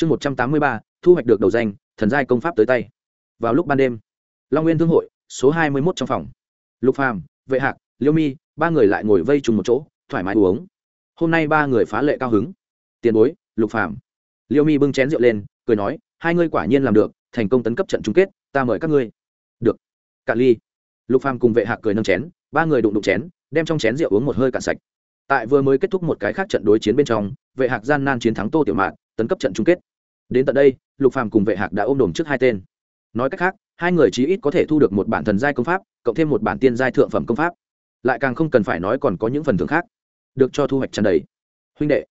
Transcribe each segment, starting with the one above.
chương một trăm tám mươi ba, thu hoạch được đầu danh, thần giai công pháp tới tay. Vào lúc ban đêm, long nguyên thương hội, số hai mươi mốt trong phòng. Lục phàm, vệ hạc, liêu mi, ba người lại ngồi vây trùng một chỗ, thoải mái uống. Hôm nay ba người phá lệ cao hứng. Tiền bối, lục phàm. Liêu mi bưng chén rượu lên, cười nói, hai ngươi quả nhiên làm được, thành công tấn cấp trận chung kết, ta mời các ngươi. Được. Cạn ly. Lục phàm cùng vệ hạc cười nâng chén, ba người đụng đụng chén, đem trong chén rượu uống một hơi cạn sạch tại vừa mới kết thúc một cái khác trận đối chiến bên trong, vệ hạc gian nan chiến thắng tô tiểu mạn tấn cấp trận chung kết. Đến tận đây, lục phàm cùng vệ hạc đã ôm đồm trước hai tên. Nói cách khác, hai người chí ít có thể thu được một bản thần giai công pháp, cộng thêm một bản tiên giai thượng phẩm công pháp. Lại càng không cần phải nói còn có những phần thưởng khác. Được cho thu hoạch tràn đầy. Huynh đệ,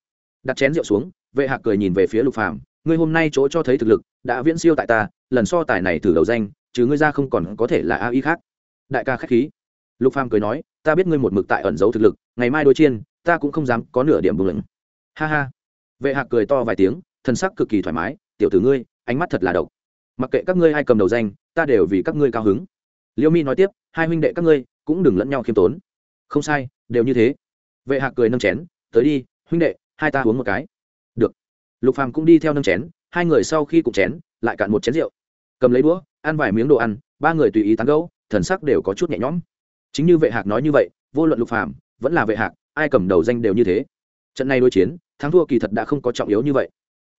đặt chén rượu xuống, vệ hạc cười nhìn về phía lục phàm, ngươi hôm nay chỗ cho thấy thực lực, đã viễn siêu tại ta, lần so tài này thử đầu danh, chứ ngươi ra không còn có thể là a y khác. Đại ca khách khí. Lục phàm cười nói ta biết ngươi một mực tại ẩn giấu thực lực, ngày mai đối chiên, ta cũng không dám có nửa điểm bừng lửng ha ha. Vệ hạc cười to vài tiếng thân sắc cực kỳ thoải mái, tiểu tử ngươi, ánh mắt thật là độc. Mặc kệ các ngươi ai cầm đầu danh, ta đều vì các ngươi cao hứng. Liêu mi nói tiếp, hai huynh đệ các ngươi cũng đừng lẫn nhau khiêm tốn. Không sai, đều như thế. Vệ hạc cười nâng chén, tới đi, huynh đệ, hai ta uống một cái. Được. Lục phàm cũng đi theo nâng chén, hai người sau khi cùng chén, lại cạn một chén rượu. Cầm lấy đũa, ăn vài miếng đồ ăn, ba người tùy ý tán gẫu, thần sắc đều có chút nhẹ nhõm chính như vệ hạc nói như vậy, vô luận lục phàm, vẫn là vệ hạc, ai cầm đầu danh đều như thế. Trận này đối chiến, thắng thua kỳ thật đã không có trọng yếu như vậy.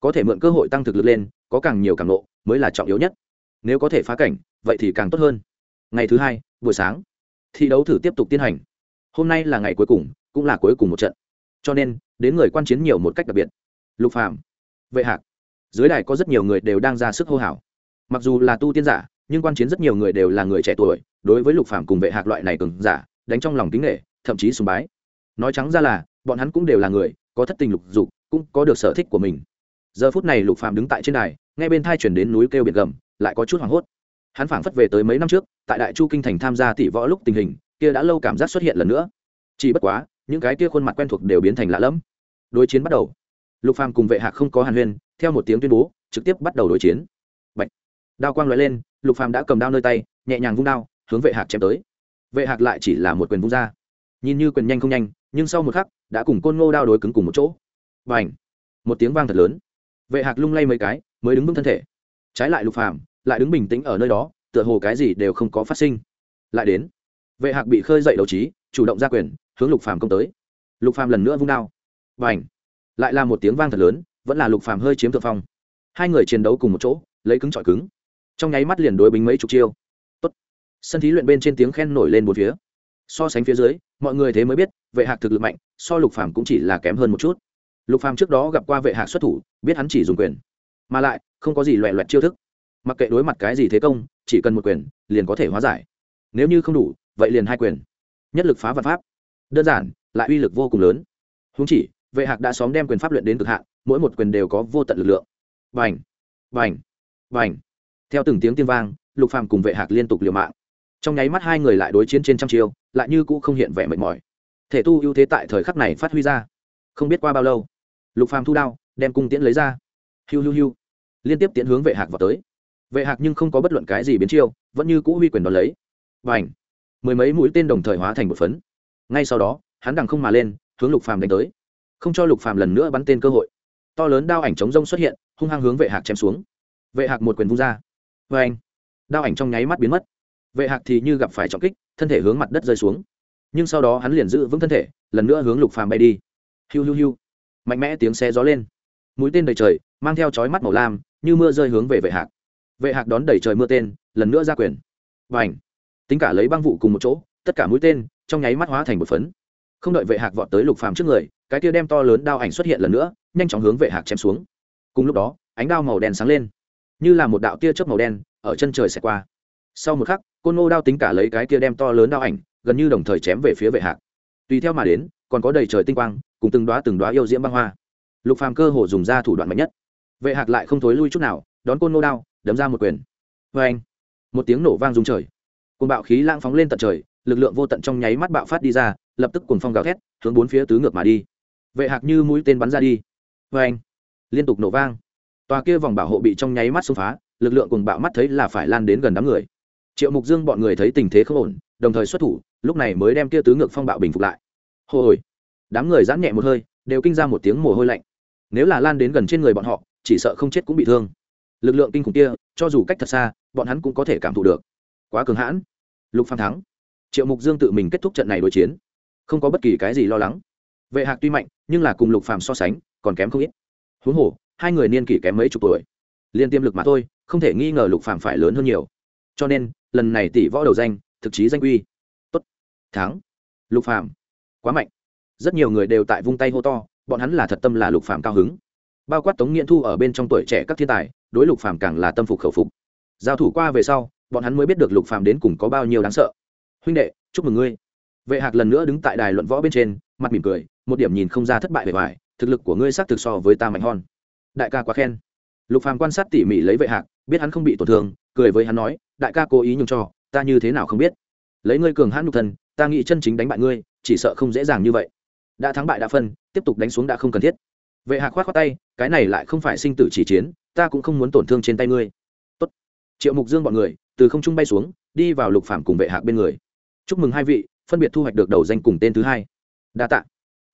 Có thể mượn cơ hội tăng thực lực lên, có càng nhiều càng lộ mới là trọng yếu nhất. Nếu có thể phá cảnh, vậy thì càng tốt hơn. Ngày thứ hai, buổi sáng, thi đấu thử tiếp tục tiến hành. Hôm nay là ngày cuối cùng, cũng là cuối cùng một trận. Cho nên, đến người quan chiến nhiều một cách đặc biệt. Lục phàm, vệ hạc, dưới đài có rất nhiều người đều đang ra sức hô hào. Mặc dù là tu tiên giả nhưng quan chiến rất nhiều người đều là người trẻ tuổi, đối với lục phàm cùng vệ hạc loại này cường giả, đánh trong lòng kính nghệ thậm chí sùng bái. Nói trắng ra là, bọn hắn cũng đều là người, có thất tình lục dục, cũng có được sở thích của mình. Giờ phút này lục phàm đứng tại trên đài, nghe bên thai chuyển đến núi kêu biệt gầm, lại có chút hoảng hốt. Hắn phảng phất về tới mấy năm trước, tại đại chu kinh thành tham gia tỷ võ lúc tình hình, kia đã lâu cảm giác xuất hiện lần nữa. Chỉ bất quá, những cái kia khuôn mặt quen thuộc đều biến thành lạ lẫm. Đối chiến bắt đầu. Lục phàm cùng vệ hạc không có hàn huyên, theo một tiếng tuyên bố, trực tiếp bắt đầu đối chiến. Bạch. đao quang lóe lên lục phàm đã cầm đao nơi tay, nhẹ nhàng vung đao, hướng vệ hạc chém tới. Vệ hạc lại chỉ là một quyền vung ra. Nhìn như quyền nhanh không nhanh, nhưng sau một khắc, đã cùng côn ngô đao đối cứng cùng một chỗ. Và ảnh một tiếng vang thật lớn. Vệ hạc lung lay mấy cái, mới đứng vững thân thể. Trái lại lục phàm, lại đứng bình tĩnh ở nơi đó, tựa hồ cái gì đều không có phát sinh. Lại đến. Vệ hạc bị khơi dậy đầu trí, chủ động ra quyền, hướng lục phàm công tới. Lục phàm lần nữa vung đao. Và ảnh lại là một tiếng vang thật lớn, vẫn là lục phàm hơi chiếm thượng phong. Hai người chiến đấu cùng một chỗ, lấy cứng chọi cứng trong nháy mắt liền đối bính mấy chục chiêu. Tốt. sân thí luyện bên trên tiếng khen nổi lên một phía. So sánh phía dưới, mọi người thế mới biết, vệ hạc thực lực mạnh, so lục phàm cũng chỉ là kém hơn một chút. Lục phàm trước đó gặp qua vệ hạc xuất thủ, biết hắn chỉ dùng quyền. Mà lại, không có gì loẹ loẹt chiêu thức. Mặc kệ đối mặt cái gì thế công, chỉ cần một quyền, liền có thể hóa giải. Nếu như không đủ, vậy liền hai quyền. Nhất lực phá vật pháp. Đơn giản, lại uy lực vô cùng lớn. Húng chỉ, vệ hạc đã xóm đem quyền pháp luyện đến cực hạn, mỗi một quyền đều có vô tận lực lượng. Vành vành vành theo từng tiếng tiên vang, lục phàm cùng vệ hạc liên tục liều mạng. Trong nháy mắt hai người lại đối chiến trên trăm chiêu, lại như cũ không hiện vẻ mệt mỏi. Thể tu ưu thế tại thời khắc này phát huy ra. Không biết qua bao lâu, lục phàm thu đao, đem cung tiễn lấy ra. Hiu hiu hiu. Liên tiếp tiễn hướng vệ hạc vào tới. Vệ hạc nhưng không có bất luận cái gì biến chiêu, vẫn như cũ huy quyền đón lấy. Và ảnh mười mấy mũi tên đồng thời hóa thành một phấn. Ngay sau đó, hắn đằng không mà lên, hướng lục phàm đánh tới. Không cho lục phàm lần nữa bắn tên cơ hội. To lớn đao ảnh chống rông xuất hiện, hung hăng hướng vệ hạc chém xuống. Vệ hạc một quyền vung ra vê anh. Đao ảnh trong nháy mắt biến mất. Vệ hạc thì như gặp phải trọng kích, thân thể hướng mặt đất rơi xuống. Nhưng sau đó hắn liền giữ vững thân thể, lần nữa hướng lục phàm bay đi. Hiu hiu hiu. Mạnh mẽ tiếng xe gió lên. Mũi tên đầy trời, mang theo chói mắt màu lam, như mưa rơi hướng về vệ hạc. Vệ hạc đón đẩy trời mưa tên, lần nữa ra quyền. Và ảnh tính cả lấy băng vụ cùng một chỗ, tất cả mũi tên, trong nháy mắt hóa thành một phấn. Không đợi vệ hạc vọt tới lục phàm trước người, cái kia đem to lớn đao ảnh xuất hiện lần nữa, nhanh chóng hướng vệ hạc chém xuống. Cùng lúc đó, ánh đao màu đen sáng lên như là một đạo tia chớp màu đen, ở chân trời xẹt qua. Sau một khắc, côn ngô đao tính cả lấy cái tia đem to lớn đao ảnh, gần như đồng thời chém về phía vệ hạc. Tùy theo mà đến, còn có đầy trời tinh quang, cùng từng đoá từng đoá yêu diễm băng hoa. Lục phàm cơ hồ dùng ra thủ đoạn mạnh nhất. Vệ hạc lại không thối lui chút nào, đón côn ngô đao, đấm ra một quyền. Vê anh, một tiếng nổ vang rung trời. Côn bạo khí lãng phóng lên tận trời, lực lượng vô tận trong nháy mắt bạo phát đi ra, lập tức cùng phong gào thét, hướng bốn phía tứ ngược mà đi. Vệ hạc như mũi tên bắn ra đi. Vê anh, liên tục nổ vang tòa kia vòng bảo hộ bị trong nháy mắt xông phá, lực lượng cùng bạo mắt thấy là phải lan đến gần đám người. Triệu mục dương bọn người thấy tình thế không ổn, đồng thời xuất thủ, lúc này mới đem kia tứ ngược phong bạo bình phục lại. Hồi đám người giãn nhẹ một hơi, đều kinh ra một tiếng mồ hôi lạnh. Nếu là lan đến gần trên người bọn họ, chỉ sợ không chết cũng bị thương. Lực lượng kinh khủng kia, cho dù cách thật xa, bọn hắn cũng có thể cảm thụ được. Quá cường hãn. Lục Phan thắng. Triệu mục dương tự mình kết thúc trận này đối chiến. Không có bất kỳ cái gì lo lắng. Vệ hạc tuy mạnh, nhưng là cùng lục phàm so sánh, còn kém không ít. Huống hồ hai người niên kỷ kém mấy chục tuổi. Liên tiêm lực mà thôi không thể nghi ngờ lục phàm phải lớn hơn nhiều. Cho nên lần này tỷ võ đầu danh thực chí danh uy, tốt. Thắng. Lục phàm. Quá mạnh. Rất nhiều người đều tại vung tay hô to bọn hắn là thật tâm là lục phàm cao hứng. Bao quát tống nghiễn thu ở bên trong tuổi trẻ các thiên tài đối lục phàm càng là tâm phục khẩu phục. Giao thủ qua về sau bọn hắn mới biết được lục phàm đến cùng có bao nhiêu đáng sợ. Huynh đệ chúc mừng ngươi. Vệ hạc lần nữa đứng tại đài luận võ bên trên mặt mỉm cười một điểm nhìn không ra thất bại bề ngoài thực lực của ngươi xác thực so với ta mạnh hơn đại ca quá khen. Lục phàm quan sát tỉ mỉ lấy vệ hạc, biết hắn không bị tổn thương, cười với hắn nói, đại ca cố ý nhường cho, ta như thế nào không biết. Lấy ngươi cường hãn nhục thân, ta nghĩ chân chính đánh bại ngươi, chỉ sợ không dễ dàng như vậy. Đã thắng bại đã phân, tiếp tục đánh xuống đã không cần thiết. Vệ hạc khoát khoát tay, cái này lại không phải sinh tử chỉ chiến, ta cũng không muốn tổn thương trên tay ngươi. Tốt. triệu mục dương bọn người, từ không trung bay xuống, đi vào lục phàm cùng vệ hạc bên người. Chúc mừng hai vị, phân biệt thu hoạch được đầu danh cùng tên thứ hai. Đa tạ.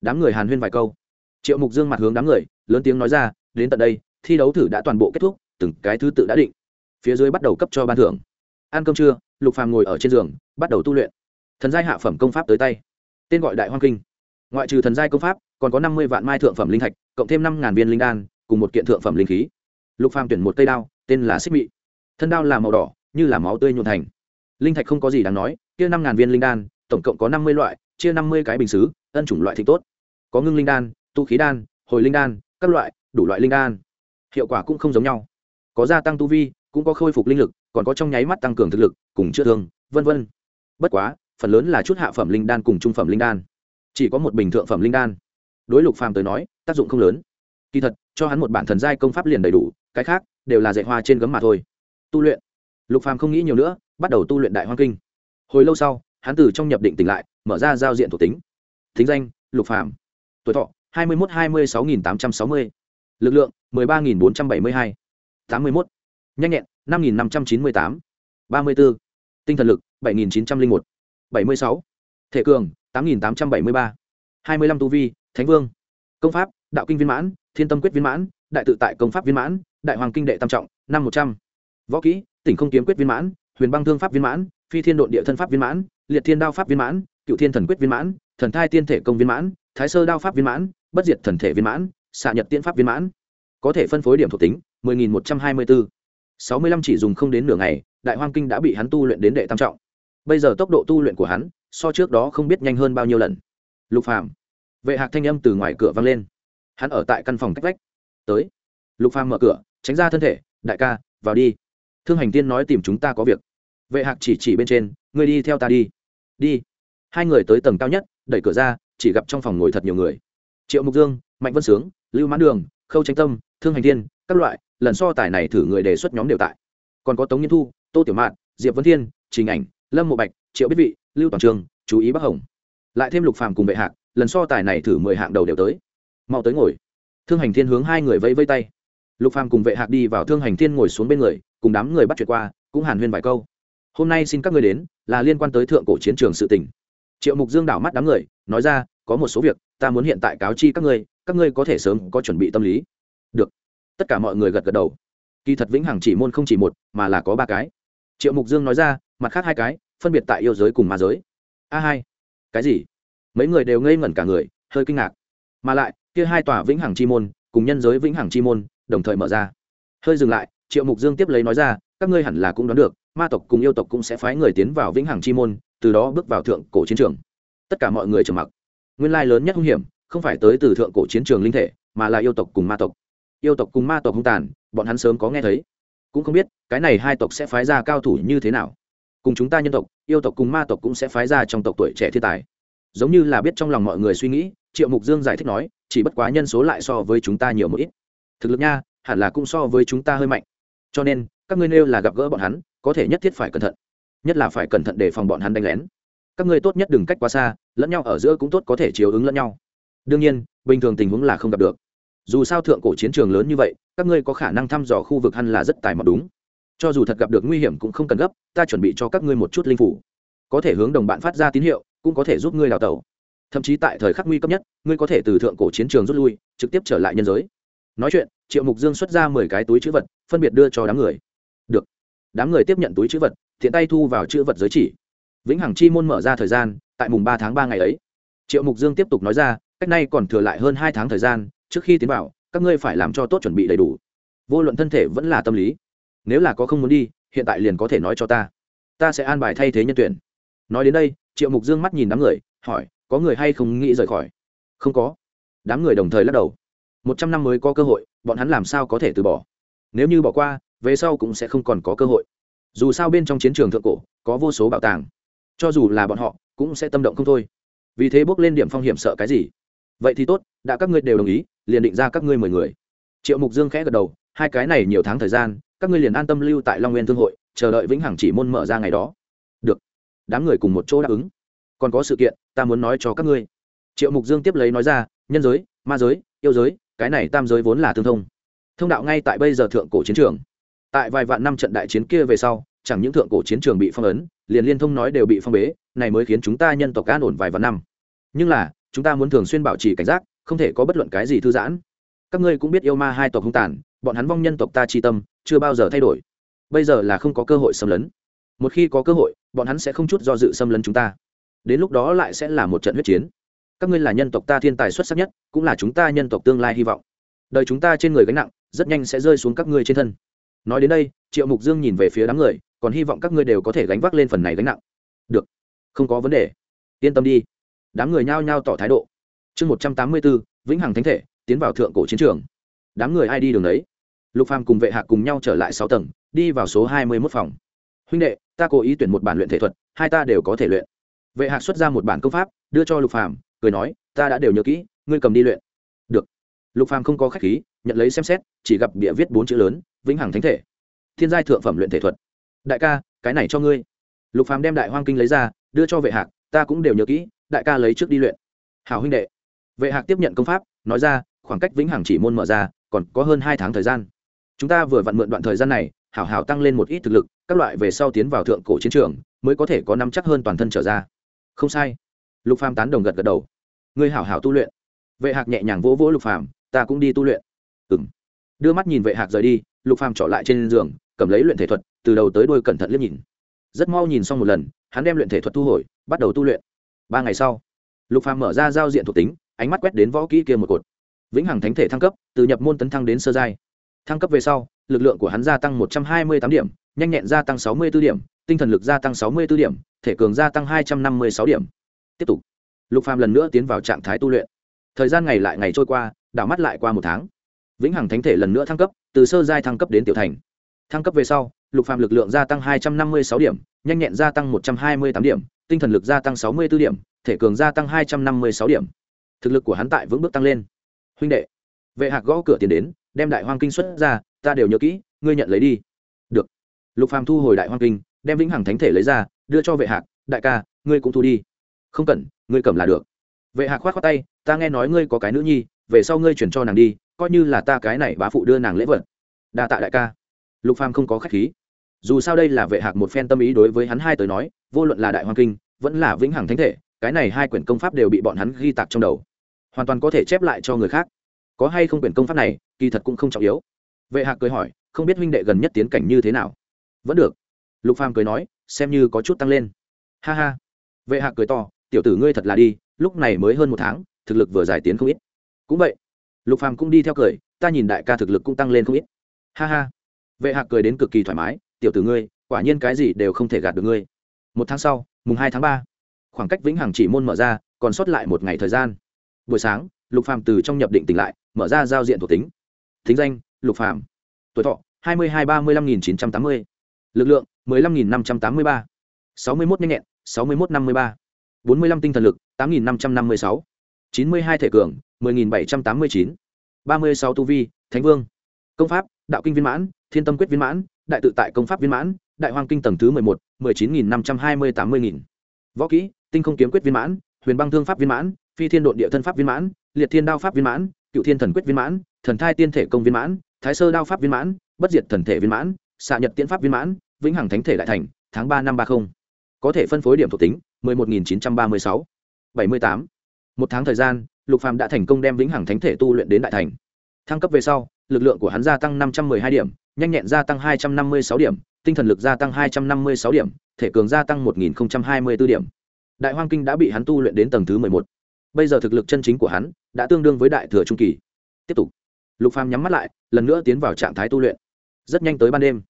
Đám người hàn huyên vài câu. Triệu mục dương mặt hướng đám người, lớn tiếng nói ra đến tận đây, thi đấu thử đã toàn bộ kết thúc, từng cái thứ tự đã định. Phía dưới bắt đầu cấp cho ban thưởng. Ăn cơm trưa, lục phàm ngồi ở trên giường, bắt đầu tu luyện. Thần giai hạ phẩm công pháp tới tay. Tên gọi đại hoang kinh. Ngoại trừ thần giai công pháp, còn có năm mươi vạn mai thượng phẩm linh thạch, cộng thêm năm ngàn viên linh đan, cùng một kiện thượng phẩm linh khí. Lục phàm tuyển một cây đao, tên là xích mị. Thân đao là màu đỏ, như là máu tươi nhuộn thành. Linh thạch không có gì đáng nói, kia năm ngàn viên linh đan, tổng cộng có năm mươi loại, chia năm mươi cái bình xứ, ân chủng loại thì tốt. Có ngưng linh đan, tu khí đan, hồi linh đan, các loại đủ loại linh đan. Hiệu quả cũng không giống nhau. Có gia tăng tu vi, cũng có khôi phục linh lực, còn có trong nháy mắt tăng cường thực lực, cùng chữa thương, vân vân. Bất quá, phần lớn là chút hạ phẩm linh đan cùng trung phẩm linh đan. Chỉ có một bình thượng phẩm linh đan. Đối lục phàm tới nói, tác dụng không lớn. Kỳ thật, cho hắn một bản thần giai công pháp liền đầy đủ, cái khác, đều là dạy hoa trên gấm mà thôi. Tu luyện. Lục phàm không nghĩ nhiều nữa, bắt đầu tu luyện đại hoang kinh. Hồi lâu sau, hắn từ trong nhập định tỉnh lại, mở ra giao diện thuộc tính. Thính danh, lục phàm. Tuổi thọ, hai mươi một hai mươi sáu nghìn tám trăm sáu mươi lực lượng mười ba nghìn bốn trăm bảy mươi hai tám mươi một nhanh nhẹn năm nghìn năm trăm chín mươi tám ba mươi bốn tinh thần lực bảy nghìn chín trăm linh một bảy mươi sáu thể cường tám nghìn tám trăm bảy mươi ba hai mươi lăm tu vi thánh vương công pháp đạo kinh viên mãn thiên tâm quyết viên mãn đại tự tại công pháp viên mãn đại hoàng kinh đệ tam trọng năm một trăm võ kỹ tỉnh không kiếm quyết viên mãn huyền băng thương pháp viên mãn phi thiên độn địa thân pháp viên mãn liệt thiên đao pháp viên mãn cựu thiên thần quyết viên mãn thần thai tiên thể công viên mãn thái sơ đao pháp viên mãn bất diệt thần thể viên mãn xạ nhật tiên pháp viên mãn. Có thể phân phối điểm thuộc tính, mười nghìn một trăm hai mươi bốn sáu mươi lăm chỉ dùng không đến nửa ngày, đại hoang kinh đã bị hắn tu luyện đến đệ tam trọng. Bây giờ tốc độ tu luyện của hắn, so trước đó không biết nhanh hơn bao nhiêu lần. Lục phàm. Vệ hạc thanh âm từ ngoài cửa vang lên. Hắn ở tại căn phòng cách vách. Tới. Lục phàm mở cửa, tránh ra thân thể, đại ca, vào đi. Thương hành tiên nói tìm chúng ta có việc. Vệ hạc chỉ chỉ bên trên, ngươi đi theo ta đi. Đi. Hai người tới tầng cao nhất, đẩy cửa ra, chỉ gặp trong phòng ngồi thật nhiều người. Triệu mục dương, mạnh vân sướng lưu mãn đường khâu tranh tâm thương hành Thiên, các loại lần so tài này thử người đề xuất nhóm đều tại. Còn có tống nhiên thu tô tiểu mạn diệp vân thiên trình ảnh lâm mộ bạch triệu biết vị lưu toàn trường chú ý bắc hồng. Lại thêm lục phàm cùng vệ Hạng. lần so tài này thử mười hạng đầu đều tới. Mau tới ngồi. Thương hành thiên hướng hai người vẫy vây tay. Lục phàm cùng vệ hạc đi vào thương hành thiên ngồi xuống bên người cùng đám người bắt chuyện qua cũng hàn huyên vài câu. Hôm nay xin các người đến là liên quan tới thượng cổ chiến trường sự tình. Triệu mục dương đảo mắt đám người nói ra có một số việc ta muốn hiện tại cáo chi các ngươi các ngươi có thể sớm có chuẩn bị tâm lý. Được. Tất cả mọi người gật gật đầu. Kỳ thật vĩnh hằng chỉ môn không chỉ một, mà là có ba cái. Triệu mục dương nói ra, mặt khác hai cái, phân biệt tại yêu giới cùng ma giới. A hai. Cái gì? Mấy người đều ngây ngẩn cả người, hơi kinh ngạc. Mà lại, kia hai tòa vĩnh hằng chi môn, cùng nhân giới vĩnh hằng chi môn, đồng thời mở ra. Hơi dừng lại, triệu mục dương tiếp lấy nói ra, các ngươi hẳn là cũng đoán được, ma tộc cùng yêu tộc cũng sẽ phái người tiến vào vĩnh hằng chi môn, từ đó bước vào thượng cổ chiến trường. Tất cả mọi người trầm mặc. Nguyên lai lớn nhất hung hiểm không phải tới từ thượng cổ chiến trường linh thể, mà là yêu tộc cùng ma tộc. Yêu tộc cùng ma tộc hung tàn, bọn hắn sớm có nghe thấy. Cũng không biết, cái này hai tộc sẽ phái ra cao thủ như thế nào. Cùng chúng ta nhân tộc, yêu tộc cùng ma tộc cũng sẽ phái ra trong tộc tuổi trẻ thiên tài. Giống như là biết trong lòng mọi người suy nghĩ, triệu mục dương giải thích nói, chỉ bất quá nhân số lại so với chúng ta nhiều một ít. Thực lực nha, hẳn là cũng so với chúng ta hơi mạnh. Cho nên, các ngươi nêu là gặp gỡ bọn hắn, có thể nhất thiết phải cẩn thận. Nhất là phải cẩn thận để phòng bọn hắn đánh lén. Các ngươi tốt nhất đừng cách quá xa, lẫn nhau ở giữa cũng tốt có thể chiếu ứng lẫn nhau đương nhiên, bình thường tình huống là không gặp được. Dù sao thượng cổ chiến trường lớn như vậy, các ngươi có khả năng thăm dò khu vực hẳn là rất tài mọc đúng. Cho dù thật gặp được nguy hiểm cũng không cần gấp, ta chuẩn bị cho các ngươi một chút linh phủ. Có thể hướng đồng bạn phát ra tín hiệu, cũng có thể giúp ngươi đào tẩu. Thậm chí tại thời khắc nguy cấp nhất, ngươi có thể từ thượng cổ chiến trường rút lui, trực tiếp trở lại nhân giới. Nói chuyện, triệu mục dương xuất ra mười cái túi chữ vật, phân biệt đưa cho đám người. Được. Đám người tiếp nhận túi chữ vật thiện tay thu vào chữ vật giới chỉ. Vĩnh hằng chi môn mở ra thời gian, tại mùng ba tháng ba ngày ấy. Triệu mục dương tiếp tục nói ra cách nay còn thừa lại hơn hai tháng thời gian, trước khi tiến vào, các ngươi phải làm cho tốt chuẩn bị đầy đủ. Vô luận thân thể vẫn là tâm lý. Nếu là có không muốn đi, hiện tại liền có thể nói cho ta. Ta sẽ an bài thay thế nhân tuyển. Nói đến đây, triệu mục dương mắt nhìn đám người, hỏi, có người hay không nghĩ rời khỏi? Không có. Đám người đồng thời lắc đầu. Một trăm năm mới có cơ hội, bọn hắn làm sao có thể từ bỏ? Nếu như bỏ qua, về sau cũng sẽ không còn có cơ hội. Dù sao bên trong chiến trường thượng cổ, có vô số bảo tàng. Cho dù là bọn họ, cũng sẽ tâm động không thôi. Vì thế bước lên điểm phong hiểm sợ cái gì? Vậy thì tốt, đã các ngươi đều đồng ý, liền định ra các ngươi mười người. Triệu mục dương khẽ gật đầu, hai cái này nhiều tháng thời gian, các ngươi liền an tâm lưu tại long nguyên thương hội, chờ đợi vĩnh hằng chỉ môn mở ra ngày đó. Được. Đám người cùng một chỗ đáp ứng. Còn có sự kiện, ta muốn nói cho các ngươi. Triệu mục dương tiếp lấy nói ra, nhân giới, ma giới, yêu giới, cái này tam giới vốn là tương thông. Thông đạo ngay tại bây giờ thượng cổ chiến trường. Tại vài vạn năm trận đại chiến kia về sau, chẳng những thượng cổ chiến trường bị phong ấn, liền liên thông nói đều bị phong bế, này mới khiến chúng ta nhân tộc an ổn vài vạn năm. Nhưng là chúng ta muốn thường xuyên bảo trì cảnh giác, không thể có bất luận cái gì thư giãn. Các ngươi cũng biết yêu ma hai tộc hung tàn, bọn hắn vong nhân tộc ta chi tâm, chưa bao giờ thay đổi. Bây giờ là không có cơ hội xâm lấn. Một khi có cơ hội, bọn hắn sẽ không chút do dự xâm lấn chúng ta. Đến lúc đó lại sẽ là một trận huyết chiến. Các ngươi là nhân tộc ta thiên tài xuất sắc nhất, cũng là chúng ta nhân tộc tương lai hy vọng. Đời chúng ta trên người gánh nặng, rất nhanh sẽ rơi xuống các ngươi trên thân. Nói đến đây, triệu mục dương nhìn về phía đám người, còn hy vọng các ngươi đều có thể gánh vác lên phần này gánh nặng. Được, không có vấn đề. Yên tâm đi đám người nhao nhao tỏ thái độ. Chương một trăm tám mươi bốn, vĩnh hằng thánh thể, tiến vào thượng cổ chiến trường. Đám người ai đi đường đấy? Lục phàm cùng vệ hạ cùng nhau trở lại sáu tầng, đi vào số hai mươi mốt phòng. Huynh đệ, ta cố ý tuyển một bản luyện thể thuật, hai ta đều có thể luyện. Vệ hạ xuất ra một bản công pháp, đưa cho lục phàm, cười nói, ta đã đều nhớ kỹ, ngươi cầm đi luyện. Được. Lục phàm không có khách khí, nhận lấy xem xét, chỉ gặp địa viết bốn chữ lớn, vĩnh hằng thánh thể. Thiên giai thượng phẩm luyện thể thuật. Đại ca, cái này cho ngươi. Lục phàm đem đại hoang kinh lấy ra, đưa cho vệ hạc, ta cũng đều nhớ kỹ đại ca lấy trước đi luyện. Hảo huynh đệ. Vệ hạc tiếp nhận công pháp, nói ra, khoảng cách vĩnh hằng chỉ môn mở ra, còn có hơn hai tháng thời gian. Chúng ta vừa vặn mượn đoạn thời gian này, hảo hảo tăng lên một ít thực lực, các loại về sau tiến vào thượng cổ chiến trường, mới có thể có năm chắc hơn toàn thân trở ra. Không sai. Lục phàm tán đồng gật gật đầu. Ngươi hảo hảo tu luyện. Vệ hạc nhẹ nhàng vỗ vỗ lục phàm, ta cũng đi tu luyện. Ừng đưa mắt nhìn vệ hạc rời đi, lục phàm trọ lại trên giường, cầm lấy luyện thể thuật, từ đầu tới đuôi cẩn thận liếc nhìn. Rất mau nhìn xong một lần, hắn đem luyện thể thuật thu hồi, bắt đầu tu luyện ba ngày sau, lục phàm mở ra giao diện thuộc tính, ánh mắt quét đến võ kỹ kia một cột. Vĩnh hằng thánh thể thăng cấp, từ nhập môn tấn thăng đến sơ giai. Thăng cấp về sau, lực lượng của hắn gia tăng một trăm hai mươi tám điểm, nhanh nhẹn gia tăng sáu mươi 64 điểm, tinh thần lực gia tăng sáu mươi 64 điểm, thể cường gia tăng hai trăm năm mươi sáu điểm. Tiếp tục, lục phàm lần nữa tiến vào trạng thái tu luyện. Thời gian ngày lại ngày trôi qua, đảo mắt lại qua một tháng. Vĩnh hằng thánh thể lần nữa thăng cấp, từ sơ giai thăng cấp đến tiểu thành. Thăng cấp về sau, lục phàm lực lượng gia tăng hai trăm năm mươi sáu điểm, nhanh nhẹn gia tăng một trăm hai mươi tám điểm tinh thần lực gia tăng sáu mươi 64 điểm, thể cường gia tăng hai trăm năm mươi sáu điểm. Thực lực của hắn tại vững bước tăng lên. Huynh đệ, vệ hạc gõ cửa tiền đến, đem đại hoang kinh xuất ra, ta đều nhớ kỹ, ngươi nhận lấy đi. Được. Lục phàm thu hồi đại hoang kinh, đem vĩnh hằng thánh thể lấy ra, đưa cho vệ hạc, đại ca, ngươi cũng thu đi. Không cần, ngươi cầm là được. Vệ hạc khoát khoát tay, ta nghe nói ngươi có cái nữ nhi, về sau ngươi chuyển cho nàng đi, coi như là ta cái này bá phụ đưa nàng lễ vật. Đa tạ đại ca. Lục phàm không có khách khí. Dù sao đây là vệ hạc một phen tâm ý đối với hắn hai tới nói vô luận là đại hoàng kinh, vẫn là vĩnh hằng thánh thể, cái này hai quyển công pháp đều bị bọn hắn ghi tạc trong đầu. Hoàn toàn có thể chép lại cho người khác. Có hay không quyển công pháp này, kỳ thật cũng không trọng yếu. Vệ hạc cười hỏi, không biết huynh đệ gần nhất tiến cảnh như thế nào? Vẫn được. Lục phàm cười nói, xem như có chút tăng lên. Ha ha. Vệ hạc cười to, tiểu tử ngươi thật là đi, lúc này mới hơn một tháng, thực lực vừa giải tiến không ít. Cũng vậy. Lục phàm cũng đi theo cười, ta nhìn đại ca thực lực cũng tăng lên không ít. Ha ha. Vệ hạc cười đến cực kỳ thoải mái, tiểu tử ngươi, quả nhiên cái gì đều không thể gạt được ngươi một tháng sau, mùng hai tháng ba, khoảng cách vĩnh hằng chỉ môn mở ra, còn sót lại một ngày thời gian. Buổi sáng, lục phàm từ trong nhập định tỉnh lại, mở ra giao diện thuộc tính. Thính danh, lục phàm. Tuổi thọ, hai mươi hai ba mươi lăm nghìn chín trăm tám mươi. Lực lượng, mười lăm nghìn năm trăm tám mươi ba. sáu mươi một nhanh nhẹn, sáu mươi một năm mươi ba. bốn mươi lăm tinh thần lực, tám nghìn năm trăm năm mươi sáu. chín mươi hai thể cường, mười nghìn bảy trăm tám mươi chín. ba mươi sáu tu vi, thánh vương. Công pháp, đạo kinh viên mãn, thiên tâm quyết viên mãn, đại tự tại công pháp viên mãn đại hoàng kinh tầng thứ mười một, mười chín nghìn năm trăm hai mươi tám mươi nghìn. Võ kỹ, tinh không kiếm quyết viên mãn, huyền băng thương pháp viên mãn, phi thiên độn địa thân pháp viên mãn, liệt thiên đao pháp viên mãn, cựu thiên thần quyết viên mãn, thần thai tiên thể công viên mãn, thái sơ đao pháp viên mãn, bất diệt thần thể viên mãn, xạ nhật tiễn pháp viên mãn, vĩnh hằng thánh thể đại thành, tháng ba năm ba mươi có thể phân phối điểm thuộc tính, mười một nghìn chín trăm ba mươi sáu. bảy mươi tám. Một tháng thời gian, lục phàm đã thành công đem vĩnh hằng thánh thể tu luyện đến đại thành. Thăng cấp về sau, lực lượng của hắn gia tăng năm trăm mười hai điểm, nhanh nhẹn gia tăng hai trăm năm mươi sáu điểm tinh thần lực gia tăng hai trăm năm mươi sáu điểm, thể cường gia tăng một nghìn hai mươi b ố điểm. Đại hoang kinh đã bị hắn tu luyện đến tầng thứ mười một. Bây giờ thực lực chân chính của hắn đã tương đương với đại thừa trung kỳ. Tiếp tục. Lục phàm nhắm mắt lại, lần nữa tiến vào trạng thái tu luyện. Rất nhanh tới ban đêm.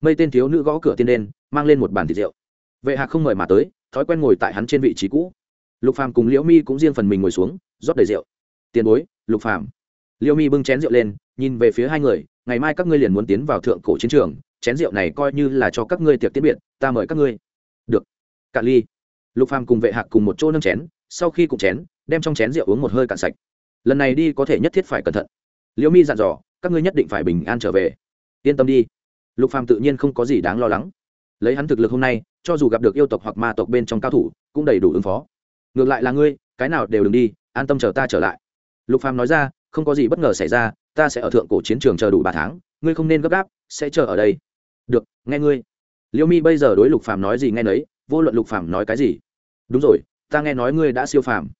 Mây tên thiếu nữ gõ cửa tiên đen, mang lên một bàn thịt rượu. Vệ hạc không mời mà tới, thói quen ngồi tại hắn trên vị trí cũ. Lục phàm cùng liễu mi cũng riêng phần mình ngồi xuống, rót đầy rượu. Tiền bối, lục phàm. Liễu mi bưng chén rượu lên, nhìn về phía hai người, ngày mai các ngươi liền muốn tiến vào thượng cổ chiến trường chén rượu này coi như là cho các ngươi tiệc tiễn biệt, ta mời các ngươi. Được. Cạn ly, lục phàm cùng vệ hạc cùng một chỗ nâng chén, sau khi cùng chén, đem trong chén rượu uống một hơi cạn sạch. Lần này đi có thể nhất thiết phải cẩn thận. Liễu mi dặn dò, các ngươi nhất định phải bình an trở về. Yên tâm đi. Lục phàm tự nhiên không có gì đáng lo lắng. Lấy hắn thực lực hôm nay, cho dù gặp được yêu tộc hoặc ma tộc bên trong cao thủ, cũng đầy đủ ứng phó. Ngược lại là ngươi, cái nào đều đừng đi, an tâm chờ ta trở lại. Lục phàm nói ra, không có gì bất ngờ xảy ra, ta sẽ ở thượng cổ chiến trường chờ đủ ba tháng, ngươi không nên gấp gáp, sẽ chờ ở đây được, nghe ngươi. Liêu mi bây giờ đối lục phàm nói gì nghe nấy, vô luận lục phàm nói cái gì. Đúng rồi, ta nghe nói ngươi đã siêu phàm.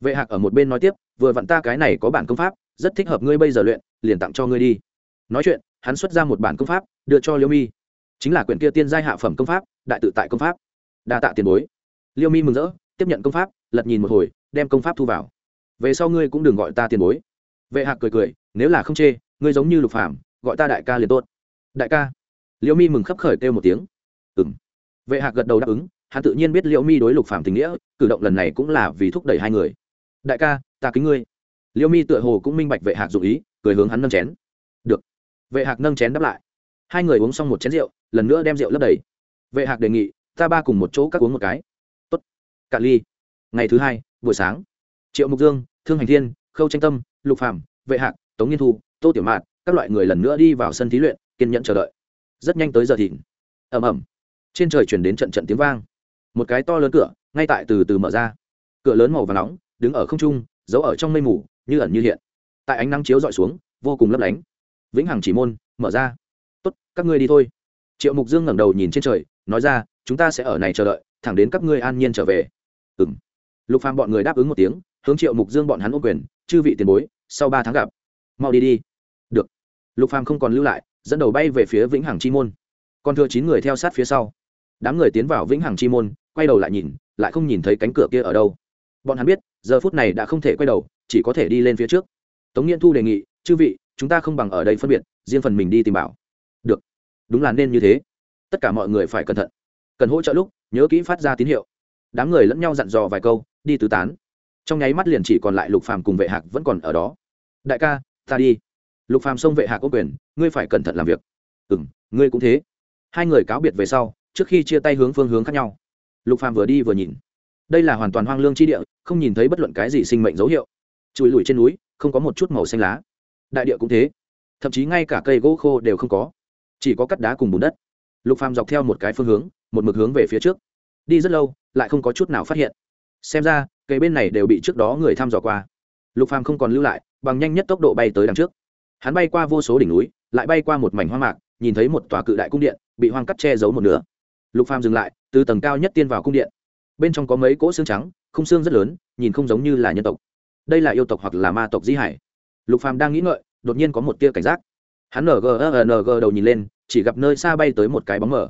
Vệ hạc ở một bên nói tiếp, vừa vặn ta cái này có bản công pháp, rất thích hợp ngươi bây giờ luyện, liền tặng cho ngươi đi. Nói chuyện, hắn xuất ra một bản công pháp, đưa cho liêu mi. Chính là quyển kia tiên giai hạ phẩm công pháp, đại tự tại công pháp. Đa tạ tiền bối. Liêu mi mừng rỡ, tiếp nhận công pháp, lật nhìn một hồi, đem công pháp thu vào. Về sau ngươi cũng đừng gọi ta tiền bối. Vệ hạc cười cười, nếu là không chê, ngươi giống như lục phàm, gọi ta đại ca liền tốt. Đại ca liễu mi mừng khấp khởi kêu một tiếng. Ừng vệ hạc gật đầu đáp ứng, hắn tự nhiên biết liễu mi đối lục phàm tình nghĩa, cử động lần này cũng là vì thúc đẩy hai người. Đại ca, ta kính ngươi. Liễu mi tựa hồ cũng minh bạch vệ hạc dụ ý, cười hướng hắn nâng chén. Được. Vệ hạc nâng chén đáp lại. Hai người uống xong một chén rượu, lần nữa đem rượu lấp đầy. Vệ hạc đề nghị, ta ba cùng một chỗ các uống một cái. Tốt. Cạn ly. Ngày thứ hai, buổi sáng. Triệu mục dương, thương hành thiên, khâu tranh tâm, lục phạm vệ hạc, tống nghiên thu, tô tiểu mạn, các loại người lần nữa đi vào sân thí luyện, kiên nhẫn chờ đợi rất nhanh tới giờ thìn. Ẩm ẩm trên trời chuyển đến trận trận tiếng vang. Một cái to lớn cửa, ngay tại từ từ mở ra. Cửa lớn màu và nóng, đứng ở không trung, giấu ở trong mây mù, như ẩn như hiện. Tại ánh nắng chiếu dọi xuống, vô cùng lấp lánh. Vĩnh hằng chỉ môn, mở ra. Tốt, các ngươi đi thôi. Triệu mục dương ngẩng đầu nhìn trên trời, nói ra, chúng ta sẽ ở này chờ đợi, thẳng đến các ngươi an nhiên trở về. Ừ m lục phàm bọn người đáp ứng một tiếng, hướng triệu mục dương bọn hắn ô quyền, chư vị tiền bối, sau ba tháng gặp, mau đi đi. Được. Lục phàm không còn lưu lại dẫn đầu bay về phía vĩnh hằng chi môn. Còn thừa chín người theo sát phía sau. Đám người tiến vào vĩnh hằng chi môn, quay đầu lại nhìn, lại không nhìn thấy cánh cửa kia ở đâu. Bọn hắn biết, giờ phút này đã không thể quay đầu, chỉ có thể đi lên phía trước. Tống nghiên thu đề nghị, chư vị, chúng ta không bằng ở đây phân biệt, riêng phần mình đi tìm bảo. Được. Đúng là nên như thế. Tất cả mọi người phải cẩn thận. Cần hỗ trợ lúc, nhớ kỹ phát ra tín hiệu. Đám người lẫn nhau dặn dò vài câu, đi tứ tán. Trong nháy mắt liền chỉ còn lại lục phàm cùng vệ hạc vẫn còn ở đó. Đại ca, ta đi. Lục phàm xông vệ hạc có quyền ngươi phải cẩn thận làm việc. Ừ m ngươi cũng thế. Hai người cáo biệt về sau, trước khi chia tay hướng phương hướng khác nhau. Lục phàm vừa đi vừa nhìn. Đây là hoàn toàn hoang lương chi địa, không nhìn thấy bất luận cái gì sinh mệnh dấu hiệu. Chùi lùi trên núi, không có một chút màu xanh lá. Đại địa cũng thế. Thậm chí ngay cả cây gỗ khô đều không có. Chỉ có cắt đá cùng bùn đất. Lục phàm dọc theo một cái phương hướng, một mực hướng về phía trước. Đi rất lâu, lại không có chút nào phát hiện. Xem ra, cây bên này đều bị trước đó người thăm dò qua. Lục phàm không còn lưu lại, bằng nhanh nhất tốc độ bay tới đằng trước hắn bay qua vô số đỉnh núi, lại bay qua một mảnh hoang mạc, nhìn thấy một tòa cự đại cung điện, bị hoang cắt che giấu một nửa. Lục phàm dừng lại, từ tầng cao nhất tiên vào cung điện. Bên trong có mấy cỗ xương trắng, khung xương rất lớn, nhìn không giống như là nhân tộc. Đây là yêu tộc hoặc là ma tộc di hải. Lục phàm đang nghĩ ngợi, đột nhiên có một tia cảnh giác. Hắn ng ng đầu nhìn lên, chỉ gặp nơi xa bay tới một cái bóng mờ.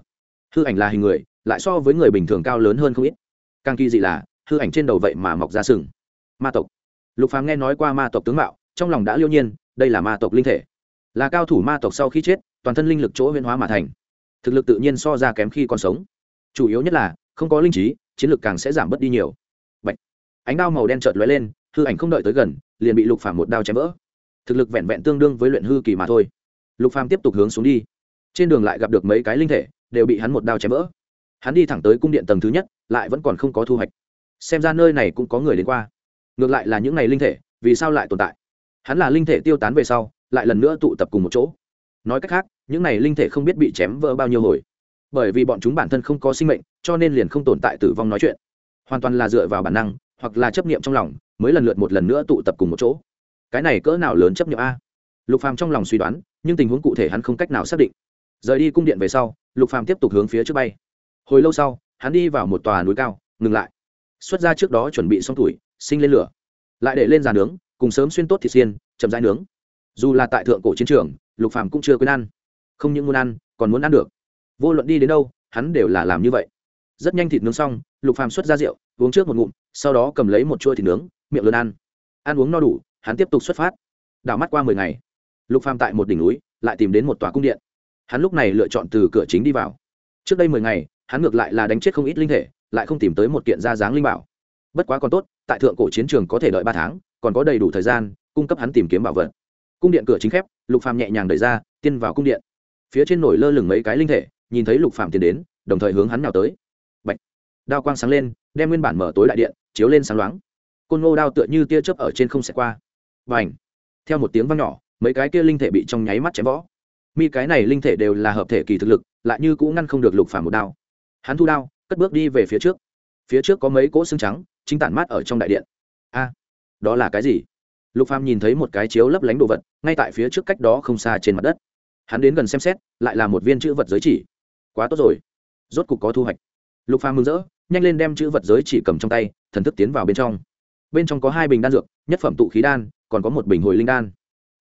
Hư ảnh là hình người, lại so với người bình thường cao lớn hơn không ít. Càng kỳ dị là, hư ảnh trên đầu vậy mà mọc ra sừng. Ma tộc. Lục phàm nghe nói qua ma tộc tướng mạo, trong lòng đã liêu nhiên đây là ma tộc linh thể. Là cao thủ ma tộc sau khi chết, toàn thân linh lực chỗ huyễn hóa mà thành. Thực lực tự nhiên so ra kém khi còn sống. Chủ yếu nhất là, không có linh trí, chiến lực càng sẽ giảm bớt đi nhiều. Bạch. ánh đao màu đen chợt lóe lên, hư ảnh không đợi tới gần, liền bị lục phàm một đao chém vỡ. Thực lực vẹn vẹn tương đương với luyện hư kỳ mà thôi. Lục phàm tiếp tục hướng xuống đi. Trên đường lại gặp được mấy cái linh thể, đều bị hắn một đao chém vỡ. Hắn đi thẳng tới cung điện tầng thứ nhất, lại vẫn còn không có thu hoạch. Xem ra nơi này cũng có người đến qua. Ngược lại là những này linh thể, vì sao lại tồn tại? Hắn là linh thể tiêu tán về sau, lại lần nữa tụ tập cùng một chỗ. Nói cách khác, những này linh thể không biết bị chém vỡ bao nhiêu hồi. Bởi vì bọn chúng bản thân không có sinh mệnh, cho nên liền không tồn tại tử vong nói chuyện. Hoàn toàn là dựa vào bản năng, hoặc là chấp niệm trong lòng, mới lần lượt một lần nữa tụ tập cùng một chỗ. Cái này cỡ nào lớn chấp niệm a? Lục phàm trong lòng suy đoán, nhưng tình huống cụ thể hắn không cách nào xác định. Rời đi cung điện về sau, lục phàm tiếp tục hướng phía trước bay. Hồi lâu sau, hắn đi vào một tòa núi cao, ngừng lại. Xuất ra trước đó chuẩn bị xong tuổi, sinh lên lửa. Lại để lên giàn nướng cùng sớm xuyên tốt thịt xiên, chậm rãi nướng. Dù là tại thượng cổ chiến trường, lục phàm cũng chưa quên ăn. Không những muốn ăn, còn muốn ăn được. Vô luận đi đến đâu, hắn đều là làm như vậy. Rất nhanh thịt nướng xong, lục phàm xuất ra rượu, uống trước một ngụm, sau đó cầm lấy một chuôi thịt nướng, miệng lớn ăn. Ăn uống no đủ, hắn tiếp tục xuất phát. Đảo mắt qua mười ngày, lục phàm tại một đỉnh núi, lại tìm đến một tòa cung điện. Hắn lúc này lựa chọn từ cửa chính đi vào. Trước đây mười ngày, hắn ngược lại là đánh chết không ít linh thể, lại không tìm tới một kiện ra dáng linh bảo. Bất quá còn tốt, tại thượng cổ chiến trường có thể đợi ba tháng còn có đầy đủ thời gian cung cấp hắn tìm kiếm bảo vật. Cung điện cửa chính khép, lục phàm nhẹ nhàng đẩy ra, tiên vào cung điện. Phía trên nổi lơ lửng mấy cái linh thể, nhìn thấy lục phàm tiến đến, đồng thời hướng hắn nào tới. Bạch. đao quang sáng lên, đem nguyên bản mở tối đại điện chiếu lên sáng loáng. Côn ngô đao tựa như tia chớp ở trên không sẽ qua. Và theo một tiếng vang nhỏ, mấy cái kia linh thể bị trong nháy mắt chém võ mi cái này linh thể đều là hợp thể kỳ thực lực, lại như cũng ngăn không được lục phàm một đao. Hắn thu đao, cất bước đi về phía trước. Phía trước có mấy cỗ xương trắng, chính tản mát ở trong đại điện. A! Đó là cái gì? Lục phàm nhìn thấy một cái chiếu lấp lánh đồ vật, ngay tại phía trước cách đó không xa trên mặt đất. Hắn đến gần xem xét, lại là một viên chữ vật giới chỉ. Quá tốt rồi. Rốt cục có thu hoạch. Lục phàm mừng rỡ, nhanh lên đem chữ vật giới chỉ cầm trong tay, thần thức tiến vào bên trong. Bên trong có hai bình đan dược, nhất phẩm tụ khí đan, còn có một bình hồi linh đan.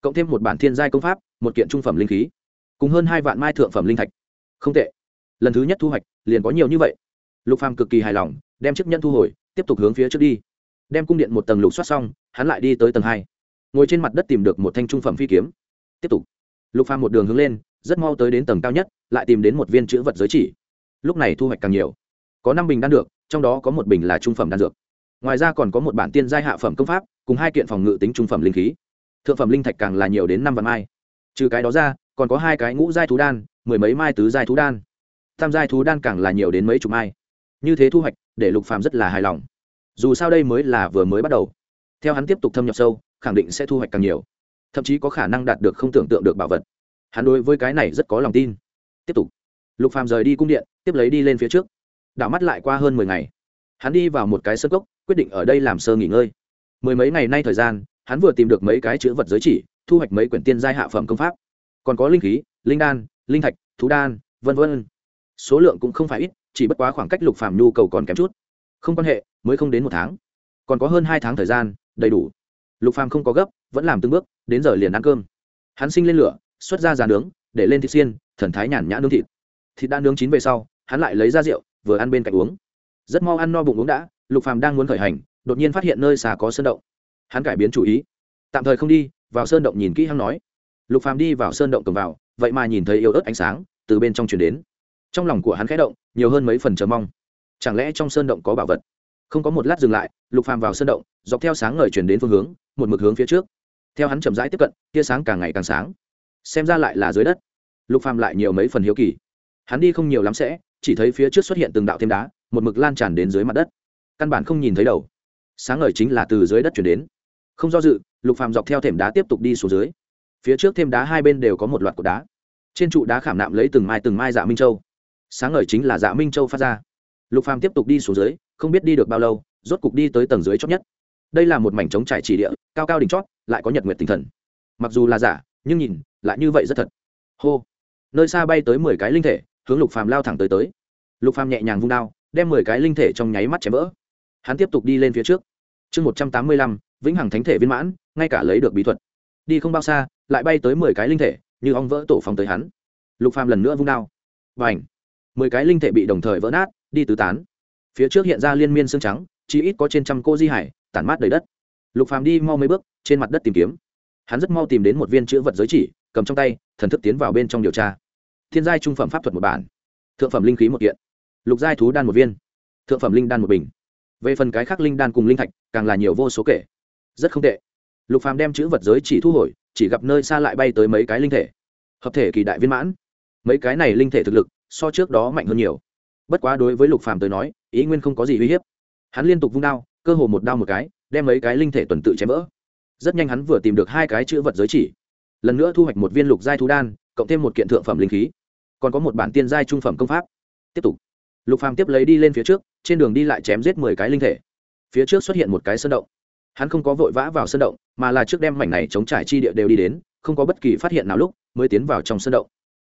Cộng thêm một bản thiên giai công pháp, một kiện trung phẩm linh khí, cùng hơn hai vạn mai thượng phẩm linh thạch. Không tệ. Lần thứ nhất thu hoạch, liền có nhiều như vậy. Lục phàm cực kỳ hài lòng, đem chiếc nhẫn thu hồi, tiếp tục hướng phía trước đi đem cung điện một tầng lục soát xong, hắn lại đi tới tầng hai. Ngồi trên mặt đất tìm được một thanh trung phẩm phi kiếm. Tiếp tục. Lục phàm một đường hướng lên, rất mau tới đến tầng cao nhất, lại tìm đến một viên chữ vật giới chỉ. Lúc này thu hoạch càng nhiều. Có năm bình đan được trong đó có một bình là trung phẩm đan dược. Ngoài ra còn có một bản tiên giai hạ phẩm công pháp, cùng hai kiện phòng ngự tính trung phẩm linh khí. Thượng phẩm linh thạch càng là nhiều đến năm vạn mai. Trừ cái đó ra, còn có hai cái ngũ giai thú đan, mười mấy mai tứ giai thú đan. Tam giai thú đan càng là nhiều đến mấy chục mai. Như thế thu hoạch, để lục phàm rất là hài lòng dù sao đây mới là vừa mới bắt đầu. Theo hắn tiếp tục thâm nhập sâu, khẳng định sẽ thu hoạch càng nhiều. Thậm chí có khả năng đạt được không tưởng tượng được bảo vật. Hắn đối với cái này rất có lòng tin. Tiếp tục. Lục phàm rời đi cung điện, tiếp lấy đi lên phía trước. Đảo mắt lại qua hơn mười ngày. Hắn đi vào một cái sân cốc, quyết định ở đây làm sơ nghỉ ngơi. Mười mấy ngày nay thời gian, hắn vừa tìm được mấy cái chữ vật giới chỉ, thu hoạch mấy quyển tiên giai hạ phẩm công pháp. Còn có linh khí, linh đan, linh thạch, thú đan, vân vân. Số lượng cũng không phải ít, chỉ bất quá khoảng cách lục phàm nhu cầu còn kém chút không quan hệ, mới không đến một tháng. Còn có hơn hai tháng thời gian, đầy đủ. Lục phàm không có gấp, vẫn làm từng bước, đến giờ liền ăn cơm. Hắn sinh lên lửa, xuất ra giàn nướng, để lên thịt xiên, thần thái nhàn nhã nướng thịt. Thịt đã nướng chín về sau, hắn lại lấy ra rượu, vừa ăn bên cạnh uống. Rất mau ăn no bụng uống đã, lục phàm đang muốn khởi hành, đột nhiên phát hiện nơi xà có sơn động. Hắn cải biến chủ ý. Tạm thời không đi, vào sơn động nhìn kỹ hắn nói. Lục phàm đi vào sơn động cầm vào, vậy mà nhìn thấy yếu ớt ánh sáng từ bên trong truyền đến. Trong lòng của hắn khẽ động, nhiều hơn mấy phần chờ mong chẳng lẽ trong sơn động có bảo vật? Không có một lát dừng lại, lục phàm vào sơn động, dọc theo sáng ngời chuyển đến phương hướng, một mực hướng phía trước. Theo hắn chậm rãi tiếp cận, tia sáng càng ngày càng sáng. Xem ra lại là dưới đất. Lục phàm lại nhiều mấy phần hiếu kỳ. Hắn đi không nhiều lắm sẽ, chỉ thấy phía trước xuất hiện từng đạo thêm đá, một mực lan tràn đến dưới mặt đất. Căn bản không nhìn thấy đầu. Sáng ngời chính là từ dưới đất chuyển đến. Không do dự, lục phàm dọc theo thềm đá tiếp tục đi xuống dưới. Phía trước thêm đá hai bên đều có một loạt cột đá. Trên trụ đá khảm nạm lấy từng mai từng mai dạ minh châu. Sáng ngời chính là dạ minh châu phát ra lục phàm tiếp tục đi xuống dưới, không biết đi được bao lâu, rốt cục đi tới tầng dưới chót nhất. Đây là một mảnh trống trải chỉ địa, cao cao đỉnh chót, lại có nhật nguyệt tinh thần. Mặc dù là giả, nhưng nhìn, lại như vậy rất thật. Hô! Nơi xa bay tới mười cái linh thể, hướng lục phàm lao thẳng tới tới. Lục phàm nhẹ nhàng vung đao, đem mười cái linh thể trong nháy mắt chém vỡ. Hắn tiếp tục đi lên phía trước. Chương một trăm tám mươi lăm, vĩnh hằng thánh thể viên mãn, ngay cả lấy được bí thuật. Đi không bao xa, lại bay tới mười cái linh thể, như ong vỡ tổ phòng tới hắn. Lục phàm lần nữa vung đao. Và ảnh mười cái linh thể bị đồng thời vỡ nát đi tứ tán. Phía trước hiện ra liên miên xương trắng, chỉ ít có trên trăm cô di hải, tản mát đầy đất. Lục phàm đi mau mấy bước, trên mặt đất tìm kiếm. Hắn rất mau tìm đến một viên chữ vật giới chỉ, cầm trong tay, thần thức tiến vào bên trong điều tra. Thiên giai trung phẩm pháp thuật một bản. Thượng phẩm linh khí một kiện. Lục giai thú đan một viên. Thượng phẩm linh đan một bình. Về phần cái khác linh đan cùng linh thạch, càng là nhiều vô số kể. Rất không tệ. Lục phàm đem chữ vật giới chỉ thu hồi, chỉ gặp nơi xa lại bay tới mấy cái linh thể. Hợp thể kỳ đại viên mãn. Mấy cái này linh thể thực lực, so trước đó mạnh hơn nhiều bất quá đối với lục phàm tới nói, ý nguyên không có gì uy hiếp. Hắn liên tục vung đao, cơ hồ một đao một cái, đem mấy cái linh thể tuần tự chém vỡ. Rất nhanh hắn vừa tìm được hai cái chữ vật giới chỉ. Lần nữa thu hoạch một viên lục giai thú đan, cộng thêm một kiện thượng phẩm linh khí. Còn có một bản tiên giai trung phẩm công pháp. Tiếp tục. Lục phàm tiếp lấy đi lên phía trước, trên đường đi lại chém giết mười cái linh thể. Phía trước xuất hiện một cái sơn động. Hắn không có vội vã vào sơn động, mà là trước đem mảnh này chống trải chi địa đều đi đến, không có bất kỳ phát hiện nào lúc, mới tiến vào trong sơn động.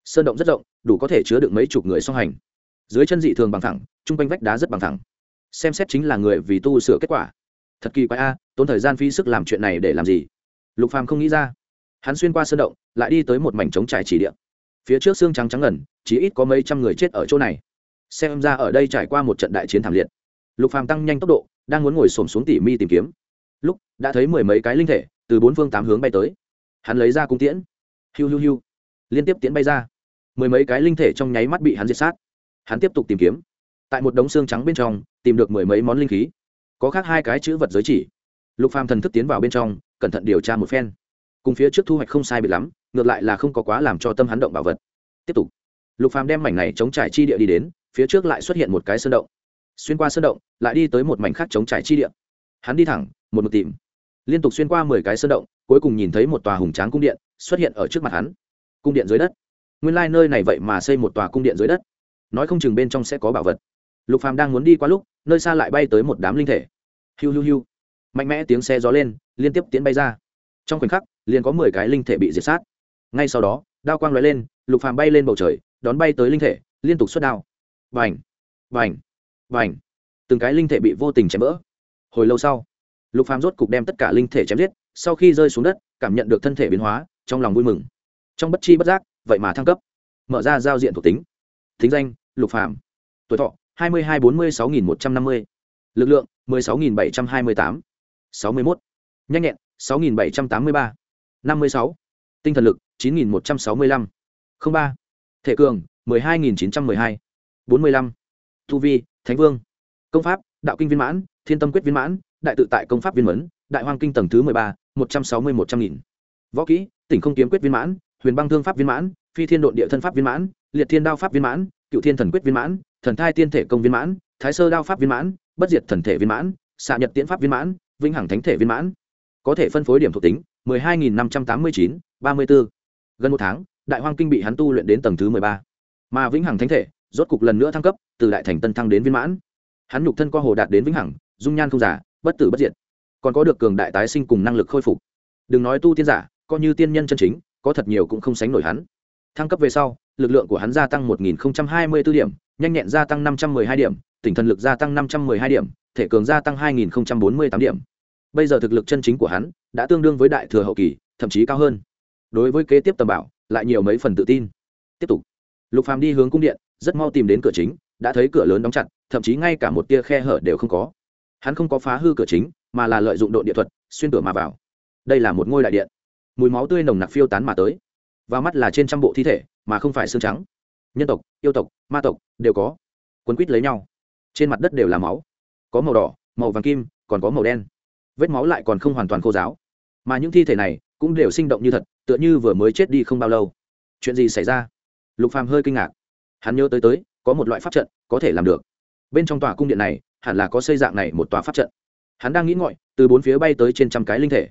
Sơn động rất rộng, đủ có thể chứa được mấy chục người song hành dưới chân dị thường bằng thẳng chung quanh vách đá rất bằng thẳng xem xét chính là người vì tu sửa kết quả. Thật kỳ quái a, tốn thời gian phi sức làm chuyện này để làm gì? Lục phàm không nghĩ ra. Hắn xuyên qua sơn động, lại đi tới một mảnh trống trải chỉ địa. Phía trước xương trắng trắng ngần, chỉ ít có mấy trăm người chết ở chỗ này. Xem ra ở đây trải qua một trận đại chiến thảm liệt. Lục phàm tăng nhanh tốc độ, đang muốn ngồi xổm xuống tỉ mi tìm kiếm. Lúc, đã thấy mười mấy cái linh thể, từ bốn phương tám hướng bay tới. Hắn lấy ra cung tiễn. Hiu hiu hiu. Liên tiếp tiễn bay ra. Mười mấy cái linh thể trong nháy mắt bị hắn diệt sát hắn tiếp tục tìm kiếm. Tại một đống xương trắng bên trong, tìm được mười mấy món linh khí. Có khác hai cái chữ vật giới chỉ. Lục phàm thần thức tiến vào bên trong, cẩn thận điều tra một phen. Cùng phía trước thu hoạch không sai biệt lắm, ngược lại là không có quá làm cho tâm hắn động bảo vật. Tiếp tục. Lục phàm đem mảnh này chống trải chi địa đi đến, phía trước lại xuất hiện một cái sơn động. Xuyên qua sơn động, lại đi tới một mảnh khác chống trải chi địa. Hắn đi thẳng, một một tìm. Liên tục xuyên qua mười cái sơn động, cuối cùng nhìn thấy một tòa hùng tráng cung điện xuất hiện ở trước mặt hắn. Cung điện dưới đất. Nguyên lai nơi này vậy mà xây một tòa cung điện dưới đất nói không chừng bên trong sẽ có bảo vật. Lục phàm đang muốn đi qua lúc, nơi xa lại bay tới một đám linh thể. Hiu hiu hiu. Mạnh mẽ tiếng xe gió lên, liên tiếp tiến bay ra. Trong khoảnh khắc, liền có mười cái linh thể bị diệt sát. Ngay sau đó, đao quang lóe lên, lục phàm bay lên bầu trời, đón bay tới linh thể, liên tục xuất đao. Vành vành vành từng cái linh thể bị vô tình chém vỡ. Hồi lâu sau, lục phàm rốt cục đem tất cả linh thể chém giết, sau khi rơi xuống đất, cảm nhận được thân thể biến hóa, trong lòng vui mừng. Trong bất chi bất giác, vậy mà thăng cấp. Mở ra giao diện thuộc tính thính danh lục Phạm, tuổi thọ hai mươi hai bốn mươi sáu nghìn một trăm năm mươi. Lực lượng mười sáu nghìn bảy trăm hai mươi tám. sáu mươi mốt. Nhanh nhẹn sáu nghìn bảy trăm tám mươi ba. năm mươi sáu. Tinh thần lực chín nghìn một trăm sáu mươi lăm. ba. Thể cường mười hai nghìn chín trăm mười hai. bốn mươi lăm. Thu vi thánh vương. Công pháp đạo kinh viên mãn thiên tâm quyết viên mãn đại tự tại công pháp viên mẫn đại hoang kinh tầng thứ mười ba một trăm sáu mươi một trăm nghìn. Võ kỹ tỉnh không kiếm quyết viên mãn huyền băng thương pháp viên mãn phi thiên độn địa thân pháp viên mãn, liệt thiên đao pháp viên mãn, cựu thiên thần quyết viên mãn, thần thai tiên thể công viên mãn, thái sơ đao pháp viên mãn, bất diệt thần thể viên mãn, xạ nhật tiễn pháp viên mãn, vĩnh hằng thánh thể viên mãn. Có thể phân phối điểm thuộc tính, mười hai nghìn năm trăm tám mươi chín, ba mươi bốn gần một tháng, đại hoang kinh bị hắn tu luyện đến tầng thứ mười ba. Mà vĩnh hằng thánh thể, rốt cục lần nữa thăng cấp, từ đại thành tân thăng đến viên mãn. Hắn nhục thân qua hồ đạt đến vĩnh hằng, dung nhan không giả, bất tử bất diệt. Còn có được cường đại tái sinh cùng năng lực khôi phục. Đừng nói tu tiên giả, coi như tiên nhân chân chính, có thật nhiều cũng không sánh nổi hắn thăng cấp về sau, lực lượng của hắn gia tăng 1024 điểm, nhanh nhẹn gia tăng 512 điểm tỉnh thần lực gia tăng 512 điểm, thể cường gia tăng 2048 điểm. Bây giờ thực lực chân chính của hắn đã tương đương với đại thừa hậu kỳ, thậm chí cao hơn. Đối với kế tiếp tầm bảo, lại nhiều mấy phần tự tin. Tiếp tục. Lục phàm đi hướng cung điện, rất mau tìm đến cửa chính, đã thấy cửa lớn đóng chặt, thậm chí ngay cả một tia khe hở đều không có. Hắn không có phá hư cửa chính, mà là lợi dụng độ địa thuật, xuyên cửa mà vào. Đây là một ngôi đại điện. Mùi máu tươi nồng nặc phiêu tán mà tới và mắt là trên trăm bộ thi thể, mà không phải xương trắng. Nhân tộc, yêu tộc, ma tộc đều có. Quấn quýt lấy nhau. Trên mặt đất đều là máu. Có màu đỏ, màu vàng kim, còn có màu đen. Vết máu lại còn không hoàn toàn khô giáo. Mà những thi thể này cũng đều sinh động như thật, tựa như vừa mới chết đi không bao lâu. Chuyện gì xảy ra? Lục phàm hơi kinh ngạc. Hắn nhớ tới tới, có một loại pháp trận có thể làm được. Bên trong tòa cung điện này, hẳn là có xây dạng này một tòa pháp trận. Hắn đang nghĩ ngợi, từ bốn phía bay tới trên trăm cái linh thể.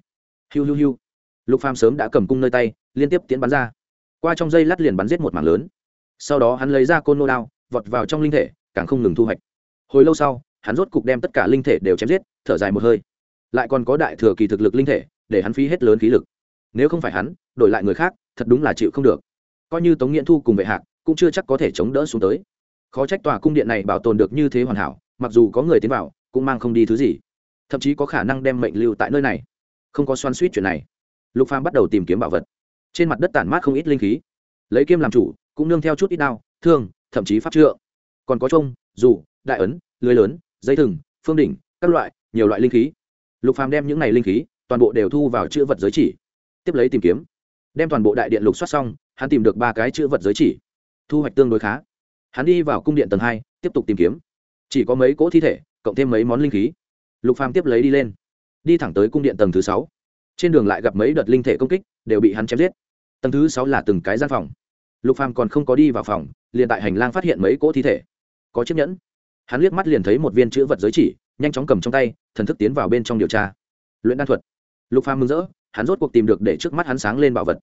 Hiu hiu hiu lục phàm sớm đã cầm cung nơi tay, liên tiếp tiến bắn ra. Qua trong dây lát liền bắn giết một mảng lớn. Sau đó hắn lấy ra côn nô đao, vọt vào trong linh thể, càng không ngừng thu hoạch. Hồi lâu sau, hắn rốt cục đem tất cả linh thể đều chém giết, thở dài một hơi. Lại còn có đại thừa kỳ thực lực linh thể, để hắn phí hết lớn khí lực. Nếu không phải hắn, đổi lại người khác, thật đúng là chịu không được. Coi như tống nghiễn thu cùng vệ hạc, cũng chưa chắc có thể chống đỡ xuống tới. Khó trách tòa cung điện này bảo tồn được như thế hoàn hảo, mặc dù có người tiến vào, cũng mang không đi thứ gì. Thậm chí có khả năng đem mệnh lưu tại nơi này. Không có xoan suýt chuyện này lục phàm bắt đầu tìm kiếm bảo vật. Trên mặt đất tản mát không ít linh khí. Lấy kim làm chủ, cũng nương theo chút ít đao, thương, thậm chí pháp trượng. Còn có trông, dù, đại ấn, lưới lớn, dây thừng, phương đỉnh, các loại, nhiều loại linh khí. Lục phàm đem những này linh khí, toàn bộ đều thu vào chữ vật giới chỉ. Tiếp lấy tìm kiếm. Đem toàn bộ đại điện lục soát xong, hắn tìm được ba cái chữ vật giới chỉ. Thu hoạch tương đối khá. Hắn đi vào cung điện tầng hai, tiếp tục tìm kiếm. Chỉ có mấy cỗ thi thể, cộng thêm mấy món linh khí. Lục phàm tiếp lấy đi lên. Đi thẳng tới cung điện tầng thứ sáu trên đường lại gặp mấy đợt linh thể công kích, đều bị hắn chém giết. Tầng thứ sáu là từng cái gian phòng. Lục phàm còn không có đi vào phòng, liền tại hành lang phát hiện mấy cỗ thi thể. Có chiếc nhẫn. Hắn liếc mắt liền thấy một viên chữ vật giới chỉ, nhanh chóng cầm trong tay, thần thức tiến vào bên trong điều tra. Luyện đan thuật. Lục phàm mừng rỡ, hắn rốt cuộc tìm được để trước mắt hắn sáng lên bảo vật.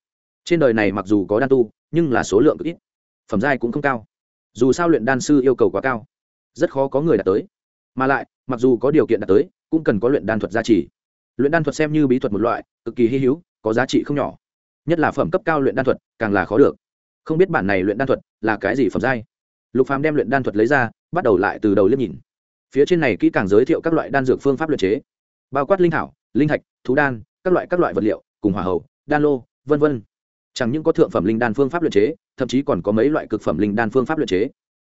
Trên đời này mặc dù có đan tu, nhưng là số lượng cực ít. Phẩm giai cũng không cao. Dù sao luyện đan sư yêu cầu quá cao. Rất khó có người đạt tới. Mà lại, mặc dù có điều kiện đạt tới, cũng cần có luyện đan thuật gia trì luyện đan thuật xem như bí thuật một loại cực kỳ hy hữu có giá trị không nhỏ. Nhất là phẩm cấp cao luyện đan thuật càng là khó được. Không biết bản này luyện đan thuật là cái gì phẩm giai. Lục phàm đem luyện đan thuật lấy ra bắt đầu lại từ đầu liếc nhìn. Phía trên này kỹ càng giới thiệu các loại đan dược phương pháp luyện chế. Bao quát linh thảo linh thạch thú đan các loại các loại vật liệu cùng hỏa hầu, đan lô vân vân. Chẳng những có thượng phẩm linh đan phương pháp luyện chế thậm chí còn có mấy loại cực phẩm linh đan phương pháp luyện chế.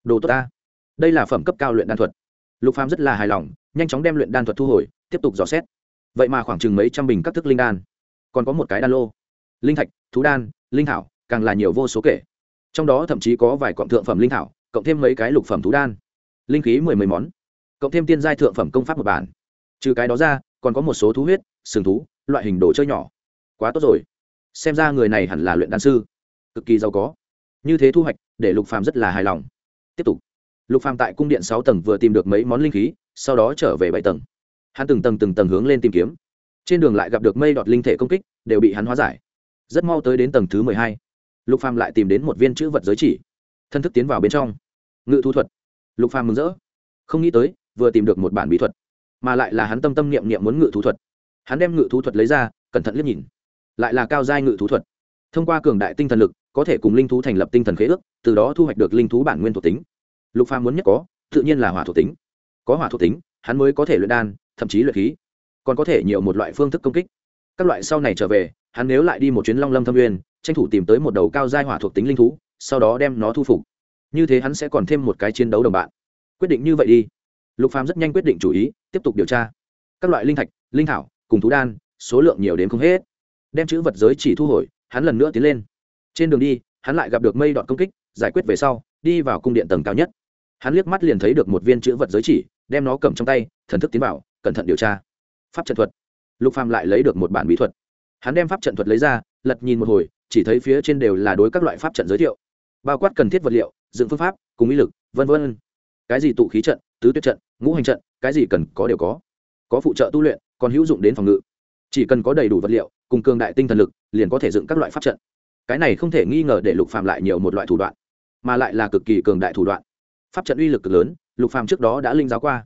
Đồ tốt ta. Đây là phẩm cấp cao luyện đan thuật. Lục phàm rất là hài lòng nhanh chóng đem luyện đan thuật thu hồi tiếp tục dò xét vậy mà khoảng chừng mấy trăm bình các thức linh đan. Còn có một cái đan lô. Linh thạch, thú đan, linh thảo, càng là nhiều vô số kể. Trong đó thậm chí có vài cọng thượng phẩm linh thảo, cộng thêm mấy cái lục phẩm thú đan. Linh khí mười mấy món, cộng thêm tiên giai thượng phẩm công pháp một bản. Trừ cái đó ra, còn có một số thú huyết, sừng thú, loại hình đồ chơi nhỏ. Quá tốt rồi. Xem ra người này hẳn là luyện đan sư. Cực kỳ giàu có. Như thế thu hoạch, để lục phàm rất là hài lòng. Tiếp tục. Lục phàm tại cung điện sáu tầng vừa tìm được mấy món linh khí, sau đó trở về bảy tầng hắn từng tầng từng tầng hướng lên tìm kiếm. Trên đường lại gặp được mây đọt linh thể công kích, đều bị hắn hóa giải. Rất mau tới đến tầng thứ mười hai. Lục phàm lại tìm đến một viên chữ vật giới chỉ. Thân thức tiến vào bên trong. Ngự thu thuật. Lục phàm mừng rỡ. Không nghĩ tới, vừa tìm được một bản bí thuật, mà lại là hắn tâm tâm niệm niệm muốn ngự thú thuật. Hắn đem ngự thú thuật lấy ra, cẩn thận liếc nhìn. Lại là cao giai ngự thú thuật. Thông qua cường đại tinh thần lực, có thể cùng linh thú thành lập tinh thần khế ước, từ đó thu hoạch được linh thú bản nguyên thuộc tính. Lục phàm muốn nhất có, tự nhiên là hỏa thuộc tính. Có hỏa thuộc tính, hắn mới có thể luyện đan thậm chí luyện khí, còn có thể nhiều một loại phương thức công kích. Các loại sau này trở về, hắn nếu lại đi một chuyến long lâm thâm nguyên, tranh thủ tìm tới một đầu cao giai hỏa thuộc tính linh thú, sau đó đem nó thu phục. Như thế hắn sẽ còn thêm một cái chiến đấu đồng bạn. Quyết định như vậy đi. Lục phàm rất nhanh quyết định chủ ý, tiếp tục điều tra. Các loại linh thạch, linh thảo, cùng thú đan, số lượng nhiều đến không hết. Đem chữ vật giới chỉ thu hồi, hắn lần nữa tiến lên. Trên đường đi, hắn lại gặp được mây đọt công kích, giải quyết về sau, đi vào cung điện tầng cao nhất. Hắn liếc mắt liền thấy được một viên chữ vật giới chỉ, đem nó cầm trong tay, thần thức tiến vào cẩn thận điều tra. Pháp trận thuật. Lục phàm lại lấy được một bản bí thuật. Hắn đem pháp trận thuật lấy ra, lật nhìn một hồi, chỉ thấy phía trên đều là đối các loại pháp trận giới thiệu. Bao quát cần thiết vật liệu, dựng phương pháp, cùng ý lực, vân vân. Cái gì tụ khí trận, tứ tuyết trận, ngũ hành trận, cái gì cần có đều có. Có phụ trợ tu luyện, còn hữu dụng đến phòng ngự. Chỉ cần có đầy đủ vật liệu, cùng cường đại tinh thần lực, liền có thể dựng các loại pháp trận. Cái này không thể nghi ngờ để lục phàm lại nhiều một loại thủ đoạn, mà lại là cực kỳ cường đại thủ đoạn. Pháp trận uy lực cực lớn, lục phàm trước đó đã linh giáo qua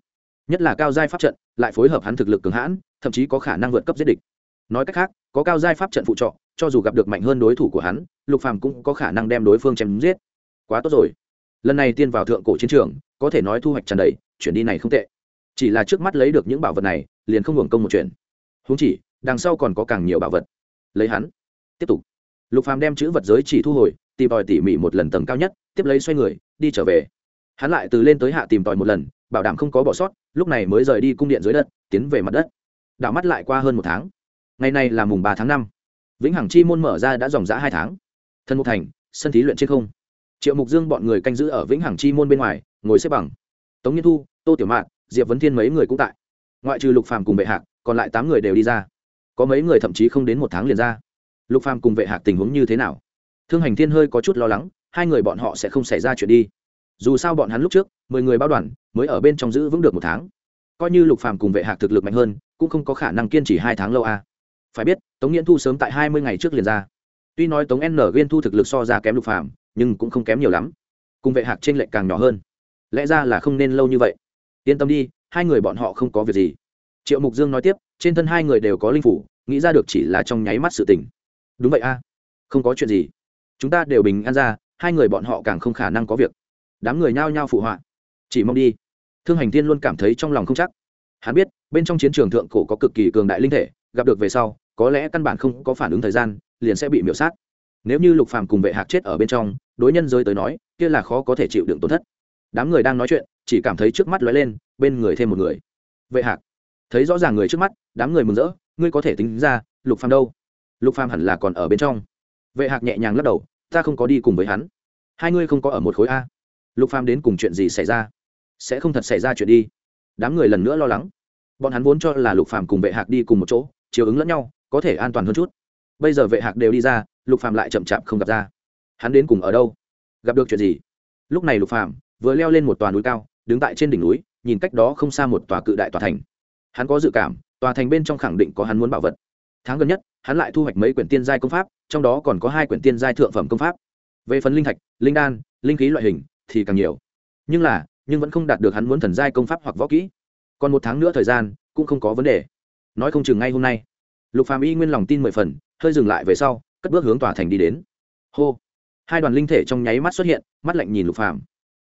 nhất là cao giai pháp trận, lại phối hợp hắn thực lực cường hãn, thậm chí có khả năng vượt cấp giết địch. Nói cách khác, có cao giai pháp trận phụ trợ cho dù gặp được mạnh hơn đối thủ của hắn, lục phàm cũng có khả năng đem đối phương chém giết. Quá tốt rồi. Lần này tiên vào thượng cổ chiến trường, có thể nói thu hoạch tràn đầy, chuyển đi này không tệ. Chỉ là trước mắt lấy được những bảo vật này, liền không hưởng công một chuyện. Huống chỉ, đằng sau còn có càng nhiều bảo vật. Lấy hắn. Tiếp tục. Lục phàm đem chữ vật giới chỉ thu hồi, tìm tòi tỉ mỉ một lần tầng cao nhất, tiếp lấy xoay người, đi trở về. Hắn lại từ lên tới hạ tìm tòi một lần bảo đảm không có bỏ sót, lúc này mới rời đi cung điện dưới đất, tiến về mặt đất. Đảo mắt lại qua hơn một tháng. Ngày này là mùng ba tháng năm. Vĩnh hằng chi môn mở ra đã dòng dã hai tháng. Thân mục thành, sân thí luyện trên không. Triệu mục dương bọn người canh giữ ở vĩnh hằng chi môn bên ngoài, ngồi xếp bằng. Tống nhiên thu, tô tiểu mạn, diệp vấn thiên mấy người cũng tại. Ngoại trừ lục phàm cùng vệ hạc, còn lại tám người đều đi ra. Có mấy người thậm chí không đến một tháng liền ra. Lục phàm cùng vệ hạc tình huống như thế nào? Thương hành thiên hơi có chút lo lắng, hai người bọn họ sẽ không xảy ra chuyện đi dù sao bọn hắn lúc trước, mười người bao đoàn, mới ở bên trong giữ vững được một tháng. Coi như lục phàm cùng vệ hạc thực lực mạnh hơn, cũng không có khả năng kiên trì hai tháng lâu a. À. phải biết, tống nghiễn thu sớm tại hai mươi ngày trước liền ra. Tuy nói tống n nguyên thu thực lực so ra kém lục phàm, nhưng cũng không kém nhiều lắm. Cùng vệ hạc trên lệnh càng nhỏ hơn. Lẽ ra là không nên lâu như vậy. Yên tâm đi, hai người bọn họ không có việc gì. Triệu mục dương nói tiếp, trên thân hai người đều có linh phủ, nghĩ ra được chỉ là trong nháy mắt sự tình. Đúng vậy a. Không có chuyện gì. Chúng ta đều bình an ra, hai người bọn họ càng không khả năng có việc đám người nhao nhao phụ họa. Chỉ mong đi. Thương hành tiên luôn cảm thấy trong lòng không chắc. Hắn biết, bên trong chiến trường thượng cổ có cực kỳ cường đại linh thể, gặp được về sau, có lẽ căn bản không có phản ứng thời gian, liền sẽ bị miễu sát. Nếu như lục phàm cùng vệ hạc chết ở bên trong, đối nhân giới tới nói, kia là khó có thể chịu đựng tổn thất. Đám người đang nói chuyện, chỉ cảm thấy trước mắt lóe lên, bên người thêm một người. Vệ hạc, thấy rõ ràng người trước mắt, đám người mừng rỡ, ngươi có thể tính ra, lục phàm đâu? Lục phàm hẳn là còn ở bên trong. Vệ hạc nhẹ nhàng lắc đầu, ta không có đi cùng với hắn. Hai ngươi không có ở một khối a lục phàm đến cùng chuyện gì xảy ra? Sẽ không thật xảy ra chuyện đi. Đám người lần nữa lo lắng. Bọn hắn vốn cho là lục phàm cùng vệ hạc đi cùng một chỗ, chiều ứng lẫn nhau, có thể an toàn hơn chút. Bây giờ vệ hạc đều đi ra, lục phàm lại chậm chạp không gặp ra. Hắn đến cùng ở đâu? Gặp được chuyện gì? Lúc này lục phàm vừa leo lên một tòa núi cao, đứng tại trên đỉnh núi, nhìn cách đó không xa một tòa cự đại tòa thành. Hắn có dự cảm, tòa thành bên trong khẳng định có hắn muốn bảo vật. Tháng gần nhất, hắn lại thu hoạch mấy quyển tiên giai công pháp, trong đó còn có hai quyển tiên giai thượng phẩm công pháp. Về phần linh thạch, linh đan, linh khí loại hình thì càng nhiều. Nhưng là, nhưng vẫn không đạt được hắn muốn thần giai công pháp hoặc võ kỹ. Còn một tháng nữa thời gian, cũng không có vấn đề. Nói không chừng ngay hôm nay. Lục phàm y nguyên lòng tin mười phần, hơi dừng lại về sau, cất bước hướng tòa thành đi đến. Hô! Hai đoàn linh thể trong nháy mắt xuất hiện, mắt lạnh nhìn lục phàm.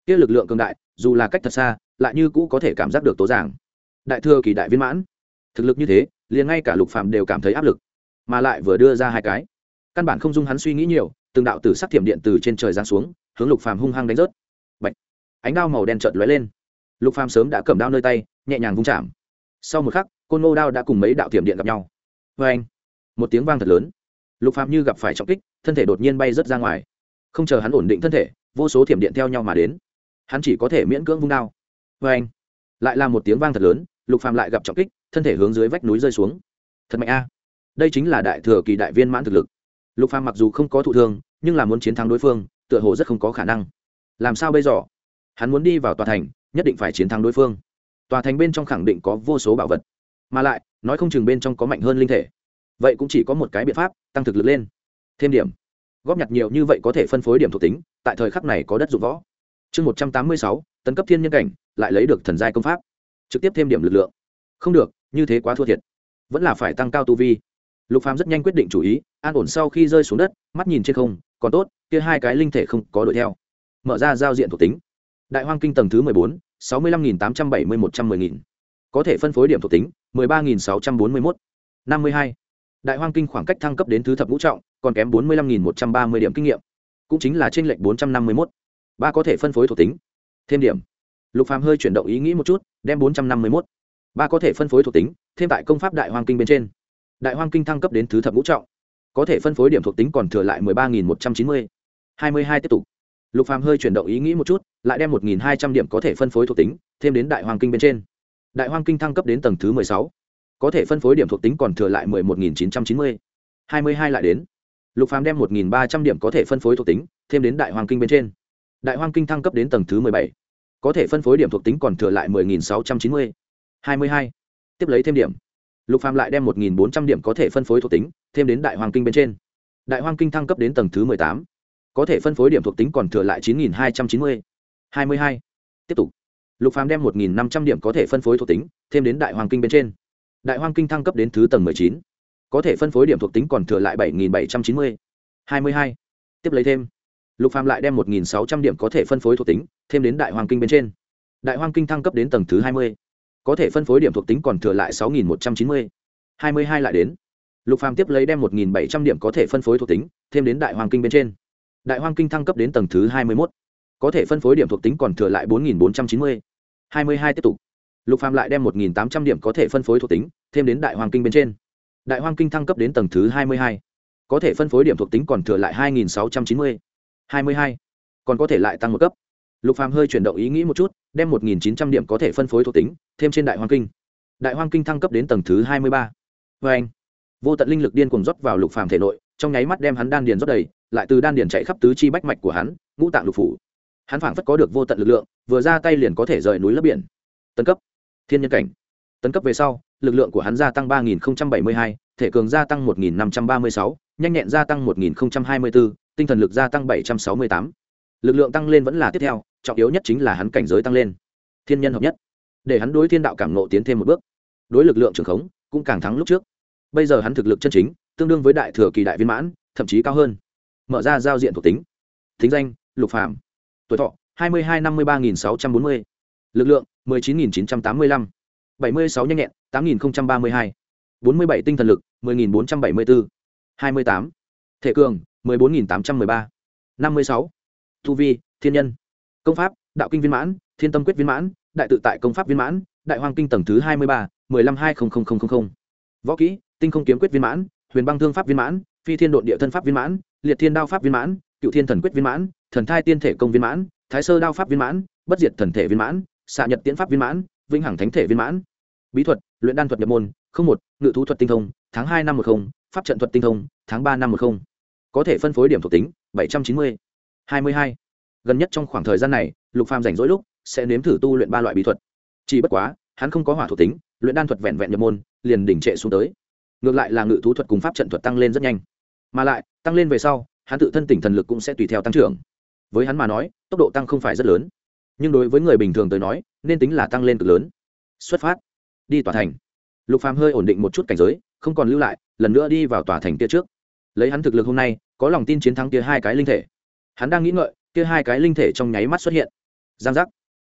Kia lực lượng cường đại, dù là cách thật xa, lại như cũ có thể cảm giác được tố giảng đại thừa kỳ đại viên mãn. Thực lực như thế, liền ngay cả lục phàm đều cảm thấy áp lực. Mà lại vừa đưa ra hai cái. Căn bản không dung hắn suy nghĩ nhiều, từng đạo tử sắc thiểm điện từ trên trời giáng xuống, hướng lục phàm hung hăng đánh rớt ánh đao màu đen chợt lóe lên. Lục phàm sớm đã cầm đao nơi tay, nhẹ nhàng vung chạm. Sau một khắc, côn ngô đao đã cùng mấy đạo thiểm điện gặp nhau. Vê anh, một tiếng vang thật lớn. Lục phàm như gặp phải trọng kích, thân thể đột nhiên bay rớt ra ngoài. Không chờ hắn ổn định thân thể, vô số thiểm điện theo nhau mà đến. Hắn chỉ có thể miễn cưỡng vung đao. Vê anh, lại là một tiếng vang thật lớn, lục phàm lại gặp trọng kích, thân thể hướng dưới vách núi rơi xuống. Thật mạnh a. Đây chính là đại thừa kỳ đại viên mãn thực lực. Lục phàm mặc dù không có thụ thương, nhưng là muốn chiến thắng đối phương, tựa hồ rất không có khả năng. Làm sao bây giờ? Hắn muốn đi vào tòa thành, nhất định phải chiến thắng đối phương. Tòa thành bên trong khẳng định có vô số bảo vật, mà lại, nói không chừng bên trong có mạnh hơn linh thể. Vậy cũng chỉ có một cái biện pháp, tăng thực lực lên. Thêm điểm. Góp nhặt nhiều như vậy có thể phân phối điểm thuộc tính, tại thời khắc này có đất dụng võ. Chương một trăm tám mươi sáu, tấn cấp thiên nhân cảnh, lại lấy được thần giai công pháp. Trực tiếp thêm điểm lực lượng. Không được, như thế quá thua thiệt. Vẫn là phải tăng cao tu vi. Lục phàm rất nhanh quyết định chủ ý, an ổn sau khi rơi xuống đất, mắt nhìn trên không, còn tốt, kia hai cái linh thể không có đuổi theo. Mở ra giao diện thuộc tính đại hoang kinh tầng thứ mười bốn, sáu mươi lăm nghìn tám trăm bảy mươi một trăm mười nghìn. Có thể phân phối điểm thuộc tính, mười ba nghìn sáu trăm bốn mươi mốt. năm mươi hai. Đại hoang kinh khoảng cách thăng cấp đến thứ thập ngũ trọng, còn kém bốn mươi lăm nghìn một trăm ba mươi điểm kinh nghiệm. Cũng chính là trên lệnh bốn trăm năm mươi mốt. Ba có thể phân phối thuộc tính. Thêm điểm. Lục phàm hơi chuyển động ý nghĩ một chút, đem bốn trăm năm mươi mốt. Ba có thể phân phối thuộc tính, thêm tại công pháp đại hoang kinh bên trên. Đại hoang kinh thăng cấp đến thứ thập ngũ trọng. Có thể phân phối điểm thuộc tính còn thừa lại mười ba nghìn một trăm chín mươi. hai mươi hai tiếp tục lục phàm hơi chuyển động ý nghĩ một chút, lại đem một nghìn hai trăm điểm có thể phân phối thuộc tính, thêm đến đại Hoàng kinh bên trên. Đại Hoàng kinh thăng cấp đến tầng thứ mười sáu. Có thể phân phối điểm thuộc tính còn thừa lại mười một nghìn chín trăm chín mươi. Hai mươi hai lại đến. Lục phàm đem một nghìn ba trăm điểm có thể phân phối thuộc tính, thêm đến đại Hoàng kinh bên trên. Đại Hoàng kinh thăng cấp đến tầng thứ mười bảy. Có thể phân phối điểm thuộc tính còn thừa lại mười nghìn sáu trăm chín mươi. Hai mươi hai. Tiếp lấy thêm điểm. Lục phàm lại đem một nghìn bốn trăm điểm có thể phân phối thuộc tính, thêm đến đại hoàng kinh bên trên. Đại hoàng kinh thăng cấp đến tầng thứ mười tám có thể phân phối điểm thuộc tính còn thừa lại chín nghìn hai trăm chín mươi. hai mươi hai. Tiếp tục. Lục phàm đem một nghìn năm trăm điểm có thể phân phối thuộc tính, thêm đến đại hoàng kinh bên trên. Đại hoàng kinh thăng cấp đến thứ tầng mười chín. Có thể phân phối điểm thuộc tính còn thừa lại bảy nghìn bảy trăm chín mươi. hai mươi hai. Tiếp lấy thêm. Lục phàm lại đem một nghìn sáu trăm điểm có thể phân phối thuộc tính, thêm đến đại hoàng kinh bên trên. Đại hoàng kinh thăng cấp đến tầng thứ hai mươi. Có thể phân phối điểm thuộc tính còn thừa lại sáu nghìn một trăm chín mươi. hai mươi hai lại đến. Lục phàm tiếp lấy đem một nghìn bảy trăm điểm có thể phân phối thuộc tính, thêm đến đại hoàng kinh bên trên đại hoàng kinh thăng cấp đến tầng thứ hai mươi mốt, có thể phân phối điểm thuộc tính còn thừa lại bốn nghìn bốn trăm chín mươi. hai mươi hai tiếp tục. Lục phàm lại đem một nghìn tám trăm điểm có thể phân phối thuộc tính, thêm đến đại hoàng kinh bên trên. Đại hoàng kinh thăng cấp đến tầng thứ hai mươi hai, có thể phân phối điểm thuộc tính còn thừa lại hai nghìn sáu trăm chín mươi. hai mươi hai, còn có thể lại tăng một cấp. Lục phàm hơi chuyển động ý nghĩ một chút, đem một nghìn chín trăm điểm có thể phân phối thuộc tính, thêm trên đại hoàng kinh. Đại hoàng kinh thăng cấp đến tầng thứ hai mươi ba. Vê anh vô tận linh lực điên cuồng rót vào lục phàm thể nội, trong nháy mắt đem hắn đan điền rót đầy lại từ đan điền chạy khắp tứ chi bách mạch của hắn, ngũ tạng lục phủ. Hắn phảng phất có được vô tận lực lượng, vừa ra tay liền có thể rời núi lấp biển. Tấn cấp. Thiên nhân cảnh. Tấn cấp về sau, lực lượng của hắn gia tăng ba nghìn bảy mươi hai, thể cường gia tăng một nghìn năm trăm ba mươi sáu, nhanh nhẹn gia tăng một nghìn hai mươi bốn tinh thần lực gia tăng bảy trăm sáu mươi tám. Lực lượng tăng lên vẫn là tiếp theo, trọng yếu nhất chính là hắn cảnh giới tăng lên. Thiên nhân hợp nhất. Để hắn đối thiên đạo cảm nộ tiến thêm một bước. Đối lực lượng trường khống, cũng càng thắng lúc trước. Bây giờ hắn thực lực chân chính, tương đương với đại thừa kỳ đại viên mãn, thậm chí cao hơn mở ra giao diện thuộc tính. Thính danh, lục phạm tuổi thọ, hai mươi hai năm mươi ba nghìn sáu trăm bốn mươi. Lực lượng, mười chín nghìn chín trăm tám mươi lăm. bảy mươi sáu nhanh nhẹn, tám nghìn ba mươi hai. bốn mươi bảy tinh thần lực, mười nghìn bốn trăm bảy mươi bốn hai mươi tám. Thể cường, mười bốn nghìn tám trăm mười ba. năm mươi sáu. Thu vi, thiên nhân. Công pháp, đạo kinh viên mãn, thiên tâm quyết viên mãn, đại tự tại công pháp viên mãn, đại hoàng kinh tầng thứ hai mươi ba, mười lăm hai võ kỹ, tinh không kiếm quyết viên mãn, huyền băng thương pháp viên mãn, phi thiên độn địa thân pháp viên mãn liệt thiên đao pháp viên mãn, cựu thiên thần quyết viên mãn, thần thai tiên thể công viên mãn, thái sơ đao pháp viên mãn, bất diệt thần thể viên mãn, xạ nhật tiễn pháp viên mãn, vĩnh hằng thánh thể viên mãn. Bí thuật, luyện đan thuật nhập môn, không một, ngự thú thuật tinh thông, tháng hai năm một không, pháp trận thuật tinh thông, tháng ba năm một không. Có thể phân phối điểm thuộc tính, bảy trăm chín mươi, hai mươi hai. Gần nhất trong khoảng thời gian này, lục phàm rảnh rỗi lúc, sẽ nếm thử tu luyện ba loại bí thuật. Chỉ bất quá, hắn không có hỏa thuộc tính, luyện đan thuật vẹn vẹn nhập môn, liền đỉnh trệ xuống tới. Ngược lại là ngự thú thuật cùng pháp trận thuật tăng lên rất nhanh mà lại, tăng lên về sau, hắn tự thân tỉnh thần lực cũng sẽ tùy theo tăng trưởng. Với hắn mà nói, tốc độ tăng không phải rất lớn. Nhưng đối với người bình thường tới nói, nên tính là tăng lên cực lớn. Xuất phát. Đi tòa thành. Lục phàm hơi ổn định một chút cảnh giới, không còn lưu lại, lần nữa đi vào tòa thành kia trước. Lấy hắn thực lực hôm nay, có lòng tin chiến thắng kia hai cái linh thể. Hắn đang nghĩ ngợi, kia hai cái linh thể trong nháy mắt xuất hiện. Giang giác.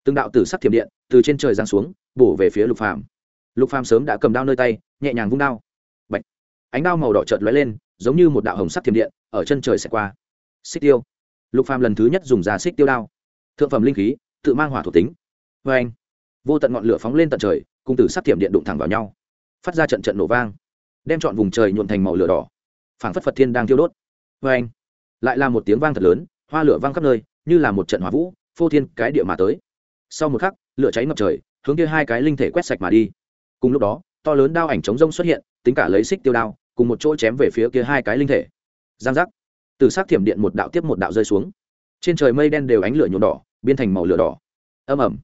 Từng đạo tử sắc thiểm điện từ trên trời giáng xuống, bổ về phía lục phàm. Lục phàm sớm đã cầm đao nơi tay, nhẹ nhàng vung đao. Bạch. ánh đao màu đỏ chợt lóe lên giống như một đạo hồng sắc thiểm điện ở chân trời sẽ qua. Xích tiêu. Lục phàm lần thứ nhất dùng ra xích tiêu đao. Thượng phẩm linh khí, tự mang hỏa thuộc tính. Vê anh, vô tận ngọn lửa phóng lên tận trời, cùng tử sắc thiểm điện đụng thẳng vào nhau. Phát ra trận trận nổ vang, đem chọn vùng trời nhuộn thành màu lửa đỏ. Phảng phất phật thiên đang thiêu đốt. Vê anh, lại là một tiếng vang thật lớn, hoa lửa vang khắp nơi, như là một trận hỏa vũ, phô thiên cái địa mà tới. Sau một khắc, lửa cháy ngập trời, hướng kia hai cái linh thể quét sạch mà đi. Cùng lúc đó, to lớn đao ảnh chống rông xuất hiện, tính cả lấy xích tiêu đao cùng một chỗ chém về phía kia hai cái linh thể. Giang giác. Từ s thiểm điện một đạo tiếp một đạo rơi xuống. Trên trời mây đen đều ánh lửa nhuộm đỏ, biến thành màu lửa đỏ. Âm ẩm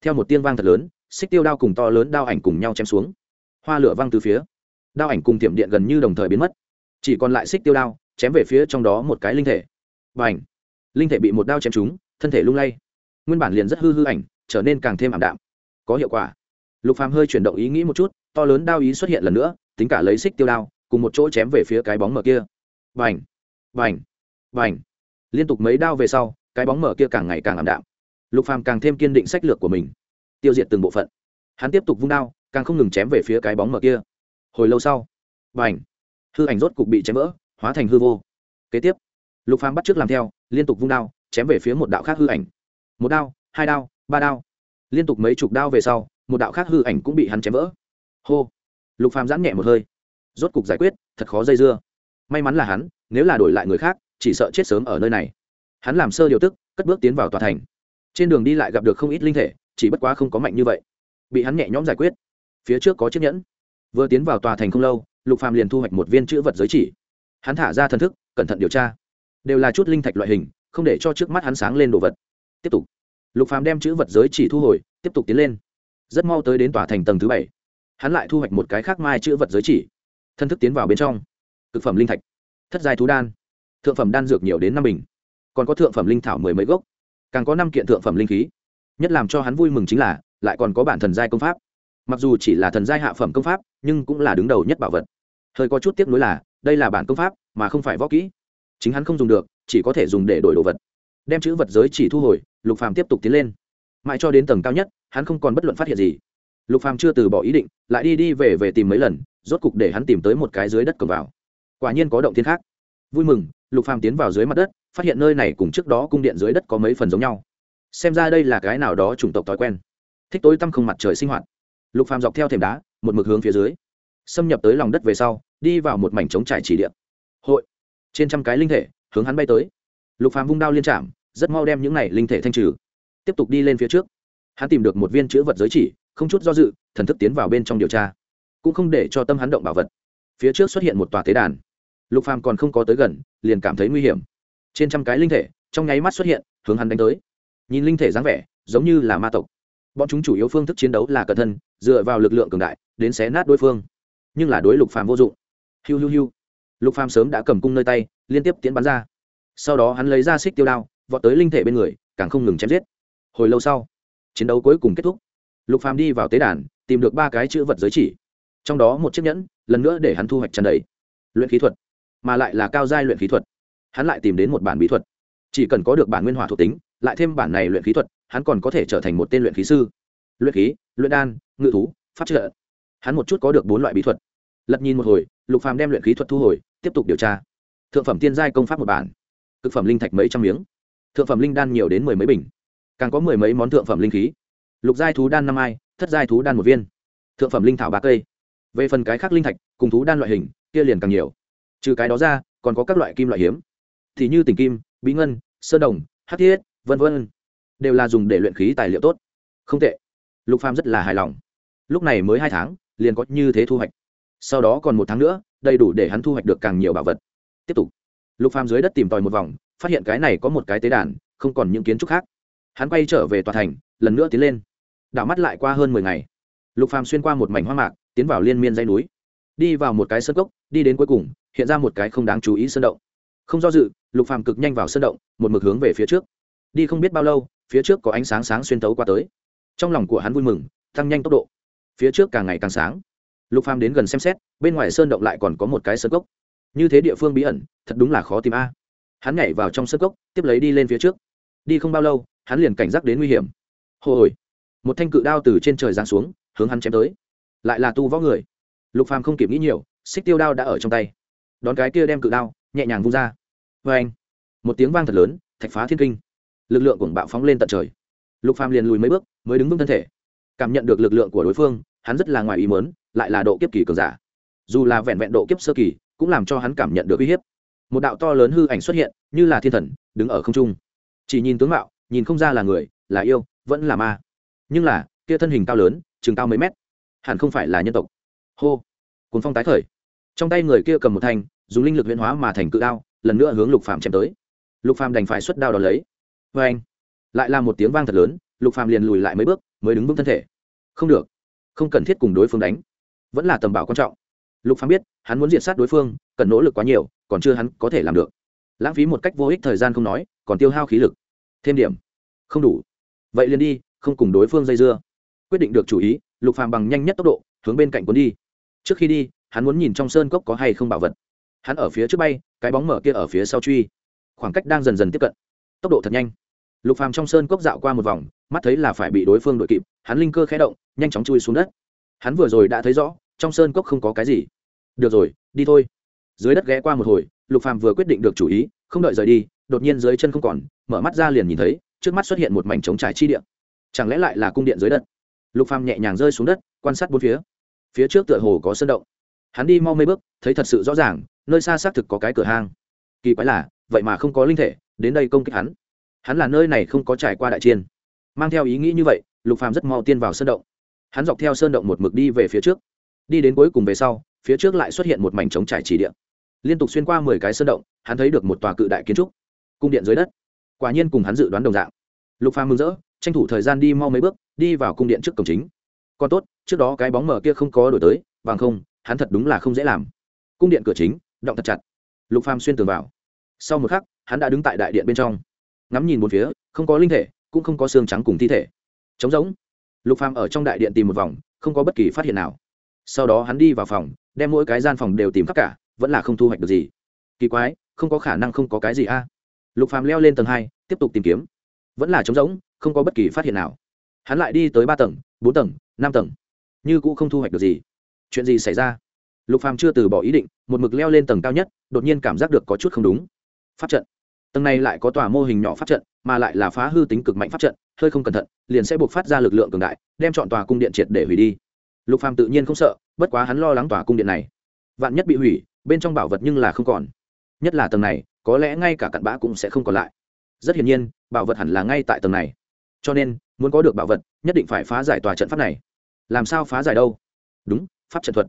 theo một tiếng vang thật lớn, xích tiêu đao cùng to lớn đao ảnh cùng nhau chém xuống. Hoa lửa văng từ phía. Đao ảnh cùng thiểm điện gần như đồng thời biến mất. Chỉ còn lại xích tiêu đao, chém về phía trong đó một cái linh thể. Và ảnh linh thể bị một đao chém trúng, thân thể lung lay. Nguyên bản liền rất hư hư ảnh, trở nên càng thêm ảm đạm. Có hiệu quả. Lục phàm hơi chuyển động ý nghĩ một chút, to lớn đao ý xuất hiện lần nữa, tính cả lấy xích tiêu đao cùng một chỗ chém về phía cái bóng mở kia. Vành vành vành liên tục mấy đao về sau, cái bóng mở kia càng ngày càng ảm đạm. Lục phàm càng thêm kiên định sách lược của mình. Tiêu diệt từng bộ phận. Hắn tiếp tục vung đao, càng không ngừng chém về phía cái bóng mở kia. Hồi lâu sau vành hư ảnh rốt cục bị chém vỡ, hóa thành hư vô. Kế tiếp, lục phàm bắt trước làm theo, liên tục vung đao, chém về phía một đạo khác hư ảnh. Một đao, hai đao, ba đao. Liên tục mấy chục đao về sau, một đạo khác hư ảnh cũng bị hắn chém vỡ. Hô! Lục phàm giãn nhẹ một hơi rốt cục giải quyết, thật khó dây dưa. May mắn là hắn, nếu là đổi lại người khác, chỉ sợ chết sớm ở nơi này. Hắn làm sơ điều tức, cất bước tiến vào tòa thành. Trên đường đi lại gặp được không ít linh thể, chỉ bất quá không có mạnh như vậy. Bị hắn nhẹ nhõm giải quyết. Phía trước có chiếc nhẫn. Vừa tiến vào tòa thành không lâu, lục phàm liền thu hoạch một viên chữ vật giới chỉ. Hắn thả ra thần thức, cẩn thận điều tra. Đều là chút linh thạch loại hình, không để cho trước mắt hắn sáng lên đồ vật. Tiếp tục. Lục phàm đem chữ vật giới chỉ thu hồi, tiếp tục tiến lên. Rất mau tới đến tòa thành tầng thứ bảy. Hắn lại thu hoạch một cái khác mai chữ vật giới chỉ thân thức tiến vào bên trong. Thực phẩm linh thạch. Thất giai thú đan. Thượng phẩm đan dược nhiều đến năm bình. Còn có thượng phẩm linh thảo mười mấy gốc. Càng có năm kiện thượng phẩm linh khí. Nhất làm cho hắn vui mừng chính là, lại còn có bản thần giai công pháp. Mặc dù chỉ là thần giai hạ phẩm công pháp, nhưng cũng là đứng đầu nhất bảo vật. Hơi có chút tiếc nuối là, đây là bản công pháp, mà không phải võ kỹ. Chính hắn không dùng được, chỉ có thể dùng để đổi đồ vật. Đem chữ vật giới chỉ thu hồi, lục phàm tiếp tục tiến lên. Mãi cho đến tầng cao nhất, hắn không còn bất luận phát hiện gì. Lục phàm chưa từ bỏ ý định, lại đi đi về về tìm mấy lần rốt cục để hắn tìm tới một cái dưới đất cổng vào. Quả nhiên có động thiên khác. Vui mừng, lục phàm tiến vào dưới mặt đất, phát hiện nơi này cùng trước đó cung điện dưới đất có mấy phần giống nhau. Xem ra đây là cái nào đó chủng tộc thói quen. Thích tối tăm không mặt trời sinh hoạt. Lục phàm dọc theo thềm đá, một mực hướng phía dưới. Xâm nhập tới lòng đất về sau, đi vào một mảnh trống trải chỉ điện hội. Trên trăm cái linh thể, hướng hắn bay tới. Lục phàm vung đao liên chạm, rất mau đem những này linh thể thanh trừ. Tiếp tục đi lên phía trước. Hắn tìm được một viên chữ vật giới chỉ, không chút do dự, thần thức tiến vào bên trong điều tra cũng không để cho tâm hắn động bảo vật. Phía trước xuất hiện một tòa tế đàn. Lục phàm còn không có tới gần, liền cảm thấy nguy hiểm. Trên trăm cái linh thể, trong nháy mắt xuất hiện, hướng hắn đánh tới. Nhìn linh thể dáng vẻ, giống như là ma tộc. Bọn chúng chủ yếu phương thức chiến đấu là cẩn thân, dựa vào lực lượng cường đại, đến xé nát đối phương. Nhưng là đối lục phàm vô dụng. Hiu hiu hiu. Lục phàm sớm đã cầm cung nơi tay, liên tiếp tiến bắn ra. Sau đó hắn lấy ra xích tiêu đao, vọt tới linh thể bên người, càng không ngừng chém giết. Hồi lâu sau, chiến đấu cuối cùng kết thúc. Lục phàm đi vào tế đàn, tìm được ba cái chữ vật giới chỉ trong đó một chiếc nhẫn, lần nữa để hắn thu hoạch tràn đầy. Luyện khí thuật, mà lại là cao giai luyện khí thuật. Hắn lại tìm đến một bản bí thuật. Chỉ cần có được bản nguyên hỏa thuộc tính, lại thêm bản này luyện khí thuật, hắn còn có thể trở thành một tên luyện khí sư. Luyện khí, luyện đan, ngự thú phát trợ. Hắn một chút có được bốn loại bí thuật. Lật nhìn một hồi, lục phàm đem luyện khí thuật thu hồi, tiếp tục điều tra. Thượng phẩm tiên giai công pháp một bản. Thực phẩm linh thạch mấy trăm miếng. Thượng phẩm linh đan nhiều đến mười mấy bình. Càng có mười mấy món thượng phẩm linh khí. Lục giai thú đan năm ai thất giai thú đan một viên. Thượng phẩm linh thảo ba cây về phần cái khác linh thạch, cùng thú đan loại hình, kia liền càng nhiều. Trừ cái đó ra, còn có các loại kim loại hiếm. Thì như tình kim, bí ngân, sơn đồng hát thiết, vân vân, đều là dùng để luyện khí tài liệu tốt. Không tệ. Lục phàm rất là hài lòng. Lúc này mới hai tháng, liền có như thế thu hoạch. Sau đó còn một tháng nữa, đầy đủ để hắn thu hoạch được càng nhiều bảo vật. Tiếp tục. Lục phàm dưới đất tìm tòi một vòng, phát hiện cái này có một cái tế đàn, không còn những kiến trúc khác. Hắn quay trở về tòa thành, lần nữa tiến lên. Đảo mắt lại qua hơn mười ngày. Lục phàm xuyên qua một mảnh hoa mạc tiến vào liên miên dãy núi. Đi vào một cái sơn cốc, đi đến cuối cùng, hiện ra một cái không đáng chú ý sơn động. Không do dự, lục phàm cực nhanh vào sơn động, một mực hướng về phía trước. Đi không biết bao lâu, phía trước có ánh sáng sáng xuyên tấu qua tới. Trong lòng của hắn vui mừng, tăng nhanh tốc độ. Phía trước càng ngày càng sáng. Lục phàm đến gần xem xét, bên ngoài sơn động lại còn có một cái sơn cốc. Như thế địa phương bí ẩn, thật đúng là khó tìm a. Hắn nhảy vào trong sơn cốc, tiếp lấy đi lên phía trước. Đi không bao lâu, hắn liền cảnh giác đến nguy hiểm. Hồi, một thanh cự đao từ trên trời giáng xuống, hướng hắn chém tới lại là tu võ người. Lục phàm không kịp nghĩ nhiều, xích tiêu đao đã ở trong tay. Đón cái kia đem cự đao, nhẹ nhàng vung ra. Vê anh, một tiếng vang thật lớn, thạch phá thiên kinh. Lực lượng của bạo phóng lên tận trời. Lục phàm liền lùi mấy bước, mới đứng vững thân thể. Cảm nhận được lực lượng của đối phương, hắn rất là ngoài ý mớn lại là độ kiếp kỳ cường giả. Dù là vẹn vẹn độ kiếp sơ kỳ, cũng làm cho hắn cảm nhận được uy hiếp. Một đạo to lớn hư ảnh xuất hiện, như là thiên thần, đứng ở không trung. Chỉ nhìn tướng mạo, nhìn không ra là người, là yêu, vẫn là ma. Nhưng là, kia thân hình cao lớn, chừng cao mấy mét hẳn không phải là nhân tộc. Hô. Cuốn phong tái khởi. Trong tay người kia cầm một thanh, dùng linh lực huyễn hóa mà thành cự đao, lần nữa hướng lục phàm chém tới. Lục phàm đành phải xuất đao đón lấy. Vê anh, lại là một tiếng vang thật lớn, lục phàm liền lùi lại mấy bước, mới đứng vững thân thể. Không được, không cần thiết cùng đối phương đánh. Vẫn là tầm bảo quan trọng. Lục phàm biết, hắn muốn diệt sát đối phương, cần nỗ lực quá nhiều, còn chưa hắn có thể làm được. Lãng phí một cách vô ích thời gian không nói, còn tiêu hao khí lực. Thêm điểm. Không đủ. Vậy liền đi, không cùng đối phương dây dưa. Quyết định được chủ ý lục phàm bằng nhanh nhất tốc độ, hướng bên cạnh cuốn đi. Trước khi đi, hắn muốn nhìn trong sơn cốc có hay không bảo vật. Hắn ở phía trước bay, cái bóng mở kia ở phía sau truy. Khoảng cách đang dần dần tiếp cận. Tốc độ thật nhanh. Lục phàm trong sơn cốc dạo qua một vòng, mắt thấy là phải bị đối phương đội kịp, hắn linh cơ khẽ động, nhanh chóng chui xuống đất. Hắn vừa rồi đã thấy rõ, trong sơn cốc không có cái gì. Được rồi, đi thôi. Dưới đất ghé qua một hồi, lục phàm vừa quyết định được chủ ý, không đợi rời đi, đột nhiên dưới chân không còn, mở mắt ra liền nhìn thấy, trước mắt xuất hiện một mảnh trống trải chi điện chẳng lẽ lại là cung điện dưới đất? Lục phàm nhẹ nhàng rơi xuống đất, quan sát bốn phía. Phía trước tựa hồ có sơn động. Hắn đi mau mấy bước, thấy thật sự rõ ràng, nơi xa xác thực có cái cửa hang. Kỳ quái là, vậy mà không có linh thể, đến đây công kích hắn. Hắn là nơi này không có trải qua đại chiên mang theo ý nghĩ như vậy, lục phàm rất mau tiên vào sơn động. Hắn dọc theo sơn động một mực đi về phía trước. Đi đến cuối cùng về sau, phía trước lại xuất hiện một mảnh trống trải chỉ điện liên tục xuyên qua mười cái sơn động, hắn thấy được một tòa cự đại kiến trúc. Cung điện dưới đất. Quả nhiên cùng hắn dự đoán đồng dạng. Lục phàm mừng rỡ, tranh thủ thời gian đi mau mấy bước đi vào cung điện trước cổng chính. Còn tốt, trước đó cái bóng mờ kia không có đổi tới, bằng không, hắn thật đúng là không dễ làm. Cung điện cửa chính, động thật chặt. Lục phàm xuyên tường vào. Sau một khắc, hắn đã đứng tại đại điện bên trong. Ngắm nhìn một phía, không có linh thể, cũng không có xương trắng cùng thi thể. Trống rỗng. Lục phàm ở trong đại điện tìm một vòng, không có bất kỳ phát hiện nào. Sau đó hắn đi vào phòng, đem mỗi cái gian phòng đều tìm khắp cả, vẫn là không thu hoạch được gì. Kỳ quái, không có khả năng không có cái gì a. Lục phàm leo lên tầng hai, tiếp tục tìm kiếm. Vẫn là trống rỗng, không có bất kỳ phát hiện nào hắn lại đi tới ba tầng, bốn tầng, năm tầng. Như cũng không thu hoạch được gì. Chuyện gì xảy ra? Lục phàm chưa từ bỏ ý định, một mực leo lên tầng cao nhất, đột nhiên cảm giác được có chút không đúng. Pháp trận. Tầng này lại có tòa mô hình nhỏ pháp trận, mà lại là phá hư tính cực mạnh pháp trận, hơi không cẩn thận, liền sẽ buộc phát ra lực lượng cường đại, đem chọn tòa cung điện triệt để hủy đi. Lục phàm tự nhiên không sợ, bất quá hắn lo lắng tòa cung điện này. Vạn nhất bị hủy, bên trong bảo vật nhưng là không còn. Nhất là tầng này, có lẽ ngay cả cặn bã cũng sẽ không còn lại. Rất hiển nhiên, bảo vật hẳn là ngay tại tầng này cho nên, muốn có được bảo vật, nhất định phải phá giải tòa trận pháp này. Làm sao phá giải đâu? Đúng, pháp trận thuật.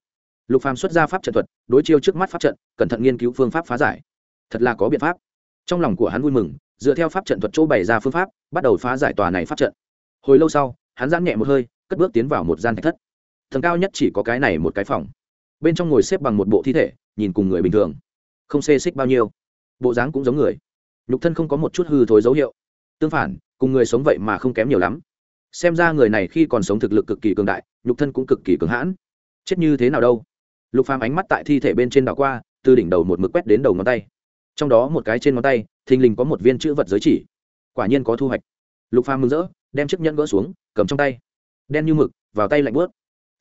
Lục phàm xuất ra pháp trận thuật, đối chiêu trước mắt pháp trận, cẩn thận nghiên cứu phương pháp phá giải. Thật là có biện pháp. Trong lòng của hắn vui mừng, dựa theo pháp trận thuật chỗ bày ra phương pháp, bắt đầu phá giải tòa này pháp trận. Hồi lâu sau, hắn giãn nhẹ một hơi, cất bước tiến vào một gian thạch thất. Tầng cao nhất chỉ có cái này một cái phòng. Bên trong ngồi xếp bằng một bộ thi thể, nhìn cùng người bình thường. Không xê xích bao nhiêu. Bộ dáng cũng giống người. Nhục thân không có một chút hư thối dấu hiệu. Tương phản cùng người sống vậy mà không kém nhiều lắm. Xem ra người này khi còn sống thực lực cực kỳ cường đại, nhục thân cũng cực kỳ cường hãn. Chết như thế nào đâu? Lục phàm ánh mắt tại thi thể bên trên đảo qua, từ đỉnh đầu một mực quét đến đầu ngón tay. Trong đó một cái trên ngón tay, thình lình có một viên chữ vật giới chỉ. Quả nhiên có thu hoạch. Lục phàm mừng rỡ, đem chiếc nhẫn gỡ xuống, cầm trong tay. Đen như mực, vào tay lạnh bớt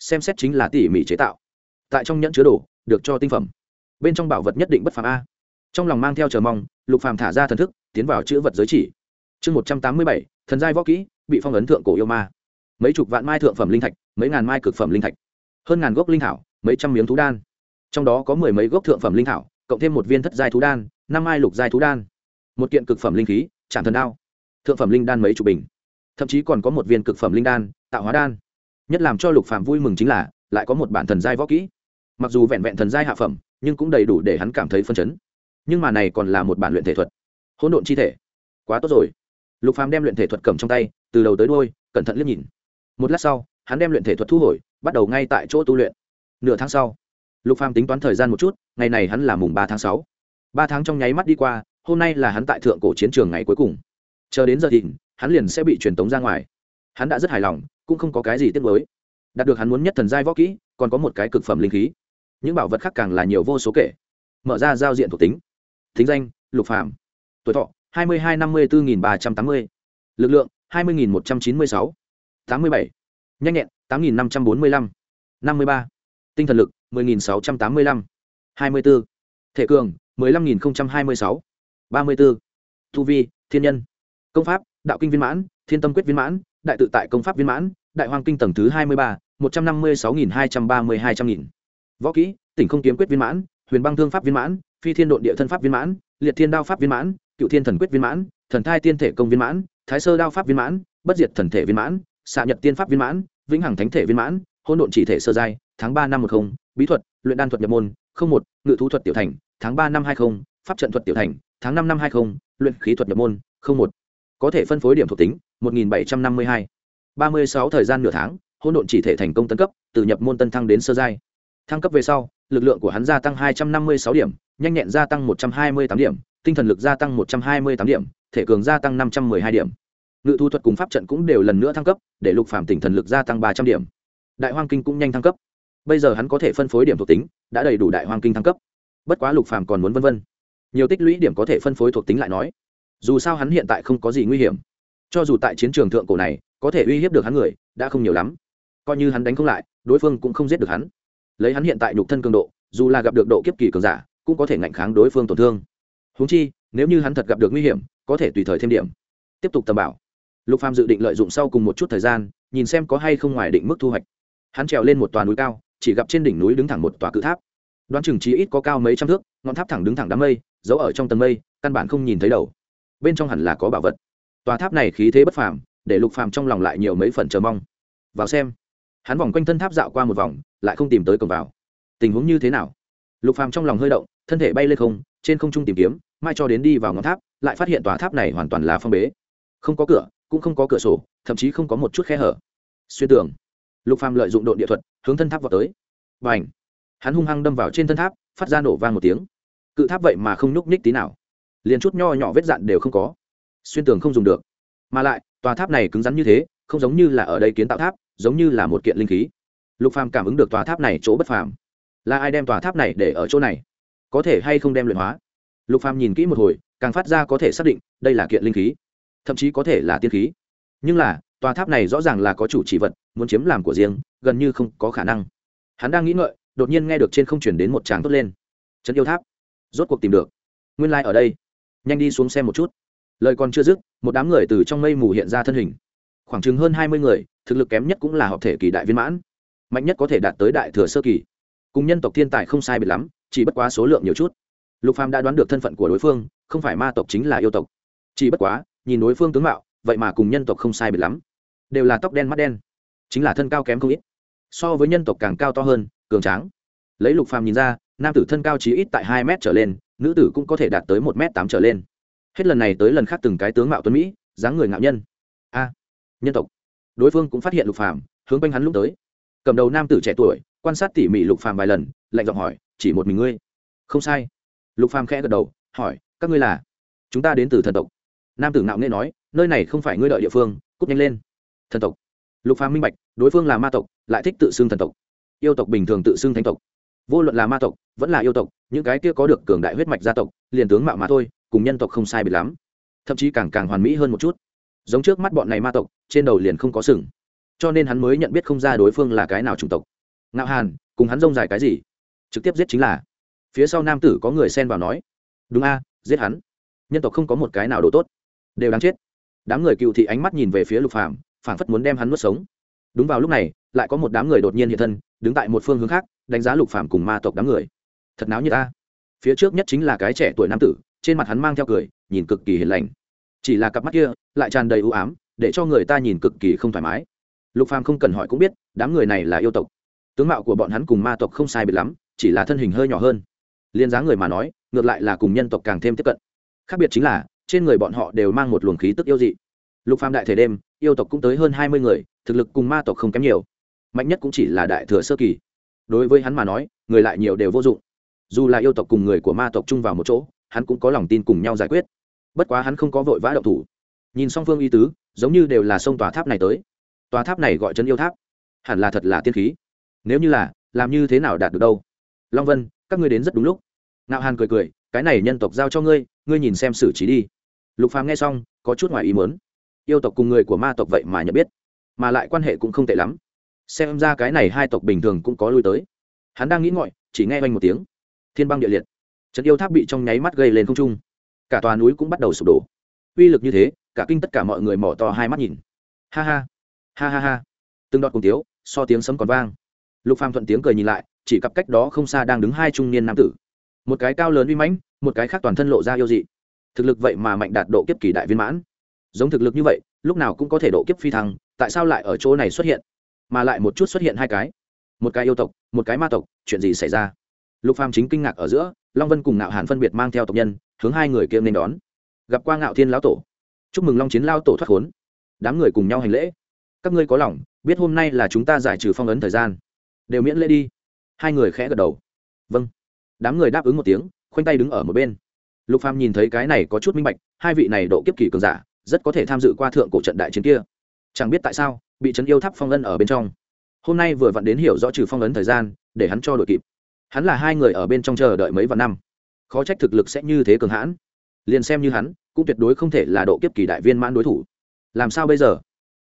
xem xét chính là tỉ mỉ chế tạo. Tại trong nhẫn chứa đồ, được cho tinh phẩm. Bên trong bảo vật nhất định bất phàm a. Trong lòng mang theo chờ mong, lục phàm thả ra thần thức, tiến vào chữ vật giới chỉ chương một trăm tám mươi bảy, thần giai võ kỹ, bị phong ấn thượng cổ yêu ma. Mấy chục vạn mai thượng phẩm linh thạch, mấy ngàn mai cực phẩm linh thạch. Hơn ngàn gốc linh thảo, mấy trăm miếng thú đan. Trong đó có mười mấy gốc thượng phẩm linh thảo, cộng thêm một viên thất giai thú đan, năm mai lục giai thú đan. Một kiện cực phẩm linh khí tràn thần đao. Thượng phẩm linh đan mấy chục bình. Thậm chí còn có một viên cực phẩm linh đan, tạo hóa đan. Nhất làm cho lục phạm vui mừng chính là, lại có một bản thần giai võ kỹ. Mặc dù vẹn vẹn thần giai hạ phẩm, nhưng cũng đầy đủ để hắn cảm thấy phân chấn. Nhưng mà này còn là một bản luyện thể thuật. Hỗn độn chi thể. Quá tốt rồi lục phàm đem luyện thể thuật cầm trong tay, từ đầu tới đuôi, cẩn thận liếc nhìn. Một lát sau, hắn đem luyện thể thuật thu hồi, bắt đầu ngay tại chỗ tu luyện. Nửa tháng sau, lục phàm tính toán thời gian một chút, ngày này hắn là mùng ba tháng sáu. Ba tháng trong nháy mắt đi qua, hôm nay là hắn tại thượng cổ chiến trường ngày cuối cùng. Chờ đến giờ thì hắn liền sẽ bị truyền tống ra ngoài. Hắn đã rất hài lòng, cũng không có cái gì tiếc nuối. Đạt được hắn muốn nhất thần giai võ kỹ, còn có một cái cực phẩm linh khí. Những bảo vật khác càng là nhiều vô số kể. Mở ra giao diện thuộc tính. Thính danh, lục phàm. Tuổi thọ hai mươi hai năm mươi bốn ba trăm tám mươi. Lực lượng hai mươi một trăm chín mươi sáu. tám mươi bảy. Nhanh nhẹn tám năm trăm bốn mươi lăm. năm mươi ba. Tinh thần lực 10.685, 24. thể cường mười lăm nghìn hai mươi sáu. ba mươi b ố thu vi thiên nhân. Công pháp đạo kinh viên mãn thiên tâm quyết viên mãn đại tự tại công pháp viên mãn đại hoàng kinh tầng thứ hai mươi ba một trăm năm mươi sáu nghìn hai trăm ba mươi hai trăm nghìn. Võ kỹ tỉnh không kiếm quyết viên mãn huyền băng thương pháp viên mãn phi thiên độn địa thân pháp viên mãn, liệt thiên đao pháp viên mãn, cựu thiên thần quyết viên mãn, thần thai tiên thể công viên mãn, thái sơ đao pháp viên mãn, bất diệt thần thể viên mãn, xạ nhật tiên pháp viên mãn, vĩnh hằng thánh thể viên mãn hôn độn chỉ thể sơ giai, tháng ba năm một không, bí thuật, luyện đan thuật nhập môn, không một, ngự thú thuật tiểu thành, tháng ba năm hai không, pháp trận thuật tiểu thành, tháng năm năm hai không, luyện khí thuật nhập môn, không một. Có thể phân phối điểm thuộc tính, một nghìn bảy trăm năm mươi hai. Ba mươi sáu thời gian nửa tháng hôn độn chỉ thể thành công tân cấp, từ nhập môn tân thăng đến sơ giai. Thăng cấp về sau lực lượng của hắn gia tăng hai trăm năm mươi sáu điểm, nhanh nhẹn gia tăng một trăm hai mươi tám điểm, tinh thần lực gia tăng một trăm hai mươi tám điểm, thể cường gia tăng năm trăm m ư ơ i hai điểm. Ngự thu thuật cùng pháp trận cũng đều lần nữa thăng cấp, để lục phạm tỉnh thần lực gia tăng ba trăm điểm. Đại hoang kinh cũng nhanh thăng cấp. Bây giờ hắn có thể phân phối điểm thuộc tính, đã đầy đủ đại hoang kinh thăng cấp. Bất quá lục phàm còn muốn vân vân. Nhiều tích lũy điểm có thể phân phối thuộc tính lại nói. Dù sao hắn hiện tại không có gì nguy hiểm. Cho dù tại chiến trường thượng cổ này, có thể uy hiếp được hắn người, đã không nhiều lắm. Coi như hắn đánh không lại, đối phương cũng không giết được hắn lấy hắn hiện tại nhục thân cường độ, dù là gặp được độ kiếp kỳ cường giả, cũng có thể ngạnh kháng đối phương tổn thương. Húng chi, nếu như hắn thật gặp được nguy hiểm, có thể tùy thời thêm điểm. Tiếp tục tầm bảo. Lục phàm dự định lợi dụng sau cùng một chút thời gian, nhìn xem có hay không ngoài định mức thu hoạch. Hắn trèo lên một tòa núi cao, chỉ gặp trên đỉnh núi đứng thẳng một tòa cự tháp. Đoán chừng chí ít có cao mấy trăm thước, ngọn tháp thẳng đứng thẳng đám mây, giấu ở trong tầng mây, căn bản không nhìn thấy đầu. Bên trong hẳn là có bảo vật. Tòa tháp này khí thế bất phàm, để lục phàm trong lòng lại nhiều mấy phần chờ mong. Vào xem hắn vòng quanh thân tháp dạo qua một vòng, lại không tìm tới cổng vào. Tình huống như thế nào? Lục phàm trong lòng hơi động, thân thể bay lên không, trên không trung tìm kiếm, mai cho đến đi vào ngọn tháp, lại phát hiện tòa tháp này hoàn toàn là phong bế. Không có cửa, cũng không có cửa sổ, thậm chí không có một chút khe hở. Xuyên tường. Lục phàm lợi dụng độ địa thuật, hướng thân tháp vào tới. Và ảnh hắn hung hăng đâm vào trên thân tháp, phát ra nổ vang một tiếng. Cự tháp vậy mà không nhúc nhích tí nào. Liền chút nho nhỏ vết dạn đều không có. Xuyên tường không dùng được. Mà lại, tòa tháp này cứng rắn như thế, không giống như là ở đây kiến tạo tháp giống như là một kiện linh khí. Lục phàm cảm ứng được tòa tháp này chỗ bất phàm. Là ai đem tòa tháp này để ở chỗ này? Có thể hay không đem luyện hóa? Lục phàm nhìn kỹ một hồi, càng phát ra có thể xác định, đây là kiện linh khí. Thậm chí có thể là tiên khí. Nhưng là, tòa tháp này rõ ràng là có chủ chỉ vật, muốn chiếm làm của riêng, gần như không có khả năng. Hắn đang nghĩ ngợi, đột nhiên nghe được trên không chuyển đến một tràng tốt lên. Trấn yêu tháp. Rốt cuộc tìm được. Nguyên lai、like、ở đây. Nhanh đi xuống xem một chút. Lời còn chưa dứt, một đám người từ trong mây mù hiện ra thân hình. Khoảng chừng hơn hai mươi người thực lực kém nhất cũng là hợp thể kỳ đại viên mãn, mạnh nhất có thể đạt tới đại thừa sơ kỳ. Cùng nhân tộc thiên tài không sai biệt lắm, chỉ bất quá số lượng nhiều chút. Lục phàm đã đoán được thân phận của đối phương, không phải ma tộc chính là yêu tộc. Chỉ bất quá, nhìn đối phương tướng mạo, vậy mà cùng nhân tộc không sai biệt lắm. Đều là tóc đen mắt đen, chính là thân cao kém không ít. So với nhân tộc càng cao to hơn, cường tráng. Lấy lục phàm nhìn ra, nam tử thân cao chí ít tại hai mét trở lên, nữ tử cũng có thể đạt tới một mét tám trở lên. Hết lần này tới lần khác từng cái tướng mạo tuấn mỹ, dáng người ngạo nhân. A, nhân tộc đối phương cũng phát hiện lục phàm, hướng quanh hắn lúc tới. Cầm đầu nam tử trẻ tuổi, quan sát tỉ mỉ lục phàm vài lần, lạnh giọng hỏi, chỉ một mình ngươi? Không sai. Lục phàm khẽ gật đầu, hỏi, các ngươi là? Chúng ta đến từ thần tộc. Nam tử ngạo nghễ nói, nơi này không phải ngươi đợi địa phương, cút nhanh lên. Thần tộc. Lục phàm minh bạch, đối phương là ma tộc, lại thích tự xưng thần tộc. Yêu tộc bình thường tự xưng thánh tộc. Vô luận là ma tộc, vẫn là yêu tộc, những cái kia có được cường đại huyết mạch gia tộc, liền tướng mạo mà thôi, cùng nhân tộc không sai biệt lắm. Thậm chí càng càng hoàn mỹ hơn một chút giống trước mắt bọn này ma tộc, trên đầu liền không có sừng. Cho nên hắn mới nhận biết không ra đối phương là cái nào chủng tộc. Ngạo hàn, cùng hắn rông dài cái gì? Trực tiếp giết chính là. Phía sau nam tử có người xen vào nói. Đúng a, giết hắn. Nhân tộc không có một cái nào đồ tốt. Đều đáng chết. Đám người cựu thị ánh mắt nhìn về phía lục phàm, phảng phất muốn đem hắn nuốt sống. Đúng vào lúc này, lại có một đám người đột nhiên hiện thân, đứng tại một phương hướng khác, đánh giá lục phàm cùng ma tộc đám người. Thật náo như ta. Phía trước nhất chính là cái trẻ tuổi nam tử, trên mặt hắn mang theo cười, nhìn cực kỳ hiền lành chỉ là cặp mắt kia lại tràn đầy u ám, để cho người ta nhìn cực kỳ không thoải mái. Lục phàm không cần hỏi cũng biết, đám người này là yêu tộc. Tướng mạo của bọn hắn cùng ma tộc không sai biệt lắm, chỉ là thân hình hơi nhỏ hơn. Liên dáng người mà nói, ngược lại là cùng nhân tộc càng thêm tiếp cận. Khác biệt chính là, trên người bọn họ đều mang một luồng khí tức yêu dị. Lục phàm đại thể đêm, yêu tộc cũng tới hơn hai mươi người, thực lực cùng ma tộc không kém nhiều. Mạnh nhất cũng chỉ là đại thừa sơ kỳ. Đối với hắn mà nói, người lại nhiều đều vô dụng. Dù là yêu tộc cùng người của ma tộc chung vào một chỗ, hắn cũng có lòng tin cùng nhau giải quyết bất quá hắn không có vội vã động thủ. Nhìn song phương y tứ, giống như đều là sông tòa tháp này tới. Tòa tháp này gọi chân yêu tháp. Hẳn là thật là tiên khí. Nếu như là, làm như thế nào đạt được đâu? Long vân, các ngươi đến rất đúng lúc. Ngạo hàn cười cười, cái này nhân tộc giao cho ngươi ngươi nhìn xem xử trí đi. Lục phàm nghe xong, có chút ngoài ý mớn yêu tộc cùng người của ma tộc vậy mà nhận biết, mà lại quan hệ cũng không tệ lắm. Xem ra cái này hai tộc bình thường cũng có lui tới. Hắn đang nghĩ ngọi chỉ nghe oanh một tiếng. Thiên băng địa liệt. Trận yêu tháp bị trong nháy mắt gây lên không trung cả tòa núi cũng bắt đầu sụp đổ. Uy lực như thế, cả kinh tất cả mọi người mỏ to hai mắt nhìn. Ha ha ha ha ha. Từng đoạn cùng tiếu, so tiếng sấm còn vang. Lục phàm thuận tiếng cười nhìn lại, chỉ cặp cách đó không xa đang đứng hai trung niên nam tử. Một cái cao lớn uy mãnh, một cái khác toàn thân lộ ra yêu dị. Thực lực vậy mà mạnh đạt độ kiếp kỳ đại viên mãn. Giống thực lực như vậy, lúc nào cũng có thể độ kiếp phi thăng, tại sao lại ở chỗ này xuất hiện? Mà lại một chút xuất hiện hai cái. Một cái yêu tộc, một cái ma tộc, chuyện gì xảy ra? Lục phàm chính kinh ngạc ở giữa, long vân cùng nạo hàn phân biệt mang theo tộc nhân hướng hai người kia nên đón. Gặp qua ngạo thiên lão tổ, chúc mừng long chiến lao tổ thoát khốn. Đám người cùng nhau hành lễ. Các ngươi có lòng, biết hôm nay là chúng ta giải trừ phong ấn thời gian. Đều miễn lễ đi. Hai người khẽ gật đầu. Vâng. Đám người đáp ứng một tiếng, khoanh tay đứng ở một bên. Lục phàm nhìn thấy cái này có chút minh bạch, hai vị này độ kiếp kỳ cường giả, rất có thể tham dự qua thượng cổ trận đại chiến kia. Chẳng biết tại sao, bị trấn yêu tháp phong ấn ở bên trong. Hôm nay vừa vặn đến hiểu rõ trừ phong ấn thời gian, để hắn cho đội kịp. Hắn là hai người ở bên trong chờ đợi mấy vạn năm khó trách thực lực sẽ như thế cường hãn. Liền xem như hắn, cũng tuyệt đối không thể là độ kiếp kỳ đại viên mãn đối thủ. Làm sao bây giờ?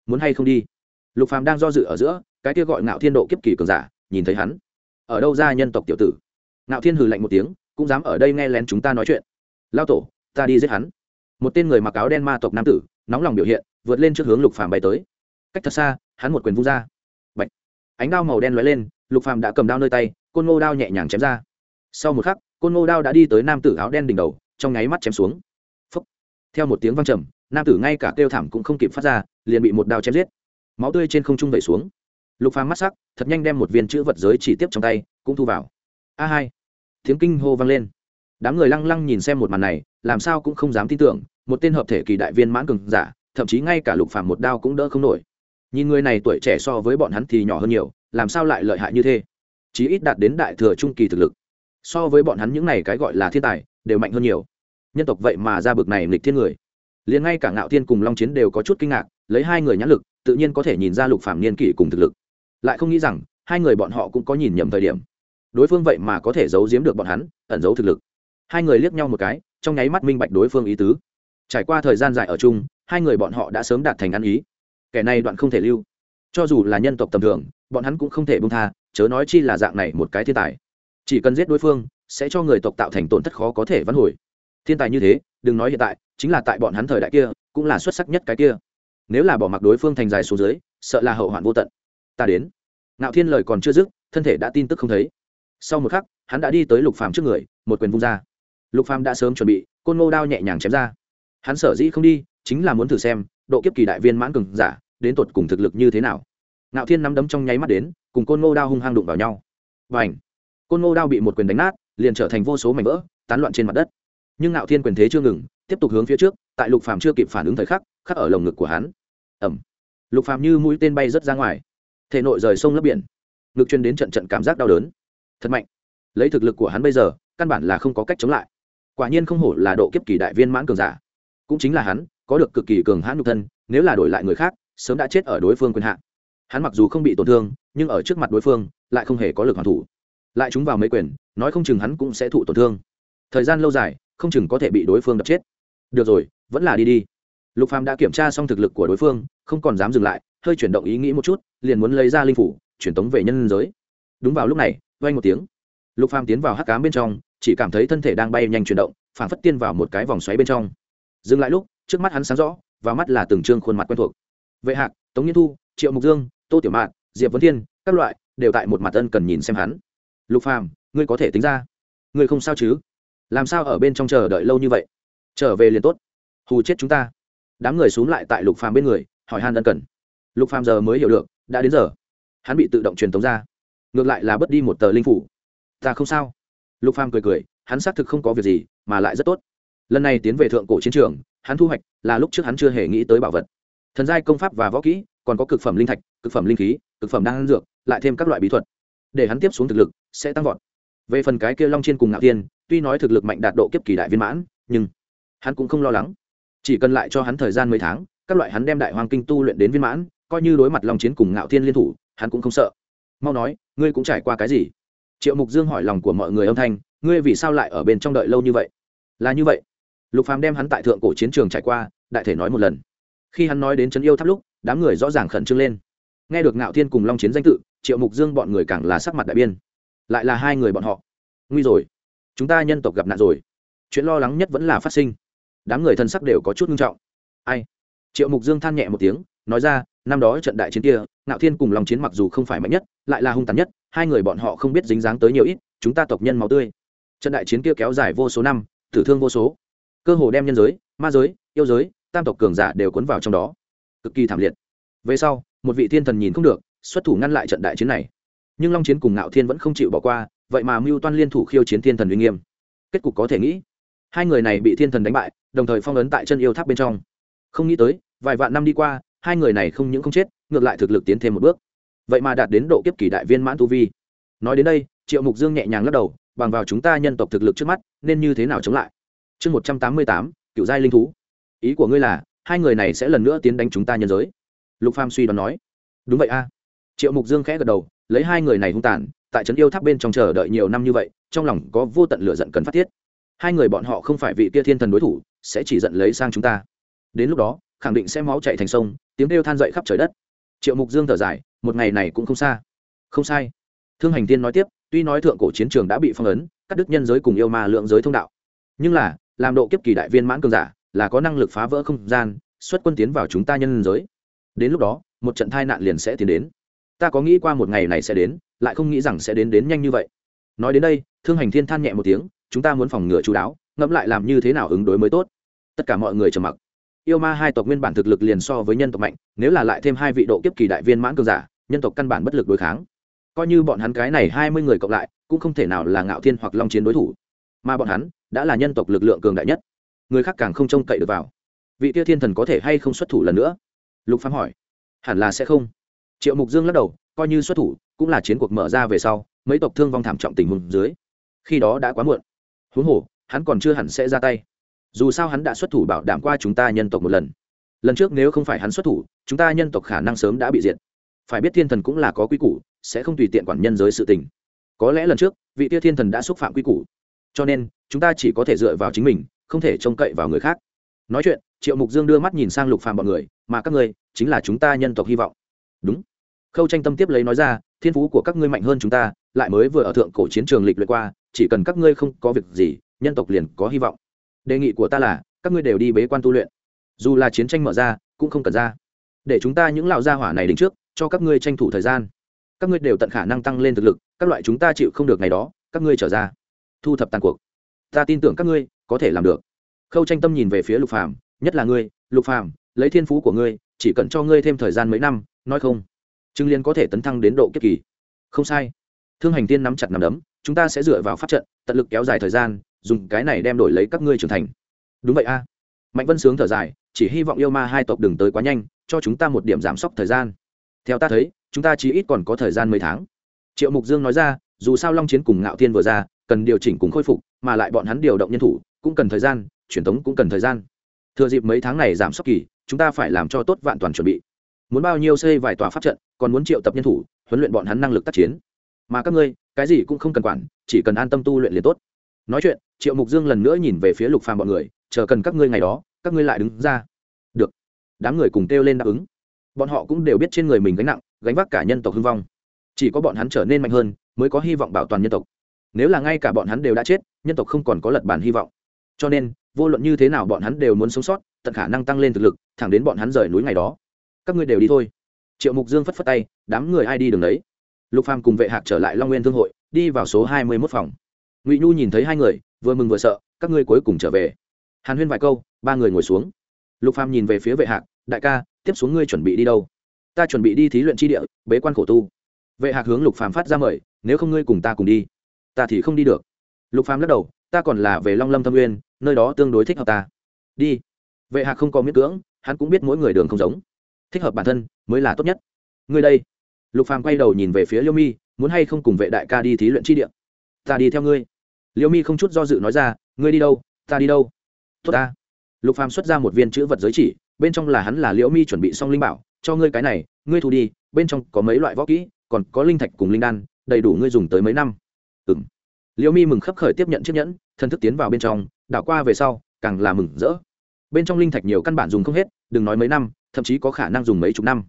Muốn hay không đi? Lục phàm đang do dự ở giữa, cái kia gọi ngạo thiên độ kiếp kỳ cường giả, nhìn thấy hắn. Ở đâu ra nhân tộc tiểu tử? Ngạo thiên hừ lạnh một tiếng, cũng dám ở đây nghe lén chúng ta nói chuyện. Lao tổ, ta đi giết hắn. Một tên người mặc áo đen ma tộc nam tử, nóng lòng biểu hiện, vượt lên trước hướng lục phàm bay tới. Cách thật xa, hắn một quyền vung ra. Bạch. ánh đao màu đen lóe lên, lục phàm đã cầm đao nơi tay, côn ngô đao nhẹ nhàng chém ra. Sau một khắc côn ngô đao đã đi tới nam tử áo đen đỉnh đầu, trong nháy mắt chém xuống. Phúc. theo một tiếng vang trầm, nam tử ngay cả kêu thảm cũng không kịp phát ra, liền bị một đao chém giết. Máu tươi trên không trung vẩy xuống. Lục phàm mắt sắc, thật nhanh đem một viên chữ vật giới chỉ tiếp trong tay, cũng thu vào. A hai. Tiếng kinh hô vang lên. Đám người lăng lăng nhìn xem một màn này, làm sao cũng không dám tin tưởng, một tên hợp thể kỳ đại viên mãn cường giả, thậm chí ngay cả lục phàm một đao cũng đỡ không nổi. Nhìn người này tuổi trẻ so với bọn hắn thì nhỏ hơn nhiều, làm sao lại lợi hại như thế? Chí ít đạt đến đại thừa trung kỳ thực lực so với bọn hắn những này cái gọi là thiên tài, đều mạnh hơn nhiều. Nhân tộc vậy mà ra bực này nghịch thiên người. Liền ngay cả ngạo thiên cùng long chiến đều có chút kinh ngạc, lấy hai người nhãn lực, tự nhiên có thể nhìn ra lục phàm niên kỷ cùng thực lực. Lại không nghĩ rằng, hai người bọn họ cũng có nhìn nhầm thời điểm. Đối phương vậy mà có thể giấu giếm được bọn hắn, ẩn giấu thực lực. Hai người liếc nhau một cái, trong nháy mắt minh bạch đối phương ý tứ. Trải qua thời gian dài ở chung, hai người bọn họ đã sớm đạt thành ăn ý. Kẻ này đoạn không thể lưu. Cho dù là nhân tộc tầm thường, bọn hắn cũng không thể bông tha, chớ nói chi là dạng này một cái thiên tài chỉ cần giết đối phương, sẽ cho người tộc tạo thành tổn thất khó có thể vãn hồi. Thiên tài như thế, đừng nói hiện tại, chính là tại bọn hắn thời đại kia, cũng là xuất sắc nhất cái kia. Nếu là bỏ mặc đối phương thành dài xuống dưới, sợ là hậu hoạn vô tận. Ta đến. Ngạo thiên lời còn chưa dứt, thân thể đã tin tức không thấy. Sau một khắc, hắn đã đi tới lục phàm trước người, một quyền vung ra. Lục phàm đã sớm chuẩn bị, côn ngô đao nhẹ nhàng chém ra. Hắn sở dĩ không đi, chính là muốn thử xem, độ kiếp kỳ đại viên mãn cường giả, đến tột cùng thực lực như thế nào. Ngạo thiên nắm đấm trong nháy mắt đến, cùng côn ngô đao hung hăng đụng vào nhau. Và ảnh côn ngô đao bị một quyền đánh nát, liền trở thành vô số mảnh vỡ, tán loạn trên mặt đất. Nhưng ngạo thiên quyền thế chưa ngừng, tiếp tục hướng phía trước, tại lục phàm chưa kịp phản ứng thời khắc khắc ở lồng ngực của hắn. Ẩm lục phàm như mũi tên bay rất ra ngoài. Thể nội rời sông lấp biển. Ngực truyền đến trận trận cảm giác đau đớn. Thật mạnh. Lấy thực lực của hắn bây giờ, căn bản là không có cách chống lại. Quả nhiên không hổ là độ kiếp kỳ đại viên mãn cường giả. Cũng chính là hắn, có được cực kỳ cường hãn nhục thân, nếu là đổi lại người khác, sớm đã chết ở đối phương quyền hạn. Hắn mặc dù không bị tổn thương, nhưng ở trước mặt đối phương, lại không hề có lực hoàn thủ lại chúng vào mấy quyền, nói không chừng hắn cũng sẽ thụ tổn thương. Thời gian lâu dài, không chừng có thể bị đối phương đập chết. Được rồi, vẫn là đi đi. Lục phàm đã kiểm tra xong thực lực của đối phương, không còn dám dừng lại, hơi chuyển động ý nghĩ một chút, liền muốn lấy ra linh phủ, chuyển tống về nhân giới. Đúng vào lúc này, vang một tiếng. Lục phàm tiến vào hắc cám bên trong, chỉ cảm thấy thân thể đang bay nhanh chuyển động, phảng phất tiên vào một cái vòng xoáy bên trong. Dừng lại lúc, trước mắt hắn sáng rõ và mắt là từng trương khuôn mặt quen thuộc. Vệ hạc, tống nhiên thu, triệu mục dương, tô tiểu mạn, diệp vấn thiên, các loại, đều tại một mặt ân cần nhìn xem hắn lục phàm, ngươi có thể tính ra. Ngươi không sao chứ? Làm sao ở bên trong chờ đợi lâu như vậy? Trở về liền tốt. Hù chết chúng ta. Đám người xuống lại tại lục phàm bên người, hỏi han ân cần. Lục phàm giờ mới hiểu được, đã đến giờ. Hắn bị tự động truyền tống ra. Ngược lại là bớt đi một tờ linh phủ. Ta không sao. Lục phàm cười cười, hắn xác thực không có việc gì, mà lại rất tốt. Lần này tiến về thượng cổ chiến trường, hắn thu hoạch là lúc trước hắn chưa hề nghĩ tới bảo vật. Thần giai công pháp và võ kỹ, còn có cực phẩm linh thạch, cực phẩm linh khí, cực phẩm đan dược, lại thêm các loại bí thuật để hắn tiếp xuống thực lực, sẽ tăng vọt. Về phần cái kia long chiên cùng ngạo tiên tuy nói thực lực mạnh đạt độ kiếp kỳ đại viên mãn, nhưng hắn cũng không lo lắng. Chỉ cần lại cho hắn thời gian mấy tháng, các loại hắn đem đại hoàng kinh tu luyện đến viên mãn, coi như đối mặt long chiến cùng ngạo thiên liên thủ, hắn cũng không sợ. Mau nói, ngươi cũng trải qua cái gì? Triệu mục dương hỏi lòng của mọi người âm thanh, ngươi vì sao lại ở bên trong đợi lâu như vậy? Là như vậy. Lục phàm đem hắn tại thượng cổ chiến trường trải qua, đại thể nói một lần. Khi hắn nói đến trấn yêu tháp lúc, đám người rõ ràng khẩn trương lên. Nghe được ngạo thiên cùng long chiến danh tự triệu mục dương bọn người càng là sắc mặt đại biên. Lại là hai người bọn họ. Nguy rồi. Chúng ta nhân tộc gặp nạn rồi. Chuyện lo lắng nhất vẫn là phát sinh. Đám người thân sắc đều có chút nghiêm trọng. Ai? Triệu mục dương than nhẹ một tiếng, nói ra, năm đó trận đại chiến kia, ngạo thiên cùng lòng chiến mặc dù không phải mạnh nhất, lại là hung tàn nhất, hai người bọn họ không biết dính dáng tới nhiều ít, chúng ta tộc nhân máu tươi. Trận đại chiến kia kéo dài vô số năm, tử thương vô số. Cơ hồ đem nhân giới, ma giới, yêu giới, tam tộc cường giả đều cuốn vào trong đó. Cực kỳ thảm liệt. Về sau, một vị thiên thần nhìn không được xuất thủ ngăn lại trận đại chiến này. Nhưng long chiến cùng ngạo thiên vẫn không chịu bỏ qua, vậy mà mưu toan liên thủ khiêu chiến thiên thần uy nghiêm. Kết cục có thể nghĩ, hai người này bị thiên thần đánh bại, đồng thời phong ấn tại chân yêu tháp bên trong. Không nghĩ tới, vài vạn năm đi qua, hai người này không những không chết, ngược lại thực lực tiến thêm một bước. Vậy mà đạt đến độ kiếp kỳ đại viên mãn tu vi. Nói đến đây, triệu mục dương nhẹ nhàng lắc đầu, bằng vào chúng ta nhân tộc thực lực trước mắt, nên như thế nào chống lại? Chương một trăm tám mươi tám cựu giai linh thú. Ý của ngươi là, hai người này sẽ lần nữa tiến đánh chúng ta nhân giới. Lục pham suy đoán nói. Đúng vậy a triệu mục dương khẽ gật đầu, lấy hai người này hung tàn, tại trấn yêu tháp bên trong chờ đợi nhiều năm như vậy, trong lòng có vô tận lửa giận cần phát tiết. Hai người bọn họ không phải vị kia thiên thần đối thủ, sẽ chỉ giận lấy sang chúng ta. Đến lúc đó, khẳng định sẽ máu chạy thành sông, tiếng kêu than dậy khắp trời đất. Triệu mục dương thở dài, một ngày này cũng không xa. Không sai. Thương hành tiên nói tiếp, tuy nói thượng cổ chiến trường đã bị phong ấn các đức nhân giới cùng yêu ma lượng giới thông đạo, nhưng là, làm độ kiếp kỳ đại viên mãn cường giả, là có năng lực phá vỡ không gian, xuất quân tiến vào chúng ta nhân giới. Đến lúc đó, một trận tai nạn liền sẽ tiến đến ta có nghĩ qua một ngày này sẽ đến, lại không nghĩ rằng sẽ đến đến nhanh như vậy. Nói đến đây, thương hành thiên than nhẹ một tiếng, chúng ta muốn phòng ngừa chú đáo, ngẫm lại làm như thế nào ứng đối mới tốt. Tất cả mọi người trầm mặc. Yêu ma hai tộc nguyên bản thực lực liền so với nhân tộc mạnh, nếu là lại thêm hai vị độ kiếp kỳ đại viên mãn cường giả, nhân tộc căn bản bất lực đối kháng. Coi như bọn hắn cái này hai mươi người cộng lại, cũng không thể nào là ngạo thiên hoặc long chiến đối thủ. Mà bọn hắn đã là nhân tộc lực lượng cường đại nhất. Người khác càng không trông cậy được vào. Vị tia thiên thần có thể hay không xuất thủ lần nữa? Lục phám hỏi. Hẳn là sẽ không triệu mục dương lắc đầu, coi như xuất thủ, cũng là chiến cuộc mở ra về sau, mấy tộc thương vong thảm trọng tình huống dưới, khi đó đã quá muộn. Huống hồ, hắn còn chưa hẳn sẽ ra tay. Dù sao hắn đã xuất thủ bảo đảm qua chúng ta nhân tộc một lần. Lần trước nếu không phải hắn xuất thủ, chúng ta nhân tộc khả năng sớm đã bị diệt. Phải biết thiên thần cũng là có quy củ, sẽ không tùy tiện quản nhân giới sự tình. Có lẽ lần trước, vị tia thiên thần đã xúc phạm quy củ. Cho nên, chúng ta chỉ có thể dựa vào chính mình, không thể trông cậy vào người khác. Nói chuyện, triệu mục dương đưa mắt nhìn sang lục phàm bọn người, mà các ngươi, chính là chúng ta nhân tộc hy vọng. Đúng khâu tranh tâm tiếp lấy nói ra, thiên phú của các ngươi mạnh hơn chúng ta, lại mới vừa ở thượng cổ chiến trường lịch luyện qua, chỉ cần các ngươi không có việc gì, nhân tộc liền có hy vọng. Đề nghị của ta là, các ngươi đều đi bế quan tu luyện. Dù là chiến tranh mở ra, cũng không cần ra. Để chúng ta những lão gia hỏa này đến trước, cho các ngươi tranh thủ thời gian. Các ngươi đều tận khả năng tăng lên thực lực, các loại chúng ta chịu không được ngày đó, các ngươi trở ra. Thu thập tàn cuộc. Ta tin tưởng các ngươi có thể làm được. Khâu tranh tâm nhìn về phía lục phàm, nhất là ngươi, lục phàm, lấy thiên phú của ngươi, chỉ cần cho ngươi thêm thời gian mấy năm, nói không? Trương liên có thể tấn thăng đến độ kiếp kỳ. Không sai. Thương hành tiên nắm chặt nắm đấm, chúng ta sẽ dựa vào pháp trận, tận lực kéo dài thời gian, dùng cái này đem đổi lấy các ngươi trưởng thành. Đúng vậy a. Mạnh vân sướng thở dài, chỉ hy vọng yêu ma hai tộc đừng tới quá nhanh, cho chúng ta một điểm giảm sốc thời gian. Theo ta thấy, chúng ta chỉ ít còn có thời gian mấy tháng. Triệu mục dương nói ra, dù sao long chiến cùng ngạo thiên vừa ra, cần điều chỉnh cùng khôi phục, mà lại bọn hắn điều động nhân thủ, cũng cần thời gian, truyền thống cũng cần thời gian. Thừa dịp mấy tháng này giảm sốc kỳ, chúng ta phải làm cho tốt vạn toàn chuẩn bị muốn bao nhiêu xây vài tòa pháp trận, còn muốn triệu tập nhân thủ, huấn luyện bọn hắn năng lực tác chiến. Mà các ngươi, cái gì cũng không cần quản, chỉ cần an tâm tu luyện liền tốt. Nói chuyện, triệu mục dương lần nữa nhìn về phía lục phàm bọn người, chờ cần các ngươi ngày đó, các ngươi lại đứng ra. Được. Đám người cùng kêu lên đáp ứng. Bọn họ cũng đều biết trên người mình gánh nặng, gánh vác cả nhân tộc hưng vong. Chỉ có bọn hắn trở nên mạnh hơn, mới có hy vọng bảo toàn nhân tộc. Nếu là ngay cả bọn hắn đều đã chết, nhân tộc không còn có lật bản hy vọng. Cho nên, vô luận như thế nào bọn hắn đều muốn sống sót, tận khả năng tăng lên thực lực, thẳng đến bọn hắn rời núi ngày đó các ngươi đều đi thôi. Triệu mục dương phất phất tay, đám người ai đi đường đấy? Lục phàm cùng vệ hạc trở lại long nguyên thương hội, đi vào số hai mươi mốt phòng. Ngụy nhu nhìn thấy hai người, vừa mừng vừa sợ, các ngươi cuối cùng trở về. Hàn huyên vài câu, ba người ngồi xuống. Lục phàm nhìn về phía vệ hạc, đại ca, tiếp xuống ngươi chuẩn bị đi đâu? Ta chuẩn bị đi thí luyện tri địa, bế quan khổ tu. Vệ hạc hướng lục phàm phát ra mời, nếu không ngươi cùng ta cùng đi. Ta thì không đi được. Lục phàm lắc đầu, ta còn là về long lâm thâm nguyên, nơi đó tương đối thích hợp ta. Đi. Vệ hạc không có miễn cưỡng, hắn cũng biết mỗi người đường không giống thích hợp bản thân mới là tốt nhất. Ngươi đây. Lục phàm quay đầu nhìn về phía liêu mi, muốn hay không cùng vệ đại ca đi thí luyện chi địa? Ta đi theo ngươi. Liêu mi không chút do dự nói ra, ngươi đi đâu, ta đi đâu? Tốt ta. Lục phàm xuất ra một viên chữ vật giới chỉ, bên trong là hắn là liễu mi chuẩn bị xong linh bảo, cho ngươi cái này, ngươi thu đi, bên trong có mấy loại võ kỹ, còn có linh thạch cùng linh đan, đầy đủ ngươi dùng tới mấy năm. Ừng liễu mi mừng khấp khởi tiếp nhận chiếc nhẫn thân thức tiến vào bên trong, đảo qua về sau, càng là mừng rỡ. Bên trong linh thạch nhiều căn bản dùng không hết, đừng nói mấy năm thậm chí có khả năng dùng mấy chục năm.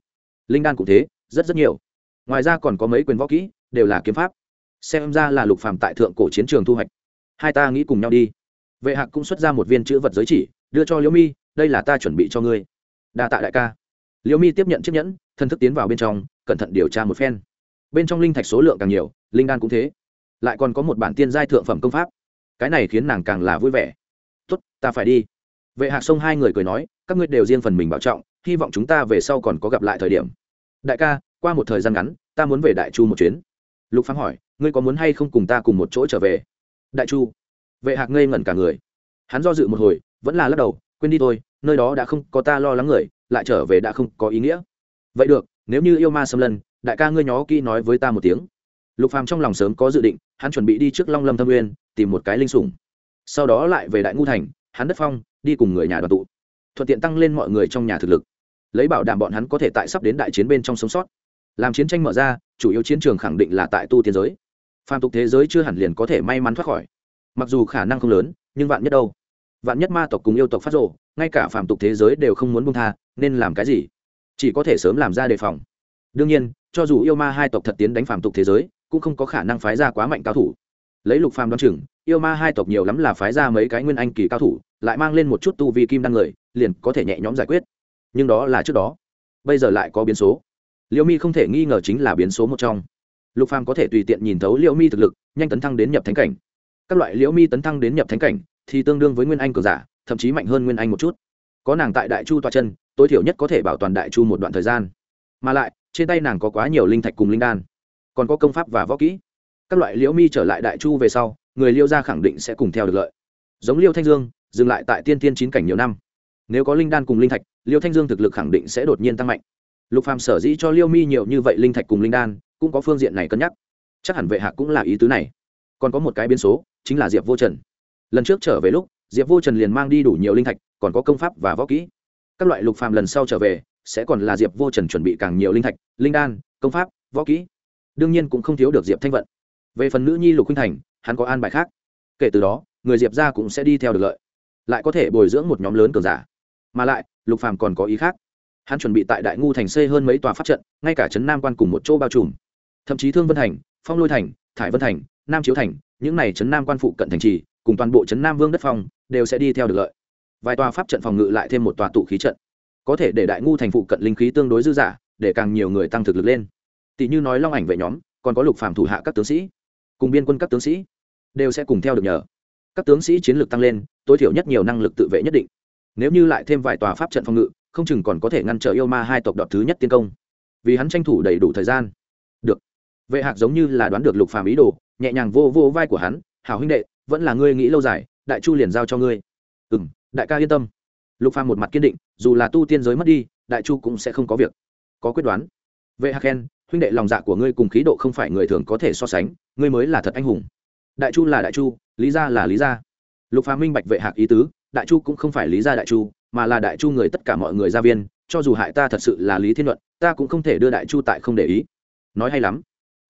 Linh đan cũng thế, rất rất nhiều. Ngoài ra còn có mấy quyền võ kỹ, đều là kiếm pháp. Xem ra là lục phàm tại thượng cổ chiến trường thu hoạch. Hai ta nghĩ cùng nhau đi. Vệ hạc cũng xuất ra một viên chữ vật giới chỉ, đưa cho liễu mi, đây là ta chuẩn bị cho ngươi. Đa tạ đại ca. Liễu mi tiếp nhận chiếc nhẫn, thân thức tiến vào bên trong, cẩn thận điều tra một phen. Bên trong linh thạch số lượng càng nhiều, linh đan cũng thế. Lại còn có một bản tiên giai thượng phẩm công pháp. Cái này khiến nàng càng là vui vẻ. Tốt, ta phải đi. Vệ hạc sông hai người cười nói, các ngươi đều riêng phần mình bảo trọng hy vọng chúng ta về sau còn có gặp lại thời điểm. Đại ca, qua một thời gian ngắn, ta muốn về đại chu một chuyến. Lục phán hỏi, ngươi có muốn hay không cùng ta cùng một chỗ trở về? Đại chu. Vệ hạc ngây ngẩn cả người. Hắn do dự một hồi, vẫn là lắc đầu, quên đi thôi, nơi đó đã không có ta lo lắng người, lại trở về đã không có ý nghĩa. Vậy được, nếu như yêu ma xâm lân đại ca ngươi nhó kỹ nói với ta một tiếng. Lục phàm trong lòng sớm có dự định, hắn chuẩn bị đi trước long lâm thâm nguyên, tìm một cái linh sủng. Sau đó lại về đại ngu thành, hắn đất phong, đi cùng người nhà đoàn tụ. Thuận tiện tăng lên mọi người trong nhà thực lực lấy bảo đảm bọn hắn có thể tại sắp đến đại chiến bên trong sống sót. Làm chiến tranh mở ra, chủ yếu chiến trường khẳng định là tại tu tiên giới. Phàm tục thế giới chưa hẳn liền có thể may mắn thoát khỏi. Mặc dù khả năng không lớn, nhưng vạn nhất đâu? Vạn nhất ma tộc cùng yêu tộc phát rộ ngay cả phàm tục thế giới đều không muốn buông tha, nên làm cái gì? Chỉ có thể sớm làm ra đề phòng. Đương nhiên, cho dù yêu ma hai tộc thật tiến đánh phàm tục thế giới, cũng không có khả năng phái ra quá mạnh cao thủ. Lấy lục phàm đoán chừng, yêu ma hai tộc nhiều lắm là phái ra mấy cái nguyên anh kỳ cao thủ, lại mang lên một chút tu vi kim đăng người, liền có thể nhẹ nhõm giải quyết nhưng đó là trước đó. Bây giờ lại có biến số. Liễu mi không thể nghi ngờ chính là biến số một trong. Lục phàm có thể tùy tiện nhìn thấu liễu mi thực lực, nhanh tấn thăng đến nhập thánh cảnh. Các loại liễu mi tấn thăng đến nhập thánh cảnh thì tương đương với nguyên anh cường giả, thậm chí mạnh hơn nguyên anh một chút. Có nàng tại đại chu toa chân, tối thiểu nhất có thể bảo toàn đại chu một đoạn thời gian. Mà lại, trên tay nàng có quá nhiều linh thạch cùng linh đan, còn có công pháp và võ kỹ. Các loại liễu mi trở lại đại chu về sau, người liêu gia khẳng định sẽ cùng theo được lợi. Giống liêu thanh dương, dừng lại tại tiên tiên chín cảnh nhiều năm nếu có linh đan cùng linh thạch, liêu thanh dương thực lực khẳng định sẽ đột nhiên tăng mạnh. Lục phàm sở dĩ cho liêu mi nhiều như vậy linh thạch cùng linh đan, cũng có phương diện này cân nhắc. Chắc hẳn vệ hạ cũng là ý tứ này. Còn có một cái biến số, chính là diệp vô trần. Lần trước trở về lúc, diệp vô trần liền mang đi đủ nhiều linh thạch, còn có công pháp và võ kỹ. Các loại lục phàm lần sau trở về, sẽ còn là diệp vô trần chuẩn bị càng nhiều linh thạch, linh đan, công pháp, võ kỹ. Đương nhiên cũng không thiếu được diệp thanh vận. Về phần nữ nhi lục khinh thành, hắn có an bài khác. Kể từ đó, người diệp ra cũng sẽ đi theo được lợi. Lại có thể bồi dưỡng một nhóm lớn cường giả mà lại, lục phàm còn có ý khác. Hắn chuẩn bị tại đại ngu thành xây hơn mấy tòa pháp trận, ngay cả trấn nam quan cùng một chỗ bao trùm. Thậm chí thương vân thành, phong lôi thành, thải vân thành, nam chiếu thành, những này trấn nam quan phụ cận thành trì, cùng toàn bộ trấn nam vương đất phong, đều sẽ đi theo được lợi. Vài tòa pháp trận phòng ngự lại thêm một tòa tụ khí trận. Có thể để đại ngu thành phụ cận linh khí tương đối dư giả để càng nhiều người tăng thực lực lên. Tỷ như nói long ảnh vệ nhóm, còn có lục phàm thủ hạ các tướng sĩ, cùng biên quân các tướng sĩ, đều sẽ cùng theo được nhờ. Các tướng sĩ chiến lược tăng lên, tối thiểu nhất nhiều năng lực tự vệ nhất định nếu như lại thêm vài tòa pháp trận phòng ngự, không chừng còn có thể ngăn trở yêu ma hai tộc đọt thứ nhất tiến công. Vì hắn tranh thủ đầy đủ thời gian. Được. Vệ hạc giống như là đoán được lục phàm ý đồ, nhẹ nhàng vô vô vai của hắn, hảo huynh đệ, vẫn là ngươi nghĩ lâu dài, đại chu liền giao cho ngươi. Ừ m đại ca yên tâm. Lục phàm một mặt kiên định, dù là tu tiên giới mất đi, đại chu cũng sẽ không có việc. Có quyết đoán. Vệ hạc khen, huynh đệ, lòng dạ của ngươi cùng khí độ không phải người thường có thể so sánh, ngươi mới là thật anh hùng. Đại chu là đại chu, lý gia là lý gia. Lục phàm minh bạch vệ hạc ý tứ đại chu cũng không phải lý gia đại chu, mà là đại chu người tất cả mọi người gia viên, cho dù hại ta thật sự là lý thiên luận, ta cũng không thể đưa đại chu tại không để ý. Nói hay lắm.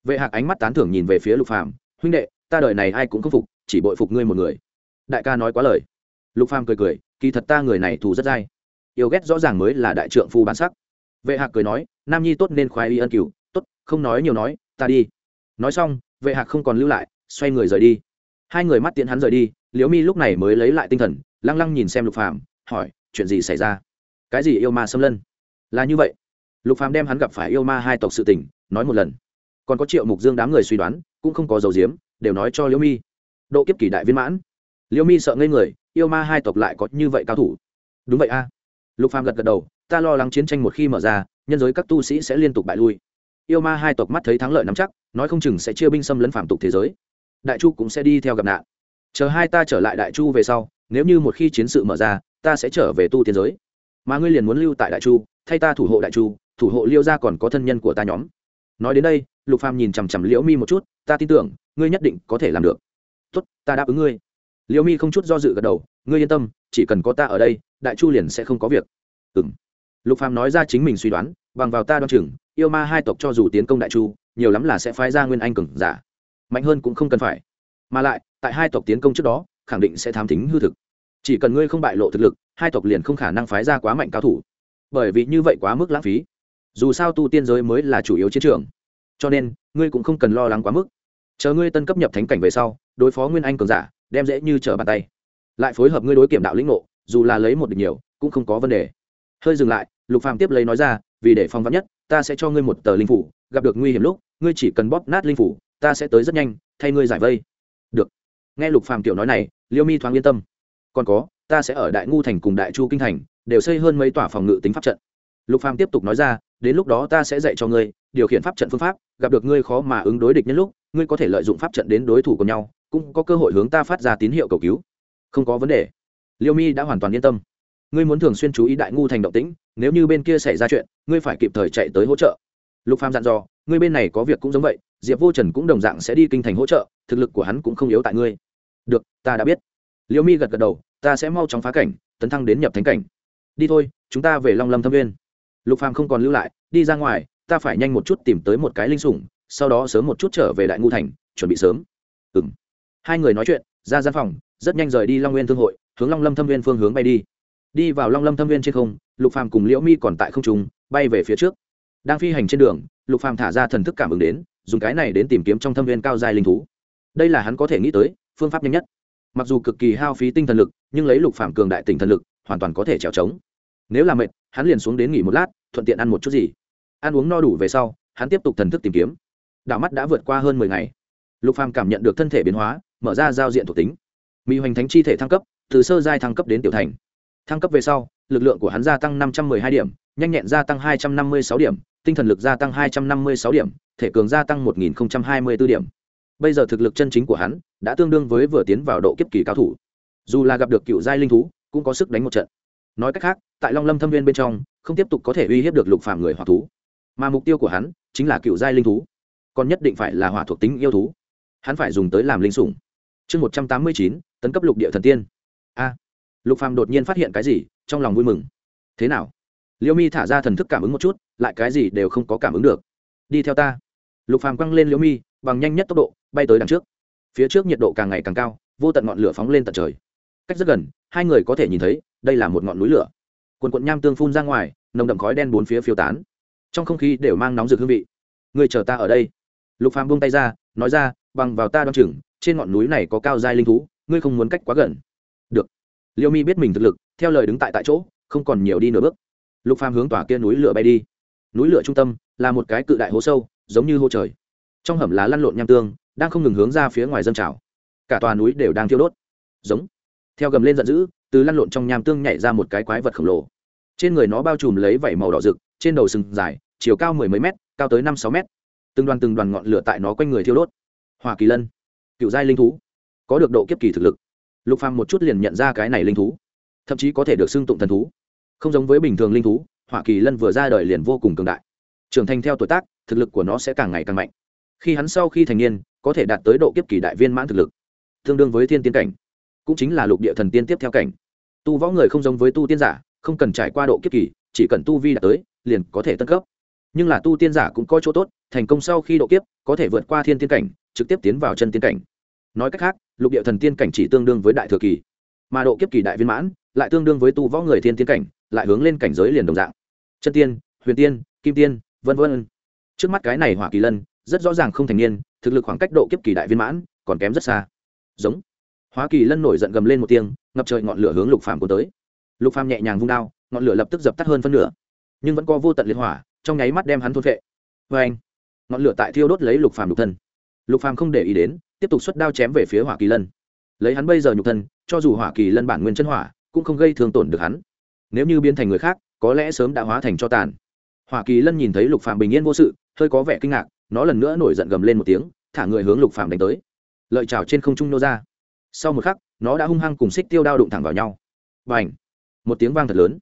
Vệ hạc ánh mắt tán thưởng nhìn về phía lục phàm, huynh đệ, ta đời này ai cũng không phục, chỉ bội phục ngươi một người. Đại ca nói quá lời. Lục phàm cười cười, kỳ thật ta người này thù rất dai. Yêu ghét rõ ràng mới là đại trượng phu bán sắc. Vệ hạc cười nói, nam nhi tốt nên khoái y ân cửu, tốt, không nói nhiều nói, ta đi. Nói xong, vệ hạc không còn lưu lại, xoay người rời đi. Hai người mắt tiện hắn rời đi, liễu mi lúc này mới lấy lại tinh thần lăng lăng nhìn xem lục phàm, hỏi, chuyện gì xảy ra? Cái gì yêu ma xâm lân? Là như vậy. Lục phàm đem hắn gặp phải yêu ma hai tộc sự tình, nói một lần. Còn có triệu mục dương đám người suy đoán, cũng không có dầu diếm, đều nói cho liễu mi. Độ kiếp kỷ đại viên mãn. Liễu mi sợ ngây người, yêu ma hai tộc lại có như vậy cao thủ. Đúng vậy a. Lục phàm gật gật đầu, ta lo lắng chiến tranh một khi mở ra, nhân giới các tu sĩ sẽ liên tục bại lui. Yêu ma hai tộc mắt thấy thắng lợi nắm chắc, nói không chừng sẽ chia binh xâm lấn phạm tục thế giới. Đại chu cũng sẽ đi theo gặp nạn. Chờ hai ta trở lại đại chu về sau nếu như một khi chiến sự mở ra, ta sẽ trở về tu tiên giới. Mà ngươi liền muốn lưu tại đại chu, thay ta thủ hộ đại chu, thủ hộ liêu gia còn có thân nhân của ta nhóm. Nói đến đây, lục phàm nhìn chằm chằm liễu mi một chút, ta tin tưởng, ngươi nhất định có thể làm được. Tốt, ta đáp ứng ngươi. Liễu mi không chút do dự gật đầu, ngươi yên tâm, chỉ cần có ta ở đây, đại chu liền sẽ không có việc. Ừm. Lục phàm nói ra chính mình suy đoán, bằng vào ta đoan chừng, yêu ma hai tộc cho dù tiến công đại chu, nhiều lắm là sẽ phái ra nguyên anh cường giả. Mạnh hơn cũng không cần phải. Mà lại, tại hai tộc tiến công trước đó khẳng định sẽ thám tính hư thực. Chỉ cần ngươi không bại lộ thực lực, hai tộc liền không khả năng phái ra quá mạnh cao thủ. Bởi vì như vậy quá mức lãng phí. Dù sao tu tiên giới mới là chủ yếu chiến trường. Cho nên, ngươi cũng không cần lo lắng quá mức. Chờ ngươi tân cấp nhập thánh cảnh về sau, đối phó nguyên anh cường giả, đem dễ như trở bàn tay. Lại phối hợp ngươi đối kiểm đạo lĩnh ngộ, dù là lấy một địch nhiều, cũng không có vấn đề. Hơi dừng lại, lục phàm tiếp lấy nói ra, vì để phòng vắn nhất, ta sẽ cho ngươi một tờ linh phủ, gặp được nguy hiểm lúc, ngươi chỉ cần bóp nát linh phủ, ta sẽ tới rất nhanh, thay ngươi giải vây. Được. Nghe lục phàm tiểu nói này liêu mi thoáng yên tâm. Còn có, ta sẽ ở đại ngu thành cùng đại chu kinh thành, đều xây hơn mấy tòa phòng ngự tính pháp trận. Lục phàm tiếp tục nói ra, đến lúc đó ta sẽ dạy cho ngươi điều khiển pháp trận phương pháp, gặp được ngươi khó mà ứng đối địch nhân lúc, ngươi có thể lợi dụng pháp trận đến đối thủ của nhau, cũng có cơ hội hướng ta phát ra tín hiệu cầu cứu. Không có vấn đề. Liêu mi đã hoàn toàn yên tâm. Ngươi muốn thường xuyên chú ý đại ngu thành động tĩnh, nếu như bên kia xảy ra chuyện, ngươi phải kịp thời chạy tới hỗ trợ. Lục phàm dặn dò, ngươi bên này có việc cũng giống vậy, diệp vô trần cũng đồng dạng sẽ đi kinh thành hỗ trợ, thực lực của hắn cũng không yếu tại ngươi được, ta đã biết. Liễu mi gật gật đầu, ta sẽ mau chóng phá cảnh, tấn thăng đến nhập thánh cảnh. Đi thôi, chúng ta về long lâm thâm viên lục phàm không còn lưu lại, đi ra ngoài, ta phải nhanh một chút tìm tới một cái linh sủng, sau đó sớm một chút trở về đại ngu thành, chuẩn bị sớm. Ừm. Hai người nói chuyện, ra gian phòng, rất nhanh rời đi long nguyên thương hội, hướng long lâm thâm viên phương hướng bay đi. Đi vào long lâm thâm viên trên không, lục phàm cùng liễu mi còn tại không trung, bay về phía trước. Đang phi hành trên đường, lục phàm thả ra thần thức cảm ứng đến, dùng cái này đến tìm kiếm trong thâm viên cao dài linh thú. Đây là hắn có thể nghĩ tới phương pháp nhanh nhất. Mặc dù cực kỳ hao phí tinh thần lực, nhưng lấy lục phàm cường đại tỉnh thần lực, hoàn toàn có thể trèo trống. Nếu là mệt, hắn liền xuống đến nghỉ một lát, thuận tiện ăn một chút gì. Ăn uống no đủ về sau, hắn tiếp tục thần thức tìm kiếm. Đạo mắt đã vượt qua hơn mười ngày. Lục phàm cảm nhận được thân thể biến hóa, mở ra giao diện thuộc tính. Mỹ hoành thánh chi thể thăng cấp, từ sơ giai thăng cấp đến tiểu thành. Thăng cấp về sau, lực lượng của hắn gia tăng năm trăm hai điểm, nhanh nhẹn gia tăng hai trăm năm mươi sáu điểm, tinh thần lực gia tăng hai trăm năm mươi sáu điểm, thể cường gia tăng một nghìn hai mươi b ố điểm bây giờ thực lực chân chính của hắn đã tương đương với vừa tiến vào độ kiếp kỳ cao thủ. Dù là gặp được cựu giai linh thú, cũng có sức đánh một trận. Nói cách khác, tại long lâm thâm viên bên trong, không tiếp tục có thể uy hiếp được lục phạm người hoặc thú. Mà mục tiêu của hắn chính là cựu giai linh thú. Còn nhất định phải là hỏa thuộc tính yêu thú. Hắn phải dùng tới làm linh sủng. Chương một trăm tám mươi chín, tấn cấp lục địa thần tiên. A. Lục phàm đột nhiên phát hiện cái gì, trong lòng vui mừng. Thế nào? Liêu mi thả ra thần thức cảm ứng một chút, lại cái gì đều không có cảm ứng được. Đi theo ta. Lục phàm quăng lên liêu mi bằng nhanh nhất tốc độ, bay tới đằng trước. Phía trước nhiệt độ càng ngày càng cao, vô tận ngọn lửa phóng lên tận trời. Cách rất gần, hai người có thể nhìn thấy, đây là một ngọn núi lửa. Quần quận nham tương phun ra ngoài, nồng đậm khói đen bốn phía phiêu tán. Trong không khí đều mang nóng rực hương vị. Người chờ ta ở đây. Lục phàm buông tay ra, nói ra, bằng vào ta đoan chừng, trên ngọn núi này có cao giai linh thú, ngươi không muốn cách quá gần. Được. Liêu mi biết mình thực lực, theo lời đứng tại tại chỗ, không còn nhiều đi nửa bước. Lục phàm hướng tỏa kia núi lửa bay đi. Núi lửa trung tâm là một cái cự đại hố sâu, giống như hố trời trong hầm lá lăn lộn nham tương, đang không ngừng hướng ra phía ngoài dân trào. Cả tòa núi đều đang thiêu đốt. Giống. Theo gầm lên giận dữ, từ lăn lộn trong nham tương nhảy ra một cái quái vật khổng lồ. Trên người nó bao trùm lấy vảy màu đỏ rực, trên đầu sừng dài, chiều cao mười mấy mét, cao tới năm sáu mét. Từng đoàn từng đoàn ngọn lửa tại nó quanh người thiêu đốt. Hoa kỳ lân, cựu giai linh thú, có được độ kiếp kỳ thực lực. Lục phàm một chút liền nhận ra cái này linh thú, thậm chí có thể được xưng tụng thần thú. Không giống với bình thường linh thú, hoa kỳ lân vừa ra đời liền vô cùng cường đại. Trưởng thành theo tuổi tác, thực lực của nó sẽ càng ngày càng mạnh khi hắn sau khi thành niên, có thể đạt tới độ kiếp kỳ đại viên mãn thực lực, tương đương với thiên tiên cảnh, cũng chính là lục địa thần tiên tiếp theo cảnh. Tu võ người không giống với tu tiên giả, không cần trải qua độ kiếp kỳ, chỉ cần tu vi đạt tới, liền có thể tân cấp. Nhưng là tu tiên giả cũng có chỗ tốt, thành công sau khi độ kiếp, có thể vượt qua thiên tiên cảnh, trực tiếp tiến vào chân tiên cảnh. Nói cách khác, lục địa thần tiên cảnh chỉ tương đương với đại thừa kỳ, mà độ kiếp kỳ đại viên mãn lại tương đương với tu võ người thiên tiên cảnh, lại hướng lên cảnh giới liền đồng dạng. Chân tiên, huyền tiên, kim tiên, vân vân. Trước mắt cái này hỏa kỳ lân rất rõ ràng không thành niên, thực lực khoảng cách độ kiếp kỳ đại viên mãn, còn kém rất xa. Giống. Hoa kỳ lân nổi giận gầm lên một tiếng, ngập trời ngọn lửa hướng lục phàm cuốn tới. Lục phàm nhẹ nhàng vung đao, ngọn lửa lập tức dập tắt hơn phân nửa. Nhưng vẫn có vô tận liên hỏa, trong nháy mắt đem hắn thôn vệ vê anh, ngọn lửa tại thiêu đốt lấy lục phàm lục thân. Lục phàm không để ý đến, tiếp tục xuất đao chém về phía hỏa kỳ lân. Lấy hắn bây giờ nhục thân, cho dù hỏa kỳ lân bản nguyên chân hỏa, cũng không gây thương tổn được hắn. Nếu như biến thành người khác, có lẽ sớm đã hóa thành cho tàn. Hỏa kỳ lân nhìn thấy lục phàm bình yên vô sự, hơi có vẻ kinh ngạc nó lần nữa nổi giận gầm lên một tiếng, thả người hướng lục phàm đánh tới. Lợi chảo trên không trung nô ra. Sau một khắc, nó đã hung hăng cùng xích tiêu đao đụng thẳng vào nhau. Và ảnh một tiếng vang thật lớn.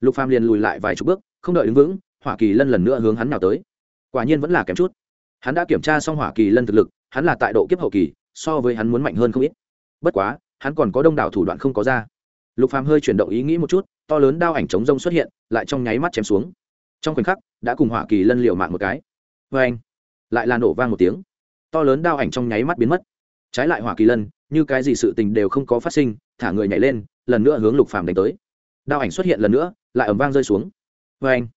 Lục phàm liền lùi lại vài chục bước, không đợi đứng vững, hỏa kỳ lân lần nữa hướng hắn nào tới. Quả nhiên vẫn là kém chút. Hắn đã kiểm tra xong hỏa kỳ lân thực lực, hắn là tại độ kiếp hậu kỳ, so với hắn muốn mạnh hơn không ít. Bất quá, hắn còn có đông đảo thủ đoạn không có ra. Lục phàm hơi chuyển động ý nghĩ một chút, to lớn đao ảnh chống rông xuất hiện, lại trong nháy mắt chém xuống. Trong khoảnh khắc, đã cùng hỏa kỳ lân liều mạng một cái. Vê anh lại là nổ vang một tiếng. To lớn đao ảnh trong nháy mắt biến mất. Trái lại hỏa kỳ lân, như cái gì sự tình đều không có phát sinh, thả người nhảy lên, lần nữa hướng lục phàm đánh tới. Đao ảnh xuất hiện lần nữa, lại ầm vang rơi xuống. Vê anh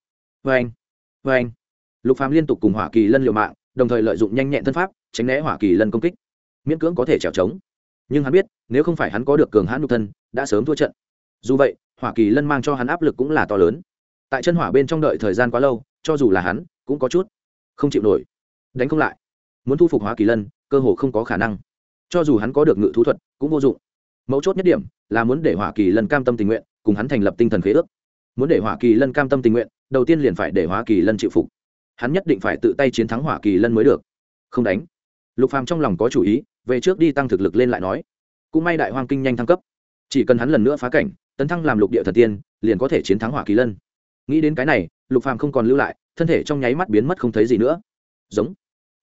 vê anh vê anh lục phàm liên tục cùng hỏa kỳ lân liều mạng, đồng thời lợi dụng nhanh nhẹn thân pháp, tránh né hỏa kỳ lân công kích. Miễn cưỡng có thể trèo trống. Nhưng hắn biết, nếu không phải hắn có được cường hãn nhục thân, đã sớm thua trận. Dù vậy, hỏa kỳ lân mang cho hắn áp lực cũng là to lớn. Tại chân hỏa bên trong đợi thời gian quá lâu, cho dù là hắn, cũng có chút không chịu nổi đánh không lại. Muốn thu phục hóa kỳ lân, cơ hồ không có khả năng. Cho dù hắn có được ngự thú thuật, cũng vô dụng. Mấu chốt nhất điểm là muốn để hỏa kỳ lân cam tâm tình nguyện, cùng hắn thành lập tinh thần khế ước. Muốn để hỏa kỳ lân cam tâm tình nguyện, đầu tiên liền phải để hỏa kỳ lân chịu phục. Hắn nhất định phải tự tay chiến thắng hỏa kỳ lân mới được. Không đánh. Lục phàm trong lòng có chủ ý, về trước đi tăng thực lực lên lại nói. Cũng may đại hoang kinh nhanh thăng cấp. Chỉ cần hắn lần nữa phá cảnh, tấn thăng làm lục địa thần tiên, liền có thể chiến thắng hỏa kỳ lân. Nghĩ đến cái này, lục phàm không còn lưu lại, thân thể trong nháy mắt biến mất không thấy gì nữa giống.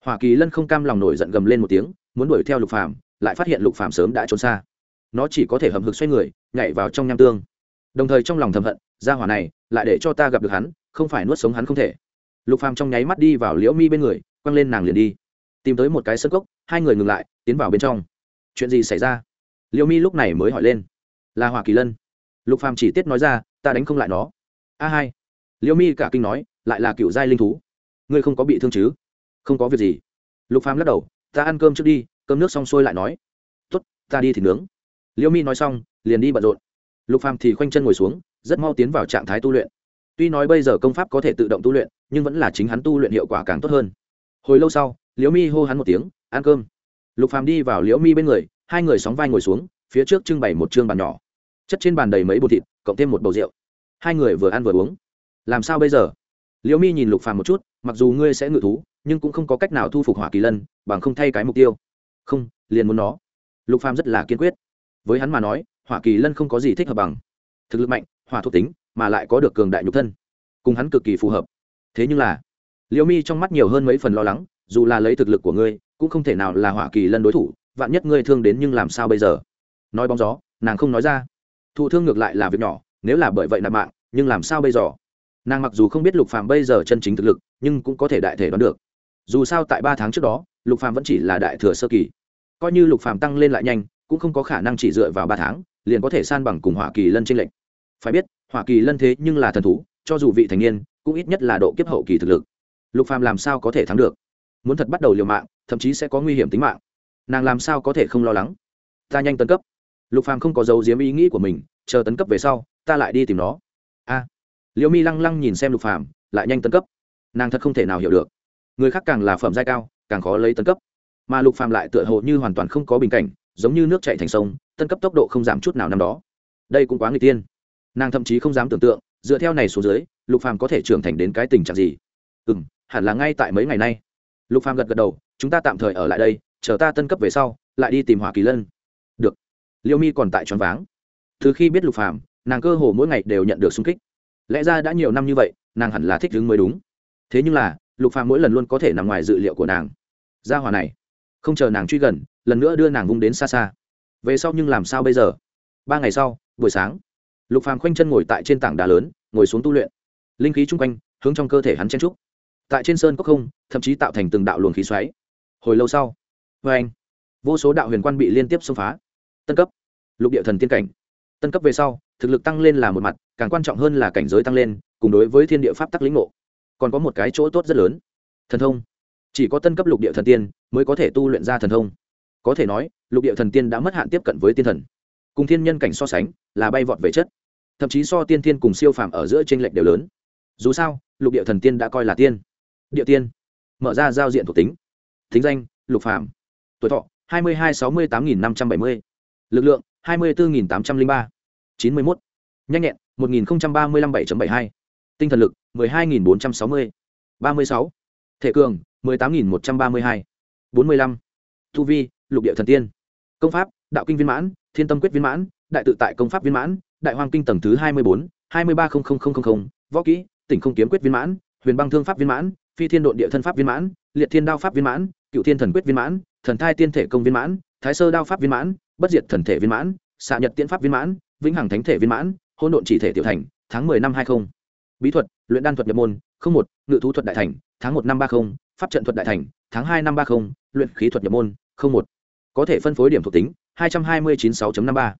Hỏa kỳ lân không cam lòng nổi giận gầm lên một tiếng, muốn đuổi theo lục phàm, lại phát hiện lục phàm sớm đã trốn xa. Nó chỉ có thể hầm hực xoay người, nhảy vào trong nham tương. Đồng thời trong lòng thầm hận, gia hỏa này, lại để cho ta gặp được hắn, không phải nuốt sống hắn không thể. Lục phàm trong nháy mắt đi vào liễu mi bên người, quăng lên nàng liền đi. Tìm tới một cái sân cốc, hai người ngừng lại, tiến vào bên trong. Chuyện gì xảy ra? Liễu mi lúc này mới hỏi lên. Là hỏa kỳ lân. Lục phàm chỉ tiết nói ra, ta đánh không lại nó. A hai. Liễu mi cả kinh nói, lại là cựu giai linh thú. Ngươi không có bị thương chứ? Không có việc gì. Lục phàm lắc đầu, ta ăn cơm trước đi, cơm nước xong xuôi lại nói. Tốt, ta đi thì nướng. Liễu mi nói xong, liền đi bận rộn. Lục phàm thì khoanh chân ngồi xuống, rất mau tiến vào trạng thái tu luyện. Tuy nói bây giờ công pháp có thể tự động tu luyện, nhưng vẫn là chính hắn tu luyện hiệu quả càng tốt hơn. Hồi lâu sau, liễu mi hô hắn một tiếng, ăn cơm. Lục phàm đi vào liễu mi bên người, hai người sóng vai ngồi xuống, phía trước trưng bày một trương bàn nhỏ. Chất trên bàn đầy mấy bột thịt, cộng thêm một bầu rượu. Hai người vừa ăn vừa uống. Làm sao bây giờ? Liễu mi nhìn lục phàm một chút, mặc dù ngươi sẽ ngự thú nhưng cũng không có cách nào thu phục hỏa kỳ lân, bằng không thay cái mục tiêu. Không, liền muốn nó. Lục phàm rất là kiên quyết. Với hắn mà nói, hỏa kỳ lân không có gì thích hợp bằng thực lực mạnh, hỏa thuộc tính, mà lại có được cường đại nhục thân. Cùng hắn cực kỳ phù hợp. Thế nhưng là, liễu mi trong mắt nhiều hơn mấy phần lo lắng, dù là lấy thực lực của ngươi, cũng không thể nào là hỏa kỳ lân đối thủ, vạn nhất ngươi thương đến nhưng làm sao bây giờ? Nói bóng gió, nàng không nói ra. Thụ thương ngược lại là việc nhỏ, nếu là bởi vậy nạp mạng, nhưng làm sao bây giờ? Nàng mặc dù không biết lục phàm bây giờ chân chính thực lực, nhưng cũng có thể đại thể đoán được dù sao tại ba tháng trước đó, lục phàm vẫn chỉ là đại thừa sơ kỳ. Coi như lục phàm tăng lên lại nhanh, cũng không có khả năng chỉ dựa vào ba tháng, liền có thể san bằng cùng hỏa kỳ lân trên lệnh phải biết, hỏa kỳ lân thế nhưng là thần thú, cho dù vị thành niên, cũng ít nhất là độ kiếp hậu kỳ thực lực. Lục phàm làm sao có thể thắng được? Muốn thật bắt đầu liều mạng, thậm chí sẽ có nguy hiểm tính mạng. Nàng làm sao có thể không lo lắng? Ta nhanh tấn cấp. Lục phàm không có dấu diếm ý nghĩ của mình, chờ tấn cấp về sau, ta lại đi tìm nó. A. Liễu mi lăng lăng nhìn xem lục phàm, lại nhanh tấn cấp. Nàng thật không thể nào hiểu được người khác càng là phẩm giai cao, càng khó lấy tân cấp. Mà lục phàm lại tựa hồ như hoàn toàn không có bình cảnh, giống như nước chảy thành sông tân cấp tốc độ không giảm chút nào năm đó. Đây cũng quá người tiên nàng thậm chí không dám tưởng tượng, dựa theo này xuống dưới, lục phàm có thể trưởng thành đến cái tình trạng gì. Ừ hẳn là ngay tại mấy ngày nay. Lục phàm gật gật đầu, chúng ta tạm thời ở lại đây, chờ ta tân cấp về sau, lại đi tìm hỏa kỳ lân. Được. Liêu mi còn tại choáng váng. Từ khi biết lục phàm, nàng cơ hồ mỗi ngày đều nhận được xung kích. Lẽ ra đã nhiều năm như vậy, nàng hẳn là thích đứng mới đúng. Thế nhưng là lục phàm mỗi lần luôn có thể nằm ngoài dự liệu của nàng. Gia hỏa này, không chờ nàng truy gần, lần nữa đưa nàng vung đến xa xa. Về sau nhưng làm sao bây giờ? Ba ngày sau, buổi sáng, lục phàm khoanh chân ngồi tại trên tảng đá lớn, ngồi xuống tu luyện. Linh khí chung quanh, hướng trong cơ thể hắn chen trúc tại trên sơn có không, thậm chí tạo thành từng đạo luồng khí xoáy. Hồi lâu sau vê anh, vô số đạo huyền quan bị liên tiếp xông phá. Tân cấp, lục địa thần tiên cảnh. Tân cấp về sau, thực lực tăng lên là một mặt, càng quan trọng hơn là cảnh giới tăng lên, cùng đối với thiên địa pháp tắc lĩnh ngộ còn có một cái chỗ tốt rất lớn. Thần thông. Chỉ có tân cấp lục địa thần tiên mới có thể tu luyện ra thần thông. Có thể nói, lục địa thần tiên đã mất hạn tiếp cận với tiên thần. Cùng thiên nhân cảnh so sánh, là bay vọt về chất. Thậm chí so tiên thiên cùng siêu phàm ở giữa tranh lệch đều lớn. Dù sao, lục địa thần tiên đã coi là tiên. Địa tiên. Mở ra giao diện thuộc tính. Thính danh, lục phàm. Tuổi thọ, hai mươi hai sáu mươi tám nghìn năm trăm bảy mươi. Lực lượng, hai mươi bốn nghìn tám trăm linh ba. chín mươi một nhanh nhẹn, một nghìn ba mươi năm bảy bảy hai tinh thần lực một mươi hai nghìn bốn trăm sáu mươi ba mươi sáu thể cường một mươi tám nghìn một trăm ba mươi hai bốn mươi lăm thu vi lục địa thần tiên công pháp đạo kinh viên mãn thiên tâm quyết viên mãn đại tự tại công pháp viên mãn đại hoàng kinh tầng thứ hai mươi bốn hai mươi ba võ kỹ tỉnh không kiếm quyết viên mãn huyền băng thương pháp viên mãn phi thiên độn địa thân pháp viên mãn liệt thiên đao pháp viên mãn cựu thiên thần quyết viên mãn thần thai tiên thể công viên mãn thái sơ đao pháp viên mãn bất diệt thần thể viên mãn xạ nhật tiễn pháp viên mãn vĩnh hằng thánh thể viên mãn hôn độn chỉ thể tiểu thành tháng mười năm hai không bí thuật, luyện đan thuật nhập môn, không một, ngự thú thuật đại thành, tháng một năm ba không, pháp trận thuật đại thành, tháng hai năm ba không, luyện khí thuật nhập môn, không một. Có thể phân phối điểm thuộc tính, hai trăm hai mươi chín sáu năm ba.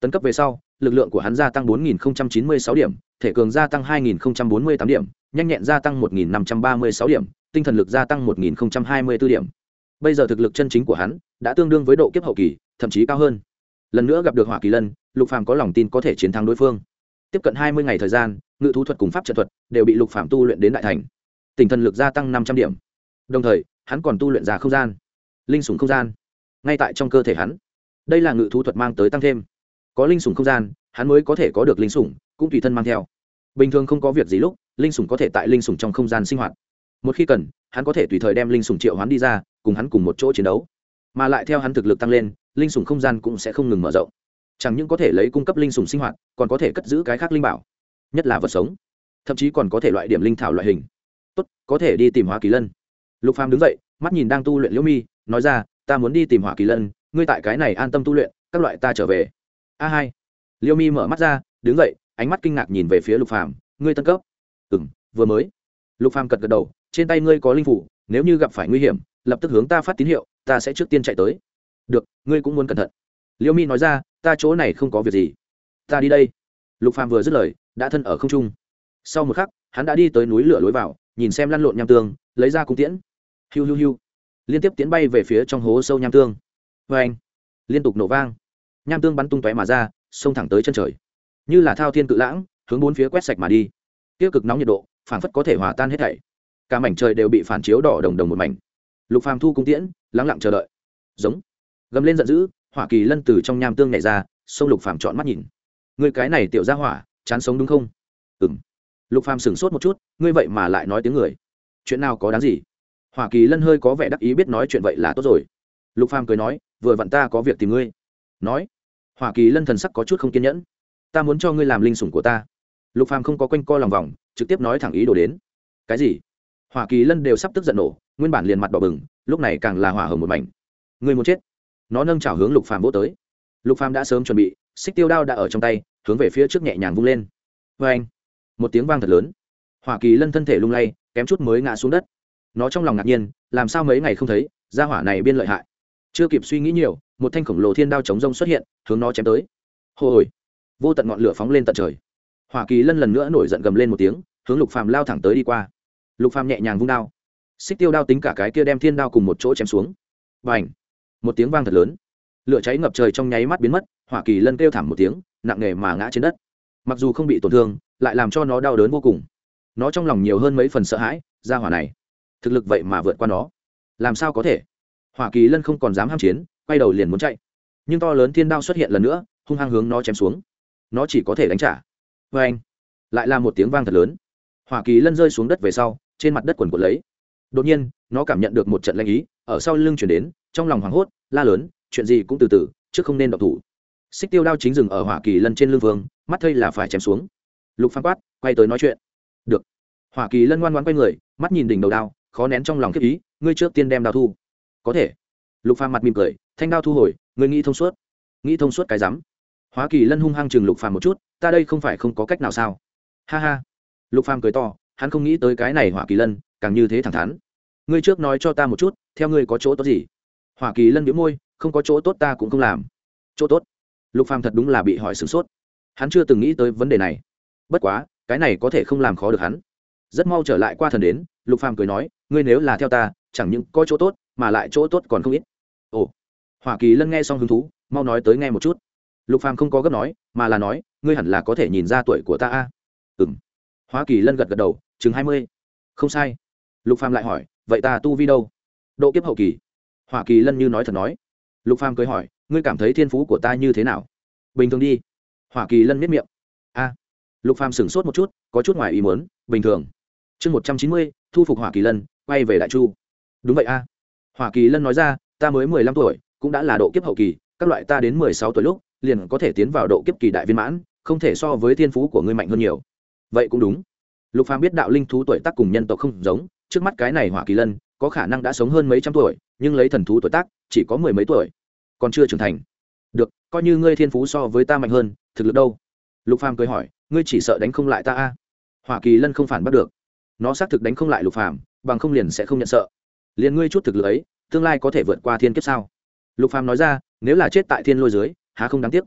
Tấn cấp về sau, lực lượng của hắn gia tăng bốn nghìn chín mươi sáu điểm, thể cường gia tăng hai nghìn bốn mươi tám điểm, nhanh nhẹn gia tăng một nghìn năm trăm ba mươi sáu điểm, tinh thần lực gia tăng một nghìn hai mươi b ố điểm. Bây giờ thực lực chân chính của hắn đã tương đương với độ kiếp hậu kỳ, thậm chí cao hơn. Lần nữa gặp được hỏa kỳ lân, lục phàm có lòng tin có thể chiến thắng đối phương tiếp cận hai mươi ngày thời gian, ngự thú thuật cùng pháp trận thuật đều bị lục phàm tu luyện đến đại thành. Tinh thần lực gia tăng năm trăm điểm. Đồng thời, hắn còn tu luyện ra không gian, linh sủng không gian, ngay tại trong cơ thể hắn. Đây là ngự thú thuật mang tới tăng thêm. Có linh sủng không gian, hắn mới có thể có được linh sủng, cũng tùy thân mang theo. Bình thường không có việc gì lúc, linh sủng có thể tại linh sủng trong không gian sinh hoạt. Một khi cần, hắn có thể tùy thời đem linh sủng triệu hắn đi ra, cùng hắn cùng một chỗ chiến đấu. Mà lại theo hắn thực lực tăng lên, linh sủng không gian cũng sẽ không ngừng mở rộng chẳng những có thể lấy cung cấp linh sủng sinh hoạt, còn có thể cất giữ cái khác linh bảo, nhất là vật sống, thậm chí còn có thể loại điểm linh thảo loại hình. Tốt, có thể đi tìm hóa kỳ lân. Lục phàm đứng dậy, mắt nhìn đang tu luyện liễu mi, nói ra, ta muốn đi tìm hỏa kỳ lân, ngươi tại cái này an tâm tu luyện, các loại ta trở về. A hai. Liễu mi mở mắt ra, đứng dậy, ánh mắt kinh ngạc nhìn về phía lục phàm, ngươi tân cấp. Ừ m vừa mới. Lục phàm cật gật đầu, trên tay ngươi có linh phủ, nếu như gặp phải nguy hiểm, lập tức hướng ta phát tín hiệu, ta sẽ trước tiên chạy tới. Được, ngươi cũng muốn cẩn thận. Liễu mi nói ra ta chỗ này không có việc gì. Ta đi đây. Lục phàm vừa dứt lời, đã thân ở không trung. Sau một khắc, hắn đã đi tới núi lửa lối vào, nhìn xem lăn lộn nham tương, lấy ra cung tiễn. Hiu hiu hiu. Liên tiếp tiến bay về phía trong hố sâu nham tương. Vê anh, liên tục nổ vang. Nham tương bắn tung tóe mà ra, xông thẳng tới chân trời. Như là thao thiên cự lãng, hướng bốn phía quét sạch mà đi. Tiêu cực nóng nhiệt độ phản phất có thể hòa tan hết thảy. Cả mảnh trời đều bị phản chiếu đỏ đồng đồng một mảnh. Lục phàm thu cung tiễn lắng lặng chờ đợi. Giống. Gầm lên giận dữ hỏa kỳ lân từ trong nham tương nhảy ra, sông lục phàm chọn mắt nhìn. Người cái này tiểu ra hỏa, chán sống đúng không? Ừm. Lục phàm sửng sốt một chút, ngươi vậy mà lại nói tiếng người. Chuyện nào có đáng gì? Hỏa kỳ lân hơi có vẻ đắc ý biết nói chuyện vậy là tốt rồi. Lục phàm cười nói, vừa vặn ta có việc tìm ngươi. Nói, hỏa kỳ lân thần sắc có chút không kiên nhẫn. Ta muốn cho ngươi làm linh sủng của ta. Lục phàm không có quanh co lòng vòng, trực tiếp nói thẳng ý đồ đến. Cái gì? Hỏa kỳ lân đều sắp tức giận nổ, nguyên bản liền mặt đỏ bừng, lúc này càng là hỏa hở một mảnh. Ngươi muốn chết? Nó nâng chảo hướng lục phàm vỗ tới. Lục phàm đã sớm chuẩn bị, xích tiêu đao đã ở trong tay, hướng về phía trước nhẹ nhàng vung lên. Vê anh, một tiếng vang thật lớn. Hoa kỳ lân thân thể lung lay, kém chút mới ngã xuống đất. Nó trong lòng ngạc nhiên, làm sao mấy ngày không thấy, gia hỏa này biên lợi hại. Chưa kịp suy nghĩ nhiều, một thanh khổng lồ thiên đao chống rông xuất hiện, hướng nó chém tới. Hồ hồi, vô tận ngọn lửa phóng lên tận trời. Hoa kỳ lân lần nữa nổi giận gầm lên một tiếng, hướng lục phàm lao thẳng tới đi qua. Lục phàm nhẹ nhàng vung đao. Xích tiêu đao tính cả cái kia đem thiên đao cùng một chỗ chém xuống. Và ảnh một tiếng vang thật lớn. Lửa cháy ngập trời trong nháy mắt biến mất, Hỏa kỳ lân kêu thảm một tiếng, nặng nề mà ngã trên đất. Mặc dù không bị tổn thương, lại làm cho nó đau đớn vô cùng. Nó trong lòng nhiều hơn mấy phần sợ hãi, ra hỏa này, thực lực vậy mà vượt qua nó. Làm sao có thể? Hỏa kỳ lân không còn dám ham chiến, quay đầu liền muốn chạy. Nhưng to lớn thiên đao xuất hiện lần nữa, hung hăng hướng nó chém xuống. Nó chỉ có thể đánh trả. Vê anh lại là một tiếng vang thật lớn. Hỏa kỳ lân rơi xuống đất về sau, trên mặt đất quần quật lấy. Đột nhiên, nó cảm nhận được một trận lanh ý ở sau lưng chuyển đến, trong lòng hoảng hốt, la lớn, chuyện gì cũng từ từ, chứ không nên độc thủ. Xích tiêu đao chính dừng ở hỏa kỳ lân trên lưng vương, mắt thây là phải chém xuống. Lục phan quát, quay tới nói chuyện. Được. Hỏa kỳ lân ngoan ngoan quay người, mắt nhìn đỉnh đầu đao, khó nén trong lòng kiếp ý, ngươi trước tiên đem đao thu. Có thể. Lục phan mặt mỉm cười, thanh đao thu hồi, ngươi nghĩ thông suốt. Nghĩ thông suốt cái rắm. Hỏa kỳ lân hung hăng chừng lục phàm một chút, ta đây không phải không có cách nào sao? Ha ha. Lục phàm cười to, hắn không nghĩ tới cái này hỏa kỳ lân, càng như thế thẳng thắn. Ngươi trước nói cho ta một chút theo ngươi có chỗ tốt gì? Hoa kỳ lân biếu môi, không có chỗ tốt ta cũng không làm. Chỗ tốt? Lục phàm thật đúng là bị hỏi sửng sốt. Hắn chưa từng nghĩ tới vấn đề này. Bất quá, cái này có thể không làm khó được hắn. Rất mau trở lại qua thần đến, lục phàm cười nói, ngươi nếu là theo ta, chẳng những có chỗ tốt, mà lại chỗ tốt còn không ít. Ồ. Hoa kỳ lân nghe xong hứng thú, mau nói tới nghe một chút. Lục phàm không có gấp nói, mà là nói, ngươi hẳn là có thể nhìn ra tuổi của ta a. Ừm. Hoa kỳ lân gật gật đầu, chừng hai mươi. Không sai. Lục phàm lại hỏi, vậy ta tu vi đâu? Độ kiếp hậu kỳ. Hoa kỳ lân như nói thật nói. Lục phàm cười hỏi, ngươi cảm thấy thiên phú của ta như thế nào? Bình thường đi. Hoa kỳ lân miết miệng. A. Lục phàm sửng sốt một chút, có chút ngoài ý muốn, bình thường. Chương một trăm chín mươi, thu phục hỏa kỳ lân, quay về đại chu. Đúng vậy a. À. hỏa kỳ lân nói ra, ta mới mười lăm tuổi, cũng đã là độ kiếp hậu kỳ, các loại ta đến mười sáu tuổi lúc, liền có thể tiến vào độ kiếp kỳ đại viên mãn, không thể so với thiên phú của ngươi mạnh hơn nhiều. Vậy cũng đúng. Lục phàm biết đạo linh thú tuổi tác cùng nhân tộc không giống, trước mắt cái này hỏa kỳ lân có khả năng đã sống hơn mấy trăm tuổi, nhưng lấy thần thú tuổi tác, chỉ có mười mấy tuổi. Còn chưa trưởng thành. Được, coi như ngươi thiên phú so với ta mạnh hơn, thực lực đâu? Lục phàm cười hỏi, ngươi chỉ sợ đánh không lại ta a? Hỏa kỳ lân không phản bắt được. Nó xác thực đánh không lại lục phàm, bằng không liền sẽ không nhận sợ. Liền ngươi chút thực lực ấy, tương lai có thể vượt qua thiên kiếp sao? Lục phàm nói ra, nếu là chết tại thiên lôi dưới, há không đáng tiếc.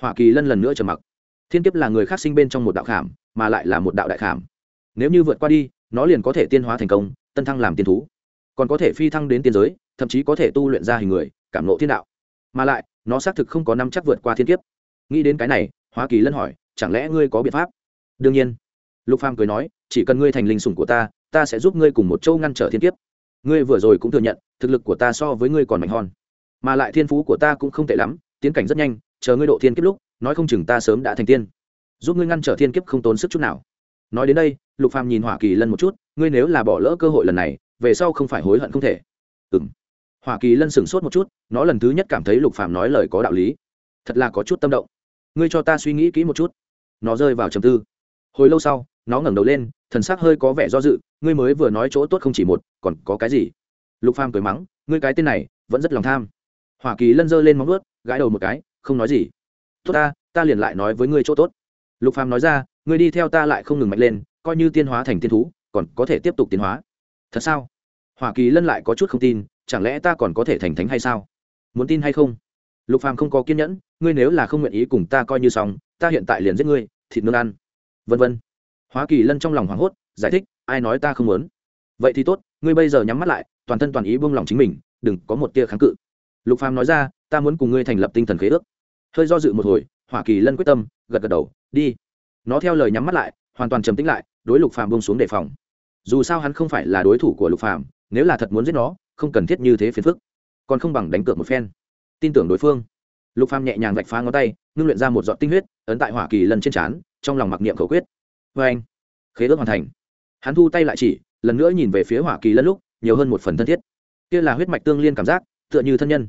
Hoa kỳ lân lần nữa trầm mặc. Thiên kiếp là người khác sinh bên trong một đạo khảm, mà lại là một đạo đại khảm. Nếu như vượt qua đi, nó liền có thể tiên hóa thành công, tân thăng làm tiên thú còn có thể phi thăng đến tiên giới, thậm chí có thể tu luyện ra hình người, cảm nộ thiên đạo. Mà lại, nó xác thực không có năm chắc vượt qua thiên kiếp. Nghĩ đến cái này hoa kỳ lân hỏi, chẳng lẽ ngươi có biện pháp? Đương nhiên. Lục phàm cười nói, chỉ cần ngươi thành linh sủng của ta ta sẽ giúp ngươi cùng một châu ngăn trở thiên kiếp. Ngươi vừa rồi cũng thừa nhận, thực lực của ta so với ngươi còn mạnh hòn mà lại thiên phú của ta cũng không tệ lắm, tiến cảnh rất nhanh, chờ ngươi độ thiên kiếp lúc, nói không chừng ta sớm đã thành tiên. Giúp ngươi ngăn trở thiên kiếp không tốn sức chút nào. Nói đến đây, lục phàm nhìn hỏa kỳ lân một chút, ngươi nếu là bỏ lỡ cơ hội lần này về sau không phải hối hận không thể. Ừ m hỏa kỳ lân sửng sốt một chút, nó lần thứ nhất cảm thấy lục phàm nói lời có đạo lý. Thật là có chút tâm động. Ngươi cho ta suy nghĩ kỹ một chút. Nó rơi vào trầm tư. Hồi lâu sau, nó ngẩng đầu lên, thần sắc hơi có vẻ do dự, ngươi mới vừa nói chỗ tốt không chỉ một, còn có cái gì? Lục phàm cười mắng, ngươi cái tên này, vẫn rất lòng tham. Hỏa kỳ lân giơ lên móng ướt gãi đầu một cái, không nói gì. Tốt ta ta liền lại nói với ngươi chỗ tốt. Lục phàm nói ra, ngươi đi theo ta lại không ngừng mạnh lên, coi như tiên hóa thành tiên thú, còn có thể tiếp tục tiến hóa thật sao? Hoa kỳ lân lại có chút không tin, chẳng lẽ ta còn có thể thành thánh hay sao? Muốn tin hay không? Lục phàm không có kiên nhẫn, ngươi nếu là không nguyện ý cùng ta coi như xong, ta hiện tại liền giết ngươi, thịt nương ăn. Vân vân. Hoa kỳ lân trong lòng hoảng hốt, giải thích, ai nói ta không muốn? Vậy thì tốt, ngươi bây giờ nhắm mắt lại, toàn thân toàn ý buông lòng chính mình, đừng có một tia kháng cự. Lục phàm nói ra, ta muốn cùng ngươi thành lập tinh thần khế ước. Hơi do dự một hồi hoa kỳ lân quyết tâm, gật gật đầu, đi. Nó theo lời nhắm mắt lại, hoàn toàn trầm tĩnh lại, đối lục phàm buông xuống đề phòng dù sao hắn không phải là đối thủ của lục phàm, nếu là thật muốn giết nó, không cần thiết như thế phiền phức. Còn không bằng đánh cược một phen. Tin tưởng đối phương. Lục phàm nhẹ nhàng vạch phá ngón tay, ngưng luyện ra một giọt tinh huyết, ấn tại hỏa kỳ lần trên trán, trong lòng mặc niệm khẩu quyết. Vê anh khế ước hoàn thành. Hắn thu tay lại chỉ, lần nữa nhìn về phía hỏa kỳ lân lúc, nhiều hơn một phần thân thiết. Kia là huyết mạch tương liên cảm giác, tựa như thân nhân.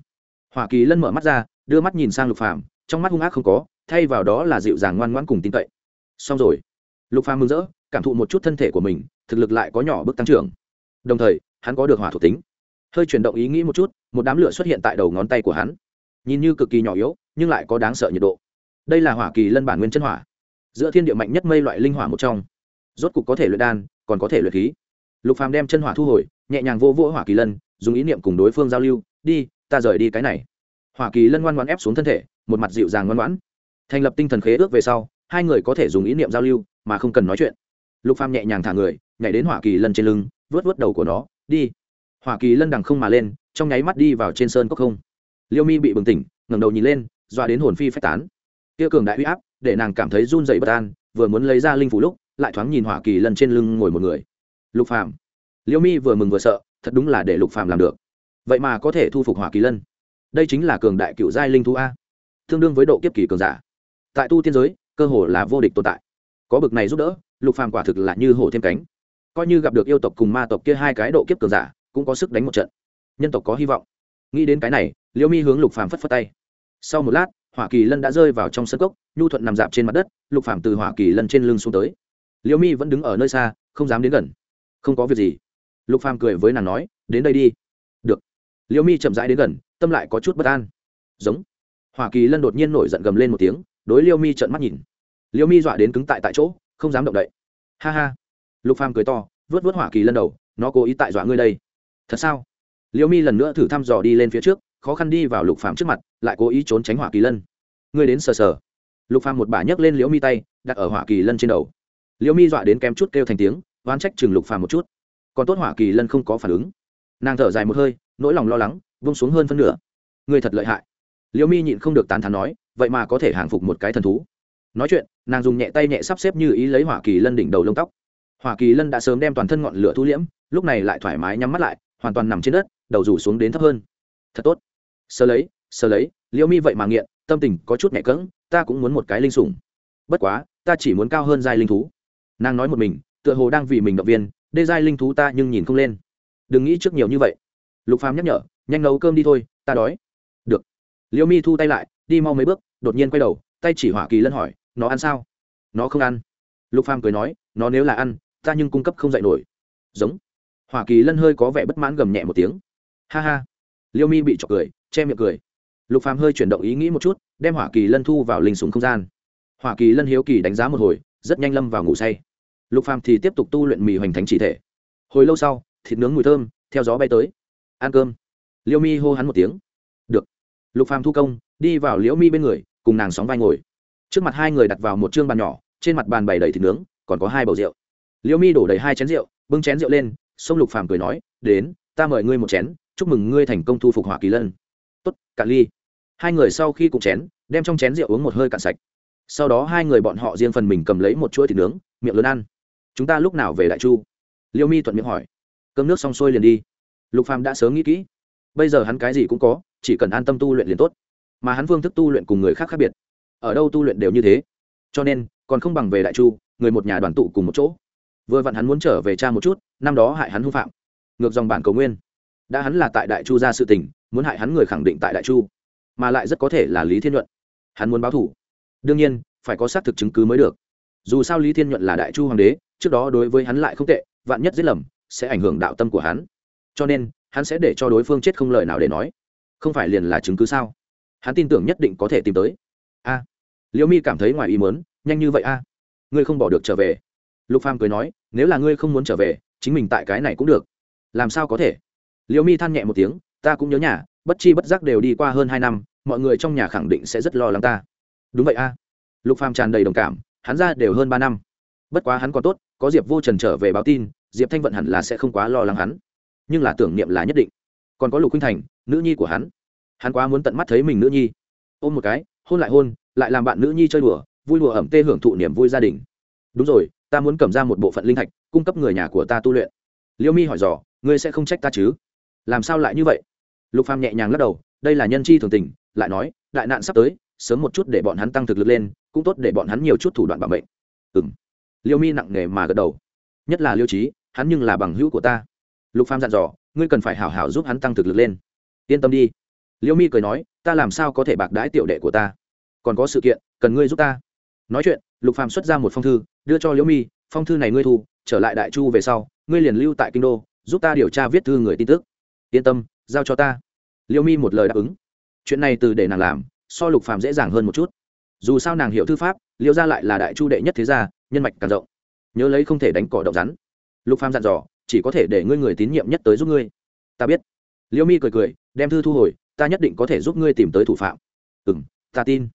Hỏa kỳ lân mở mắt ra, đưa mắt nhìn sang lục phàm, trong mắt hung ác không có, thay vào đó là dịu dàng ngoan ngoãn cùng tin cậy. Xong rồi. Lục phàm mừng rỡ, cảm thụ một chút thân thể của mình thực lực lại có nhỏ bước tăng trưởng. Đồng thời, hắn có được hỏa thuộc tính. Hơi chuyển động ý nghĩ một chút, một đám lửa xuất hiện tại đầu ngón tay của hắn. Nhìn như cực kỳ nhỏ yếu, nhưng lại có đáng sợ nhiệt độ. Đây là hỏa kỳ lân bản nguyên chân hỏa. Giữa thiên địa mạnh nhất mây loại linh hỏa một trong. Rốt cục có thể luyện đan, còn có thể luyện khí. Lục phàm đem chân hỏa thu hồi, nhẹ nhàng vô vỗ hỏa kỳ lân, dùng ý niệm cùng đối phương giao lưu, đi, ta rời đi cái này. Hỏa kỳ lân ngoan ngoãn ép xuống thân thể, một mặt dịu dàng ngoan ngoãn. Thành lập tinh thần khế ước về sau, hai người có thể dùng ý niệm giao lưu, mà không cần nói chuyện lục phàm nhẹ nhàng thả người, nhảy đến hỏa kỳ lân trên lưng vớt vớt đầu của nó, đi. Hỏa kỳ lân đằng không mà lên, trong nháy mắt đi vào trên sơn cốc không. Liêu mi bị bừng tỉnh, ngẩng đầu nhìn lên, dọa đến hồn phi phách tán. Kia cường đại huy áp, để nàng cảm thấy run dậy bất an, vừa muốn lấy ra linh phủ lúc, lại thoáng nhìn hỏa kỳ lân trên lưng ngồi một người. Lục phàm. Liêu mi vừa mừng vừa sợ, thật đúng là để lục phàm làm được. Vậy mà có thể thu phục hỏa kỳ lân. Đây chính là cường đại cựu giai linh thú a. Tương đương với độ kiếp kỳ cường giả. Tại tu tiên giới, cơ hồ là vô địch tồn tại có bực này giúp đỡ, lục phàm quả thực là như hổ thêm cánh. Coi như gặp được yêu tộc cùng ma tộc kia hai cái độ kiếp cường giả, cũng có sức đánh một trận. Nhân tộc có hy vọng. Nghĩ đến cái này, liễu mi hướng lục phàm phất phất tay. Sau một lát, hỏa kỳ lân đã rơi vào trong sân cốc, nhu thuận nằm dạp trên mặt đất, lục phàm từ hỏa kỳ lân trên lưng xuống tới. Liễu mi vẫn đứng ở nơi xa, không dám đến gần. Không có việc gì. Lục phàm cười với nàng nói, đến đây đi. Được. Liễu mi chậm rãi đến gần, tâm lại có chút bất an. Giống. Hỏa kỳ lân đột nhiên nổi giận gầm lên một tiếng, đối liễu mi trợn mắt nhìn liễu mi dọa đến cứng tại tại chỗ, không dám động đậy. Ha ha. Lục phàm cười to, vớt vớt hỏa kỳ lân đầu, nó cố ý tại dọa ngươi đây. Thật sao? Liễu mi lần nữa thử thăm dò đi lên phía trước, khó khăn đi vào lục phàm trước mặt, lại cố ý trốn tránh hỏa kỳ lân. Ngươi đến sờ sờ. Lục phàm một bà nhấc lên liễu mi tay, đặt ở hỏa kỳ lân trên đầu. Liễu mi dọa đến kém chút kêu thành tiếng, oán trách chừng lục phàm một chút. Còn tốt hỏa kỳ lân không có phản ứng. Nàng thở dài một hơi, nỗi lòng lo lắng vung xuống hơn phân nửa. Ngươi thật lợi hại. Liễu mi nhịn không được tán thán nói, vậy mà có thể hàng phục một cái thần thú nói chuyện, nàng dùng nhẹ tay nhẹ sắp xếp như ý lấy hỏa kỳ lân đỉnh đầu lông tóc. Hỏa kỳ lân đã sớm đem toàn thân ngọn lửa thu liễm, lúc này lại thoải mái nhắm mắt lại, hoàn toàn nằm trên đất, đầu rủ xuống đến thấp hơn. Thật tốt. Sơ lấy sơ lấy, liễu mi vậy mà nghiện, tâm tình có chút nhẹ cỡng ta cũng muốn một cái linh sủng. Bất quá, ta chỉ muốn cao hơn giai linh thú. Nàng nói một mình, tựa hồ đang vì mình động viên, đê giai linh thú ta nhưng nhìn không lên. Đừng nghĩ trước nhiều như vậy. Lục phàm nhắc nhở, nhanh nấu cơm đi thôi, ta đói. Được. Liễu mi thu tay lại, đi mau mấy bước, đột nhiên quay đầu, tay chỉ hỏa kỳ lân hỏi nó ăn sao? Nó không ăn. Lục phàm cười nói, nó nếu là ăn, ta nhưng cung cấp không dạy nổi. Giống. Hỏa kỳ lân hơi có vẻ bất mãn gầm nhẹ một tiếng. Ha ha. Liêu mi bị chọc cười, che miệng cười. Lục phàm hơi chuyển động ý nghĩ một chút, đem hỏa kỳ lân thu vào linh súng không gian. Hỏa kỳ lân hiếu kỳ đánh giá một hồi, rất nhanh lâm vào ngủ say. Lục phàm thì tiếp tục tu luyện mì hoành thánh chỉ thể. Hồi lâu sau, thịt nướng mùi thơm, theo gió bay tới. Ăn cơm. Liêu mi hô hắn một tiếng. Được. Lục phàm thu công, đi vào liễu mi bên người, cùng nàng sóng vai ngồi trước mặt hai người đặt vào một chương bàn nhỏ, trên mặt bàn bày đầy thịt nướng, còn có hai bầu rượu. Liêu mi đổ đầy hai chén rượu, bưng chén rượu lên, sông lục phàm cười nói, đến, ta mời ngươi một chén, chúc mừng ngươi thành công thu phục hỏa kỳ lân. Tốt cả ly. Hai người sau khi cùng chén, đem trong chén rượu uống một hơi cạn sạch. Sau đó hai người bọn họ riêng phần mình cầm lấy một chuỗi thịt nướng, miệng lớn ăn. Chúng ta lúc nào về đại chu? Liêu mi thuận miệng hỏi. Cơm nước xong xuôi liền đi. Lục phàm đã sớm nghĩ kỹ. Bây giờ hắn cái gì cũng có, chỉ cần an tâm tu luyện liền tốt. Mà hắn phương thức tu luyện cùng người khác khác biệt ở đâu tu luyện đều như thế. Cho nên, còn không bằng về đại chu, người một nhà đoàn tụ cùng một chỗ. Vừa vặn hắn muốn trở về cha một chút, năm đó hại hắn hư phạm. Ngược dòng bản cầu nguyên. Đã hắn là tại đại chu ra sự tình, muốn hại hắn người khẳng định tại đại chu. Mà lại rất có thể là lý thiên nhuận. Hắn muốn báo thủ đương nhiên, phải có xác thực chứng cứ mới được. Dù sao lý thiên nhuận là đại chu hoàng đế, trước đó đối với hắn lại không tệ, vạn nhất giết lầm, sẽ ảnh hưởng đạo tâm của hắn. Cho nên, hắn sẽ để cho đối phương chết không lời nào để nói. Không phải liền là chứng cứ sao? Hắn tin tưởng nhất định có thể tìm tới a. À, liễu mi cảm thấy ngoài ý mớn nhanh như vậy a. Ngươi không bỏ được trở về. Lục phàm cười nói nếu là ngươi không muốn trở về chính mình tại cái này cũng được. Làm sao có thể? Liễu mi than nhẹ một tiếng ta cũng nhớ nhà bất chi bất giác đều đi qua hơn hai năm mọi người trong nhà khẳng định sẽ rất lo lắng ta. Đúng vậy a. Lục phàm tràn đầy đồng cảm hắn ra đều hơn ba năm. Bất quá hắn còn tốt có diệp vô trần trở về báo tin diệp thanh vận hẳn là sẽ không quá lo lắng hắn. Nhưng là tưởng niệm là nhất định. Còn có lục huynh thành nữ nhi của hắn. Hắn quá muốn tận mắt thấy mình nữ nhi ôm một cái, hôn lại hôn, lại làm bạn nữ nhi chơi đùa, vui đùa ẩm tê hưởng thụ niềm vui gia đình. Đúng rồi, ta muốn cầm ra một bộ phận linh thạch, cung cấp người nhà của ta tu luyện. Liêu mi hỏi dò, ngươi sẽ không trách ta chứ? Làm sao lại như vậy? Lục phàm nhẹ nhàng lắc đầu, đây là nhân chi thường tình, lại nói, đại nạn sắp tới, sớm một chút để bọn hắn tăng thực lực lên, cũng tốt để bọn hắn nhiều chút thủ đoạn bảo mệnh. Ừm. liêu mi nặng nề mà gật đầu. Nhất là liêu trí hắn nhưng là bằng hữu của ta. Lục phàm dặn dò, ngươi cần phải hảo hảo giúp hắn tăng thực lực lên. Yên tâm đi. Liễu mi cười nói, ta làm sao có thể bạc đái tiểu đệ của ta? Còn có sự kiện, cần ngươi giúp ta. Nói chuyện, lục phàm xuất ra một phong thư, đưa cho Liễu mi, phong thư này ngươi thu, trở lại đại chu về sau, ngươi liền lưu tại kinh đô, giúp ta điều tra viết thư người tin tức. Yên tâm, giao cho ta. Liễu mi một lời đáp ứng. Chuyện này từ để nàng làm, so lục phàm dễ dàng hơn một chút. Dù sao nàng hiểu thư pháp Liễu ra lại là đại chu đệ nhất thế gia, nhân mạch càng rộng. Nhớ lấy không thể đánh cỏ động rắn. Lục phàm dặn dò, chỉ có thể để ngươi người tín nhiệm nhất tới giúp ngươi. Ta biết. Liễu mi cười cười, đem thư thu hồi ta nhất định có thể giúp ngươi tìm tới thủ phạm. Ừ m ta tin.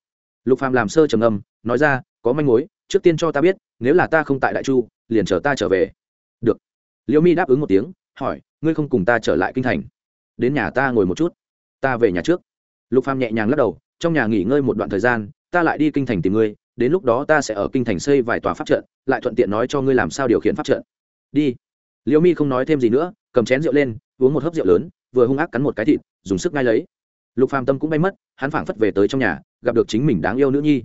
Lục phàm làm sơ trầm âm nói ra, có manh mối, trước tiên cho ta biết, nếu là ta không tại đại chu, liền chờ ta trở về. Được. Liễu mi đáp ứng một tiếng, hỏi, ngươi không cùng ta trở lại kinh thành. Đến nhà ta ngồi một chút. Ta về nhà trước. Lục phàm nhẹ nhàng lắc đầu, trong nhà nghỉ ngơi một đoạn thời gian, ta lại đi kinh thành tìm ngươi, đến lúc đó ta sẽ ở kinh thành xây vài tòa pháp trận, lại thuận tiện nói cho ngươi làm sao điều khiển pháp trận. Đi. Liễu mi không nói thêm gì nữa, cầm chén rượu lên, uống một hớp rượu lớn, vừa hung ác cắn một cái thịt dùng sức ngay lấy. Lục phàm tâm cũng bay mất, hắn phảng phất về tới trong nhà, gặp được chính mình đáng yêu nữ nhi.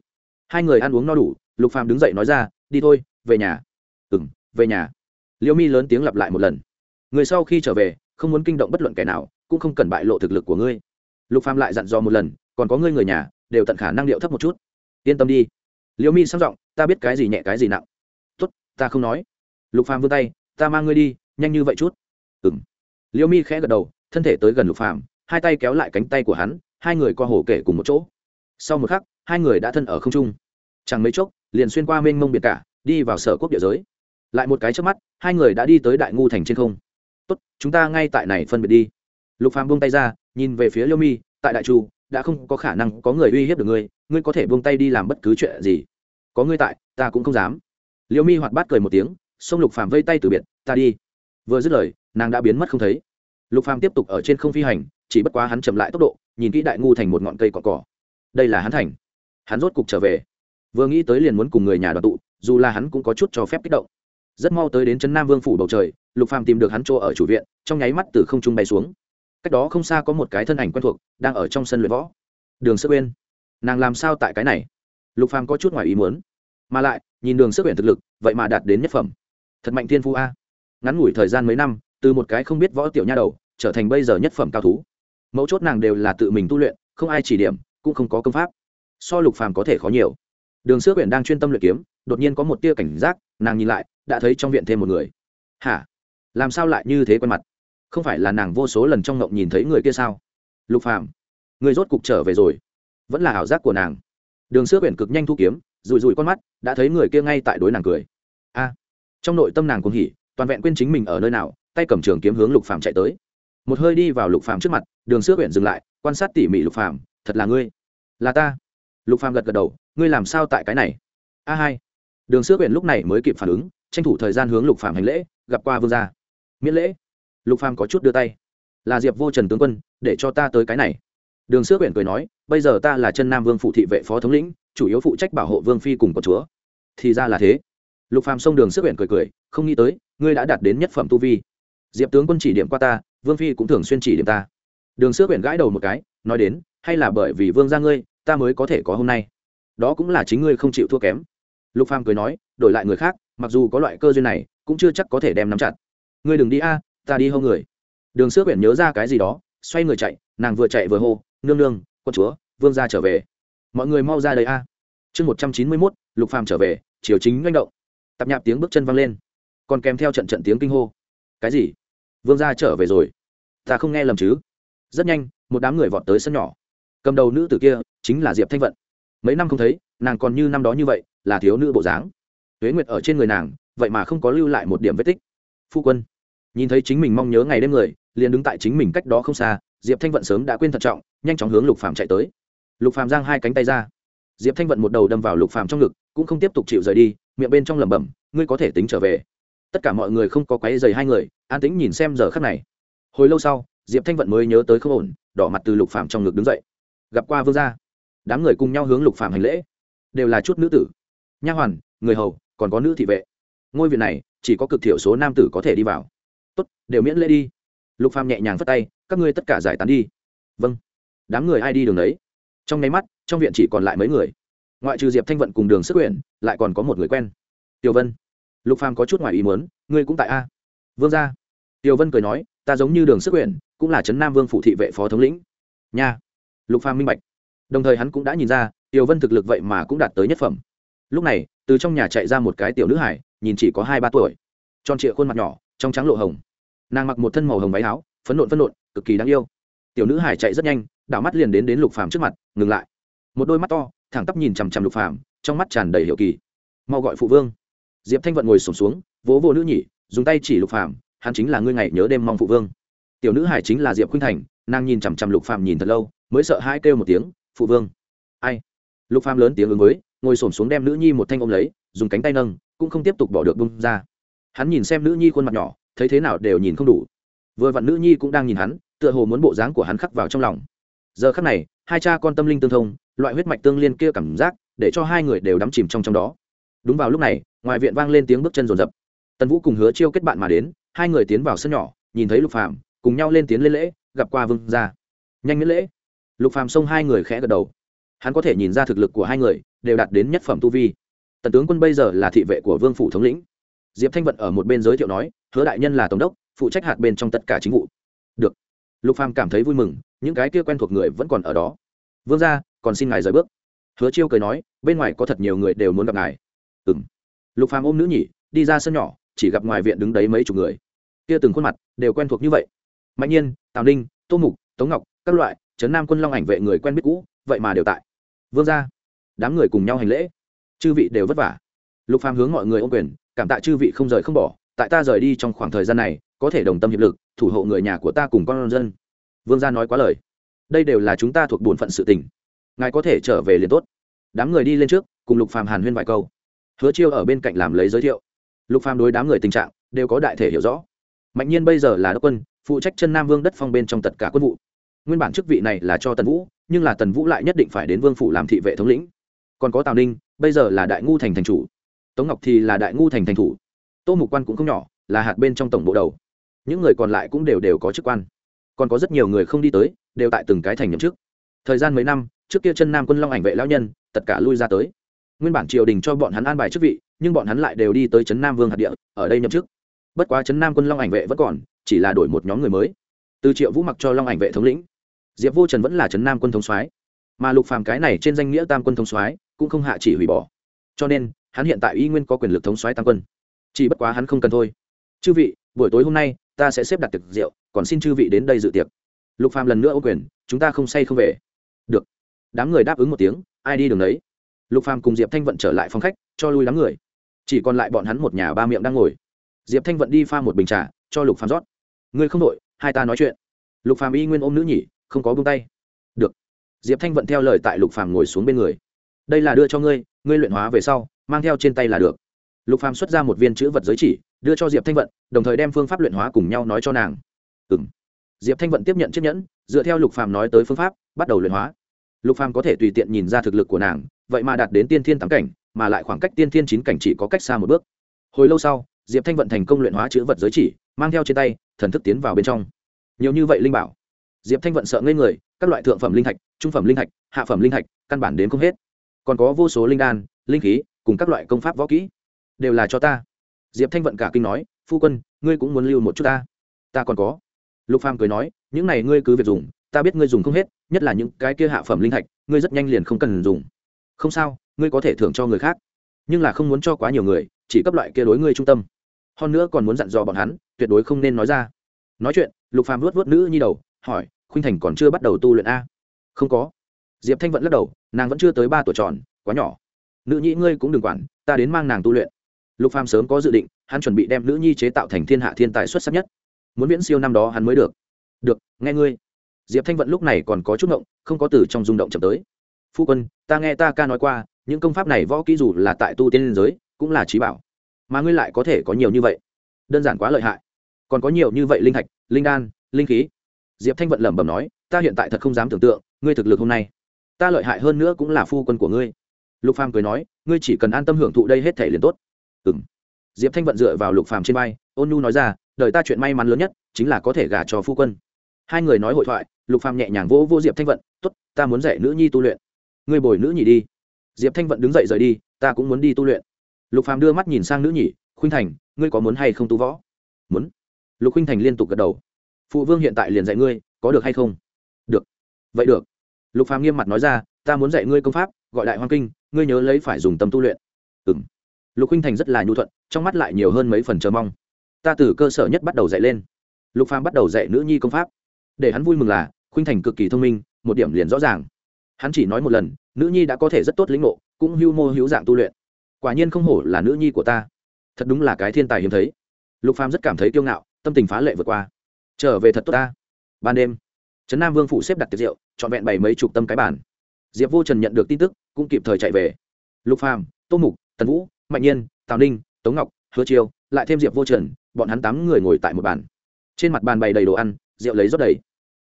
Hai người ăn uống no đủ, lục phàm đứng dậy nói ra, đi thôi, về nhà. Ừm, về nhà. Liễu mi lớn tiếng lặp lại một lần. Người sau khi trở về, không muốn kinh động bất luận kẻ nào, cũng không cần bại lộ thực lực của ngươi. Lục phàm lại dặn dò một lần, còn có ngươi người nhà, đều tận khả năng điệu thấp một chút. Yên tâm đi. Liễu mi sang giọng, ta biết cái gì nhẹ, cái gì nặng. Tốt, ta không nói. Lục phàm vươn tay, ta mang ngươi đi, nhanh như vậy chút. Ừm. Liễu mi khẽ gật đầu, thân thể tới gần lục phàm hai tay kéo lại cánh tay của hắn, hai người qua hồ kể cùng một chỗ. Sau một khắc, hai người đã thân ở không trung. Chẳng mấy chốc, liền xuyên qua mênh mông biển cả, đi vào sở quốc địa giới. Lại một cái trước mắt, hai người đã đi tới đại ngu thành trên không. Tốt, chúng ta ngay tại này phân biệt đi. Lục phàm buông tay ra, nhìn về phía liêu mi, tại đại chu, đã không có khả năng có người uy hiếp được ngươi ngươi có thể buông tay đi làm bất cứ chuyện gì. Có ngươi tại, ta cũng không dám. Liêu mi hoạt bát cười một tiếng, xông lục phàm vây tay từ biệt, ta đi. Vừa dứt lời, nàng đã biến mất không thấy. Lục phàm tiếp tục ở trên không phi hành chỉ bất quá hắn chậm lại tốc độ, nhìn kỹ đại ngu thành một ngọn cây cỏ cỏ. Đây là hắn thành. Hắn rốt cục trở về. Vừa nghĩ tới liền muốn cùng người nhà đoàn tụ, dù là hắn cũng có chút cho phép kích động. Rất mau tới đến chân nam vương phủ bầu trời, lục phàm tìm được hắn chỗ ở chủ viện, trong nháy mắt từ không trung bay xuống. Cách đó không xa có một cái thân ảnh quen thuộc, đang ở trong sân luyện võ. Đường sức bên nàng làm sao tại cái này? Lục phàm có chút ngoài ý muốn. Mà lại, nhìn đường sức huyện thực lực, vậy mà đạt đến nhất phẩm. Thật mạnh thiên phu a. Ngắn ngủi thời gian mấy năm, từ một cái không biết võ tiểu nha đầu, trở thành bây giờ nhất phẩm cao thú mấu chốt nàng đều là tự mình tu luyện, không ai chỉ điểm, cũng không có công pháp. So lục phàm có thể khó nhiều. Đường sữa quyển đang chuyên tâm luyện kiếm, đột nhiên có một tia cảnh giác, nàng nhìn lại, đã thấy trong viện thêm một người. Hả? Làm sao lại như thế quen mặt? Không phải là nàng vô số lần trong ngộng nhìn thấy người kia sao? Lục phàm, người rốt cục trở về rồi. Vẫn là ảo giác của nàng. Đường sữa quyển cực nhanh thu kiếm rùi rùi con mắt, đã thấy người kia ngay tại đối nàng cười. A. Trong nội tâm nàng cũng hỉ, toàn vẹn quên chính mình ở nơi nào, tay cầm trường kiếm hướng lục phàm chạy tới một hơi đi vào lục phàm trước mặt, đường xưa quyển dừng lại, quan sát tỉ mỉ lục phàm, thật là ngươi? Là ta. Lục phàm gật gật đầu, ngươi làm sao tại cái này? A hai. Đường xưa quyển lúc này mới kịp phản ứng, tranh thủ thời gian hướng lục phàm hành lễ, gặp qua vương gia. Miễn lễ. Lục phàm có chút đưa tay. Là diệp vô trần tướng quân, để cho ta tới cái này. Đường xưa huyện cười nói, bây giờ ta là chân nam vương phụ thị vệ phó thống lĩnh, chủ yếu phụ trách bảo hộ vương phi cùng con chúa. Thì ra là thế. Lục phàm xông đường xưa huyện cười cười, không nghĩ tới, ngươi đã đạt đến nhất phẩm tu vi. Diệp tướng quân chỉ điểm qua ta vương phi cũng thường xuyên chỉ điểm ta. Đường sước huyện gãi đầu một cái, nói đến, hay là bởi vì vương gia ngươi, ta mới có thể có hôm nay. Đó cũng là chính ngươi không chịu thua kém. Lục phàm cười nói, đổi lại người khác, mặc dù có loại cơ duyên này, cũng chưa chắc có thể đem nắm chặt. Ngươi đừng đi a, ta đi hô người. Đường sước huyện nhớ ra cái gì đó, xoay người chạy, nàng vừa chạy vừa hô, nương nương quân chúa, vương gia trở về. Mọi người mau ra đây a. Chương một trăm chín mươi mốt, lục phàm trở về, chiều chính manh động. Tập nhạp tiếng bước chân văng lên. Còn kèm theo trận trận tiếng kinh hô. Cái gì? Vương gia trở về rồi. Ta không nghe lầm chứ? Rất nhanh, một đám người vọt tới sân nhỏ. Cầm đầu nữ tử kia chính là diệp thanh vận. Mấy năm không thấy, nàng còn như năm đó như vậy, là thiếu nữ bộ dáng. Huế nguyệt ở trên người nàng, vậy mà không có lưu lại một điểm vết tích. Phu quân, nhìn thấy chính mình mong nhớ ngày đêm người, liền đứng tại chính mình cách đó không xa, diệp thanh vận sớm đã quên thận trọng, nhanh chóng hướng lục phàm chạy tới. Lục phàm giang hai cánh tay ra. Diệp thanh vận một đầu đâm vào lục phàm trong ngực, cũng không tiếp tục chịu rời đi, miệng bên trong lẩm bẩm, ngươi có thể tính trở về tất cả mọi người không có quấy dày hai người, an tĩnh nhìn xem giờ khắc này. Hồi lâu sau, diệp thanh vận mới nhớ tới không ổn, đỏ mặt từ lục phàm trong ngực đứng dậy. Gặp qua vương gia, đám người cùng nhau hướng lục phàm hành lễ. Đều là chút nữ tử. Nha hoàn, người hầu, còn có nữ thị vệ. Ngôi viện này, chỉ có cực thiểu số nam tử có thể đi vào. Tốt, đều miễn lễ đi. Lục phàm nhẹ nhàng phất tay, các ngươi tất cả giải tán đi. Vâng. Đám người ai đi đường đấy trong nháy mắt, trong viện chỉ còn lại mấy người. Ngoại trừ diệp thanh vận cùng đường sức quyển lại còn có một người quen. Tiểu vân lục phàm có chút ngoài ý muốn, ngươi cũng tại a? Vương gia. Tiểu vân cười nói, ta giống như đường sức quyển, cũng là trấn nam vương phụ thị vệ phó thống lĩnh. Nha. Lục phàm minh bạch. Đồng thời hắn cũng đã nhìn ra, tiểu vân thực lực vậy mà cũng đạt tới nhất phẩm. Lúc này, từ trong nhà chạy ra một cái tiểu nữ hải, nhìn chỉ có hai ba tuổi. Tròn trịa khuôn mặt nhỏ, trong trắng lộ hồng. Nàng mặc một thân màu hồng váy áo, phấn nộn phấn nộn, cực kỳ đáng yêu. Tiểu nữ hải chạy rất nhanh, đảo mắt liền đến đến lục phàm trước mặt, ngừng lại. Một đôi mắt to, thẳng tắp nhìn chằm chằm lục phàm, trong mắt tràn đầy hiệu kỳ. Mau gọi phụ vương diệp thanh vận ngồi sổm xuống, vỗ vô nữ nhị, dùng tay chỉ lục phàm, hắn chính là ngươi ngày nhớ đêm mong phụ vương. Tiểu nữ hải chính là diệp khuynh thành, nàng nhìn chằm chằm lục phàm nhìn thật lâu, mới sợ hai kêu một tiếng, phụ vương. Ai? Lục phàm lớn tiếng ứng với, ngồi sổm xuống đem nữ nhi một thanh ôm lấy, dùng cánh tay nâng, cũng không tiếp tục bỏ được bung ra. Hắn nhìn xem nữ nhi khuôn mặt nhỏ, thấy thế nào đều nhìn không đủ. Vừa vặn nữ nhi cũng đang nhìn hắn, tựa hồ muốn bộ dáng của hắn khắc vào trong lòng. Giờ khắc này, hai cha con tâm linh tương thông, loại huyết mạch tương liên kia cảm giác, để cho hai người đều đắm chìm trong trong đó. Đúng vào lúc này ngoài viện vang lên tiếng bước chân rồn rập. Tần vũ cùng hứa chiêu kết bạn mà đến, hai người tiến vào sân nhỏ, nhìn thấy lục phàm, cùng nhau lên tiến lên lễ, gặp qua vương gia. Nhanh miễn lễ. Lục phàm xông hai người khẽ gật đầu. Hắn có thể nhìn ra thực lực của hai người, đều đạt đến nhất phẩm tu vi. Tần tướng quân bây giờ là thị vệ của vương phủ thống lĩnh. Diệp thanh vận ở một bên giới thiệu nói, hứa đại nhân là tổng đốc, phụ trách hạt bên trong tất cả chính vụ. Được. Lục phàm cảm thấy vui mừng, những cái kia quen thuộc người vẫn còn ở đó. Vương gia, còn xin ngài rời bước. Hứa chiêu cười nói, bên ngoài có thật nhiều người đều muốn gặp ngài. Ừm lục phàm ôm nữ nhỉ, đi ra sân nhỏ, chỉ gặp ngoài viện đứng đấy mấy chục người. Kia từng khuôn mặt đều quen thuộc như vậy. Mạnh nhiên, tào ninh, tô mục, tống ngọc, các loại trấn nam quân long ảnh vệ người quen biết cũ, vậy mà đều tại. Vương gia, đám người cùng nhau hành lễ. Chư vị đều vất vả. Lục phàm hướng mọi người ôm quyền, cảm tạ chư vị không rời không bỏ, tại ta rời đi trong khoảng thời gian này, có thể đồng tâm hiệp lực, thủ hộ người nhà của ta cùng con dân. Vương gia nói quá lời. Đây đều là chúng ta thuộc bổn phận sự tình. Ngài có thể trở về liền tốt. Đám người đi lên trước, cùng lục phàm hàn huyên vài câu hứa chiêu ở bên cạnh làm lấy giới thiệu. Lục phàm đối đám người tình trạng đều có đại thể hiểu rõ. Mạnh nhiên bây giờ là đốc quân, phụ trách chân nam vương đất phong bên trong tất cả quân vụ. Nguyên bản chức vị này là cho tần vũ, nhưng là tần vũ lại nhất định phải đến vương phủ làm thị vệ thống lĩnh. Còn có tào ninh, bây giờ là đại ngu thành thành chủ. Tống ngọc thì là đại ngu thành thành thủ. Tô mục quan cũng không nhỏ, là hạt bên trong tổng bộ đầu. Những người còn lại cũng đều đều có chức quan. Còn có rất nhiều người không đi tới, đều tại từng cái thành nhậm chức. Thời gian mấy năm, trước kia chân nam quân long ảnh vệ lão nhân, tất cả lui ra tới nguyên bản triều đình cho bọn hắn an bài chức vị, nhưng bọn hắn lại đều đi tới trấn nam vương hạt địa, ở đây nhậm chức. Bất quá trấn nam quân long ảnh vệ vẫn còn, chỉ là đổi một nhóm người mới. Từ triệu vũ mặc cho long ảnh vệ thống lĩnh, diệp vô trần vẫn là trấn nam quân thống soái. Mà lục phàm cái này trên danh nghĩa tam quân thống soái cũng không hạ chỉ hủy bỏ. Cho nên, hắn hiện tại y nguyên có quyền lực thống soái tam quân. Chỉ bất quá hắn không cần thôi. Chư vị, buổi tối hôm nay, ta sẽ xếp đặt tiệc rượu, còn xin chư vị đến đây dự tiệc. Lục phàm lần nữa ô quyền, chúng ta không say không về. Được. Đám người đáp ứng một tiếng, ai đi đường đấy? Lục phàm cùng diệp thanh vận trở lại phòng khách, cho lui đám người. Chỉ còn lại bọn hắn một nhà ba miệng đang ngồi. Diệp thanh vận đi pha một bình trà, cho lục phàm rót. Ngươi không đội hai ta nói chuyện. Lục phàm y nguyên ôm nữ nhỉ, không có buông tay. Được. Diệp thanh vận theo lời tại lục phàm ngồi xuống bên người. Đây là đưa cho ngươi ngươi luyện hóa về sau, mang theo trên tay là được. Lục phàm xuất ra một viên chữ vật giới chỉ, đưa cho diệp thanh vận, đồng thời đem phương pháp luyện hóa cùng nhau nói cho nàng. Ừng diệp thanh vận tiếp nhận chiếc nhẫn, dựa theo lục phàm nói tới phương pháp, bắt đầu luyện hóa. Lục phàm có thể tùy tiện nhìn ra thực lực của nàng vậy mà đạt đến tiên thiên tám cảnh, mà lại khoảng cách tiên thiên chín cảnh chỉ có cách xa một bước. Hồi lâu sau, diệp thanh vận thành công luyện hóa chữ vật giới chỉ, mang theo trên tay, thần thức tiến vào bên trong. Nhiều như vậy linh bảo. Diệp thanh vận sợ ngây người, các loại thượng phẩm linh thạch, trung phẩm linh thạch, hạ phẩm linh thạch, căn bản đến không hết. Còn có vô số linh đan, linh khí, cùng các loại công pháp võ kỹ. Đều là cho ta. Diệp thanh vận cả kinh nói, phu quân, ngươi cũng muốn lưu một chút ta? Ta còn có. Lục phàm cười nói, những này ngươi cứ việc dùng, ta biết ngươi dùng không hết, nhất là những cái kia hạ phẩm linh thạch, ngươi rất nhanh liền không cần dùng không sao, ngươi có thể thưởng cho người khác, nhưng là không muốn cho quá nhiều người, chỉ cấp loại kia đối ngươi trung tâm. Hơn nữa còn muốn dặn dò bọn hắn, tuyệt đối không nên nói ra. Nói chuyện, lục phàm luốt vớt nữ nhi đầu, hỏi, khuynh thành còn chưa bắt đầu tu luyện a? Không có. Diệp thanh vẫn lắc đầu, nàng vẫn chưa tới ba tuổi tròn, quá nhỏ. Nữ nhi ngươi cũng đừng quản, ta đến mang nàng tu luyện. Lục phàm sớm có dự định, hắn chuẩn bị đem nữ nhi chế tạo thành thiên hạ thiên tài xuất sắc nhất. Muốn viễn siêu năm đó hắn mới được. Được, nghe ngươi. Diệp thanh vận lúc này còn có chút ngộng, không có từ trong rung động chậm tới phu quân, ta nghe ta ca nói qua, những công pháp này võ kỹ dù là tại tu tiên liên giới, cũng là trí bảo. Mà ngươi lại có thể có nhiều như vậy. Đơn giản quá lợi hại. Còn có nhiều như vậy linh thạch, linh đan, linh khí. Diệp thanh vận lẩm bẩm nói, ta hiện tại thật không dám tưởng tượng, ngươi thực lực hôm nay. Ta lợi hại hơn nữa cũng là phu quân của ngươi. Lục phàm cười nói, ngươi chỉ cần an tâm hưởng thụ đây hết thể liền tốt. Ừng diệp thanh vận dựa vào lục phàm trên vai, ôn nhu nói ra, đời ta chuyện may mắn lớn nhất, chính là có thể gả cho phu quân. Hai người nói hội thoại, lục phàm nhẹ nhàng vỗ vô diệp thanh vận, tốt, ta muốn dạy nữ nhi tu luyện ngươi bồi nữ nhị đi. Diệp thanh vận đứng dậy rời đi, ta cũng muốn đi tu luyện. Lục phàm đưa mắt nhìn sang nữ nhị, khuynh thành, ngươi có muốn hay không tu võ? Muốn. Lục khuynh thành liên tục gật đầu. Phụ vương hiện tại liền dạy ngươi, có được hay không? Được. Vậy được. Lục phàm nghiêm mặt nói ra, ta muốn dạy ngươi công pháp, gọi đại hoang kinh, ngươi nhớ lấy phải dùng tâm tu luyện. Ừm. Lục khuynh thành rất là nhu thuận, trong mắt lại nhiều hơn mấy phần chờ mong. Ta từ cơ sở nhất bắt đầu dạy lên. Lục phàm bắt đầu dạy nữ nhi công pháp. Để hắn vui mừng là, khuynh thành cực kỳ thông minh, một điểm liền rõ ràng hắn chỉ nói một lần, nữ nhi đã có thể rất tốt lĩnh ngộ, cũng hưu mô hữu dạng tu luyện. Quả nhiên không hổ là nữ nhi của ta. Thật đúng là cái thiên tài hiếm thấy. Lục phàm rất cảm thấy kiêu ngạo, tâm tình phá lệ vượt qua. Trở về thật tốt ta. Ban đêm, trấn nam vương phủ xếp đặt tiệc rượu, trọn vẹn bày mấy chục tâm cái bản diệp vô trần nhận được tin tức, cũng kịp thời chạy về. Lục phàm, tô mục, tần vũ, mạnh nhiên, tào ninh, tống ngọc, hứa chiêu, lại thêm diệp vô trần, bọn hắn tám người ngồi tại một bàn. Trên mặt bàn bày đầy đồ ăn, rượu lấy rót đầy.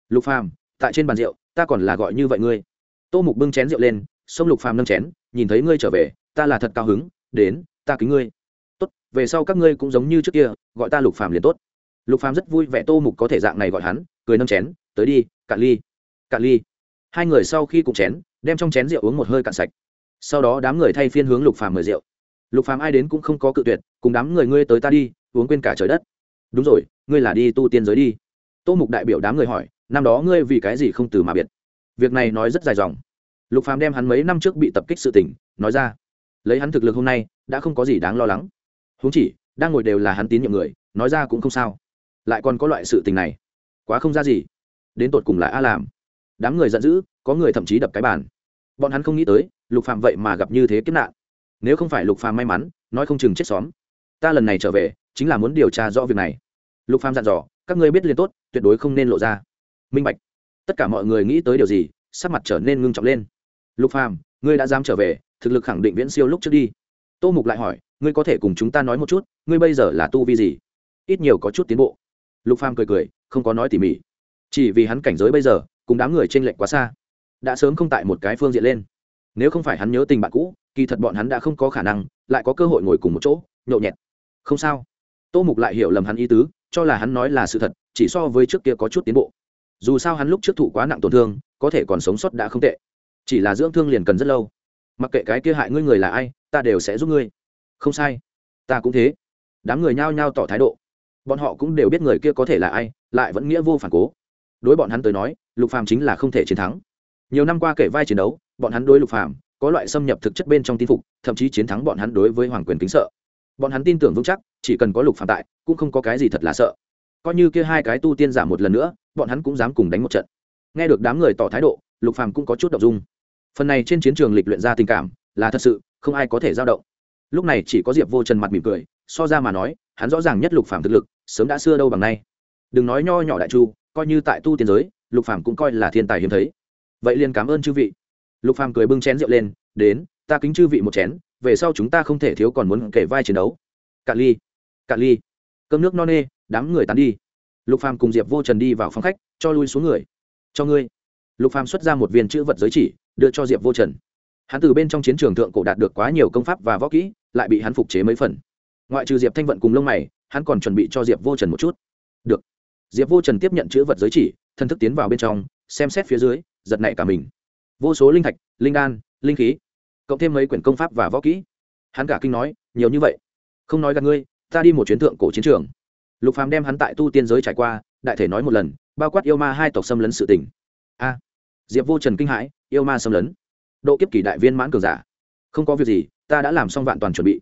Lục phàm, tại trên bàn rượu, ta còn là gọi như vậy ngươi tô mục bưng chén rượu lên, xông lục phàm nâng chén, nhìn thấy ngươi trở về, ta là thật cao hứng, đến, ta kính ngươi. Tốt, về sau các ngươi cũng giống như trước kia, gọi ta lục phàm liền tốt. Lục phàm rất vui vẻ tô mục có thể dạng này gọi hắn, cười nâng chén, tới đi, cạn ly cạn ly. Hai người sau khi cùng chén, đem trong chén rượu uống một hơi cạn sạch. Sau đó đám người thay phiên hướng lục phàm mời rượu. Lục phàm ai đến cũng không có cự tuyệt, cùng đám người ngươi tới ta đi, uống quên cả trời đất. Đúng rồi, ngươi là đi tu tiên giới đi. Tô mục đại biểu đám người hỏi, năm đó ngươi vì cái gì không từ mà biệt? Việc này nói rất dài dòng. Lục phàm đem hắn mấy năm trước bị tập kích sự tình, nói ra. Lấy hắn thực lực hôm nay, đã không có gì đáng lo lắng. Huống chỉ, đang ngồi đều là hắn tín nhiệm người, nói ra cũng không sao. Lại còn có loại sự tình này. Quá không ra gì. Đến tột cùng là a làm đám người giận dữ, có người thậm chí đập cái bàn. Bọn hắn không nghĩ tới, lục phàm vậy mà gặp như thế kiếp nạn. Nếu không phải lục phàm may mắn, nói không chừng chết xóm. Ta lần này trở về, chính là muốn điều tra rõ việc này. Lục phàm dặn dò, các ngươi biết liền tốt, tuyệt đối không nên lộ ra. Minh bạch tất cả mọi người nghĩ tới điều gì, sắc mặt trở nên ngưng trọng lên. Lục phàm, ngươi đã dám trở về, thực lực khẳng định viễn siêu lúc trước đi. Tô mục lại hỏi, ngươi có thể cùng chúng ta nói một chút, ngươi bây giờ là tu vi gì? Ít nhiều có chút tiến bộ. Lục phàm cười cười, không có nói tỉ mỉ. Chỉ vì hắn cảnh giới bây giờ, cùng đám người trên lệnh quá xa. Đã sớm không tại một cái phương diện lên. Nếu không phải hắn nhớ tình bạn cũ, kỳ thật bọn hắn đã không có khả năng lại có cơ hội ngồi cùng một chỗ, nhậu nhẹt. Không sao. Tô mục lại hiểu lầm hắn ý tứ, cho là hắn nói là sự thật, chỉ so với trước kia có chút tiến bộ dù sao hắn lúc trước thụ quá nặng tổn thương, có thể còn sống sót đã không tệ. Chỉ là dưỡng thương liền cần rất lâu. Mặc kệ cái kia hại ngươi người là ai, ta đều sẽ giúp ngươi. Không sai. Ta cũng thế. Đám người nhao nhao tỏ thái độ. Bọn họ cũng đều biết người kia có thể là ai, lại vẫn nghĩa vô phản cố. Đối bọn hắn tới nói, lục phàm chính là không thể chiến thắng. Nhiều năm qua kể vai chiến đấu, bọn hắn đối lục phàm có loại xâm nhập thực chất bên trong tin phục, thậm chí chiến thắng bọn hắn đối với hoàng quyền kính sợ. Bọn hắn tin tưởng vững chắc, chỉ cần có lục phàm tại, cũng không có cái gì thật là sợ. Coi như kia hai cái tu tiên giả một lần nữa bọn hắn cũng dám cùng đánh một trận. Nghe được đám người tỏ thái độ, lục phàm cũng có chút động dung. Phần này trên chiến trường lịch luyện ra tình cảm, là thật sự, không ai có thể giao động. Lúc này chỉ có diệp vô trần mặt mỉm cười, so ra mà nói, hắn rõ ràng nhất lục phàm thực lực, sớm đã xưa đâu bằng nay. Đừng nói nho nhỏ đại chu, coi như tại tu tiên giới, lục phàm cũng coi là thiên tài hiếm thấy. Vậy liền cảm ơn chư vị. Lục phàm cười bưng chén rượu lên, đến, ta kính chư vị một chén, về sau chúng ta không thể thiếu còn muốn kể vai chiến đấu. Cạn ly cạn ly. Cơm nước no nê, đám người tán đi lục phàm cùng diệp vô trần đi vào phòng khách, cho lui xuống người. Cho ngươi. Lục phàm xuất ra một viên chữ vật giới chỉ, đưa cho diệp vô trần. Hắn từ bên trong chiến trường thượng cổ đạt được quá nhiều công pháp và võ kỹ, lại bị hắn phục chế mấy phần. Ngoại trừ diệp thanh vận cùng lông mày, hắn còn chuẩn bị cho diệp vô trần một chút. Được. Diệp vô trần tiếp nhận chữ vật giới chỉ, thân thức tiến vào bên trong, xem xét phía dưới, giật nảy cả mình. Vô số linh thạch, linh đan, linh khí, cộng thêm mấy quyển công pháp và võ kỹ. Hắn cả kinh nói, nhiều như vậy. Không nói gặp ngươi, ta đi một chuyến thượng cổ chiến trường lục phàm đem hắn tại tu tiên giới trải qua, đại thể nói một lần, bao quát yêu ma hai tộc xâm lấn sự tình. A, diệp vô trần kinh hãi, yêu ma xâm lấn. Độ kiếp kỷ đại viên mãn cường giả. Không có việc gì, ta đã làm xong vạn toàn chuẩn bị.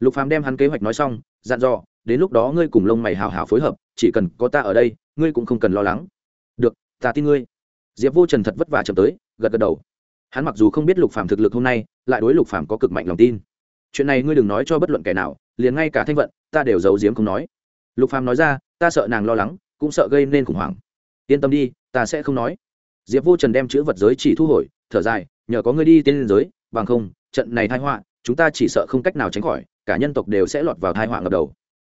Lục phàm đem hắn kế hoạch nói xong, dặn dò, đến lúc đó ngươi cùng lông mày hào hào phối hợp, chỉ cần có ta ở đây, ngươi cũng không cần lo lắng. Được, ta tin ngươi. Diệp vô trần thật vất vả chậm tới, gật gật đầu. Hắn mặc dù không biết lục phàm thực lực hôm nay, lại đối lục phàm có cực mạnh lòng tin. Chuyện này ngươi đừng nói cho bất luận kẻ nào, liền ngay cả thanh vận, ta đều giấu giếm không nói lục phàm nói ra, ta sợ nàng lo lắng, cũng sợ gây nên khủng hoảng. Yên tâm đi, ta sẽ không nói. Diệp vô trần đem chữ vật giới chỉ thu hồi, thở dài, nhờ có ngươi đi tiên liên giới, bằng không, trận này thai họa, chúng ta chỉ sợ không cách nào tránh khỏi, cả nhân tộc đều sẽ lọt vào thai họa ngập đầu.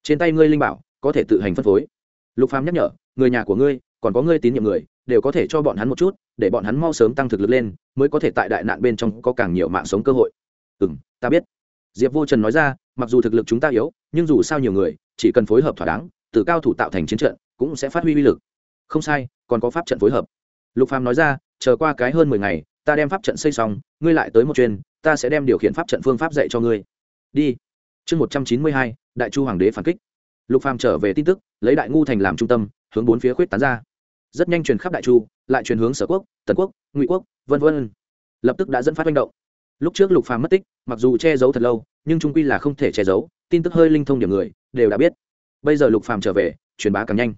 Trên tay ngươi linh bảo, có thể tự hành phân phối. Lục phàm nhắc nhở, người nhà của ngươi, còn có ngươi tín nhiệm người, đều có thể cho bọn hắn một chút, để bọn hắn mau sớm tăng thực lực lên, mới có thể tại đại nạn bên trong có càng nhiều mạng sống cơ hội. Ừ ta biết. Diệp vô trần nói ra, mặc dù thực lực chúng ta yếu, nhưng dù sao nhiều người chỉ cần phối hợp thỏa đáng, từ cao thủ tạo thành chiến trận, cũng sẽ phát huy uy lực. Không sai, còn có pháp trận phối hợp. Lục phàm nói ra, chờ qua cái hơn mười ngày, ta đem pháp trận xây xong, ngươi lại tới một chuyên ta sẽ đem điều khiển pháp trận phương pháp dạy cho ngươi. Đi. Chương một trăm chín mươi hai, đại chu hoàng đế phản kích. Lục phàm trở về tin tức, lấy đại ngu thành làm trung tâm, hướng bốn phía khuyết tán ra. Rất nhanh truyền khắp đại chu, lại truyền hướng sở quốc, tần quốc, ngụy quốc, vân vân. Lập tức đã dẫn phát manh động. Lúc trước lục phàm mất tích, mặc dù che giấu thật lâu, nhưng trung quy là không thể che giấu tin tức hơi linh thông điểm người, đều đã biết. Bây giờ lục phàm trở về, truyền bá càng nhanh.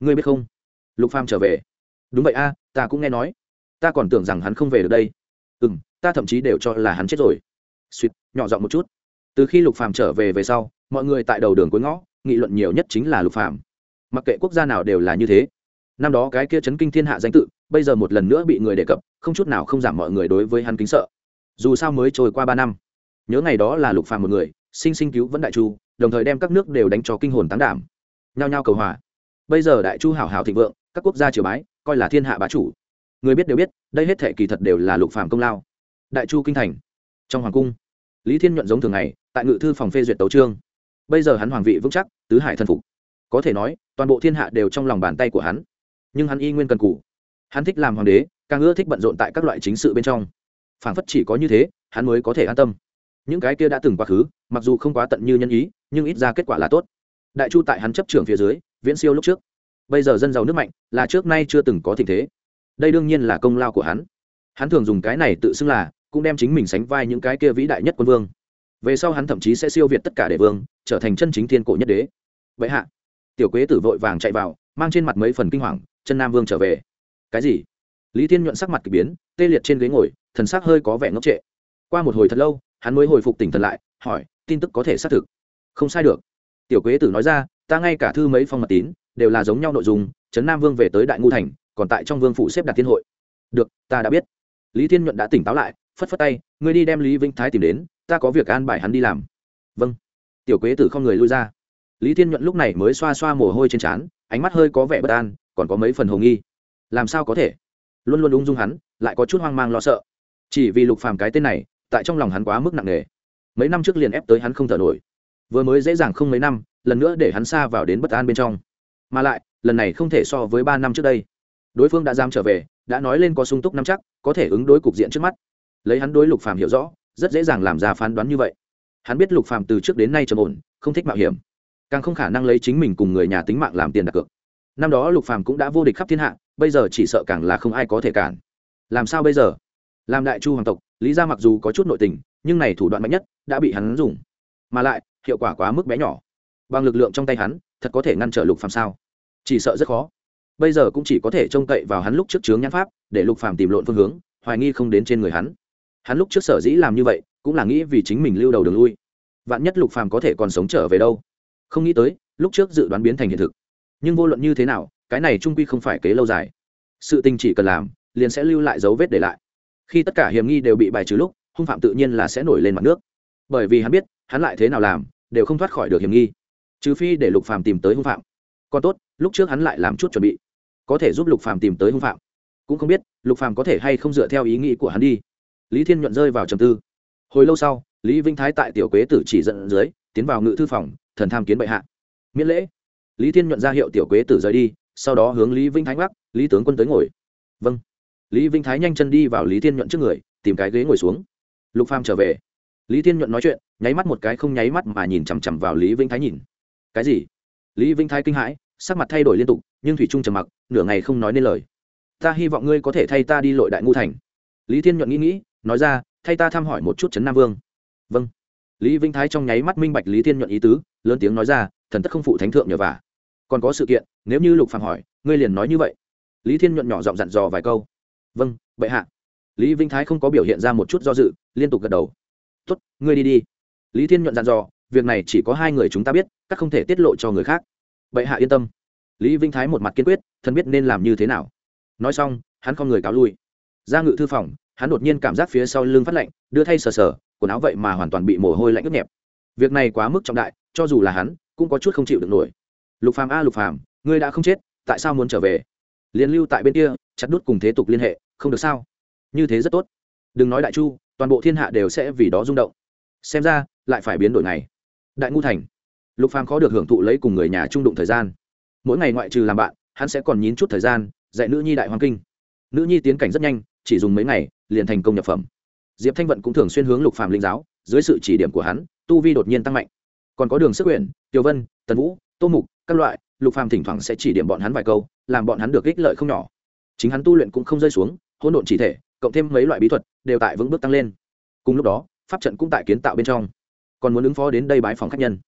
Ngươi biết không? Lục phàm trở về. Đúng vậy a, ta cũng nghe nói. Ta còn tưởng rằng hắn không về được đây. Ừ m ta thậm chí đều cho là hắn chết rồi. Suýt, nhỏ giọng một chút. Từ khi lục phàm trở về về sau, mọi người tại đầu đường cuối ngõ, nghị luận nhiều nhất chính là lục phàm. Mặc kệ quốc gia nào đều là như thế. Năm đó cái kia chấn kinh thiên hạ danh tự, bây giờ một lần nữa bị người đề cập, không chút nào không giảm mọi người đối với hắn kính sợ. Dù sao mới trôi qua ba năm. Nhớ ngày đó là lục phàm một người sinh sinh cứu vẫn đại chu, đồng thời đem các nước đều đánh cho kinh hồn tán đảm. Nhao nhao cầu hòa. Bây giờ đại chu hảo hảo thịnh vượng, các quốc gia triều bái, coi là thiên hạ bá chủ. Người biết đều biết, đây hết thệ kỳ thật đều là lục phàm công lao. Đại chu kinh thành. Trong hoàng cung, lý thiên nhuận giống thường ngày, tại ngự thư phòng phê duyệt tấu trương bây giờ hắn hoàng vị vững chắc, tứ hải thân phục. Có thể nói, toàn bộ thiên hạ đều trong lòng bàn tay của hắn. Nhưng hắn y nguyên cần cù. Hắn thích làm hoàng đế, càng ưa thích bận rộn tại các loại chính sự bên trong. Phảng phất chỉ có như thế, hắn mới có thể an tâm những cái kia đã từng quá khứ, mặc dù không quá tận như nhân ý, nhưng ít ra kết quả là tốt. Đại chu tại hắn chấp trưởng phía dưới, viễn siêu lúc trước. Bây giờ dân giàu nước mạnh, là trước nay chưa từng có tình thế. Đây đương nhiên là công lao của hắn. Hắn thường dùng cái này tự xưng là, cũng đem chính mình sánh vai những cái kia vĩ đại nhất quân vương. Về sau hắn thậm chí sẽ siêu việt tất cả đệ vương, trở thành chân chính thiên cổ nhất đế. Vậy hạ, tiểu quế tử vội vàng chạy vào, mang trên mặt mấy phần kinh hoàng, chân nam vương trở về. Cái gì? Lý thiên nhuận sắc mặt k ỳ biến, tê liệt trên ghế ngồi, thần sắc hơi có vẻ ngốc trệ. Qua một hồi thật lâu hắn mới hồi phục tỉnh thần lại, hỏi, tin tức có thể xác thực? Không sai được. Tiểu quế tử nói ra, ta ngay cả thư mấy phong mật tín, đều là giống nhau nội dung, trấn nam vương về tới đại ngu thành, còn tại trong vương phủ xếp đặt thiên hội. Được, ta đã biết. Lý thiên nhuận đã tỉnh táo lại, phất phất tay, ngươi đi đem lý vĩnh thái tìm đến, ta có việc an bài hắn đi làm. Vâng. Tiểu quế tử không người lui ra. Lý thiên nhuận lúc này mới xoa xoa mồ hôi trên trán, ánh mắt hơi có vẻ bất an, còn có mấy phần hồ nghi. Làm sao có thể? Luôn luôn ung dung hắn, lại có chút hoang mang lo sợ. Chỉ vì lục phàm cái tên này tại trong lòng hắn quá mức nặng nề. Mấy năm trước liền ép tới hắn không thở nổi. Vừa mới dễ dàng không mấy năm, lần nữa để hắn xa vào đến bất an bên trong. Mà lại, lần này không thể so với ba năm trước đây. Đối phương đã dám trở về, đã nói lên có sung túc năm chắc, có thể ứng đối cục diện trước mắt. Lấy hắn đối lục phàm hiểu rõ, rất dễ dàng làm ra phán đoán như vậy. Hắn biết lục phàm từ trước đến nay trầm ổn, không thích mạo hiểm. Càng không khả năng lấy chính mình cùng người nhà tính mạng làm tiền đặt cược. Năm đó lục phàm cũng đã vô địch khắp thiên hạ, bây giờ chỉ sợ càng là không ai có thể cản. Làm sao bây giờ? Làm đại chu hoàng tộc lý ra mặc dù có chút nội tình, nhưng này thủ đoạn mạnh nhất đã bị hắn dùng. Mà lại, hiệu quả quá mức bé nhỏ. Bằng lực lượng trong tay hắn, thật có thể ngăn trở lục phàm sao? Chỉ sợ rất khó. Bây giờ cũng chỉ có thể trông cậy vào hắn lúc trước chướng nhãn pháp, để lục phàm tìm lộn phương hướng, hoài nghi không đến trên người hắn. Hắn lúc trước sở dĩ làm như vậy, cũng là nghĩ vì chính mình lưu đầu đường lui. Vạn nhất lục phàm có thể còn sống trở về đâu? Không nghĩ tới, lúc trước dự đoán biến thành hiện thực. Nhưng vô luận như thế nào, cái này trung quy không phải kế lâu dài. Sự tình chỉ cần làm, liền sẽ lưu lại dấu vết để lại khi tất cả hiểm nghi đều bị bài trừ lúc, hung phạm tự nhiên là sẽ nổi lên mặt nước. Bởi vì hắn biết, hắn lại thế nào làm, đều không thoát khỏi được hiểm nghi. Trừ phi để lục phàm tìm tới hung phạm. Còn tốt, lúc trước hắn lại làm chút chuẩn bị. Có thể giúp lục phàm tìm tới hung phạm. Cũng không biết, lục phàm có thể hay không dựa theo ý nghĩ của hắn đi. Lý thiên nhuận rơi vào trầm tư. Hồi lâu sau, lý vinh thái tại tiểu quế tử chỉ dẫn dưới, tiến vào ngự thư phòng, thần tham kiến bệ hạ. Miễn lễ. Lý thiên nhuận ra hiệu tiểu quế tử rời đi, sau đó hướng lý vinh thái gác lý tướng quân tới ngồi. Vâng lý vinh thái nhanh chân đi vào lý thiên nhuận trước người, tìm cái ghế ngồi xuống. Lục phàm trở về. Lý thiên nhuận nói chuyện, nháy mắt một cái không nháy mắt mà nhìn chằm chằm vào lý vinh thái nhìn. Cái gì? Lý vinh thái kinh hãi, sắc mặt thay đổi liên tục, nhưng thủy trung trầm mặc, nửa ngày không nói nên lời. Ta hy vọng ngươi có thể thay ta đi lội đại ngu thành. Lý thiên nhuận nghĩ nghĩ, nói ra, thay ta thăm hỏi một chút trấn nam vương. Vâng. Lý vinh thái trong nháy mắt minh bạch lý thiên nhuận ý tứ, lớn tiếng nói ra, thần tất không phụ thánh thượng nhờ vả. Còn có sự kiện, nếu như lục phàm hỏi, ngươi liền nói như vậy. Lý thiên nhuận nhỏ giọng dặn dò vài câu vâng bệ hạ. Lý vinh thái không có biểu hiện ra một chút do dự, liên tục gật đầu. Tốt, ngươi đi đi. Lý thiên nhuận dặn dò, việc này chỉ có hai người chúng ta biết, các không thể tiết lộ cho người khác. Bệ hạ yên tâm. Lý vinh thái một mặt kiên quyết, thân biết nên làm như thế nào. Nói xong, hắn không người cáo lui. Ra ngự thư phòng, hắn đột nhiên cảm giác phía sau lưng phát lạnh, đưa thay sờ sờ, quần áo vậy mà hoàn toàn bị mồ hôi lạnh ướt nhẹp. Việc này quá mức trọng đại, cho dù là hắn, cũng có chút không chịu được nổi. Lục phàm a, lục phàm, ngươi đã không chết, tại sao muốn trở về? Liên lưu tại bên kia, chặt đút cùng thế tục liên hệ, không được sao? Như thế rất tốt. Đừng nói đại chu, toàn bộ thiên hạ đều sẽ vì đó rung động. Xem ra, lại phải biến đổi này đại ngu thành. Lục phàm khó được hưởng thụ lấy cùng người nhà trung đụng thời gian. Mỗi ngày ngoại trừ làm bạn, hắn sẽ còn nhín chút thời gian, dạy nữ nhi đại hoàng kinh. Nữ nhi tiến cảnh rất nhanh, chỉ dùng mấy ngày, liền thành công nhập phẩm. Diệp thanh vận cũng thường xuyên hướng lục phàm linh giáo, dưới sự chỉ điểm của hắn, tu vi đột nhiên tăng mạnh. Còn có đường sức quyển tiểu vân, tần vũ, tô mục, các loại, lục phàm thỉnh thoảng sẽ chỉ điểm bọn hắn vài câu làm bọn hắn được ích lợi không nhỏ. Chính hắn tu luyện cũng không rơi xuống, hỗn độn chỉ thể, cộng thêm mấy loại bí thuật, đều tại vững bước tăng lên. Cùng lúc đó, pháp trận cũng tại kiến tạo bên trong. Còn muốn ứng phó đến đây bãi phòng khách nhân.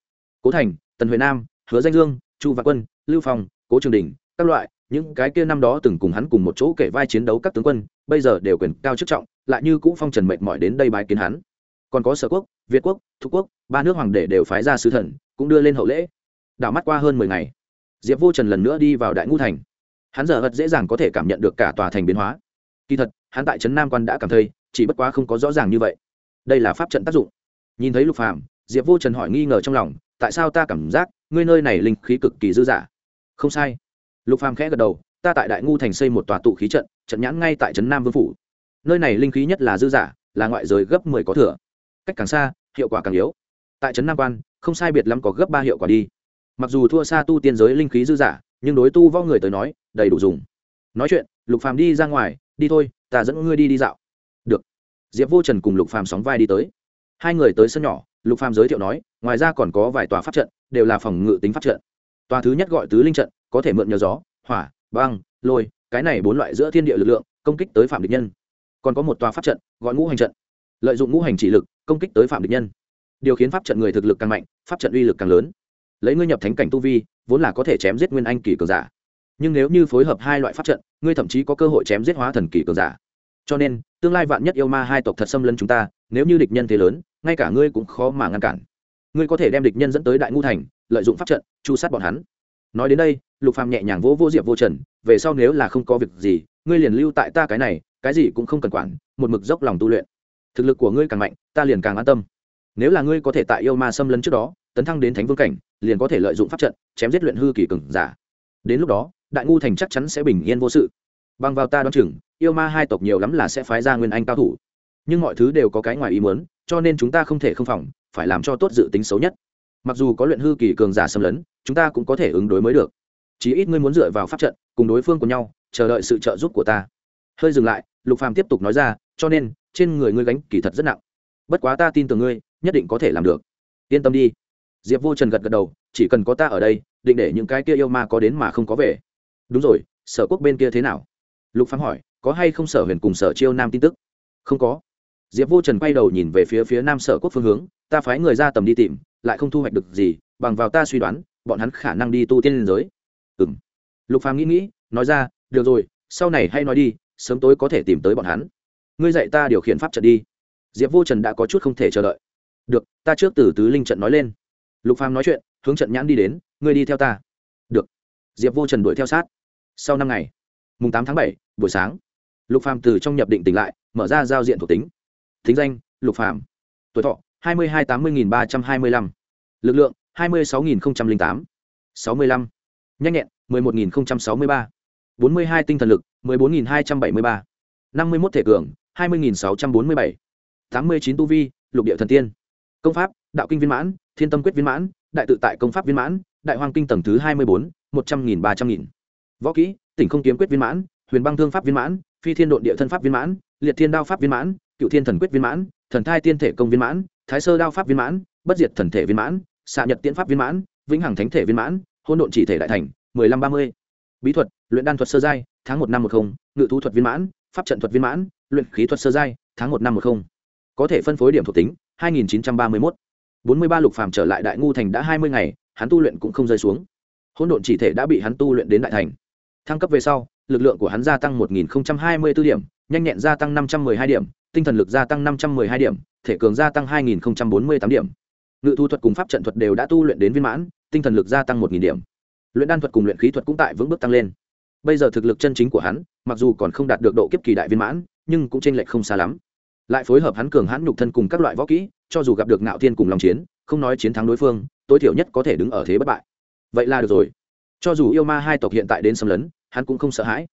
Cố thành, tần huệ nam, hứa danh dương, chu vạn quân, lưu phong, cố trường đình, các loại, những cái kia năm đó từng cùng hắn cùng một chỗ kể vai chiến đấu các tướng quân, bây giờ đều quyền cao chức trọng, lại như cũ phong trần mệt mỏi đến đây bái kiến hắn. Còn có sở quốc, việt quốc thục quốc, ba nước hoàng đệ đều phái ra sứ thần, cũng đưa lên hậu lễ. Đảo mắt qua hơn mười ngày, diệp vô trần lần nữa đi vào đại ngũ thành hắn giờ vật dễ dàng có thể cảm nhận được cả tòa thành biến hóa. Kỳ thật, hắn tại trấn nam quan đã cảm thấy, chỉ bất quá không có rõ ràng như vậy. Đây là pháp trận tác dụng. Nhìn thấy lục phàm, diệp vô trần hỏi nghi ngờ trong lòng, tại sao ta cảm giác, ngươi nơi này linh khí cực kỳ dư dả? Không sai. Lục phàm khẽ gật đầu, ta tại đại ngu thành xây một tòa tụ khí trận trận nhãn ngay tại trấn nam vương phủ. Nơi này linh khí nhất là dư dả, là ngoại giới gấp mười có thừa. Cách càng xa, hiệu quả càng yếu. Tại trấn nam quan, không sai biệt lắm có gấp ba hiệu quả đi. Mặc dù thua xa tu tiên giới linh khí dư dả nhưng đối tu võ người tới nói, đầy đủ dùng. Nói chuyện, lục phàm đi ra ngoài, đi thôi, ta dẫn ngươi đi đi dạo. Được. Diệp vô trần cùng lục phàm sóng vai đi tới. Hai người tới sân nhỏ, lục phàm giới thiệu nói, ngoài ra còn có vài tòa pháp trận, đều là phòng ngự tính pháp trận. Tòa thứ nhất gọi tứ linh trận, có thể mượn nhờ gió, hỏa, băng, lôi, cái này bốn loại giữa thiên địa lực lượng, công kích tới phạm địch nhân. Còn có một tòa pháp trận, gọi ngũ hành trận. Lợi dụng ngũ hành chỉ lực, công kích tới phạm địch nhân. Điều khiến pháp trận người thực lực càng mạnh, pháp trận uy lực càng lớn. Lấy ngươi nhập thánh cảnh tu vi vốn là có thể chém giết nguyên anh kỳ cường giả. Nhưng nếu như phối hợp hai loại pháp trận, ngươi thậm chí có cơ hội chém giết hóa thần kỳ cường giả. Cho nên, tương lai vạn nhất yêu ma hai tộc thật xâm lấn chúng ta, nếu như địch nhân thế lớn, ngay cả ngươi cũng khó mà ngăn cản. Ngươi có thể đem địch nhân dẫn tới đại ngu thành, lợi dụng pháp trận, chu sát bọn hắn. Nói đến đây, lục phàm nhẹ nhàng vỗ vô diệp vô trần, về sau nếu là không có việc gì, ngươi liền lưu tại ta cái này, cái gì cũng không cần quản, một mực dốc lòng tu luyện. Thực lực của ngươi càng mạnh, ta liền càng an tâm. Nếu là ngươi có thể tại yêu ma xâm lấn trước đó, tấn thăng đến thánh vương cảnh liền có thể lợi dụng pháp trận, chém giết luyện hư kỳ cường giả. Đến lúc đó, đại ngu thành chắc chắn sẽ bình yên vô sự. Bằng vào ta đoán chừng, yêu ma hai tộc nhiều lắm là sẽ phái ra nguyên anh cao thủ. Nhưng mọi thứ đều có cái ngoài ý muốn, cho nên chúng ta không thể không phòng, phải làm cho tốt dự tính xấu nhất. Mặc dù có luyện hư kỳ cường giả xâm lấn, chúng ta cũng có thể ứng đối mới được. Chí ít ngươi muốn dựa vào pháp trận, cùng đối phương của nhau, chờ đợi sự trợ giúp của ta. Hơi dừng lại, lục phàm tiếp tục nói ra, cho nên, trên người ngươi gánh kỳ thật rất nặng. Bất quá ta tin tưởng ngươi, nhất định có thể làm được. Yên tâm đi diệp vô trần gật gật đầu, chỉ cần có ta ở đây, định để những cái kia yêu ma có đến mà không có về. Đúng rồi, sở quốc bên kia thế nào? Lục phám hỏi, có hay không sở huyền cùng sở chiêu nam tin tức? Không có. Diệp vô trần quay đầu nhìn về phía phía nam sở quốc phương hướng, ta phái người ra tầm đi tìm, lại không thu hoạch được gì, bằng vào ta suy đoán, bọn hắn khả năng đi tu tiên liên giới. Ừ m lục phàm nghĩ nghĩ, nói ra, được rồi, sau này hay nói đi, sớm tối có thể tìm tới bọn hắn. Ngươi dạy ta điều khiển pháp trận đi. Diệp vô trần đã có chút không thể chờ đợi. Được, ta trước từ tứ linh trận nói lên lục phàm nói chuyện, hướng trận nhãn đi đến, ngươi đi theo ta. Được. Diệp vô trần đuổi theo sát. Sau năm ngày, mùng tám tháng bảy, buổi sáng, lục phàm từ trong nhập định tỉnh lại, mở ra giao diện thuộc tính. Thính danh, lục phàm. Tuổi thọ, hai mươi hai tám mươi nghìn ba trăm hai mươi lăm. Lực lượng, hai mươi sáu nghìn tám. sáu mươi lăm. Nhanh nhẹn 11.063. 42 tinh thần lực 14.273. 51 thể cường 20.647. 89 tu vi, lục địa thần tiên. Công pháp đạo kinh viên mãn thiên tâm quyết viên mãn đại tự tại công pháp viên mãn đại hoàng kinh tầng thứ 24, 100.000 300.000. võ kỹ tỉnh không kiếm quyết viên mãn huyền băng thương pháp viên mãn phi thiên độn địa thân pháp viên mãn liệt thiên đao pháp viên mãn cựu thiên thần quyết viên mãn thần thai tiên thể công viên mãn thái sơ đao pháp viên mãn bất diệt thần thể viên mãn xạ nhật tiễn pháp viên mãn vĩnh hằng thánh thể viên mãn hôn độn chỉ thể đại thành mười lăm ba mươi bí thuật luyện đan thuật sơ giai tháng một năm một không ngự thu thuật viên mãn pháp trận thuật viên mãn luyện khí thuật sơ giai tháng một năm một không có thể phân phối điểm thuộc tính hai nghìn chín trăm ba mươi mốt bốn mươi ba lục phàm trở lại đại ngu thành đã hai mươi ngày, hắn tu luyện cũng không rơi xuống. Hỗn độn chỉ thể đã bị hắn tu luyện đến đại thành. Thăng cấp về sau, lực lượng của hắn gia tăng một nghìn hai mươi b ố điểm, nhanh nhẹn gia tăng năm trăm m ư ơ i hai điểm, tinh thần lực gia tăng năm trăm m ư ơ i hai điểm, thể cường gia tăng hai nghìn bốn mươi tám điểm. Ngự thu thuật cùng pháp trận thuật đều đã tu luyện đến viên mãn, tinh thần lực gia tăng một điểm. Luyện đan thuật cùng luyện khí thuật cũng tại vững bước tăng lên. Bây giờ thực lực chân chính của hắn, mặc dù còn không đạt được độ kiếp kỳ đại viên mãn, nhưng cũng trên lệch không xa lắm. Lại phối hợp hắn cường hãn nhục thân cùng các loại võ kỹ cho dù gặp được ngạo thiên cùng lòng chiến, không nói chiến thắng đối phương, tối thiểu nhất có thể đứng ở thế bất bại. Vậy là được rồi. Cho dù yêu ma hai tộc hiện tại đến xâm lấn, hắn cũng không sợ hãi.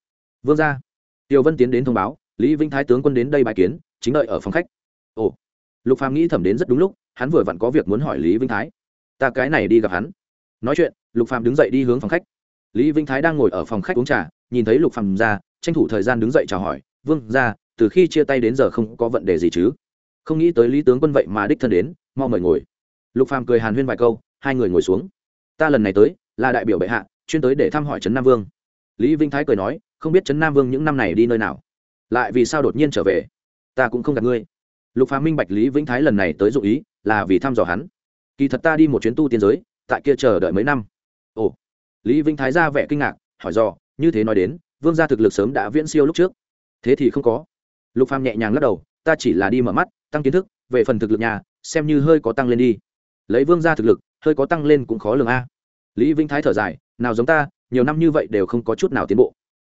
Vương ra tiểu vân tiến đến thông báo, lý vĩnh thái tướng quân đến đây bài kiến, chính đợi ở phòng khách. Ồ, lục phàm nghĩ thẩm đến rất đúng lúc, hắn vừa vặn có việc muốn hỏi lý vĩnh thái. Ta cái này đi gặp hắn. Nói chuyện, lục phàm đứng dậy đi hướng phòng khách. Lý vĩnh thái đang ngồi ở phòng khách uống trà, nhìn thấy lục phàm ra, tranh thủ thời gian đứng dậy chào hỏi. Vương ra từ khi chia tay đến giờ không có vấn đề gì chứ? Không nghĩ tới lý tướng quân vậy mà đích thân đến, mau mời ngồi. Lục phàm cười hàn huyên vài câu, hai người ngồi xuống. Ta lần này tới, là đại biểu bệ hạ, chuyên tới để thăm hỏi trấn nam vương. Lý Vinh thái cười nói, không biết trấn nam vương những năm này đi nơi nào? Lại vì sao đột nhiên trở về? Ta cũng không gặp ngươi. Lục phàm minh bạch lý vĩnh thái lần này tới dụ ý, là vì thăm dò hắn. Kỳ thật ta đi một chuyến tu tiên giới, tại kia chờ đợi mấy năm. Ồ. Lý vĩnh thái ra vẻ kinh ngạc, hỏi dò, như thế nói đến, vương gia thực lực sớm đã viễn siêu lúc trước. Thế thì không có. Lục phàm nhẹ nhàng lắc đầu, ta chỉ là đi mở mắt tăng kiến thức, về phần thực lực nhà, xem như hơi có tăng lên đi. Lấy vương gia thực lực, hơi có tăng lên cũng khó lường a. Lý vĩnh thái thở dài, nào giống ta, nhiều năm như vậy đều không có chút nào tiến bộ.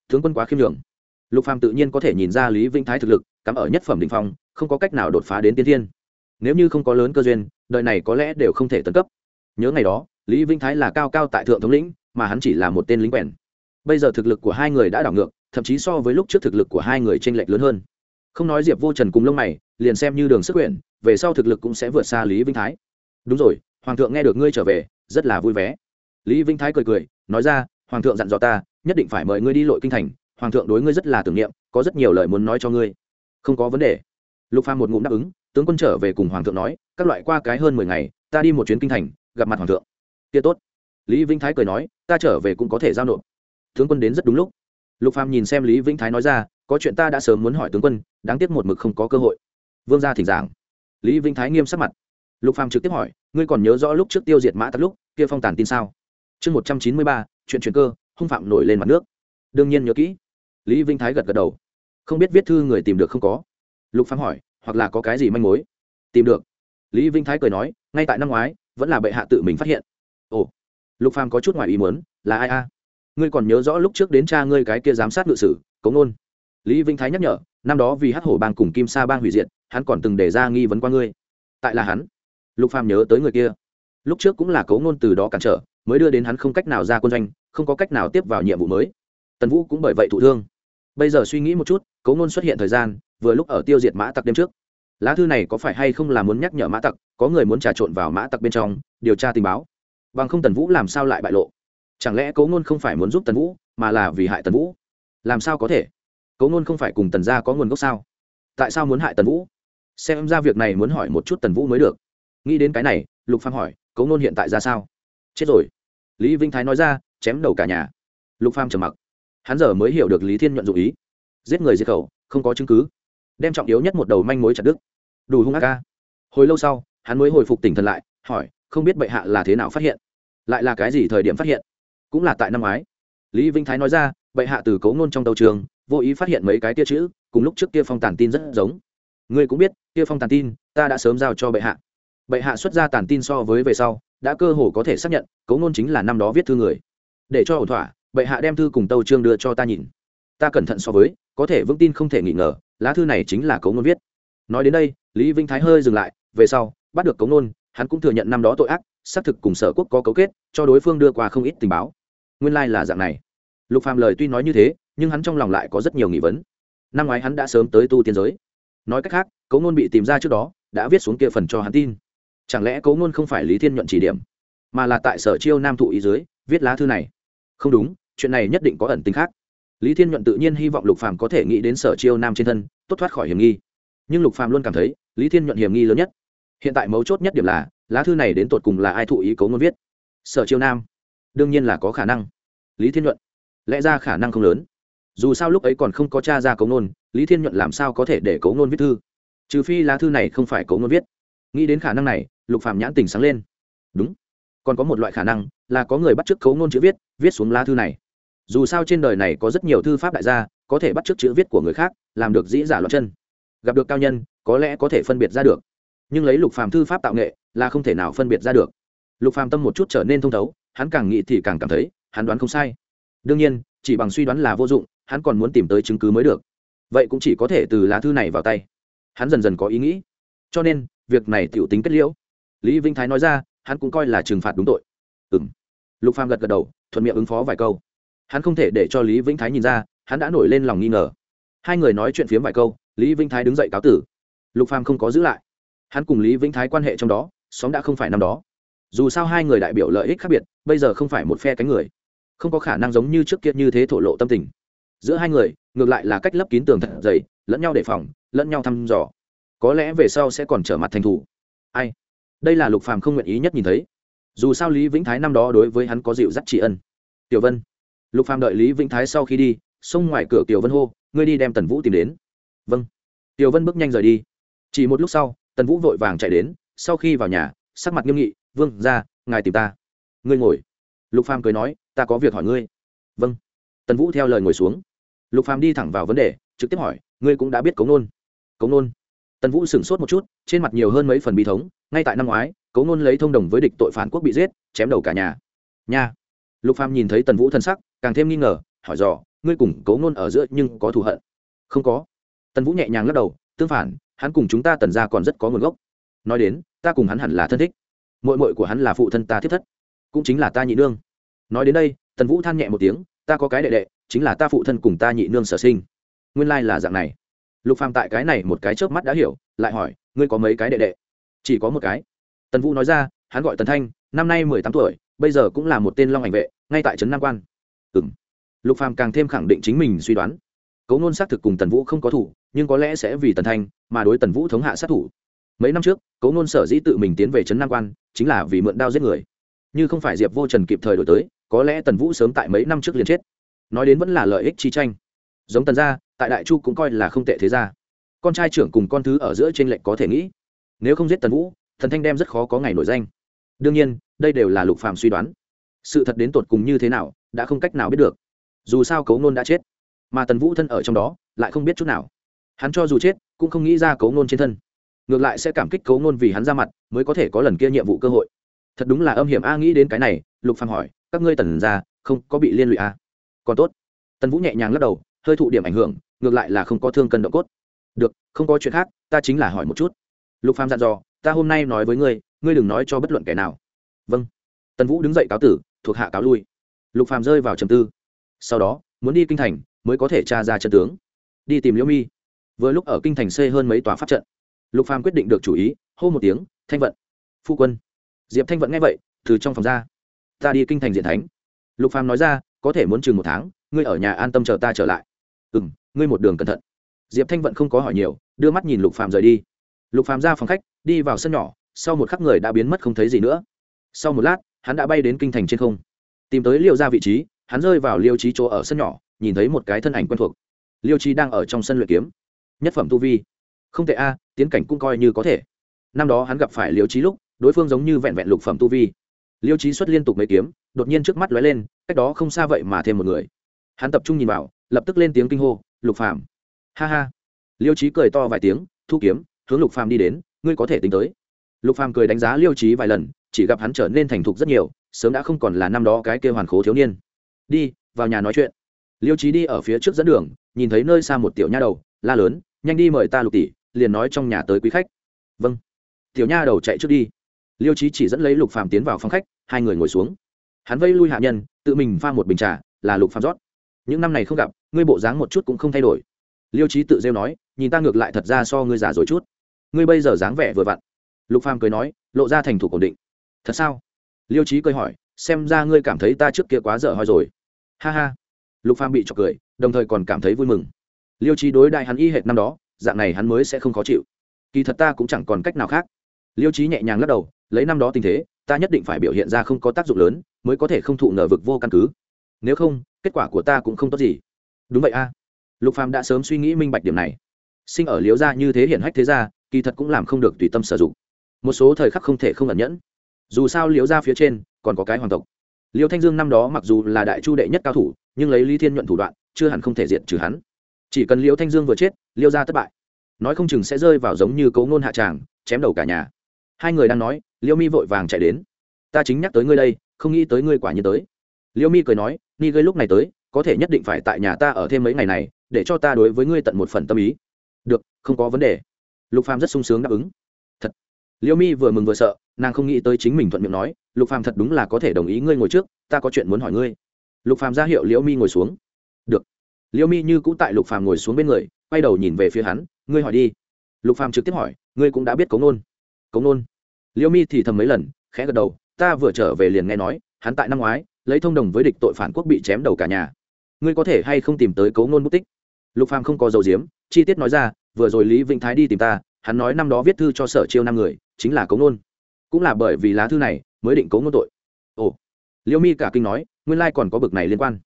Tướng quân quá khiêm nhường. Lục phàm tự nhiên có thể nhìn ra lý vĩnh thái thực lực, cắm ở nhất phẩm đỉnh phong, không có cách nào đột phá đến tiên thiên. Nếu như không có lớn cơ duyên, đời này có lẽ đều không thể tấn cấp. Nhớ ngày đó, lý vĩnh thái là cao cao tại thượng thống lĩnh, mà hắn chỉ là một tên lính quèn. Bây giờ thực lực của hai người đã đảo ngược, thậm chí so với lúc trước thực lực của hai người tranh lệch lớn hơn không nói diệp vô trần cùng lông mày, liền xem như đường sức quyển, về sau thực lực cũng sẽ vượt xa lý vĩnh thái. Đúng rồi, hoàng thượng nghe được ngươi trở về, rất là vui vẻ. Lý vĩnh thái cười cười, nói ra, hoàng thượng dặn dò ta, nhất định phải mời ngươi đi lội kinh thành. Hoàng thượng đối ngươi rất là tưởng niệm, có rất nhiều lời muốn nói cho ngươi. Không có vấn đề. Lục phàm một ngụm đáp ứng, tướng quân trở về cùng hoàng thượng nói, các loại qua cái hơn mười ngày, ta đi một chuyến kinh thành, gặp mặt hoàng thượng. Kia tốt. Lý vĩnh thái cười nói, ta trở về cũng có thể giao nộp. Tướng quân đến rất đúng lúc lục phàm nhìn xem lý vĩnh thái nói ra, có chuyện ta đã sớm muốn hỏi tướng quân, đáng tiếc một mực không có cơ hội. Vương gia thỉnh giảng. Lý vĩnh thái nghiêm sắc mặt. Lục phàm trực tiếp hỏi, ngươi còn nhớ rõ lúc trước tiêu diệt mã tắc lúc, kia phong tàn tin sao? Chương một trăm chín mươi ba, chuyện chuyển cơ, hung phạm nổi lên mặt nước. Đương nhiên nhớ kỹ. Lý vĩnh thái gật gật đầu. Không biết viết thư người tìm được không có. Lục phàm hỏi, hoặc là có cái gì manh mối? Tìm được. Lý vĩnh thái cười nói, ngay tại năm ngoái, vẫn là bệ hạ tự mình phát hiện. Ồ. Lục phàm có chút ngoài ý muốn, là ai a? Ngươi còn nhớ rõ lúc trước đến cha ngươi cái kia giám sát ngự sử cống nôn lý vĩnh thái nhắc nhở, năm đó vì hát hổ bang cùng kim sa bang hủy diệt, hắn còn từng đề ra nghi vấn qua ngươi. Tại là hắn. Lục phàm nhớ tới người kia. Lúc trước cũng là cấu ngôn từ đó cản trở, mới đưa đến hắn không cách nào ra quân doanh, không có cách nào tiếp vào nhiệm vụ mới. Tần vũ cũng bởi vậy thụ thương. Bây giờ suy nghĩ một chút cấu ngôn xuất hiện thời gian, vừa lúc ở tiêu diệt mã tặc đêm trước. Lá thư này có phải hay không là muốn nhắc nhở mã tặc, có người muốn trà trộn vào mã tặc bên trong, điều tra tình báo. Bằng không tần vũ làm sao lại bại lộ? Chẳng lẽ cấu ngôn không phải muốn giúp tần vũ, mà là vì hại tần vũ? Làm sao có thể? Cấu ngôn không phải cùng tần gia có nguồn gốc sao? Tại sao muốn hại tần vũ? Xem ra việc này muốn hỏi một chút tần vũ mới được. Nghĩ đến cái này, lục phàm hỏi cấu ngôn hiện tại ra sao? Chết rồi. Lý vinh thái nói ra, chém đầu cả nhà. Lục phàm trầm mặc. Hắn giờ mới hiểu được lý thiên nhuận dụ ý. Giết người diệt khẩu, không có chứng cứ. Đem trọng yếu nhất một đầu manh mối chặt đứt. Đủ hung ác ca hồi lâu sau, hắn mới hồi phục tỉnh thần lại, hỏi, không biết bệ hạ là thế nào phát hiện? Lại là cái gì thời điểm phát hiện? Cũng là tại năm ngoái. Lý vĩnh thái nói ra, bệ hạ từ cấu ngôn trong tàu trường, vô ý phát hiện mấy cái tia chữ, cùng lúc trước kia phong tàn tin rất giống. Ngươi cũng biết, kia phong tàn tin, ta đã sớm giao cho bệ hạ. Bệ hạ xuất ra tàn tin so với về sau, đã cơ hồ có thể xác nhận, cấu ngôn chính là năm đó viết thư người. Để cho ổn thỏa, bệ hạ đem thư cùng tàu trương đưa cho ta nhìn. Ta cẩn thận so với, có thể vững tin không thể nghi ngờ, lá thư này chính là cấu ngôn viết. Nói đến đây, lý vĩnh thái hơi dừng lại, về sau, bắt được cấu ngôn, hắn cũng thừa nhận năm đó tội ác, xác thực cùng sở quốc có cấu kết, cho đối phương đưa qua không ít tình báo nguyên lai、like、là dạng này. Lục phàm lời tuy nói như thế, nhưng hắn trong lòng lại có rất nhiều nghi vấn. Năm ngoái hắn đã sớm tới tu tiên giới. Nói cách khác cấu ngôn bị tìm ra trước đó, đã viết xuống kia phần cho hắn tin. Chẳng lẽ cấu ngôn không phải lý thiên nhuận chỉ điểm, mà là tại sở chiêu nam thụ ý dưới, viết lá thư này? Không đúng, chuyện này nhất định có ẩn tính khác. Lý thiên nhuận tự nhiên hy vọng lục phàm có thể nghĩ đến sở chiêu nam trên thân, tốt thoát khỏi hiểm nghi. Nhưng lục phàm luôn cảm thấy, lý thiên nhuận hiểm nghi lớn nhất. Hiện tại mấu chốt nhất điểm là, lá thư này đến tột cùng là ai thụ ý cấu ngôn viết? Sở chiêu nam đương nhiên là có khả năng. Lý thiên nhuận, lẽ ra khả năng không lớn. Dù sao lúc ấy còn không có t r a ra cấu nôn, lý thiên nhuận làm sao có thể để cấu nôn viết thư? Trừ phi lá thư này không phải cấu nôn viết. Nghĩ đến khả năng này, lục phạm nhãn tình sáng lên. Đúng, còn có một loại khả năng là có người bắt t r ư ớ c cấu nôn chữ viết viết xuống lá thư này. Dù sao trên đời này có rất nhiều thư pháp đại gia, có thể bắt t r ư ớ c chữ viết của người khác, làm được dĩ giả loạt chân. Gặp được cao nhân, có lẽ có thể phân biệt ra được. Nhưng lấy lục phàm thư pháp tạo nghệ là không thể nào phân biệt ra được. Lục phàm tâm một chút trở nên thông thấu hắn càng nghĩ thì càng cảm thấy, hắn đoán không sai. Đương nhiên, chỉ bằng suy đoán là vô dụng, hắn còn muốn tìm tới chứng cứ mới được. Vậy cũng chỉ có thể từ lá thư này vào tay. Hắn dần dần có ý nghĩ. Cho nên, việc này t i ể u tính kết liễu. Lý vinh thái nói ra, hắn cũng coi là trừng phạt đúng tội. Ừ m lục phàm gật gật đầu, thuận miệng ứng phó vài câu. Hắn không thể để cho lý vĩnh thái nhìn ra, hắn đã nổi lên lòng nghi ngờ. Hai người nói chuyện phiếm vài câu, lý vĩnh thái đứng dậy cáo tử. Lục phàm không có giữ lại. Hắn cùng lý vĩnh thái quan hệ trong đó xóm đã không phải năm đó dù sao hai người đại biểu lợi ích khác biệt, bây giờ không phải một phe cánh người. Không có khả năng giống như trước kia như thế thổ lộ tâm tình. Giữa hai người, ngược lại là cách lấp kín tường thật dày, lẫn nhau đề phòng, lẫn nhau thăm dò. Có lẽ về sau sẽ còn trở mặt thành thủ. Ai? Đây là lục phàm không nguyện ý nhất nhìn thấy. Dù sao lý vĩnh thái năm đó đối với hắn có dịu dắt trị ân. Tiểu vân. Lục phàm đợi lý vĩnh thái sau khi đi, xông ngoài cửa tiểu vân hô, ngươi đi đem tần vũ tìm đến. Vâng. Tiểu vân bước nhanh rời đi. Chỉ một lúc sau, tần vũ vội vàng chạy đến, sau khi vào nhà, sắc mặt nghiêm nghị vương ra, ngài tìm ta. Ngươi ngồi. Lục phàm cười nói, ta có việc hỏi ngươi. Vâng. Tần vũ theo lời ngồi xuống. Lục phàm đi thẳng vào vấn đề, trực tiếp hỏi, ngươi cũng đã biết cống nôn. Cống nôn. Tần vũ sửng sốt một chút, trên mặt nhiều hơn mấy phần bi thống, ngay tại năm ngoái cống nôn lấy thông đồng với địch tội phản quốc bị giết, chém đầu cả nhà. Nha. Lục phàm nhìn thấy tần vũ thân sắc, càng thêm nghi ngờ, hỏi dò, ngươi cùng cống nôn ở giữa nhưng có thù hận? Không có. Tần vũ nhẹ nhàng lắc đầu, tương phản, hắn cùng chúng ta tần ra còn rất có nguồn gốc. Nói đến, ta cùng hắn hẳn là thân thích mội mội của hắn là phụ thân ta thiết thất, cũng chính là ta nhị nương. Nói đến đây, tần vũ than nhẹ một tiếng, ta có cái đệ đệ, chính là ta phụ thân cùng ta nhị nương sở sinh. Nguyên lai là dạng này. Lục phàm tại cái này một cái chớp mắt đã hiểu, lại hỏi, ngươi có mấy cái đệ đệ? Chỉ có một cái. Tần vũ nói ra, hắn gọi tần thanh, năm nay mười tám tuổi, bây giờ cũng là một tên long ảnh vệ, ngay tại trấn nam quan. Ừm. Lục phàm càng thêm khẳng định chính mình suy đoán. Cấu nôn xác thực cùng tần vũ không có thủ, nhưng có lẽ sẽ vì tần thanh mà đối tần vũ thống hạ sát thủ mấy năm trước, Cố nôn sở dĩ tự mình tiến về trấn nam quan, chính là vì mượn đao giết người. Như không phải diệp vô trần kịp thời đổi tới, có lẽ tần vũ sớm tại mấy năm trước liền chết. Nói đến vẫn là lợi ích chi tranh. Giống tần gia, tại đại chu cũng coi là không tệ thế gia. Con trai trưởng cùng con thứ ở giữa trên lệnh có thể nghĩ. Nếu không giết tần vũ, thần thanh đem rất khó có ngày nổi danh. Đương nhiên, đây đều là lục phàm suy đoán. Sự thật đến tột cùng như thế nào, đã không cách nào biết được. Dù sao cấu nôn đã chết, mà tần vũ thân ở trong đó, lại không biết chút nào. Hắn cho dù chết, cũng không nghĩ ra cấu nôn trên thân ngược lại sẽ cảm kích cấu Ngôn vì hắn ra mặt, mới có thể có lần kia nhiệm vụ cơ hội. Thật đúng là âm hiểm a nghĩ đến cái này, lục phàm hỏi, các ngươi tần ra không có bị liên lụy a còn tốt. Tần vũ nhẹ nhàng lắc đầu, hơi thụ điểm ảnh hưởng, ngược lại là không có thương cân độ cốt. Được, không có chuyện khác, ta chính là hỏi một chút. Lục phàm dặn dò, ta hôm nay nói với ngươi ngươi đừng nói cho bất luận kẻ nào. Vâng. Tần vũ đứng dậy cáo tử, thuộc hạ cáo lui. Lục phàm rơi vào trầm tư. Sau đó, muốn đi kinh thành, mới có thể tra ra chân tướng. Đi tìm liễu mi. Vừa lúc ở kinh thành xây hơn mấy tòa pháp trận lục phàm quyết định được chủ ý, hô một tiếng, thanh vận, phu quân. Diệp thanh vận nghe vậy, từ trong phòng ra. Ta đi kinh thành diện thánh. Lục phàm nói ra, có thể muốn chừng một tháng, ngươi ở nhà an tâm chờ ta trở lại. Ừ ngươi một đường cẩn thận. Diệp thanh vận không có hỏi nhiều, đưa mắt nhìn lục phàm rời đi. Lục phàm ra phòng khách, đi vào sân nhỏ, sau một khắc người đã biến mất không thấy gì nữa. Sau một lát, hắn đã bay đến kinh thành trên không. Tìm tới liêu ra vị trí, hắn rơi vào liêu trí chỗ ở sân nhỏ, nhìn thấy một cái thân ảnh quen thuộc. Liêu trí đang ở trong sân luyện kiếm. Nhất phẩm tu vi. Không tệ a tiến cảnh cũng coi như có thể. Năm đó hắn gặp phải liêu trí lúc, đối phương giống như vẹn vẹn lục phẩm tu vi. Liêu trí xuất liên tục mấy kiếm, đột nhiên trước mắt lóe lên, cách đó không xa vậy mà thêm một người. Hắn tập trung nhìn vào, lập tức lên tiếng kinh hô, lục phàm! Ha ha! Liêu trí cười to vài tiếng, thu kiếm, hướng lục phàm đi đến, ngươi có thể tính tới. Lục phàm cười đánh giá liêu trí vài lần, chỉ gặp hắn trở nên thành thục rất nhiều, sớm đã không còn là năm đó cái kêu hoàn khố thiếu niên. Đi, vào nhà nói chuyện. Liêu trí đi ở phía trước dẫn đường, nhìn thấy nơi xa một tiểu nha đầu, la lớn, nhanh đi mời ta lục tỷ liền nói trong nhà tới quý khách. Vâng. Tiểu nha đầu chạy trước đi. Liêu trí chỉ dẫn lấy lục phàm tiến vào phòng khách, hai người ngồi xuống. Hắn vây lui hạ nhân, tự mình pha một bình trà, là lục phàm rót. Những năm này không gặp, ngươi bộ dáng một chút cũng không thay đổi. Liêu trí tự rêu nói, nhìn ta ngược lại thật ra so ngươi già rồi chút. Ngươi bây giờ dáng vẻ vừa vặn. Lục phàm cười nói, lộ ra thành thủ ổn định. Thật sao? Liêu trí cười hỏi, xem ra ngươi cảm thấy ta trước kia quá dở hoi rồi. Ha ha. Lục phàm bị chọc cười, đồng thời còn cảm thấy vui mừng. Liêu trí đối đại hắn y hệt năm đó dạng này hắn mới sẽ không khó chịu. Kỳ thật ta cũng chẳng còn cách nào khác. Liêu trí nhẹ nhàng lắc đầu, lấy năm đó tình thế, ta nhất định phải biểu hiện ra không có tác dụng lớn, mới có thể không thụ ngờ vực vô căn cứ. Nếu không, kết quả của ta cũng không tốt gì. Đúng vậy a. Lục phàm đã sớm suy nghĩ minh bạch điểm này. Sinh ở liếu gia như thế hiển hách thế gia, kỳ thật cũng làm không được tùy tâm sử dụng. Một số thời khắc không thể không ẩn nhẫn. Dù sao liếu gia phía trên, còn có cái hoàng tộc. Liêu thanh dương năm đó mặc dù là đại chu đệ nhất cao thủ, nhưng lấy lý thiên nhuận thủ đoạn, chưa hẳn không thể diện trừ hắn chỉ cần liêu thanh dương vừa chết liêu gia thất bại. Nói không chừng sẽ rơi vào giống như cấu ngôn hạ tràng, chém đầu cả nhà. Hai người đang nói liêu mi vội vàng chạy đến. Ta chính nhắc tới ngươi đây, không nghĩ tới ngươi quả nhiên tới. Liêu mi cười nói, ni gây lúc này tới, có thể nhất định phải tại nhà ta ở thêm mấy ngày này, để cho ta đối với ngươi tận một phần tâm ý. Được, không có vấn đề. Lục phàm rất sung sướng đáp ứng. Thật. Liêu mi vừa mừng vừa sợ, nàng không nghĩ tới chính mình thuận miệng nói, lục phàm thật đúng là có thể đồng ý ngươi ngồi trước, ta có chuyện muốn hỏi ngươi. Lục phàm ra hiệu liễu mi ngồi xuống. Được. Liêu mi như cũ tại lục phàm ngồi xuống bên người, quay đầu nhìn về phía hắn, ngươi hỏi đi. Lục phàm trực tiếp hỏi, ngươi cũng đã biết cống nôn? Cống nôn? Liêu mi thì thầm mấy lần, khẽ gật đầu, ta vừa trở về liền nghe nói, hắn tại năm ngoái, lấy thông đồng với địch tội phản quốc bị chém đầu cả nhà. Ngươi có thể hay không tìm tới cấu nôn mất tích? Lục phàm không có dầu diếm, chi tiết nói ra, vừa rồi lý vĩnh thái đi tìm ta, hắn nói năm đó viết thư cho sở chiêu năm người, chính là cấu nôn. Cũng là bởi vì lá thư này mới định cấu nôn tội. Ồ. Liêu mi cả kinh nói, nguyên lai còn có bực này liên quan.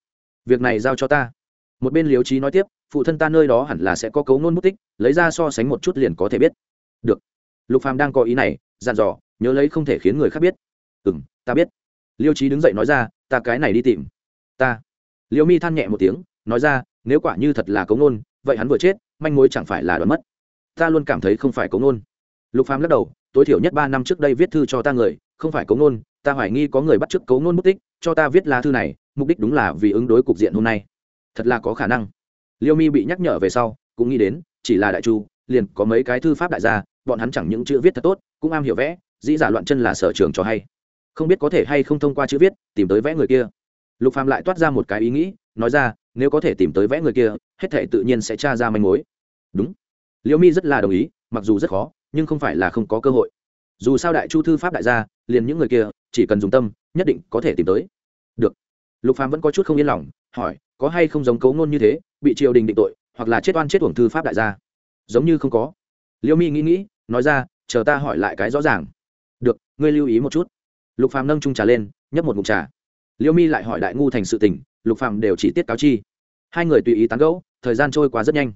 Việc này giao cho ta một bên liêu trí nói tiếp, phụ thân ta nơi đó hẳn là sẽ có cấu nôn mất tích, lấy ra so sánh một chút liền có thể biết. Được. Lục phàm đang có ý này, dặn dò, nhớ lấy không thể khiến người khác biết. Ừ m ta biết. Liêu trí đứng dậy nói ra, ta cái này đi tìm. Ta. Liêu mi than nhẹ một tiếng, nói ra, nếu quả như thật là cấu nôn, vậy hắn vừa chết, manh mối chẳng phải là đoán mất. Ta luôn cảm thấy không phải cấu nôn. Lục phàm lắc đầu, tối thiểu nhất ba năm trước đây viết thư cho ta người, không phải cấu nôn, ta hoài nghi có người bắt chước cấu nôn mất tích, cho ta viết lá thư này, mục đích đúng là vì ứng đối cục diện hôm nay thật là có khả năng. Liêu mi bị nhắc nhở về sau, cũng nghĩ đến, chỉ là đại chu, liền có mấy cái thư pháp đại gia, bọn hắn chẳng những chữ viết thật tốt, cũng am hiểu vẽ, dĩ giả loạn chân là sở trường cho hay. Không biết có thể hay không thông qua chữ viết, tìm tới vẽ người kia. Lục phàm lại toát ra một cái ý nghĩ, nói ra, nếu có thể tìm tới vẽ người kia, hết thể tự nhiên sẽ tra ra manh mối. Đúng. Liễu mi rất là đồng ý, mặc dù rất khó, nhưng không phải là không có cơ hội. Dù sao đại chu thư pháp đại gia, liền những người kia, chỉ cần dùng tâm, nhất định có thể tìm tới. Được. Lục phàm vẫn có chút không yên lòng hỏi, có hay không giống cấu ngôn như thế, bị triều đình định tội, hoặc là chết oan chết uổng thư pháp đại gia? Giống như không có. Liêu mi nghĩ nghĩ, nói ra, chờ ta hỏi lại cái rõ ràng. Được, ngươi lưu ý một chút. Lục phàm nâng trung trà lên, nhấp một ngụm trà. Liêu mi lại hỏi đại ngu thành sự tình, lục phàm đều chỉ tiết cáo chi. Hai người tùy ý tán gẫu, thời gian trôi qua rất nhanh.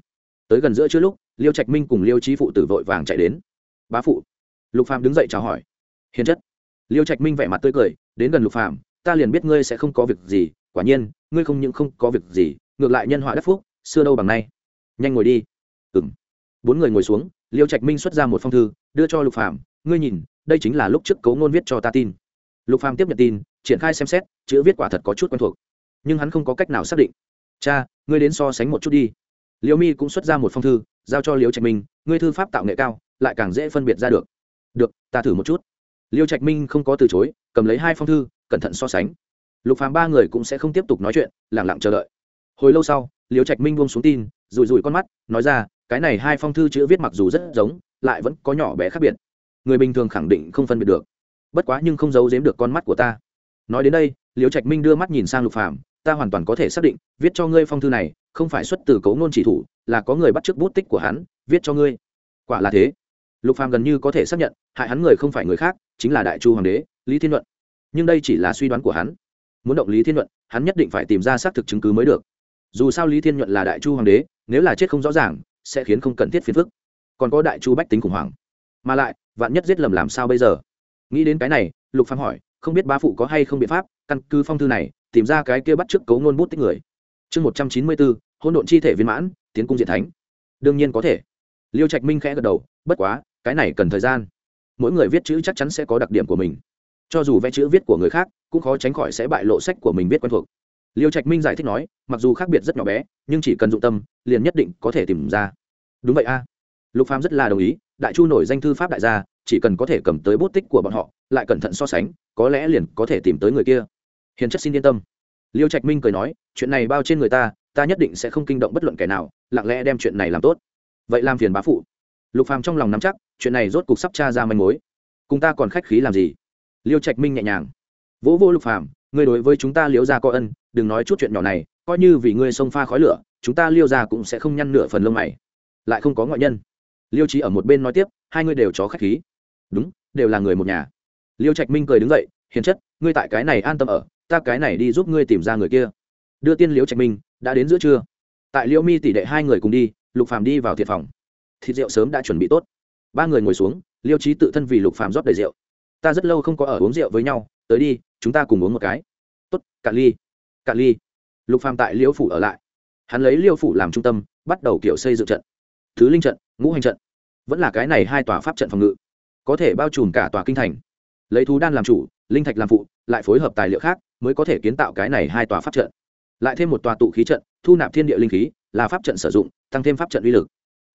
Tới gần giữa trưa lúc, liêu trạch minh cùng liêu trí phụ tử vội vàng chạy đến. Bá phụ. Lục phàm đứng dậy chào hỏi. Hiền chất. Liêu trạch minh vẻ mặt tươi cười, đến gần lục phàm, ta liền biết ngươi sẽ không có việc gì quả nhiên, ngươi không những không có việc gì, ngược lại nhân họa đất phúc, xưa đâu bằng nay. Nhanh ngồi đi. Ừm. Bốn người ngồi xuống, liêu trạch minh xuất ra một phong thư, đưa cho lục phàm, ngươi nhìn, đây chính là lúc trước cấu ngôn viết cho ta tin. Lục phàm tiếp nhận tin, triển khai xem xét, chữ viết quả thật có chút quen thuộc. Nhưng hắn không có cách nào xác định. Cha, ngươi đến so sánh một chút đi. Liễu mi cũng xuất ra một phong thư, giao cho liễu trạch minh, ngươi thư pháp tạo nghệ cao, lại càng dễ phân biệt ra được. Được, ta thử một chút. Liễu trạch minh không có từ chối, cầm lấy hai phong thư, cẩn thận so sánh lục phàm ba người cũng sẽ không tiếp tục nói chuyện lẳng lặng chờ đợi. Hồi lâu sau, liễu trạch minh buông xuống tin, rủi rủi con mắt, nói ra, cái này hai phong thư chữ viết mặc dù rất giống, lại vẫn có nhỏ bé khác biệt. Người bình thường khẳng định không phân biệt được. Bất quá nhưng không giấu giếm được con mắt của ta. Nói đến đây, liễu trạch minh đưa mắt nhìn sang lục phàm, ta hoàn toàn có thể xác định, viết cho ngươi phong thư này, không phải xuất từ cấu ngôn chỉ thủ, là có người bắt chước bút tích của hắn, viết cho ngươi. Quả là thế. Lục phàm gần như có thể xác nhận, hại hắn người không phải người khác, chính là đại chu hoàng đế, lý thiên luận. Nhưng đây chỉ là suy đoán của hắn muốn động lý thiên nhuận, hắn nhất định phải tìm ra xác thực chứng cứ mới được. Dù sao lý thiên nhuận là đại chu hoàng đế nếu là chết không rõ ràng sẽ khiến không cần thiết phiền phức. Còn có đại chu bách tính khủng hoảng. Mà lại vạn nhất giết lầm làm sao bây giờ? Nghĩ đến cái này lục phàm hỏi không biết bá phụ có hay không biện pháp căn cứ phong thư này tìm ra cái kia bắt trước cấu ngôn bút tích người. Chương một trăm chín mươi bốn hôn độn chi thể viên mãn tiến cung diện thánh. Đương nhiên có thể. Liêu trạch minh khẽ gật đầu bất quá cái này cần thời gian. Mỗi người viết chữ chắc chắn sẽ có đặc điểm của mình cho dù vẽ chữ viết của người khác, cũng khó tránh khỏi sẽ bại lộ sách của mình viết quen thuộc. Liêu trạch minh giải thích nói, mặc dù khác biệt rất nhỏ bé, nhưng chỉ cần dụng tâm, liền nhất định có thể tìm ra. Đúng vậy a. Lục phàm rất là đồng ý, đại chu nổi danh thư pháp đại gia, chỉ cần có thể cầm tới bút tích của bọn họ, lại cẩn thận so sánh, có lẽ liền có thể tìm tới người kia. Hiền chất xin yên tâm. Liêu trạch minh cười nói, chuyện này bao trên người ta ta nhất định sẽ không kinh động bất luận kẻ nào, lặng lẽ đem chuyện này làm tốt. Vậy làm phiền bá phụ. Lục phàm trong lòng nắm chắc, chuyện này rốt cục sắp tra ra manh mối. Cùng ta còn khách khí làm gì? Liêu trạch minh nhẹ nhàng. Vỗ vô lục phàm, ngươi đối với chúng ta liễu gia có ân, đừng nói chút chuyện nhỏ này, coi như vì ngươi xông pha khói lửa, chúng ta liêu gia cũng sẽ không nhăn nửa phần lông mày. Lại không có ngoại nhân. Liêu trí ở một bên nói tiếp, hai ngươi đều chó khách khí. Đúng, đều là người một nhà. Liêu trạch minh cười đứng dậy, hiền chất, ngươi tại cái này an tâm ở, ta cái này đi giúp ngươi tìm ra người kia. Đưa tiên liêu trạch minh, đã đến giữa trưa. Tại liêu mi tỷ đệ hai người cùng đi, lục phàm đi vào thiệt phòng. Thịt rượu sớm đã chuẩn bị tốt. Ba người ngồi xuống, liêu trí tự thân vì lục phàm rót đầy rượu ta rất lâu không có ở uống rượu với nhau, tới đi, chúng ta cùng uống một cái. Tốt, cạn ly cạn ly. Lục phàm tại liêu phủ ở lại. Hắn lấy liêu phủ làm trung tâm, bắt đầu kiểu xây dựng trận. Thứ linh trận, ngũ hành trận. Vẫn là cái này hai tòa pháp trận phòng ngự. Có thể bao trùm cả tòa kinh thành. Lấy thú đan làm chủ, linh thạch làm phụ, lại phối hợp tài liệu khác, mới có thể kiến tạo cái này hai tòa pháp trận. Lại thêm một tòa tụ khí trận, thu nạp thiên địa linh khí, là pháp trận sử dụng, tăng thêm pháp trận uy lực.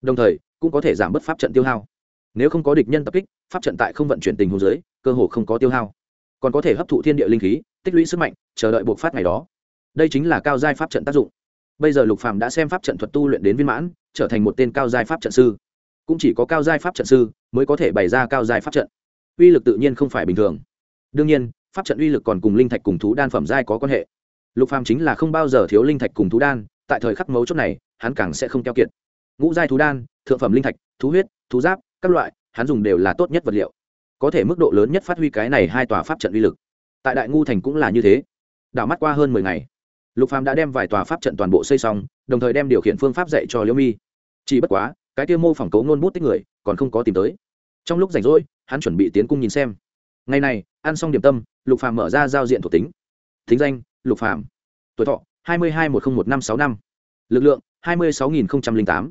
Đồng thời, cũng có thể giảm bớt pháp trận tiêu hao nếu không có địch nhân tập kích, pháp trận tại không vận chuyển tình hồ dưới, cơ hồ không có tiêu hao. Còn có thể hấp thụ thiên địa linh khí, tích lũy sức mạnh, chờ đợi buộc phát ngày đó. Đây chính là cao giai pháp trận tác dụng. Bây giờ lục phàm đã xem pháp trận thuật tu luyện đến viên mãn, trở thành một tên cao giai pháp trận sư. Cũng chỉ có cao giai pháp trận sư mới có thể bày ra cao giai pháp trận. Uy lực tự nhiên không phải bình thường. Đương nhiên, pháp trận uy lực còn cùng linh thạch cùng thú đan phẩm giai có quan hệ. Lục phàm chính là không bao giờ thiếu linh thạch cùng thú đan, tại thời khắc mấu chốt này, hắn càng sẽ không keo kiệt. Ngũ giai thú đan, thượng phẩm linh thạch, thú huyết, thú giáp các loại, hắn dùng đều là tốt nhất vật liệu. Có thể mức độ lớn nhất phát huy cái này hai tòa pháp trận uy lực. Tại đại ngu thành cũng là như thế. Đảo mắt qua hơn mười ngày, lục phàm đã đem vài tòa pháp trận toàn bộ xây xong, đồng thời đem điều khiển phương pháp dạy cho liễu mi. Chỉ bất quá, cái tiêu mô phỏng cấu nôn bút tích người, còn không có tìm tới. Trong lúc rảnh rỗi, hắn chuẩn bị tiến cung nhìn xem. Ngày này, ăn xong điểm tâm, lục phàm mở ra giao diện thuộc tính. Thính danh, lục phàm. Tuổi thọ, hai mươi hai một không một năm sáu năm. Lực lượng, hai mươi sáu nghìn tám.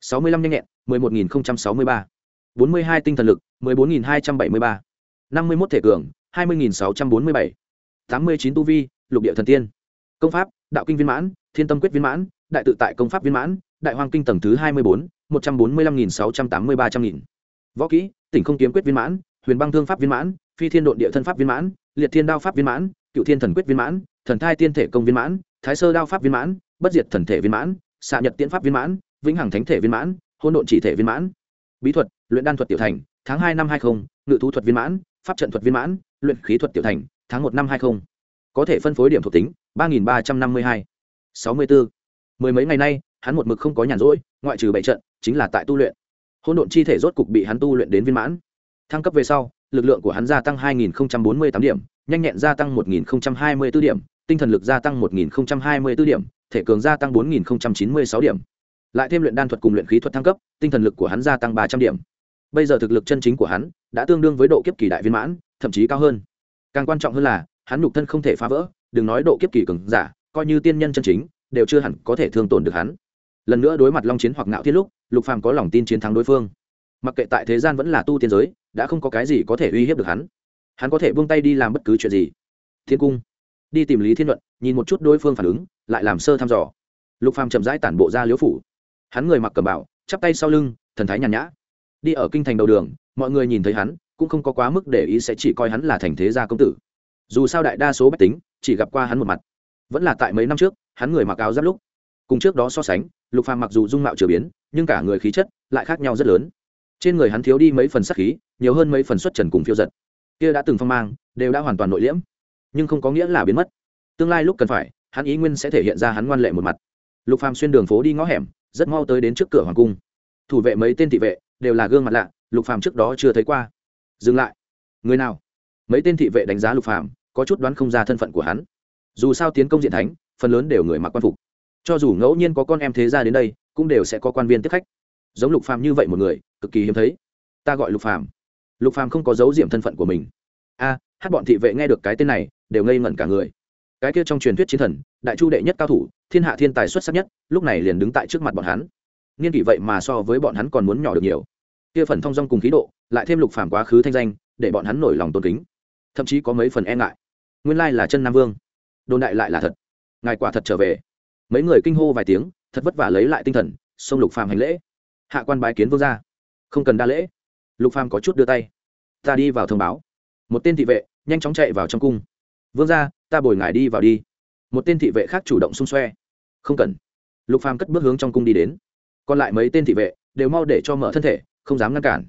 Sáu mươi lăm nhanh nhẹn, mười một nghìn sáu mươi ba bốn mươi hai tinh thần lực mười bốn nghìn hai trăm bảy mươi ba năm mươi một thể cường hai mươi nghìn sáu trăm bốn mươi bảy tám mươi chín tu vi lục địa thần tiên công pháp đạo kinh viên mãn thiên tâm quyết viên mãn đại tự tại công pháp viên mãn đại hoàng kinh tầng thứ hai mươi bốn một trăm bốn mươi lăm nghìn sáu trăm tám mươi ba trăm nghìn võ kỹ tỉnh không kiếm quyết viên mãn huyền băng thương pháp viên mãn phi thiên độn địa thân pháp viên mãn liệt thiên đao pháp viên mãn cựu thiên thần quyết viên mãn thần thai tiên thể công viên mãn thái sơ đao pháp viên mãn bất diệt thần thể viên mãn xạ nhật tiễn pháp viên mãn vĩnh hằng thánh thể viên mãn hôn độn chỉ thể viên mãn bí thuật luyện đan thuật tiểu thành, tháng hai năm hai không, ngự thú thuật viên mãn, pháp trận thuật viên mãn, luyện khí thuật tiểu thành, tháng một năm hai không. Có thể phân phối điểm thuộc tính, ba nghìn ba trăm năm mươi hai, sáu mươi bốn. Mười mấy ngày nay, hắn một mực không có nhàn rỗi, ngoại trừ bảy trận, chính là tại tu luyện. Hôn độn chi thể rốt cục bị hắn tu luyện đến viên mãn. Thăng cấp về sau, lực lượng của hắn gia tăng hai nghìn bốn mươi tám điểm, nhanh nhẹn gia tăng một nghìn hai mươi b ố điểm, tinh thần lực gia tăng một nghìn hai mươi b ố điểm, thể cường gia tăng bốn nghìn chín mươi sáu điểm. Lại thêm luyện đan thuật cùng luyện khí thuật thăng cấp, tinh thần lực của hắn gia tăng ba trăm điểm bây giờ thực lực chân chính của hắn đã tương đương với độ kiếp kỳ đại viên mãn, thậm chí cao hơn. Càng quan trọng hơn là, hắn nhục thân không thể phá vỡ, đừng nói độ kiếp kỳ cường giả, coi như tiên nhân chân chính, đều chưa hẳn có thể thương tổn được hắn. Lần nữa đối mặt long chiến hoặc ngạo thiết lúc, lục phàm có lòng tin chiến thắng đối phương. Mặc kệ tại thế gian vẫn là tu tiên giới, đã không có cái gì có thể uy hiếp được hắn. Hắn có thể buông tay đi làm bất cứ chuyện gì. Thiên cung. Đi tìm lý thiên luận, nhìn một chút đối phương phản ứng, lại làm sơ thăm dò. Lục phàm chậm rãi tản bộ ra liễu phủ. Hắn người mặc cầm bảo chắp tay sau lưng, thần thái nhàn nhã đi ở kinh thành đầu đường, mọi người nhìn thấy hắn, cũng không có quá mức để ý sẽ chỉ coi hắn là thành thế gia công tử. Dù sao đại đa số bách tính, chỉ gặp qua hắn một mặt. Vẫn là tại mấy năm trước, hắn người mặc áo giáp lúc. Cùng trước đó so sánh, lục phàm mặc dù dung mạo trở biến, nhưng cả người khí chất lại khác nhau rất lớn. Trên người hắn thiếu đi mấy phần sắc khí, nhiều hơn mấy phần xuất trần cùng phiêu giật. Kia đã từng phong mang, đều đã hoàn toàn nội liễm. Nhưng không có nghĩa là biến mất. Tương lai lúc cần phải, hắn ý nguyên sẽ thể hiện ra hắn ngoan lệ một mặt. Lục phàm xuyên đường phố đi ngõ hẻm, rất mau tới đến trước cửa hoàng cung. Thủ vệ mấy tên thị vệ đều là gương mặt lạ, lục phàm trước đó chưa thấy qua. Dừng lại. Người nào? Mấy tên thị vệ đánh giá lục phàm, có chút đoán không ra thân phận của hắn. Dù sao tiến công diện thánh, phần lớn đều người mặc quan phục. Cho dù ngẫu nhiên có con em thế ra đến đây, cũng đều sẽ có quan viên tiếp khách. Giống lục phàm như vậy một người, cực kỳ hiếm thấy. Ta gọi lục phàm. Lục phàm không có dấu diệm thân phận của mình. A, hát bọn thị vệ nghe được cái tên này, đều ngây ngẩn cả người. Cái kia trong truyền thuyết chiến thần, đại chu đệ nhất cao thủ, thiên hạ thiên tài xuất sắc nhất, lúc này liền đứng tại trước mặt bọn hắn. Niên kỷ vậy mà so với bọn hắn còn muốn nhỏ được nhiều kia phần thông dong cùng khí độ, lại thêm lục phàm quá khứ thanh danh, để bọn hắn nổi lòng tôn kính. Thậm chí có mấy phần e ngại. Nguyên lai là chân nam vương. Đồn đại lại là thật. Ngài quả thật trở về. Mấy người kinh hô vài tiếng, thật vất vả lấy lại tinh thần, xông lục phàm hành lễ. Hạ quan bái kiến vương gia. Không cần đa lễ. Lục phàm có chút đưa tay. Ta đi vào thông báo. Một tên thị vệ, nhanh chóng chạy vào trong cung. Vương gia, ta bồi ngài đi vào đi. Một tên thị vệ khác chủ động xung xoe. Không cần. Lục phàm cất bước hướng trong cung đi đến. Còn lại mấy tên thị vệ, đều mau để cho mở thân thể không dám ngăn cản.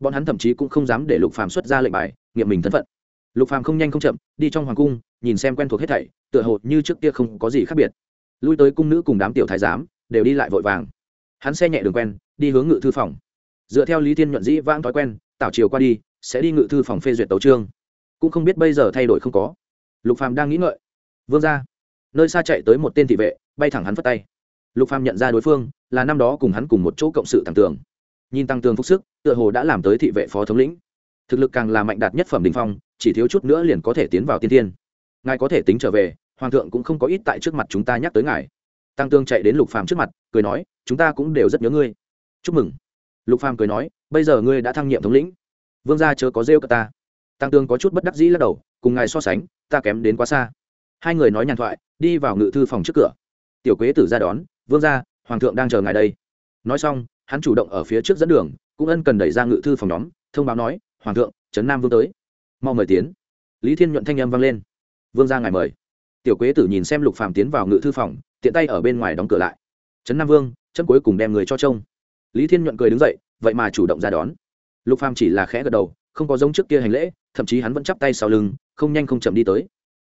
Bọn hắn thậm chí cũng không dám để lục phàm xuất ra lệnh bài, nghiệm mình thân phận. Lục phàm không nhanh không chậm, đi trong hoàng cung, nhìn xem quen thuộc hết thảy, tựa hồ như trước kia không có gì khác biệt. Lui tới cung nữ cùng đám tiểu thái giám, đều đi lại vội vàng. Hắn xe nhẹ đường quen, đi hướng ngự thư phòng. Dựa theo lý thiên nhuận dĩ vãng thói quen, tảo chiều qua đi, sẽ đi ngự thư phòng phê duyệt tấu trương cũng không biết bây giờ thay đổi không có. Lục phàm đang nghĩ ngợi. Vương ra nơi xa chạy tới một tên thị vệ, bay thẳng hắn phất tay. Lục phàm nhận ra đối phương, là năm đó cùng hắn cùng một chỗ cộng sự thẳng tường nhìn tăng tường phúc sức, tựa hồ đã làm tới thị vệ phó thống lĩnh. Thực lực càng là mạnh đạt nhất phẩm đình phong, chỉ thiếu chút nữa liền có thể tiến vào tiên thiên. Ngài có thể tính trở về, hoàng thượng cũng không có ít tại trước mặt chúng ta nhắc tới ngài. Tăng tương chạy đến lục phàm trước mặt, cười nói, chúng ta cũng đều rất nhớ ngươi. Chúc mừng. Lục phàm cười nói, bây giờ ngươi đã thăng nhiệm thống lĩnh. Vương gia chớ có rêu cả ta. Tăng tương có chút bất đắc dĩ lắc đầu, cùng ngài so sánh, ta kém đến quá xa. Hai người nói nhàn thoại, đi vào ngự thư phòng trước cửa. Tiểu quế tử ra đón, vương gia, hoàng thượng đang chờ ngài đây. Nói xong hắn chủ động ở phía trước dẫn đường, cũng ân cần đẩy ra ngự thư phòng nhóm, thông báo nói, hoàng thượng, trấn nam vương tới. Mau mời tiến. Lý thiên nhuận thanh âm vang lên. Vương ra ngài mời. Tiểu quế tử nhìn xem lục phàm tiến vào ngự thư phòng, tiện tay ở bên ngoài đóng cửa lại. Trấn nam vương, chân cuối cùng đem người cho trông. Lý thiên nhuận cười đứng dậy, vậy mà chủ động ra đón. Lục phàm chỉ là khẽ gật đầu, không có giống trước kia hành lễ, thậm chí hắn vẫn chắp tay sau lưng, không nhanh không chậm đi tới.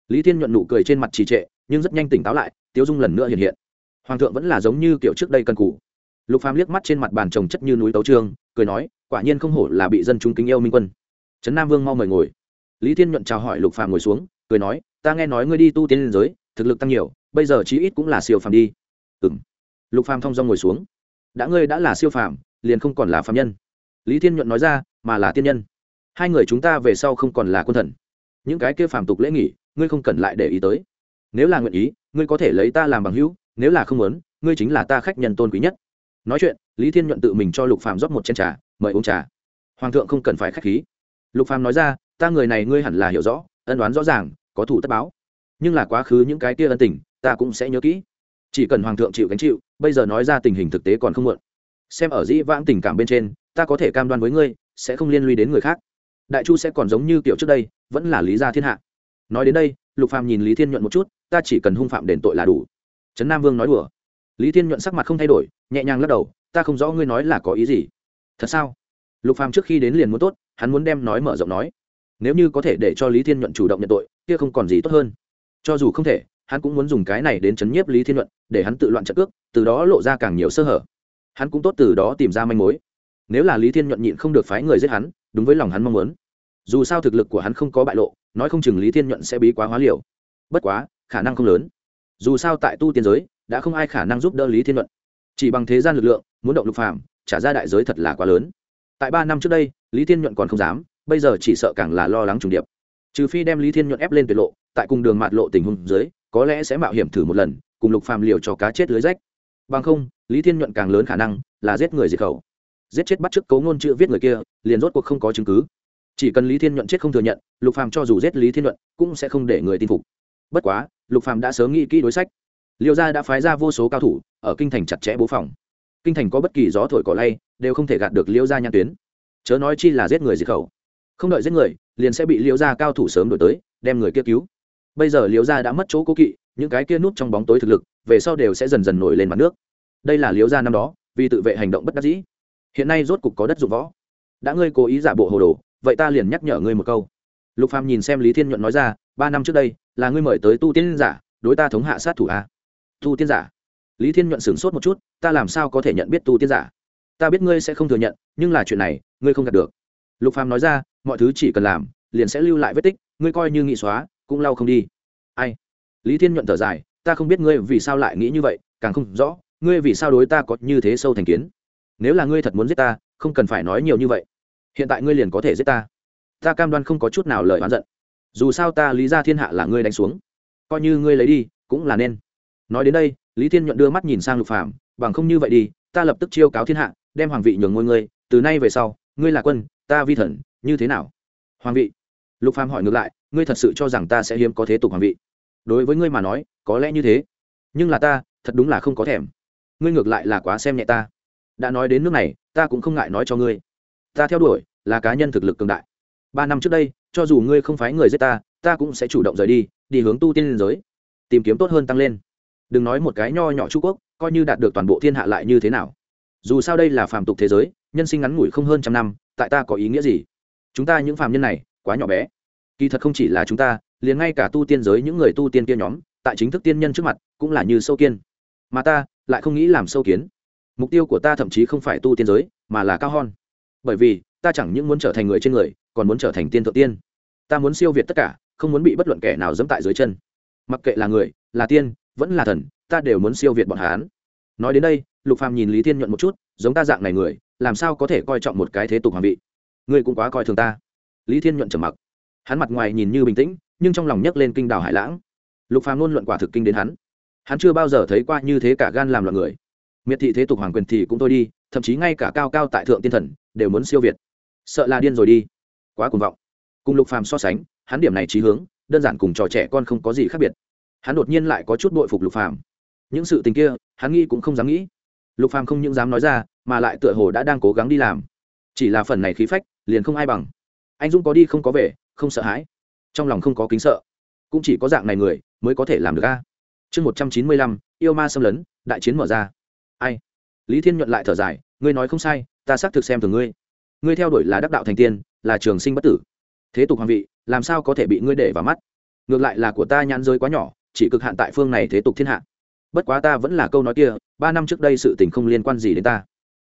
Lý thiên nhuận nụ cười trên mặt trì trệ, nhưng rất nhanh tỉnh táo lại tiêu dung lần nữa hiện hiện. Hoàng thượng vẫn là giống như kiểu trước đây cần cũ lục phàm liếc mắt trên mặt bàn trồng chất như núi tấu trương, cười nói, quả nhiên không hổ là bị dân chúng kính yêu minh quân. Trấn nam vương mau mời ngồi. Lý thiên nhuận chào hỏi lục phàm ngồi xuống, cười nói, ta nghe nói ngươi đi tu tiên liên giới, thực lực tăng nhiều, bây giờ chí ít cũng là siêu phàm đi. Ừm. Lục phàm thong dong ngồi xuống. Đã ngươi đã là siêu phàm, liền không còn là phàm nhân. Lý thiên nhuận nói ra, mà là tiên nhân. Hai người chúng ta về sau không còn là quân thần. Những cái kia phàm tục lễ nghỉ, ngươi không cần lại để ý tới. Nếu là nguyện ý, ngươi có thể lấy ta làm bằng hữu, nếu là không muốn, ngươi chính là ta khách nhân tôn quý nhất nói chuyện, lý thiên nhuận tự mình cho lục phàm rót một chén trà, mời uống trà. Hoàng thượng không cần phải khách khí. Lục phàm nói ra, ta người này ngươi hẳn là hiểu rõ, ân đoán rõ ràng, có thủ tất báo. Nhưng là quá khứ những cái kia ân tình, ta cũng sẽ nhớ kỹ. Chỉ cần hoàng thượng chịu gánh chịu, bây giờ nói ra tình hình thực tế còn không muộn. Xem ở dĩ vãng tình cảm bên trên, ta có thể cam đoan với ngươi, sẽ không liên lụy đến người khác. Đại chu sẽ còn giống như kiểu trước đây, vẫn là lý gia thiên hạ. Nói đến đây, lục phàm nhìn lý thiên nhuận một chút, ta chỉ cần hung phạm đền tội là đủ. Trấn nam vương nói đùa. Lý thiên nhuận sắc mặt không thay đổi nhẹ nhàng lắc đầu ta không rõ ngươi nói là có ý gì. Thật sao? Lục phàm trước khi đến liền muốn tốt hắn muốn đem nói mở rộng nói. Nếu như có thể để cho lý thiên nhuận chủ động nhận tội kia không còn gì tốt hơn. Cho dù không thể hắn cũng muốn dùng cái này đến chấn nhiếp lý thiên nhuận để hắn tự loạn trận cước, từ đó lộ ra càng nhiều sơ hở. Hắn cũng tốt từ đó tìm ra manh mối. Nếu là lý thiên nhuận nhịn không được phái người giết hắn đúng với lòng hắn mong muốn. Dù sao thực lực của hắn không có bại lộ nói không chừng lý thiên nhuận sẽ bí quá hóa liều. Bất quá khả năng không lớn. Dù sao tại tu tiên giới đã không ai khả năng giúp đỡ lý thiên nhuận chỉ bằng thế gian lực lượng, muốn động lục phàm, trả ra đại giới thật là quá lớn. Tại ba năm trước đây, lý thiên nhuận còn không dám, bây giờ chỉ sợ càng là lo lắng trùng điệp. Trừ phi đem lý thiên nhuận ép lên tuyệt lộ, tại cùng đường mạt lộ tình huống dưới, có lẽ sẽ mạo hiểm thử một lần, cùng lục phàm liều cho cá chết lưới rách. Bằng không, lý thiên nhuận càng lớn khả năng là giết người diệt khẩu. Giết chết bắt chước cấu ngôn chữ viết người kia, liền rốt cuộc không có chứng cứ. Chỉ cần lý thiên nhuận chết không thừa nhận, lục phàm cho dù giết lý thiên nhuận, cũng sẽ không để người tin phục. Bất quá, lục phàm đã sớm nghĩ kỹ đối sách liêu gia đã phái ra vô số cao thủ, ở kinh thành chặt chẽ bố phòng. Kinh thành có bất kỳ gió thổi cỏ lay, đều không thể gạt được liêu gia nhan tuyến. Chớ nói chi là giết người diệt khẩu. Không đợi giết người, liền sẽ bị liêu gia cao thủ sớm đổi tới, đem người kia cứu. Bây giờ liêu gia đã mất chỗ cố kỵ, những cái kia núp trong bóng tối thực lực, về sau đều sẽ dần dần nổi lên mặt nước. Đây là liêu gia năm đó, vì tự vệ hành động bất đắc dĩ. Hiện nay rốt cục có đất dụng võ. Đã ngươi cố ý giả bộ hồ đồ, vậy ta liền nhắc nhở ngươi một câu. Lục phàm nhìn xem lý thiên nhuận nói ra, ba năm trước đây, là ngươi mời tới tu tiên giả, đối ta thống hạ sát thủ a tu tiên giả. Lý thiên nhuận sửng sốt một chút, ta làm sao có thể nhận biết tu tiên giả? Ta biết ngươi sẽ không thừa nhận, nhưng là chuyện này, ngươi không đạt được. Lục phàm nói ra, mọi thứ chỉ cần làm, liền sẽ lưu lại vết tích, ngươi coi như nghị xóa, cũng lau không đi. Ai? Lý thiên nhuận thở dài, ta không biết ngươi vì sao lại nghĩ như vậy, càng không rõ, ngươi vì sao đối ta có như thế sâu thành kiến. Nếu là ngươi thật muốn giết ta, không cần phải nói nhiều như vậy. Hiện tại ngươi liền có thể giết ta. Ta cam đoan không có chút nào lời oán giận. Dù sao ta lý ra thiên hạ là ngươi đánh xuống. Coi như ngươi lấy đi, cũng là nên nói đến đây, lý thiên nhuận đưa mắt nhìn sang lục phàm, bằng không như vậy đi, ta lập tức chiêu cáo thiên hạ, đem hoàng vị nhường ngôi ngươi, từ nay về sau, ngươi là quân, ta vi thần, như thế nào? Hoàng vị? Lục phàm hỏi ngược lại, ngươi thật sự cho rằng ta sẽ hiếm có thế tục hoàng vị? Đối với ngươi mà nói, có lẽ như thế, nhưng là ta, thật đúng là không có thèm. Ngươi ngược lại là quá xem nhẹ ta. Đã nói đến nước này, ta cũng không ngại nói cho ngươi. Ta theo đuổi, là cá nhân thực lực cường đại. Ba năm trước đây, cho dù ngươi không phái người giết ta ta cũng sẽ chủ động rời đi đi hướng tu tiên liên giới. Tìm kiếm tốt hơn tăng lên đừng nói một cái nho nhỏ chu quốc, coi như đạt được toàn bộ thiên hạ lại như thế nào. Dù sao đây là phàm tục thế giới, nhân sinh ngắn ngủi không hơn trăm năm, tại ta có ý nghĩa gì? Chúng ta những phàm nhân này, quá nhỏ bé. Kỳ thật không chỉ là chúng ta, liền ngay cả tu tiên giới những người tu tiên kia nhóm, tại chính thức tiên nhân trước mặt, cũng là như sâu kiên. Mà ta, lại không nghĩ làm sâu kiến. Mục tiêu của ta thậm chí không phải tu tiên giới, mà là cao hon. Bởi vì, ta chẳng những muốn trở thành người trên người, còn muốn trở thành tiên thượng tiên. Ta muốn siêu việt tất cả, không muốn bị bất luận kẻ nào dẫm tại dưới chân. Mặc kệ là người, là tiên vẫn là thần, ta đều muốn siêu việt bọn hán nói đến đây, lục phàm nhìn lý thiên nhuận một chút, giống ta dạng này người, làm sao có thể coi trọng một cái thế tục hoàng vị? Ngươi cũng quá coi thường ta. Lý thiên nhuận trầm mặc. Hắn mặt ngoài nhìn như bình tĩnh, nhưng trong lòng nhấc lên kinh đảo hải lãng. Lục phàm luôn luận quả thực kinh đến hắn. Hắn chưa bao giờ thấy qua như thế cả gan làm loạn người. Miệt thị thế tục hoàng quyền thì cũng thôi đi, thậm chí ngay cả cao cao tại thượng tiên thần, đều muốn siêu việt. Sợ là điên rồi đi. Quá cuồng vọng. Cùng lục phàm so sánh, hắn điểm này trí hướng, đơn giản cùng trò trẻ con không có gì khác biệt hắn đột nhiên lại có chút bội phục lục phàm. Những sự tình kia, hắn nghĩ cũng không dám nghĩ. Lục phàm không những dám nói ra, mà lại tựa hồ đã đang cố gắng đi làm. Chỉ là phần này khí phách, liền không ai bằng. Anh dũng có đi không có về, không sợ hãi. Trong lòng không có kính sợ. Cũng chỉ có dạng này người, mới có thể làm được a. Chương một trăm chín mươi lăm, yêu ma xâm lấn, đại chiến mở ra. Ai? Lý thiên nhuận lại thở dài, ngươi nói không sai, ta xác thực xem thường ngươi. Ngươi theo đuổi là đắc đạo thành tiên, là trường sinh bất tử. Thế tục hoàng vị, làm sao có thể bị ngươi để vào mắt? Ngược lại là của ta nhãn rơi quá nhỏ chỉ cực hạn tại phương này thế tục thiên hạ. Bất quá ta vẫn là câu nói kia, ba năm trước đây sự tình không liên quan gì đến ta.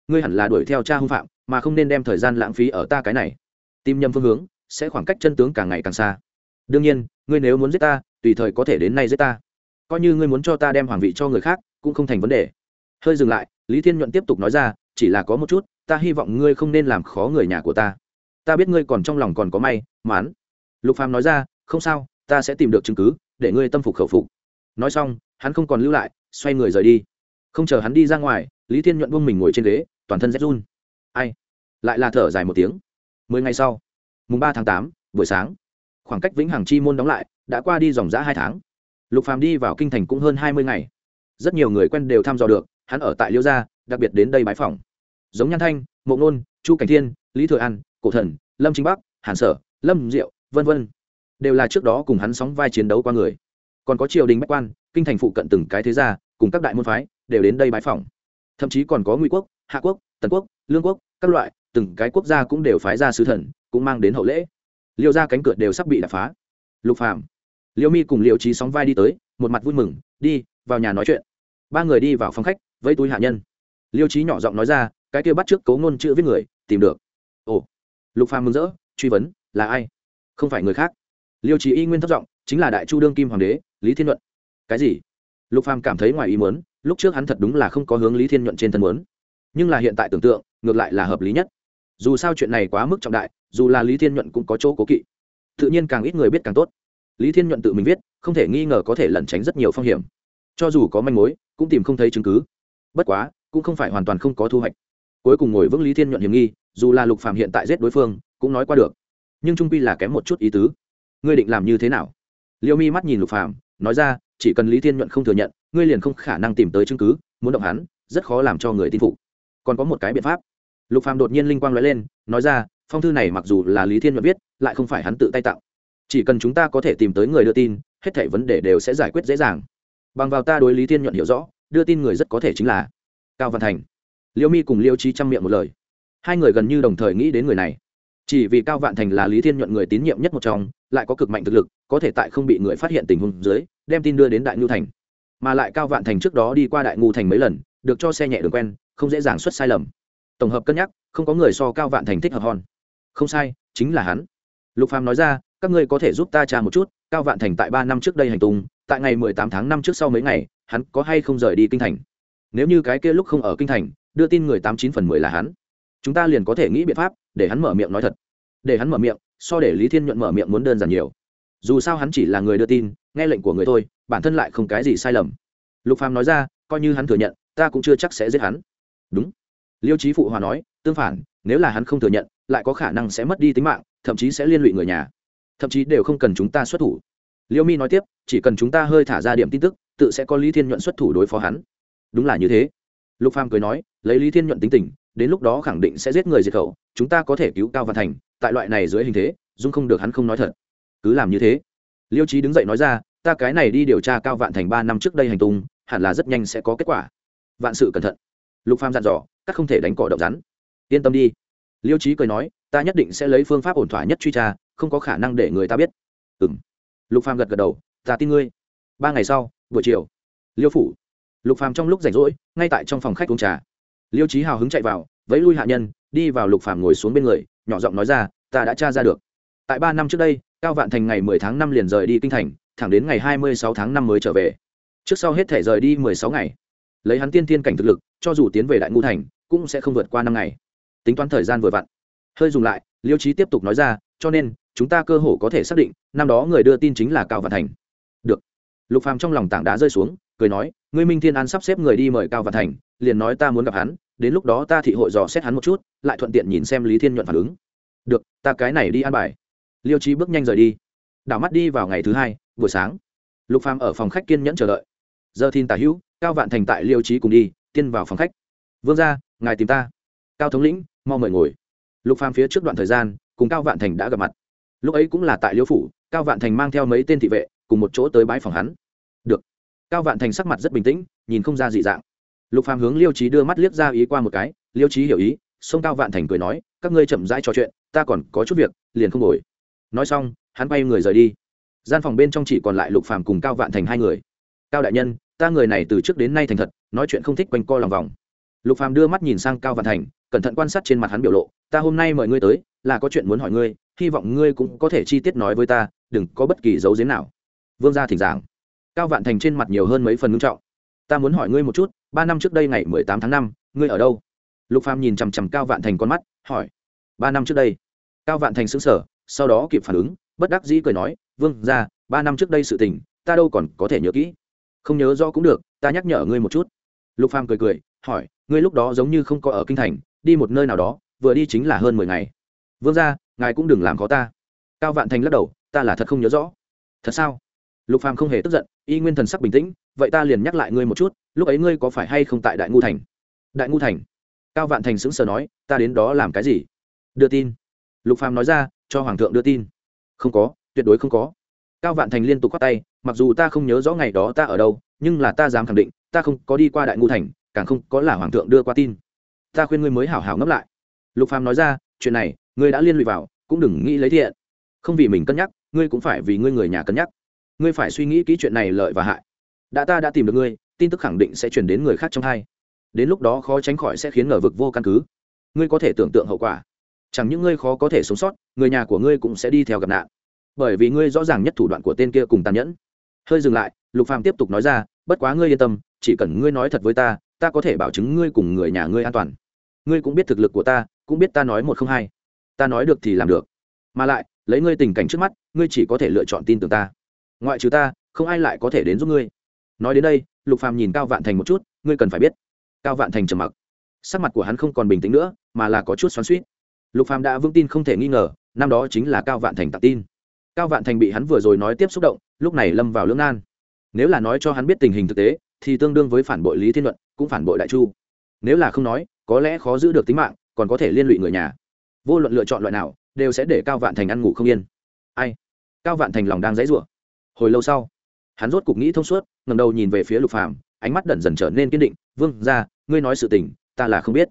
Ngươi hẳn là đuổi theo cha hung phạm, mà không nên đem thời gian lãng phí ở ta cái này. Tìm nhầm phương hướng, sẽ khoảng cách chân tướng càng ngày càng xa. Đương nhiên, ngươi nếu muốn giết ta, tùy thời có thể đến nay giết ta. Coi như ngươi muốn cho ta đem hoàng vị cho người khác, cũng không thành vấn đề. Hơi dừng lại, lý thiên nhuận tiếp tục nói ra, chỉ là có một chút, ta hy vọng ngươi không nên làm khó người nhà của ta. Ta biết ngươi còn trong lòng còn có may mán lục phàm nói ra, không sao, ta sẽ tìm được chứng cứ để ngươi tâm phục khẩu phục. Nói xong, hắn không còn lưu lại, xoay người rời đi. Không chờ hắn đi ra ngoài, lý thiên nhuận buông mình ngồi trên ghế, toàn thân rét run. Ai? Lại là thở dài một tiếng. Mười ngày sau, mùng ba tháng tám, buổi sáng, khoảng cách vĩnh hằng chi môn đóng lại, đã qua đi dòng g hai tháng. Lục phàm đi vào kinh thành cũng hơn hai mươi ngày. Rất nhiều người quen đều thăm dò được, hắn ở tại liêu gia, đặc biệt đến đây bái phòng giống nhan thanh, mộ nôn, chu cảnh thiên, lý thừa an, cổ thần, lâm chính bắc, hàn sở, lâm diệu, vân vân đều là trước đó cùng hắn sóng vai chiến đấu qua người. Còn có triều đình bách quan, kinh thành phụ cận từng cái thế gia, cùng các đại môn phái, đều đến đây bãi phòng thậm chí còn có ngụy quốc, hạ quốc, tần quốc, lương quốc, các loại, từng cái quốc gia cũng đều phái ra sứ thần, cũng mang đến hậu lễ. Liêu ra cánh cửa đều sắp bị đập phá. Lục phạm liêu mi cùng liêu trí sóng vai đi tới, một mặt vui mừng, đi, vào nhà nói chuyện. Ba người đi vào phòng khách, vẫy túi hạ nhân. Liêu trí nhỏ giọng nói ra, cái kia bắt trước cấu ngôn chữ viết người, tìm được. Ồ. Lục phàm mừng rỡ, truy vấn, là ai? Không phải người khác liêu trí y nguyên thất giọng, chính là đại chu đương kim hoàng đế, lý thiên nhuận. Cái gì? Lục phàm cảm thấy ngoài ý muốn, lúc trước hắn thật đúng là không có hướng lý thiên nhuận trên thân muốn. Nhưng là hiện tại tưởng tượng, ngược lại là hợp lý nhất. Dù sao chuyện này quá mức trọng đại, dù là lý thiên nhuận cũng có chỗ cố kỵ. Tự nhiên càng ít người biết càng tốt. Lý thiên nhuận tự mình viết, không thể nghi ngờ có thể lẩn tránh rất nhiều phong hiểm. Cho dù có manh mối, cũng tìm không thấy chứng cứ. Bất quá, cũng không phải hoàn toàn không có thu hoạch. Cuối cùng ngồi vững lý thiên nhuận hiểm nghi, dù là lục phạm hiện tại giết đối phương, cũng nói qua được. Nhưng trung pi là kém một chút ý tứ ngươi định làm như thế nào? Liêu mi mắt nhìn lục Phàm, nói ra chỉ cần lý thiên nhuận không thừa nhận ngươi liền không khả năng tìm tới chứng cứ muốn động hắn rất khó làm cho người tin phục. Còn có một cái biện pháp. Lục phàm đột nhiên linh quang nói lên nói ra phong thư này mặc dù là lý thiên nhuận viết lại không phải hắn tự tay tạo. Chỉ cần chúng ta có thể tìm tới người đưa tin hết thảy vấn đề đều sẽ giải quyết dễ dàng. Bằng vào ta đối lý thiên nhuận hiểu rõ đưa tin người rất có thể chính là cao văn thành. Liêu mi cùng liêu trí chăm miệng một lời. Hai người gần như đồng thời nghĩ đến người này chỉ vì cao vạn thành là lý thiên nhuận người tín nhiệm nhất một trong, lại có cực mạnh thực lực, có thể tại không bị người phát hiện tình huống dưới, đem tin đưa đến đại ngưu thành. Mà lại cao vạn thành trước đó đi qua đại ngưu thành mấy lần, được cho xe nhẹ đường quen, không dễ dàng xuất sai lầm. Tổng hợp cân nhắc, không có người so cao vạn thành thích hợp hòn không sai, chính là hắn. Lục phàm nói ra, các ngươi có thể giúp ta tra một chút, cao vạn thành tại ba năm trước đây hành tung, tại ngày mười tám tháng năm trước sau mấy ngày, hắn có hay không rời đi kinh thành? Nếu như cái kia lúc không ở kinh thành, đưa tin người tám chín phần mười là hắn. Chúng ta liền có thể nghĩ biện pháp để hắn mở miệng nói thật. Để hắn mở miệng, so để lý thiên nhuận mở miệng muốn đơn giản nhiều. Dù sao hắn chỉ là người đưa tin, nghe lệnh của người thôi, bản thân lại không cái gì sai lầm. Lục phàm nói ra, coi như hắn thừa nhận, ta cũng chưa chắc sẽ giết hắn. Đúng. Liêu trí phụ hòa nói, tương phản, nếu là hắn không thừa nhận, lại có khả năng sẽ mất đi tính mạng, thậm chí sẽ liên lụy người nhà. Thậm chí đều không cần chúng ta xuất thủ. Liêu mi nói tiếp, chỉ cần chúng ta hơi thả ra điểm tin tức, tự sẽ có lý thiên nhuận xuất thủ đối phó hắn. Đúng là như thế. Lục phàm cười nói, lấy lý thiên nhuận tính tình đến lúc đó khẳng định sẽ giết người diệt khẩu, chúng ta có thể cứu cao văn thành, tại loại này dưới hình thế, dung không được hắn không nói thật. Cứ làm như thế. Liêu trí đứng dậy nói ra, ta cái này đi điều tra cao vạn thành ba năm trước đây hành tung, hẳn là rất nhanh sẽ có kết quả. Vạn sự cẩn thận. Lục phàm dặn dò, các không thể đánh cỏ động rắn. Yên tâm đi. Liêu trí cười nói, ta nhất định sẽ lấy phương pháp ổn thỏa nhất truy tra, không có khả năng để người ta biết. Ừm. Lục phàm gật gật đầu, ta tin ngươi. Ba ngày sau, buổi chiều, liêu phủ, lục phàm trong lúc rảnh rỗi, ngay tại trong phòng khách uống trà liêu trí hào hứng chạy vào, vẫy lui hạ nhân, đi vào lục phàm ngồi xuống bên người, nhỏ giọng nói ra, ta đã tra ra được. Tại ba năm trước đây, cao vạn thành ngày mười tháng năm liền rời đi kinh thành, thẳng đến ngày hai mươi sáu tháng năm mới trở về. Trước sau hết thể rời đi mười sáu ngày. Lấy hắn tiên thiên cảnh thực lực, cho dù tiến về đại ngu thành, cũng sẽ không vượt qua năm ngày. Tính toán thời gian vừa vặn. Hơi dùng lại, liêu trí tiếp tục nói ra, cho nên, chúng ta cơ hồ có thể xác định, năm đó người đưa tin chính là cao vạn thành. Được. Lục phàm trong lòng tảng đá rơi xuống, cười nói, ngươi minh thiên an sắp xếp người đi mời cao vạn thành liền nói ta muốn gặp hắn, đến lúc đó ta thị hội dò xét hắn một chút, lại thuận tiện nhìn xem lý thiên nhuận phản ứng. Được, ta cái này đi an bài. Liêu trí bước nhanh rời đi. Đảo mắt đi vào ngày thứ hai, buổi sáng. Lục phàm ở phòng khách kiên nhẫn chờ đợi. Giờ thiên tả hữu, cao vạn thành tại liêu trí cùng đi tiên vào phòng khách. Vương ra ngài tìm ta. Cao thống lĩnh, mau mời ngồi. Lục phàm phía trước đoạn thời gian, cùng cao vạn thành đã gặp mặt. Lúc ấy cũng là tại liêu phủ, cao vạn thành mang theo mấy tên thị vệ, cùng một chỗ tới bãi phòng hắn. Được. Cao vạn thành sắc mặt rất bình tĩnh, nhìn không ra dị dạng lục phàm hướng liêu trí đưa mắt liếc ra ý qua một cái, liêu trí hiểu ý. Sông cao vạn thành cười nói, các ngươi chậm rãi trò chuyện, ta còn có chút việc, liền không ngồi. Nói xong, hắn bay người rời đi. Gian phòng bên trong chỉ còn lại lục phàm cùng cao vạn thành hai người. Cao đại nhân, ta người này từ trước đến nay thành thật, nói chuyện không thích quanh co lòng vòng. Lục phàm đưa mắt nhìn sang cao vạn thành, cẩn thận quan sát trên mặt hắn biểu lộ, ta hôm nay mời ngươi tới, là có chuyện muốn hỏi ngươi, hy vọng ngươi cũng có thể chi tiết nói với ta, đừng có bất kỳ dấu giếm nào. Vương gia thỉnh giảng. Cao vạn thành trên mặt nhiều hơn mấy phần ngưng trọng. Ta muốn hỏi ngươi một chút ba năm trước đây ngày mười tám tháng năm, ngươi ở đâu? Lục phàm nhìn chằm chằm cao vạn thành con mắt, hỏi. Ba năm trước đây. Cao vạn thành xứng sở sau đó kịp phản ứng, bất đắc dĩ cười nói, vương ra ba năm trước đây sự tình, ta đâu còn có thể nhớ kỹ. Không nhớ rõ cũng được, ta nhắc nhở ngươi một chút. Lục phàm cười cười, hỏi, ngươi lúc đó giống như không có ở kinh thành, đi một nơi nào đó, vừa đi chính là hơn mười ngày. Vương ra ngài cũng đừng làm khó ta. Cao vạn thành lắc đầu, ta là thật không nhớ rõ. Thật sao? Lục phàm không hề tức giận, y nguyên thần sắc bình tĩnh vậy ta liền nhắc lại ngươi một chút, lúc ấy ngươi có phải hay không tại đại ngu thành? Đại ngu thành? Cao vạn thành sững sờ nói, ta đến đó làm cái gì? Đưa tin. Lục phàm nói ra, cho hoàng thượng đưa tin. Không có, tuyệt đối không có. Cao vạn thành liên tục khoát tay, mặc dù ta không nhớ rõ ngày đó ta ở đâu, nhưng là ta dám khẳng định, ta không có đi qua đại ngu thành, càng không có là hoàng thượng đưa qua tin. Ta khuyên ngươi mới hảo hảo ngẫm lại. Lục phàm nói ra, chuyện này, ngươi đã liên lụy vào, cũng đừng nghĩ lấy thiện. Không vì mình cân nhắc, ngươi cũng phải vì ngươi người nhà cân nhắc. Ngươi phải suy nghĩ kỹ chuyện này lợi và hại đã ta đã tìm được ngươi, tin tức khẳng định sẽ truyền đến người khác trong hai. Đến lúc đó khó tránh khỏi sẽ khiến ngờ vực vô căn cứ. Ngươi có thể tưởng tượng hậu quả. Chẳng những ngươi khó có thể sống sót, người nhà của ngươi cũng sẽ đi theo gặp nạn. Bởi vì ngươi rõ ràng nhất thủ đoạn của tên kia cùng tàn nhẫn. Hơi dừng lại, lục phàm tiếp tục nói ra, bất quá ngươi yên tâm, chỉ cần ngươi nói thật với ta ta có thể bảo chứng ngươi cùng người nhà ngươi an toàn. Ngươi cũng biết thực lực của ta, cũng biết ta nói một không hai. Ta nói được thì làm được. Mà lại, lấy ngươi tình cảnh trước mắt, ngươi chỉ có thể lựa chọn tin tưởng ta. Ngoại trừ ta, không ai lại có thể đến giúp ngươi nói đến đây, lục phàm nhìn cao vạn thành một chút, ngươi cần phải biết, cao vạn thành trầm mặc. Sắc mặt của hắn không còn bình tĩnh nữa, mà là có chút xoắn suýt lục phàm đã vững tin không thể nghi ngờ, năm đó chính là cao vạn thành tặng tin. Cao vạn thành bị hắn vừa rồi nói tiếp xúc động, lúc này lâm vào lưỡng nan. Nếu là nói cho hắn biết tình hình thực tế, thì tương đương với phản bội lý thiên luận, cũng phản bội đại chu. Nếu là không nói, có lẽ khó giữ được tính mạng, còn có thể liên lụy người nhà. Vô luận lựa chọn loại nào, đều sẽ để cao vạn thành ăn ngủ không yên. Ai? Cao vạn thành lòng đang dãy rủa. Hồi lâu sau, hắn rốt cục nghĩ thông suốt ngầm đầu nhìn về phía lục phàm, ánh mắt đẩn dần trở nên kiên định. Vương ra ngươi nói sự tình, ta là không biết.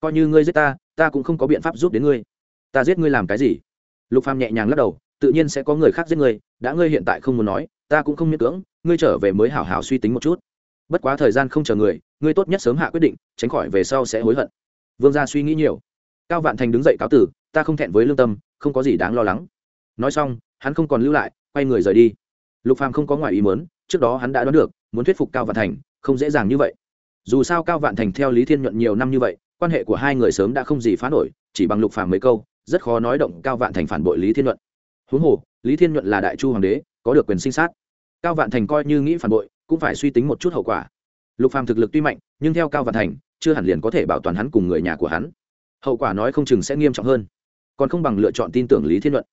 Coi như ngươi giết ta ta cũng không có biện pháp giúp đến ngươi. Ta giết ngươi làm cái gì? Lục phàm nhẹ nhàng lắc đầu, tự nhiên sẽ có người khác giết ngươi, đã ngươi hiện tại không muốn nói, ta cũng không miễn cưỡng, ngươi trở về mới hảo hảo suy tính một chút. Bất quá thời gian không chờ người, ngươi tốt nhất sớm hạ quyết định, tránh khỏi về sau sẽ hối hận. Vương gia suy nghĩ nhiều. Cao vạn thành đứng dậy cáo tử, ta không thẹn với lương tâm, không có gì đáng lo lắng. Nói xong, hắn không còn lưu lại, quay người rời đi. Lục phàm không có ngoài ý muốn trước đó hắn đã đoán được, muốn thuyết phục cao vạn thành, không dễ dàng như vậy. Dù sao cao vạn thành theo lý thiên nhuận nhiều năm như vậy, quan hệ của hai người sớm đã không gì phá nổi, chỉ bằng lục phàm mấy câu, rất khó nói động cao vạn thành phản bội lý thiên nhuận. Huống hồ, lý thiên nhuận là đại chu hoàng đế, có được quyền sinh sát. Cao vạn thành coi như nghĩ phản bội, cũng phải suy tính một chút hậu quả. Lục phàm thực lực tuy mạnh, nhưng theo cao vạn thành, chưa hẳn liền có thể bảo toàn hắn cùng người nhà của hắn. Hậu quả nói không chừng sẽ nghiêm trọng hơn. Còn không bằng lựa chọn tin tưởng lý thiên luận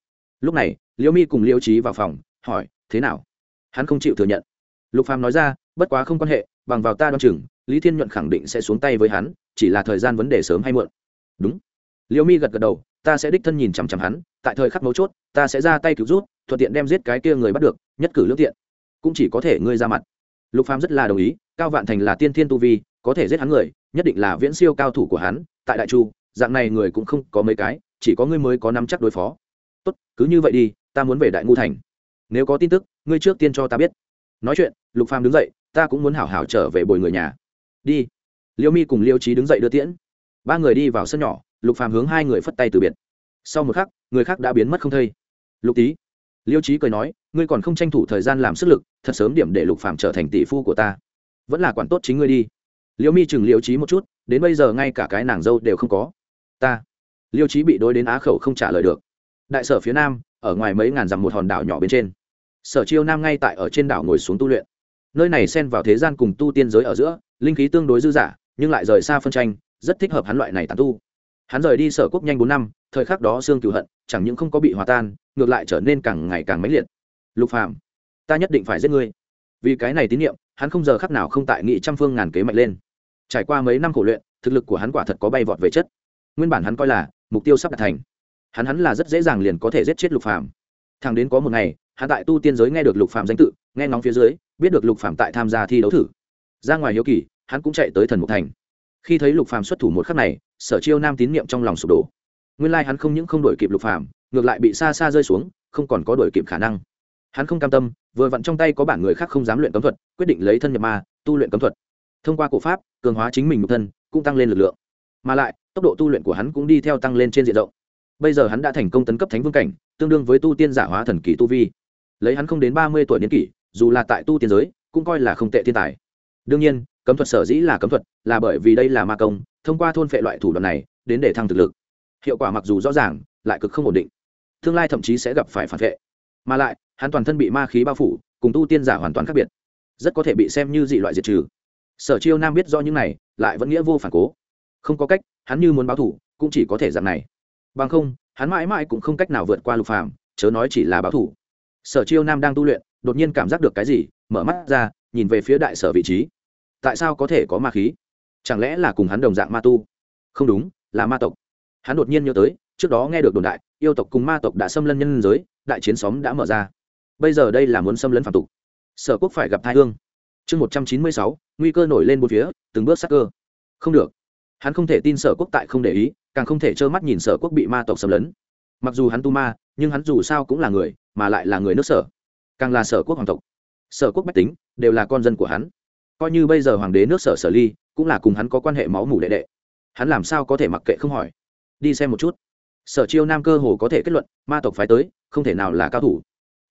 lúc này, liễu mi cùng liễu trí vào phòng, hỏi, thế nào? Hắn không chịu thừa nhận. Lục phàm nói ra, bất quá không quan hệ, bằng vào ta đoan chừng, lý thiên nhuận khẳng định sẽ xuống tay với hắn, chỉ là thời gian vấn đề sớm hay muộn. Đúng. Liễu mi gật gật đầu, ta sẽ đích thân nhìn chằm chằm hắn, tại thời khắc mấu chốt, ta sẽ ra tay cứu rút thuận tiện đem giết cái kia người bắt được, nhất cử lương tiện. Cũng chỉ có thể ngươi ra mặt. Lục phàm rất là đồng ý, cao vạn thành là tiên thiên tu vi, có thể giết hắn người, nhất định là viễn siêu cao thủ của hắn, tại đại chu, dạng này người cũng không có mấy cái, chỉ có ngươi mới có nắm chắc đối phó. Tốt, cứ như vậy đi, ta muốn về đại ngu thành nếu có tin tức, ngươi trước tiên cho ta biết. Nói chuyện, lục phàm đứng dậy, ta cũng muốn hảo hảo trở về bồi người nhà. Đi. Liêu mi cùng liêu trí đứng dậy đưa tiễn. Ba người đi vào sân nhỏ, lục phàm hướng hai người phất tay từ biệt. Sau một khắc, người khác đã biến mất không thây. Lục tý. Liêu trí cười nói, ngươi còn không tranh thủ thời gian làm sức lực, thật sớm điểm để lục phàm trở thành tỷ phu của ta. Vẫn là quản tốt chính ngươi đi. Liêu mi chừng liêu trí một chút, đến bây giờ ngay cả cái nàng dâu đều không có. Ta. Liêu trí bị đối đến á khẩu không trả lời được. Đại sở phía nam ở ngoài mấy ngàn dặm một hòn đảo nhỏ bên trên. Sở chiêu nam ngay tại ở trên đảo ngồi xuống tu luyện. Nơi này xen vào thế gian cùng tu tiên giới ở giữa, linh khí tương đối dư dả, nhưng lại rời xa phân tranh, rất thích hợp hắn loại này tàn tu. Hắn rời đi sở quốc nhanh bốn năm, thời khắc đó xương cựu hận, chẳng những không có bị hòa tan, ngược lại trở nên càng ngày càng mãnh liệt. Lục phàm, ta nhất định phải giết ngươi. Vì cái này tín nhiệm hắn không giờ khắc nào không tại nghị trăm phương ngàn kế mạnh lên. Trải qua mấy năm khổ luyện, thực lực của hắn quả thật có bay vọt về chất. Nguyên bản hắn coi là, mục tiêu sắp đạt thành hắn hắn là rất dễ dàng liền có thể giết chết lục phàm. Thằng đến có một ngày, hắn tại tu tiên giới nghe được lục phàm danh tự, nghe ngóng phía dưới, biết được lục phàm tại tham gia thi đấu thử. Ra ngoài hiếu kỳ, hắn cũng chạy tới thần mục thành. Khi thấy lục phàm xuất thủ một khắc này, sở chiêu nam tín niệm trong lòng sụp đổ. Nguyên lai hắn không những không đổi kịp lục phàm, ngược lại bị xa xa rơi xuống, không còn có đổi kịp khả năng. Hắn không cam tâm, vừa vặn trong tay có bản người khác không dám luyện cấm thuật, quyết định lấy thân nhập ma, tu luyện cấm thuật. Thông qua cổ pháp, cường hóa chính mình một thân, cũng tăng lên lực lượng. Mà lại, tốc độ tu luyện của hắn cũng đi theo tăng lên trên diện rộng bây giờ hắn đã thành công tấn cấp thánh vương cảnh, tương đương với tu tiên giả hóa thần kỳ tu vi. Lấy hắn không đến ba mươi tuổi niên kỷ, dù là tại tu tiên giới, cũng coi là không tệ thiên tài. Đương nhiên, cấm thuật sở dĩ là cấm thuật, là bởi vì đây là ma công, thông qua thôn phệ loại thủ đoạn này, đến để thăng thực lực. Hiệu quả mặc dù rõ ràng, lại cực không ổn định. Tương lai thậm chí sẽ gặp phải phản vệ. Mà lại, hắn toàn thân bị ma khí bao phủ, cùng tu tiên giả hoàn toàn khác biệt. Rất có thể bị xem như dị loại diệt trừ. Sở chiêu nam biết do những này, lại vẫn nghĩa vô phản cố. Không có cách, hắn như muốn báo thủ, cũng chỉ có thể dạng này bằng không, hắn mãi mãi cũng không cách nào vượt qua lục phàm, chớ nói chỉ là báo thủ. Sở chiêu nam đang tu luyện, đột nhiên cảm giác được cái gì, mở mắt ra, nhìn về phía đại sở vị trí. Tại sao có thể có ma khí? Chẳng lẽ là cùng hắn đồng dạng ma tu? Không đúng, là ma tộc. Hắn đột nhiên nhớ tới, trước đó nghe được đồn đại, yêu tộc cùng ma tộc đã xâm lân nhân giới, đại chiến xóm đã mở ra. Bây giờ đây là muốn xâm lấn phạm tục. Sở quốc phải gặp thai hương. Chương một trăm chín mươi sáu, nguy cơ nổi lên một phía, từng bước sắc cơ. Không được. Hắn không thể tin sở quốc tại không để ý càng không thể trơ mắt nhìn sở quốc bị ma tộc xâm lấn. Mặc dù hắn tu ma, nhưng hắn dù sao cũng là người, mà lại là người nước sở. Càng là sở quốc hoàng tộc. Sở quốc bách tính, đều là con dân của hắn. Coi như bây giờ hoàng đế nước sở sở ly, cũng là cùng hắn có quan hệ máu mủ đệ đệ. Hắn làm sao có thể mặc kệ không hỏi? Đi xem một chút. Sở chiêu nam cơ hồ có thể kết luận, ma tộc phái tới, không thể nào là cao thủ.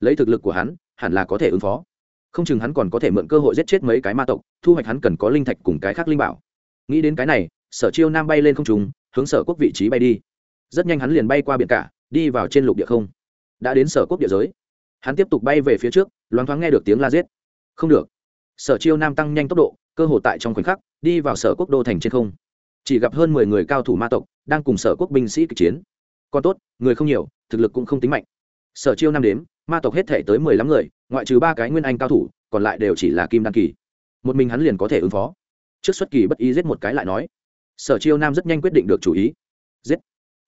Lấy thực lực của hắn, hẳn là có thể ứng phó. Không chừng hắn còn có thể mượn cơ hội giết chết mấy cái ma tộc, thu hoạch hắn cần có linh thạch cùng cái khác linh bảo. Nghĩ đến cái này, sở chiêu nam bay lên không trùng hướng sở quốc vị trí bay đi. Rất nhanh hắn liền bay qua biển cả, đi vào trên lục địa không. Đã đến sở quốc địa giới. Hắn tiếp tục bay về phía trước, loáng thoáng nghe được tiếng la giết. Không được. Sở chiêu nam tăng nhanh tốc độ, cơ hồ tại trong khoảnh khắc, đi vào sở quốc đô thành trên không. Chỉ gặp hơn mười người cao thủ ma tộc đang cùng sở quốc binh sĩ kịch chiến. Còn tốt, người không nhiều, thực lực cũng không tính mạnh. Sở chiêu năm đếm, ma tộc hết thể tới mười lăm người, ngoại trừ ba cái nguyên anh cao thủ, còn lại đều chỉ là kim đăng kỳ. Một mình hắn liền có thể ứng phó. Trước xuất kỳ bất ý giết một cái lại nói sở chiêu nam rất nhanh quyết định được chủ ý. Giết.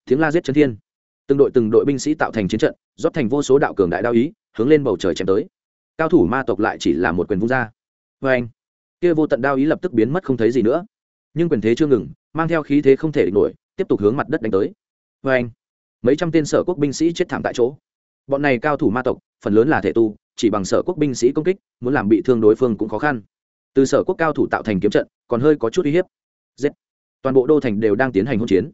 Tiếng la giết chân thiên. Từng đội từng đội binh sĩ tạo thành chiến trận, rót thành vô số đạo cường đại đao ý, hướng lên bầu trời chém tới. Cao thủ ma tộc lại chỉ là một quyền vung ra. Vê anh, kia vô tận đao ý lập tức biến mất không thấy gì nữa. Nhưng quyền thế chưa ngừng, mang theo khí thế không thể địch nổi, tiếp tục hướng mặt đất đánh tới. Vê anh, mấy trăm tên sở quốc binh sĩ chết thảm tại chỗ. Bọn này cao thủ ma tộc, phần lớn là thể tu, chỉ bằng sở quốc binh sĩ công kích, muốn làm bị thương đối phương cũng khó khăn. Từ sở quốc cao thủ tạo thành kiếm trận, còn hơi có chút uy hiếp. Giết toàn bộ đô thành đều đang tiến hành hỗn chiến.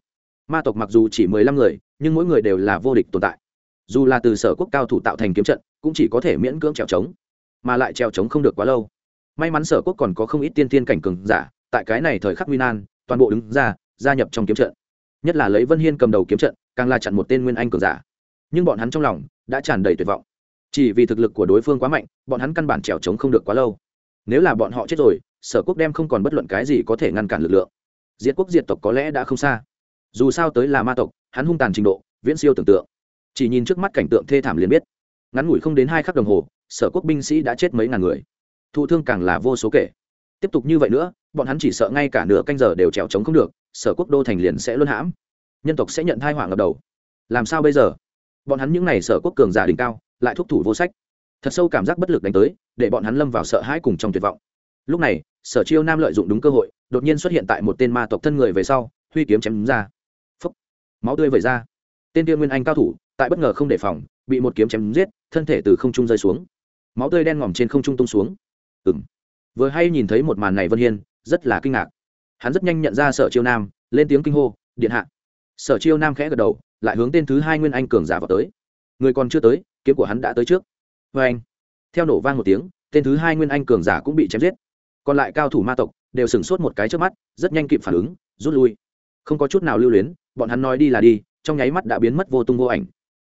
Ma tộc mặc dù chỉ mười lăm người, nhưng mỗi người đều là vô địch tồn tại. Dù là từ sở quốc cao thủ tạo thành kiếm trận, cũng chỉ có thể miễn cưỡng trèo trống, mà lại trèo trống không được quá lâu. May mắn sở quốc còn có không ít tiên tiên cảnh cường giả, tại cái này thời khắc nguy nan, toàn bộ đứng ra, gia nhập trong kiếm trận. Nhất là lấy vân hiên cầm đầu kiếm trận, càng là chặn một tên nguyên anh cường giả. Nhưng bọn hắn trong lòng đã tràn đầy tuyệt vọng. Chỉ vì thực lực của đối phương quá mạnh, bọn hắn căn bản trèo trống không được quá lâu. Nếu là bọn họ chết rồi, sở quốc đem không còn bất luận cái gì có thể ngăn cản lực lượng diệt quốc diệt tộc có lẽ đã không xa. Dù sao tới là ma tộc, hắn hung tàn trình độ, viễn siêu tưởng tượng. Chỉ nhìn trước mắt cảnh tượng thê thảm liền biết. Ngắn ngủi không đến hai khắc đồng hồ, sở quốc binh sĩ đã chết mấy ngàn người. Thụ thương càng là vô số kể. Tiếp tục như vậy nữa, bọn hắn chỉ sợ ngay cả nửa canh giờ đều trèo trống không được, sở quốc đô thành liền sẽ luân hãm. Nhân tộc sẽ nhận thai hoảng ngập đầu. Làm sao bây giờ? Bọn hắn những n à y sở quốc cường giả đỉnh cao, lại thúc thủ vô sách. Thật sâu cảm giác bất lực đánh tới, để bọn hắn lâm vào sợ hãi cùng trong tuyệt vọng. Lúc này sở chiêu nam lợi dụng đúng cơ hội đột nhiên xuất hiện tại một tên ma tộc thân người về sau huy kiếm chém đúng ra. Phấp, máu tươi vẩy ra. Tên tiên nguyên anh cao thủ tại bất ngờ không đề phòng bị một kiếm chém giết thân thể từ không trung rơi xuống. Máu tươi đen ngòm trên không trung tung xuống. Ừng vừa hay nhìn thấy một màn này vân hiên rất là kinh ngạc. Hắn rất nhanh nhận ra sở chiêu nam lên tiếng kinh hô điện hạ. Sở chiêu nam khẽ gật đầu lại hướng tên thứ hai nguyên anh cường giả vào tới. Người còn chưa tới kiếm của hắn đã tới trước. Vê anh theo nổ vang một tiếng tên thứ hai nguyên anh cường giả cũng bị chém giết còn lại cao thủ ma tộc đều sửng sốt một cái trước mắt, rất nhanh kịp phản ứng, rút lui. Không có chút nào lưu luyến, bọn hắn nói đi là đi, trong nháy mắt đã biến mất vô tung vô ảnh.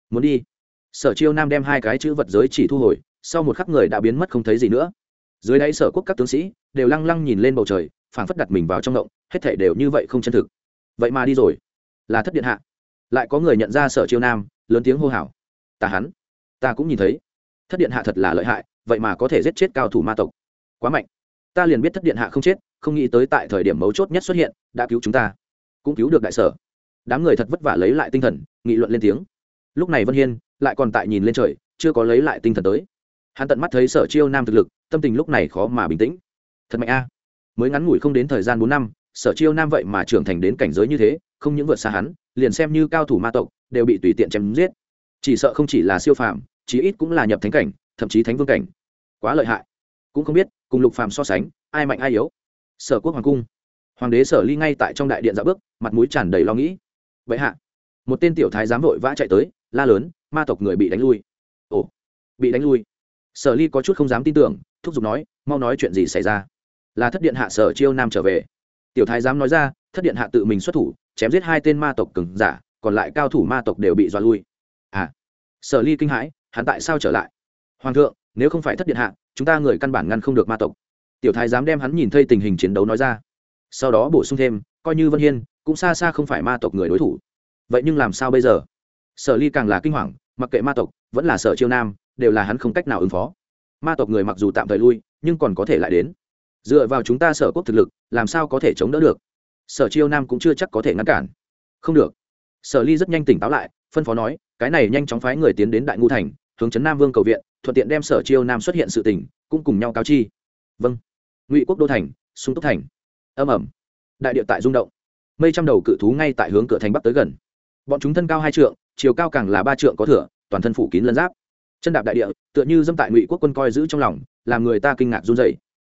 Muốn đi. Sở chiêu nam đem hai cái chữ vật giới chỉ thu hồi, sau một khắc người đã biến mất không thấy gì nữa. Dưới đáy sở quốc các tướng sĩ đều lăng lăng nhìn lên bầu trời, phảng phất đặt mình vào trong động, hết thể đều như vậy không chân thực. Vậy mà đi rồi. Là thất điện hạ. Lại có người nhận ra sở chiêu nam, lớn tiếng hô hào. Ta hắn. Ta cũng nhìn thấy. Thất điện hạ thật là lợi hại, vậy mà có thể giết chết cao thủ ma tộc. Quá mạnh ta liền biết thất điện hạ không chết, không nghĩ tới tại thời điểm mấu chốt nhất xuất hiện, đã cứu chúng ta. Cũng cứu được đại sở. Đám người thật vất vả lấy lại tinh thần, nghị luận lên tiếng. Lúc này vân hiên lại còn tại nhìn lên trời, chưa có lấy lại tinh thần tới. Hắn tận mắt thấy sở chiêu nam thực lực, tâm tình lúc này khó mà bình tĩnh. Thật mạnh a. Mới ngắn ngủi không đến thời gian bốn năm, sở chiêu nam vậy mà trưởng thành đến cảnh giới như thế, không những vượt xa hắn, liền xem như cao thủ ma tộc, đều bị tùy tiện chém giết. Chỉ sợ không chỉ là siêu phàm, chí ít cũng là nhập thánh cảnh, thậm chí thánh vương cảnh. Quá lợi hại. Cũng không biết cùng lục phàm so sánh, ai mạnh ai yếu? Sở quốc hoàng cung. Hoàng đế sở ly ngay tại trong đại điện dạ bước, mặt mũi tràn đầy lo nghĩ. Vậy hạ, một tên tiểu thái giám vội vã chạy tới, la lớn, ma tộc người bị đánh lui. Ồ, bị đánh lui. Sở ly có chút không dám tin tưởng, thúc giục nói, mau nói chuyện gì xảy ra? Là thất điện hạ sở chiêu nam trở về. Tiểu thái giám nói ra, thất điện hạ tự mình xuất thủ, chém giết hai tên ma tộc cừng giả, còn lại cao thủ ma tộc đều bị dọa lui. À sở ly kinh hãi, hắn tại sao trở lại? Hoàng thượng, nếu không phải thất điện hạ chúng ta người căn bản ngăn không được ma tộc. Tiểu thái dám đem hắn nhìn thấy tình hình chiến đấu nói ra. Sau đó bổ sung thêm, coi như vân hiên, cũng xa xa không phải ma tộc người đối thủ. Vậy nhưng làm sao bây giờ? Sở ly càng là kinh hoàng, mặc kệ ma tộc, vẫn là sở chiêu nam, đều là hắn không cách nào ứng phó. Ma tộc người mặc dù tạm thời lui, nhưng còn có thể lại đến. Dựa vào chúng ta sở quốc thực lực, làm sao có thể chống đỡ được? Sở chiêu nam cũng chưa chắc có thể ngăn cản. Không được. Sở ly rất nhanh tỉnh táo lại, phân phó nói, cái này nhanh chóng phái người tiến đến đại ngu thành hướng chấn nam vương cầu viện, thuận tiện đem sở chiêu nam xuất hiện sự tình, cũng cùng nhau cáo chi. Vâng. Ngụy quốc đô thành, sung túc thành. Âm ẩm đại địa tại rung động. Mây trăm đầu cự thú ngay tại hướng cửa thành bắc tới gần. Bọn chúng thân cao hai trượng, chiều cao càng là ba trượng có thửa toàn thân phủ kín lân giáp. Chân đạp đại địa, tựa như dâm tại ngụy quốc quân coi giữ trong lòng, làm người ta kinh ngạc run dày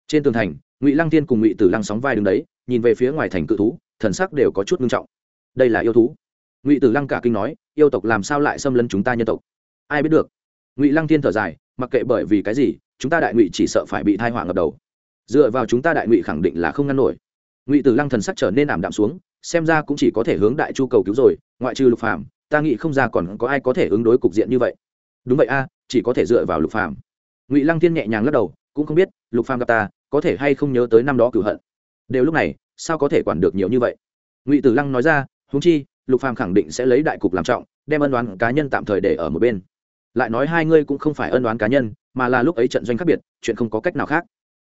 trên tường thành, ngụy lăng tiên cùng ngụy tử lăng sóng vai đứng đấy, nhìn về phía ngoài thành cự thú, thần sắc đều có chút ngưng trọng. Đây là yêu thú. Ngụy tử lăng cả kinh nói, yêu tộc làm sao lại xâm lấn chúng ta nhân tộc? Ai biết được ngụy lăng thiên thở dài mặc kệ bởi vì cái gì chúng ta đại ngụy chỉ sợ phải bị thai họa ngập đầu dựa vào chúng ta đại ngụy khẳng định là không ngăn nổi ngụy tử lăng thần sắc trở nên ảm đạm xuống xem ra cũng chỉ có thể hướng đại chu cầu cứu rồi ngoại trừ lục phàm ta nghĩ không ra còn có ai có thể ứng đối cục diện như vậy đúng vậy a chỉ có thể dựa vào lục phàm ngụy lăng thiên nhẹ nhàng lắc đầu cũng không biết lục phàm gặp ta có thể hay không nhớ tới năm đó cửu hận đều lúc này sao có thể quản được nhiều như vậy ngụy tử lăng nói ra huống chi lục phàm khẳng định sẽ lấy đại cục làm trọng đem ân đoán cá nhân tạm thời để ở một bên lại nói hai ngươi cũng không phải ân đoán cá nhân, mà là lúc ấy trận doanh khác biệt, chuyện không có cách nào khác.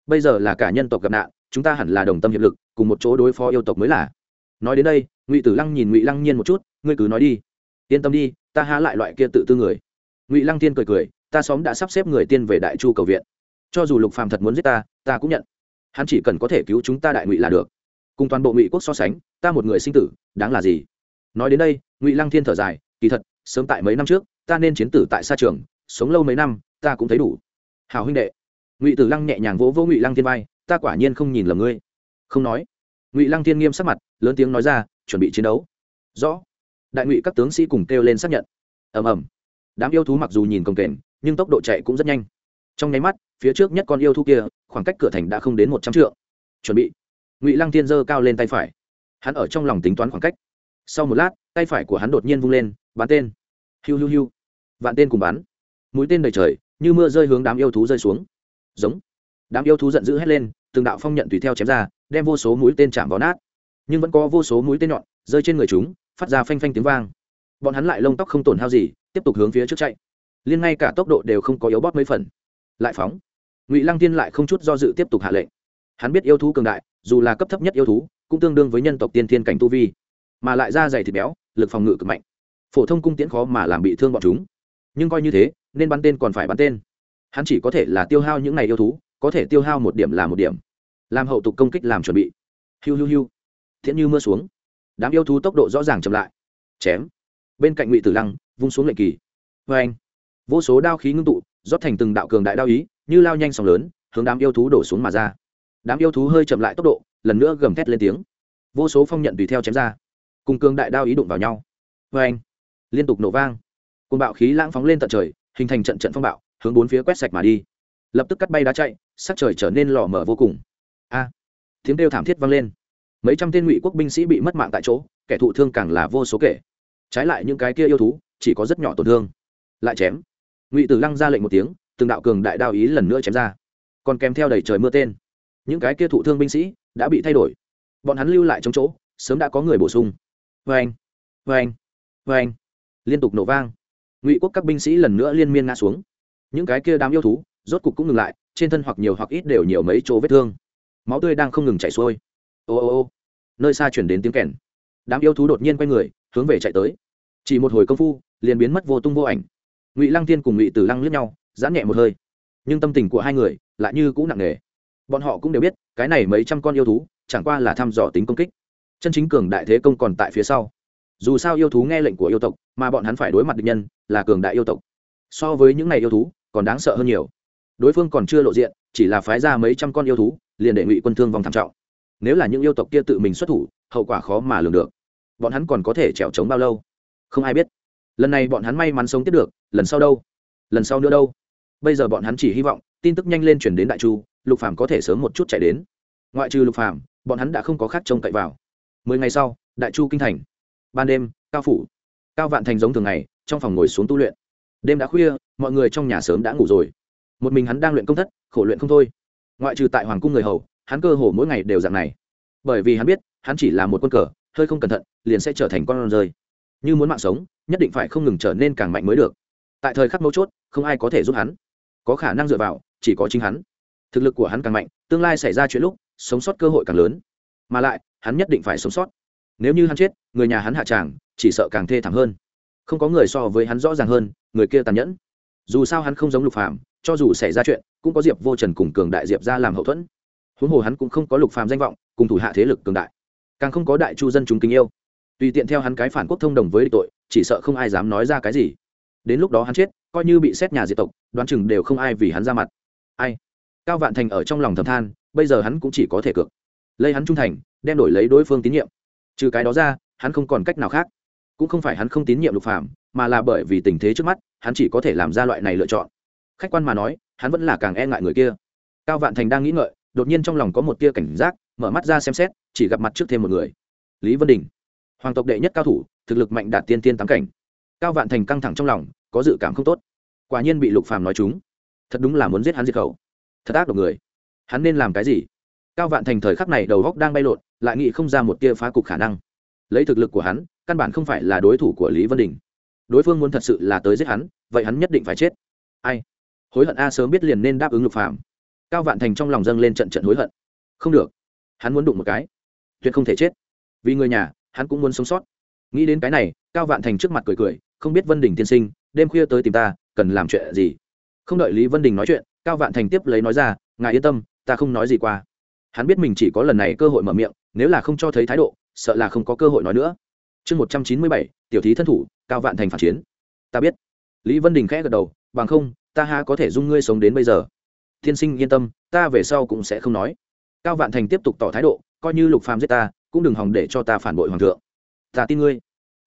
Bây giờ là cả nhân tộc gặp nạn, chúng ta hẳn là đồng tâm hiệp lực, cùng một chỗ đối phó yêu tộc mới là. Nói đến đây, ngụy tử lăng nhìn ngụy lăng nhiên một chút, ngươi cứ nói đi. Yên tâm đi, ta há lại loại kia tự tư người. Ngụy lăng tiên cười cười, ta xóm đã sắp xếp người tiên về đại chu cầu viện. Cho dù lục phàm thật muốn giết ta ta cũng nhận. Hắn chỉ cần có thể cứu chúng ta đại ngụy là được. Cùng toàn bộ ngụy quốc so sánh, ta một người sinh tử, đáng là gì? Nói đến đây, ngụy lăng thiên thở dài, kỳ thật, sớm tại mấy năm trước ta nên chiến tử tại xa trường, sống lâu mấy năm, ta cũng thấy đủ. Hào huynh đệ. Ngụy tử lăng nhẹ nhàng vỗ vỗ ngụy lăng thiên vai, ta quả nhiên không nhìn lầm ngươi. Không nói. Ngụy lăng thiên nghiêm sắc mặt, lớn tiếng nói ra, chuẩn bị chiến đấu. Rõ. Đại ngụy các tướng sĩ cùng kêu lên xác nhận. Ầm ầm. Đám yêu thú mặc dù nhìn công kềnh, nhưng tốc độ chạy cũng rất nhanh. Trong nháy mắt, phía trước nhất con yêu thú kia, khoảng cách cửa thành đã không đến một trăm trượng. Chuẩn bị. Ngụy lăng thiên giơ cao lên tay phải. Hắn ở trong lòng tính toán khoảng cách. Sau một lát, tay phải của hắn đột nhiên vung lên, bắn tên. Hiu hiu hiu vạn tên cùng bắn mũi tên đầy trời, như mưa rơi hướng đám yêu thú rơi xuống. Giống. Đám yêu thú giận dữ hét lên, từng đạo phong nhận tùy theo chém ra, đem vô số mũi tên chạm vào nát. Nhưng vẫn có vô số mũi tên nhọn rơi trên người chúng, phát ra phanh phanh tiếng vang. Bọn hắn lại lông tóc không tổn hao gì, tiếp tục hướng phía trước chạy. Liên ngay cả tốc độ đều không có yếu bóp mấy phần. Lại phóng. Ngụy lăng tiên lại không chút do dự tiếp tục hạ lệnh. Hắn biết yêu thú cường đại, dù là cấp thấp nhất yêu thú, cũng tương đương với nhân tộc tiên thiên cảnh tu vi. Mà lại da dày thịt béo, lực phòng ngự cực mạnh. Phổ thông cung tiễn khó mà làm bị thương bọn chúng nhưng coi như thế, nên bắn tên còn phải bắn tên. Hắn chỉ có thể là tiêu hao những này yêu thú, có thể tiêu hao một điểm là một điểm. Làm hậu tục công kích làm chuẩn bị. Hiu hiu hiu. Thiện như mưa xuống. Đám yêu thú tốc độ rõ ràng chậm lại. Chém. Bên cạnh ngụy tử lăng, vung xuống lệnh kỳ. Vê anh. Vô số đao khí ngưng tụ, rót thành từng đạo cường đại đao ý, như lao nhanh sóng lớn, hướng đám yêu thú đổ xuống mà ra. Đám yêu thú hơi chậm lại tốc độ, lần nữa gầm thét lên tiếng. Vô số phong nhận tùy theo chém ra. Cùng cường đại đao ý đụng vào nhau. Vê anh. Liên tục nổ vang côn bạo khí lãng phóng lên tận trời, hình thành trận trận phong bạo, hướng bốn phía quét sạch mà đi. Lập tức cắt bay đá chạy, sắc trời trở nên lò mở vô cùng. A! Tiếng kêu thảm thiết vang lên. Mấy trăm tên ngụy quốc binh sĩ bị mất mạng tại chỗ, kẻ thụ thương càng là vô số kể. Trái lại những cái kia yêu thú, chỉ có rất nhỏ tổn thương. Lại chém. Ngụy tử lăng ra lệnh một tiếng, từng đạo cường đại đao ý lần nữa chém ra. Còn kèm theo đầy trời mưa tên. Những cái kia thụ thương binh sĩ đã bị thay đổi. Bọn hắn lưu lại trong chỗ, sớm đã có người bổ sung. Vê anh vê anh vê anh liên tục nổ vang ngụy quốc các binh sĩ lần nữa liên miên ngã xuống những cái kia đám yêu thú rốt cục cũng ngừng lại trên thân hoặc nhiều hoặc ít đều nhiều mấy chỗ vết thương máu tươi đang không ngừng chảy xuôi ô ô ô nơi xa chuyển đến tiếng kèn đám yêu thú đột nhiên quay người hướng về chạy tới chỉ một hồi công phu liền biến mất vô tung vô ảnh ngụy lăng tiên cùng ngụy tử lăng lướt nhau giãn nhẹ một hơi nhưng tâm tình của hai người lại như cũng nặng nề bọn họ cũng đều biết cái này mấy trăm con yêu thú chẳng qua là thăm dò tính công kích chân chính cường đại thế công còn tại phía sau dù sao yêu thú nghe lệnh của yêu tộc, mà bọn hắn phải đối mặt địch nhân là cường đại yêu tộc. So với những này yêu thú, còn đáng sợ hơn nhiều. Đối phương còn chưa lộ diện, chỉ là phái ra mấy trăm con yêu thú, liền để ngụy quân thương vòng thảm trọng. Nếu là những yêu tộc kia tự mình xuất thủ, hậu quả khó mà lường được. Bọn hắn còn có thể trèo trống bao lâu? Không ai biết. Lần này bọn hắn may mắn sống tiếp được, lần sau đâu? Lần sau nữa đâu? Bây giờ bọn hắn chỉ hy vọng, tin tức nhanh lên chuyển đến đại chu, lục phàm có thể sớm một chút chạy đến. Ngoại trừ lục phàm, bọn hắn đã không có khác trông cậy vào. Mười ngày sau, đại chu kinh thành ban đêm, cao phủ. Cao vạn thành giống thường ngày, trong phòng ngồi xuống tu luyện. Đêm đã khuya, mọi người trong nhà sớm đã ngủ rồi. Một mình hắn đang luyện công thất, khổ luyện không thôi. Ngoại trừ tại hoàng cung người hầu, hắn cơ hồ mỗi ngày đều dạng này. Bởi vì hắn biết, hắn chỉ là một quân cờ, hơi không cẩn thận, liền sẽ trở thành con rơi. Như muốn mạng sống, nhất định phải không ngừng trở nên càng mạnh mới được. Tại thời khắc mấu chốt, không ai có thể giúp hắn. Có khả năng dựa vào, chỉ có chính hắn. Thực lực của hắn càng mạnh, tương lai xảy ra chuyện lúc, sống sót cơ hội càng lớn. Mà lại, hắn nhất định phải sống sót nếu như hắn chết, người nhà hắn hạ tràng, chỉ sợ càng thê thảm hơn. Không có người so với hắn rõ ràng hơn, người kia tàn nhẫn. Dù sao hắn không giống lục phàm, cho dù xảy ra chuyện, cũng có diệp vô trần cùng cường đại diệp ra làm hậu thuẫn. Huống hồ hắn cũng không có lục phàm danh vọng, cùng thủ hạ thế lực cường đại. Càng không có đại chu dân chúng kính yêu. Tùy tiện theo hắn cái phản quốc thông đồng với địch tội, chỉ sợ không ai dám nói ra cái gì. Đến lúc đó hắn chết, coi như bị xét nhà diệt tộc, đoán chừng đều không ai vì hắn ra mặt. Ai? Cao vạn thành ở trong lòng thầm than, bây giờ hắn cũng chỉ có thể cược. Lấy hắn trung thành, đem đổi lấy đối phương tín nhiệm trừ cái đó ra, hắn không còn cách nào khác. Cũng không phải hắn không tín nhiệm lục phạm mà là bởi vì tình thế trước mắt, hắn chỉ có thể làm ra loại này lựa chọn. Khách quan mà nói, hắn vẫn là càng e ngại người kia. Cao vạn thành đang nghĩ ngợi, đột nhiên trong lòng có một tia cảnh giác, mở mắt ra xem xét, chỉ gặp mặt trước thêm một người. Lý vân đình, hoàng tộc đệ nhất cao thủ, thực lực mạnh đạt tiên tiên tám cảnh. Cao vạn thành căng thẳng trong lòng, có dự cảm không tốt. Quả nhiên bị lục phàm nói chúng thật đúng là muốn giết hắn diệt khẩu. Thật ác độc người. Hắn nên làm cái gì? Cao vạn thành thời khắc này đầu góc đang bay lộn lại nghĩ không ra một tia phá cục khả năng. Lấy thực lực của hắn, căn bản không phải là đối thủ của lý vân đình. Đối phương muốn thật sự là tới giết hắn, vậy hắn nhất định phải chết. Ai? Hối hận a sớm biết liền nên đáp ứng lục phàm. Cao vạn thành trong lòng dâng lên trận trận hối hận. Không được. Hắn muốn đụng một cái. Tuyệt không thể chết. Vì người nhà, hắn cũng muốn sống sót. Nghĩ đến cái này, cao vạn thành trước mặt cười cười, không biết vân đình tiên sinh, đêm khuya tới tìm ta, cần làm chuyện gì? Không đợi lý vân đình nói chuyện, cao vạn thành tiếp lấy nói ra, ngài yên tâm, ta không nói gì qua. Hắn biết mình chỉ có lần này cơ hội mở miệng nếu là không cho thấy thái độ, sợ là không có cơ hội nói nữa. Chương một trăm chín mươi bảy, tiểu thí thân thủ, cao vạn thành phản chiến. Ta biết. Lý vân đình khẽ gật đầu, bằng không, ta há có thể dung ngươi sống đến bây giờ. Tiên sinh yên tâm, ta về sau cũng sẽ không nói. Cao vạn thành tiếp tục tỏ thái độ, coi như lục phàm giết ta, cũng đừng hòng để cho ta phản bội hoàng thượng. Ta tin ngươi.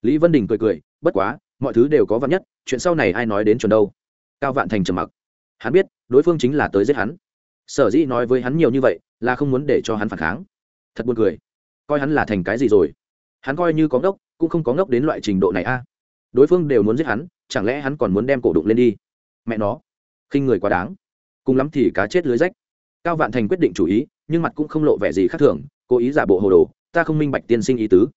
Lý vân đình cười cười, bất quá, mọi thứ đều có vạn nhất, chuyện sau này ai nói đến chuẩn đâu. Cao vạn thành trầm mặc. Hắn biết, đối phương chính là tới giết hắn. Sở dĩ nói với hắn nhiều như vậy, là không muốn để cho hắn phản kháng thật buồn cười. Coi hắn là thành cái gì rồi? Hắn coi như có ngốc, cũng không có ngốc đến loại trình độ này a. Đối phương đều muốn giết hắn, chẳng lẽ hắn còn muốn đem cổ đụng lên đi? Mẹ nó, khinh người quá đáng. Cùng lắm thì cá chết lưới rách. Cao vạn thành quyết định chủ ý, nhưng mặt cũng không lộ vẻ gì khác thường, cố ý giả bộ hồ đồ, ta không minh bạch tiên sinh ý tứ.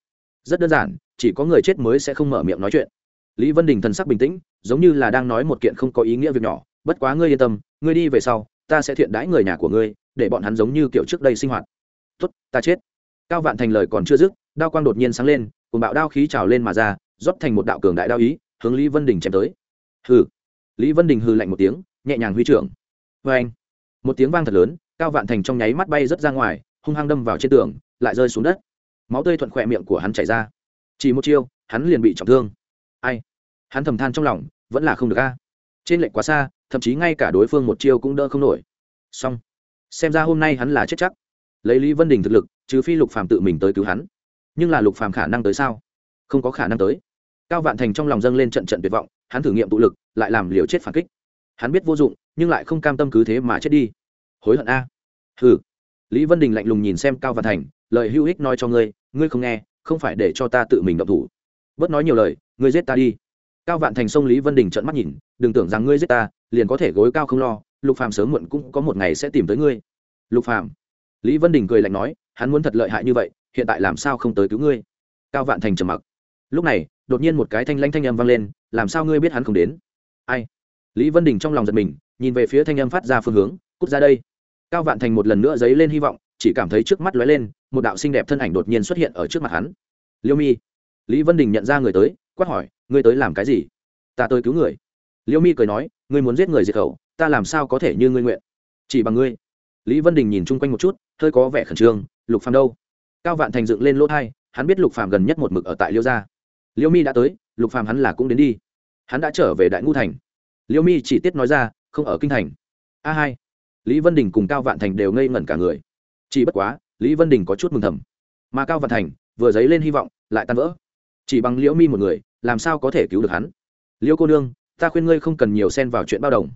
Rất đơn giản, chỉ có người chết mới sẽ không mở miệng nói chuyện. Lý vân đình thần sắc bình tĩnh, giống như là đang nói một kiện không có ý nghĩa việc nhỏ, bất quá ngươi yên tâm, ngươi đi về sau, ta sẽ thiện đãi người nhà của ngươi, để bọn hắn giống như kiểu trước đây sinh hoạt tốt, ta chết. Cao vạn thành lời còn chưa dứt, đao quang đột nhiên sáng lên cùng bạo đao khí trào lên mà ra, rót thành một đạo cường đại đao ý, hướng lý vân đình chém tới. Hừ. Lý vân đình hừ lạnh một tiếng, nhẹ nhàng huy trưởng. Vê anh một tiếng vang thật lớn, cao vạn thành trong nháy mắt bay rớt ra ngoài, hung hăng đâm vào trên tường, lại rơi xuống đất. Máu tươi thuận khỏe miệng của hắn chảy ra. Chỉ một chiêu, hắn liền bị trọng thương. Ai? Hắn thầm than trong lòng, vẫn là không được a. Trên lệnh quá xa, thậm chí ngay cả đối phương một chiêu cũng đỡ không nổi. Xong. Xem ra hôm nay hắn là chết chắc lấy lý vân đình thực lực trừ phi lục phàm tự mình tới cứu hắn nhưng là lục phàm khả năng tới sao không có khả năng tới cao vạn thành trong lòng dâng lên trận trận tuyệt vọng hắn thử nghiệm tụ lực lại làm liều chết phản kích hắn biết vô dụng nhưng lại không cam tâm cứ thế mà chết đi hối hận a hừ lý vân đình lạnh lùng nhìn xem cao vạn thành lời hữu ích nói cho ngươi ngươi không nghe không phải để cho ta tự mình động thủ bớt nói nhiều lời ngươi giết ta đi cao vạn thành sông lý vân đình trợn mắt nhìn đừng tưởng rằng ngươi giết ta liền có thể gối cao không lo lục phàm sớm muộn cũng có một ngày sẽ tìm tới ngươi lục phàm lý vân đình cười lạnh nói, hắn muốn thật lợi hại như vậy, hiện tại làm sao không tới cứu ngươi? Cao vạn thành trầm mặc. Lúc này, đột nhiên một cái thanh lanh thanh âm vang lên, làm sao ngươi biết hắn không đến? Ai? Lý vân đình trong lòng giật mình, nhìn về phía thanh âm phát ra phương hướng, cút ra đây. Cao vạn thành một lần nữa dấy lên hy vọng, chỉ cảm thấy trước mắt lóe lên, một đạo xinh đẹp thân ảnh đột nhiên xuất hiện ở trước mặt hắn. Liêu mi. Lý vân đình nhận ra người tới, quát hỏi, ngươi tới làm cái gì? Ta tới cứu người. Liêu mi cười nói, ngươi muốn giết người diệt khẩu, ta làm sao có thể như ngươi nguyện? Chỉ bằng ngươi lý vân đình nhìn chung quanh một chút, hơi có vẻ khẩn trương, lục phàm đâu? Cao vạn thành dựng lên lỗ thai, hắn biết lục phàm gần nhất một mực ở tại liêu gia. Liêu mi đã tới, lục phàm hắn là cũng đến đi. Hắn đã trở về đại ngũ thành. Liêu mi chỉ tiết nói ra, không ở kinh thành. A hai. Lý vân đình cùng cao vạn thành đều ngây ngẩn cả người. Chỉ bất quá, lý vân đình có chút mừng thầm. Mà cao vạn thành vừa dấy lên hy vọng, lại tan vỡ. Chỉ bằng liễu mi một người, làm sao có thể cứu được hắn? Liễu cô nương, ta khuyên ngươi không cần nhiều xen vào chuyện bao đồng.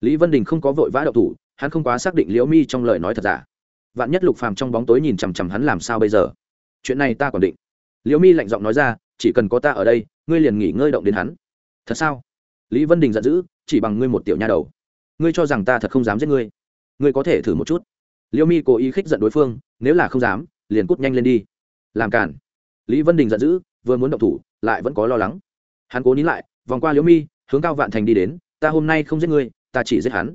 Lý vân đình không có vội vã đậu thủ hắn không quá xác định liễu mi trong lời nói thật giả. Vạn nhất lục phàm trong bóng tối nhìn chằm chằm hắn làm sao bây giờ? Chuyện này ta còn định. Liễu mi lạnh giọng nói ra, chỉ cần có ta ở đây, ngươi liền nghỉ ngơi động đến hắn. Thật sao? Lý vân đình giận dữ, chỉ bằng ngươi một tiểu nha đầu. Ngươi cho rằng ta thật không dám giết ngươi? Ngươi có thể thử một chút. Liễu mi cố ý khích giận đối phương, nếu là không dám, liền cút nhanh lên đi. Làm cản lý vân đình giận dữ, vừa muốn động thủ, lại vẫn có lo lắng. Hắn cố nín lại, vòng qua liễu mi, hướng cao vạn thành đi đến, ta hôm nay không giết ngươi, ta chỉ giết hắn.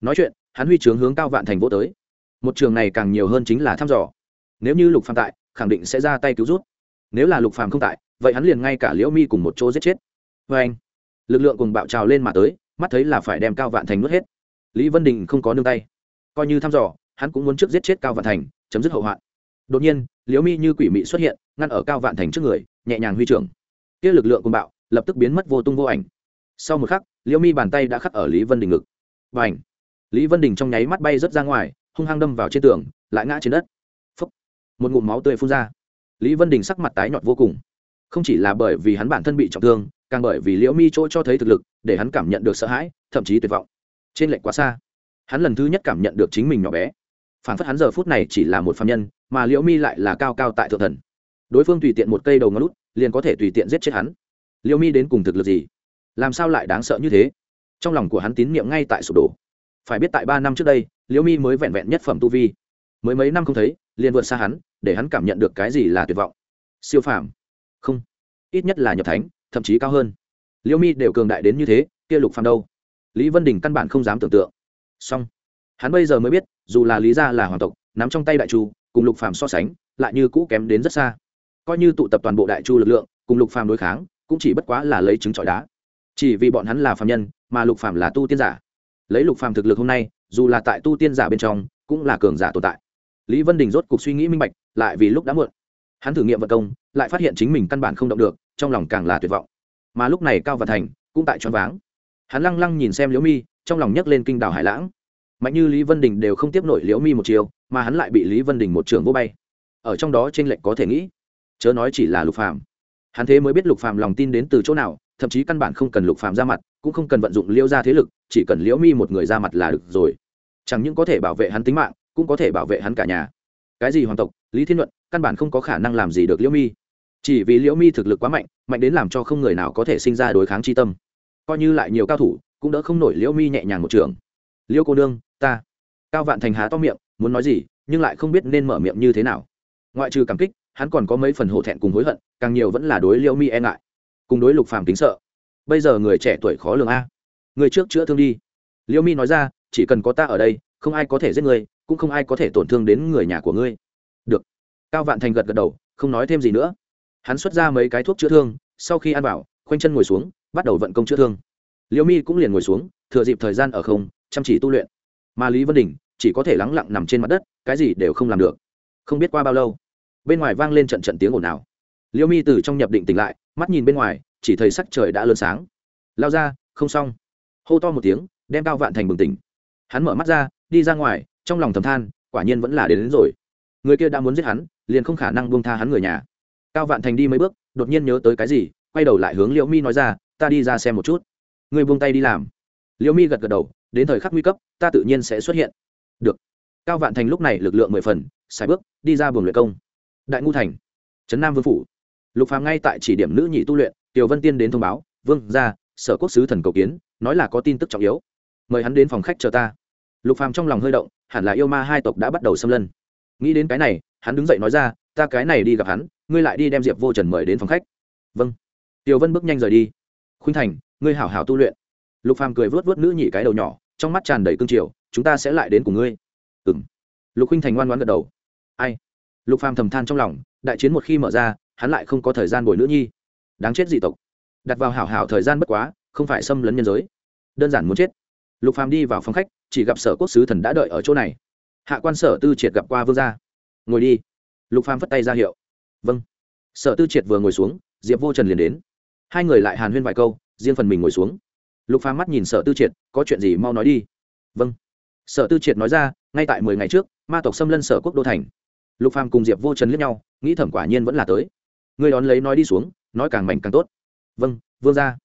Nói chuyện hắn huy trưởng hướng cao vạn thành vô tới. Một trường này càng nhiều hơn chính là thăm dò. Nếu như lục phàm tại, khẳng định sẽ ra tay cứu rút nếu là lục phàm không tại, vậy hắn liền ngay cả liễu mi cùng một chỗ giết chết. Vê anh, lực lượng cùng bạo trào lên mà tới, mắt thấy là phải đem cao vạn thành nuốt hết. Lý vân đình không có nương tay. Coi như thăm dò, hắn cũng muốn trước giết chết cao vạn thành, chấm dứt hậu hoạn. Đột nhiên, liễu mi như quỷ mị xuất hiện, ngăn ở cao vạn thành trước người, nhẹ nhàng huy trưởng. Kia lực lượng cùng bạo, lập tức biến mất vô tung vô ảnh. Sau một khắc, liễu mi bàn tay đã khắc ở lý vân đình ngực. Và ảnh lý vân đình trong nháy mắt bay rớt ra ngoài, hung hăng đâm vào trên tường, lại ngã trên đất. Phúc. một ngụm máu tươi phun ra. Lý vân đình sắc mặt tái nhọt vô cùng. Không chỉ là bởi vì hắn bản thân bị trọng thương, càng bởi vì liễu mi chỗ cho thấy thực lực, để hắn cảm nhận được sợ hãi, thậm chí tuyệt vọng. Trên lệnh quá xa. Hắn lần thứ nhất cảm nhận được chính mình nhỏ bé. Phản phất hắn giờ phút này chỉ là một phạm nhân, mà liễu mi lại là cao cao tại thượng thần. Đối phương tùy tiện một cây đầu ngón lút liền có thể tùy tiện giết chết hắn. Liễu mi đến cùng thực lực gì? Làm sao lại đáng sợ như thế? Trong lòng của hắn tín nhiệm ngay tại sụp đổ phải biết tại ba năm trước đây, liễu mi mới vẹn vẹn nhất phẩm tu vi. Mới mấy năm không thấy, liền vượt xa hắn, để hắn cảm nhận được cái gì là tuyệt vọng. Siêu phàm. Không. Ít nhất là nhập thánh, thậm chí cao hơn. Liễu mi đều cường đại đến như thế, kia lục phàm đâu? Lý vân đình căn bản không dám tưởng tượng. Song hắn bây giờ mới biết, dù là lý gia là hoàng tộc, nắm trong tay đại chu, cùng lục phàm so sánh, lại như cũ kém đến rất xa. Coi như tụ tập toàn bộ đại chu lực lượng, cùng lục phàm đối kháng, cũng chỉ bất quá là lấy trứng trọi đá. Chỉ vì bọn hắn là phàm nhân, mà lục phàm là tu tiên giả lấy lục phàm thực lực hôm nay, dù là tại tu tiên giả bên trong, cũng là cường giả tồn tại. Lý vân đình rốt cục suy nghĩ minh bạch, lại vì lúc đã muộn. Hắn thử nghiệm vận công, lại phát hiện chính mình căn bản không động được, trong lòng càng là tuyệt vọng. Mà lúc này cao và thành cũng tại choáng váng. Hắn lăng lăng nhìn xem liễu mi, trong lòng nhấc lên kinh đảo hải lãng. Mạnh như lý vân đình đều không tiếp nổi liễu mi một chiều, mà hắn lại bị lý vân đình một trường vô bay. Ở trong đó t r ê n lệch có thể nghĩ. Chớ nói chỉ là lục phàm. Hắn thế mới biết lục phàm lòng tin đến từ chỗ nào, thậm chí căn bản không cần lục phàm ra mặt cũng không cần vận dụng liễu ra thế lực, chỉ cần liễu mi một người ra mặt là được rồi. Chẳng những có thể bảo vệ hắn tính mạng, cũng có thể bảo vệ hắn cả nhà. Cái gì hoàng tộc? Lý thiên luận, căn bản không có khả năng làm gì được liễu mi. Chỉ vì liễu mi thực lực quá mạnh mạnh đến làm cho không người nào có thể sinh ra đối kháng tri tâm. Coi như lại nhiều cao thủ, cũng đỡ không nổi liễu mi nhẹ nhàng một trường. Liễu cô nương, ta. Cao vạn thành há to miệng, muốn nói gì, nhưng lại không biết nên mở miệng như thế nào. Ngoại trừ cảm kích, hắn còn có mấy phần hổ thẹn cùng hối hận, càng nhiều vẫn là đối liễu mi e ngại. Cùng đối lục phàm tính sợ bây giờ người trẻ tuổi khó lường a. Người trước chữa thương đi. Liễu mi nói ra, chỉ cần có ta ở đây, không ai có thể giết người, cũng không ai có thể tổn thương đến người nhà của ngươi. Được. Cao vạn thành gật gật đầu, không nói thêm gì nữa. Hắn xuất ra mấy cái thuốc chữa thương, sau khi ăn vào, khoanh chân ngồi xuống, bắt đầu vận công chữa thương. Liễu mi cũng liền ngồi xuống, thừa dịp thời gian ở không, chăm chỉ tu luyện. Mà lý vân đình, chỉ có thể lắng lặng nằm trên mặt đất, cái gì đều không làm được. Không biết qua bao lâu, bên ngoài vang lên trận trận tiếng ồn ào. Liêu mi từ trong nhập định tỉnh lại, mắt nhìn bên ngoài chỉ thấy sắc trời đã lớn sáng. Lao ra không xong. Hô to một tiếng đem cao vạn thành bừng tỉnh. Hắn mở mắt ra đi ra ngoài trong lòng thầm than quả nhiên vẫn là đến, đến rồi. Người kia đã muốn giết hắn liền không khả năng buông tha hắn người nhà. Cao vạn thành đi mấy bước đột nhiên nhớ tới cái gì quay đầu lại hướng liễu mi nói ra ta đi ra xem một chút. Người buông tay đi làm. Liễu mi gật gật đầu đến thời khắc nguy cấp ta tự nhiên sẽ xuất hiện. Được. Cao vạn thành lúc này lực lượng mười phần xài bước đi ra buồng luyện công. Đại ngu thành trấn nam vương phủ. Lục phàm ngay tại chỉ điểm nữ nhị tu luyện tiểu vân tiên đến thông báo, vương ra sở quốc sứ thần cầu kiến, nói là có tin tức trọng yếu. Mời hắn đến phòng khách chờ ta. Lục phàm trong lòng hơi động, hẳn là yêu ma hai tộc đã bắt đầu xâm lân. Nghĩ đến cái này, hắn đứng dậy nói ra, ta cái này đi gặp hắn, ngươi lại đi đem diệp vô trần mời đến phòng khách. Vâng. Tiểu vân bước nhanh rời đi. Khuynh thành, ngươi hảo hảo tu luyện. Lục phàm cười vớt vớt nữ nhị cái đầu nhỏ, trong mắt tràn đầy cương triều, chúng ta sẽ lại đến cùng ngươi. Ừng lục khuynh thành ngoan ngoãn gật đầu. Ai? Lục phàm thầm than trong lòng, đại chiến một khi mở ra, hắn lại không có thời gian bồi nữ nhi đáng chết dị tộc. Đặt vào hảo hảo thời gian bất quá, không phải xâm lấn nhân giới. Đơn giản muốn chết. Lục phàm đi vào phòng khách, chỉ gặp sở quốc sứ thần đã đợi ở chỗ này. Hạ quan sở tư triệt gặp qua vương gia. Ngồi đi. Lục phàm phất tay ra hiệu. Vâng. Sở tư triệt vừa ngồi xuống, diệp vô trần liền đến. Hai người lại hàn huyên vài câu, riêng phần mình ngồi xuống. Lục phàm mắt nhìn sở tư triệt, có chuyện gì mau nói đi. Vâng. Sở tư triệt nói ra, ngay tại mười ngày trước, ma tộc xâm lân sở quốc đô thành. Lục phàm cùng diệp vô trần liếc nhau, nghĩ thẩm quả nhiên vẫn là tới. Người đón lấy nói đi xuống nói càng mảnh càng tốt. Vâng vương gia.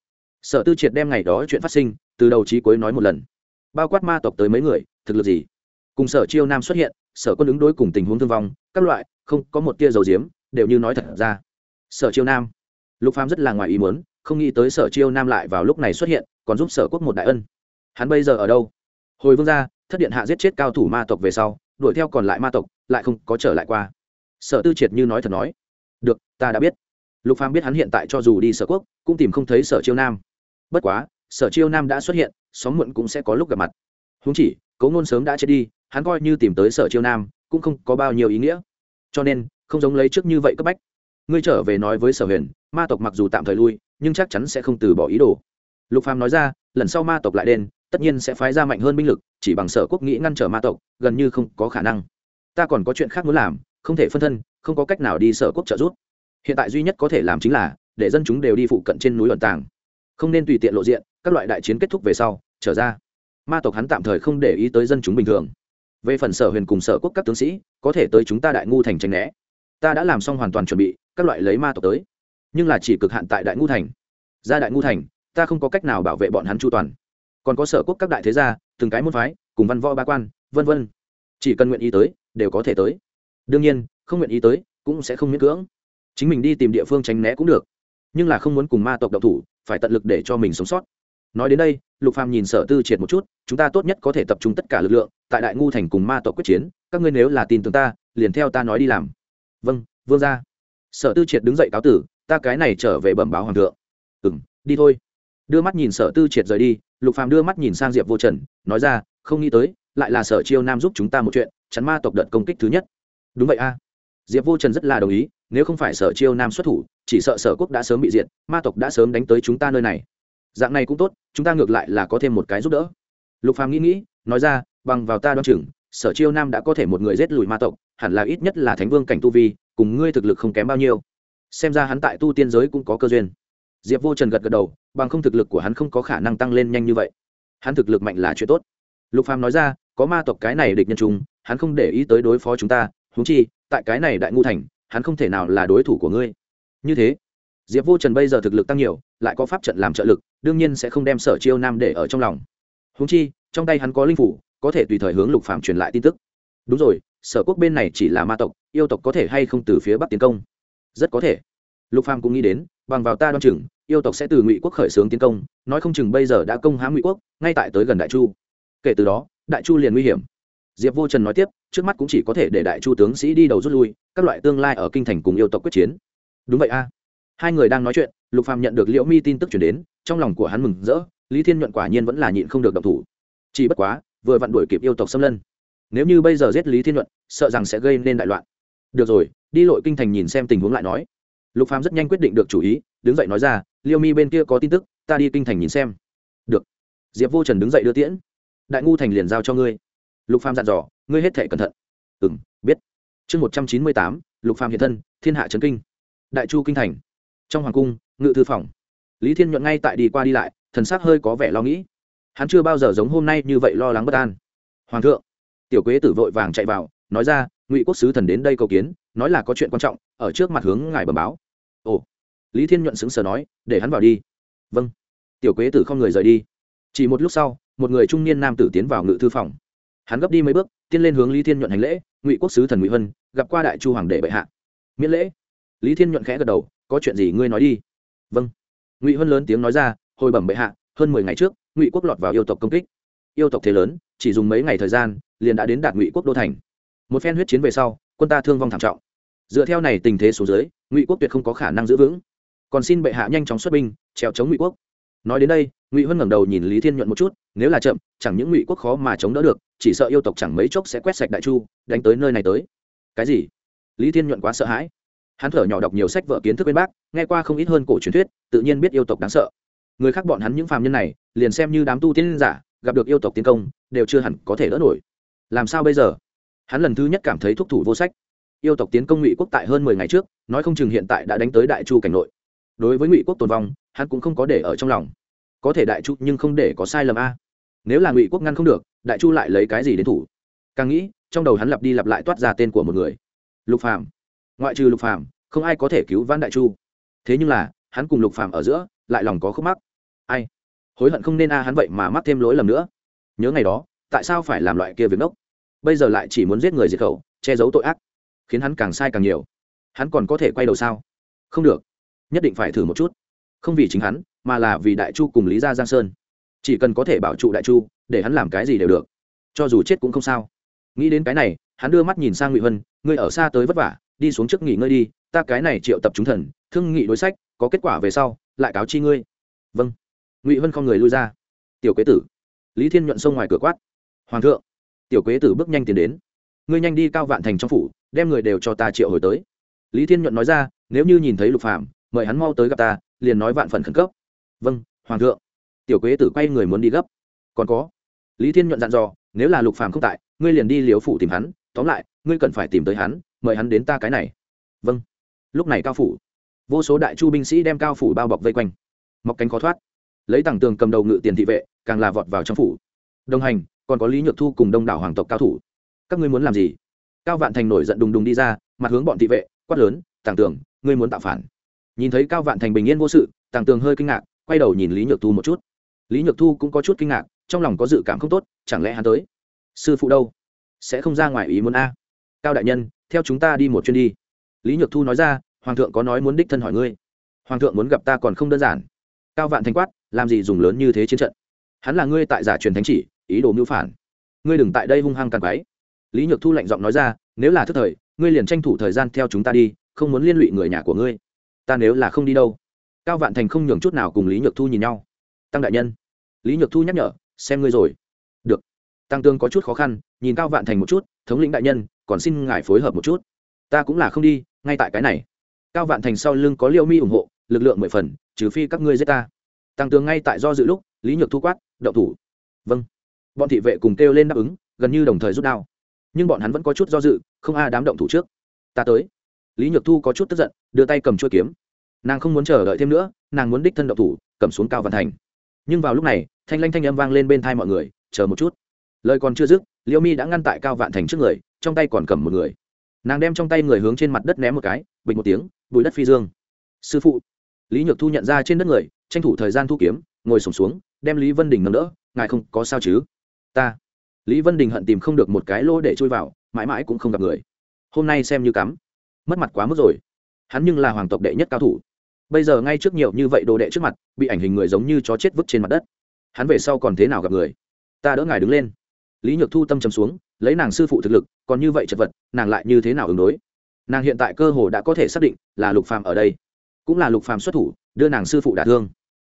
Sở tư triệt đem ngày đó chuyện phát sinh, từ đầu chí cuối nói một lần. Bao quát ma tộc tới mấy người, thực lực gì? Cùng sở chiêu nam xuất hiện, sở quân ứng đối cùng tình huống thương vong, các loại, không, có một tia dầu diếm, đều như nói thật ra. Sở chiêu nam. Lục phàm rất là ngoài ý muốn, không nghĩ tới sở chiêu nam lại vào lúc này xuất hiện, còn giúp sở quốc một đại ân. Hắn bây giờ ở đâu? Hồi vương gia, thất điện hạ giết chết cao thủ ma tộc về sau, đuổi theo còn lại ma tộc, lại không có trở lại qua. Sở tư triệt như nói thật nói. Được, ta đã biết lục phàm biết hắn hiện tại cho dù đi sở quốc, cũng tìm không thấy sở chiêu nam. Bất quá, sở chiêu nam đã xuất hiện xóm muộn cũng sẽ có lúc gặp mặt. Húng chỉ cấu ngôn sớm đã chết đi, hắn coi như tìm tới sở chiêu nam, cũng không có bao nhiêu ý nghĩa. Cho nên, không giống lấy trước như vậy cấp bách. Ngươi trở về nói với sở huyền, ma tộc mặc dù tạm thời lui, nhưng chắc chắn sẽ không từ bỏ ý đồ. Lục phàm nói ra, lần sau ma tộc lại đen tất nhiên sẽ phái ra mạnh hơn binh lực, chỉ bằng sở quốc nghĩ ngăn trở ma tộc, gần như không có khả năng. Ta còn có chuyện khác muốn làm, không thể phân thân, không có cách nào đi sở quốc trợ giúp hiện tại duy nhất có thể làm chính là để dân chúng đều đi phụ cận trên núi ẩn tàng không nên tùy tiện lộ diện các loại đại chiến kết thúc về sau trở ra ma tộc hắn tạm thời không để ý tới dân chúng bình thường về phần sở huyền cùng sở quốc các tướng sĩ có thể tới chúng ta đại ngu thành tranh né ta đã làm xong hoàn toàn chuẩn bị các loại lấy ma tộc tới nhưng là chỉ cực hạn tại đại ngu thành ra đại ngu thành ta không có cách nào bảo vệ bọn hắn chu toàn còn có sở quốc các đại thế gia từng cái môn phái cùng văn võ ba quan vân vân chỉ cần nguyện ý tới đều có thể tới đương nhiên không nguyện ý tới cũng sẽ không miễn cưỡng chính mình đi tìm địa phương tránh né cũng được. Nhưng là không muốn cùng ma tộc độc thủ, phải tận lực để cho mình sống sót. Nói đến đây, lục phàm nhìn sở tư triệt một chút, chúng ta tốt nhất có thể tập trung tất cả lực lượng, tại đại ngu thành cùng ma tộc quyết chiến, các ngươi nếu là tin tưởng ta, liền theo ta nói đi làm. Vâng vương gia. Sở tư triệt đứng dậy cáo tử, ta cái này trở về bẩm báo hoàng thượng. Ừm, đi thôi. Đưa mắt nhìn sở tư triệt rời đi, lục phàm đưa mắt nhìn sang diệp vô trần, nói ra, không nghĩ tới, lại là sở chiêu nam giúp chúng ta một chuyện, chắn ma tộc đợt công kích thứ nhất. Đúng vậy a diệp vô trần rất là đồng ý, nếu không phải sở chiêu nam xuất thủ, chỉ sợ sở quốc đã sớm bị diệt, ma tộc đã sớm đánh tới chúng ta nơi này. Dạng này cũng tốt, chúng ta ngược lại là có thêm một cái giúp đỡ. Lục phàm nghĩ nghĩ, nói ra, bằng vào ta đoan chừng, sở chiêu nam đã có thể một người giết lùi ma tộc, hẳn là ít nhất là thánh vương cảnh tu vi, cùng ngươi thực lực không kém bao nhiêu. Xem ra hắn tại tu tiên giới cũng có cơ duyên. Diệp vô trần gật gật đầu, bằng không thực lực của hắn không có khả năng tăng lên nhanh như vậy. Hắn thực lực mạnh là chuyện tốt. Lục phàm nói ra, có ma tộc cái này địch nhân chúng, hắn không để ý tới đối phó chúng ta, huống chi tại cái này đại ngu thành, hắn không thể nào là đối thủ của ngươi. Như thế, diệp vô trần bây giờ thực lực tăng nhiều, lại có pháp trận làm trợ lực, đương nhiên sẽ không đem sở chiêu nam để ở trong lòng. Huống chi, trong tay hắn có linh phủ, có thể tùy thời hướng lục phàm truyền lại tin tức. Đúng rồi, sở quốc bên này chỉ là ma tộc, yêu tộc có thể hay không từ phía bắc tiến công? Rất có thể. Lục phàm cũng nghĩ đến, bằng vào ta đoan chừng, yêu tộc sẽ từ ngụy quốc khởi xướng tiến công, nói không chừng bây giờ đã công hãm ngụy quốc, ngay tại tới gần đại chu. Kể từ đó, đại chu liền nguy hiểm diệp vô trần nói tiếp, trước mắt cũng chỉ có thể để đại chu tướng sĩ đi đầu rút lui, các loại tương lai ở kinh thành cùng yêu tộc quyết chiến. Đúng vậy a. Hai người đang nói chuyện, lục phàm nhận được liễu mi tin tức chuyển đến, trong lòng của hắn mừng rỡ, lý thiên nhuận quả nhiên vẫn là nhịn không được động thủ. Chỉ bất quá, vừa vặn đuổi kịp yêu tộc xâm lân. Nếu như bây giờ giết lý thiên nhuận, sợ rằng sẽ gây nên đại loạn. Được rồi, đi lội kinh thành nhìn xem tình huống lại nói. Lục phàm rất nhanh quyết định được chủ ý, đứng dậy nói ra liêu mi bên kia có tin tức, ta đi kinh thành nhìn xem. Được. Diệp vô trần đứng dậy đưa tiễn. Đại ngu thành liền giao cho ngươi lục phàm dặn dò, ngươi hết thể cẩn thận. Ừ m biết. Chương một trăm chín mươi tám, lục phàm hiện thân, thiên hạ trấn kinh. Đại chu kinh thành. Trong hoàng cung, ngự thư phòng. Lý thiên nhuận ngay tại đi qua đi lại, thần sắc hơi có vẻ lo nghĩ. Hắn chưa bao giờ giống hôm nay như vậy lo lắng bất an. Hoàng thượng. Tiểu quế tử vội vàng chạy vào, nói ra, ngụy quốc sứ thần đến đây cầu kiến, nói là có chuyện quan trọng, ở trước mặt hướng ngài bẩm báo. Ồ. Lý thiên nhuận sững sờ nói, để hắn vào đi. Vâng. Tiểu quế tử không người rời đi. Chỉ một lúc sau, một người trung niên nam tử tiến vào ngự thư phòng hắn gấp đi mấy bước, tiên lên hướng lý thiên nhuận hành lễ, ngụy quốc sứ thần ngụy hân gặp qua đại chu hoàng đệ bệ hạ. Miễn lễ. Lý thiên nhuận khẽ gật đầu, có chuyện gì ngươi nói đi. Vâng. Ngụy hân lớn tiếng nói ra, hồi bẩm bệ hạ, hơn mười ngày trước, ngụy quốc lọt vào yêu tộc công kích. Yêu tộc thế lớn, chỉ dùng mấy ngày thời gian, liền đã đến đạt ngụy quốc đô thành. Một phen huyết chiến về sau, quân ta thương vong thảm trọng. Dựa theo này tình thế số dưới, ngụy quốc tuyệt không có khả năng giữ vững. Còn xin bệ hạ nhanh chóng xuất binh, trèo chống ngụy quốc nói đến đây, ngụy huân ngẩng đầu nhìn lý thiên nhuận một chút, nếu là chậm, chẳng những ngụy quốc khó mà chống đỡ được, chỉ sợ yêu tộc chẳng mấy chốc sẽ quét sạch đại chu, đánh tới nơi này tới. Cái gì? Lý thiên nhuận quá sợ hãi. Hắn thở nhỏ đọc nhiều sách vở kiến thức bên bác, nghe qua không ít hơn cổ truyền thuyết, tự nhiên biết yêu tộc đáng sợ. Người khác bọn hắn những phàm nhân này, liền xem như đám tu tiên giả, gặp được yêu tộc tiến công, đều chưa hẳn có thể đỡ nổi. Làm sao bây giờ? Hắn lần thứ nhất cảm thấy thúc thủ vô sách. Yêu tộc tiến công ngụy quốc tại hơn mười ngày trước, nói không chừng hiện tại đã đánh tới đại chu cảnh nội đối với ngụy quốc tồn vong, hắn cũng không có để ở trong lòng. Có thể đại chu nhưng không để có sai lầm a. Nếu là ngụy quốc ngăn không được, đại chu lại lấy cái gì đến thủ? Càng nghĩ, trong đầu hắn lặp đi lặp lại toát ra tên của một người. Lục phàm. Ngoại trừ lục phàm, không ai có thể cứu vãn đại chu. Thế nhưng là, hắn cùng lục phàm ở giữa, lại lòng có khúc mắc. Ai? Hối hận không nên a hắn vậy mà mắc thêm lỗi lầm nữa. Nhớ ngày đó, tại sao phải làm loại kia việc nốc bây giờ lại chỉ muốn giết người diệt khẩu, che giấu tội ác, khiến hắn càng sai càng nhiều. Hắn còn có thể quay đầu sao? Không được nhất định phải thử một chút. Không vì chính hắn, mà là vì đại chu cùng lý gia giang sơn. Chỉ cần có thể bảo trụ đại chu, để hắn làm cái gì đều được. Cho dù chết cũng không sao. Nghĩ đến cái này, hắn đưa mắt nhìn sang ngụy vân ngươi ở xa tới vất vả, đi xuống trước nghỉ ngơi đi, ta cái này triệu tập chúng thần, thương nghị đối sách, có kết quả về sau, lại cáo chi ngươi. Vâng. Ngụy vân không người lui ra. Tiểu quế tử. Lý thiên nhuận xông ngoài cửa quát. Hoàng thượng. Tiểu quế tử bước nhanh tiến đến. Ngươi nhanh đi cao vạn thành trong phủ, đem người đều cho ta triệu hồi tới. Lý thiên nhuận nói ra, nếu như nhìn thấy lục phạm mời hắn mau tới gặp ta, liền nói vạn phần khẩn cấp. Vâng hoàng thượng. Tiểu quế tử quay người muốn đi gấp. Còn có. Lý thiên nhuận dặn dò, nếu là lục phàm không tại, ngươi liền đi liếu phủ tìm hắn. Tóm lại, ngươi cần phải tìm tới hắn, mời hắn đến ta cái này. Vâng. Lúc này cao phủ, vô số đại chu binh sĩ đem cao phủ bao bọc vây quanh. Mọc cánh khó thoát. Lấy tảng tường cầm đầu ngự tiền thị vệ, càng là vọt vào trong phủ. Đồng hành, còn có lý nhược thu cùng đông đảo hoàng tộc cao thủ. Các ngươi muốn làm gì? Cao vạn thành nổi giận đùng đùng đi ra, mặt hướng bọn thị vệ, quát lớn tảng tường, ngươi muốn tạo phản? Nhìn thấy cao vạn thành bình yên vô sự, tàng tường hơi kinh ngạc, quay đầu nhìn lý nhược thu một chút. Lý nhược thu cũng có chút kinh ngạc, trong lòng có dự cảm không tốt, chẳng lẽ hắn tới? Sư phụ đâu? Sẽ không ra ngoài ý muốn a. Cao đại nhân, theo chúng ta đi một chuyến đi. Lý nhược thu nói ra, hoàng thượng có nói muốn đích thân hỏi ngươi. Hoàng thượng muốn gặp ta còn không đơn giản. Cao vạn thanh quát, làm gì dùng lớn như thế chiến trận? Hắn là ngươi tại giả truyền thánh chỉ, ý đồ mưu phản. Ngươi đừng tại đây hung hăng càng quái lý nhược thu lạnh giọng nói ra, nếu là thức thời, ngươi liền tranh thủ thời gian theo chúng ta đi, không muốn liên lụy người nhà của ngươi ta nếu là không đi đâu, cao vạn thành không nhường chút nào cùng lý nhược thu nhìn nhau. Tăng đại nhân, lý nhược thu nhắc nhở, xem ngươi rồi. Được. Tăng tương có chút khó khăn, nhìn cao vạn thành một chút, thống lĩnh đại nhân, còn xin ngài phối hợp một chút. Ta cũng là không đi, ngay tại cái này. Cao vạn thành sau lưng có liêu mi ủng hộ, lực lượng mười phần, trừ phi các ngươi giết ta. Tăng tướng ngay tại do dự lúc, lý nhược thu quát đậu thủ. Vâng. Bọn thị vệ cùng kêu lên đáp ứng, gần như đồng thời rút đao. Nhưng bọn hắn vẫn có chút do dự, không a đám động thủ trước. Ta tới lý nhược thu có chút tức giận đưa tay cầm chuôi kiếm. Nàng không muốn chờ đợi thêm nữa nàng muốn đích thân động thủ cầm xuống cao văn thành. Nhưng vào lúc này thanh lanh thanh âm vang lên bên thai mọi người chờ một chút. Lời còn chưa dứt liễu mi đã ngăn tại cao vạn thành trước người trong tay còn cầm một người. Nàng đem trong tay người hướng trên mặt đất ném một cái bình một tiếng bụi đất phi dương. Sư phụ. Lý nhược thu nhận ra trên đất người tranh thủ thời gian thu kiếm ngồi sổm xuống, xuống đem lý vân đình nâng đỡ ngài không có sao chứ? Ta. Lý vân đình hận tìm không được một cái lỗ để trôi vào mãi mãi cũng không gặp người. Hôm nay xem như cắm mất mặt quá mức rồi. Hắn nhưng là hoàng tộc đệ nhất cao thủ. Bây giờ ngay trước nhiều như vậy đồ đệ trước mặt, bị ảnh hình người giống như chó chết vứt trên mặt đất. Hắn về sau còn thế nào gặp người? Ta đỡ ngài đứng lên. Lý nhược thu tâm trầm xuống, lấy nàng sư phụ thực lực, còn như vậy chật vật, nàng lại như thế nào ứng đối? Nàng hiện tại cơ hồ đã có thể xác định là lục phàm ở đây. Cũng là lục phàm xuất thủ, đưa nàng sư phụ đả thương.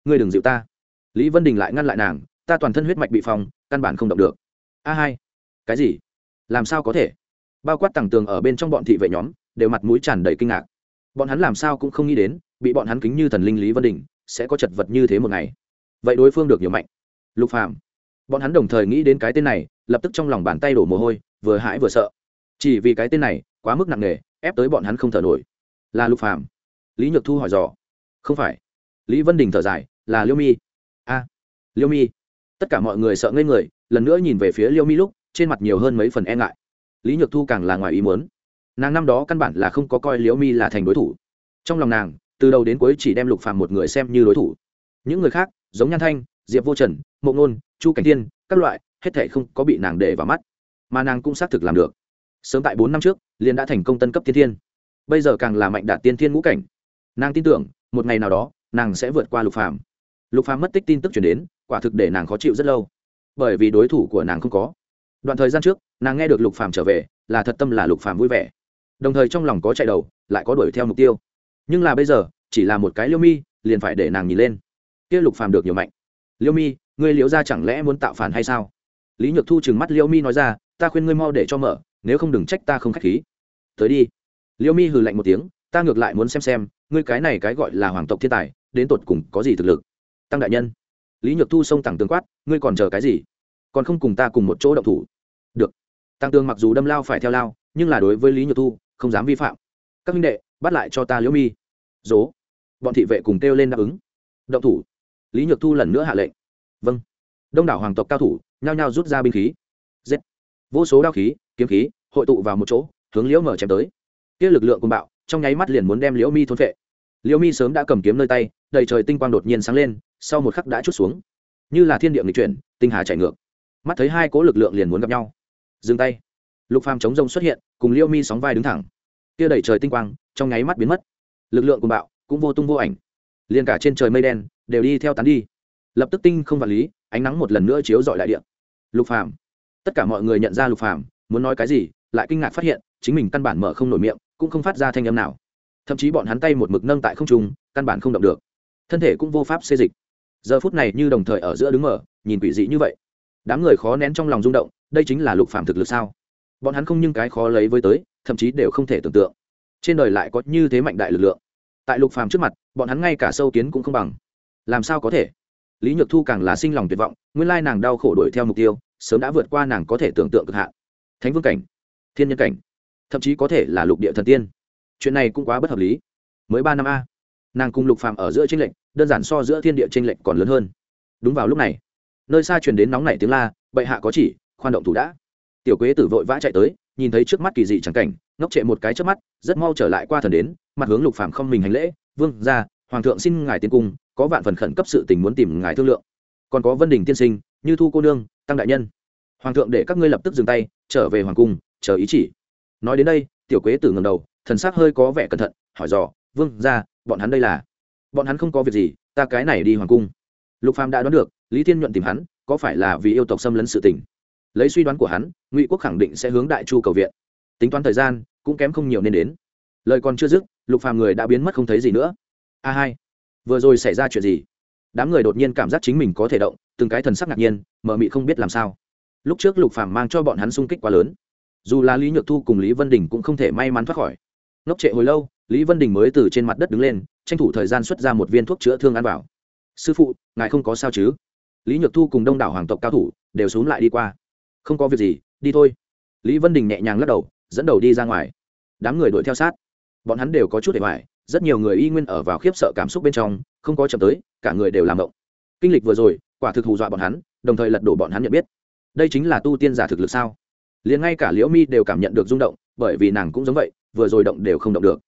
Ngươi đừng dịu ta. Lý vân đình lại ngăn lại nàng, ta toàn thân huyết mạch bị phòng căn bản không động được. A hai. Cái gì? Làm sao có thể? Bao quát tầng tường ở bên trong bọn thị vệ nhóm đều mặt mũi tràn đầy kinh ngạc. Bọn hắn làm sao cũng không nghĩ đến, bị bọn hắn kính như thần linh lý vân đình, sẽ có chật vật như thế một ngày. Vậy đối phương được nhiều mạnh? Lục phàm. Bọn hắn đồng thời nghĩ đến cái tên này, lập tức trong lòng bàn tay đổ mồ hôi, vừa hãi vừa sợ. Chỉ vì cái tên này, quá mức nặng nề, ép tới bọn hắn không thở nổi. Là lục phàm. Lý nhược thu hỏi dò. Không phải. Lý vân đình thở dài, là liêu mi. A. Liêu mi. Tất cả mọi người sợ ngây người, lần nữa nhìn về phía liêu mi lúc, trên mặt nhiều hơn mấy phần e ngại. Lý nhược thu càng là ngoài ý muốn nàng năm đó căn bản là không có coi liễu mi là thành đối thủ. Trong lòng nàng, từ đầu đến cuối chỉ đem lục phàm một người xem như đối thủ. Những người khác, giống nhan thanh, diệp vô trần, mộ ngôn, chu cảnh tiên các loại, hết thể không có bị nàng để vào mắt. Mà nàng cũng xác thực làm được. Sớm tại bốn năm trước, liền đã thành công tân cấp tiên thiên. Bây giờ càng là mạnh đạt tiên thiên ngũ cảnh. Nàng tin tưởng, một ngày nào đó, nàng sẽ vượt qua lục phàm. Lục phàm mất tích tin tức chuyển đến, quả thực để nàng khó chịu rất lâu. Bởi vì đối thủ của nàng không có. Đoạn thời gian trước, nàng nghe được lục phàm trở về, là thật tâm là lục phàm vui vẻ đồng thời trong lòng có chạy đầu, lại có đuổi theo mục tiêu. Nhưng là bây giờ, chỉ là một cái liêu mi, liền phải để nàng nhìn lên. Kia lục phàm được nhiều mạnh. Liêu mi, ngươi liễu ra chẳng lẽ muốn tạo phản hay sao? Lý nhược thu chừng mắt liêu mi nói ra, ta khuyên ngươi mau để cho mở, nếu không đừng trách ta không khách khí. Tới đi. Liêu mi hừ lạnh một tiếng, ta ngược lại muốn xem xem, ngươi cái này cái gọi là hoàng tộc thiên tài, đến tột cùng có gì thực lực? Tăng đại nhân. Lý nhược thu xông tặng tướng quát, ngươi còn chờ cái gì? Còn không cùng ta cùng một chỗ động thủ. Được. Tăng tương mặc dù đâm lao phải theo lao, nhưng là đối với lý nhược thu không dám vi phạm. Các minh đệ, bắt lại cho ta liễu mi. Dố. Bọn thị vệ cùng kêu lên đáp ứng. Động thủ. Lý nhược thu lần nữa hạ lệnh. Vâng. Đông đảo hoàng tộc cao thủ, nhao nhao rút ra binh khí. Giết. Vô số đao khí, kiếm khí, hội tụ vào một chỗ, hướng liễu mở chém tới. Kia lực lượng cùng bạo, trong nháy mắt liền muốn đem liễu mi thôn vệ liễu mi sớm đã cầm kiếm nơi tay, đầy trời tinh quang đột nhiên sáng lên, sau một khắc đã chút xuống. Như là thiên địa nghịch chuyển, tinh hà chạy ngược. Mắt thấy hai cố lực lượng liền muốn gặp nhau. Dừng tay. Lục phàm chống rông xuất hiện cùng liêu mi sóng vai đứng thẳng. Kia đẩy trời tinh quang, trong nháy mắt biến mất. Lực lượng cùng bạo cũng vô tung vô ảnh. Liền cả trên trời mây đen đều đi theo tán đi. Lập tức tinh không vật lý, ánh nắng một lần nữa chiếu dọi đại địa. Lục phàm. Tất cả mọi người nhận ra lục phàm, muốn nói cái gì, lại kinh ngạc phát hiện, chính mình căn bản mở không nổi miệng, cũng không phát ra thanh âm nào. Thậm chí bọn hắn tay một mực nâng tại không trung, căn bản không động được. Thân thể cũng vô pháp xê dịch. Giờ phút này như đồng thời ở giữa đứng mở, nhìn quỷ dị như vậy. Đám người khó nén trong lòng rung động, đây chính là lục phàm thực lực sao? Bọn hắn không những cái khó lấy với tới, thậm chí đều không thể tưởng tượng. Trên đời lại có như thế mạnh đại lực lượng. Tại lục phàm trước mặt, bọn hắn ngay cả sâu kiến cũng không bằng. Làm sao có thể? Lý nhược thu càng là sinh lòng tuyệt vọng, nguyên lai nàng đau khổ đuổi theo mục tiêu, sớm đã vượt qua nàng có thể tưởng tượng cực hạn. Thánh vương cảnh, thiên nhân cảnh, thậm chí có thể là lục địa thần tiên. Chuyện này cũng quá bất hợp lý. Mới ba năm a, nàng cùng lục phàm ở giữa tranh lệnh đơn giản so giữa thiên địa tranh lệnh còn lớn hơn. Đúng vào lúc này, nơi xa truyền đến nóng nảy tiếng la, bệ hạ có chỉ, khoan động thủ đã tiểu quế tử vội vã chạy tới, nhìn thấy trước mắt kỳ dị chẳng cảnh, ngốc trệ một cái trước mắt, rất mau trở lại qua thần đến, mặt hướng lục phàm không mình hành lễ, vương ra hoàng thượng xin ngài tiến cung, có vạn phần khẩn cấp sự tình muốn tìm ngài thương lượng. Còn có vân đình tiên sinh, như thu cô nương, tăng đại nhân. Hoàng thượng để các ngươi lập tức dừng tay, trở về hoàng cung, chờ ý chỉ. Nói đến đây, tiểu quế tử ngầm đầu, thần sắc hơi có vẻ cẩn thận, hỏi dò, vương ra bọn hắn đây là? Bọn hắn không có việc gì, ta cái này đi hoàng cung. Lục phàm đã đoán được, lý thiên nhuận tìm hắn, có phải là vì yêu tộc xâm lấn sự tình? Lấy suy đoán của hắn, ngụy quốc khẳng định sẽ hướng đại chu cầu viện. Tính toán thời gian, cũng kém không nhiều nên đến. Lời còn chưa dứt, lục phàm người đã biến mất không thấy gì nữa. A hai, vừa rồi xảy ra chuyện gì? Đám người đột nhiên cảm giác chính mình có thể động, từng cái thần sắc ngạc nhiên, mờ mị không biết làm sao. Lúc trước lục phàm mang cho bọn hắn sung kích quá lớn. Dù là lý nhược thu cùng lý vân đình cũng không thể may mắn thoát khỏi. Ngốc trệ hồi lâu, lý vân đình mới từ trên mặt đất đứng lên, tranh thủ thời gian xuất ra một viên thuốc chữa thương ăn vào. Sư phụ, ngài không có sao chứ? Lý nhược thu cùng đông đảo hoàng tộc cao thủ đều xuống lại đi qua không có việc gì, đi thôi. Lý vân đình nhẹ nhàng lắc đầu, dẫn đầu đi ra ngoài. Đám người đuổi theo sát. Bọn hắn đều có chút để hoài rất nhiều người y nguyên ở vào khiếp sợ cảm xúc bên trong, không có chậm tới, cả người đều làm động kinh lịch vừa rồi, quả thực hù dọa bọn hắn, đồng thời lật đổ bọn hắn nhận biết. Đây chính là tu tiên giả thực lực sao? Liền ngay cả liễu mi đều cảm nhận được rung động, bởi vì nàng cũng giống vậy, vừa rồi động đều không động được.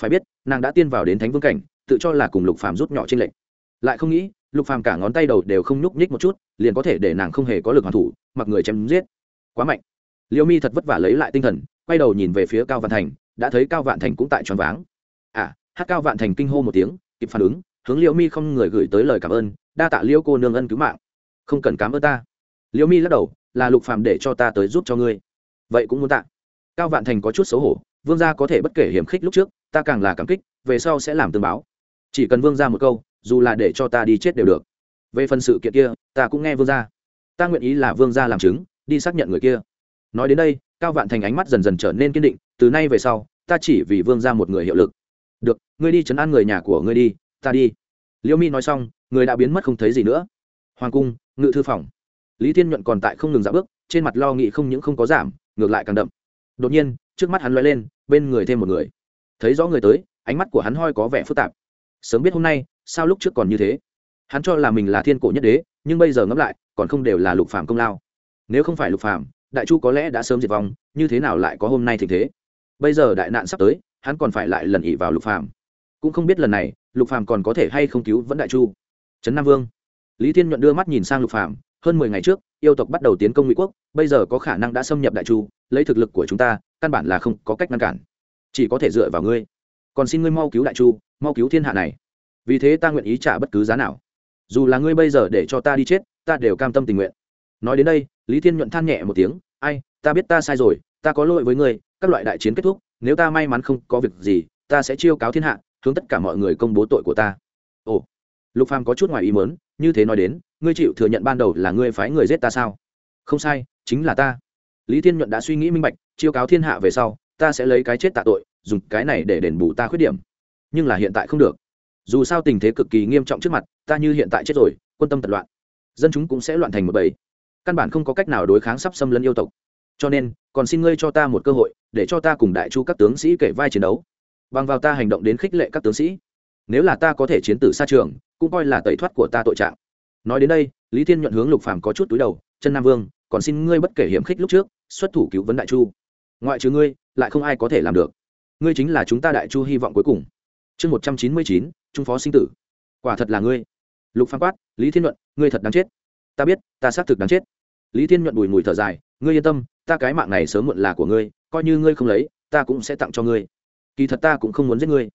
Phải biết, nàng đã tiên vào đến thánh vương cảnh, tự cho là cùng lục phàm rút nhỏ trên lệnh lại không nghĩ lục phàm cả ngón tay đầu đều không nhúc nhích một chút, liền có thể để nàng không hề có lực hoàn thủ, mặc người chém giết. Quá mạnh. Liễu mi thật vất vả lấy lại tinh thần, quay đầu nhìn về phía cao vạn thành, đã thấy cao vạn thành cũng tại tròn váng. À hát cao vạn thành kinh hô một tiếng, kịp phản ứng, hướng liễu mi không người gửi tới lời cảm ơn, đa tạ liễu cô nương ân cứu mạng. Không cần cảm ơn ta. Liễu mi lắc đầu, là lục phàm để cho ta tới giúp cho ngươi. Vậy cũng muốn tạ. Cao vạn thành có chút xấu hổ, vương gia có thể bất kể hiểm khích lúc trước, ta càng là cảm kích, về sau sẽ làm tương báo. Chỉ cần vương gia một câu dù là để cho ta đi chết đều được. Về phần sự kiện kia, ta cũng nghe vương gia. Ta nguyện ý là vương gia làm chứng, đi xác nhận người kia. Nói đến đây, cao vạn thành ánh mắt dần dần trở nên kiên định, từ nay về sau, ta chỉ vì vương gia một người hiệu lực. Được, ngươi đi chấn an người nhà của ngươi đi, ta đi. Liêu mi nói xong, người đã biến mất không thấy gì nữa. Hoàng cung, ngự thư phòng. Lý thiên nhuận còn tại không ngừng giảm bước, trên mặt lo nghĩ không những không có giảm, ngược lại càng đậm. Đột nhiên, trước mắt hắn loay lên, bên người thêm một người. Thấy rõ người tới, ánh mắt của hắn hoi có vẻ phức tạp. Sớm biết hôm nay sao lúc trước còn như thế? Hắn cho là mình là thiên cổ nhất đế, nhưng bây giờ ngẫm lại, còn không đều là lục phạm công lao. Nếu không phải lục phạm đại chu có lẽ đã sớm diệt vong, như thế nào lại có hôm nay tình thế? Bây giờ đại nạn sắp tới, hắn còn phải lại lần ỉ vào lục phạm cũng không biết lần này, lục phạm còn có thể hay không cứu vẫn đại chu. Trấn nam vương. Lý thiên nhuận đưa mắt nhìn sang lục phạm hơn mười ngày trước, yêu tộc bắt đầu tiến công ngụy quốc, bây giờ có khả năng đã xâm nhập đại chu, lấy thực lực của chúng ta, căn bản là không có cách ngăn cản. Chỉ có thể dựa vào ngươi. Còn xin ngươi mau cứu đại chu, mau cứu thiên hạ này vì thế ta nguyện ý trả bất cứ giá nào. Dù là ngươi bây giờ để cho ta đi chết, ta đều cam tâm tình nguyện. Nói đến đây, lý thiên nhuận than nhẹ một tiếng, ai, ta biết ta sai rồi, ta có lỗi với ngươi, các loại đại chiến kết thúc, nếu ta may mắn không có việc gì, ta sẽ chiêu cáo thiên hạ, hướng tất cả mọi người công bố tội của ta. Ồ, lục phàm có chút ngoài ý mớn như thế nói đến, ngươi chịu thừa nhận ban đầu là ngươi phái người giết ta sao? Không sai, chính là ta. Lý thiên nhuận đã suy nghĩ minh bạch, chiêu cáo thiên hạ về sau, ta sẽ lấy cái chết tạ tội, dùng cái này để đền bù ta khuyết điểm. Nhưng là hiện tại không được dù sao tình thế cực kỳ nghiêm trọng trước mặt, ta như hiện tại chết rồi, quân tâm tật loạn. Dân chúng cũng sẽ loạn thành một bầy. Căn bản không có cách nào đối kháng sắp xâm lấn yêu tộc. Cho nên, còn xin ngươi cho ta một cơ hội, để cho ta cùng đại chu các tướng sĩ kể vai chiến đấu. Bằng vào ta hành động đến khích lệ các tướng sĩ. Nếu là ta có thể chiến tử xa trường, cũng coi là tẩy thoát của ta tội trạng. Nói đến đây, lý thiên nhuận hướng lục phàm có chút túi đầu, chân nam vương, còn xin ngươi bất kể hiểm khích lúc trước, xuất thủ cứu vấn đại chu. Ngoại trừ ngươi, lại không ai có thể làm được. Ngươi chính là chúng ta đại chu hy vọng cuối cùng. Chương một trăm chín mươi chín trung phó sinh tử. Quả thật là ngươi. Lục phán quát, lý thiên nhuận, ngươi thật đáng chết. Ta biết, ta xác thực đáng chết. Lý thiên nhuận bùi mùi thở dài, ngươi yên tâm, ta cái mạng này sớm muộn là của ngươi, coi như ngươi không lấy, ta cũng sẽ tặng cho ngươi. Kỳ thật ta cũng không muốn giết ngươi.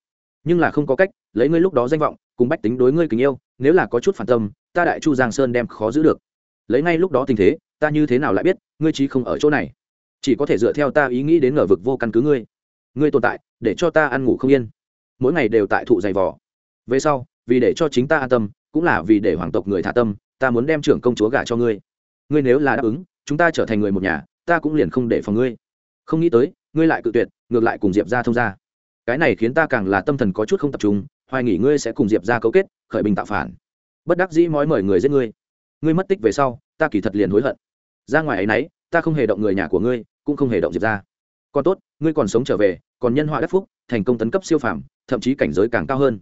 Nhưng là không có cách, lấy ngươi lúc đó danh vọng, cùng bách tính đối ngươi kính yêu, nếu là có chút phản tâm, ta đại chu giang sơn đem khó giữ được. Lấy ngay lúc đó tình thế, ta như thế nào lại biết, ngươi trí không ở chỗ này? Chỉ có thể dựa theo ta ý nghĩ đến ngờ vực vô căn cứ ngươi. Ngươi tồn tại, để cho ta ăn ngủ không yên. Mỗi ngày đều tại thụ dày vò về sau, vì để cho chính ta an tâm, cũng là vì để hoàng tộc người thả tâm, ta muốn đem trưởng công chúa gả cho ngươi. Ngươi nếu là đáp ứng, chúng ta trở thành người một nhà, ta cũng liền không để phòng ngươi. Không nghĩ tới, ngươi lại cự tuyệt, ngược lại cùng diệp ra thông ra cái này khiến ta càng là tâm thần có chút không tập trung, hoài nghỉ ngươi sẽ cùng diệp ra cấu kết, khởi bình tạo phản. Bất đắc dĩ mói mời người giết ngươi. Ngươi mất tích về sau, ta kỳ thật liền hối hận. Ra ngoài ấy y ta không hề động người nhà của ngươi, cũng không hề động diệp ra còn tốt, ngươi còn sống trở về, còn nhân họa đắc phúc, thành công tấn cấp siêu phàm, thậm chí cảnh giới càng cao hơn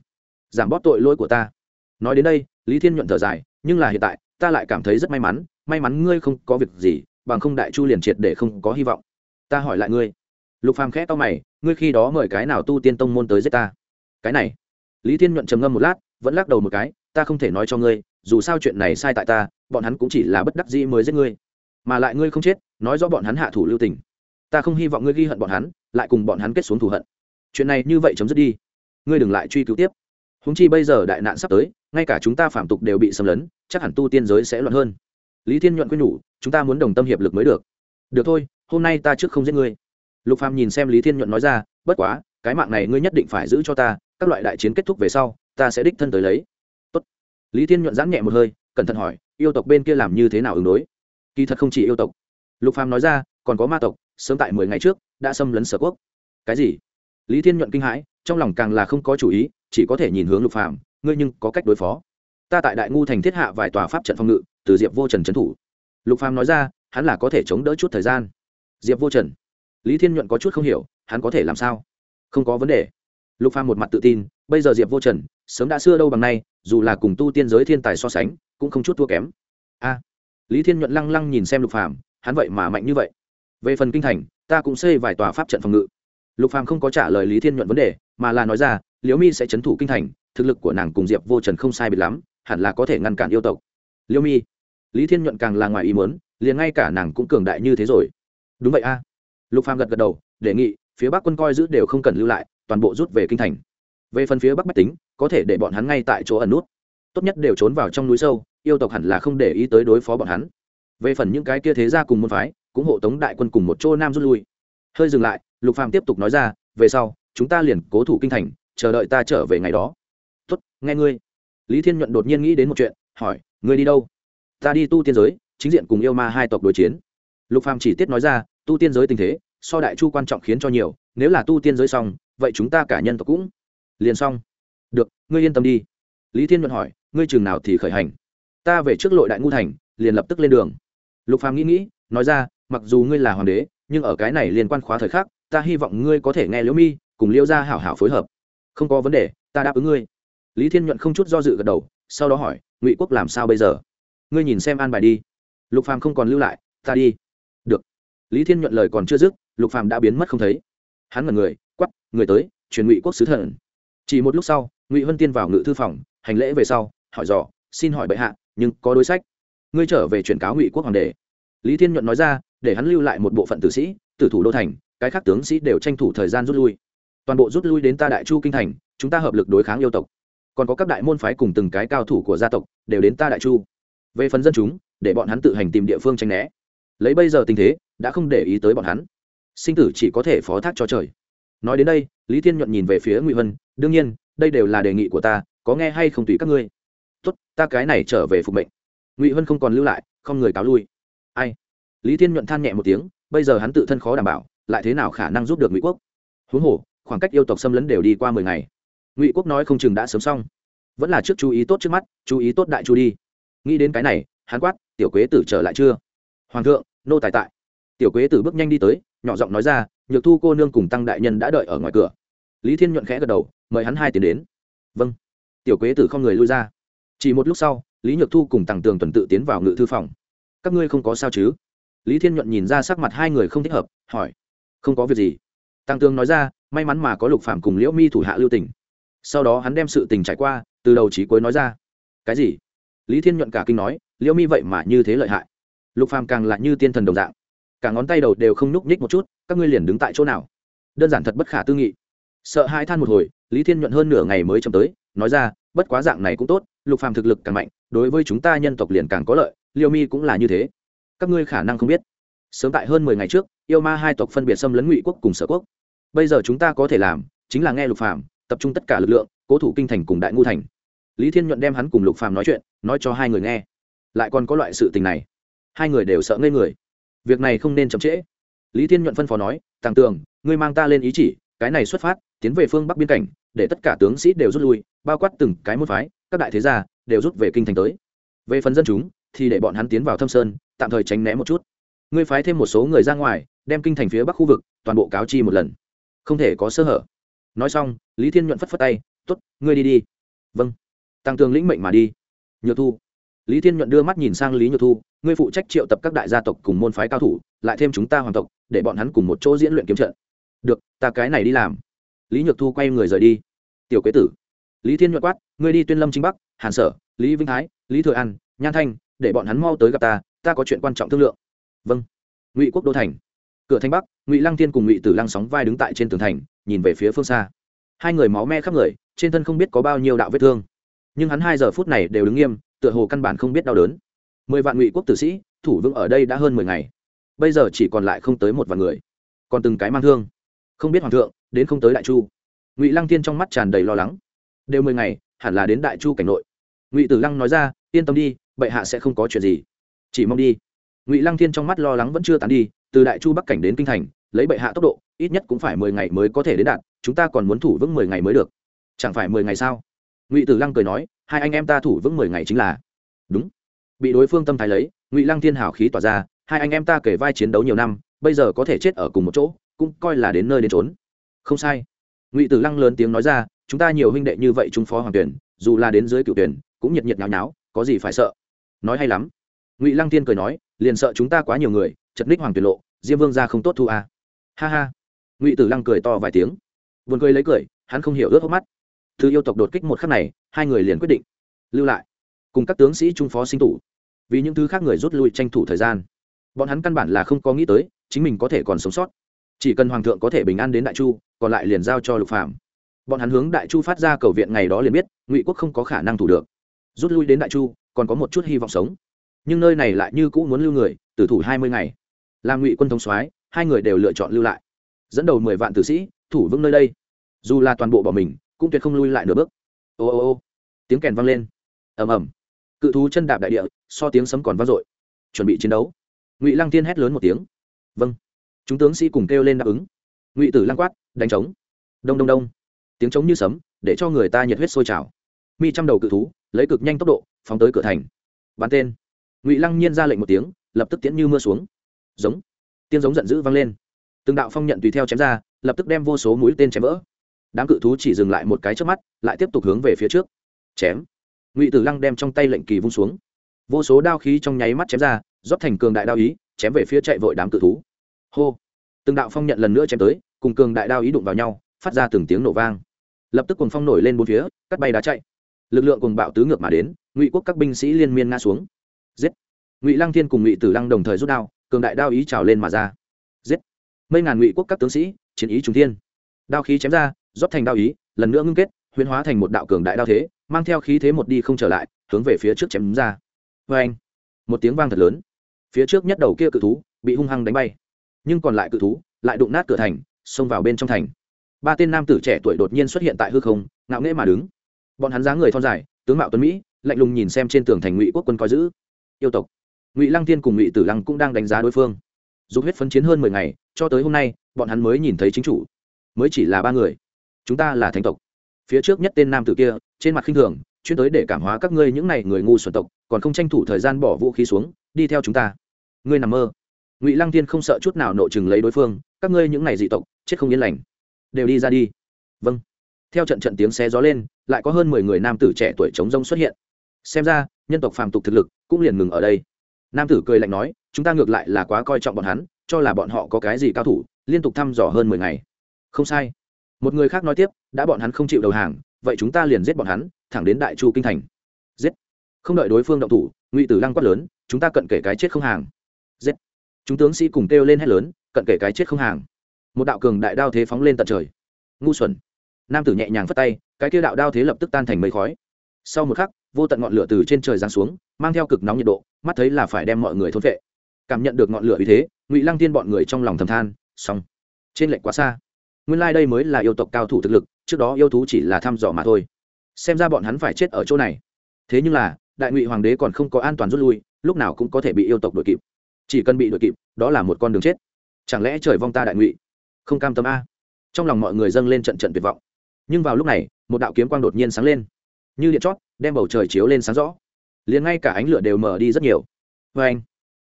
giảm bóp tội lỗi của ta. Nói đến đây, lý thiên nhuận thở dài, nhưng là hiện tại, ta lại cảm thấy rất may mắn may mắn ngươi không có việc gì, bằng không đại chu liền triệt để không có hy vọng. Ta hỏi lại ngươi. Lục phàm khẽ to mày, ngươi khi đó mời cái nào tu tiên tông môn tới giết ta? Cái này. Lý thiên nhuận trầm ngâm một lát, vẫn lắc đầu một cái, ta không thể nói cho ngươi, dù sao chuyện này sai tại ta, bọn hắn cũng chỉ là bất đắc dĩ mới giết ngươi. Mà lại ngươi không chết, nói rõ bọn hắn hạ thủ lưu tình. Ta không hy vọng ngươi ghi hận bọn hắn, lại cùng bọn hắn kết xuống thù hận. Chuyện này như vậy chấm dứt đi. Ngươi đừng lại truy cứu tiếp húng chi bây giờ đại nạn sắp tới, ngay cả chúng ta phạm tục đều bị xâm lấn, chắc hẳn tu tiên giới sẽ loạn hơn. Lý thiên nhuận quyết nhủ, chúng ta muốn đồng tâm hiệp lực mới được. Được thôi, hôm nay ta trước không giết ngươi. Lục phàm nhìn xem lý thiên nhuận nói ra, bất quá, cái mạng này ngươi nhất định phải giữ cho ta, các loại đại chiến kết thúc về sau, ta sẽ đích thân tới lấy. Tốt. lý thiên nhuận giãn nhẹ một hơi, cẩn thận hỏi, yêu tộc bên kia làm như thế nào ứng đối? Kỳ thật không chỉ yêu tộc. Lục phàm nói ra, còn có ma tộc, sớm tại mười ngày trước, đã xâm lấn sở quốc. Cái gì? Lý thiên nhuận kinh hãi, trong lòng càng là không có chủ ý chỉ có thể nhìn hướng lục phàm, ngươi nhưng có cách đối phó. Ta tại đại ngu thành thiết hạ vài tòa pháp trận phòng ngự, từ diệp vô trần trấn thủ. Lục phàm nói ra, hắn là có thể chống đỡ chút thời gian. Diệp vô trần, lý thiên nhuận có chút không hiểu, hắn có thể làm sao? Không có vấn đề. Lục phàm một mặt tự tin, bây giờ diệp vô trần, sớm đã xưa đâu bằng nay, dù là cùng tu tiên giới thiên tài so sánh, cũng không chút thua kém. A, lý thiên nhuận lăng lăng nhìn xem lục phàm, hắn vậy mà mạnh như vậy. Về phần kinh thành, ta cũng xây vài tòa pháp trận phòng ngự. Lục phàm không có trả lời lý thiên nhuận vấn đề, mà là nói ra liễu mi sẽ c h ấ n thủ kinh thành, thực lực của nàng cùng diệp vô trần không sai biệt lắm, hẳn là có thể ngăn cản yêu tộc. Liễu mi, lý thiên nhuận càng là ngoài ý muốn, liền ngay cả nàng cũng cường đại như thế rồi. Đúng vậy a. Lục phàm gật gật đầu, đề nghị, phía bắc quân coi giữ đều không cần lưu lại, toàn bộ rút về kinh thành. Về phần phía bắc bách tính, có thể để bọn hắn ngay tại chỗ ẩn nút. Tốt nhất đều trốn vào trong núi sâu, yêu tộc hẳn là không để ý tới đối phó bọn hắn. Về phần những cái kia thế ra cùng môn phái, cũng hộ tống đại quân cùng một chỗ nam rút lui. Hơi dừng lại, lục phàm tiếp tục nói ra, về sau, chúng ta liền cố thủ kinh thành chờ đợi ta trở về ngày đó. Tốt, nghe ngươi. Lý thiên nhuận đột nhiên nghĩ đến một chuyện, hỏi, ngươi đi đâu? Ta đi tu tiên giới, chính diện cùng yêu ma hai tộc đối chiến. Lục phàm chỉ tiết nói ra, tu tiên giới tình thế, so đại chu quan trọng khiến cho nhiều, nếu là tu tiên giới xong, vậy chúng ta cả nhân tộc cũng liền xong. Được, ngươi yên tâm đi. Lý thiên nhuận hỏi, ngươi chừng nào thì khởi hành? Ta về trước lội đại ngu thành, liền lập tức lên đường. Lục phàm nghĩ nghĩ, nói ra, mặc dù ngươi là hoàng đế, nhưng ở cái này liên quan khóa thời khắc, ta hy vọng ngươi có thể nghe liễu mi, cùng liễu gia hảo hảo phối hợp không có vấn đề, ta đáp ứng ngươi. Lý thiên nhuận không chút do dự gật đầu, sau đó hỏi, ngụy quốc làm sao bây giờ? Ngươi nhìn xem an bài đi. Lục phàm không còn lưu lại, ta đi. Được. Lý thiên nhuận lời còn chưa dứt, lục phàm đã biến mất không thấy. Hắn ngẩn người quắp người tới, truyền ngụy quốc sứ thần. Chỉ một lúc sau, ngụy vân tiên vào ngự thư phòng, hành lễ về sau, hỏi dò, xin hỏi bệ hạ, nhưng có đối sách? Ngươi trở về truyền cáo ngụy quốc hoàng đế. Lý thiên nhuận nói ra, để hắn lưu lại một bộ phận tử sĩ, tử thủ đô thành, cái khác tướng sĩ đều tranh thủ thời gian rút lui toàn bộ rút lui đến ta đại chu kinh thành, chúng ta hợp lực đối kháng yêu tộc. Còn có các đại môn phái cùng từng cái cao thủ của gia tộc đều đến ta đại chu. Về phần dân chúng, để bọn hắn tự hành tìm địa phương tranh né. Lấy bây giờ tình thế, đã không để ý tới bọn hắn. Sinh tử chỉ có thể phó thác cho trời. Nói đến đây, lý thiên nhuận nhìn về phía ngụy vân, đương nhiên, đây đều là đề nghị của ta, có nghe hay không tùy các ngươi. Tốt, ta cái này trở về phục mệnh. Ngụy vân không còn lưu lại, không người cáo lui. Ai? Lý thiên nhuận than nhẹ một tiếng, bây giờ hắn tự thân khó đảm bảo, lại thế nào khả năng giúp được ngụy quốc? Huống hồ khoảng cách yêu tộc xâm lấn đều đi qua mười ngày. Ngụy quốc nói không chừng đã sớm xong. Vẫn là trước chú ý tốt trước mắt, chú ý tốt đại chu đi. Nghĩ đến cái này, hắn quát, tiểu quế tử trở lại chưa? Hoàng thượng, nô tài tại. Tiểu quế tử bước nhanh đi tới, nhỏ giọng nói ra, nhược thu cô nương cùng tăng đại nhân đã đợi ở ngoài cửa. Lý thiên nhuận khẽ gật đầu, mời hắn hai tiến đến. Vâng. Tiểu quế tử không người lui ra. Chỉ một lúc sau, lý nhược thu cùng tăng tường tuần tự tiến vào ngự thư phòng. Các ngươi không có sao chứ? Lý thiên nhuận nhìn ra sắc mặt hai người không thích hợp, hỏi, không có việc gì? Tăng Tương nói ra, may mắn mà có lục phạm cùng liễu mi thủ hạ lưu tỉnh sau đó hắn đem sự tình trải qua, từ đầu trí cuối nói ra. Cái gì? Lý thiên nhuận cả kinh nói, liễu mi vậy mà như thế lợi hại. Lục phàm càng lại như tiên thần đồng dạng. Cả ngón tay đầu đều không nhúc nhích một chút, các ngươi liền đứng tại chỗ nào? Đơn giản thật bất khả tư nghị. Sợ hai than một hồi, lý thiên nhuận hơn nửa ngày mới chậm tới, nói ra, bất quá dạng này cũng tốt, lục phàm thực lực càng mạnh, đối với chúng ta nhân tộc liền càng có lợi liêu mi cũng là như thế. Các ngươi khả năng không biết. Sớm tại hơn mười ngày trước, yêu ma hai tộc phân biệt xâm lấn ngụy quốc cùng sở quốc bây giờ chúng ta có thể làm chính là nghe lục phàm, tập trung tất cả lực lượng, cố thủ kinh thành cùng đại ngu thành. Lý thiên nhuận đem hắn cùng lục phàm nói chuyện, nói cho hai người nghe. Lại còn có loại sự tình này. Hai người đều sợ ngây người. Việc này không nên chậm trễ. Lý thiên nhuận phân phó nói, tàng tường, ngươi mang ta lên ý chỉ, cái này xuất phát, tiến về phương bắc biên cảnh, để tất cả tướng sĩ đều rút lui, bao quát từng cái môn phái, các đại thế gia đều rút về kinh thành tới. Về phần dân chúng, thì để bọn hắn tiến vào thâm sơn, tạm thời tránh né một chút. Ngươi phái thêm một số người ra ngoài, đem kinh thành phía bắc khu vực toàn bộ cáo chi một lần không thể có sơ hở. Nói xong, lý thiên nhuận phất phất tay t ố t ngươi đi đi. Vâng. Tăng tường lĩnh mệnh mà đi. Nhược thu. Lý thiên nhuận đưa mắt nhìn sang lý nhược thu, ngươi phụ trách triệu tập các đại gia tộc cùng môn phái cao thủ, lại thêm chúng ta hoàng tộc, để bọn hắn cùng một chỗ diễn luyện kiếm trận. Được, ta cái này đi làm. Lý nhược thu quay người rời đi. Tiểu quế tử. Lý thiên nhuận quát, ngươi đi tuyên lâm chính bắc, hàn sở, lý vĩnh thái, lý thừa an, nhan thanh, để bọn hắn mau tới gặp ta ta có chuyện quan trọng thương lượng. Vâng. Ngụy quốc đô thành cửa thanh bắc, ngụy lăng thiên cùng ngụy tử lăng sóng vai đứng tại trên tường thành, nhìn về phía phương xa. Hai người máu me khắp người, trên thân không biết có bao nhiêu đạo vết thương. Nhưng hắn hai giờ phút này đều đứng nghiêm, tựa hồ căn bản không biết đau đớn. Mười vạn ngụy quốc tử sĩ, thủ vững ở đây đã hơn mười ngày. Bây giờ chỉ còn lại không tới một vạn người. Còn từng cái mang thương. Không biết hoàng thượng, đến không tới đại chu. Ngụy lăng thiên trong mắt tràn đầy lo lắng. Đều mười ngày, hẳn là đến đại chu cảnh nội. Ngụy tử lăng nói ra, yên tâm đi, bệ hạ sẽ không có chuyện gì. Chỉ mong đi. Ngụy lăng thiên trong mắt lo lắng vẫn chưa tán đi từ đại chu bắc cảnh đến kinh thành, lấy bệ hạ tốc độ, ít nhất cũng phải mười ngày mới có thể đến đạt, chúng ta còn muốn thủ vững mười ngày mới được. Chẳng phải mười ngày sao? Ngụy tử lăng cười nói, hai anh em ta thủ vững mười ngày chính là. Đúng. Bị đối phương tâm thái lấy, ngụy lăng thiên hào khí tỏa ra, hai anh em ta kể vai chiến đấu nhiều năm, bây giờ có thể chết ở cùng một chỗ, cũng coi là đến nơi đến trốn không sai. Ngụy tử lăng lớn tiếng nói ra, chúng ta nhiều huynh đệ như vậy trung phó hoàng tuyển, dù là đến dưới cựu tuyển, cũng nhiệt nhiệt nháo nháo, có gì phải sợ. Nói hay lắm. Ngụy lăng tiên cười nói liền sợ chúng ta quá nhiều người, chật ních hoàng tuyệt lộ, diêm vương ra không tốt thu à. ha ha. Ngụy tử lăng cười to vài tiếng. Vườn cười lấy cười, hắn không hiểu ướt hốc mắt. Thứ yêu tộc đột kích một khắc này, hai người liền quyết định lưu lại, cùng các tướng sĩ trung phó sinh tủ vì những thứ khác người rút lui tranh thủ thời gian. Bọn hắn căn bản là không có nghĩ tới, chính mình có thể còn sống sót. Chỉ cần hoàng thượng có thể bình an đến đại chu, còn lại liền giao cho lục phạm bọn hắn hướng đại chu phát ra cầu viện ngày đó liền biết, ngụy quốc không có khả năng thủ được. Rút lui đến đại chu, còn có một chút hy vọng sống nhưng nơi này lại như cũ muốn lưu người, tử thủ hai mươi ngày. Làm ngụy quân thống soái, hai người đều lựa chọn lưu lại. Dẫn đầu mười vạn tử sĩ, thủ vững nơi đây. Dù là toàn bộ bỏ mình, cũng tuyệt không lui lại nửa bước. Ô ô ô. Tiếng kèn vang lên. Ầm ầm. Cự thú chân đạp đại địa, so tiếng sấm còn vang dội. Chuẩn bị chiến đấu. Ngụy lăng tiên hét lớn một tiếng. Vâng. Chúng tướng sĩ cùng kêu lên đáp ứng. Ngụy tử lăng quát, đánh trống. Đông đông đông. Tiếng trống như sấm, để cho người ta nhiệt huyết sôi trào. Mi trăm đầu cự thú, lấy cực nhanh tốc độ, phóng tới cửa thành. Bắn tên ngụy lăng nhiên ra lệnh một tiếng lập tức tiễn như mưa xuống giống tiếng giống giận dữ vang lên từng đạo phong nhận tùy theo chém ra lập tức đem vô số mũi tên chém vỡ đám cự thú chỉ dừng lại một cái trước mắt lại tiếp tục hướng về phía trước chém ngụy tử lăng đem trong tay lệnh kỳ vung xuống vô số đao khí trong nháy mắt chém ra rót thành cường đại đao ý chém về phía chạy vội đám cự thú hô từng đạo phong nhận lần nữa chém tới cùng cường đại đao ý đụng vào nhau phát ra từng tiếng nổ vang lập tức cùng phong nổi lên bốn phía cắt bay đá chạy lực lượng cùng bạo tứ ngược mà đến ngụy quốc các binh sĩ liên miên ngã xuống giết. Ngụy lăng thiên cùng ngụy tử lăng đồng thời rút đao, cường đại đao ý trào lên mà ra. Giết. Mấy ngàn ngụy quốc các tướng sĩ, chiến ý trung thiên. Đao khí chém ra, rót thành đao ý, lần nữa ngưng kết, huyễn hóa thành một đạo cường đại đao thế, mang theo khí thế một đi không trở lại, hướng về phía trước chém ra. Vê anh một tiếng vang thật lớn. Phía trước nhất đầu kia cự thú bị hung hăng đánh bay. Nhưng còn lại cự thú lại đụng nát cửa thành, xông vào bên trong thành. Ba tên nam tử trẻ tuổi đột nhiên xuất hiện tại hư không, ngạo nghễ mà đứng. Bọn hắn dáng người thon dài, tướng mạo tuấn mỹ, lạnh lùng nhìn xem trên tường thành ngụy quốc quân coi giữ yêu tộc. Ngụy lăng thiên cùng ngụy tử lăng cũng đang đánh giá đối phương. Dùng huyết phấn chiến hơn mười ngày, cho tới hôm nay, bọn hắn mới nhìn thấy chính chủ. Mới chỉ là ba người. Chúng ta là thánh tộc. Phía trước nhất tên nam tử kia, trên mặt khinh thường, chuyên tới để cảm hóa các ngươi những n à y người ngu xuẩn tộc, còn không tranh thủ thời gian bỏ vũ khí xuống, đi theo chúng ta. Ngươi nằm mơ. Ngụy lăng tiên không sợ chút nào nộ chừng lấy đối phương, các ngươi những n à y dị tộc, chết không yên lành. Đều đi ra đi. Vâng. Theo trận trận tiếng xe gió lên, lại có hơn mười người nam tử trẻ tuổi chống rông xuất hiện. Xem ra nhân tộc phàm tục thực lực cũng liền ngừng ở đây. Nam tử cười lạnh nói, chúng ta ngược lại là quá coi trọng bọn hắn, cho là bọn họ có cái gì cao thủ, liên tục thăm dò hơn mười ngày. Không sai. Một người khác nói tiếp, đã bọn hắn không chịu đầu hàng, vậy chúng ta liền giết bọn hắn, thẳng đến đại chu kinh thành. Giết. Không đợi đối phương động thủ, ngụy tử lăng quát lớn, chúng ta cận kể cái chết không hàng. Giết. Chúng tướng sĩ cùng kêu lên hét lớn, cận kể cái chết không hàng. Một đạo cường đại đao thế phóng lên tận trời. Ngu xuẩn. Nam tử nhẹ nhàng phất tay, cái kia đạo đao thế lập tức tan thành mây khói. Sau một khắc vô tận ngọn lửa từ trên trời giáng xuống, mang theo cực nóng nhiệt độ, mắt thấy là phải đem mọi người thôn vệ cảm nhận được ngọn lửa uy thế, ngụy lăng tiên bọn người trong lòng thầm than, xong. Trên lệnh quá xa. Nguyên lai、like、đây mới là yêu tộc cao thủ thực lực, trước đó yêu thú chỉ là thăm dò mà thôi. Xem ra bọn hắn phải chết ở chỗ này. Thế nhưng là, đại ngụy hoàng đế còn không có an toàn rút lui, lúc nào cũng có thể bị yêu tộc đuổi kịp. Chỉ cần bị đuổi kịp, đó là một con đường chết. Chẳng lẽ trời vong ta đại ngụy? Không cam tâm a. Trong lòng mọi người dâng lên trận trận tuyệt vọng. Nhưng vào lúc này, một đạo kiếm quang đột nhiên sáng lên như điện chót, đem bầu trời chiếu lên sáng rõ. Liền ngay cả ánh lửa đều mở đi rất nhiều. Vê anh,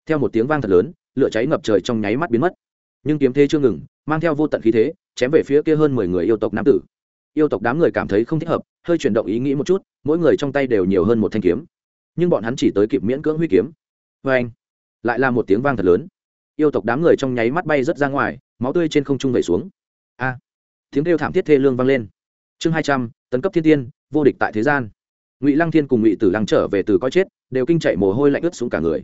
theo một tiếng vang thật lớn, lửa cháy ngập trời trong nháy mắt biến mất. Nhưng kiếm thế chưa ngừng, mang theo vô tận khí thế, chém về phía kia hơn mười người yêu tộc nam tử. Yêu tộc đám người cảm thấy không thích hợp, hơi chuyển động ý nghĩ một chút, mỗi người trong tay đều nhiều hơn một thanh kiếm. Nhưng bọn hắn chỉ tới kịp miễn cưỡng huy kiếm. Vê anh, lại là một tiếng vang thật lớn. Yêu tộc đám người trong nháy mắt bay rớt ra ngoài, máu tươi trên không trung vẩy xuống. A, tiếng kêu thảm thiết thê lương vang lên. Chương hai trăm, tấn cấp thiên tiên vô địch tại thế gian. Ngụy lăng thiên cùng ngụy tử lăng trở về từ coi chết, đều kinh chạy mồ hôi lạnh ướt xuống cả người.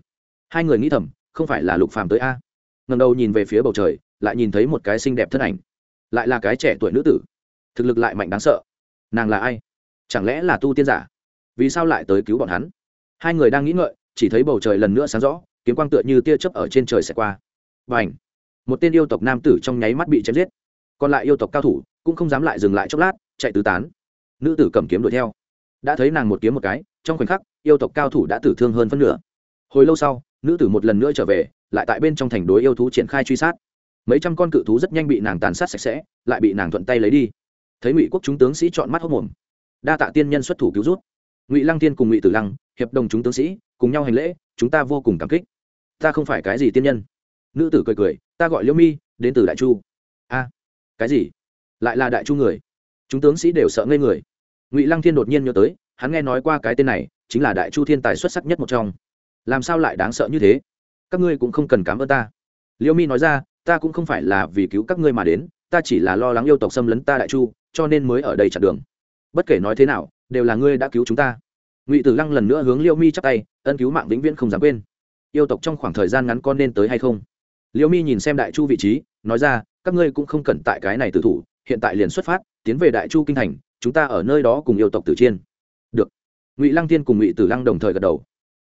Hai người nghĩ thầm, không phải là lục phàm tới a. Ngầm đầu nhìn về phía bầu trời, lại nhìn thấy một cái xinh đẹp thân ảnh. Lại là cái trẻ tuổi nữ tử. Thực lực lại mạnh đáng sợ. Nàng là ai? Chẳng lẽ là tu tiên giả? Vì sao lại tới cứu bọn hắn? Hai người đang nghĩ ngợi, chỉ thấy bầu trời lần nữa sáng rõ, kiếm quang tựa như tia chớp ở trên trời sẽ qua. Và ảnh một tên yêu tộc nam tử trong nháy mắt bị chém giết. Còn lại yêu tộc cao thủ cũng không dám lại dừng lại chốc lát, chạy tứ tán nữ tử cầm kiếm đuổi theo. Đã thấy nàng một kiếm một cái, trong khoảnh khắc, yêu tộc cao thủ đã tử thương hơn phân nửa. Hồi lâu sau, nữ tử một lần nữa trở về, lại tại bên trong thành đối yêu thú triển khai truy sát. Mấy trăm con cự thú rất nhanh bị nàng tàn sát sạch sẽ, lại bị nàng thuận tay lấy đi. Thấy ngụy quốc chúng tướng sĩ chọn mắt hốc mồm đa tạ tiên nhân xuất thủ cứu rút ngụy lăng tiên cùng ngụy tử lăng, hiệp đồng chúng tướng sĩ, cùng nhau hành lễ, chúng ta vô cùng cảm kích. Ta không phải cái gì tiên nhân. Nữ tử cười cười, ta gọi liễu mi, đến từ đại chu. A, cái gì? Lại là đại chu người? Chúng tướng sĩ đều sợ ngây người. Ngụy lăng thiên đột nhiên nhớ tới, hắn nghe nói qua cái tên này, chính là đại chu thiên tài xuất sắc nhất một trong. Làm sao lại đáng sợ như thế? Các ngươi cũng không cần cảm ơn ta. Liêu mi nói ra, ta cũng không phải là vì cứu các ngươi mà đến, ta chỉ là lo lắng yêu tộc xâm lấn ta đại chu, cho nên mới ở đây chặn đường. Bất kể nói thế nào, đều là ngươi đã cứu chúng ta. Ngụy tử lăng lần nữa hướng Liêu mi chắp tay, ân cứu mạng vĩnh viễn không dám quên. Yêu tộc trong khoảng thời gian ngắn con nên tới hay không? Liêu mi nhìn xem đại chu vị trí, nói ra, các ngươi cũng không cần tại cái này tự thủ hiện tại liền xuất phát, tiến về đại chu kinh thành, chúng ta ở nơi đó cùng yêu tộc tử chiên. Được. Ngụy lăng tiên cùng ngụy tử lăng đồng thời gật đầu.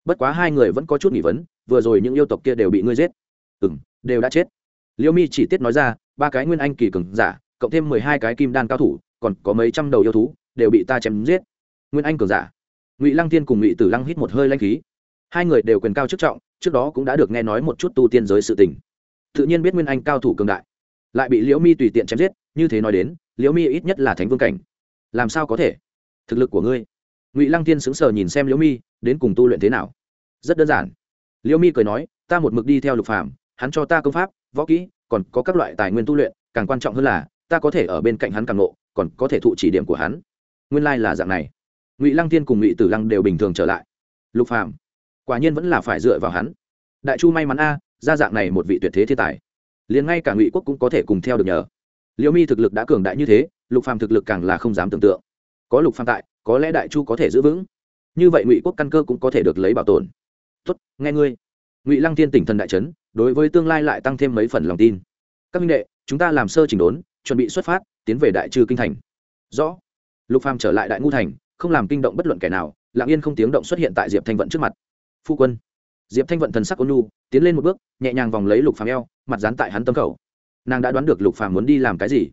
Bất quá hai người vẫn có chút nghỉ vấn, vừa rồi những yêu tộc kia đều bị ngươi giết. Ừ m đều đã chết. Liễu mi chỉ tiết nói ra, ba cái nguyên anh kỳ cường giả, cộng thêm mười hai cái kim đan cao thủ, còn có mấy trăm đầu yêu thú, đều bị ta chém giết. Nguyên anh cường giả. Ngụy lăng tiên cùng ngụy tử lăng hít một hơi lanh khí. Hai người đều quyền cao chức trọng, trước đó cũng đã được nghe nói một chút tu tiên giới sự tình. Tự nhiên biết nguyên anh cao thủ cường đại. Lại bị liễu mi tùy tiện chém giết như thế nói đến, liễu mi ít nhất là thánh vương cảnh. Làm sao có thể? Thực lực của ngươi. Ngụy lăng tiên sững sờ nhìn xem liễu mi, đến cùng tu luyện thế nào? Rất đơn giản. Liễu mi cười nói, ta một mực đi theo lục phàm, hắn cho ta công pháp, võ kỹ, còn có các loại tài nguyên tu luyện, càng quan trọng hơn là, ta có thể ở bên cạnh hắn càng ngộ, còn có thể thụ chỉ điểm của hắn. Nguyên lai là dạng này. Ngụy lăng tiên cùng ngụy tử lăng đều bình thường trở lại. Lục phàm, quả nhiên vẫn là phải dựa vào hắn. Đại chu may mắn a, ra dạng này một vị tuyệt thế thiên tài. Liền ngay cả ngụy quốc cũng có thể cùng theo được nhờ liễu mi thực lực đã cường đại như thế, lục phàm thực lực càng là không dám tưởng tượng. Có lục phàm tại, có lẽ đại chu có thể giữ vững. Như vậy ngụy quốc căn cơ cũng có thể được lấy bảo tồn. Tốt, nghe ngươi. Ngụy lăng thiên tỉnh thần đại trấn đối với tương lai lại tăng thêm mấy phần lòng tin. Các minh đệ, chúng ta làm sơ chỉnh đốn, chuẩn bị xuất phát, tiến về đại trừ kinh thành. Rõ. Lục phàm trở lại đại ngu thành, không làm kinh động bất luận kẻ nào, lặng yên không tiếng động xuất hiện tại diệp thanh vận trước mặt. Phu quân. Diệp thanh vận thần sắc ôn nhu, tiến lên một bước, nhẹ nhàng vòng lấy lục phàm eo, mặt dán tại hắn tâm khẩu nàng đã đoán được lục phàm muốn đi làm cái gì.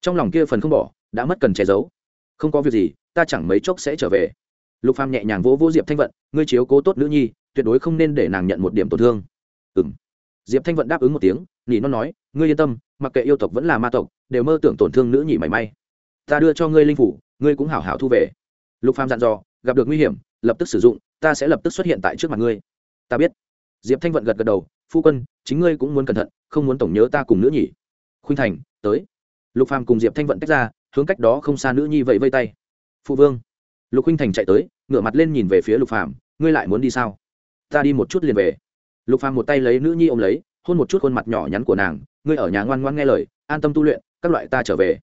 Trong lòng kia phần không bỏ, đã mất cần che giấu. Không có việc gì, ta chẳng mấy chốc sẽ trở về. Lục phàm nhẹ nhàng vỗ vỗ diệp thanh vận, ngươi chiếu cố tốt nữ nhi, tuyệt đối không nên để nàng nhận một điểm tổn thương. Ừm. Diệp thanh vận đáp ứng một tiếng nhỉ nó nói, ngươi yên tâm, mặc kệ yêu tộc vẫn là ma tộc, đều mơ tưởng tổn thương nữ nhị mảy may. Ta đưa cho ngươi linh phủ, ngươi cũng hảo hảo thu về. Lục phàm dặn dò, gặp được nguy hiểm, lập tức sử dụng, ta sẽ lập tức xuất hiện tại trước mặt ngươi. Ta biết diệp thanh vận gật gật đầu, phu quân, chính ngươi cũng muốn cẩn thận, không muốn tổng nhớ ta cùng nữ nhỉ? khuynh thành, tới. Lục phàm cùng diệp thanh vận tách ra, hướng cách đó không xa nữ nhi vậy vây tay. Phụ vương. Lục khuynh thành chạy tới, ngửa mặt lên nhìn về phía lục phàm, ngươi lại muốn đi sao? Ta đi một chút liền về. Lục phàm một tay lấy nữ nhi ôm lấy, hôn một chút khuôn mặt nhỏ nhắn của nàng, ngươi ở nhà ngoan ngoan nghe lời, an tâm tu luyện, các loại ta trở về.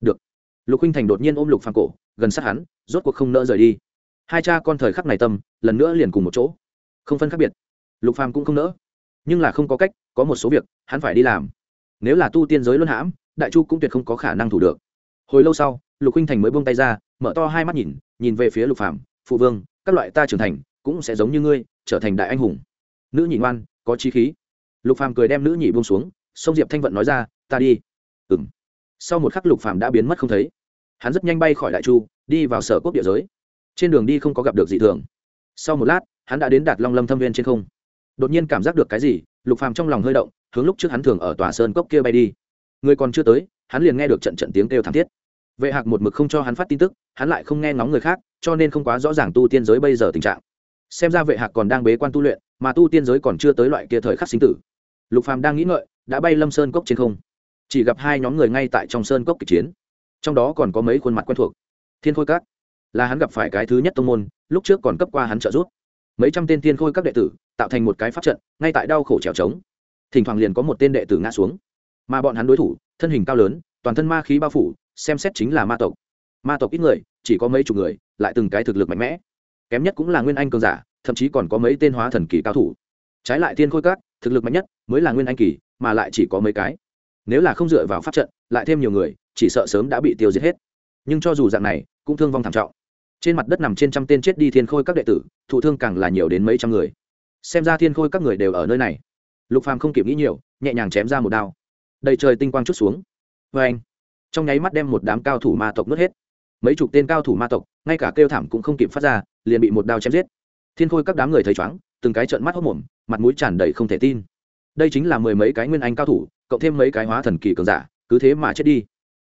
Được. Lục khuynh thành đột nhiên ôm lục phàm cổ, gần sát hắn, rốt cuộc không nỡ rời đi. Hai cha con thời khắc này tâm, lần nữa liền cùng một chỗ. Không phân khác biệt lục phàm cũng không nỡ. Nhưng là không có cách có một số việc hắn phải đi làm. Nếu là tu tiên giới luân hãm đại chu cũng tuyệt không có khả năng thủ được. Hồi lâu sau lục huynh thành mới buông tay ra mở to hai mắt nhìn nhìn về phía lục Phàm, phụ vương các loại ta trưởng thành cũng sẽ giống như ngươi trở thành đại anh hùng. Nữ nhị ngoan có chi khí. Lục phàm cười đem nữ nhị buông xuống sông diệp thanh vận nói ra ta đi. Ừm. sau một khắc lục phàm đã biến mất không thấy. Hắn rất nhanh bay khỏi đại chu đi vào sở quốc địa giới. Trên đường đi không có gặp được gì thường. Sau một lát hắn đã đến đạt long lâm thâm viên trên không đột nhiên cảm giác được cái gì lục phàm trong lòng hơi động hướng lúc trước hắn thường ở tòa sơn cốc kia bay đi. Người còn chưa tới hắn liền nghe được trận trận tiếng kêu thảm thiết. Vệ hạc một mực không cho hắn phát tin tức hắn lại không nghe ngóng người khác cho nên không quá rõ ràng tu tiên giới bây giờ tình trạng. Xem ra vệ hạc còn đang bế quan tu luyện mà tu tiên giới còn chưa tới loại kia thời khắc sinh tử. Lục phàm đang nghĩ ngợi đã bay lâm sơn cốc trên không. Chỉ gặp hai nhóm người ngay tại trong sơn cốc kịch chiến. Trong đó còn có mấy khuôn mặt quen thuộc. Thiên khôi cát, là hắn gặp phải cái thứ nhất tông môn lúc trước còn cấp qua hắn trợ giúp mấy trăm tên thiên khôi các đệ tử, tạo thành một cái pháp trận, ngay tại đau khổ trèo trống. Thỉnh thoảng liền có một tên đệ tử ngã xuống. Mà bọn hắn đối thủ, thân hình cao lớn, toàn thân ma khí bao phủ, xem xét chính là ma tộc. Ma tộc ít người, chỉ có mấy chục người, lại từng cái thực lực mạnh mẽ. Kém nhất cũng là nguyên anh cường giả, thậm chí còn có mấy tên hóa thần kỳ cao thủ. Trái lại thiên khôi các, thực lực mạnh nhất mới là nguyên anh kỳ, mà lại chỉ có mấy cái. Nếu là không dựa vào pháp trận, lại thêm nhiều người, chỉ sợ sớm đã bị tiêu diệt hết. Nhưng cho dù dạng này, cũng thương vong thảm trọng trên mặt đất nằm trên trăm tên chết đi thiên khôi các đệ tử, thụ thương càng là nhiều đến mấy trăm người. Xem ra thiên khôi các người đều ở nơi này. Lục phàm không kịp nghĩ nhiều, nhẹ nhàng chém ra một đao. Đầy trời tinh quang chút xuống. Vê anh, trong nháy mắt đem một đám cao thủ ma tộc nuốt hết. Mấy chục tên cao thủ ma tộc, ngay cả kêu thảm cũng không kịp phát ra, liền bị một đao chém giết. Thiên khôi các đám người thấy chóng từng cái trợn mắt hốc mồm, mặt mũi tràn đầy không thể tin. Đây chính là mười mấy cái nguyên anh cao thủ, cộng thêm mấy cái hóa thần kỳ cường giả, cứ thế mà chết đi.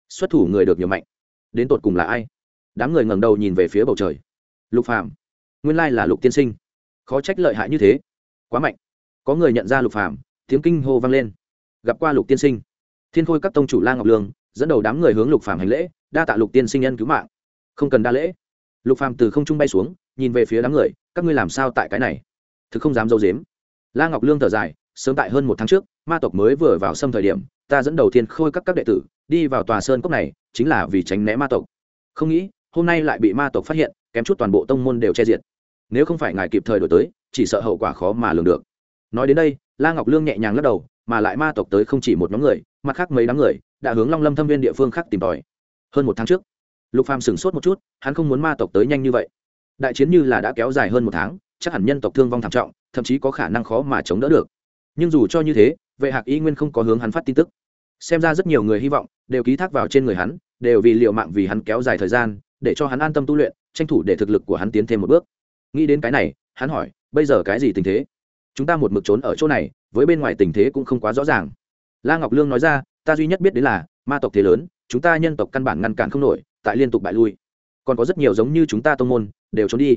Xuất thủ người được nhiều mạnh. Đến tột cùng là ai? Đám người ngẩng đầu nhìn về phía bầu trời. Lục phàm, nguyên lai là lục tiên sinh. Khó trách lợi hại như thế. Quá mạnh. Có người nhận ra lục phàm, tiếng kinh hô vang lên. Gặp qua lục tiên sinh. Thiên khôi các tông chủ la ngọc lương dẫn đầu đám người hướng lục phàm hành lễ, đa tạ lục tiên sinh nhân cứu mạng. Không cần đa lễ. Lục phàm từ không trung bay xuống, nhìn về phía đám người, các ngươi làm sao tại cái này? Thực không dám dâu dếm la ngọc lương thở dài, sớm tại hơn một tháng trước, ma tộc mới vừa vào xâm thời điểm, ta dẫn đầu thiên khôi các các đệ tử, đi vào tòa sơn cốc này, chính là vì tránh né ma tộc. Không nghĩ hôm nay lại bị ma tộc phát hiện, kém chút toàn bộ tông môn đều che diệt. Nếu không phải ngài kịp thời đổi tới, chỉ sợ hậu quả khó mà lường được. Nói đến đây, la ngọc lương nhẹ nhàng lắc đầu, mà lại ma tộc tới không chỉ một nhóm người, mặt khác mấy đám người đã hướng long lâm thâm viên địa phương khác tìm tòi. Hơn một tháng trước, lục phàm sửng sốt một chút, hắn không muốn ma tộc tới nhanh như vậy. Đại chiến như là đã kéo dài hơn một tháng, chắc hẳn nhân tộc thương vong thảm trọng, thậm chí có khả năng khó mà chống đỡ được. Nhưng dù cho như thế, vệ hạc y nguyên không có hướng hắn phát tin tức. Xem ra rất nhiều người hy vọng đều ký thác vào trên người hắn, đều vì liệu mạng vì hắn kéo dài thời gian để cho hắn an tâm tu luyện, tranh thủ để thực lực của hắn tiến thêm một bước. Nghĩ đến cái này, hắn hỏi, bây giờ cái gì tình thế? Chúng ta một mực trốn ở chỗ này, với bên ngoài tình thế cũng không quá rõ ràng. La ngọc lương nói ra, ta duy nhất biết đến là, ma tộc thế lớn, chúng ta nhân tộc căn bản ngăn cản không nổi, tại liên tục bại lui. Còn có rất nhiều giống như chúng ta tông môn, đều trốn đi.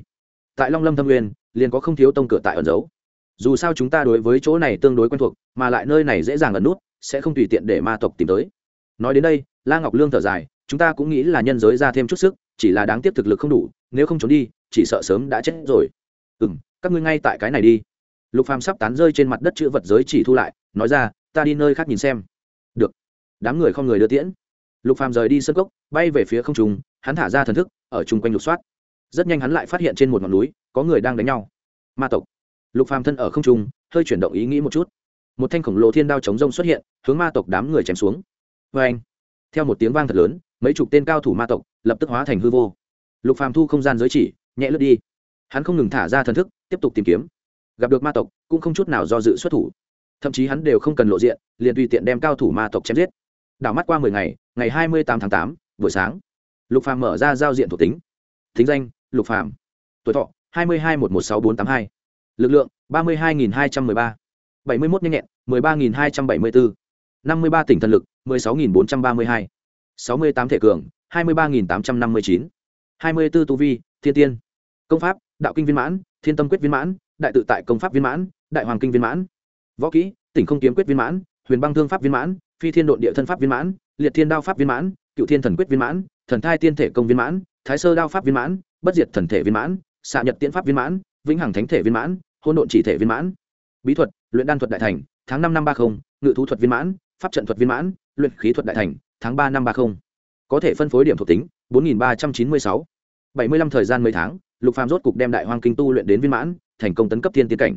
Tại long lâm thâm nguyên, liền có không thiếu tông cửa tại ẩn giấu. Dù sao chúng ta đối với chỗ này tương đối quen thuộc, mà lại nơi này dễ dàng ẩn nút, sẽ không tùy tiện để ma tộc tìm tới. Nói đến đây, la ngọc lương thở dài, chúng ta cũng nghĩ là nhân giới ra thêm chút sức chỉ là đáng tiếc thực lực không đủ, nếu không trốn đi, chỉ sợ sớm đã chết rồi. Ừ m các ngươi ngay tại cái này đi. Lục phàm sắp tán rơi trên mặt đất chữ vật giới chỉ thu lại, nói ra, ta đi nơi khác nhìn xem. Được. Đám người không người đưa tiễn. Lục phàm rời đi sân cốc, bay về phía không trung, hắn thả ra thần thức, ở chung quanh lục soát. Rất nhanh hắn lại phát hiện trên một ngọn núi, có người đang đánh nhau. Ma tộc. Lục phàm thân ở không trung, hơi chuyển động ý nghĩ một chút. Một thanh khổng lồ thiên đao chống rông xuất hiện, hướng ma tộc đám người chém xuống. Vê anh theo một tiếng vang thật lớn mấy chục tên cao thủ ma tộc lập tức hóa thành hư vô. Lục phàm thu không gian giới chỉ, nhẹ lướt đi. Hắn không ngừng thả ra thần thức, tiếp tục tìm kiếm. Gặp được ma tộc, cũng không chút nào do dự xuất thủ. Thậm chí hắn đều không cần lộ diện, liền tùy tiện đem cao thủ ma tộc chém giết. Đảo mắt qua mười ngày ngày hai mươi tám tháng tám, buổi sáng, lục phàm mở ra giao diện thuộc tính. Thính danh, lục phàm. Tuổi thọ, hai mươi hai một một sáu bốn tám hai. Lực lượng, ba mươi hai nghìn hai trăm mười ba. bảy mươi một nhanh nhẹn, mười ba nghìn hai trăm bảy mươi bốn năm mươi ba tỉnh thần lực, mười sáu nghìn bốn trăm ba mươi hai sáu mươi tám thể cường hai mươi ba nghìn tám trăm năm mươi chín hai mươi b ố tu vi thiên tiên công pháp đạo kinh viên mãn thiên tâm quyết viên mãn đại tự tại công pháp viên mãn đại hoàng kinh viên mãn võ kỹ tỉnh không kiếm quyết viên mãn huyền băng thương pháp viên mãn phi thiên độn địa thân pháp viên mãn liệt thiên đao pháp viên mãn cựu thiên thần quyết viên mãn thần thai tiên thể công viên mãn thái sơ đao pháp viên mãn bất diệt thần thể viên mãn xạ nhật tiễn pháp viên mãn vĩnh hằng thánh thể viên mãn hôn độn chỉ thể viên mãn bí thuật luyện đan thuật đại thành tháng năm năm ba mươi ngự thú thuật viên mãn pháp trận thuật viên mãn luyện khí thuật đại thành tháng ba năm ba mươi có thể phân phối điểm thuộc tính, bốn nghìn ba trăm chín mươi sáu. Bảy mươi lăm thời gian mấy tháng, lục phàm rốt cục đem đại hoang kinh tu luyện đến viên mãn, thành công tấn cấp thiên tiến cảnh.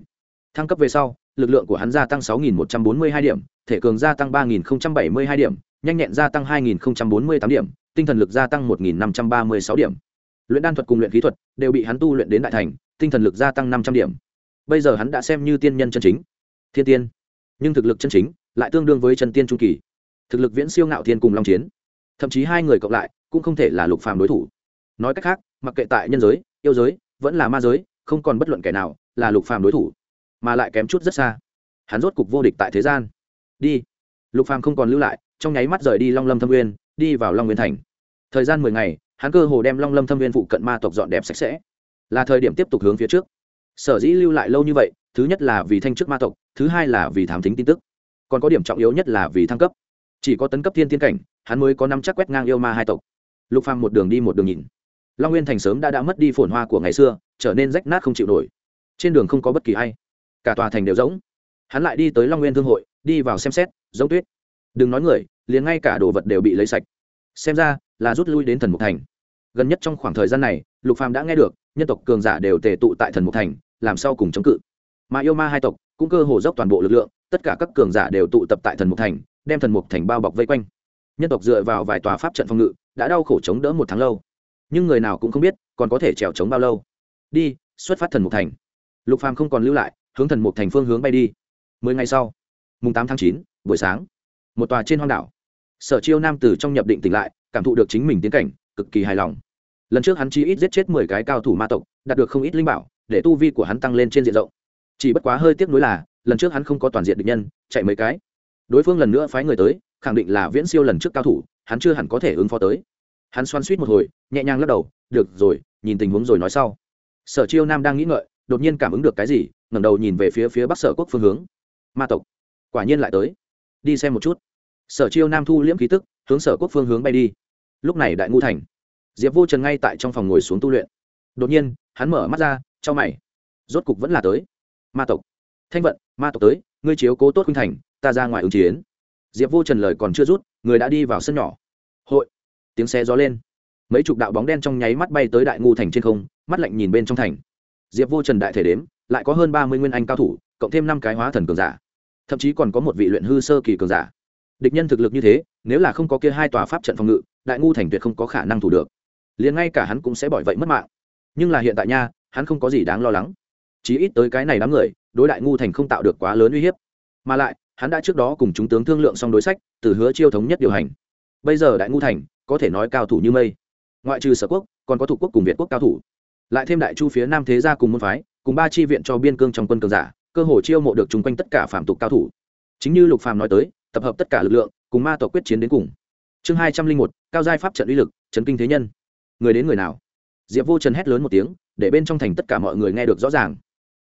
Thăng cấp về sau, lực lượng của hắn gia tăng sáu nghìn một trăm bốn mươi hai điểm, thể cường gia tăng ba nghìn bảy mươi hai điểm, nhanh nhẹn gia tăng hai nghìn bốn mươi tám điểm, tinh thần lực gia tăng một nghìn năm trăm ba mươi sáu điểm. Luyện đan thuật cùng luyện khí thuật đều bị hắn tu luyện đến đại thành, tinh thần lực gia tăng năm trăm điểm. Bây giờ hắn đã xem như tiên nhân chân chính. Thiên tiên. Nhưng thực lực chân chính lại tương đương với chân tiên trung kỳ thực lực viễn siêu ngạo thiên cùng long chiến. Thậm chí hai người cộng lại cũng không thể là lục phàm đối thủ. Nói cách khác, mặc kệ tại nhân giới, yêu giới, vẫn là ma giới, không còn bất luận kẻ nào là lục phàm đối thủ, mà lại kém chút rất xa. Hắn rốt cục vô địch tại thế gian. Đi. Lục phàm không còn lưu lại, trong nháy mắt rời đi long lâm thâm nguyên, đi vào long nguyên thành. Thời gian mười ngày, hắn cơ hồ đem long lâm thâm nguyên phụ cận ma tộc dọn đẹp sạch sẽ. Là thời điểm tiếp tục hướng phía trước. Sở dĩ lưu lại lâu như vậy, thứ nhất là vì thanh chức ma tộc, thứ hai là vì thám thính tin tức. Còn có điểm trọng yếu nhất là vì thăng cấp chỉ có tấn cấp thiên tiên cảnh, hắn mới có năm chắc quét ngang yêu ma hai tộc. Lục phàm một đường đi một đường nhìn. Long nguyên thành sớm đã đã mất đi phồn hoa của ngày xưa, trở nên rách nát không chịu nổi. Trên đường không có bất kỳ ai. Cả tòa thành đều rỗng. Hắn lại đi tới long nguyên thương hội, đi vào xem xét, giống tuyết. Đừng nói người, liền ngay cả đồ vật đều bị lấy sạch. Xem ra, là rút lui đến thần mục thành. Gần nhất trong khoảng thời gian này, lục phàm đã nghe được, nhân tộc cường giả đều tề tụ tại thần mục thành, làm sao cùng chống cự. Mà yêu ma hai tộc cũng cơ hồ dốc toàn bộ lực lượng, tất cả các cường giả đều tụ tập tại thần mục thành, đem thần mục thành bao bọc vây quanh. Nhân tộc dựa vào vài tòa pháp trận phòng ngự, đã đau khổ chống đỡ một tháng lâu. Nhưng người nào cũng không biết, còn có thể trèo chống bao lâu. Đi, xuất phát thần mục thành. Lục phàm không còn lưu lại, hướng thần mục thành phương hướng bay đi. Mười ngày sau, mùng tám tháng chín, buổi sáng, một tòa trên hoang đảo. Sở chiêu nam từ trong nhập định tỉnh lại, cảm thụ được chính mình tiến cảnh, cực kỳ hài lòng. Lần trước hắn chi ít giết chết mười cái cao thủ ma tộc, đạt được không ít linh bảo, để tu vi của hắn tăng lên trên diện rộng chỉ bất quá hơi tiếc nuối là, lần trước hắn không có toàn diện địch nhân, chạy mấy cái. Đối phương lần nữa phái người tới, khẳng định là viễn siêu lần trước cao thủ, hắn chưa hẳn có thể ứng phó tới. Hắn xoan suýt một hồi, nhẹ nhàng lắc đầu, được rồi, nhìn tình huống rồi nói sau. Sở chiêu nam đang nghĩ ngợi, đột nhiên cảm ứng được cái gì, ngẩng đầu nhìn về phía phía bắc sở quốc phương hướng. Ma tộc, quả nhiên lại tới. Đi xem một chút. Sở chiêu nam thu liễm khí tức, hướng sở quốc phương hướng bay đi. Lúc này đại ngu thành, diệp vô trần ngay tại trong phòng ngồi xuống tu luyện. Đột nhiên, hắn mở mắt ra cho mày. Rốt cục vẫn là tới ma tộc. Thanh vận, ma tộc tới, ngươi chiếu cố tốt khuynh thành, ta ra ngoài ứng chiến. Diệp vô trần lời còn chưa rút người đã đi vào sân nhỏ. Hội. Tiếng xe gió lên. Mấy chục đạo bóng đen trong nháy mắt bay tới đại ngu thành trên không, mắt lạnh nhìn bên trong thành. Diệp vô trần đại thể đếm, lại có hơn ba mươi nguyên anh cao thủ, cộng thêm năm cái hóa thần cường giả. Thậm chí còn có một vị luyện hư sơ kỳ cường giả. Địch nhân thực lực như thế, nếu là không có kia hai tòa pháp trận phòng ngự, đại ngu thành tuyệt không có khả năng thủ được. Liền ngay cả hắn cũng sẽ bỏi vậy mất mạng. Nhưng là hiện tại nha, hắn không có gì đáng lo lắng chí ít tới cái này đám người, đối đại ngu thành không tạo được quá lớn uy hiếp. Mà lại, hắn đã trước đó cùng chúng tướng thương lượng xong đối sách, từ hứa chiêu thống nhất điều hành. Bây giờ đại ngu thành, có thể nói cao thủ như mây. Ngoại trừ sở quốc, còn có thủ quốc cùng việt quốc cao thủ. Lại thêm đại chu phía nam thế gia cùng môn phái, cùng ba chi viện cho biên cương trong quân cường giả, cơ hồ chiêu mộ được chung quanh tất cả phạm tục cao thủ. Chính như lục phàm nói tới, tập hợp tất cả lực lượng, cùng ma tộc quyết chiến đến cùng. Chương hai trăm linh một, cao giai pháp trận uy lực, chấn kinh thế nhân. Người đến người nào? Diệp vô trần hét lớn một tiếng, để bên trong thành tất cả mọi người nghe được rõ ràng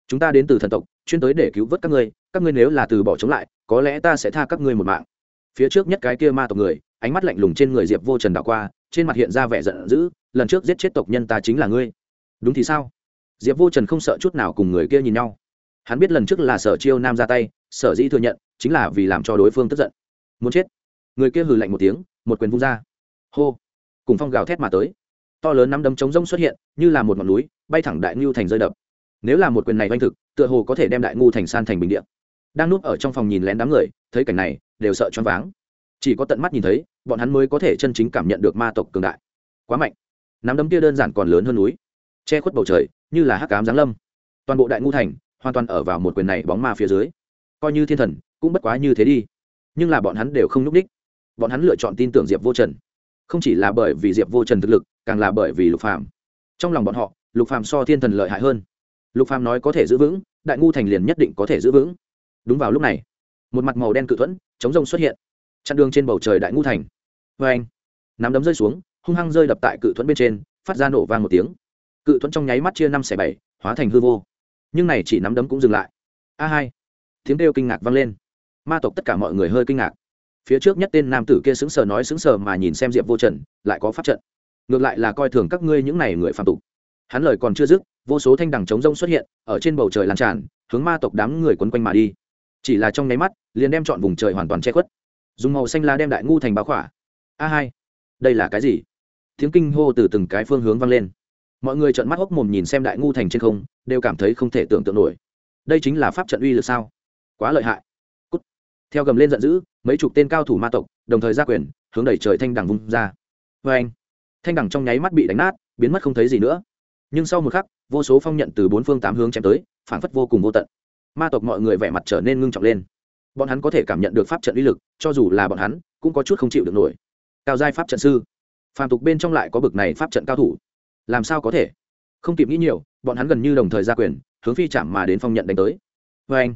chúng ta đến từ thần tộc, chuyên tới để cứu vớt các ngươi các ngươi nếu là từ bỏ chống lại, có lẽ ta sẽ tha các ngươi một mạng. Phía trước nhất cái kia ma tộc người, ánh mắt lạnh lùng trên người diệp vô trần đảo qua, trên mặt hiện ra vẻ giận dữ, lần trước giết chết tộc nhân ta chính là ngươi. Đúng thì sao? Diệp vô trần không sợ chút nào cùng người kia nhìn nhau. Hắn biết lần trước là sở chiêu nam ra tay, sở dĩ thừa nhận, chính là vì làm cho đối phương tức giận. Muốn chết. Người kia hừ lạnh một tiếng, một quyền vung ra. Hô. Cùng phong gào thét mà tới. To lớn nắm đấm trống rông xuất hiện, như là một ngọn núi, bay thẳng đại ngưu thành rơi đập nếu là một quyền này oanh thực, tựa hồ có thể đem đại ngu thành san thành bình điện đang núp ở trong phòng nhìn lén đám người, thấy cảnh này, đều sợ choáng váng. Chỉ có tận mắt nhìn thấy, bọn hắn mới có thể chân chính cảm nhận được ma tộc cường đại. Quá mạnh. Nắm đấm kia đơn giản còn lớn hơn núi. Che khuất bầu trời, như là hắc cám giáng lâm. Toàn bộ đại ngu thành, hoàn toàn ở vào một quyền này bóng ma phía dưới. Coi như thiên thần, cũng bất quá như thế đi. Nhưng là bọn hắn đều không n ú c đích. Bọn hắn lựa chọn tin tưởng diệp vô trần. Không chỉ là bởi vì diệp vô trần thực lực, càng là bởi vì lục phàm. Trong lòng bọn họ, lục phàm so thiên thần lợi hại hơn lục phàm nói có thể giữ vững, đại ngu thành liền nhất định có thể giữ vững. Đúng vào lúc này, một mặt màu đen cự thuẫn, chống rông xuất hiện. Chặn đường trên bầu trời đại ngu thành. Vê anh, nắm đấm rơi xuống, hung hăng rơi đập tại cự thuẫn bên trên, phát ra nổ vang một tiếng. Cự thuẫn trong nháy mắt chia năm xẻ bảy, hóa thành hư vô. Nhưng này chỉ nắm đấm cũng dừng lại. A hai, tiếng kêu kinh ngạc vang lên. Ma tộc tất cả mọi người hơi kinh ngạc. Phía trước nhất tên nam tử kia sững sờ nói sững sờ mà nhìn xem diệp vô trần, lại có pháp trận. Ngược lại là coi thường các ngươi những này người phạm tục hắn lời còn chưa dứt, vô số thanh đằng trống rông xuất hiện, ở trên bầu trời lan tràn, hướng ma tộc đám người quấn quanh mà đi. Chỉ là trong nháy mắt, liền đem chọn vùng trời hoàn toàn che khuất. Dùng màu xanh lá đem đại ngu thành báo khỏa. A hai, đây là cái gì? Tiếng kinh hô từ từng cái phương hướng vang lên. Mọi người trợn mắt hốc mồm nhìn xem đại ngu thành trên không, đều cảm thấy không thể tưởng tượng nổi. Đây chính là pháp trận uy lực sao? Quá lợi hại. Cút. theo gầm lên giận dữ, mấy chục tên cao thủ ma tộc, đồng thời ra quyền, hướng đẩy trời thanh đằng vung ra. Vê anh thanh đằng trong nháy mắt bị đánh nát, biến mất không thấy gì nữa nhưng sau một khắc, vô số phong nhận từ bốn phương tám hướng chém tới, phản phất vô cùng vô tận. Ma tộc mọi người vẻ mặt trở nên ngưng trọng lên. Bọn hắn có thể cảm nhận được pháp trận uy lực, cho dù là bọn hắn, cũng có chút không chịu được nổi. Cao giai pháp trận sư. Phàm tục bên trong lại có bực này pháp trận cao thủ. Làm sao có thể? Không kịp nghĩ nhiều, bọn hắn gần như đồng thời ra quyền, hướng phi chạm mà đến phong nhận đánh tới. Vê anh,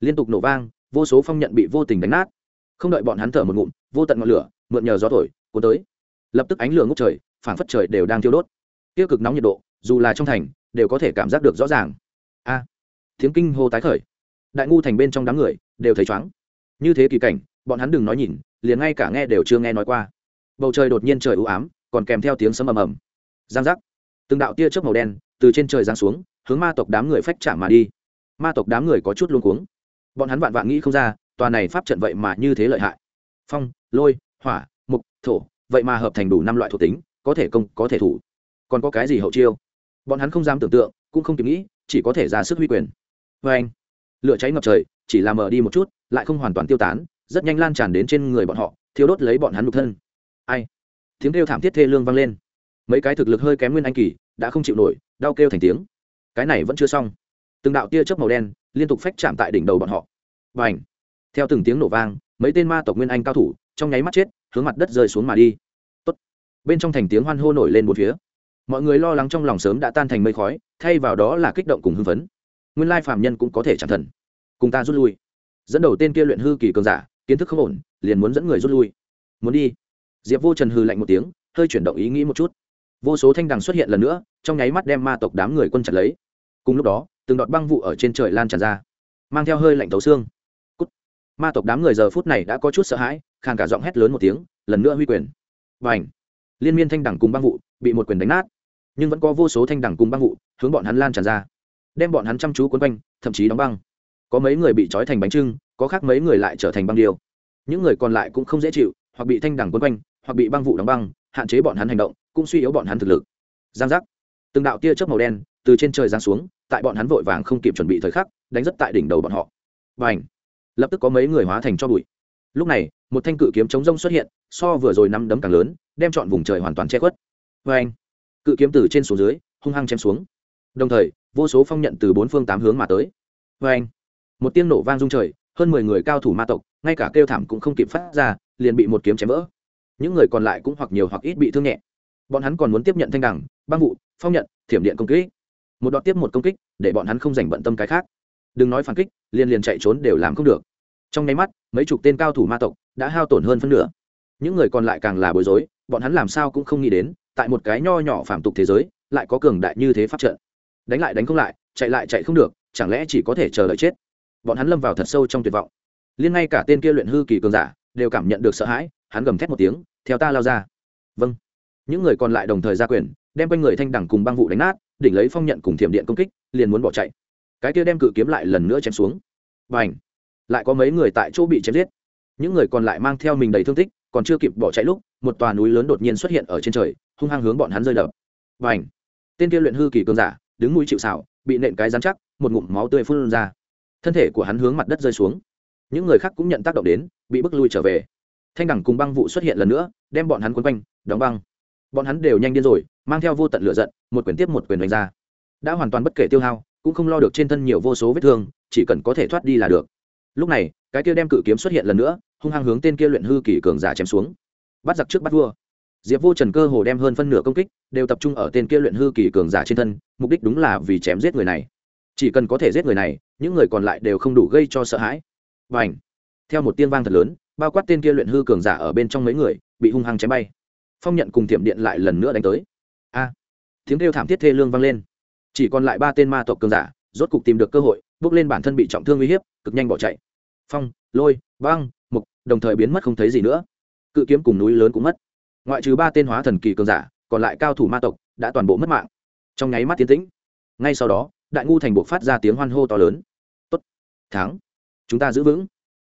liên tục nổ vang, vô số phong nhận bị vô tình đánh nát. Không đợi bọn hắn thở một ngụm, vô tận ngọn lửa, mượn nhờ gió thổi, cuốn tới. Lập tức ánh lửa ngốc trời, phảng phất trời đều đang thiêu đốt. Tiêu cực nóng nhiệt độ dù là trong thành, đều có thể cảm giác được rõ ràng. A, tiếng kinh hô tái khởi. Đại ngu thành bên trong đám người đều thấy chóng như thế kỳ cảnh, bọn hắn đừng nói nhìn, liền ngay cả nghe đều chưa nghe nói qua. Bầu trời đột nhiên trời u ám, còn kèm theo tiếng sấm ầm ầm. Giang giác. Từng đạo tia chớp màu đen từ trên trời giáng xuống, hướng ma tộc đám người phách chạm mà đi. Ma tộc đám người có chút luôn cuống. Bọn hắn vạn vạn nghĩ không ra, tòa này pháp trận vậy mà như thế lợi hại. Phong, lôi, hỏa, mục, thổ, vậy mà hợp thành đủ năm loại thuộc tính, có thể công, có thể thủ. Còn có cái gì hậu chiêu? Bọn hắn không dám tưởng tượng, cũng không kịp nghĩ, chỉ có thể ra sức huy quyền. Vê anh, lửa cháy ngập trời, chỉ làm mở đi một chút, lại không hoàn toàn tiêu tán, rất nhanh lan tràn đến trên người bọn họ thiếu đốt lấy bọn hắn nhục thân. Ai? Tiếng kêu thảm thiết thê lương vang lên. Mấy cái thực lực hơi kém nguyên anh kỳ, đã không chịu nổi, đau kêu thành tiếng. Cái này vẫn chưa xong. Từng đạo tia chớp màu đen, liên tục phách chạm tại đỉnh đầu bọn họ. Và ảnh theo từng tiếng nổ vang, mấy tên ma tộc nguyên anh cao thủ, trong nháy mắt chết, hướng mặt đất rơi xuống mà đi. Tốt. bên trong thành tiếng hoan hô nổi lên một phía mọi người lo lắng trong lòng sớm đã tan thành mây khói, thay vào đó là kích động cùng hưng phấn. Nguyên lai phạm nhân cũng có thể chẳng thần. Cùng ta rút lui. Dẫn đầu tên kia luyện hư kỳ cường giả, kiến thức không ổn, liền muốn dẫn người rút lui. Muốn đi. Diệp vô trần hư lạnh một tiếng, hơi chuyển động ý nghĩ một chút. Vô số thanh đằng xuất hiện lần nữa, trong nháy mắt đem ma tộc đám người quân chặt lấy. Cùng lúc đó, từng đọt băng vụ ở trên trời lan tràn ra, mang theo hơi lạnh tấu xương. Cút. ma tộc đám người giờ phút này đã có chút sợ hãi khang cả giọng hét lớn một tiếng, lần nữa huy quyền. Và ảnh liên miên thanh đẳng cùng băng vụ, bị một quyền đánh nát. Nhưng vẫn có vô số thanh đẳng cùng băng vụ hướng bọn hắn lan tràn ra, đem bọn hắn chăm chú quấn quanh, thậm chí đóng băng. Có mấy người bị trói thành bánh trưng, có khác mấy người lại trở thành băng điêu. Những người còn lại cũng không dễ chịu, hoặc bị thanh đẳng quấn quanh, hoặc bị băng vụ đóng băng, hạn chế bọn hắn hành động, cũng suy yếu bọn hắn thực lực. Giang giác. Từng đạo tia chớp màu đen từ trên trời giáng xuống, tại bọn hắn vội vàng không kịp chuẩn bị thời khắc, đánh rất tại đỉnh đầu bọn họ. Và ảnh lập tức có mấy người hóa thành cho bụi. Lúc này một thanh cự kiếm chống rông xuất hiện, so vừa rồi năm đấm càng lớn, đem chọn vùng trời hoàn toàn che khuất. Vê anh, cự kiếm từ trên xuống dưới, hung hăng chém xuống. Đồng thời, vô số phong nhận từ bốn phương tám hướng mà tới. Vê anh, một tiếng nổ vang rung trời, hơn mười người cao thủ ma tộc, ngay cả kêu thảm cũng không kịp phát ra, liền bị một kiếm chém vỡ. Những người còn lại cũng hoặc nhiều hoặc ít bị thương nhẹ. Bọn hắn còn muốn tiếp nhận thanh đẳng băng vụ, phong nhận, thiểm điện công kích. Một đoạn tiếp một công kích, để bọn hắn không dành bận tâm cái khác. Đừng nói phản kích, liền liền chạy trốn đều làm không được. Trong nháy mắt, mấy chục tên cao thủ ma tộc đã hao tổn hơn phân nửa. Những người còn lại càng là bối rối, bọn hắn làm sao cũng không nghĩ đến, tại một cái nho nhỏ phạm tục thế giới, lại có cường đại như thế pháp trận. Đánh lại đánh không lại, chạy lại chạy không được, chẳng lẽ chỉ có thể chờ đợi chết? Bọn hắn lâm vào thật sâu trong tuyệt vọng. Liên ngay cả tên kia luyện hư kỳ cường giả, đều cảm nhận được sợ hãi, hắn gầm thét một tiếng, theo ta lao ra. Vâng. Những người còn lại đồng thời ra quyền, đem quanh người thanh đẳng cùng băng vụ đánh nát, đỉnh lấy phong nhận cùng thiểm điện công kích, liền muốn bỏ chạy. Cái kia đem cự kiếm lại lần nữa chém xuống. Và lại có mấy người tại chỗ bị chém giết những người còn lại mang theo mình đầy thương tích, còn chưa kịp bỏ chạy lúc, một tòa núi lớn đột nhiên xuất hiện ở trên trời, hung hăng hướng bọn hắn rơi đập. Và ảnh tên kia luyện hư kỳ cường giả, đứng mũi chịu xảo bị nện cái rắn chắc, một ngụm máu tươi phun ra. Thân thể của hắn hướng mặt đất rơi xuống. Những người khác cũng nhận tác động đến, bị bức lui trở về. Thanh đẳng cùng băng vụ xuất hiện lần nữa, đem bọn hắn quấn quanh, đóng băng. Bọn hắn đều nhanh điên rồi, mang theo vô tận lửa giận, một quyền tiếp một quyền đánh ra. Đã hoàn toàn bất kể tiêu hao, cũng không lo được trên thân nhiều vô số vết thương, chỉ cần có thể thoát đi là được lúc này, cái kia đem cự kiếm xuất hiện lần nữa, hung hăng hướng tên kia luyện hư kỳ cường giả chém xuống. Bắt giặc trước bắt vua. Diệp vô trần cơ hồ đem hơn phân nửa công kích đều tập trung ở tên kia luyện hư kỳ cường giả trên thân, mục đích đúng là vì chém giết người này. Chỉ cần có thể giết người này, những người còn lại đều không đủ gây cho sợ hãi. Và ảnh theo một tiên vang thật lớn, bao quát tên kia luyện hư cường giả ở bên trong mấy người, bị hung hăng chém bay. Phong nhận cùng tiệm điện lại lần nữa đánh tới. A! Tiếng kêu thảm thiết thê lương vang lên. Chỉ còn lại ba tên ma tộc cường giả rốt cục tìm được cơ hội, bước lên bản thân bị trọng thương uy hiếp, cực nhanh bỏ chạy. Phong, lôi, băng, mục, đồng thời biến mất không thấy gì nữa. Cự kiếm cùng núi lớn cũng mất. Ngoại trừ ba tên hóa thần kỳ cường giả, còn lại cao thủ ma tộc đã toàn bộ mất mạng. Trong nháy mắt tiến tĩnh. Ngay sau đó, đại ngu thành buộc phát ra tiếng hoan hô to lớn. Tốt. Thắng. Chúng ta giữ vững.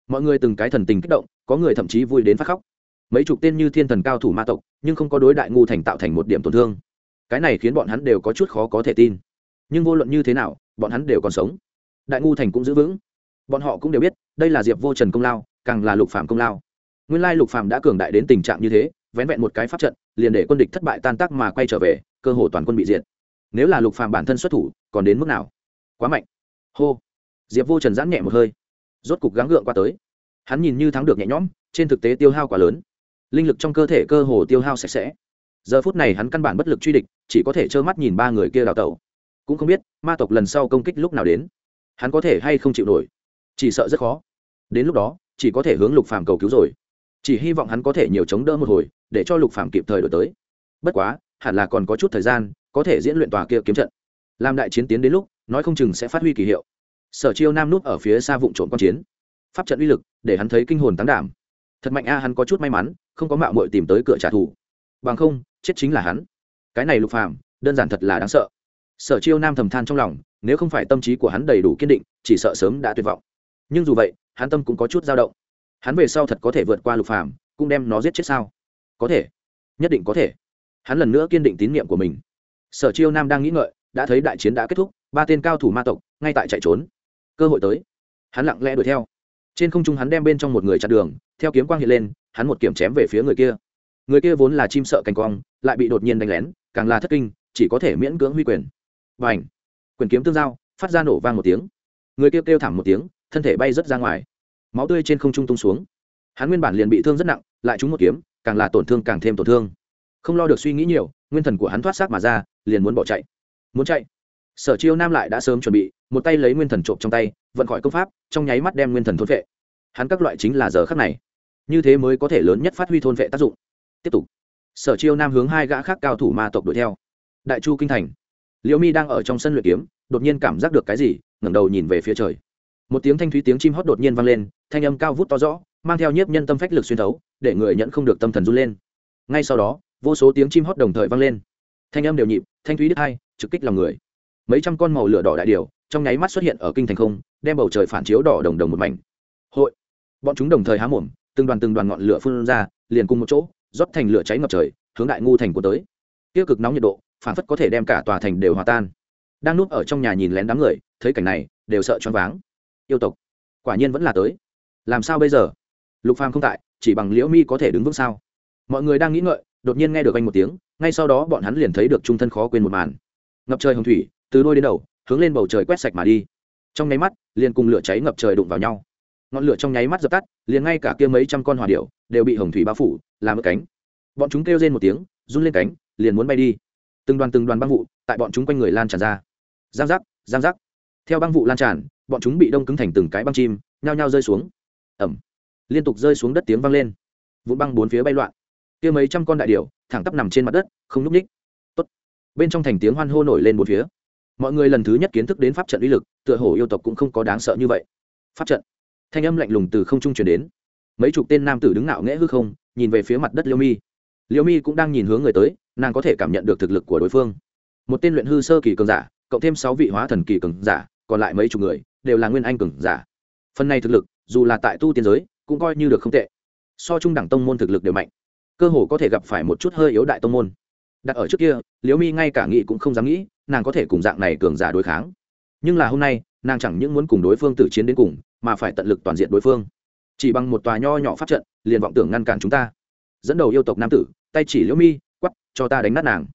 Mọi người từng cái thần tình kích động, có người thậm chí vui đến phát khóc. Mấy chục tên như thiên thần cao thủ ma tộc, nhưng không có đối đại ngu thành tạo thành một điểm tổn thương. Cái này khiến bọn hắn đều có chút khó có thể tin nhưng vô luận như thế nào, bọn hắn đều còn sống. Đại ngu thành cũng giữ vững. Bọn họ cũng đều biết, đây là diệp vô trần công lao, càng là lục phạm công lao. Nguyên lai lục phạm đã cường đại đến tình trạng như thế, vén vẹn một cái pháp trận, liền để quân địch thất bại tan tác mà quay trở về, cơ hồ toàn quân bị diệt. Nếu là lục phạm bản thân xuất thủ, còn đến mức nào? Quá mạnh. Hô. Diệp vô trần giãn nhẹ một hơi. Rốt cục gắng gượng qua tới. Hắn nhìn như thắng được nhẹ nhõm, trên thực tế tiêu hao quá lớn. Linh lực trong cơ thể cơ hồ tiêu hao sạch sẽ. Giờ phút này hắn căn bản bất lực truy địch, chỉ có thể trơ mắt nhìn ba người kia đào tẩu cũng không biết ma tộc lần sau công kích lúc nào đến. Hắn có thể hay không chịu nổi? Chỉ sợ rất khó. Đến lúc đó, chỉ có thể hướng lục phàm cầu cứu rồi. Chỉ hy vọng hắn có thể nhiều chống đỡ một hồi, để cho lục phàm kịp thời đổi tới. Bất quá, hẳn là còn có chút thời gian, có thể diễn luyện tòa kia kiếm trận. Làm đại chiến tiến đến lúc, nói không chừng sẽ phát huy kỳ hiệu. Sở chiêu nam nút ở phía xa vụ trộm q chiến. Pháp trận uy lực, để hắn thấy kinh hồn tán đảm. Thật mạnh a, hắn có chút may mắn, không có mạo mội tìm tới cửa trả thù. Bằng không, chết chính là hắn. Cái này lục phàm, đơn giản thật là đáng sợ sở chiêu nam thầm than trong lòng, nếu không phải tâm trí của hắn đầy đủ kiên định, chỉ sợ sớm đã tuyệt vọng. Nhưng dù vậy, hắn tâm cũng có chút dao động. Hắn về sau thật có thể vượt qua lục phàm, cũng đem nó giết chết sao? Có thể. Nhất định có thể. Hắn lần nữa kiên định tín nhiệm của mình. Sở chiêu nam đang nghĩ ngợi, đã thấy đại chiến đã kết thúc, ba tên cao thủ ma tộc, ngay tại chạy trốn. Cơ hội tới. Hắn lặng lẽ đuổi theo. Trên không trung hắn đem bên trong một người chặn đường, theo kiếm quang hiện lên, hắn một kiểm chém về phía người kia. Người kia vốn là chim sợ cành quang lại bị đột nhiên đánh lén, càng là thất kinh, chỉ có thể miễn cưỡng huy quyền và ảnh. Quyền kiếm tương giao, phát ra nổ vang một tiếng. Người kêu kêu thảm một tiếng, thân thể bay rớt ra ngoài. Máu tươi trên không trung tung xuống. Hắn nguyên bản liền bị thương rất nặng, lại trúng một kiếm, càng là tổn thương càng thêm tổn thương. Không lo được suy nghĩ nhiều, nguyên thần của hắn thoát xác mà ra, liền muốn bỏ chạy. Muốn chạy? Sở chiêu nam lại đã sớm chuẩn bị, một tay lấy nguyên thần trộm trong tay, vận khỏi công pháp, trong nháy mắt đem nguyên thần thôn vệ. Hắn các loại chính là giờ khắc này. Như thế mới có thể lớn nhất phát huy thôn vệ tác dụng. Tiếp tục. Sở chiêu nam hướng hai gã khác cao thủ ma tộc đuổi theo. Đại chu kinh thành liễu mi đang ở trong sân luyện kiếm, đột nhiên cảm giác được cái gì, ngẩng đầu nhìn về phía trời. Một tiếng thanh thúy tiếng chim hót đột nhiên vang lên, thanh âm cao vút to rõ, mang theo nhiếp nhân tâm phách lực xuyên thấu, để người nhận không được tâm thần run lên. Ngay sau đó, vô số tiếng chim hót đồng thời vang lên. Thanh âm đều nhịp, thanh thúy đứt hai, trực kích lòng người. Mấy trăm con màu lửa đỏ đại điều trong nháy mắt xuất hiện ở kinh thành không, đem bầu trời phản chiếu đỏ đồng đồng một mảnh. Hội. Bọn chúng đồng thời há mồm, từng đoàn từng đoàn ngọn lửa phun ra, liền cùng một chỗ, rót thành lửa cháy ngập trời, hướng đại ngu thành của tới. Tiêu cực nóng nhiệt độ phản phất có thể đem cả tòa thành đều hòa tan. Đang núp ở trong nhà nhìn lén đám người, thấy cảnh này, đều sợ choáng váng. Yêu tộc, quả nhiên vẫn là tới. Làm sao bây giờ? Lục phàm không tại, chỉ bằng liễu mi có thể đứng vững sao? Mọi người đang nghĩ ngợi, đột nhiên nghe được anh một tiếng, ngay sau đó bọn hắn liền thấy được trung thân khó quên một màn. Ngập trời hồng thủy, từ đôi đến đầu, hướng lên bầu trời quét sạch mà đi. Trong nháy mắt, liền cùng lửa cháy ngập trời đụng vào nhau. Ngọn lửa trong nháy mắt dập tắt, liền ngay cả kia mấy trăm con hỏa điệu đều bị hồng thủy bao phủ, làm mất cánh. Bọn chúng kêu lên một tiếng, run lên cánh, liền muốn bay đi từng đoàn từng đoàn băng vụ tại bọn chúng quanh người lan tràn ra. Giang giác giang giác. Theo băng vụ lan tràn, bọn chúng bị đông cứng thành từng cái băng chim, nhao nhao rơi xuống. Ẩm. Liên tục rơi xuống đất tiếng vang lên. Vụ băng bốn phía bay loạn. Kia mấy trăm con đại điệu thẳng tắp nằm trên mặt đất, không nhúc ních Tốt. bên trong thành tiếng hoan hô nổi lên bốn phía. Mọi người lần thứ nhất kiến thức đến pháp trận uy lực, tựa hồ yêu tộc cũng không có đáng sợ như vậy. Pháp trận. Thanh âm lạnh lùng từ không trung chuyển đến. Mấy chục tên nam tử đứng ngạo nghễ hư không, nhìn về phía mặt đất liêu mi. Liễu mi cũng đang nhìn hướng người tới, nàng có thể cảm nhận được thực lực của đối phương. Một tên luyện hư sơ kỳ cường giả, cộng thêm sáu vị hóa thần kỳ cường giả, còn lại mấy chục người, đều là nguyên anh cường giả. Phần này thực lực, dù là tại tu tiên giới, cũng coi như được không tệ. So trung đẳng tông môn thực lực đều mạnh. Cơ hồ có thể gặp phải một chút hơi yếu đại tông môn. Đặt ở trước kia, liễu mi ngay cả nghĩ cũng không dám nghĩ, nàng có thể cùng dạng này cường giả đối kháng. Nhưng là hôm nay, nàng chẳng những muốn cùng đối phương tử chiến đến cùng, mà phải tận lực toàn diện đối phương. Chỉ bằng một tòa nho nhỏ pháp trận, liền vọng tưởng ngăn cản chúng ta dẫn đầu yêu tộc nam tử, tay chỉ liễu mi quắp cho ta đánh nát nàng.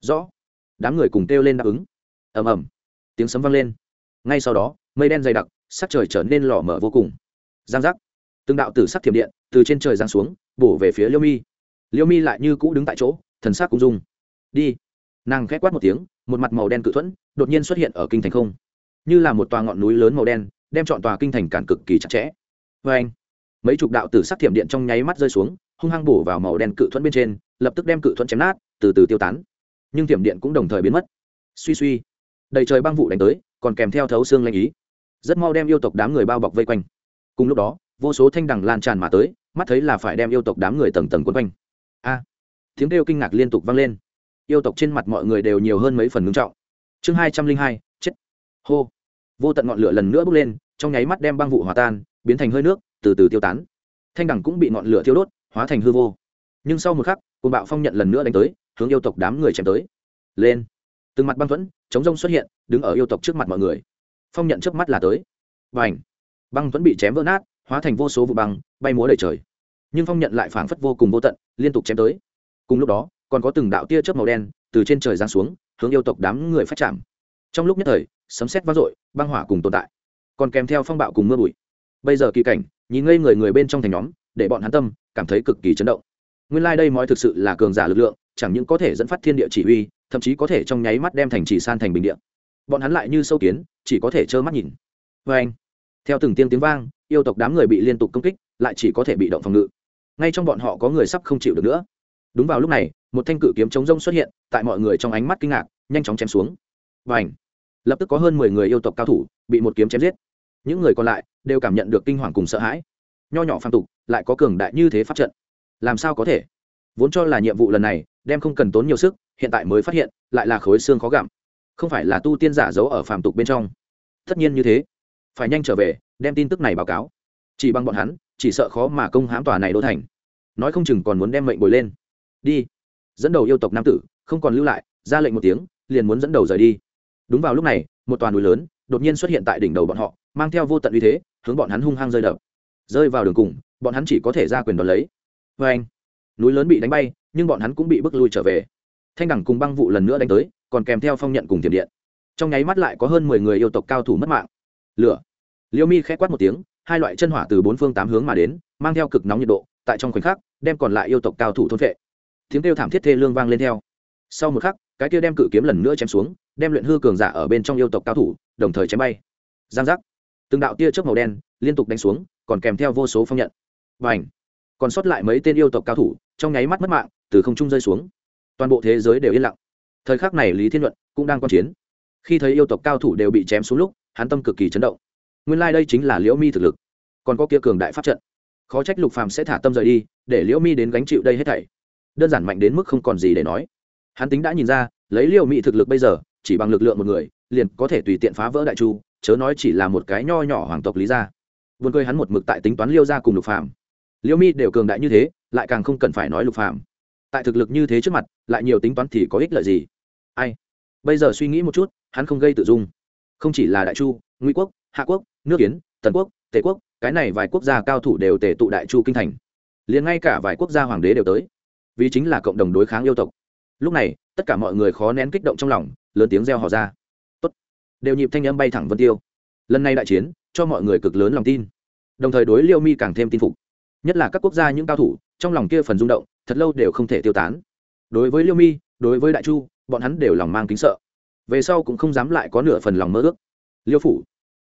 Rõ. Đám người cùng kêu lên đáp ứng. Ầm ầm. Tiếng sấm vang lên. Ngay sau đó, mây đen dày đặc, sắc trời trở nên lỏ mở vô cùng. Giang giác. Từng đạo tử sắc thiểm điện từ trên trời giáng xuống, bổ về phía liêu mi. Liêu mi lại như cũ đứng tại chỗ, thần sắc cũng dung đi. Nàng khét quát một tiếng, một mặt màu đen cự thuẫn, đột nhiên xuất hiện ở kinh thành không. Như là một tòa ngọn núi lớn màu đen, đem chọn tòa kinh thành cản cực kỳ chặt chẽ. Vê anh mấy chục đạo tử sắc thiểm điện trong nháy mắt rơi xuống hung hăng bổ vào màu đen cự thuẫn bên trên, lập tức đem cự thuẫn chém nát, từ từ tiêu tán. Nhưng thiểm điện cũng đồng thời biến mất. Suy suy. Đầy trời băng vụ đánh tới, còn kèm theo thấu xương lanh ý. Rất mau đem yêu tộc đám người bao bọc vây quanh. Cùng lúc đó, vô số thanh đằng lan tràn mà tới, mắt thấy là phải đem yêu tộc đám người tầng tầng quấn quanh. A! Tiếng kêu kinh ngạc liên tục vang lên. Yêu tộc trên mặt mọi người đều nhiều hơn mấy phần ngưng trọng. Chương hai trăm linh hai, chết. Hô! Vô tận ngọn lửa lần nữa bốc lên, trong nháy mắt đem băng vụ hòa tan, biến thành hơi nước, từ từ tiêu tán. Thanh đẳng cũng bị ngọn lửa thiêu đốt hóa thành hư vô. Nhưng sau một khắc côn bạo phong nhận lần nữa đánh tới, hướng yêu tộc đám người chém tới. Lên. Từng mặt băng thuẫn, chống rông xuất hiện, đứng ở yêu tộc trước mặt mọi người. Phong nhận trước mắt là tới. Và ảnh băng thuẫn bị chém vỡ nát, hóa thành vô số vụ băng, bay múa đầy trời. Nhưng phong nhận lại phảng phất vô cùng vô tận, liên tục chém tới. Cùng lúc đó, còn có từng đạo tia chớp màu đen từ trên trời giáng xuống, hướng yêu tộc đám người phát chạm. Trong lúc nhất thời, sấm sét vang dội, băng hỏa cùng tồn tại. Còn kèm theo phong bạo cùng mưa bụi. Bây giờ kỳ cảnh, nhìn ngây người người bên trong thành nhóm, để bọn hắn tâm cảm thấy cực kỳ chấn động. Nguyên lai、like、đây mọi thực sự là cường giả lực lượng, chẳng những có thể dẫn phát thiên địa chỉ huy, thậm chí có thể trong nháy mắt đem thành trì san thành bình địa. Bọn hắn lại như sâu kiến, chỉ có thể trơ mắt nhìn. Vê anh, theo từng tiếng tiếng vang, yêu tộc đám người bị liên tục công kích, lại chỉ có thể bị động phòng ngự. Ngay trong bọn họ có người sắp không chịu được nữa. Đúng vào lúc này, một thanh cự kiếm chống rông xuất hiện, tại mọi người trong ánh mắt kinh ngạc, nhanh chóng chém xuống. Và ảnh lập tức có hơn mười người yêu tộc cao thủ bị một kiếm chém giết. Những người còn lại đều cảm nhận được kinh hoàng cùng sợ hãi. Nho nhỏ phàm tục lại có cường đại như thế pháp trận. Làm sao có thể? Vốn cho là nhiệm vụ lần này, đem không cần tốn nhiều sức, hiện tại mới phát hiện, lại là khối xương khó gặm. Không phải là tu tiên giả giấu ở phàm tục bên trong. Tất nhiên như thế. Phải nhanh trở về, đem tin tức này báo cáo. Chỉ bằng bọn hắn, chỉ sợ khó mà công hãm tòa này đô thành. Nói không chừng còn muốn đem mệnh bồi lên. Đi. Dẫn đầu yêu tộc nam tử, không còn lưu lại, ra lệnh một tiếng, liền muốn dẫn đầu rời đi. Đúng vào lúc này, một toàn núi lớn, đột nhiên xuất hiện tại đỉnh đầu bọn họ, mang theo vô tận uy thế, hướng bọn hắn hung hăng rơi đập. Rơi vào đường cùng bọn hắn chỉ có thể ra quyền đón lấy. Vê anh, núi lớn bị đánh bay, nhưng bọn hắn cũng bị bức lui trở về. Thanh đẳng cùng băng vụ lần nữa đánh tới, còn kèm theo phong nhận cùng tiềm điện. Trong nháy mắt lại có hơn mười người yêu tộc cao thủ mất mạng. Lửa. Liêu mi k h ẽ quát một tiếng, hai loại chân hỏa từ bốn phương tám hướng mà đến, mang theo cực nóng nhiệt độ, tại trong khoảnh khắc, đem còn lại yêu tộc cao thủ thôn vệ tiếng kêu thảm thiết thê lương vang lên theo. Sau một khắc, cái kia đem cự kiếm lần nữa chém xuống, đem luyện hư cường giả ở bên trong yêu tộc cao thủ, đồng thời chém bay. Giang giác. Từng đạo tia chớp màu đen, liên tục đánh xuống, còn kèm theo vô số phong nhận và ảnh. Còn sót lại mấy tên yêu tộc cao thủ, trong nháy mắt mất mạng, từ không trung rơi xuống. Toàn bộ thế giới đều yên lặng. Thời khắc này lý thiên luận cũng đang quan chiến. Khi thấy yêu tộc cao thủ đều bị chém xuống lúc, hắn tâm cực kỳ chấn động. Nguyên lai、like、đây chính là liễu mi thực lực. Còn có kia cường đại pháp trận. Khó trách lục phàm sẽ thả tâm rời đi, để liễu mi đến gánh chịu đây hết thảy. Đơn giản mạnh đến mức không còn gì để nói. Hắn tính đã nhìn ra, lấy liễu mi thực lực bây giờ, chỉ bằng lực lượng một người, liền có thể tùy tiện phá vỡ đại chu, chớ nói chỉ là một cái nho nhỏ hoàng tộc lý gia. Vườn cười hắn một mực tại tính toán liêu ra cùng lục phàm liễu mi đều cường đại như thế, lại càng không cần phải nói lục phàm. Tại thực lực như thế trước mặt, lại nhiều tính toán thì có ích lợi gì? Ai? Bây giờ suy nghĩ một chút, hắn không gây tự dung. Không chỉ là đại chu, ngụy quốc, hạ quốc, nước kiến tần quốc, tề quốc, cái này vài quốc gia cao thủ đều tề tụ đại chu kinh thành. Liền ngay cả vài quốc gia hoàng đế đều tới. Vì chính là cộng đồng đối kháng yêu tộc. Lúc này, tất cả mọi người khó nén kích động trong lòng, lớn tiếng reo hò ra. Tốt. Đều nhịp thanh âm bay thẳng vân tiêu. Lần này đại chiến, cho mọi người cực lớn lòng tin. Đồng thời đối liêu mi càng thêm tin phục nhất là các quốc gia những cao thủ, trong lòng kia phần rung động, thật lâu đều không thể tiêu tán. Đối với liêu mi, đối với đại chu, bọn hắn đều lòng mang kính sợ. Về sau cũng không dám lại có nửa phần lòng mơ ước. Liêu phủ,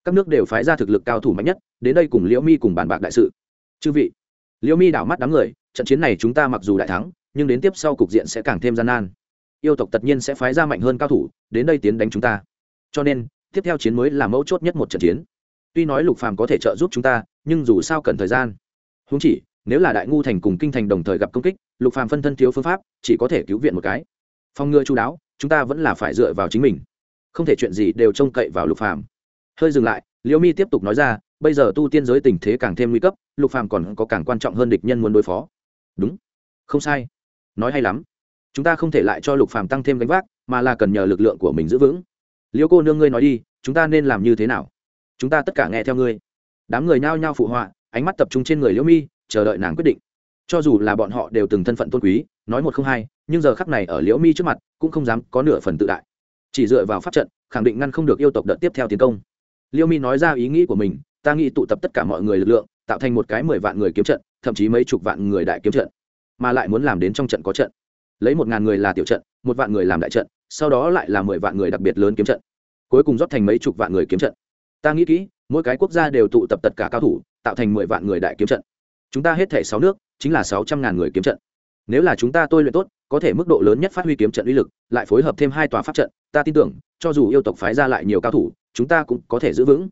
các nước đều phái ra thực lực cao thủ mạnh nhất, đến đây cùng liễu mi cùng bàn bạc đại sự. Chư vị liễu mi đảo mắt đám người, trận chiến này chúng ta mặc dù đại thắng, nhưng đến tiếp sau cục diện sẽ càng thêm gian nan. Yêu tộc tất nhiên sẽ phái ra mạnh hơn cao thủ, đến đây tiến đánh chúng ta. Cho nên, tiếp theo chiến mới là mấu chốt nhất một trận chiến. Tuy nói lục phàm có thể trợ giúp chúng ta, nhưng dù sao cần thời gian húng chỉ, nếu là đại ngu thành cùng kinh thành đồng thời gặp công kích, lục phàm phân thân thiếu phương pháp, chỉ có thể cứu viện một cái. Phòng ngừa chú đáo, chúng ta vẫn là phải dựa vào chính mình. Không thể chuyện gì đều trông cậy vào lục phàm. Hơi dừng lại, liễu mi tiếp tục nói ra, bây giờ tu tiên giới tình thế càng thêm nguy cấp, lục phàm còn có càng quan trọng hơn địch nhân muốn đối phó. Đúng. Không sai. Nói hay lắm. Chúng ta không thể lại cho lục phàm tăng thêm gánh vác, mà là cần nhờ lực lượng của mình giữ vững. Liễu cô nương ngươi nói đi, chúng ta nên làm như thế nào? Chúng ta tất cả nghe theo ngươi. Đám người nhao nhao phụ họa ánh mắt tập trung trên người liễu mi, chờ đợi nàng quyết định. Cho dù là bọn họ đều từng thân phận tôn quý, nói một không hai, nhưng giờ khắc này ở liễu mi trước mặt, cũng không dám có nửa phần tự đại. Chỉ dựa vào pháp trận, khẳng định ngăn không được yêu tộc đợt tiếp theo tiến công. Liễu mi nói ra ý nghĩ của mình, ta nghĩ tụ tập tất cả mọi người lực lượng, tạo thành một cái mười vạn người kiếm trận, thậm chí mấy chục vạn người đại kiếm trận, mà lại muốn làm đến trong trận có trận. Lấy một ngàn người là tiểu trận, một vạn người làm đại trận, sau đó lại là mười vạn người đặc biệt lớn kiếm trận. Cuối cùng rót thành mấy chục vạn người kiếm trận. Ta nghĩ kỹ, mỗi cái quốc gia đều tụ tập tất cả cao thủ tạo thành mười vạn người đại kiếm trận. Chúng ta hết thể sáu nước, chính là sáu trăm ngàn người kiếm trận. Nếu là chúng ta tôi luyện tốt, có thể mức độ lớn nhất phát huy kiếm trận uy lực, lại phối hợp thêm hai tòa pháp trận, ta tin tưởng, cho dù yêu tộc phái ra lại nhiều cao thủ, chúng ta cũng có thể giữ vững.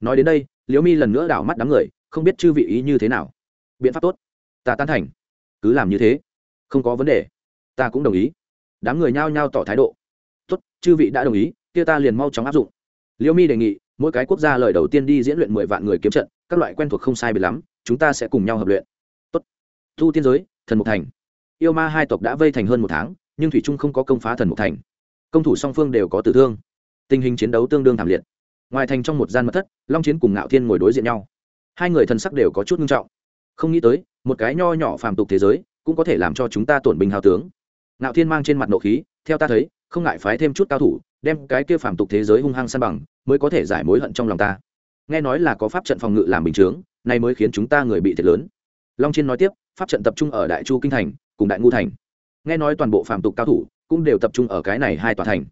Nói đến đây, liễu mi lần nữa đảo mắt đám người, không biết chư vị ý như thế nào. Biện pháp tốt. Ta tán thành. Cứ làm như thế. Không có vấn đề. Ta cũng đồng ý. Đám người nhao nhao tỏ thái độ. Tốt, chư vị đã đồng ý, kia ta liền mau chóng áp dụng. Liễu mi đề nghị mỗi cái quốc gia lời đầu tiên đi diễn luyện mười vạn người kiếm trận, các loại quen thuộc không sai biệt lắm, chúng ta sẽ cùng nhau hợp luyện. Tốt. Thu tiên giới, thần mục thành. Yêu ma hai tộc đã vây thành hơn một tháng, nhưng thủy trung không có công phá thần mục thành. Công thủ song phương đều có tử thương. Tình hình chiến đấu tương đương thảm liệt. Ngoài thành trong một gian mật thất, long chiến cùng ngạo thiên ngồi đối diện nhau. Hai người thần sắc đều có chút nghiêm trọng. Không nghĩ tới, một cái nho nhỏ phàm tục thế giới cũng có thể làm cho chúng ta tổn bình hào tướng. Ngạo thiên mang trên mặt nộ khí, theo ta thấy, không ngại phái thêm chút cao thủ, đem cái kia phàm tục thế giới hung hăng san bằng mới có thể giải mối hận trong lòng ta. Nghe nói là có pháp trận phòng ngự làm bình chướng, nay mới khiến chúng ta người bị thiệt lớn. Long chiên nói tiếp, pháp trận tập trung ở đại chu kinh thành, cùng đại ngu thành. Nghe nói toàn bộ phạm tục cao thủ cũng đều tập trung ở cái này hai tòa thành.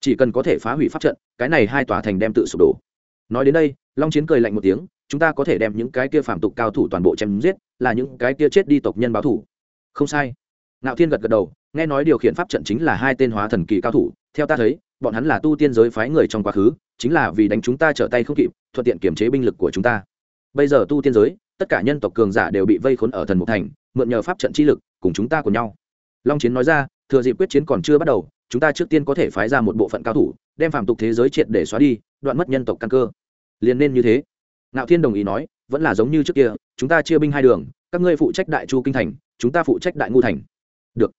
Chỉ cần có thể phá hủy pháp trận, cái này hai tòa thành đem tự sụp đổ. Nói đến đây, long chiến cười lạnh một tiếng, chúng ta có thể đem những cái kia phạm tục cao thủ toàn bộ chém giết, là những cái kia chết đi tộc nhân báo thủ. Không sai. Ngạo thiên gật gật đầu, nghe nói điều khiển pháp trận chính là hai tên hóa thần kỳ cao thủ. Theo ta thấy, bọn hắn là tu tiên giới phái người trong quá khứ chính là vì đánh chúng ta trở tay không kịp, thuận tiện kiểm chế binh lực của chúng ta. Bây giờ tu tiên giới, tất cả nhân tộc cường giả đều bị vây khốn ở thần mục thành, mượn nhờ pháp trận chi lực, cùng chúng ta cùng nhau. Long chiến nói ra, thừa dịp quyết chiến còn chưa bắt đầu, chúng ta trước tiên có thể phái ra một bộ phận cao thủ, đem phạm tục thế giới triệt để xóa đi, đoạn mất nhân tộc căn cơ. Liền nên như thế. Ngạo thiên đồng ý nói, vẫn là giống như trước kia, chúng ta chia binh hai đường, các ngươi phụ trách đại chu kinh thành, chúng ta phụ trách đại ngu thành. Được.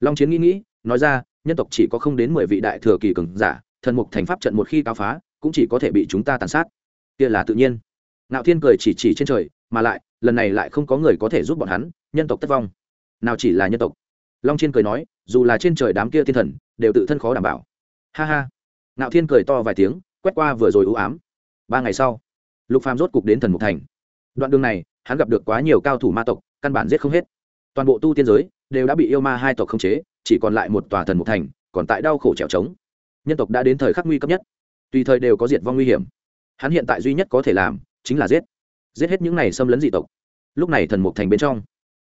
Long chiến nghĩ nghĩ, nói ra, nhân tộc chỉ có không đến mười vị đại thừa kỳ cường giả, thần mục thành pháp trận một khi cao phá cũng chỉ có thể bị chúng ta tàn sát. Kia là tự nhiên. Nạo thiên cười chỉ chỉ trên trời, mà lại, lần này lại không có người có thể giúp bọn hắn, nhân tộc tất vong. Nào chỉ là nhân tộc. Long thiên cười nói, dù là trên trời đám kia thiên thần, đều tự thân khó đảm bảo. Ha ha. Nạo thiên cười to vài tiếng, quét qua vừa rồi ưu ám. Ba ngày sau, lục phàm rốt cục đến thần mục thành. Đoạn đường này, hắn gặp được quá nhiều cao thủ ma tộc, căn bản giết không hết. Toàn bộ tu tiên giới, đều đã bị yêu ma hai tộc khống chế, chỉ còn lại một tòa thần mục thành, còn tại đau khổ trèo trống. Nhân tộc đã đến thời khắc nguy cấp nhất tùy thời đều có diệt vong nguy hiểm. Hắn hiện tại duy nhất có thể làm chính là giết. Giết hết những này xâm lấn dị tộc. Lúc này thần mục thành bên trong.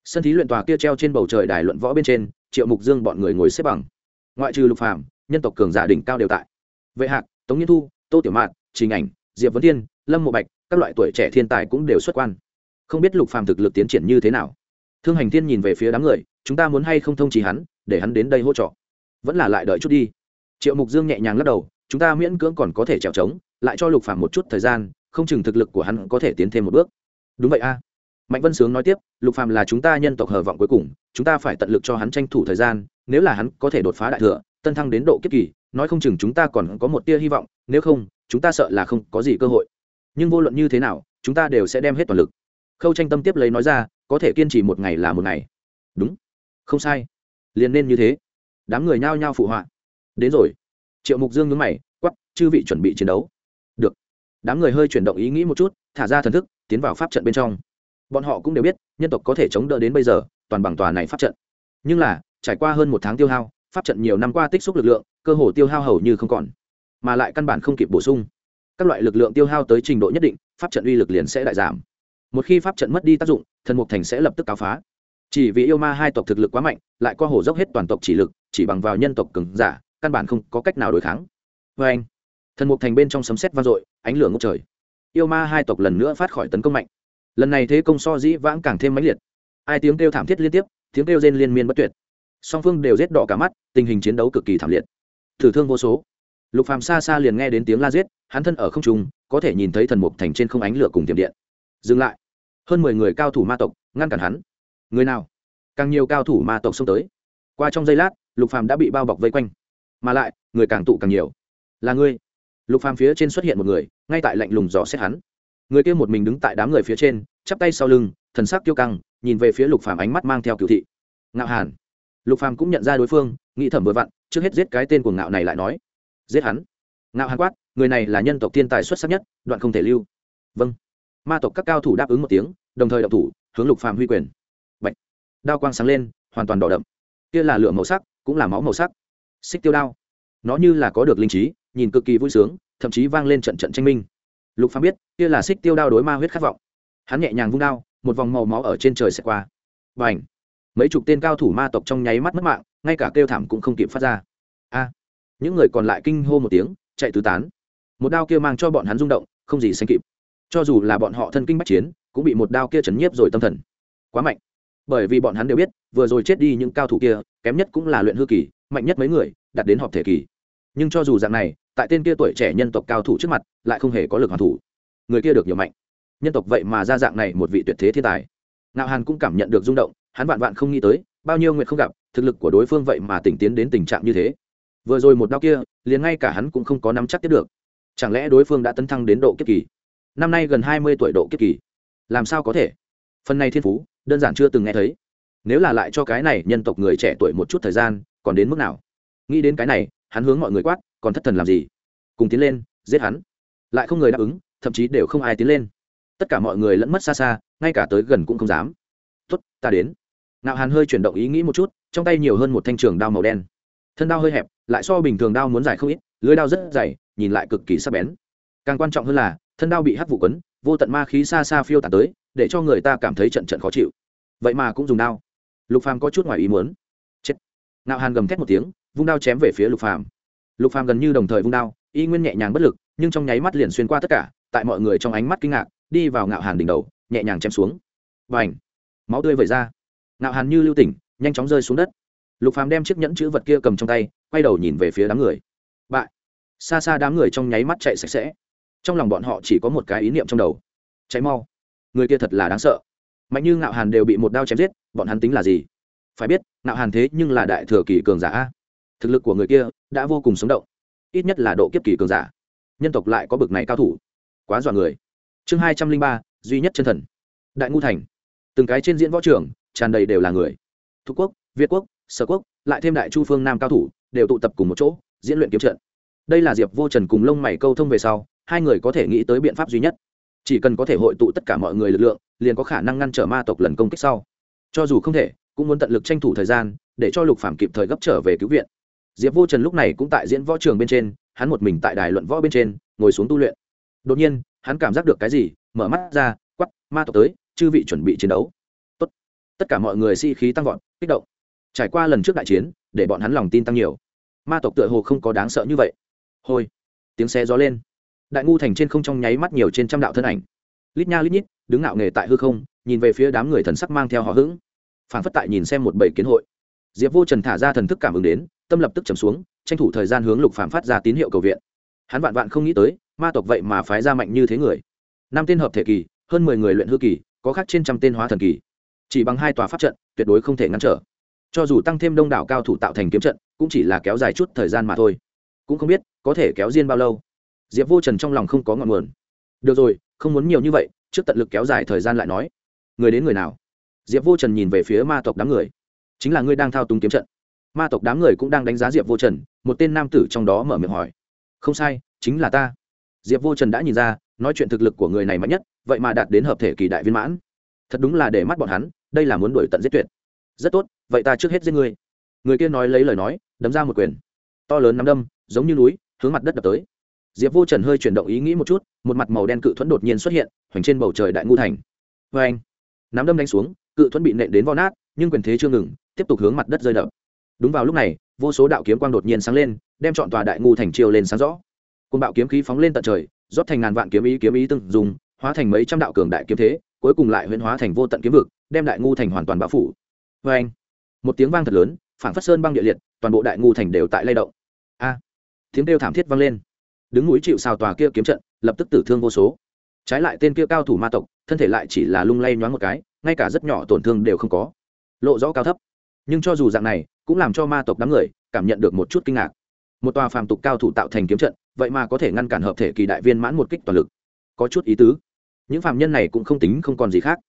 Sân thí luyện tòa kia treo trên bầu trời đài luận võ bên trên, triệu mục dương bọn người ngồi xếp bằng. Ngoại trừ lục phàm, nhân tộc cường giả đỉnh cao đều tại. Vệ hạc, tống nhiên thu, tô tiểu mạn, trình ảnh, diệp vấn tiên, lâm mộ bạch, các loại tuổi trẻ thiên tài cũng đều xuất quan. Không biết lục phàm thực lực tiến triển như thế nào. Thương hành thiên nhìn về phía đám người, chúng ta muốn hay không thông trì hắn, để hắn đến đây hỗ trợ. Vẫn là lại đợi chút đi. Triệu mục dương nhẹ nhàng lắc đầu chúng ta miễn cưỡng còn có thể trèo trống, lại cho lục phàm một chút thời gian, không chừng thực lực của hắn có thể tiến thêm một bước. Đúng vậy a. Mạnh vân sướng nói tiếp, lục phàm là chúng ta nhân tộc hờ vọng cuối cùng, chúng ta phải tận lực cho hắn tranh thủ thời gian, nếu là hắn có thể đột phá đại thừa, tân thăng đến độ kiếp kỳ, nói không chừng chúng ta còn có một tia hy vọng, nếu không, chúng ta sợ là không có gì cơ hội. Nhưng vô luận như thế nào, chúng ta đều sẽ đem hết toàn lực. Khâu tranh tâm tiếp lấy nói ra, có thể kiên trì một ngày là một ngày. Đúng. Không sai. Liền nên như thế. Đám người nhao nhao phụ họa. Đến rồi triệu mục dương nhướng mày quắp chư vị chuẩn bị chiến đấu. Được. Đám người hơi chuyển động ý nghĩ một chút, thả ra thần thức, tiến vào pháp trận bên trong. Bọn họ cũng đều biết, nhân tộc có thể chống đỡ đến bây giờ, toàn bằng tòa này pháp trận. Nhưng là, trải qua hơn một tháng tiêu hao, pháp trận nhiều năm qua tích xúc lực lượng, cơ hồ tiêu hao hầu như không còn. Mà lại căn bản không kịp bổ sung. Các loại lực lượng tiêu hao tới trình độ nhất định, pháp trận uy lực liền sẽ đại giảm. Một khi pháp trận mất đi tác dụng, thần mục thành sẽ lập tức cáo phá. Chỉ vì yêu ma hai tộc thực lực quá mạnh, lại qua hồ dốc hết toàn tộc chỉ lực, chỉ bằng vào nhân tộc cứng giả căn bản không có cách nào đối kháng. Vê anh. Thần mục thành bên trong sấm sét vang dội, ánh lửa ngốc trời. Yêu ma hai tộc lần nữa phát khỏi tấn công mạnh. Lần này thế công so dĩ vãng càng thêm mãnh liệt. Ai tiếng kêu thảm thiết liên tiếp, tiếng kêu rên liên miên bất tuyệt. Song phương đều rết đỏ cả mắt, tình hình chiến đấu cực kỳ thảm liệt. Thử thương vô số. Lục phàm xa xa liền nghe đến tiếng la giết, hắn thân ở không trung, có thể nhìn thấy thần mục thành trên không ánh lửa cùng tiềm điện. Dừng lại. Hơn mười người cao thủ ma tộc, ngăn cản hắn. Người nào? Càng nhiều cao thủ ma tộc xông tới. Qua trong giây lát, lục phàm đã bị bao bọc vây quanh mà lại, người càng tụ càng nhiều. Là ngươi. Lục phàm phía trên xuất hiện một người, ngay tại lạnh lùng dò xét hắn. Người kia một mình đứng tại đám người phía trên, chắp tay sau lưng, thần sắc kiêu căng, nhìn về phía lục phàm ánh mắt mang theo cựu thị. Ngạo hàn. Lục phàm cũng nhận ra đối phương, nghĩ thẩm vừa vặn, trước hết giết cái tên của ngạo này lại nói. Giết hắn. Ngạo hàn quát, người này là nhân tộc thiên tài xuất sắc nhất, đoạn không thể lưu. Vâng. Ma tộc các cao thủ đáp ứng một tiếng, đồng thời động thủ, hướng lục phàm huy quyền. Bạch. đao quang sáng lên, hoàn toàn đỏ đậm. Kia là lửa màu sắc, cũng là máu màu sắc xích tiêu đao. Nó như là có được linh trí, nhìn cực kỳ vui sướng, thậm chí vang lên trận trận tranh minh. Lục phàm biết, kia là xích tiêu đao đối ma huyết khát vọng. Hắn nhẹ nhàng vung đao, một vòng màu máu ở trên trời sẽ qua. Và mấy chục tên cao thủ ma tộc trong nháy mắt mất mạng, ngay cả kêu thảm cũng không kịp phát ra. A! Những người còn lại kinh hô một tiếng, chạy tứ tán. Một đao kia mang cho bọn hắn rung động, không gì sánh kịp. Cho dù là bọn họ thân kinh bách chiến, cũng bị một đao kia chấn nhiếp rồi tâm thần. Quá mạnh! Bởi vì bọn hắn đều biết, vừa rồi chết đi những cao thủ kia, kém nhất cũng là luyện hư kỳ, mạnh nhất mấy người, đạt đến họp thể kỳ. Nhưng cho dù dạng này, tại tên kia tuổi trẻ nhân tộc cao thủ trước mặt, lại không hề có lực hoàn thủ. Người kia được nhiều mạnh. Nhân tộc vậy mà ra dạng này một vị tuyệt thế thiên tài. Nạo hàn cũng cảm nhận được rung động, hắn vạn vạn không nghĩ tới, bao nhiêu nguyện không gặp, thực lực của đối phương vậy mà tỉnh tiến đến tình trạng như thế. Vừa rồi một đau kia, liền ngay cả hắn cũng không có nắm chắc tiếp được. Chẳng lẽ đối phương đã tấn thăng đến độ kiếp kỳ? Năm nay gần hai mươi tuổi độ kiếp kỳ. Làm sao có thể? Phần này thiên phú đơn giản chưa từng nghe thấy. Nếu là lại cho cái này nhân tộc người trẻ tuổi một chút thời gian, còn đến mức nào? Nghĩ đến cái này, hắn hướng mọi người quát, còn thất thần làm gì? Cùng tiến lên, giết hắn. Lại không người đáp ứng, thậm chí đều không ai tiến lên. Tất cả mọi người lẫn mất xa xa, ngay cả tới gần cũng không dám. Tuất ta đến. Nạo hàn hơi chuyển động ý nghĩ một chút, trong tay nhiều hơn một thanh trường đao màu đen. Thân đao hơi hẹp, lại so bình thường đao muốn dài không ít, lưới đao rất dày, nhìn lại cực kỳ sắc bén. Càng quan trọng hơn là, thân đao bị hắc vụ quấn, vô tận ma khí xa xa phiêu tạt tới để cho người ta cảm thấy trận trận khó chịu. Vậy mà cũng dùng đao. Lục phàm có chút ngoài ý muốn. Chết. Nạo hàn gầm thét một tiếng, vung đao chém về phía lục phàm. Lục phàm gần như đồng thời vung đao, y nguyên nhẹ nhàng bất lực, nhưng trong nháy mắt liền xuyên qua tất cả, tại mọi người trong ánh mắt kinh ngạc, đi vào ngạo hàn đỉnh đầu, nhẹ nhàng chém xuống. Và ảnh máu tươi vẩy ra. Ngạo hàn như lưu tỉnh, nhanh chóng rơi xuống đất. Lục phàm đem chiếc nhẫn chữ vật kia cầm trong tay, quay đầu nhìn về phía đám người. Bại! Xa xa đám người trong nháy mắt chạy sạch sẽ. Trong lòng bọn họ chỉ có một cái ý niệm trong đầu. Cháy mau người kia thật là đáng sợ. Mạnh như ngạo hàn đều bị một đao chém giết, bọn hắn tính là gì? Phải biết, ngạo hàn thế nhưng là đại thừa kỳ cường giả. Thực lực của người kia đã vô cùng sống động. Ít nhất là độ kiếp kỳ cường giả. Nhân tộc lại có bực này cao thủ. Quá dọa người. Chương hai trăm linh ba, duy nhất chân thần. Đại ngu thành. Từng cái trên diễn võ trường, tràn đầy đều là người. Thuộc quốc, việt quốc, sở quốc, lại thêm đại chu phương nam cao thủ, đều tụ tập cùng một chỗ, diễn luyện kiếm trận. Đây là diệp vô trần cùng lông mày câu thông về sau, hai người có thể nghĩ tới biện pháp duy nhất chỉ cần có thể hội tụ tất cả mọi người lực lượng, liền có khả năng ngăn trở ma tộc lần công kích sau. Cho dù không thể, cũng muốn tận lực tranh thủ thời gian, để cho lục phạm kịp thời gấp trở về cứu viện. Diệp vô trần lúc này cũng tại diễn võ trường bên trên, hắn một mình tại đài luận võ bên trên, ngồi xuống tu luyện. Đột nhiên, hắn cảm giác được cái gì, mở mắt ra quắp ma tộc tới, chư vị chuẩn bị chiến đấu. Tốt. tất cả mọi người si-khí tăng vọt, kích động. Trải qua lần trước đại chiến, để bọn hắn lòng tin tăng nhiều. Ma tộc tựa hồ không có đáng sợ như vậy. Hôi. Tiếng xe gió lên đại ngu thành trên không trong nháy mắt nhiều trên trăm đạo thân ảnh. Lít nha lít nhít, đứng ngạo nghề tại hư không, nhìn về phía đám người thần sắc mang theo họ hững. Phản phất tại nhìn xem một bầy kiến hội. Diệp vô trần thả ra thần thức cảm ứng đến, tâm lập tức trầm xuống, tranh thủ thời gian hướng lục phạm phát ra tín hiệu cầu viện. Hắn vạn vạn không nghĩ tới, ma tộc vậy mà phái ra mạnh như thế người. Năm tên hợp thể kỳ, hơn mười người luyện hư kỳ, có khác trên trăm tên hóa thần kỳ. Chỉ bằng hai tòa pháp trận, tuyệt đối không thể ngăn trở. Cho dù tăng thêm đông đảo cao thủ tạo thành kiếm trận, cũng chỉ là kéo dài chút thời gian mà thôi. Cũng không biết, có thể kéo riêng bao lâu diệp vô trần trong lòng không có ngọn nguồn. Được rồi, không muốn nhiều như vậy, trước tận lực kéo dài thời gian lại nói. Người đến người nào? Diệp vô trần nhìn về phía ma tộc đám người. Chính là ngươi đang thao túng kiếm trận. Ma tộc đám người cũng đang đánh giá diệp vô trần, một tên nam tử trong đó mở miệng hỏi. Không sai, chính là ta. Diệp vô trần đã nhìn ra, nói chuyện thực lực của người này mạnh nhất, vậy mà đạt đến hợp thể kỳ đại viên mãn. Thật đúng là để mắt bọn hắn, đây là muốn đuổi tận giết tuyệt. Rất tốt, vậy ta trước hết giết ngươi. Người kia nói lấy lời nói, đấm ra một quyền. To lớn nắm đâm, giống như núi, hướng mặt đất đập tới diệp vô trần hơi chuyển động ý nghĩ một chút, một mặt màu đen cự thuẫn đột nhiên xuất hiện, hoành trên bầu trời đại ngu thành. Vê anh, nắm đâm đánh xuống, cự thuẫn bị nện đến vo nát, nhưng quyền thế chưa ngừng, tiếp tục hướng mặt đất rơi đập. Đúng vào lúc này, vô số đạo kiếm quang đột nhiên sáng lên, đem chọn tòa đại ngu thành chiều lên sáng rõ. Côn bạo kiếm khí phóng lên tận trời, rót thành ngàn vạn kiếm ý kiếm ý từng dùng, hóa thành mấy trăm đạo cường đại kiếm thế, cuối cùng lại huyễn hóa thành vô tận kiếm vực, đem đại ngu thành hoàn toàn bao phủ. Vê anh, một tiếng vang thật lớn phản phất sơn băng địa liệt, toàn bộ đại ngu thành đều tại lay động. A, tiếng kêu thảm thiết vang lên đứng núi chịu xào tòa kia kiếm trận, lập tức tử thương vô số. Trái lại tên kia cao thủ ma tộc, thân thể lại chỉ là lung lay nhoáng một cái, ngay cả rất nhỏ tổn thương đều không có. Lộ rõ cao thấp. Nhưng cho dù dạng này, cũng làm cho ma tộc đám người cảm nhận được một chút kinh ngạc. Một tòa phàm tục cao thủ tạo thành kiếm trận, vậy mà có thể ngăn cản hợp thể kỳ đại viên mãn một kích toàn lực. Có chút ý tứ. Những phạm nhân này cũng không tính không còn gì khác.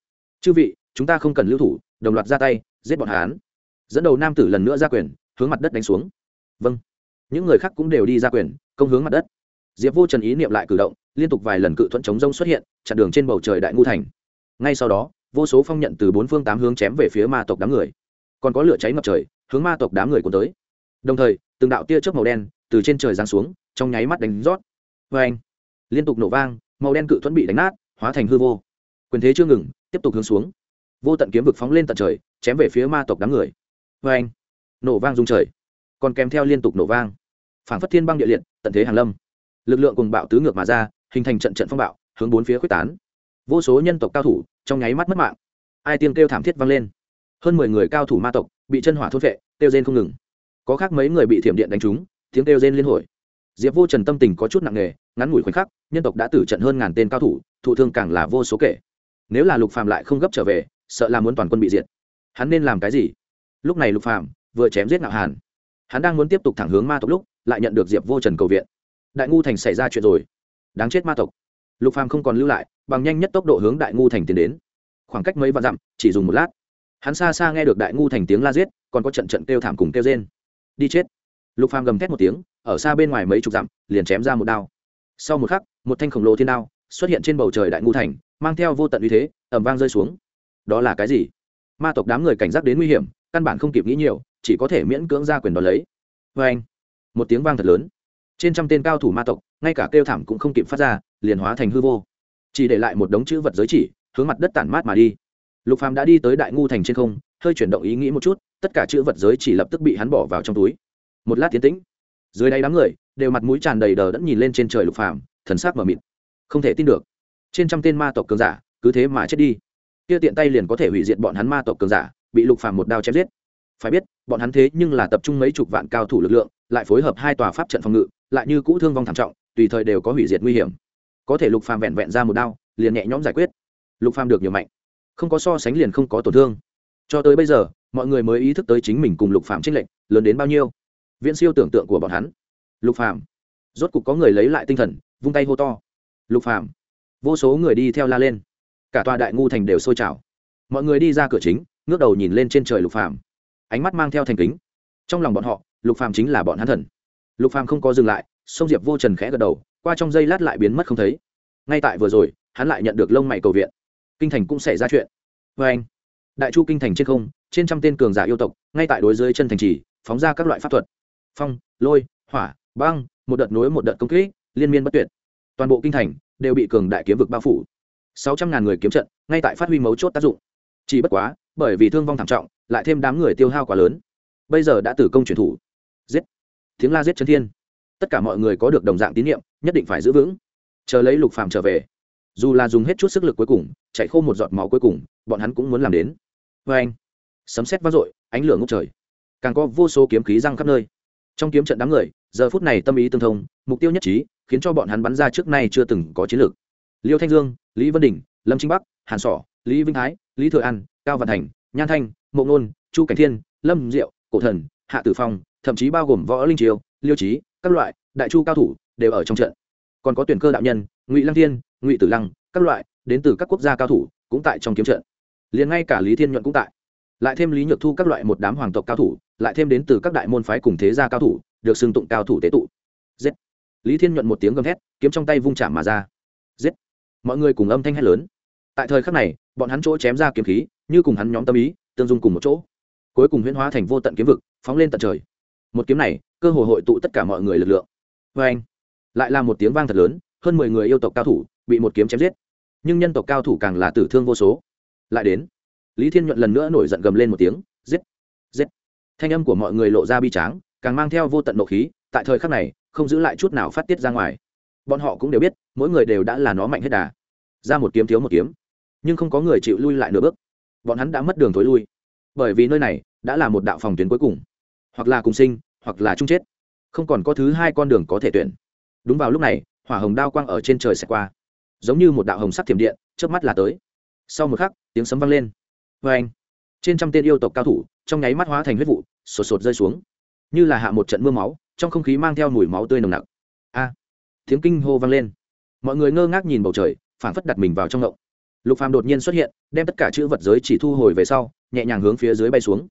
Chư vị, chúng ta không cần lưu thủ, đồng loạt ra tay, giết bọn hán dẫn đầu nam tử lần nữa ra quyền, hướng mặt đất đánh xuống. Vâng. Những người khác cũng đều đi ra quyền, công hướng mặt đất diệp vô trần ý niệm lại cử động, liên tục vài lần cự thuẫn chống rông xuất hiện, chặn đường trên bầu trời đại ngu thành. Ngay sau đó, vô số phong nhận từ bốn phương tám hướng chém về phía ma tộc đám người. Còn có lửa cháy ngập trời, hướng ma tộc đám người cuốn tới. Đồng thời, từng đạo tia chớp màu đen từ trên trời giáng xuống, trong nháy mắt đánh rót. Vê anh, liên tục nổ vang, màu đen cự thuẫn bị đánh nát, hóa thành hư vô. Quyền thế chưa ngừng, tiếp tục hướng xuống. Vô tận kiếm vực phóng lên tận trời, chém về phía ma tộc đám người. Vê anh, nổ vang rung trời. Còn kèm theo liên tục nổ vang. Phảng phất thiên băng địa liệt, tận thế hàng lâm lực lượng cùng bạo tứ ngược mà ra, hình thành trận trận phong bạo, hướng bốn phía quyết tán. Vô số nhân tộc cao thủ trong nháy mắt mất mạng. Ai tiên kêu thảm thiết vang lên. Hơn mười người cao thủ ma tộc bị chân hỏa thốt vệ kêu rên không ngừng. Có khác mấy người bị thiểm điện đánh trúng, tiếng kêu rên liên hồi. Diệp vô trần tâm tình có chút nặng nề, ngắn ngủi khoảnh khắc, nhân tộc đã tử trận hơn ngàn tên cao thủ, thụ thương càng là vô số kể. Nếu là lục phàm lại không gấp trở về, sợ là muốn toàn quân bị diệt. Hắn nên làm cái gì? Lúc này lục phàm vừa chém giết nạo hàn. Hắn đang muốn tiếp tục thẳng hướng ma tộc lúc, lại nhận được diệp vô trần cầu viện đại ngu thành xảy ra chuyện rồi. Đáng chết ma tộc. Lục phàm không còn lưu lại, bằng nhanh nhất tốc độ hướng đại ngu thành tiến đến. Khoảng cách mấy vạn dặm, chỉ dùng một lát. Hắn xa xa nghe được đại ngu thành tiếng la giết, còn có trận trận kêu thảm cùng kêu rên. Đi chết. Lục phàm gầm thét một tiếng, ở xa bên ngoài mấy chục dặm, liền chém ra một đao. Sau một khắc, một thanh khổng lồ thiên đao xuất hiện trên bầu trời đại ngu thành, mang theo vô tận uy thế ẩm vang rơi xuống. Đó là cái gì? Ma tộc đám người cảnh giác đến nguy hiểm, căn bản không kịp nghĩ nhiều, chỉ có thể miễn cưỡng ra quyền đón lấy. Vê anh một tiếng vang thật lớn trên trăm tên cao thủ ma tộc, ngay cả kêu thảm cũng không kịp phát ra, liền hóa thành hư vô. Chỉ để lại một đống chữ vật giới chỉ, hướng mặt đất tản mát mà đi. Lục phàm đã đi tới đại ngu thành trên không, hơi chuyển động ý nghĩ một chút, tất cả chữ vật giới chỉ lập tức bị hắn bỏ vào trong túi. Một lát tiến tĩnh. Dưới đây đám người, đều mặt mũi tràn đầy đờ đẫn nhìn lên trên trời lục phàm, thần sắc mờ mịt. Không thể tin được. Trên trăm tên ma tộc cường giả, cứ thế mà chết đi. Kia tiện tay liền có thể hủy diệt bọn hắn ma tộc cường giả, bị lục phàm một đao chém giết. Phải biết, bọn hắn thế nhưng là tập trung mấy chục vạn cao thủ lực lượng, lại phối hợp hai tòa pháp trận phòng ngự lại như cũ thương vong thảm trọng, tùy thời đều có hủy diệt nguy hiểm. Có thể lục phàm vẹn vẹn ra một đao, liền nhẹ nhõm giải quyết. Lục phàm được nhiều mạnh, không có so sánh liền không có tổn thương. Cho tới bây giờ, mọi người mới ý thức tới chính mình cùng lục phàm trinh lệnh lớn đến bao nhiêu. Viễn siêu tưởng tượng của bọn hắn. Lục phàm, rốt cục có người lấy lại tinh thần, vung tay hô to. Lục phàm, vô số người đi theo la lên. Cả tòa đại ngu thành đều sôi trào. Mọi người đi ra cửa chính, ngước đầu nhìn lên trên trời lục phàm. Ánh mắt mang theo thành kính. Trong lòng bọn họ, lục phàm chính là bọn hắn thần lục phàm không có dừng lại sông diệp vô trần khẽ gật đầu, qua trong giây lát lại biến mất không thấy. Ngay tại vừa rồi, hắn lại nhận được lông mày cầu viện. Kinh thành cũng xảy ra chuyện. Vê anh, đại chu kinh thành trên không, trên trăm tên cường giả yêu tộc, ngay tại đối dưới chân thành trì, phóng ra các loại pháp thuật. Phong, lôi, hỏa, băng, một đợt nối một đợt công kích, liên miên bất tuyệt. Toàn bộ kinh thành đều bị cường đại kiếm vực bao phủ. Sáu trăm ngàn người kiếm trận, ngay tại phát huy mấu chốt tác dụng. Chỉ bất quá, bởi vì thương vong thảm trọng, lại thêm đám người tiêu hao quá lớn. Bây giờ đã tử công chuyển thủ. Giết tiếng la giết chân thiên. Tất cả mọi người có được đồng dạng tín nhiệm nhất định phải giữ vững. Chờ lấy lục phàm trở về, dù là dùng hết chút sức lực cuối cùng, chạy khô một giọt máu cuối cùng, bọn hắn cũng muốn làm đến. Vê anh, sấm sét vang dội, ánh lửa ngốc trời. Càng có vô số kiếm khí răng khắp nơi. Trong kiếm trận đám người, giờ phút này tâm ý tương thông, mục tiêu nhất trí, khiến cho bọn hắn bắn ra trước nay chưa từng có chiến lược. Liêu thanh dương, lý vân đình lâm trinh bắc, hàn sỏ, lý vinh thái, lý thừa an, cao văn thành, nhan thanh, mộ ngôn chu cảnh thiên, lâm diệu, cổ thần, hạ tử phong thậm chí bao gồm võ linh triều, liêu trí, các loại, đại chu cao thủ đều ở trong trận. Còn có tuyển cơ đạo nhân, ngụy lăng thiên, ngụy tử lăng, các loại, đến từ các quốc gia cao thủ cũng tại trong kiếm trận. Liền ngay cả lý thiên nhuận cũng tại. Lại thêm lý nhược thu các loại một đám hoàng tộc cao thủ, lại thêm đến từ các đại môn phái cùng thế gia cao thủ, được xưng tụng cao thủ tế tụ. Giết! Lý thiên nhuận một tiếng gầm thét, kiếm trong tay vung chạm mà ra. Giết! Mọi người cùng âm thanh hét lớn. Tại thời khắc này, bọn hắn chỗ chém ra kiếm khí, như cùng hắn nhóm tâm ý, tương dung cùng một chỗ. Cuối cùng huyễn hóa thành vô tận kiếm vực, phóng lên tận trời một kiếm này, cơ hội hội tụ tất cả mọi người lực lượng. Vê anh, lại là một tiếng vang thật lớn, hơn mười người yêu tộc cao thủ bị một kiếm chém giết. Nhưng nhân tộc cao thủ càng là tử thương vô số. Lại đến, lý thiên nhuận lần nữa nổi giận gầm lên một tiếng, giết giết. Thanh âm của mọi người lộ ra bi tráng, càng mang theo vô tận nộ khí, tại thời khắc này, không giữ lại chút nào phát tiết ra ngoài. Bọn họ cũng đều biết, mỗi người đều đã là nó mạnh hết đà. Ra một kiếm thiếu một kiếm, nhưng không có người chịu lui lại nửa bước. Bọn hắn đã mất đường thối lui. Bởi vì nơi này đã là một đạo phòng tuyến cuối cùng hoặc là cùng sinh, hoặc là chung chết. Không còn có thứ hai con đường có thể tuyển. Đúng vào lúc này, hỏa hồng đao quang ở trên trời sẽ qua. Giống như một đạo hồng sắc thiểm điện trước mắt là tới. Sau một khắc, tiếng sấm vang lên. Vê anh, trên trăm tên yêu tộc cao thủ, trong nháy mắt hóa thành huyết vụ, sột sột rơi xuống. Như là hạ một trận mưa máu, trong không khí mang theo mùi máu tươi nồng nặc. A, tiếng kinh hô vang lên. Mọi người ngơ ngác nhìn bầu trời, phảng phất đặt mình vào trong ngộng. Lục phàm đột nhiên xuất hiện, đem tất cả chữ vật giới chỉ thu hồi về sau, nhẹ nhàng hướng phía dưới bay xuống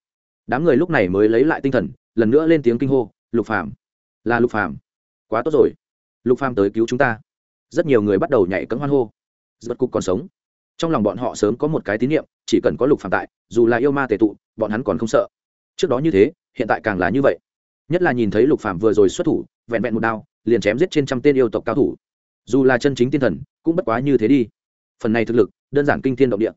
đám người lúc này mới lấy lại tinh thần, lần nữa lên tiếng kinh hô, lục phàm, là lục phàm. Quá tốt rồi. Lục phàm tới cứu chúng ta. Rất nhiều người bắt đầu nhảy cẫng hoan hô. Giật cục còn sống. Trong lòng bọn họ sớm có một cái tín nhiệm chỉ cần có lục phàm tại, dù là yêu ma tề tụ, bọn hắn còn không sợ. Trước đó như thế, hiện tại càng là như vậy. Nhất là nhìn thấy lục phàm vừa rồi xuất thủ, vẹn vẹn một đao, liền chém giết trên trăm tên yêu tộc cao thủ. Dù là chân chính tiên thần, cũng bất quá như thế đi. Phần này thực lực, đơn giản kinh thiên động địa.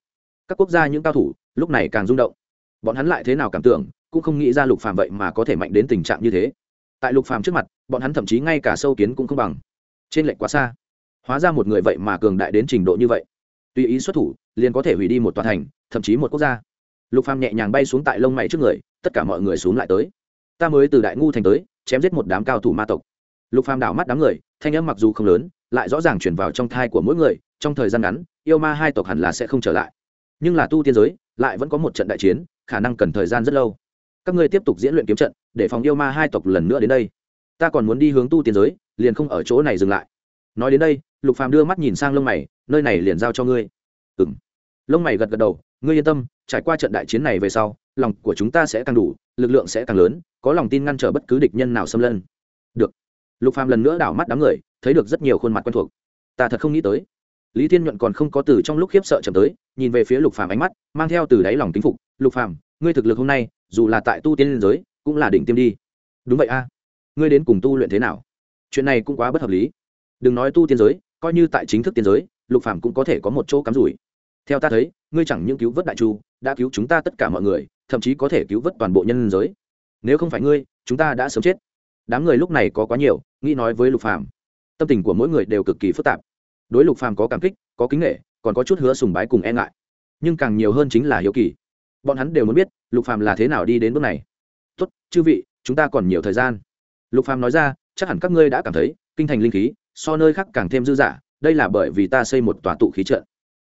Các quốc gia những cao thủ, lúc này càng rung động bọn hắn lại thế nào cảm tưởng, cũng không nghĩ ra lục phàm vậy mà có thể mạnh đến tình trạng như thế. Tại lục phàm trước mặt, bọn hắn thậm chí ngay cả sâu kiến cũng không bằng. Trên lệnh quá xa. Hóa ra một người vậy mà cường đại đến trình độ như vậy. Tùy ý xuất thủ, liền có thể hủy đi một tòa thành, thậm chí một quốc gia. Lục phàm nhẹ nhàng bay xuống tại lông mày trước người, tất cả mọi người xuống lại tới. Ta mới từ đại ngu thành tới, chém giết một đám cao thủ ma tộc. Lục phàm đảo mắt đám người, thanh âm mặc dù không lớn, lại rõ ràng chuyển vào trong thai của mỗi người, trong thời gian ngắn, yêu ma hai tộc hẳn là sẽ không trở lại. Nhưng là tu tiên giới, lại vẫn có một trận đại chiến khả năng cần thời gian rất lâu. Các ngươi tiếp tục diễn luyện kiếm trận, để phòng yêu ma hai tộc lần nữa đến đây. Ta còn muốn đi hướng tu tiên giới, liền không ở chỗ này dừng lại. Nói đến đây, lục phàm đưa mắt nhìn sang lông mày, nơi này liền giao cho ngươi. Ừm. Lông mày gật gật đầu, ngươi yên tâm, trải qua trận đại chiến này về sau, lòng của chúng ta sẽ càng đủ, lực lượng sẽ càng lớn, có lòng tin ngăn trở bất cứ địch nhân nào xâm lân được. Lục phàm lần nữa đảo mắt đám người, thấy được rất nhiều khuôn mặt quen thuộc. Ta thật không nghĩ tới lý thiên nhuận còn không có từ trong lúc khiếp sợ chậm tới, nhìn về phía lục phàm ánh mắt, mang theo từ đáy lòng kính phục. Lục phàm, ngươi thực lực hôm nay, dù là tại tu tiên liên giới, cũng là đỉnh tiêm đi. Đúng vậy a. Ngươi đến cùng tu luyện thế nào? Chuyện này cũng quá bất hợp lý. Đừng nói tu tiên giới, coi như tại chính thức tiên giới, lục phàm cũng có thể có một chỗ cắm rủi. Theo ta thấy, ngươi chẳng những cứu vớt đại chu, đã cứu chúng ta tất cả mọi người, thậm chí có thể cứu vớt toàn bộ nhân giới. Nếu không phải ngươi, chúng ta đã sớm chết. Đám người lúc này có quá nhiều, nghĩ nói với lục phàm. Tâm tình của mỗi người đều cực kỳ phức tạp đối lục phàm có cảm kích, có kính nghệ còn có chút hứa sùng bái cùng e ngại. Nhưng càng nhiều hơn chính là hiếu kỳ. Bọn hắn đều muốn biết, lục phàm là thế nào đi đến bước này. Tốt, chư vị, chúng ta còn nhiều thời gian. Lục phàm nói ra, chắc hẳn các ngươi đã cảm thấy, kinh thành linh khí, so nơi khác càng thêm dư dả, đây là bởi vì ta xây một tòa tụ khí trận.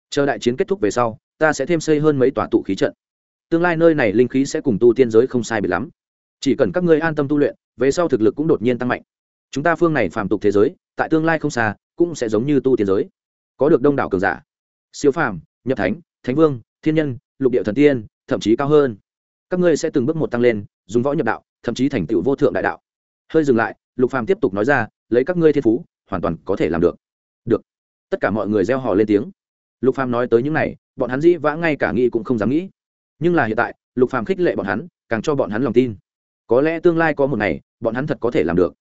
Chờ đại chiến kết thúc về sau, ta sẽ thêm xây hơn mấy tòa tụ khí trận. Tương lai nơi này linh khí sẽ cùng tu tiên giới không sai biệt lắm. Chỉ cần các ngươi an tâm tu luyện, về sau thực lực cũng đột nhiên tăng mạnh. Chúng ta phương này phàm tục thế giới, tại tương lai không xa cũng sẽ giống như tu tiên giới. Có được đông đảo cường giả. Siêu phàm, nhập thánh thánh vương, thiên nhân, lục địa thần tiên, thậm chí cao hơn. Các ngươi sẽ từng bước một tăng lên, dùng võ nhập đạo, thậm chí thành tựu vô thượng đại đạo. Hơi dừng lại, lục phàm tiếp tục nói ra, lấy các ngươi thiên phú, hoàn toàn có thể làm được. Được. Tất cả mọi người gieo hò lên tiếng. Lục phàm nói tới những này, bọn hắn dĩ vã ngay cả nghĩ cũng không dám nghĩ. Nhưng là hiện tại, lục phàm khích lệ bọn hắn, càng cho bọn hắn lòng tin. Có lẽ tương lai có một ngày, bọn hắn thật có thể làm được.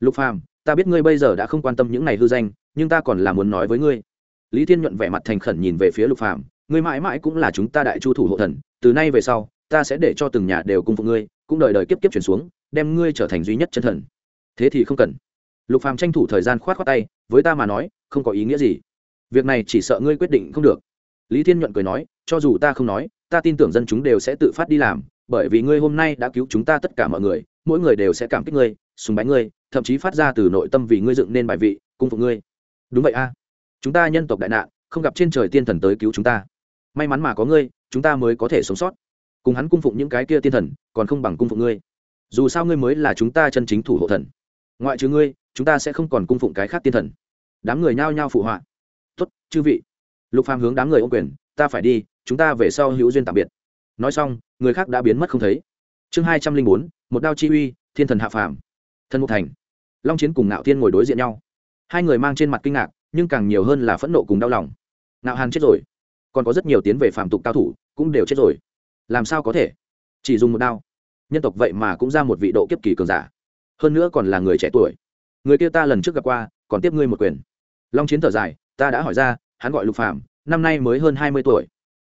Lục phàm ta biết ngươi bây giờ đã không quan tâm những này hư danh, nhưng ta còn là muốn nói với ngươi. Lý thiên nhuận vẻ mặt thành khẩn nhìn về phía lục phàm, ngươi mãi mãi cũng là chúng ta đại chu thủ hộ thần, từ nay về sau, ta sẽ để cho từng nhà đều cung phục ngươi, cũng đời đời kiếp kiếp chuyển xuống, đem ngươi trở thành duy nhất chân thần. Thế thì không cần. Lục phàm tranh thủ thời gian khoát khoát tay, với ta mà nói, không có ý nghĩa gì. Việc này chỉ sợ ngươi quyết định không được. Lý thiên nhuận cười nói, cho dù ta không nói, ta tin tưởng dân chúng đều sẽ tự phát đi làm, bởi vì ngươi hôm nay đã cứu chúng ta tất cả mọi người, mỗi người đều sẽ cảm kích ngươi, sùng bái ngươi thậm chí phát ra từ nội tâm vì ngươi dựng nên bài vị, cung phục ngươi. Đúng vậy a. Chúng ta nhân tộc đại nạn, không gặp trên trời tiên thần tới cứu chúng ta. May mắn mà có ngươi, chúng ta mới có thể sống sót. Cùng hắn cung phụng những cái kia tiên thần, còn không bằng cung phụng ngươi. Dù sao ngươi mới là chúng ta chân chính thủ hộ thần. Ngoại trừ ngươi, chúng ta sẽ không còn cung phụng cái khác tiên thần. Đám người nhao nhao phụ họa. Tuất chư vị. Lục phàm hướng đám người ô quyền, ta phải đi, chúng ta về sau hữu duyên tạm biệt. Nói xong, người khác đã biến mất không thấy. Chương hai trăm linh bốn, một đao chi uy, thiên thần hạ phàm. Thân mục thành long chiến cùng ngạo thiên ngồi đối diện nhau. Hai người mang trên mặt kinh ngạc nhưng càng nhiều hơn là phẫn nộ cùng đau lòng. Ngạo hàn chết rồi. Còn có rất nhiều tiến về phạm tục cao thủ cũng đều chết rồi. Làm sao có thể? Chỉ dùng một đao. Nhân tộc vậy mà cũng ra một vị độ kiếp kỳ cường giả. Hơn nữa còn là người trẻ tuổi. Người kia ta lần trước gặp qua còn tiếp ngươi một quyền. Long chiến thở dài ta đã hỏi ra hắn gọi lục Phạm, năm nay mới hơn hai mươi tuổi.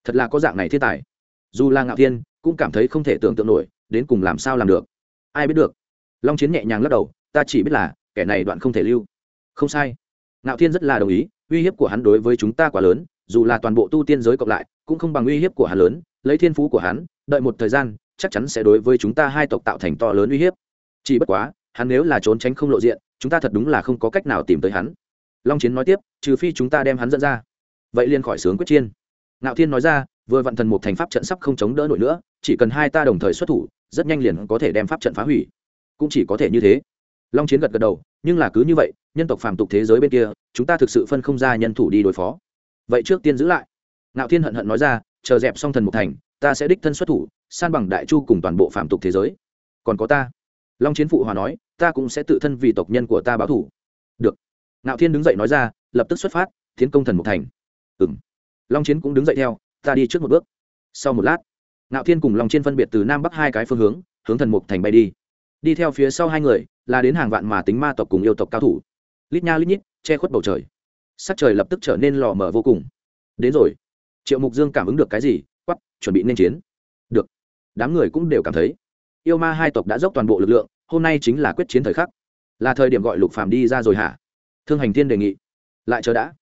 Thật là có dạng này thiên tài. Dù là ngạo thiên cũng cảm thấy không thể tưởng tượng nổi đến cùng làm sao làm được. Ai biết được? Long chiến nhẹ nhàng lắc đầu ta chỉ biết là, kẻ này đoạn không thể lưu. Không sai. Ngạo thiên rất là đồng ý, uy hiếp của hắn đối với chúng ta quá lớn, dù là toàn bộ tu tiên giới cộng lại, cũng không bằng uy hiếp của hắn lớn, lấy thiên phú của hắn, đợi một thời gian, chắc chắn sẽ đối với chúng ta hai tộc tạo thành to lớn uy hiếp. Chỉ bất quá, hắn nếu là trốn tránh không lộ diện, chúng ta thật đúng là không có cách nào tìm tới hắn. Long chiến nói tiếp, trừ phi chúng ta đem hắn dẫn ra. Vậy liền khỏi sướng quyết chiên. Ngạo thiên nói ra, vừa vạn thần một thành pháp trận sắp không chống đỡ nổi nữa, chỉ cần hai ta đồng thời xuất thủ, rất nhanh liền có thể đem pháp trận phá hủy. Cũng chỉ có thể như thế long chiến gật gật đầu, nhưng là cứ như vậy, nhân tộc phàm tục thế giới bên kia, chúng ta thực sự phân không ra nhân thủ đi đối phó. Vậy trước tiên giữ lại. Ngạo thiên hận hận nói ra, chờ dẹp xong thần một thành, ta sẽ đích thân xuất thủ, san bằng đại chu cùng toàn bộ phàm tục thế giới. Còn có ta. Long chiến phụ hòa nói, ta cũng sẽ tự thân vì tộc nhân của ta báo thủ. Được. Ngạo thiên đứng dậy nói ra, lập tức xuất phát, tiến công thần một thành. Ừ m long chiến cũng đứng dậy theo, ta đi trước một bước. Sau một lát, ngạo thiên cùng long chiến phân biệt từ nam bắc hai cái phương hướng hướng thần mục thành bay đi. Đi theo phía sau hai người là đến hàng vạn mà tính ma tộc cùng yêu tộc cao thủ. Lít nha lít nhít, che khuất bầu trời. Sắc trời lập tức trở nên lò mở vô cùng. Đến rồi. Triệu mục dương cảm ứng được cái gì quắp chuẩn bị nên chiến. Được. Đám người cũng đều cảm thấy, yêu ma hai tộc đã dốc toàn bộ lực lượng, hôm nay chính là quyết chiến thời khắc. Là thời điểm gọi lục phàm đi ra rồi hả? Thương hành thiên đề nghị. Lại chờ đã.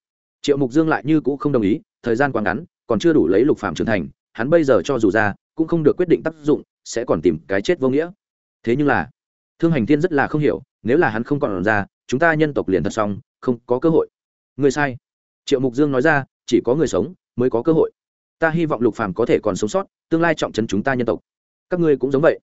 Triệu mục dương lại như cũ không đồng ý, thời gian quá ngắn, còn chưa đủ lấy lục phàm trưởng thành, hắn bây giờ cho dù ra, cũng không được quyết định tác dụng, sẽ còn tìm cái chết vô nghĩa. Thế nhưng là thương hành thiên rất là không hiểu, nếu là hắn không còn ra, chúng ta nhân tộc liền thật xong, không có cơ hội. Người sai. Triệu mục dương nói ra, chỉ có người sống mới có cơ hội. Ta hy vọng lục phàm có thể còn sống sót, tương lai trọng trấn chúng ta nhân tộc. Các ngươi cũng giống vậy.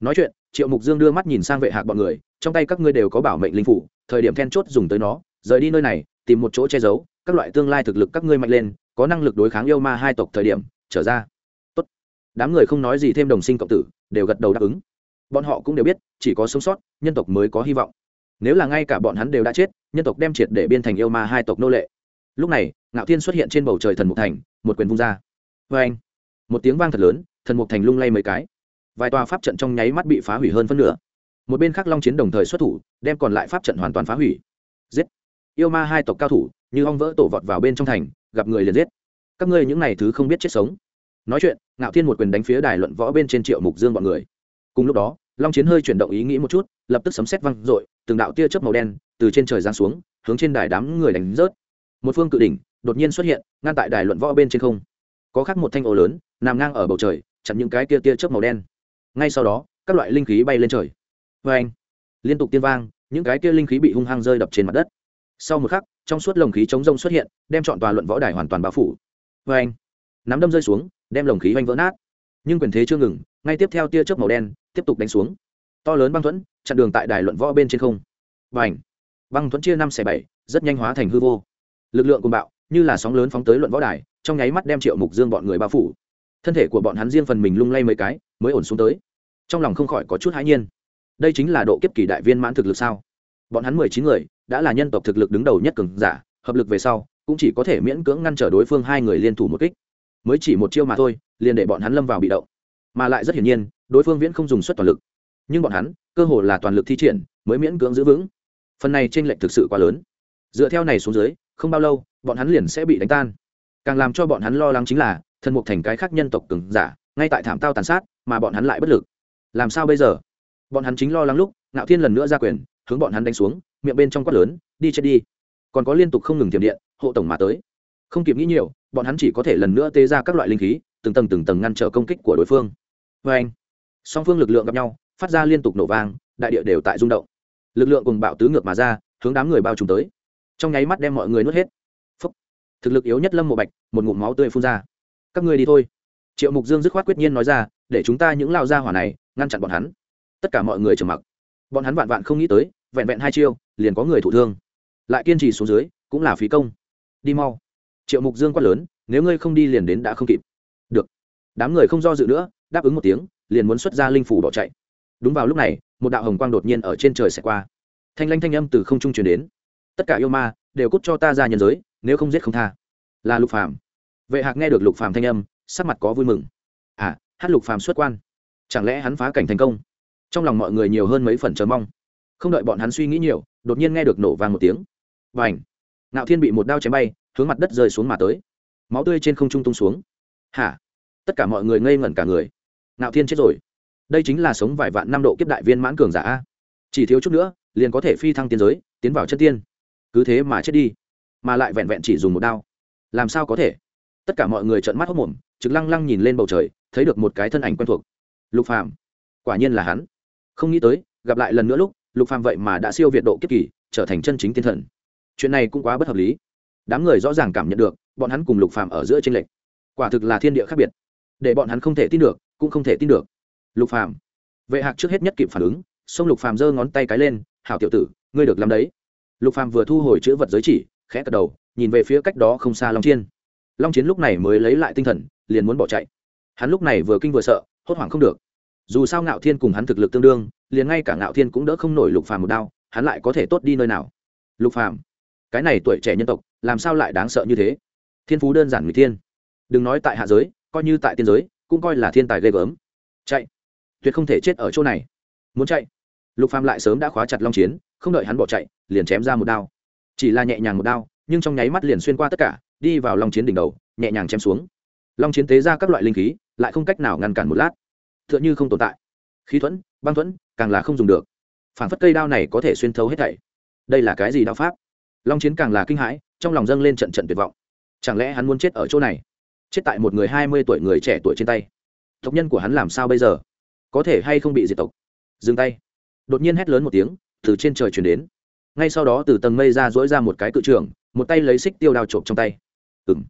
Nói chuyện, triệu mục dương đưa mắt nhìn sang vệ hạc bọn người, trong tay các ngươi đều có bảo mệnh linh phủ, thời điểm then chốt dùng tới nó, rời đi nơi này, tìm một chỗ che giấu, các loại tương lai thực lực các ngươi mạnh lên, có năng lực đối kháng yêu ma hai tộc thời điểm, trở ra. Tốt. đám người không nói gì thêm đồng sinh cộng tử, đều gật đầu đáp ứng bọn họ cũng đều biết, chỉ có sống sót, nhân tộc mới có hy vọng. Nếu là ngay cả bọn hắn đều đã chết, nhân tộc đem triệt để biên thành yêu ma hai tộc nô lệ. Lúc này, ngạo thiên xuất hiện trên bầu trời thần mục thành, một quyền vung ra. Vê anh một tiếng vang thật lớn, thần mục thành lung lay mấy cái. Vài tòa pháp trận trong nháy mắt bị phá hủy hơn phân nửa. Một bên khác long chiến đồng thời xuất thủ, đem còn lại pháp trận hoàn toàn phá hủy. Giết! Yêu ma hai tộc cao thủ, như ong vỡ tổ vọt vào bên trong thành, gặp người liền giết. Các ngươi những n à y thứ không biết chết sống. Nói chuyện, ngạo thiên một quyền đánh phía đài luận võ bên trên triệu mục dương bọn người cùng lúc đó, long chiến hơi chuyển động ý nghĩ một chút, lập tức sấm xét văng r ộ i từng đạo tia chớp màu đen từ trên trời giáng xuống, hướng trên đài đám người đánh rớt. Một phương cự đỉnh đột nhiên xuất hiện, ngăn tại đài luận võ bên trên không. Có khắc một thanh ổ lớn, nằm ngang ở bầu trời, chặn những cái tia tia chớp màu đen. Ngay sau đó, các loại linh khí bay lên trời. Vê anh, liên tục tiên vang, những cái kia linh khí bị hung hăng rơi đập trên mặt đất. Sau một khắc, trong suốt lồng khí chống rông xuất hiện, đem chọn tòa luận võ đài hoàn toàn bao phủ. Vê anh, nắm đâm rơi xuống, đem lồng khí oanh vỡ nát. Nhưng quyền thế chưa ngừng, ngay tiếp theo tia chớp màu đen tiếp tục đánh xuống. To lớn băng thuẫn, chặn đường tại đài luận võ bên trên không. Và ảnh băng thuẫn chia năm xẻ bảy, rất nhanh hóa thành hư vô. Lực lượng cùng bạo, như là sóng lớn phóng tới luận võ đài, trong nháy mắt đem triệu mục dương bọn người bao phủ. Thân thể của bọn hắn riêng phần mình lung lay mấy cái, mới ổn xuống tới. Trong lòng không khỏi có chút hãi nhiên. Đây chính là độ kiếp kỳ đại viên mãn thực lực sao? Bọn hắn mười chín người, đã là nhân tộc thực lực đứng đầu nhất cường giả, hợp lực về sau, cũng chỉ có thể miễn cưỡng ngăn trở đối phương hai người liên thủ một kích. Mới chỉ một chiêu mà thôi, liền để bọn hắn lâm vào bị động. Mà lại rất hiển nhiên đối phương viễn không dùng suất toàn lực. Nhưng bọn hắn, cơ hồ là toàn lực thi triển, mới miễn cưỡng giữ vững. Phần này t r ê n lệch thực sự quá lớn. Dựa theo này xuống dưới, không bao lâu, bọn hắn liền sẽ bị đánh tan. Càng làm cho bọn hắn lo lắng chính là, thần mục thành cái khác nhân tộc cứng giả, ngay tại thảm tao tàn sát, mà bọn hắn lại bất lực. Làm sao bây giờ? Bọn hắn chính lo lắng lúc, ngạo thiên lần nữa ra quyền, hướng bọn hắn đánh xuống, miệng bên trong quát lớn, đi chết đi. Còn có liên tục không ngừng tiềm điện, hộ tổng mà tới. Không kịp nghĩ nhiều, bọn hắn chỉ có thể lần nữa tê ra các loại linh khí, từng tầng từng tầng ngăn trở công kích của đối phương. Vê anh song phương lực lượng gặp nhau, phát ra liên tục nổ vang, đại địa đều tại rung động. Lực lượng cùng bạo tứ ngược mà ra, hướng đám người bao trùm tới. Trong nháy mắt đem mọi người nuốt hết. Phúc. thực lực yếu nhất lâm mộ bạch, một ngụm máu tươi phun ra. Các ngươi đi thôi. Triệu mục dương dứt khoát quyết nhiên nói ra, để chúng ta những lao ra hỏa này ngăn chặn bọn hắn. Tất cả mọi người trầm mặc. Bọn hắn vạn vạn không nghĩ tới, vẹn vẹn hai chiêu, liền có người thụ thương. Lại kiên trì xuống dưới, cũng là phí công. Đi mau. Triệu mục dương quát lớn, nếu ngươi không đi liền đến đã không kịp. Được. Đám người không do dự nữa, đáp ứng một tiếng liền muốn xuất ra linh phủ bỏ chạy. Đúng vào lúc này, một đạo hồng quang đột nhiên ở trên trời sẽ qua. Thanh lanh thanh âm từ không trung truyền đến. Tất cả yêu ma đều cút cho ta ra nhân giới, nếu không giết không tha. Là lục phàm. Vệ hạc nghe được lục phàm thanh âm, sắc mặt có vui mừng. À hát lục phàm xuất quan. Chẳng lẽ hắn phá cảnh thành công? Trong lòng mọi người nhiều hơn mấy phần chờ mong. Không đợi bọn hắn suy nghĩ nhiều, đột nhiên nghe được nổ vang một tiếng. Và ảnh ngạo thiên bị một đao chém bay, hướng mặt đất rơi xuống mà tới. Máu tươi trên không trung tung xuống. Hả? Tất cả mọi người ngây ngẩn cả người ngạo thiên chết rồi. Đây chính là sống vài vạn năm độ kiếp đại viên mãn cường giả chỉ thiếu chút nữa, liền có thể phi thăng tiến giới, tiến vào chân tiên. Cứ thế mà chết đi, mà lại vẹn vẹn chỉ dùng một đao. Làm sao có thể? Tất cả mọi người trợn mắt hốc mồm trực lăng lăng nhìn lên bầu trời, thấy được một cái thân ảnh quen thuộc. Lục phàm. Quả nhiên là hắn. Không nghĩ tới, gặp lại lần nữa lúc, lục phàm vậy mà đã siêu việt độ kiếp kỳ, trở thành chân chính tiên thần. Chuyện này cũng quá bất hợp lý. Đám người rõ ràng cảm nhận được, bọn hắn cùng lục phàm ở giữa tranh lệch. Quả thực là thiên địa khác biệt. Để bọn hắn không thể tin được cũng không thể tin được. Lục phàm. Vệ hạc trước hết nhất kịp phản ứng, xông lục phàm giơ ngón tay cái lên, hảo tiểu tử, ngươi được làm đấy. Lục phàm vừa thu hồi chữ vật giới chỉ, khẽ cật đầu, nhìn về phía cách đó không xa long chiên long chiến lúc này mới lấy lại tinh thần, liền muốn bỏ chạy. Hắn lúc này vừa kinh vừa sợ, hốt hoảng không được. Dù sao ngạo thiên cùng hắn thực lực tương đương, liền ngay cả ngạo thiên cũng đỡ không nổi lục phàm một đao, hắn lại có thể tốt đi nơi nào? Lục phàm. Cái này tuổi trẻ nhân tộc, làm sao lại đáng sợ như thế? Thiên phú đơn giản người thiên. Đừng nói tại hạ giới, coi như tại tiên giới cũng coi là thiên tài ghê gớm. Chạy. Tuyệt không thể chết ở chỗ này. Muốn chạy. Lục phàm lại sớm đã khóa chặt long chiến, không đợi hắn bỏ chạy, liền chém ra một đao. Chỉ là nhẹ nhàng một đao, nhưng trong nháy mắt liền xuyên qua tất cả, đi vào long chiến đỉnh đầu, nhẹ nhàng chém xuống. Long chiến tế ra các loại linh khí, lại không cách nào ngăn cản một lát. T h ư ợ n h ư không tồn tại. Khí thuẫn, băng thuẫn, càng là không dùng được. Phản phất cây đao này có thể xuyên thấu hết thảy. Đây là cái gì đao pháp? Long chiến càng là kinh hãi, trong lòng dâng lên trận trận tuyệt vọng. Chẳng lẽ hắn muốn chết ở chỗ này? Chết tại một người hai mươi tuổi người trẻ tuổi trên tay. Tộc nhân của hắn làm sao bây giờ? Có thể hay không bị diệt tộc? Dừng tay. Đột nhiên hét lớn một tiếng, từ trên trời chuyển đến. Ngay sau đó từ tầng mây ra dỗi ra một cái cự trường, một tay lấy xích tiêu đao trộm trong tay. Ừng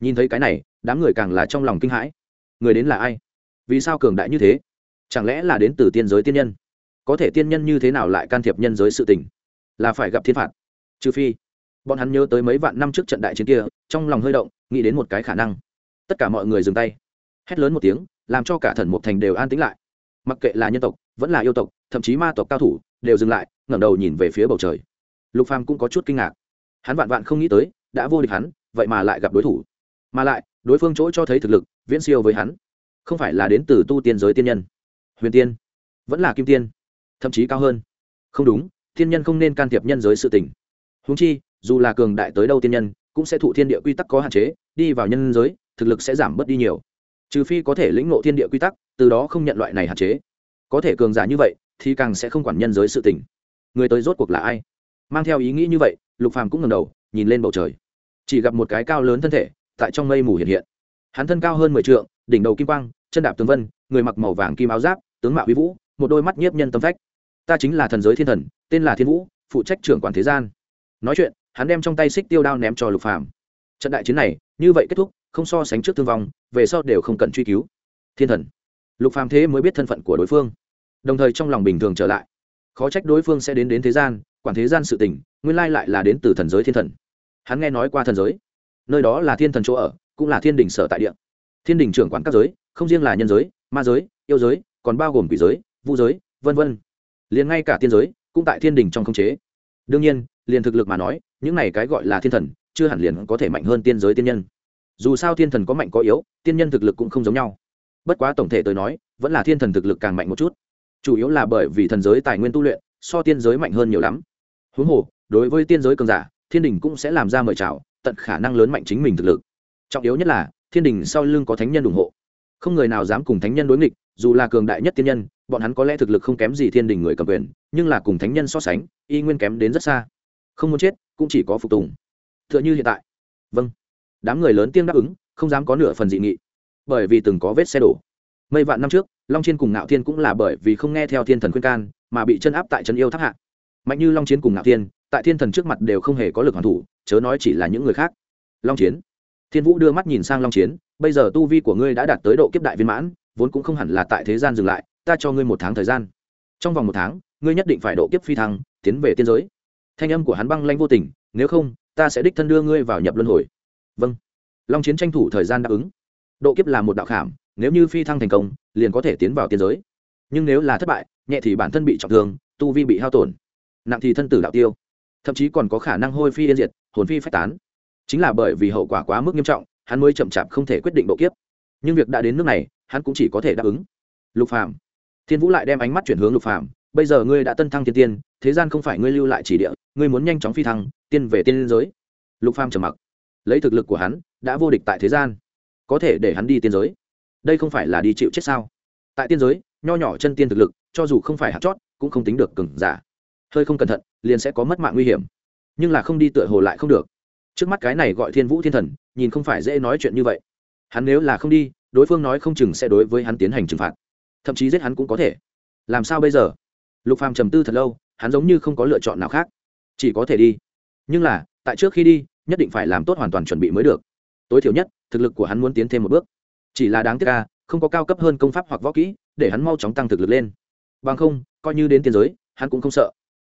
nhìn thấy cái này, đám người càng là trong lòng kinh hãi. Người đến là ai? Vì sao cường đại như thế? Chẳng lẽ là đến từ tiên giới tiên nhân? Có thể tiên nhân như thế nào lại can thiệp nhân giới sự tình? Là phải gặp thiên phạt. Trừ phi, bọn hắn nhớ tới mấy vạn năm trước trận đại chiến kia, trong lòng hơi động, nghĩ đến một cái khả năng tất cả mọi người dừng tay. Hét lớn một tiếng, làm cho cả thần một thành đều an tĩnh lại. Mặc kệ là nhân tộc, vẫn là yêu tộc, thậm chí ma tộc cao thủ, đều dừng lại, ngẩng đầu nhìn về phía bầu trời. Lục phàm cũng có chút kinh ngạc. Hắn vạn vạn không nghĩ tới, đã vô địch hắn, vậy mà lại gặp đối thủ. Mà lại, đối phương chỗ cho thấy thực lực, viễn siêu với hắn. Không phải là đến từ tu tiên giới tiên nhân. Huyền tiên. Vẫn là kim tiên. Thậm chí cao hơn. Không đúng, tiên nhân không nên can thiệp nhân giới sự tình. Huống chi, dù là cường đại tới đâu tiên nhân, cũng sẽ thụ thiên địa quy tắc có hạn chế, đi vào nhân giới thực lực sẽ giảm bớt đi nhiều. Trừ phi có thể lĩnh ngộ thiên địa quy tắc, từ đó không nhận loại này hạn chế. Có thể cường giả như vậy, thì càng sẽ không quản nhân giới sự tình. Người tới rốt cuộc là ai? Mang theo ý nghĩ như vậy, lục phàm cũng ngẩng đầu, nhìn lên bầu trời. Chỉ gặp một cái cao lớn thân thể, tại trong mây mù hiện hiện. Hắn thân cao hơn mười trượng, đỉnh đầu kim quang, chân đạp tường vân, người mặc màu vàng kim áo giáp, tướng mạo huy vũ, một đôi mắt nhiếp nhân tâm phách. Ta chính là thần giới thiên thần, tên là thiên vũ, phụ trách trưởng quản thế gian. Nói chuyện, hắn đem trong tay xích tiêu đao ném cho lục phàm. Trận đại chiến này, như vậy kết thúc không so sánh trước thương vong, về sau đều không cần truy cứu. Thiên thần. Lục phàm thế mới biết thân phận của đối phương. Đồng thời trong lòng bình thường trở lại. Khó trách đối phương sẽ đến đến thế gian, quản thế gian sự tình, nguyên lai lại là đến từ thần giới thiên thần. Hắn nghe nói qua thần giới. Nơi đó là thiên thần chỗ ở, cũng là thiên đình sở tại địa. Thiên đình trưởng quản các giới, không riêng là nhân giới, ma giới, yêu giới, còn bao gồm quỷ giới, vu giới, vân vân. Liền ngay cả tiên giới, cũng tại thiên đình trong khống chế. Đương nhiên, liền thực lực mà nói, những này cái gọi là thiên thần, chưa hẳn liền có thể mạnh hơn tiên giới tiên nhân dù sao thiên thần có mạnh có yếu, tiên nhân thực lực cũng không giống nhau. Bất quá tổng thể tôi nói, vẫn là thiên thần thực lực càng mạnh một chút. Chủ yếu là bởi vì thần giới tài nguyên tu luyện, so tiên giới mạnh hơn nhiều lắm. Huống hồ, đối với tiên giới cường giả, thiên đình cũng sẽ làm ra mời chào, tận khả năng lớn mạnh chính mình thực lực. Trọng yếu nhất là, thiên đình sau lưng có thánh nhân ủng hộ. Không người nào dám cùng thánh nhân đối nghịch, dù là cường đại nhất tiên nhân, bọn hắn có lẽ thực lực không kém gì thiên đình người cầm quyền, nhưng là cùng thánh nhân so sánh, y nguyên kém đến rất xa. Không muốn chết, cũng chỉ có phục tùng. T h ư ợ n h ư hiện tại. Vâng đám người lớn tiêm đáp ứng, không dám có nửa phần dị nghị. Bởi vì từng có vết xe đổ. Mây vạn năm trước, long chiên cùng ngạo thiên cũng là bởi vì không nghe theo thiên thần khuyên can, mà bị chân áp tại chân yêu tháp hạ. Mạnh như long chiến cùng ngạo thiên, tại thiên thần trước mặt đều không hề có lực hoàn thủ, chớ nói chỉ là những người khác. Long chiến. Thiên vũ đưa mắt nhìn sang long chiến, bây giờ tu vi của ngươi đã đạt tới độ kiếp đại viên mãn, vốn cũng không hẳn là tại thế gian dừng lại, ta cho ngươi một tháng thời gian. Trong vòng một tháng, ngươi nhất định phải độ kiếp phi thăng, tiến về tiên giới. Thanh âm của hắn băng lanh vô tình, nếu không, ta sẽ đích thân đưa ngươi vào nhập luân hồi vâng. Long chiến tranh thủ thời gian đáp ứng. Độ kiếp là một đạo khảm, nếu như phi thăng thành công, liền có thể tiến vào tiên giới. Nhưng nếu là thất bại, nhẹ thì bản thân bị trọng thương, tu vi bị hao tổn. Nặng thì thân tử đạo tiêu. Thậm chí còn có khả năng hôi phi yên diệt, hồn phi phát tán. Chính là bởi vì hậu quả quá mức nghiêm trọng, hắn mới chậm chạp không thể quyết định độ kiếp. Nhưng việc đã đến nước này, hắn cũng chỉ có thể đáp ứng. Lục phàm. Thiên vũ lại đem ánh mắt chuyển hướng lục phàm. Bây giờ ngươi đã tân thăng thiên tiên, thế gian không phải ngươi lưu lại chỉ địa, ngươi muốn nhanh chóng phi thăng, tiên về tiên giới. Lục phàm trầm mặc lấy thực lực của hắn, đã vô địch tại thế gian. Có thể để hắn đi tiên giới. Đây không phải là đi chịu chết sao? Tại tiên giới, nho nhỏ chân tiên thực lực, cho dù không phải hạt chót, cũng không tính được cừng giả. Hơi không cẩn thận, liền sẽ có mất mạng nguy hiểm. Nhưng là không đi tựa hồ lại không được. Trước mắt cái này gọi thiên vũ thiên thần, nhìn không phải dễ nói chuyện như vậy. Hắn nếu là không đi, đối phương nói không chừng sẽ đối với hắn tiến hành trừng phạt. Thậm chí giết hắn cũng có thể. Làm sao bây giờ? Lục phàm trầm tư thật lâu, hắn giống như không có lựa chọn nào khác. Chỉ có thể đi. Nhưng là, tại trước khi đi nhất định phải làm tốt hoàn toàn chuẩn bị mới được. Tối thiểu nhất, thực lực của hắn muốn tiến thêm một bước. Chỉ là đáng tiếc ca không có cao cấp hơn công pháp hoặc võ kỹ, để hắn mau chóng tăng thực lực lên. Bằng không, coi như đến tiên giới, hắn cũng không sợ.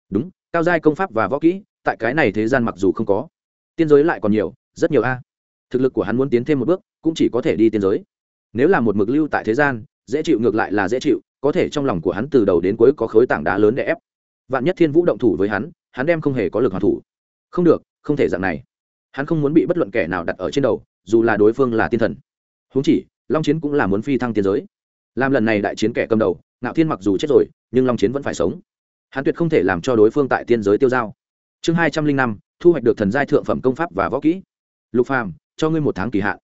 Đúng, cao giai công pháp và võ kỹ, tại cái này thế gian mặc dù không có, tiên giới lại còn nhiều, rất nhiều a. Thực lực của hắn muốn tiến thêm một bước, cũng chỉ có thể đi tiên giới. Nếu là một mực lưu tại thế gian, dễ chịu ngược lại là dễ chịu, có thể trong lòng của hắn từ đầu đến cuối có khối tảng đá lớn để ép. Vạn nhất thiên vũ động thủ với hắn hắn đem không hề có lực hoàn thủ. Không được, không thể dạng này hắn không muốn bị bất luận kẻ nào đặt ở trên đầu, dù là đối phương là tiên thần. Huống chỉ, long chiến cũng là muốn phi thăng tiên giới. Làm lần này đại chiến kẻ cầm đầu, ngạo thiên mặc dù chết rồi, nhưng long chiến vẫn phải sống. Hắn tuyệt không thể làm cho đối phương tại tiên giới tiêu dao. chương hai trăm linh năm, thu hoạch được thần giai thượng phẩm công pháp và võ kỹ. Lục phàm, cho ngươi một tháng kỳ hạn.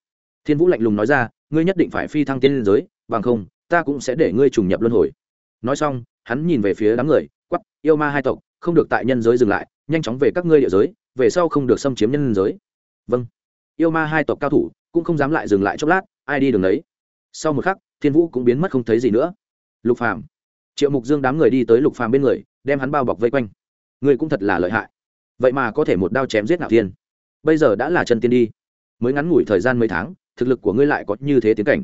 Thiên vũ lạnh lùng nói ra, ngươi nhất định phải phi thăng tiên giới, bằng không, ta cũng sẽ để ngươi trùng nhập luân hồi. Nói xong, hắn nhìn về phía đám người quắp yêu ma hai tộc, không được tại nhân giới dừng lại nhanh chóng về các ngươi địa giới, về sau không được xâm chiếm nhân giới. Vâng. Yêu ma hai tộc cao thủ cũng không dám lại dừng lại chốc lát, ai đi đường đấy sau một khắc, thiên vũ cũng biến mất không thấy gì nữa. Lục phàm, triệu mục dương đám người đi tới lục phàm bên người, đem hắn bao bọc vây quanh. Người cũng thật là lợi hại. Vậy mà có thể một đao chém giết nạo thiên. Bây giờ đã là chân tiên đi. Mới ngắn ngủi thời gian mấy tháng, thực lực của ngươi lại có như thế tiến cảnh.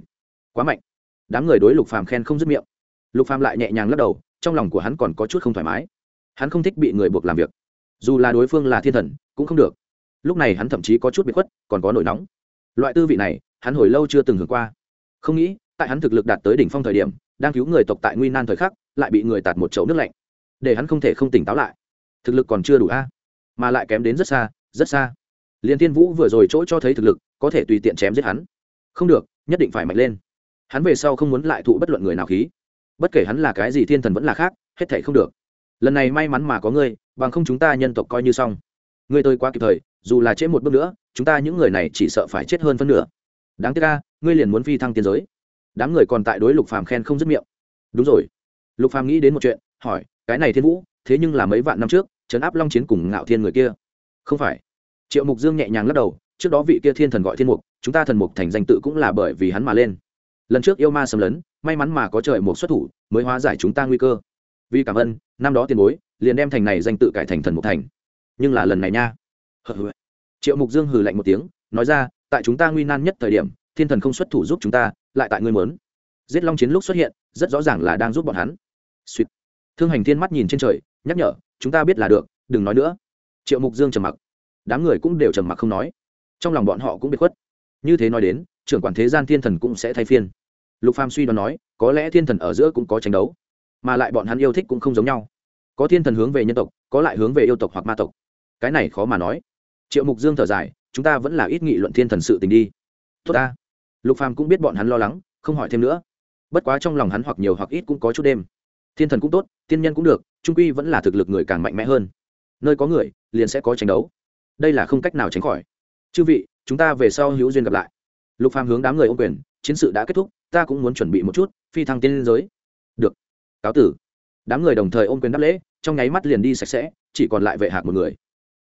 Quá mạnh. Đám người đối lục phàm khen không dứt miệng. Lục phàm lại nhẹ nhàng lắc đầu, trong lòng của hắn còn có chút không thoải mái. Hắn không thích bị người buộc làm việc dù là đối phương là thiên thần, cũng không được. Lúc này hắn thậm chí có chút bị khuất, còn có nổi nóng. Loại tư vị này, hắn hồi lâu chưa từng hưởng qua. Không nghĩ, tại hắn thực lực đạt tới đỉnh phong thời điểm, đang cứu người tộc tại nguy nan thời khắc, lại bị người tạt một chậu nước lạnh. Để hắn không thể không tỉnh táo lại. Thực lực còn chưa đủ a, mà lại kém đến rất xa rất xa. Liên thiên vũ vừa rồi chỗ cho thấy thực lực, có thể tùy tiện chém giết hắn. Không được, nhất định phải mạnh lên. Hắn về sau không muốn lại thụ bất luận người nào khí. Bất kể hắn là cái gì thiên thần vẫn là khác, hết thể không được lần này may mắn mà có ngươi, bằng không chúng ta nhân tộc coi như xong. Ngươi tôi quá kịp thời, dù là trễ một bước nữa, chúng ta những người này chỉ sợ phải chết hơn phân nửa. Đáng tiếc ca ngươi liền muốn phi thăng tiến giới. Đám người còn tại đối lục phàm khen không dứt miệng. Đúng rồi. Lục phàm nghĩ đến một chuyện, hỏi, cái này thiên vũ, thế nhưng là mấy vạn năm trước, trấn áp long chiến cùng ngạo thiên người kia. Không phải. Triệu mục dương nhẹ nhàng lắc đầu, trước đó vị kia thiên thần gọi thiên mục, chúng ta thần mục thành danh tự cũng là bởi vì hắn mà lên. Lần trước yêu ma xâm lấn, may mắn mà có trời mục xuất thủ, mới hóa giải chúng ta nguy cơ vì cảm ơn, năm đó tiền bối, liền đem thành này danh tự cải thành thần mục thành. Nhưng là lần này nha. Triệu mục dương hừ lạnh một tiếng, nói ra, tại chúng ta nguy nan nhất thời điểm, thiên thần không xuất thủ giúp chúng ta, lại tại ngươi mớn giết long chiến lúc xuất hiện, rất rõ ràng là đang giúp bọn hắn. Suýt thương hành thiên mắt nhìn trên trời, nhắc nhở, chúng ta biết là được, đừng nói nữa. Triệu mục dương trầm mặc. Đám người cũng đều trầm mặc không nói. Trong lòng bọn họ cũng bị khuất. Như thế nói đến, trưởng quản thế gian thiên thần cũng sẽ thay phiên. Lục phàm suy đoán nói, có lẽ thiên thần ở giữa cũng có tranh đấu mà lại bọn hắn yêu thích cũng không giống nhau. Có thiên thần hướng về nhân tộc, có lại hướng về yêu tộc hoặc ma tộc. Cái này khó mà nói. Triệu mục dương thở dài, chúng ta vẫn là ít nghị luận thiên thần sự tình đi. Tốt ta. Lục phàm cũng biết bọn hắn lo lắng, không hỏi thêm nữa. Bất quá trong lòng hắn hoặc nhiều hoặc ít cũng có chút đêm. Thiên thần cũng tốt, tiên nhân cũng được, trung quy vẫn là thực lực người càng mạnh mẽ hơn. Nơi có người, liền sẽ có tranh đấu. Đây là không cách nào tránh khỏi. Chư vị, chúng ta về sau hữu duyên gặp lại. Lục phàm hướng đám người ô quyền, chiến sự đã kết thúc, ta cũng muốn chuẩn bị một chút, phi thăng tiên giới. Được cáo tử. Đám người đồng thời ôm quyền đáp lễ, trong nháy mắt liền đi sạch sẽ, chỉ còn lại vệ hạc một người.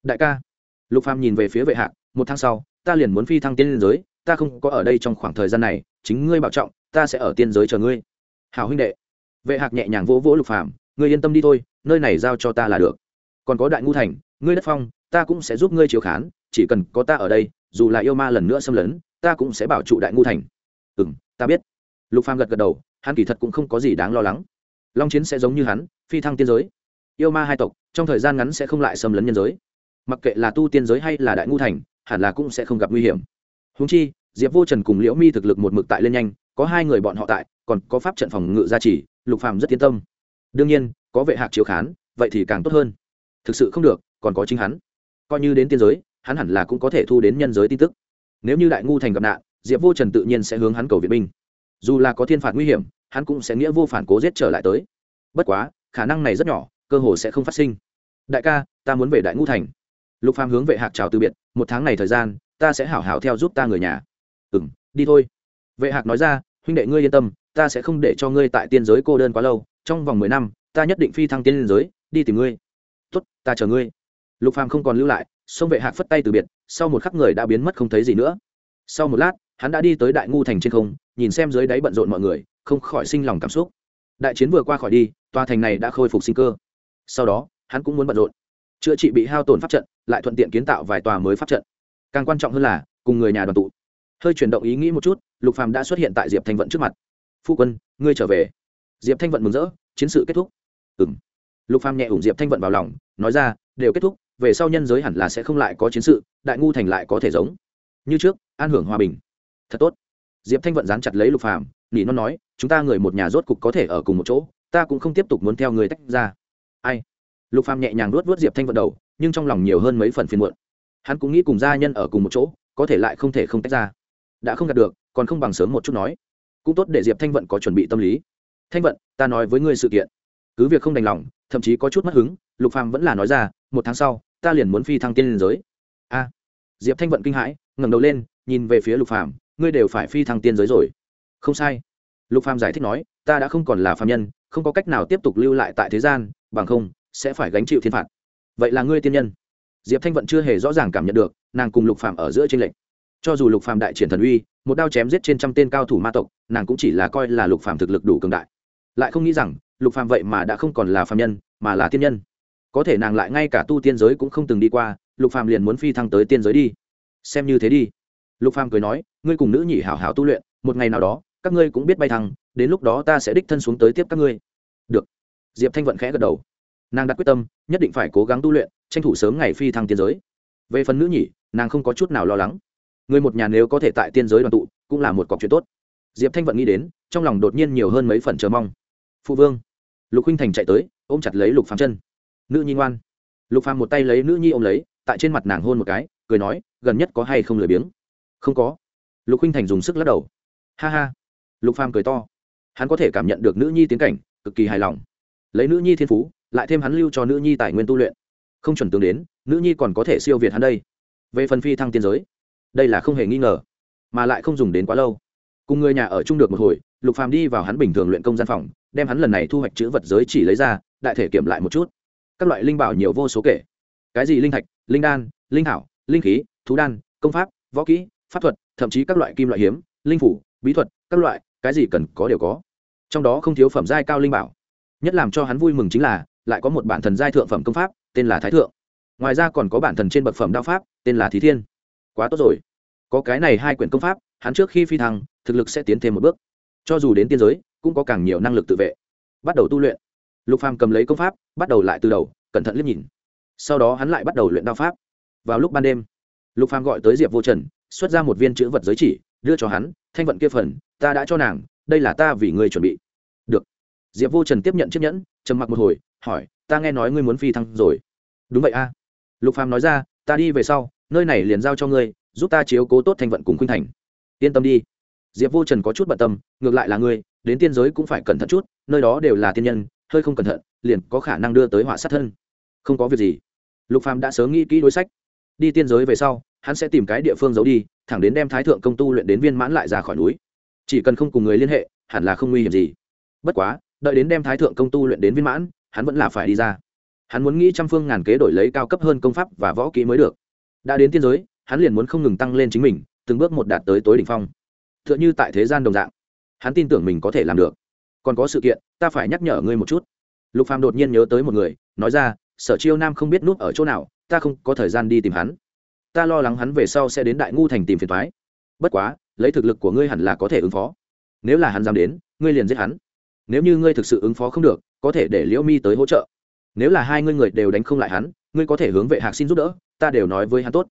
Đại ca, lục phàm nhìn về phía vệ hạc, một tháng sau, ta liền muốn phi thăng tiên giới, ta không có ở đây trong khoảng thời gian này, chính ngươi bảo trọng, ta sẽ ở tiên giới chờ ngươi. Hào huynh đệ. Vệ hạc nhẹ nhàng vỗ vỗ lục phàm, ngươi yên tâm đi thôi, nơi này giao cho ta là được. Còn có đại ngu thành, ngươi đất phong, ta cũng sẽ giúp ngươi chiếu khán, chỉ cần có ta ở đây, dù là yêu ma lần nữa xâm lấn, ta cũng sẽ bảo trụ đại ngu thành. Ừ ta biết. Lục phàm gật gật đầu, hắn kỳ thật cũng không có gì đáng lo lắng long chiến sẽ giống như hắn, phi thăng tiên giới. Yêu ma hai tộc, trong thời gian ngắn sẽ không lại xâm lấn nhân giới. Mặc kệ là tu tiên giới hay là đại ngu thành, hẳn là cũng sẽ không gặp nguy hiểm. Húng chi, diệp vô trần cùng liễu mi thực lực một mực tại lên nhanh, có hai người bọn họ tại, còn có pháp trận phòng ngự gia trì, lục phàm rất yên tâm. Đương nhiên, có vệ hạc chiếu khán, vậy thì càng tốt hơn. Thực sự không được, còn có chính hắn. Coi như đến tiên giới, hắn hẳn là cũng có thể thu đến nhân giới tin tức. Nếu như đại ngu thành gặp nạn, diệp vô trần tự nhiên sẽ hướng hắn cầu viện binh. Dù là có thiên phạt nguy hiểm hắn cũng sẽ nghĩa vô phản cố giết trở lại tới. Bất quá, khả năng này rất nhỏ, cơ hồ sẽ không phát sinh. Đại ca, ta muốn về đại ngũ thành. Lục phàm hướng vệ hạc chào từ biệt, một tháng này thời gian, ta sẽ hảo hảo theo giúp ta người nhà. Ừ m đi thôi. Vệ hạc nói ra, huynh đệ ngươi yên tâm, ta sẽ không để cho ngươi tại tiên giới cô đơn quá lâu, trong vòng mười năm, ta nhất định phi thăng tiên giới, đi tìm ngươi. Tốt, ta chờ ngươi. Lục phàm không còn lưu lại xong vệ hạc phất tay từ biệt, sau một khắc người đã biến mất không thấy gì nữa. Sau một lát, hắn đã đi tới đại ngu thành trên không nhìn xem dưới đáy bận rộn mọi người, không khỏi sinh lòng cảm xúc. Đại chiến vừa qua khỏi đi, tòa thành này đã khôi phục sinh cơ. Sau đó, hắn cũng muốn bận rộn. Chữa trị bị hao tổn pháp trận, lại thuận tiện kiến tạo vài tòa mới pháp trận. Càng quan trọng hơn là, cùng người nhà đoàn tụ. Hơi chuyển động ý nghĩ một chút, lục phàm đã xuất hiện tại diệp thanh vận trước mặt. Phu quân, ngươi trở về. Diệp thanh vận mừng rỡ, chiến sự kết thúc. Ừ m lục phàm nhẹ ủng diệp thanh vận vào lòng, nói ra, đều kết thúc, về sau nhân giới hẳn là sẽ không lại có chiến sự, đại ngu thành lại có thể giống. Như trước, an hưởng hòa bình. Thật tốt diệp thanh vận dán chặt lấy lục phàm, nỉ non nói, chúng ta người một nhà rốt cục có thể ở cùng một chỗ, ta cũng không tiếp tục muốn theo người tách ra. Ai? Lục phàm nhẹ nhàng nuốt vớt diệp thanh vận đầu, nhưng trong lòng nhiều hơn mấy phần phiền muộn. Hắn cũng nghĩ cùng gia nhân ở cùng một chỗ, có thể lại không thể không tách ra. Đã không đạt được, còn không bằng sớm một chút nói. Cũng tốt để diệp thanh vận có chuẩn bị tâm lý. Thanh vận, ta nói với ngươi sự kiện. Cứ việc không đành lòng, thậm chí có chút mất hứng, lục phàm vẫn là nói ra, một tháng sau, ta liền muốn phi thăng tiên liên giới. A. Diệp thanh vận kinh hãi, ngẩng đầu lên, nhìn về phía lục phàm ngươi đều phải phi thăng tiên giới rồi. Không sai. Lục phàm giải thích nói, ta đã không còn là phàm nhân, không có cách nào tiếp tục lưu lại tại thế gian, bằng không, sẽ phải gánh chịu thiên phạt. Vậy là ngươi tiên nhân. Diệp thanh vận chưa hề rõ ràng cảm nhận được, nàng cùng lục phàm ở giữa trên lệnh cho dù lục phàm đại triển thần uy, một đao chém giết trên trăm tên cao thủ ma tộc, nàng cũng chỉ là coi là lục phàm thực lực đủ cường đại. Lại không nghĩ rằng, lục phàm vậy mà đã không còn là phàm nhân, mà là tiên nhân. Có thể nàng lại ngay cả tu tiên giới cũng không từng đi qua, lục phàm liền muốn phi thăng tới tiên giới đi. Xem như thế đi lục phàm cười nói, ngươi cùng nữ nhị hảo hảo tu luyện, một ngày nào đó, các ngươi cũng biết bay thăng đến lúc đó ta sẽ đích thân xuống tới tiếp các ngươi. Được. Diệp thanh vận khẽ gật đầu. Nàng đặt quyết tâm, nhất định phải cố gắng tu luyện, tranh thủ sớm ngày phi thăng tiên giới. Về phần nữ nhị, nàng không có chút nào lo lắng. Người một nhà nếu có thể tại tiên giới đoàn tụ, cũng là một cọc chuyện tốt. Diệp thanh vận nghĩ đến, trong lòng đột nhiên nhiều hơn mấy phần chờ mong. Phụ vương. Lục huynh thành chạy tới, ôm chặt lấy lục phàm chân. Nữ nhi ngoan. Lục phàm một tay lấy nữ nhi ôm lấy, tại trên mặt nàng hôn một cái, cười nói, gần nhất có hay không lười biếng? Không có. Lục huynh thành dùng sức lắc đầu. Ha ha. Lục phàm cười to. Hắn có thể cảm nhận được nữ nhi tiến cảnh, cực kỳ hài lòng. Lấy nữ nhi thiên phú, lại thêm hắn lưu cho nữ nhi tài nguyên tu luyện. Không chuẩn tướng đến, nữ nhi còn có thể siêu việt hắn đây. Về phần phi thăng tiên giới, đây là không hề nghi ngờ, mà lại không dùng đến quá lâu. Cùng người nhà ở chung được một hồi, lục phàm đi vào hắn bình thường luyện công gian phòng, đem hắn lần này thu hoạch chữ vật giới chỉ lấy ra, đại thể kiểm lại một chút. Các loại linh bảo nhiều vô số kể. Cái gì linh thạch? Linh đan, linh hảo linh khí, thú đan, công pháp, võ kỹ pháp thuật, thậm chí các loại kim loại hiếm, linh phủ, bí thuật, các loại, cái gì cần có đều có. Trong đó không thiếu phẩm giai cao linh bảo. Nhất làm cho hắn vui mừng chính là, lại có một bản thần giai thượng phẩm công pháp, tên là thái thượng. Ngoài ra còn có bản thần trên bậc phẩm đao pháp, tên là thí thiên. Quá tốt rồi. Có cái này hai quyển công pháp, hắn trước khi phi thăng, thực lực sẽ tiến thêm một bước. Cho dù đến tiên giới, cũng có càng nhiều năng lực tự vệ. Bắt đầu tu luyện. Lục phàm cầm lấy công pháp, bắt đầu lại từ đầu, cẩn thận liếc nhìn. Sau đó hắn lại bắt đầu luyện đao pháp. Vào lúc ban đêm, lục phàm gọi tới diệp vô trần xuất ra một viên chữ vật giới chỉ, đưa cho hắn, thanh vận kia phần, ta đã cho nàng, đây là ta vì ngươi chuẩn bị. Được. Diệp vô trần tiếp nhận chiếc nhẫn, trầm mặc một hồi, hỏi, ta nghe nói ngươi muốn phi thăng rồi. Đúng vậy a. Lục phàm nói ra, ta đi về sau, nơi này liền giao cho ngươi, giúp ta chiếu cố tốt thanh vận cùng khuynh thành. Yên tâm đi. Diệp vô trần có chút bận tâm, ngược lại là ngươi, đến tiên giới cũng phải cẩn thận chút, nơi đó đều là tiên nhân, hơi không cẩn thận, liền có khả năng đưa tới họa sát thân. Không có việc gì. Lục phàm đã sớm nghĩ kỹ đối sách. Đi tiên giới về sau hắn sẽ tìm cái địa phương giấu đi, thẳng đến đem thái thượng công tu luyện đến viên mãn lại ra khỏi núi. Chỉ cần không cùng người liên hệ, hẳn là không nguy hiểm gì. Bất quá, đợi đến đem thái thượng công tu luyện đến viên mãn, hắn vẫn là phải đi ra. Hắn muốn nghĩ trăm phương ngàn kế đổi lấy cao cấp hơn công pháp và võ kỹ mới được. Đã đến tiên giới, hắn liền muốn không ngừng tăng lên chính mình, từng bước một đạt tới tối đỉnh phong. T h ư ợ n h ư tại thế gian đồng dạng, hắn tin tưởng mình có thể làm được. Còn có sự kiện, ta phải nhắc nhở ngươi một chút. Lục phàm đột nhiên nhớ tới một người, nói ra, sở chiêu nam không biết núp ở chỗ nào, ta không có thời gian đi tìm hắn ta lo lắng hắn về sau sẽ đến đại ngu thành tìm phiền thoái bất quá, lấy thực lực của ngươi hẳn là có thể ứng phó. Nếu là hắn dám đến, ngươi liền giết hắn. Nếu như ngươi thực sự ứng phó không được, có thể để liễu mi tới hỗ trợ. Nếu là hai ngươi người đều đánh không lại hắn, ngươi có thể hướng vệ hạc xin giúp đỡ, ta đều nói với hắn tốt.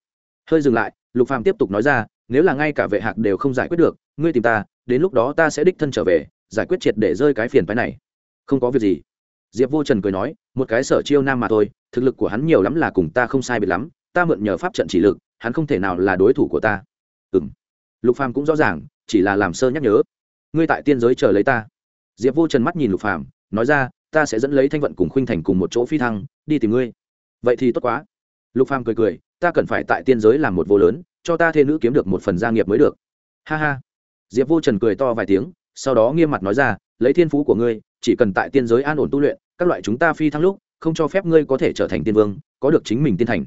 Hơi dừng lại, lục phàm tiếp tục nói ra, nếu là ngay cả vệ hạc đều không giải quyết được, ngươi tìm ta, đến lúc đó ta sẽ đích thân trở về, giải quyết triệt để rơi cái phiền phái này. Không có việc gì. Diệp vô trần cười nói, một cái sở chiêu nam mà thôi, thực lực của hắn nhiều lắm là cùng ta không sai biệt lắm ta mượn nhờ pháp trận chỉ lực, hắn không thể nào là đối thủ của ta. Ừ m lục phàm cũng rõ ràng, chỉ là làm sơ nhắc nhớ. Ngươi tại tiên giới chờ lấy ta. Diệp vô trần mắt nhìn lục phàm, nói ra, ta sẽ dẫn lấy thanh vận cùng khuynh thành cùng một chỗ phi thăng, đi tìm ngươi. Vậy thì tốt quá. Lục phàm cười cười, ta cần phải tại tiên giới làm một vô lớn, cho ta thê nữ kiếm được một phần gia nghiệp mới được. Ha ha. Diệp vô trần cười to vài tiếng, sau đó nghiêm mặt nói ra, lấy thiên phú của ngươi, chỉ cần tại tiên giới an ổn tu luyện, các loại chúng ta phi thăng lúc, không cho phép ngươi có thể trở thành tiên vương, có được chính mình tiên thành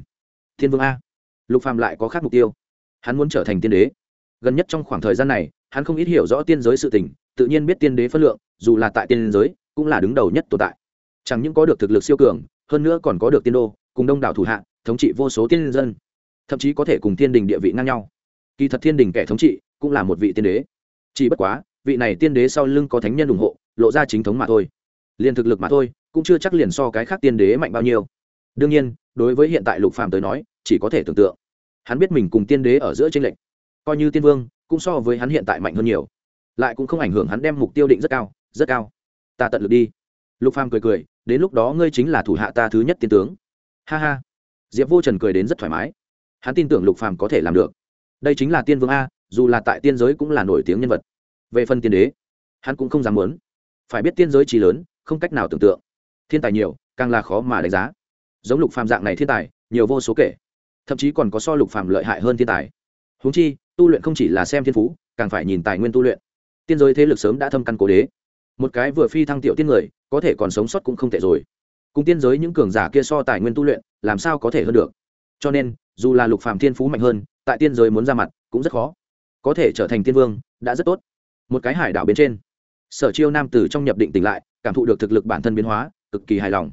thiên vương a. Lục phàm lại có khác mục tiêu. Hắn muốn trở thành tiên đế. Gần nhất trong khoảng thời gian này, hắn không ít hiểu rõ tiên giới sự tình, tự nhiên biết tiên đế phân lượng, dù là tại tiên giới, cũng là đứng đầu nhất tồn tại. Chẳng những có được thực lực siêu cường, hơn nữa còn có được tiên đô, cùng đông đảo thủ hạ, thống trị vô số tiên dân. Thậm chí có thể cùng thiên đình địa vị ngang nhau. Kỳ thật thiên đình kẻ thống trị cũng là một vị tiên đế. Chỉ bất quá, vị này tiên đế sau lưng có thánh nhân ủng hộ, lộ ra chính thống mà thôi. Liền thực lực mà thôi, cũng chưa chắc liền so cái khác tiên đế mạnh bao nhiêu. Đương nhiên đối với hiện tại lục phàm tới nói, chỉ có thể tưởng tượng. Hắn biết mình cùng tiên đế ở giữa tranh lệch, coi như tiên vương, cũng so với hắn hiện tại mạnh hơn nhiều. Lại cũng không ảnh hưởng hắn đem mục tiêu định rất cao rất cao. Ta tận lực đi. Lục phàm cười cười, đến lúc đó ngươi chính là thủ hạ ta thứ nhất tiên tướng. Ha ha. Diệp vô trần cười đến rất thoải mái. Hắn tin tưởng lục phàm có thể làm được. Đây chính là tiên vương a, dù là tại tiên giới cũng là nổi tiếng nhân vật. Về phần tiên đế, hắn cũng không dám muốn. Phải biết tiên giới trí lớn, không cách nào tưởng tượng. Thiên tài nhiều, càng là khó mà đánh giá giống lục phàm dạng này thiên tài, nhiều vô số kể. Thậm chí còn có so lục phàm lợi hại hơn thiên tài. Huống chi, tu luyện không chỉ là xem thiên phú, càng phải nhìn tài nguyên tu luyện. Tiên giới thế lực sớm đã thâm căn cố đế. Một cái vừa phi thăng tiểu tiên người, có thể còn sống sót cũng không thể rồi. Cùng tiên giới những cường giả kia so tài nguyên tu luyện, làm sao có thể hơn được? Cho nên, dù là lục phàm thiên phú mạnh hơn, tại tiên giới muốn ra mặt cũng rất khó. Có thể trở thành tiên vương, đã rất tốt. Một cái hải đảo bên trên, sở chiêu nam tử trong nhập định tỉnh lại, cảm thụ được thực lực bản thân biến hóa, cực kỳ hài lòng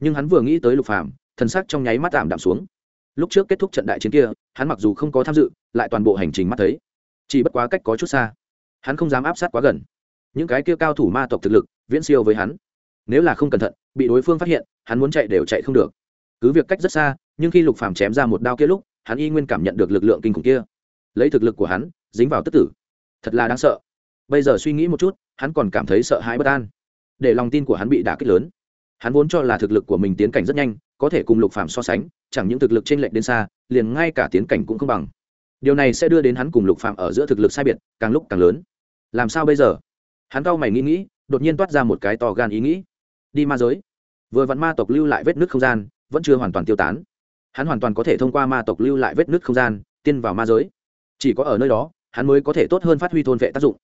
nhưng hắn vừa nghĩ tới lục phàm, thần sắc trong nháy mắt tạm đạm xuống. Lúc trước kết thúc trận đại chiến kia, hắn mặc dù không có tham dự, lại toàn bộ hành trình mắt thấy. Chỉ bất quá cách có chút xa. Hắn không dám áp sát quá gần. Những cái kia cao thủ ma tộc thực lực, viễn siêu với hắn. Nếu là không cẩn thận, bị đối phương phát hiện, hắn muốn chạy đều chạy không được. Cứ việc cách rất xa, nhưng khi lục phàm chém ra một đao kia lúc, hắn y nguyên cảm nhận được lực lượng kinh khủng kia. Lấy thực lực của hắn, dính vào tất tử. Thật là đáng sợ. Bây giờ suy nghĩ một chút, hắn còn cảm thấy sợ hãi bất an. Để lòng tin của hắn bị đả kích lớn hắn vốn cho là thực lực của mình tiến cảnh rất nhanh, có thể cùng lục phàm so sánh, chẳng những thực lực trên lệnh đến xa, liền ngay cả tiến cảnh cũng không bằng. Điều này sẽ đưa đến hắn cùng lục phàm ở giữa thực lực sai biệt càng lúc càng lớn. Làm sao bây giờ? Hắn cau mày nghĩ nghĩ, đột nhiên toát ra một cái to gan ý nghĩ. Đi ma giới. Vừa vặn ma tộc lưu lại vết nứt không gian, vẫn chưa hoàn toàn tiêu tán. Hắn hoàn toàn có thể thông qua ma tộc lưu lại vết nứt không gian tiên vào ma giới. Chỉ có ở nơi đó, hắn mới có thể tốt hơn phát huy thôn vệ tác dụng.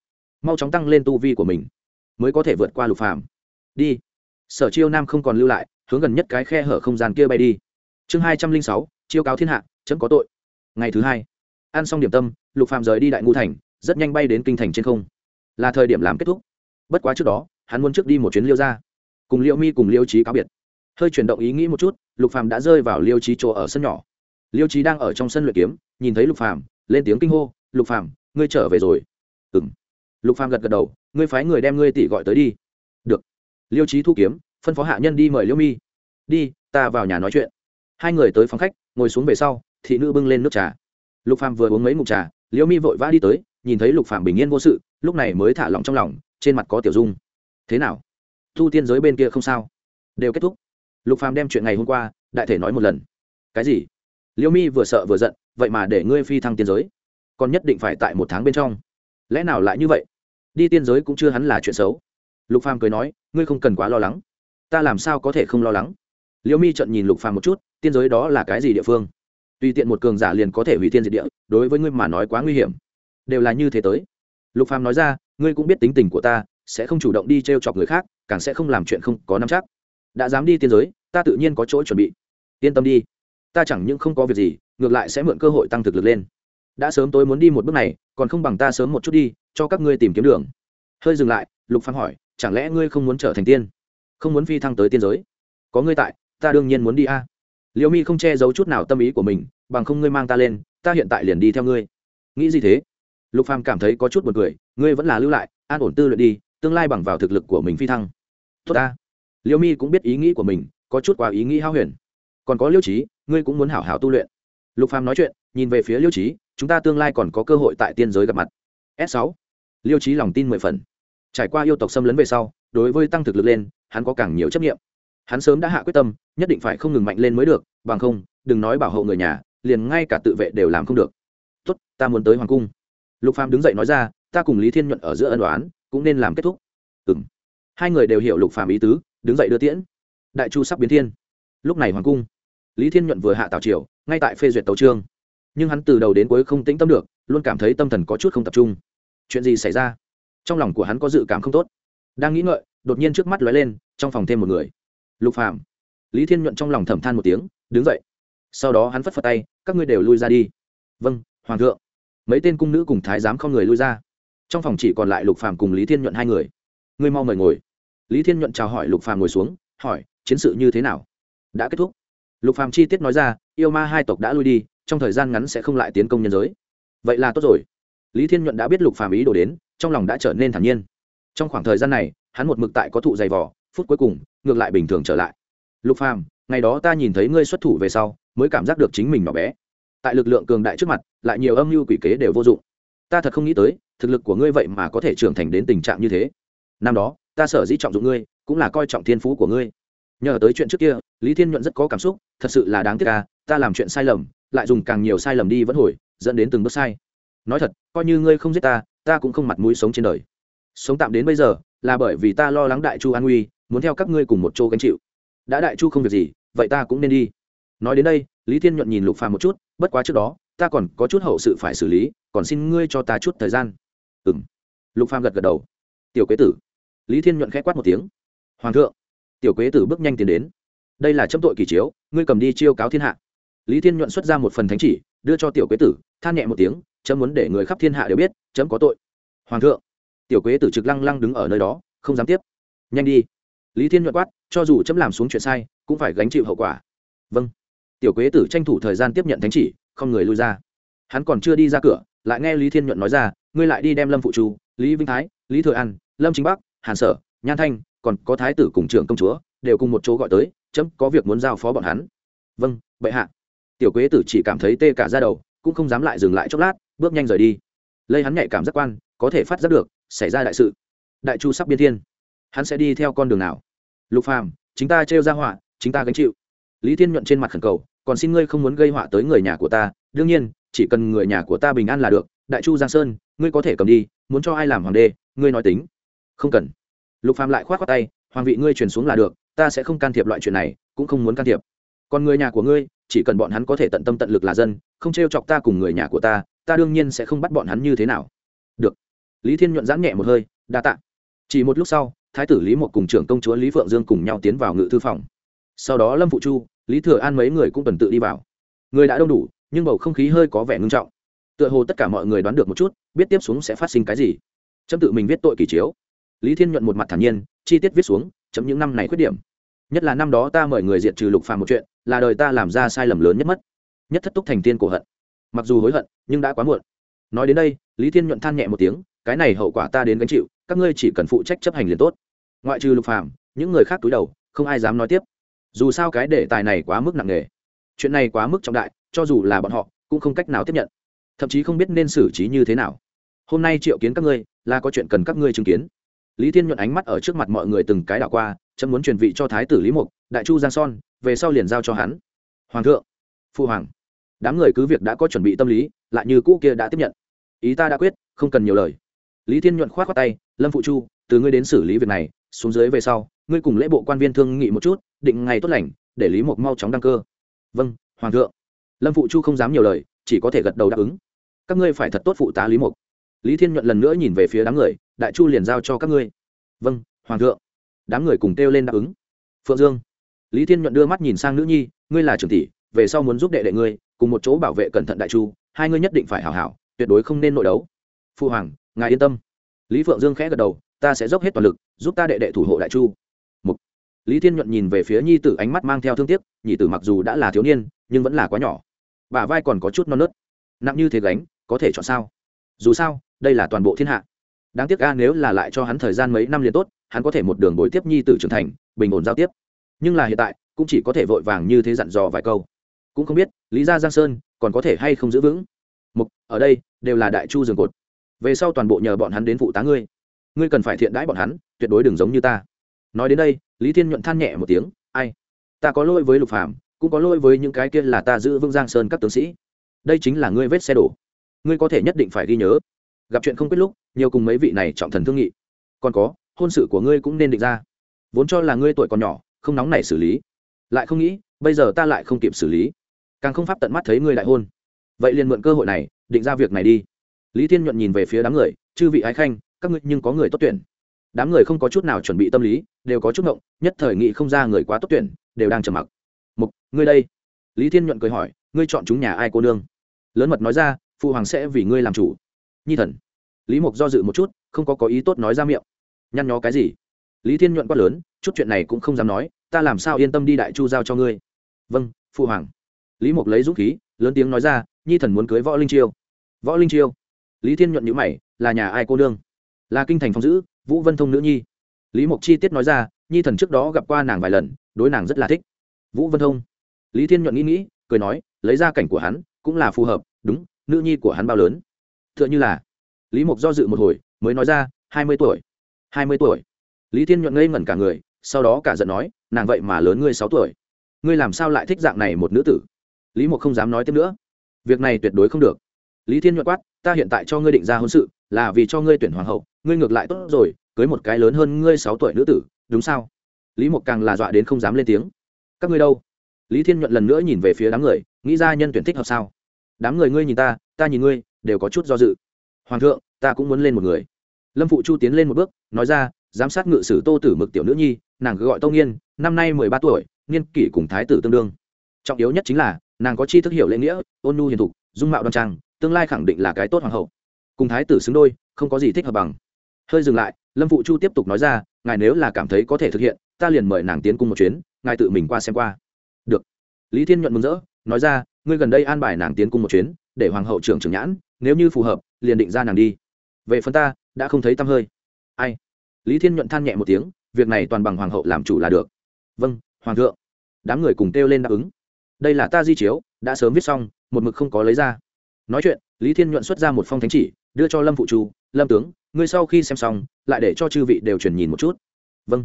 Mau chóng tăng lên tu vi của mình, mới có thể vượt qua lục phàm. Đi sở chiêu nam không còn lưu lại, hướng gần nhất cái khe hở không gian kia bay đi. Chương hai trăm linh sáu, chiêu cáo thiên hạ, chấm có tội. Ngày thứ hai, ăn xong điểm tâm, lục phàm rời đi đại ngũ thành, rất nhanh bay đến kinh thành trên không. Là thời điểm làm kết thúc. Bất quá trước đó, hắn muốn trước đi một chuyến liêu ra cùng liêu mi cùng liêu trí cáo biệt. Hơi chuyển động ý nghĩ một chút, lục phàm đã rơi vào liêu trí chỗ ở sân nhỏ. Liêu trí đang ở trong sân luyện kiếm, nhìn thấy lục phàm, lên tiếng kinh hô, lục phàm, ngươi trở về rồi. Ừm. Lục phàm gật gật đầu, ngươi phái người đem ngươi tỷ gọi tới đi liêu trí thu kiếm, phân phó hạ nhân đi mời liêu mi. Đi, ta vào nhà nói chuyện. Hai người tới phòng khách, ngồi xuống về sau, thị nữ bưng lên nước trà. Lục phàm vừa uống mấy ngụm trà, liêu mi vội vã đi tới, nhìn thấy lục phàm bình yên vô sự, lúc này mới thả lỏng trong lòng, trên mặt có tiểu dung. Thế nào? Thu tiên giới bên kia không sao? Đều kết thúc. Lục phàm đem chuyện ngày hôm qua, đại thể nói một lần. Cái gì? Liêu mi vừa sợ vừa giận, vậy mà để ngươi phi thăng tiên giới. Còn nhất định phải tại một tháng bên trong. Lẽ nào lại như vậy? Đi tiên giới cũng chưa hắn là chuyện xấu lục phàm cười nói, ngươi không cần quá lo lắng. Ta làm sao có thể không lo lắng? Liễu mi trận nhìn lục phàm một chút, tiên giới đó là cái gì địa phương? Tùy tiện một cường giả liền có thể hủy thiên diệt địa, đối với ngươi mà nói quá nguy hiểm. Đều là như thế tới. Lục phàm nói ra, ngươi cũng biết tính tình của ta, sẽ không chủ động đi t chọc người khác, càng sẽ không làm chuyện không có nắm chắc. Đã dám đi tiên giới, ta tự nhiên có chỗ chuẩn bị. Yên tâm đi. Ta chẳng những không có việc gì, ngược lại sẽ mượn cơ hội tăng thực lực lên. Đã sớm tôi muốn đi một bước này, còn không bằng ta sớm một chút đi, cho các ngươi tìm kiếm đường. Hơi dừng lại, lục phàm hỏi chẳng lẽ ngươi không muốn trở thành tiên? Không muốn phi thăng tới tiên giới? Có ngươi tại, ta đương nhiên muốn đi a. À. liễu mi không che giấu chút nào tâm ý của mình, bằng không ngươi mang ta lên, ta hiện tại liền đi theo ngươi. Nghĩ gì thế? Lục phàm cảm thấy có chút buồn cười, ngươi vẫn là lưu lại, an ổn tư luyện đi, tương lai bằng vào thực lực của mình phi thăng. Tốt ta. Liễu mi cũng biết ý nghĩ của mình, có chút quá ý nghĩ hao huyền. Còn có liêu trí ngươi cũng muốn hảo hảo tu luyện. Lục phàm nói chuyện, nhìn về phía liêu trí chúng ta tương lai còn có cơ hội tại tiên giới gặp mặt. S sáu. liêu trí lòng tin mười phần trải qua yêu tộc xâm lấn về sau, đối với tăng thực lực lên, hắn có càng nhiều chấp nghiệm hắn sớm đã hạ quyết tâm, nhất định phải không ngừng mạnh lên mới được, bằng không, đừng nói bảo hộ người nhà, liền ngay cả tự vệ đều làm không được. Tốt, ta muốn tới hoàng cung. Lục phàm đứng dậy nói ra, ta cùng lý thiên nhuận ở giữa ân đoán cũng nên làm kết thúc. Ừng hai người đều hiểu lục phàm ý tứ, đứng dậy đưa tiễn. Đại chu sắp biến thiên. Lúc này hoàng cung, lý thiên nhuận vừa hạ tào triều, ngay tại phê duyệt tấu trương nhưng hắn từ đầu đến cuối không tĩnh tâm được, luôn cảm thấy tâm thần có chút không tập trung. Chuyện gì xảy ra? Trong lòng của hắn có dự cảm không tốt. Đang nghĩ ngợi, đột nhiên trước mắt lóe lên, trong phòng thêm một người. Lục phàm. Lý thiên nhuận trong lòng thầm than một tiếng, đứng dậy. Sau đó hắn phất phật tay, các ngươi đều lui ra đi. Vâng hoàng thượng. Mấy tên cung nữ cùng thái giám không người lui ra. Trong phòng chỉ còn lại lục phàm cùng lý thiên nhuận hai người. Ngươi mau mời ngồi. Lý thiên nhuận chào hỏi lục phàm ngồi xuống, hỏi, chiến sự như thế nào? Đã kết thúc. Lục phàm chi tiết nói ra, yêu ma hai tộc đã lui đi, trong thời gian ngắn sẽ không lại tiến công nhân giới. Vậy là tốt rồi. Lý thiên nhuận đã biết lục phàm ý đồ đến trong lòng đã trở nên thản nhiên. Trong khoảng thời gian này hắn một mực tại có thụ dày vỏ phút cuối cùng ngược lại bình thường trở lại. Lục phàm ngày đó ta nhìn thấy ngươi xuất thủ về sau mới cảm giác được chính mình nhỏ bé. Tại lực lượng cường đại trước mặt lại nhiều âm mưu quỷ kế đều vô dụng. Ta thật không nghĩ tới thực lực của ngươi vậy mà có thể trưởng thành đến tình trạng như thế. Năm đó ta sở dĩ trọng dụng ngươi cũng là coi trọng thiên phú của ngươi. Nhờ tới chuyện trước kia lý thiên nhuận rất có cảm xúc thật sự là đáng tiếc ta, ta làm chuyện sai lầm lại dùng càng nhiều sai lầm đi vẫn hồi dẫn đến từng bước sai. Nói thật coi như ngươi không giết ta ta cũng không mặt mũi sống trên đời. Sống tạm đến bây giờ là bởi vì ta lo lắng đại chu an nguy muốn theo các ngươi cùng một chỗ gánh chịu. Đã đại chu không việc gì vậy ta cũng nên đi. Nói đến đây lý thiên nhuận nhìn lục phàm một chút bất quá trước đó ta còn có chút hậu sự phải xử lý còn xin ngươi cho ta chút thời gian. Ừm, lục phàm gật gật đầu. Tiểu quế tử. Lý thiên nhuận khẽ quát một tiếng. Hoàng thượng. Tiểu quế tử bước nhanh tiến đến. Đây là châm tội kỳ chiếu ngươi cầm đi chiêu cáo thiên hạ. Lý thiên nhuận xuất ra một phần thánh chỉ đưa cho tiểu quế tử, than nhẹ một tiếng, chấm muốn để người khắp thiên hạ đều biết, chấm có tội. Hoàng thượng, tiểu quế tử trực lăng lăng đứng ở nơi đó, không dám tiếp. Nhanh đi. Lý thiên nhuận quát, cho dù chấm làm xuống chuyện sai, cũng phải gánh chịu hậu quả. Vâng. Tiểu quế tử tranh thủ thời gian tiếp nhận thánh chỉ, không người lui ra. Hắn còn chưa đi ra cửa, lại nghe lý thiên nhuận nói ra, ngươi lại đi đem lâm phụ chu lý vinh thái, lý thừa an, lâm chính bắc, hàn sở, nhan thanh, còn có thái tử cùng trưởng công chúa, đều cùng một chỗ gọi tới, chấm có việc muốn giao phó bọn hắn. Vâng bệ hạ tiểu quế tử chỉ cảm thấy tê cả ra đầu, cũng không dám lại dừng lại chốc lát, bước nhanh rời đi. Lây hắn nhạy cảm giác quan, có thể phát giác được, xảy ra đại sự. Đại chu sắp biên thiên. Hắn sẽ đi theo con đường nào? Lục phàm, chính ta trêu ra họa, chính ta gánh chịu. Lý thiên nhuận trên mặt khẩn cầu, còn xin ngươi không muốn gây họa tới người nhà của ta. Đương nhiên, chỉ cần người nhà của ta bình an là được. Đại chu giang sơn, ngươi có thể cầm đi, muốn cho ai làm hoàng đê ngươi nói tính. Không cần. Lục phàm lại khoát khoát tay, hoàng vị ngươi truyền xuống là được, ta sẽ không can thiệp loại chuyện này, cũng không muốn can thiệp. Còn người nhà của ngươi chỉ cần bọn hắn có thể tận tâm tận lực là dân, không t chọc ta cùng người nhà của ta ta đương nhiên sẽ không bắt bọn hắn như thế nào. Được. Lý thiên nhuận giãn nhẹ một hơi, đa tạ. Chỉ một lúc sau, thái tử lý một cùng trưởng công chúa lý phượng dương cùng nhau tiến vào ngự thư phòng. Sau đó lâm phụ chu, lý thừa an mấy người cũng tuần tự đi vào. Người đã đông đủ, nhưng bầu không khí hơi có vẻ ngưng trọng. Tựa hồ tất cả mọi người đoán được một chút, biết tiếp xuống sẽ phát sinh cái gì. Trâm tự mình viết tội kỳ chiếu. Lý thiên nhuận một mặt thản nhiên, chi tiết viết xuống, chấm những năm này khuyết điểm. Nhất là năm đó ta mời người diệt trừ lục phàm một chuyện là đời ta làm ra sai lầm lớn nhất mất, nhất thất túc thành tiên cổ hận. Mặc dù hối hận, nhưng đã quá muộn. Nói đến đây, lý thiên nhuận than nhẹ một tiếng, cái này hậu quả ta đến gánh chịu, các ngươi chỉ cần phụ trách chấp hành liền tốt. Ngoại trừ lục phàm, những người khác túi đầu, không ai dám nói tiếp. Dù sao cái đề tài này quá mức nặng nề. Chuyện này quá mức trọng đại, cho dù là bọn họ, cũng không cách nào tiếp nhận. Thậm chí không biết nên xử trí như thế nào. Hôm nay triệu kiến các ngươi, là có chuyện cần các ngươi chứng kiến. Lý thiên nhuận ánh mắt ở trước mặt mọi người từng cái đảo qua chấm muốn truyền vị cho thái tử lý mục, đại chu giang son, về sau liền giao cho hắn. Hoàng thượng, phu hoàng, đám người cứ việc đã có chuẩn bị tâm lý, lại như cũ kia đã tiếp nhận. Ý ta đã quyết, không cần nhiều lời. Lý thiên nhuận k h o á t khoác tay, lâm phụ chu, từ ngươi đến xử lý việc này, xuống dưới về sau, ngươi cùng lễ bộ quan viên thương nghị một chút, định ngày tốt lành, để lý mục mau chóng đăng cơ. Vâng hoàng thượng. Lâm phụ chu không dám nhiều lời, chỉ có thể gật đầu đáp ứng. Các ngươi phải thật tốt phụ tá lý mục. Lý thiên nhuận lần nữa nhìn về phía đám người, đại chu liền giao cho các ngươi. Vâng hoàng thượng đám người cùng kêu lên đáp ứng. Phượng dương, lý thiên nhuận đưa mắt nhìn sang nữ nhi, ngươi là trưởng tỷ, về sau muốn giúp đệ đệ ngươi, cùng một chỗ bảo vệ cẩn thận đại chu, hai ngươi nhất định phải hảo hảo, tuyệt đối không nên nội đấu. Phu hoàng, ngài yên tâm. Lý phượng dương khẽ gật đầu, ta sẽ dốc hết toàn lực, giúp ta đệ đệ thủ hộ đại chu. Một. lý thiên nhuận nhìn về phía nhi tử ánh mắt mang theo thương tiếc nhị tử mặc dù đã là thiếu niên, nhưng vẫn là quá nhỏ. Bà vai còn có chút non nớt. Nặng như thế gánh, có thể chọn sao? Dù sao, đây là toàn bộ thiên hạ. Đáng tiếc a, nếu là lại cho hắn thời gian mấy năm liền tốt hắn có thể một đường bồi tiếp nhi tử trưởng thành, bình ổn giao tiếp. Nhưng là hiện tại, cũng chỉ có thể vội vàng như thế dặn dò vài câu. Cũng không biết, lý gia giang sơn còn có thể hay không giữ vững. Mục, ở đây, đều là đại chu rừng cột. Về sau toàn bộ nhờ bọn hắn đến phụ tá ngươi. Ngươi cần phải thiện đãi bọn hắn, tuyệt đối đừng giống như ta. Nói đến đây, lý thiên nhuận than nhẹ một tiếng, ai? Ta có lỗi với lục phàm, cũng có lỗi với những cái kia là ta giữ vững giang sơn các tướng sĩ. Đây chính là ngươi vết xe đổ. Ngươi có thể nhất định phải ghi nhớ. Gặp chuyện không quyết lúc, nhiều cùng mấy vị này trọng thần thương nghị. Còn có hôn sự của ngươi cũng nên định ra. Vốn cho là ngươi tuổi còn nhỏ, không nóng nảy xử lý. Lại không nghĩ, bây giờ ta lại không kịp xử lý. Càng không pháp tận mắt thấy ngươi đại hôn. Vậy liền mượn cơ hội này, định ra việc này đi. Lý thiên nhuận nhìn về phía đám người, chư vị ái khanh, các ngươi nhưng có người tốt tuyển. Đám người không có chút nào chuẩn bị tâm lý, đều có chút ngộng, nhất thời nghị không ra người quá tốt tuyển, đều đang trầm mặc. Mục, ngươi đây. Lý thiên nhuận cười hỏi, ngươi chọn chúng nhà ai cô nương? Lớn mật nói ra phụ hoàng sẽ vì ngươi làm chủ. Nhi thần. Lý mục do dự một chút, không có có ý tốt nói ra miệng nhăn nhó cái gì? Lý thiên nhuận quát lớn, chút chuyện này cũng không dám nói, ta làm sao yên tâm đi đại chu giao cho ngươi? Vâng phụ hoàng. Lý mục lấy dũng khí, lớn tiếng nói ra, nhi thần muốn cưới võ linh chiêu. Võ linh chiêu? Lý thiên nhuận nhữ mày, là nhà ai cô nương? Là kinh thành phong giữ, vũ vân thông nữ nhi. Lý mục chi tiết nói ra, nhi thần trước đó gặp qua nàng vài lần, đối nàng rất là thích. Vũ vân thông. Lý thiên nhuận nghĩ nghĩ, cười nói, lấy ra cảnh của hắn, cũng là phù hợp, đúng, nữ nhi của hắn bao lớn? T h ư ợ n h ư là, lý mục do dự một hồi, mới nói ra, hai mươi tuổi hai mươi tuổi. Lý thiên nhuận ngây ngẩn cả người, sau đó cả giận nói, nàng vậy mà lớn ngươi sáu tuổi. Ngươi làm sao lại thích dạng này một nữ tử? Lý mục không dám nói tiếp nữa. Việc này tuyệt đối không được. Lý thiên nhuận quát, ta hiện tại cho ngươi định ra hôn sự, là vì cho ngươi tuyển hoàng hậu, ngươi ngược lại tốt rồi, cưới một cái lớn hơn ngươi sáu tuổi nữ tử, đúng sao? Lý mục càng là dọa đến không dám lên tiếng. Các ngươi đâu? Lý thiên nhuận lần nữa nhìn về phía đám người, nghĩ ra nhân tuyển thích hợp sao? Đám người ngươi nhìn ta ta nhìn ngươi, đều có chút do dự. Hoàng thượng, ta cũng muốn lên một người lâm phụ chu tiến lên một bước, nói ra, giám sát ngự sử tô tử mực tiểu nữ nhi, nàng gọi Tô nghiên, năm nay mười ba tuổi, niên kỷ cùng thái tử tương đương. Trọng yếu nhất chính là, nàng có chi thức hiểu lễ nghĩa, ôn nhu hiền thục, dung mạo đoan trang, tương lai khẳng định là cái tốt hoàng hậu. Cùng thái tử xứng đôi, không có gì thích hợp bằng. Hơi dừng lại, lâm phụ chu tiếp tục nói ra, ngài nếu là cảm thấy có thể thực hiện, ta liền mời nàng tiến cung một chuyến, ngài tự mình qua xem qua. Được. Lý thiên nhuận mừng rỡ, nói ra, ngươi gần đây an bài nàng tiến cung một chuyến, để hoàng hậu trưởng trưởng nhãn, nếu như phù hợp, liền định ra nàng đi về phần ta, đã không thấy tăm hơi. Ai? Lý thiên nhuận than nhẹ một tiếng, việc này toàn bằng hoàng hậu làm chủ là được. Vâng hoàng thượng. Đám người cùng kêu lên đáp ứng. Đây là ta di chiếu, đã sớm viết xong, một mực không có lấy ra. Nói chuyện, lý thiên nhuận xuất ra một phong thánh chỉ, đưa cho lâm phụ chu. Lâm tướng, ngươi sau khi xem xong, lại để cho chư vị đều chuyển nhìn một chút. Vâng.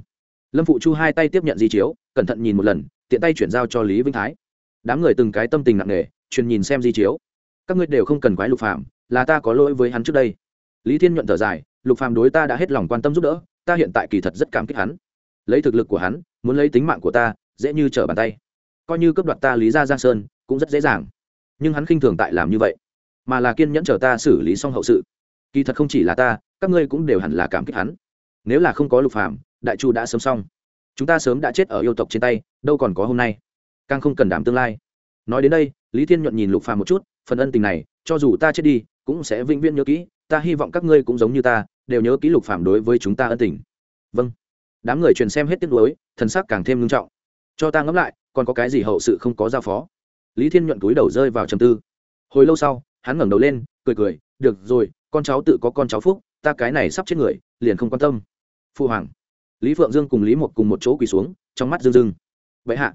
Lâm phụ chu hai tay tiếp nhận di chiếu, cẩn thận nhìn một lần, tiện tay chuyển giao cho lý vĩnh thái. Đám người từng cái tâm tình nặng nề truyền nhìn xem di chiếu. Các ngươi đều không cần quái lục phạm, là ta có lỗi với hắn trước đây lý thiên nhuận thở dài lục Phàm đối ta đã hết lòng quan tâm giúp đỡ ta hiện tại kỳ thật rất cảm kích hắn. Lấy thực lực của hắn muốn lấy tính mạng của ta dễ như trở bàn tay. Coi như cấp đoạt ta lý ra giang sơn cũng rất dễ dàng. Nhưng hắn khinh thường tại làm như vậy mà là kiên nhẫn chờ ta xử lý xong hậu sự. Kỳ thật không chỉ là ta các ngươi cũng đều hẳn là cảm kích hắn. Nếu là không có lục Phàm, đại chu đã sớm xong. Chúng ta sớm đã chết ở yêu tộc trên tay đâu còn có hôm nay. Càng không cần đảm tương lai. Nói đến đây lý thiên nhuận nhìn lục phàm một chút phần ân tình này cho dù ta chết đi cũng sẽ vĩnh viễn nhớ kỹ ta hy vọng các ngươi cũng giống như ta, đều nhớ ký lục phàm đối với chúng ta ân tình. Vâng. Đám người truyền xem hết tiếc nuối, thần sắc càng thêm nghiêm trọng. Cho ta ngẫm lại, còn có cái gì hậu sự không có giao phó? Lý thiên nhuận túi đầu rơi vào trầm tư. Hồi lâu sau, hắn ngẩng đầu lên, cười cười, được rồi, con cháu tự có con cháu phúc, ta cái này sắp chết người, liền không quan tâm. Phu hoàng. Lý phượng dương cùng lý một cùng một chỗ quỳ xuống, trong mắt dương dưng vậy hạ,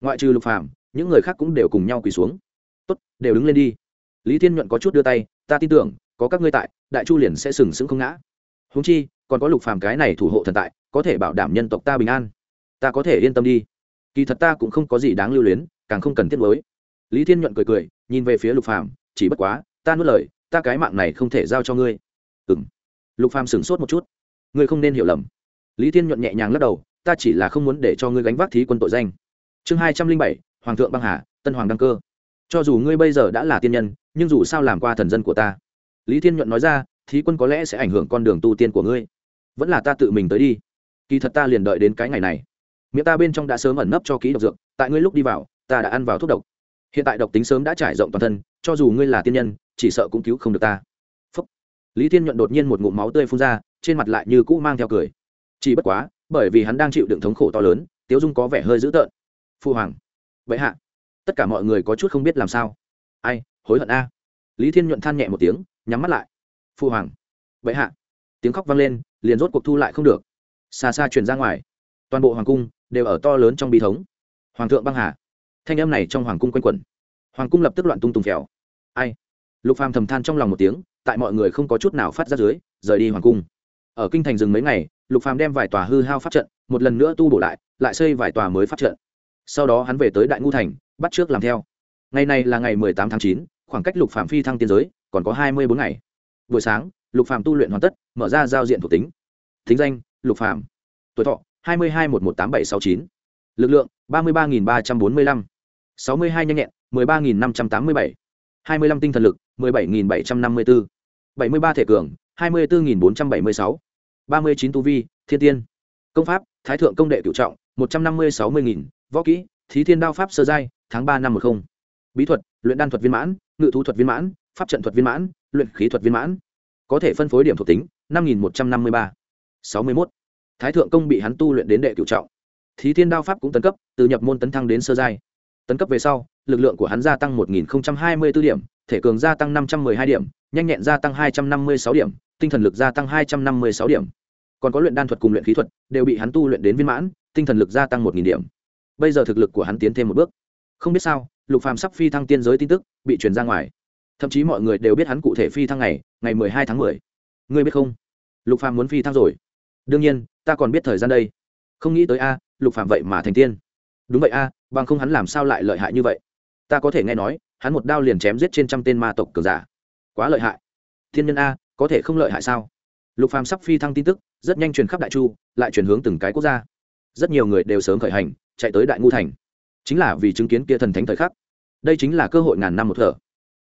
ngoại trừ lục phàm, những người khác cũng đều cùng nhau quỳ xuống. Tốt, đều đứng lên đi. Lý thiên nhuận có chút đưa tay, ta tin tưởng có các ngươi tại, đại chu liền sẽ sừng sững không ngã. Húng chi, còn có lục phàm cái này thủ hộ thần tại, có thể bảo đảm nhân tộc ta bình an. Ta có thể yên tâm đi. Kỳ thật ta cũng không có gì đáng lưu luyến, càng không cần thiết mới lý thiên nhuận cười cười, nhìn về phía lục phàm, chỉ bất quá, ta nuốt lời, ta cái mạng này không thể giao cho ngươi. Ừng lục phàm sửng sốt một chút. Ngươi không nên hiểu lầm. Lý thiên nhuận nhẹ nhàng lắc đầu, ta chỉ là không muốn để cho ngươi gánh vác thí quân tội danh. Chương hai trăm linh bảy, hoàng thượng băng hà, tân hoàng đăng cơ. Cho dù ngươi bây giờ đã là tiên nhân, nhưng dù sao làm qua thần dân của ta lý thiên nhuận nói ra, thí quân có lẽ sẽ ảnh hưởng con đường tu tiên của ngươi. Vẫn là ta tự mình tới đi. Kỳ thật ta liền đợi đến cái ngày này. Miệng ta bên trong đã sớm ẩn nấp cho ký độc dược, tại ngươi lúc đi vào, ta đã ăn vào thuốc độc. Hiện tại độc tính sớm đã trải rộng toàn thân, cho dù ngươi là tiên nhân, chỉ sợ cũng cứu không được ta. Phúc. lý thiên nhuận đột nhiên một ngụm máu tươi phun ra, trên mặt lại như cũ mang theo cười. Chỉ bất quá, bởi vì hắn đang chịu đựng thống khổ to lớn, tiếu dung có vẻ hơi dữ tợn. Phu hoàng vậy hạ, tất cả mọi người có chút không biết làm sao. Ai, hối hận a. Lý thiên nhuận than nhẹ một tiếng nhắm mắt lại. Phu hoàng. Vậy hạ. Tiếng khóc vang lên, liền rốt cuộc thu lại không được. Xa xa truyền ra ngoài. Toàn bộ hoàng cung đều ở to lớn trong bi thống. Hoàng thượng băng hà. Thanh âm này trong hoàng cung quanh quẩn. Hoàng cung lập tức loạn tung tùng khéo ai? Lục phàm thầm than trong lòng một tiếng, tại mọi người không có chút nào phát ra dưới, rời đi hoàng cung. Ở kinh thành dừng mấy ngày, lục phàm đem vài tòa hư hao pháp trận một lần nữa tu bổ lại lại xây vài tòa mới pháp trận. Sau đó hắn về tới đại ngu thành, bắt trước làm theo. Ngày này là ngày mười tám tháng chín, khoảng cách lục phàm phi thăng tiên giới còn có hai mươi bốn ngày. Buổi sáng, lục phàm tu luyện hoàn tất, mở ra giao diện thuộc tính. Thính danh, lục phàm. Tuổi thọ, hai mươi hai một một tám bảy sáu chín. Lực lượng, ba mươi ba nghìn ba trăm bốn mươi lăm. sáu mươi hai nhanh nhẹn, mười ba nghìn năm trăm tám mươi bảy. hai mươi lăm tinh thần lực, mười bảy nghìn bảy trăm năm mươi bốn bảy mươi ba thể cường, hai mươi bốn nghìn bốn trăm bảy mươi sáu. ba mươi chín tu vi, thiên tiên. Công pháp, thái thượng công đệ cựu trọng, một trăm năm mươi sáu mươi nghìn. Võ kỹ, thí thiên đao pháp sơ giai, tháng ba năm một không. Bí thuật, luyện đan thuật viên mãn, ngự thú thuật viên mãn pháp trận thuật viên mãn, luyện khí thuật viên mãn. Có thể phân phối điểm thuộc tính, năm nghìn một trăm năm mươi ba. sáu mươi mốt. Thái thượng công bị hắn tu luyện đến đệ cựu trọng. Thí thiên đao pháp cũng tấn cấp, từ nhập môn tấn thăng đến sơ giai. Tấn cấp về sau, lực lượng của hắn gia tăng một nghìn hai mươi b ố điểm, thể cường gia tăng năm trăm m ư ơ i hai điểm, nhanh nhẹn gia tăng hai trăm năm mươi sáu điểm, tinh thần lực gia tăng hai trăm năm mươi sáu điểm. Còn có luyện đan thuật cùng luyện khí thuật, đều bị hắn tu luyện đến viên mãn, tinh thần lực gia tăng một điểm. Bây giờ thực lực của hắn tiến thêm một bước. Không biết sao, lục phàm sắp phi thăng tiên giới tin tức, bị truyền ra ngoài thậm chí mọi người đều biết hắn cụ thể phi thăng ngày ngày mười hai tháng mười. Ngươi biết không? Lục phàm muốn phi thăng rồi. Đương nhiên, ta còn biết thời gian đây. Không nghĩ tới a, lục phàm vậy mà thành tiên. Đúng vậy a, bằng không hắn làm sao lại lợi hại như vậy? Ta có thể nghe nói, hắn một đao liền chém giết trên trăm tên ma tộc cường giả. Quá lợi hại. Thiên nhân a, có thể không lợi hại sao? Lục phàm sắp phi thăng tin tức, rất nhanh truyền khắp đại chu, lại truyền hướng từng cái quốc gia. Rất nhiều người đều sớm khởi hành, chạy tới đại ngu thành. Chính là vì chứng kiến kia thần thánh thời khắc. Đây chính là cơ hội ngàn năm một thở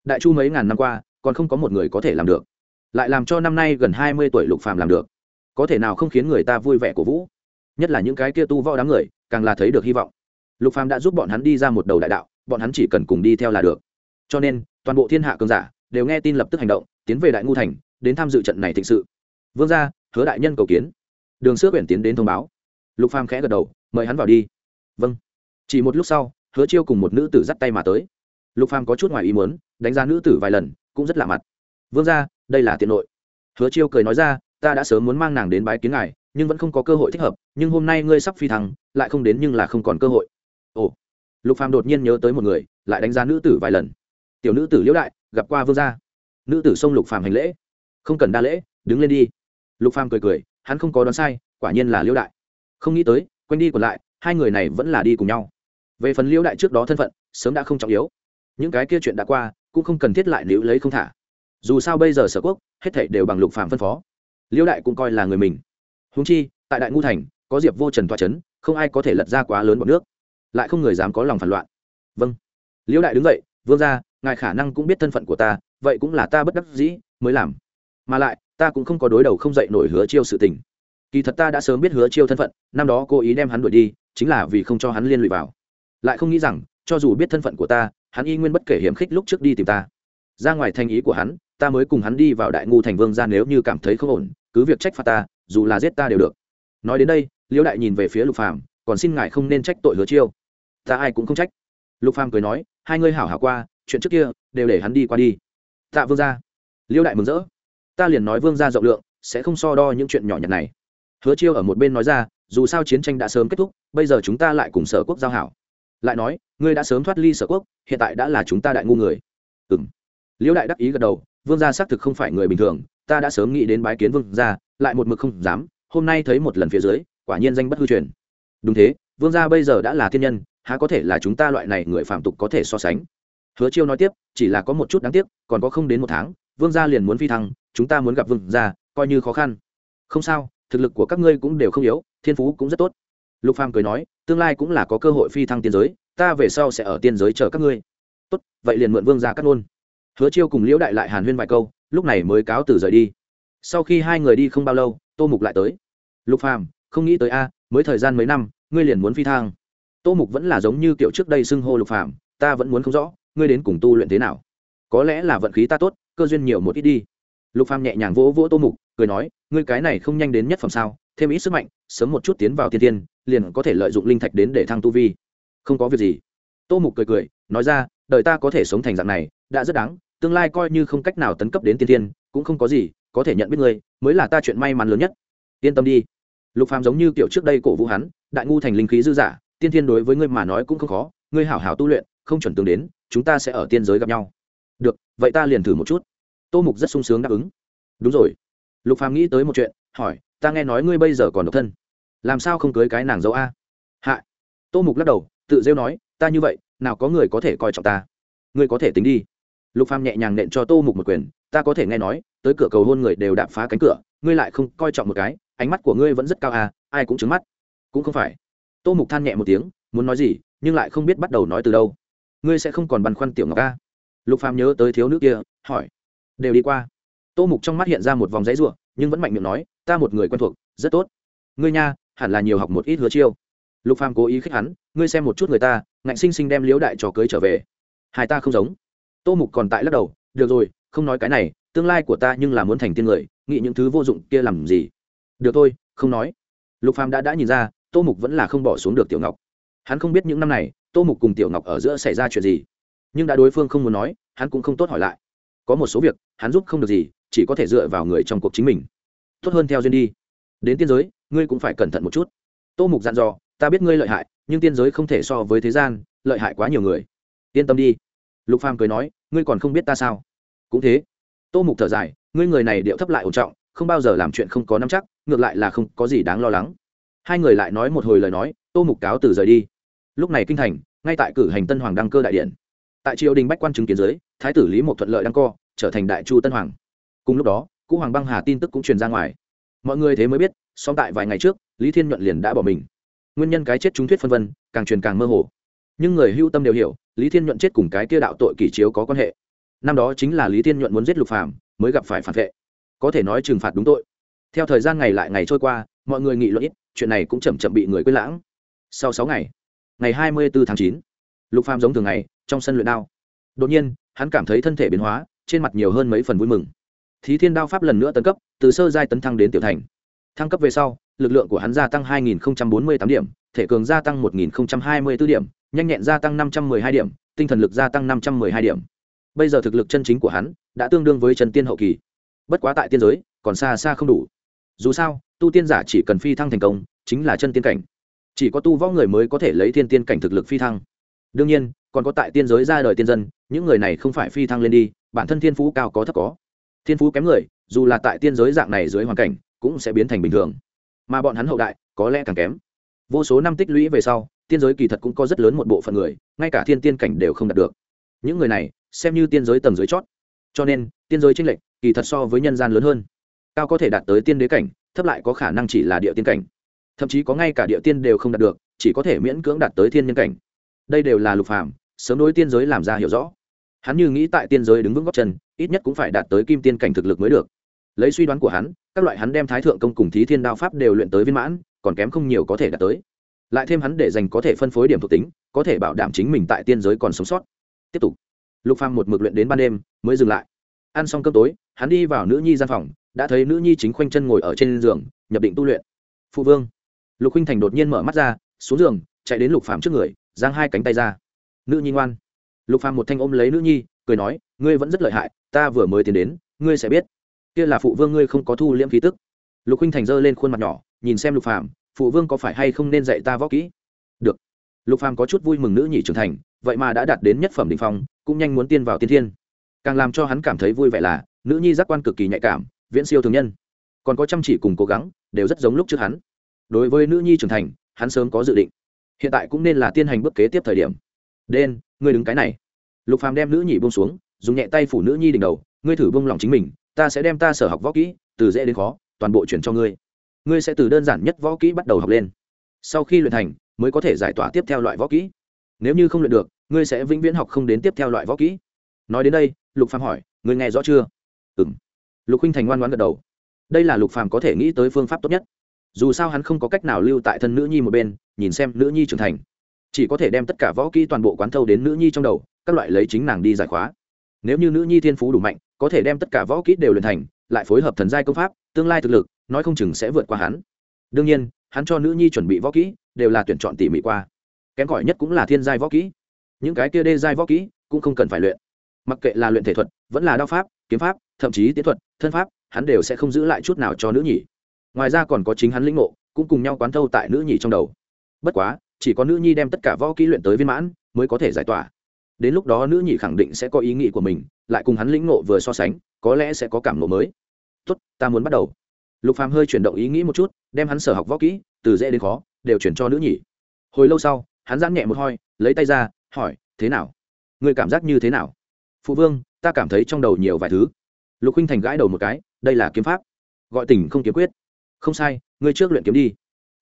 đại chu mấy ngàn năm qua, còn không có một người có thể làm được. Lại làm cho năm nay gần hai mươi tuổi lục phàm làm được. Có thể nào không khiến người ta vui vẻ cổ vũ? Nhất là những cái kia tu võ đám người, càng là thấy được hy vọng. Lục phàm đã giúp bọn hắn đi ra một đầu đại đạo, bọn hắn chỉ cần cùng đi theo là được. Cho nên, toàn bộ thiên hạ cường giả đều nghe tin lập tức hành động, tiến về đại ngu thành, đến tham dự trận này thịnh sự. Vương gia, hứa đại nhân cầu kiến. Đường sữa quyển tiến đến thông báo. Lục phàm khẽ gật đầu, mời hắn vào đi. Vâng. Chỉ một lúc sau, hứa chiêu cùng một nữ tử dắt tay mà tới. Lục phàm có chút ngoài ý muốn đánh giá nữ tử vài lần, cũng rất lạ mặt. Vương gia, đây là tiện nội. Hứa chiêu cười nói ra, ta đã sớm muốn mang nàng đến bái kiến ngài, nhưng vẫn không có cơ hội thích hợp, nhưng hôm nay ngươi sắp phi thăng, lại không đến nhưng là không còn cơ hội. Ồ. Lục phàm đột nhiên nhớ tới một người, lại đánh giá nữ tử vài lần. Tiểu nữ tử liễu đại, gặp qua vương gia. Nữ tử xông lục phàm hành lễ. Không cần đa lễ, đứng lên đi. Lục phàm cười cười, hắn không có đoán sai, quả nhiên là liễu đại. Không nghĩ tới, quanh đi còn lại, hai người này vẫn là đi cùng nhau. Về phần liễu đại trước đó thân phận, sớm đã không trọng yếu. Những cái kia chuyện đã qua cũng không cần thiết lại nếu lấy không thả. Dù sao bây giờ sở quốc, hết thảy đều bằng lục phạm phân phó. Liễu đại cũng coi là người mình. Húng chi, tại đại ngu thành, có diệp vô trần toa c h ấ n không ai có thể lật ra quá lớn bọn nước. Lại không người dám có lòng phản loạn. Vâng. Liễu đại đứng dậy, vương ra ngài khả năng cũng biết thân phận của ta, vậy cũng là ta bất đắc dĩ, mới làm. Mà lại, ta cũng không có đối đầu không dậy nổi hứa chiêu sự tình. Kỳ thật ta đã sớm biết hứa chiêu thân phận, năm đó cố ý đem hắn đuổi đi, chính là vì không cho hắn liên lụy vào. Lại không nghĩ rằng, cho dù biết thân phận của ta hắn y nguyên bất kể hiểm khích lúc trước đi tìm ta. Ra ngoài thành ý của hắn, ta mới cùng hắn đi vào đại ngu thành vương ra nếu như cảm thấy không ổn, cứ việc trách phạt ta, dù là giết ta đều được. Nói đến đây, liễu đại nhìn về phía lục phàm, còn xin ngài không nên trách tội hứa chiêu. Ta ai cũng không trách. Lục phàm cười nói, hai ngươi hảo hảo qua, chuyện trước kia đều để hắn đi qua đi. Tạ vương gia. Liễu đại mừng rỡ. Ta liền nói vương gia rộng lượng, sẽ không so đo những chuyện nhỏ nhặt này. Hứa chiêu ở một bên nói ra, dù sao chiến tranh đã sớm kết thúc, bây giờ chúng ta lại cùng sở quốc giao hảo lại nói, ngươi đã sớm thoát ly sở quốc, hiện tại đã là chúng ta đại ngu người. Ừ m liễu đại đắc ý gật đầu, vương gia xác thực không phải người bình thường, ta đã sớm nghĩ đến bái kiến vương gia, lại một mực không dám, hôm nay thấy một lần phía dưới, quả nhiên danh bất hư truyền. Đúng thế, vương gia bây giờ đã là thiên nhân, há có thể là chúng ta loại này người phạm tục có thể so sánh? Hứa chiêu nói tiếp, chỉ là có một chút đáng tiếc, còn có không đến một tháng, vương gia liền muốn phi thăng, chúng ta muốn gặp vương gia, coi như khó khăn. Không sao, thực lực của các ngươi cũng đều không yếu, thiên phú cũng rất tốt lục phàm cười nói, tương lai cũng là có cơ hội phi thăng tiên giới, ta về sau sẽ ở tiên giới chờ các ngươi. Tốt, vậy liền mượn vương gia cắt luôn hứa chiêu cùng liễu đại lại hàn huyên vài câu, lúc này mới cáo từ rời đi. Sau khi hai người đi không bao lâu, tô mục lại tới. Lục phàm, không nghĩ tới a, mới thời gian mấy năm, ngươi liền muốn phi thăng. Tô mục vẫn là giống như kiểu trước đây xưng hô lục phàm, ta vẫn muốn không rõ, ngươi đến cùng tu luyện thế nào? Có lẽ là vận khí ta tốt, cơ duyên nhiều một ít đi. Lục phàm nhẹ nhàng vỗ vỗ tô mục, cười nói, ngươi cái này không nhanh đến nhất phẩm sao, thêm ít sức mạnh, sớm một chút tiến vào tiên tiên liền có thể lợi dụng linh thạch đến để thăng tu vi. Không có việc gì. Tô mục cười cười, nói ra, đời ta có thể sống thành dạng này, đã rất đáng, tương lai coi như không cách nào tấn cấp đến tiên tiên cũng không có gì, có thể nhận biết ngươi, mới là ta chuyện may mắn lớn nhất. Yên tâm đi. Lục phàm giống như kiểu trước đây cổ vũ hắn, đại ngu thành linh khí dư giả tiên thiên đối với ngươi mà nói cũng không khó, ngươi hảo hảo tu luyện, không chuẩn tương đến, chúng ta sẽ ở tiên giới gặp nhau. Được, vậy ta liền thử một chút. Tô mục rất sung sướng đáp ứng. Đúng rồi. Lục phàm nghĩ tới một chuyện, hỏi, ta nghe nói ngươi bây giờ còn độc thân làm sao không cưới cái nàng dâu a? Hạ. Tô mục lắc đầu, tự rêu nói, ta như vậy, nào có người có thể coi trọng ta? Ngươi có thể tính đi. Lục phàm nhẹ nhàng nện cho tô mục một quyền, ta có thể nghe nói, tới cửa cầu hôn người đều đạp phá cánh cửa, ngươi lại không coi trọng một cái, ánh mắt của ngươi vẫn rất cao à ai cũng trứng mắt. Cũng không phải. Tô mục than nhẹ một tiếng, muốn nói gì, nhưng lại không biết bắt đầu nói từ đâu. Ngươi sẽ không còn băn khoăn tiểu ngọc a? Lục phàm nhớ tới thiếu nữ kia, hỏi, đều đi qua. Tô mục trong mắt hiện ra một vòng giấy ruộng nhưng vẫn mạnh miệng nói, ta một người quen thuộc, rất tốt. Ngươi nha hẳn là nhiều học một ít hứa chiêu. Lục phàm cố ý khích hắn, ngươi xem một chút người ta, ngạnh sinh sinh đem liễu đại trò cưới trở về. Hai ta không giống. Tô mục còn tại lắc đầu, được rồi, không nói cái này, tương lai của ta nhưng là muốn thành tiên người, nghĩ những thứ vô dụng kia làm gì? Được thôi, không nói. Lục phàm đã đã nhìn ra, tô mục vẫn là không bỏ xuống được tiểu ngọc. Hắn không biết những năm này, tô mục cùng tiểu ngọc ở giữa xảy ra chuyện gì, nhưng đã đối phương không muốn nói, hắn cũng không tốt hỏi lại. Có một số việc, hắn giúp không được gì, chỉ có thể dựa vào người trong cuộc chính mình. Tốt hơn theo duyên đi. Đến tiên giới ngươi cũng phải cẩn thận một chút. Tô mục dặn dò, ta biết ngươi lợi hại, nhưng tiên giới không thể so với thế gian, lợi hại quá nhiều người. Yên tâm đi. Lục phàm cười nói, ngươi còn không biết ta sao? Cũng thế. Tô mục thở dài, ngươi người này điệu thấp lại ổn trọng, không bao giờ làm chuyện không có nắm chắc, ngược lại là không có gì đáng lo lắng. Hai người lại nói một hồi lời nói, tô mục cáo từ rời đi. Lúc này kinh thành, ngay tại cử hành tân hoàng đăng cơ đại điện. Tại triều đình bách quan chứng kiến giới thái tử lý một thuận lợi đăng co, trở thành đại chu tân hoàng. Cùng lúc đó, cũ hoàng băng hà tin tức cũng truyền ra ngoài. Mọi người thế mới biết song tại vài ngày trước, lý thiên nhuận liền đã bỏ mình. Nguyên nhân cái chết chúng thuyết phân vân, càng truyền càng mơ hồ. Nhưng người hưu tâm đều hiểu, lý thiên nhuận chết cùng cái kia đạo tội kỷ chiếu có quan hệ. Năm đó chính là lý thiên nhuận muốn giết lục phàm, mới gặp phải phản vệ. Có thể nói trừng phạt đúng tội. Theo thời gian ngày lại ngày trôi qua, mọi người nghị luận ít, chuyện này cũng chậm chậm bị người quên lãng. Sau sáu ngày ngày hai mươi bốn tháng chín, lục phàm giống thường ngày, trong sân luyện đao. Đột nhiên, hắn cảm thấy thân thể biến hóa, trên mặt nhiều hơn mấy phần vui mừng. Thí thiên đao pháp lần nữa tấn cấp, từ sơ giai tấn thăng đến tiểu thành thăng cấp về sau, lực lượng của hắn gia tăng 2048 điểm, thể cường gia tăng 1024 điểm, nhanh nhẹn gia tăng 512 điểm, tinh thần lực gia tăng 512 điểm. Bây giờ thực lực chân chính của hắn đã tương đương với trần tiên hậu kỳ. Bất quá tại tiên giới, còn xa xa không đủ. Dù sao, tu tiên giả chỉ cần phi thăng thành công, chính là chân tiên cảnh. Chỉ có tu võ người mới có thể lấy thiên tiên cảnh thực lực phi thăng. Đương nhiên, còn có tại tiên giới ra đời tiên dân, những người này không phải phi thăng lên đi, bản thân thiên phú cao có thấp có. Thiên phú kém người, dù là tại tiên giới dạng này dưới hoàn cảnh cũng sẽ biến thành bình thường. Mà bọn hắn hậu đại, có lẽ càng kém. Vô số năm tích lũy về sau, tiên giới kỳ thật cũng có rất lớn một bộ phận người, ngay cả thiên tiên cảnh đều không đạt được. Những người này, xem như tiên giới tầng dưới chót. Cho nên, tiên giới tranh lệch, kỳ thật so với nhân gian lớn hơn. Cao có thể đạt tới tiên đế cảnh, thấp lại có khả năng chỉ là địa tiên cảnh. Thậm chí có ngay cả địa tiên đều không đạt được, chỉ có thể miễn cưỡng đạt tới thiên nhân cảnh. Đây đều là lục phàm, sớm đối tiên giới làm ra hiểu rõ. Hắn như nghĩ tại tiên giới đứng vững góc chân, ít nhất cũng phải đạt tới kim tiên cảnh thực lực mới được lấy suy đoán của hắn, các loại hắn đem thái thượng công cùng thí thiên đao pháp đều luyện tới viên mãn, còn kém không nhiều có thể đạt tới. Lại thêm hắn để dành có thể phân phối điểm thuộc tính, có thể bảo đảm chính mình tại tiên giới còn sống sót. Tiếp tục. Lục phàm một mực luyện đến ban đêm, mới dừng lại. Ăn xong cơm tối, hắn đi vào nữ nhi gian phòng, đã thấy nữ nhi chính khoanh chân ngồi ở trên giường, nhập định tu luyện. Phụ vương. Lục huynh thành đột nhiên mở mắt ra, xuống giường, chạy đến lục phàm trước người, giang hai cánh tay ra. Nữ nhi ngoan. Lục phàm một thanh ôm lấy nữ nhi, cười nói, ngươi vẫn rất lợi hại, ta vừa mới tiến đến, ngươi sẽ biết kia là phụ vương ngươi không có thu liễm khí tức. Lục huynh thành giơ lên khuôn mặt nhỏ, nhìn xem lục phàm, phụ vương có phải hay không nên dạy ta võ kỹ? Được. Lục phàm có chút vui mừng nữ nhị trưởng thành, vậy mà đã đạt đến nhất phẩm đỉnh phong, cũng nhanh muốn tiên vào tiên thiên. Càng làm cho hắn cảm thấy vui vẻ là, nữ nhi giác quan cực kỳ nhạy cảm, viễn siêu thường nhân. Còn có chăm chỉ cùng cố gắng, đều rất giống lúc trước hắn. Đối với nữ nhi trưởng thành, hắn sớm có dự định. Hiện tại cũng nên là tiên hành bước kế tiếp thời điểm. Đen, ngươi đứng cái này. Lục phàm đem nữ nhị buông xuống, dùng nhẹ tay phủ nữ nhi đỉnh đầu, ngươi thử buông lòng chính mình ta sẽ đem ta sở học võ kỹ, từ dễ đến khó, toàn bộ chuyển cho ngươi. Ngươi sẽ từ đơn giản nhất võ kỹ bắt đầu học lên. Sau khi luyện thành, mới có thể giải tỏa tiếp theo loại võ kỹ. Nếu như không luyện được, ngươi sẽ vĩnh viễn học không đến tiếp theo loại võ kỹ. Nói đến đây, lục phàm hỏi, ngươi nghe rõ chưa? Ừm. Lục huynh thành ngoan ngoãn gật đầu. Đây là lục phàm có thể nghĩ tới phương pháp tốt nhất. Dù sao hắn không có cách nào lưu tại thân nữ nhi một bên, nhìn xem nữ nhi trưởng thành. Chỉ có thể đem tất cả võ kỹ toàn bộ quán thâu đến nữ nhi trong đầu, các loại lấy chính nàng đi giải khóa. Nếu như nữ nhi thiên phú đủ mạnh có thể đem tất cả võ kỹ đều luyện thành, lại phối hợp thần giai công pháp, tương lai thực lực, nói không chừng sẽ vượt qua hắn. Đương nhiên, hắn cho nữ nhi chuẩn bị võ kỹ, đều là tuyển chọn tỉ mỉ qua. Kém cỏi nhất cũng là thiên giai võ kỹ. Những cái kia đê giai võ kỹ, cũng không cần phải luyện. Mặc kệ là luyện thể thuật, vẫn là đao pháp, kiếm pháp, thậm chí tiến thuật, thân pháp, hắn đều sẽ không giữ lại chút nào cho nữ nhị ngoài ra còn có chính hắn lĩnh ngộ, cũng cùng nhau quán thâu tại nữ nhị trong đầu. Bất quá, chỉ có nữ nhi đem tất cả võ kỹ luyện tới viên mãn, mới có thể giải tỏa đến lúc đó nữ nhị khẳng định sẽ có ý nghĩ của mình, lại cùng hắn lĩnh ngộ vừa so sánh, có lẽ sẽ có cảm ngộ mới. Tốt, ta muốn bắt đầu. Lục phàm hơi chuyển động ý nghĩ một chút, đem hắn sở học võ kỹ, từ dễ đến khó, đều chuyển cho nữ nhị. Hồi lâu sau, hắn giãn nhẹ một hoi, lấy tay ra, hỏi, thế nào? Người cảm giác như thế nào? Phụ vương, ta cảm thấy trong đầu nhiều vài thứ. Lục huynh thành gãi đầu một cái, đây là kiếm pháp. Gọi tình không kiếm quyết. Không sai, ngươi trước luyện kiếm đi.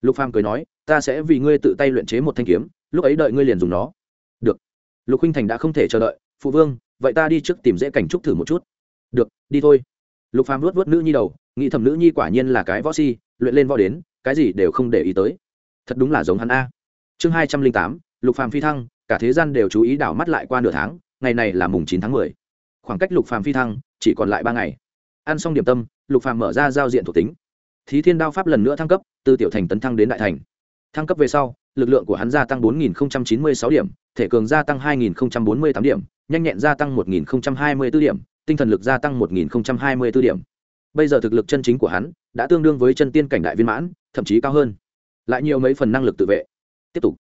Lục phàm cười nói, ta sẽ vì ngươi tự tay luyện chế một thanh kiếm, lúc ấy đợi ngươi liền dùng nó lục huynh thành đã không thể chờ đợi. Phụ vương, vậy ta đi trước tìm dễ cảnh trúc thử một chút. Được, đi thôi. Lục phàm luốt vớt nữ nhi đầu, nghĩ thầm nữ nhi quả nhiên là cái võ si, luyện lên võ đến, cái gì đều không để ý tới. Thật đúng là giống hắn a. Chương hai trăm linh tám, lục phàm phi thăng, cả thế gian đều chú ý đảo mắt lại qua nửa tháng, ngày này là mùng chín tháng mười. Khoảng cách lục phàm phi thăng, chỉ còn lại ba ngày. Ăn xong điểm tâm, lục phàm mở ra giao diện thuộc tính. Thí thiên đao pháp lần nữa thăng cấp, từ tiểu thành tấn thăng đến đại thành. Thăng cấp về sau lực lượng của hắn gia tăng 4.096 điểm, thể cường gia tăng 2.048 điểm, nhanh nhẹn gia tăng 1.024 điểm, tinh thần lực gia tăng 1.024 điểm. Bây giờ thực lực chân chính của hắn đã tương đương với chân tiên cảnh đại viên mãn, thậm chí cao hơn. Lại nhiều mấy phần năng lực tự vệ. Tiếp tục.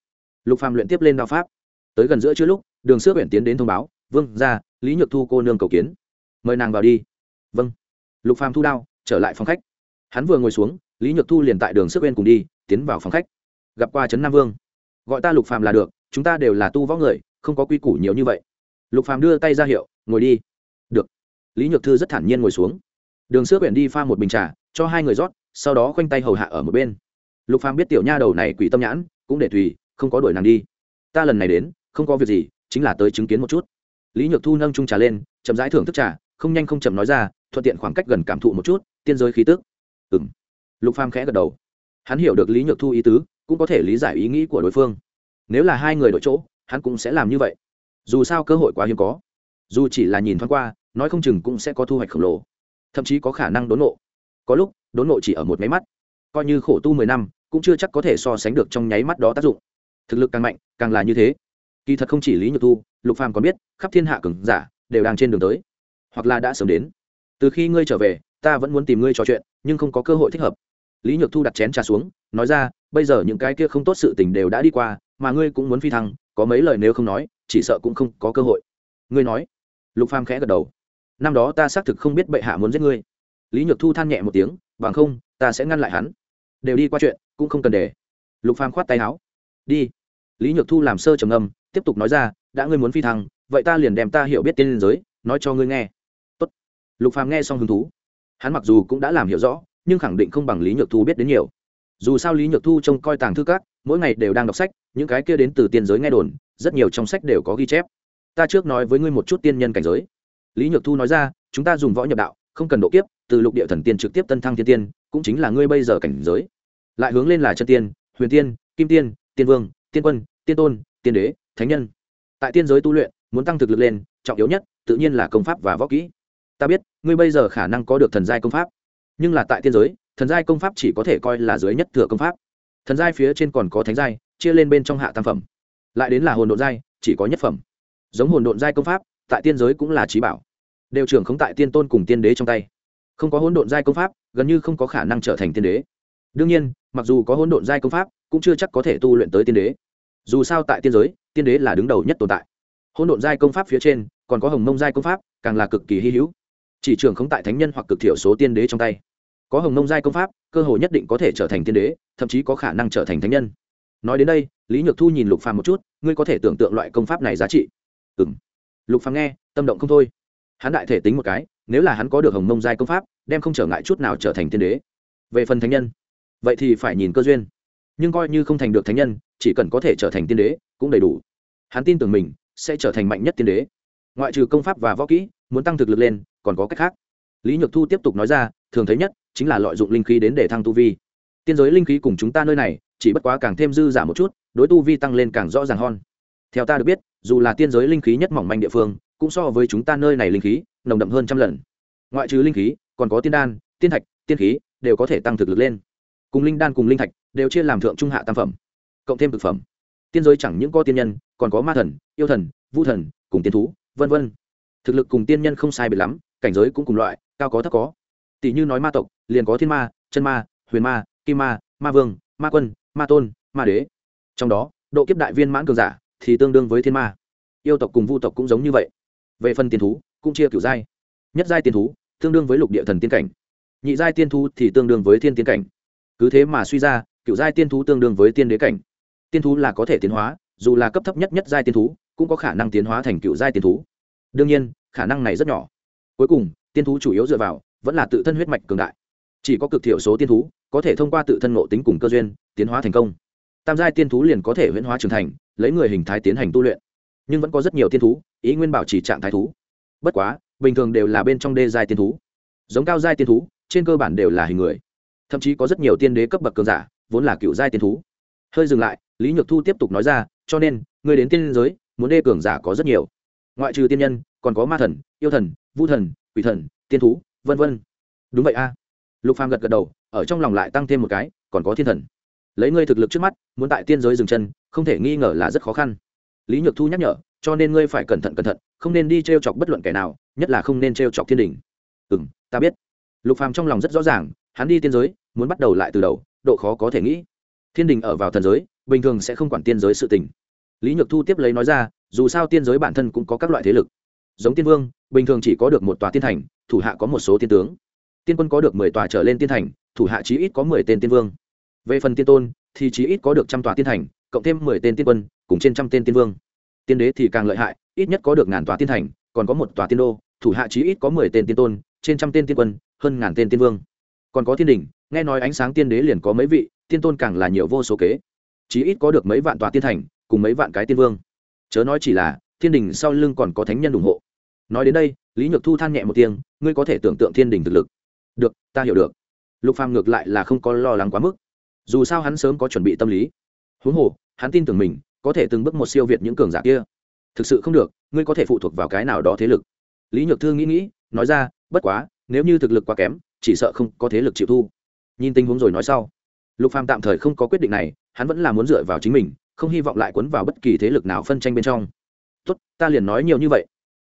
Lục phàm luyện tiếp lên đạo pháp. Tới gần giữa trưa lúc, đường Sước huyện tiến đến thông báo, vương gia. lý nhược thu cô nương cầu kiến. Mời nàng vào đi. Vâng. Lục phàm thu đao, trở lại phòng khách. Hắn vừa ngồi xuống, lý nhược thu liền tại đường Sước Uyển cùng đi, tiến vào phòng khách gặp qua trấn nam vương. Gọi ta lục phàm là được, chúng ta đều là tu võ người, không có quy củ nhiều như vậy. Lục phàm đưa tay ra hiệu, ngồi đi. Được. Lý nhược thư rất thản nhiên ngồi xuống. Đường sữa quyển đi pha một bình trà, cho hai người rót, sau đó khoanh tay hầu hạ ở một bên. Lục phàm biết tiểu nha đầu này quỷ tâm nhãn, cũng để tùy không có đuổi nàng đi. Ta lần này đến, không có việc gì, chính là tới chứng kiến một chút. Lý nhược thu nâng chung trà lên, chậm rãi thưởng thức trà, không nhanh không chậm nói ra, thuận tiện khoảng cách gần cảm thụ một chút, tiên giới khí tức. Ừng lục phàm khẽ gật đầu. Hắn hiểu được lý nhược thu ý tứ cũng có thể lý giải ý nghĩ của đối phương. Nếu là hai người đổi chỗ, hắn cũng sẽ làm như vậy. Dù sao cơ hội quá hiếm có. Dù chỉ là nhìn thoáng qua, nói không chừng cũng sẽ có thu hoạch khổng lồ. Thậm chí có khả năng đốn nộ. Có lúc, đốn nộ chỉ ở một máy mắt. Coi như khổ tu mười năm, cũng chưa chắc có thể so sánh được trong nháy mắt đó tác dụng. Thực lực càng mạnh, càng là như thế. Kỳ thật không chỉ lý nhược thu, lục phàm còn biết, khắp thiên hạ cường giả đều đang trên đường tới, hoặc là đã sớm đến. Từ khi ngươi trở về, ta vẫn muốn tìm ngươi trò chuyện, nhưng không có cơ hội thích hợp lý nhược thu đặt chén trà xuống, nói ra, bây giờ những cái kia không tốt sự tình đều đã đi qua, mà ngươi cũng muốn phi thăng, có mấy lời nếu không nói, chỉ sợ cũng không có cơ hội. Ngươi nói. Lục phàm khẽ gật đầu. Năm đó ta xác thực không biết bệ hạ muốn giết ngươi. Lý nhược thu than nhẹ một tiếng, bằng không, ta sẽ ngăn lại hắn. Đều đi qua chuyện, cũng không cần để. Lục phàm khoát tay áo. Đi. Lý nhược thu làm sơ trầm ngâm, tiếp tục nói ra, đã ngươi muốn phi thăng, vậy ta liền đem ta hiểu biết tiên giới, nói cho ngươi nghe. Tốt. lục phàm nghe xong hứng thú. Hắn mặc dù cũng đã làm hiểu rõ nhưng khẳng định không bằng lý nhược thu biết đến nhiều. Dù sao lý nhược thu trông coi tàng thư các, mỗi ngày đều đang đọc sách, những cái kia đến từ tiên giới nghe đồn, rất nhiều trong sách đều có ghi chép. Ta trước nói với ngươi một chút tiên nhân cảnh giới. Lý nhược thu nói ra, chúng ta dùng võ nhập đạo, không cần độ kiếp, từ lục địa thần tiên trực tiếp tân thăng thiên tiên, cũng chính là ngươi bây giờ cảnh giới. Lại hướng lên là chân tiên, huyền tiên, kim tiên tiên vương, tiên quân, tiên tôn, tiên đế, thánh nhân. Tại tiên giới tu luyện, muốn tăng thực lực lên, trọng yếu nhất, tự nhiên là công pháp và võ kỹ. Ta biết, ngươi bây giờ khả năng có được thần giai công pháp nhưng là tại tiên giới, thần giai công pháp chỉ có thể coi là dưới nhất thừa công pháp. Thần giai phía trên còn có thánh giai, chia lên bên trong hạ tam phẩm. Lại đến là hồn độn giai, chỉ có nhất phẩm. Giống hồn độn giai công pháp, tại tiên giới cũng là trí bảo. Đều trưởng không tại tiên tôn cùng tiên đế trong tay. Không có hỗn độn giai công pháp, gần như không có khả năng trở thành tiên đế. Đương nhiên, mặc dù có hỗn độn giai công pháp, cũng chưa chắc có thể tu luyện tới tiên đế. Dù sao tại tiên giới, tiên đế là đứng đầu nhất tồn tại. Hỗn độn giai công pháp phía trên, còn có hồng mông giai công pháp, càng là cực kỳ hy hữu chỉ trường không tại thánh nhân hoặc cực thiểu số tiên đế trong tay. Có hồng nông giai công pháp, cơ hội nhất định có thể trở thành tiên đế, thậm chí có khả năng trở thành thánh nhân. Nói đến đây, lý nhược thu nhìn lục phàm một chút, ngươi có thể tưởng tượng loại công pháp này giá trị. Ừ m lục phàm nghe, tâm động không thôi. Hắn đại thể tính một cái, nếu là hắn có được hồng mông giai công pháp, đem không trở ngại chút nào trở thành tiên đế. Về phần thánh nhân, vậy thì phải nhìn cơ duyên. Nhưng coi như không thành được thánh nhân, chỉ cần có thể trở thành tiên đế, cũng đầy đủ. Hắn tin tưởng mình sẽ trở thành mạnh nhất tiên đế. Ngoại trừ công pháp và võ kỹ, muốn tăng thực lực lên còn có cách khác. Lý nhược thu tiếp tục nói ra, thường thấy nhất chính là lợi dụng linh khí đến để thăng tu vi. Tiên giới linh khí cùng chúng ta nơi này, chỉ bất quá càng thêm dư giả một chút, đối tu vi tăng lên càng rõ ràng hơn. Theo ta được biết, dù là tiên giới linh khí nhất mỏng manh địa phương, cũng so với chúng ta nơi này linh khí, nồng đậm hơn trăm lần. Ngoại trừ linh khí, còn có tiên đan, tiên thạch, tiên khí, đều có thể tăng thực lực lên. Cùng linh đan cùng linh thạch, đều chia làm thượng trung hạ tam phẩm, cộng thêm thực phẩm. Tiên giới chẳng những có tiên nhân, còn có ma thần, yêu thần, vu thần, cùng tiên thú, vân vân. Thực lực cùng tiên nhân không sai biệt lắm cảnh giới cũng cùng loại, cao có thấp có. Tỷ như nói ma tộc, liền có thiên ma, chân ma, huyền ma, kim ma ma vương, ma quân, ma tôn, ma đế. Trong đó, độ kiếp đại viên mãn cường giả thì tương đương với thiên ma. Yêu tộc cùng vu tộc cũng giống như vậy. Về phần tiên thú, cũng chia kiểu giai. Nhất giai tiên thú, tương đương với lục địa thần tiên cảnh. Nhị giai tiên thú thì tương đương với thiên tiên cảnh. Cứ thế mà suy ra, kiểu giai tiên thú tương đương với tiên đế cảnh. Tiên thú là có thể tiến hóa, dù là cấp thấp nhất nhất giai tiên thú, cũng có khả năng tiến hóa thành cựu giai tiên thú. Đương nhiên, khả năng này rất nhỏ cuối cùng, tiên thú chủ yếu dựa vào, vẫn là tự thân huyết mạch cường đại. Chỉ có cực thiểu số tiên thú, có thể thông qua tự thân ngộ tính cùng cơ duyên, tiến hóa thành công. Tam giai tiên thú liền có thể huyễn hóa trưởng thành, lấy người hình thái tiến hành tu luyện. Nhưng vẫn có rất nhiều tiên thú, ý nguyên bảo trì trạng thái thú. Bất quá, bình thường đều là bên trong đê giai tiên thú. Giống cao giai tiên thú, trên cơ bản đều là hình người. Thậm chí có rất nhiều tiên đế cấp bậc cường giả, vốn là cựu giai tiên thú. Hơi dừng lại, lý nhược thu tiếp tục nói ra, cho nên, người đến tiên giới, muốn đê cường giả có rất nhiều. Ngoại trừ tiên nhân, còn có ma thần, yêu thần vu thần, quỷ thần, tiên thú, vân vân. Đúng vậy a. Lục phàm gật gật đầu, ở trong lòng lại tăng thêm một cái, còn có thiên thần. Lấy ngươi thực lực trước mắt, muốn tại tiên giới dừng chân, không thể nghi ngờ là rất khó khăn. Lý nhược thu nhắc nhở, cho nên ngươi phải cẩn thận cẩn thận, không nên đi t r e o chọc bất luận kẻ nào, nhất là không nên t r e o chọc thiên đình. Ừ m ta biết. Lục phàm trong lòng rất rõ ràng, hắn đi tiên giới, muốn bắt đầu lại từ đầu, độ khó có thể nghĩ. Thiên đình ở vào thần giới, bình thường sẽ không quản tiên giới sự tình. Lý nhược thu tiếp lấy nói ra, dù sao tiên giới bản thân cũng có các loại thế lực giống tiên vương, bình thường chỉ có được một tòa tiên thành, thủ hạ có một số tiên tướng. Tiên quân có được mười tòa trở lên tiên thành, thủ hạ chí ít có mười tên tiên vương. Về phần tiên tôn, thì chí ít có được trăm tòa tiên thành, cộng thêm mười tên tiên quân, cùng trên trăm tên tiên vương. Tiên đế thì càng lợi hại, ít nhất có được ngàn tòa tiên thành, còn có một tòa tiên đô, thủ hạ chí ít có mười tên tiên tôn, trên trăm tên tiên quân, hơn ngàn tên tiên vương. Còn có thiên đình, nghe nói ánh sáng tiên đế liền có mấy vị, tiên tôn càng là nhiều vô số kế. Chí ít có được mấy vạn tòa tiên thành, cùng mấy vạn cái tiên vương. Chớ nói chỉ là, thiên đình sau lưng còn có thánh nhân ủng hộ nói đến đây, lý nhược thu than nhẹ một tiếng, ngươi có thể tưởng tượng thiên đình thực lực. Được, ta hiểu được. Lục phàm ngược lại là không có lo lắng quá mức. Dù sao hắn sớm có chuẩn bị tâm lý. Huống hồ, hắn tin tưởng mình, có thể từng bước một siêu việt những cường giả kia. Thực sự không được, ngươi có thể phụ thuộc vào cái nào đó thế lực. Lý nhược thư nghĩ nghĩ, nói ra, bất quá, nếu như thực lực quá kém, chỉ sợ không có thế lực chịu thu. Nhìn tình huống rồi nói sau. Lục phàm tạm thời không có quyết định này, hắn vẫn là muốn dựa vào chính mình, không hy vọng lại cuốn vào bất kỳ thế lực nào phân tranh bên trong. Tốt, ta liền nói nhiều như vậy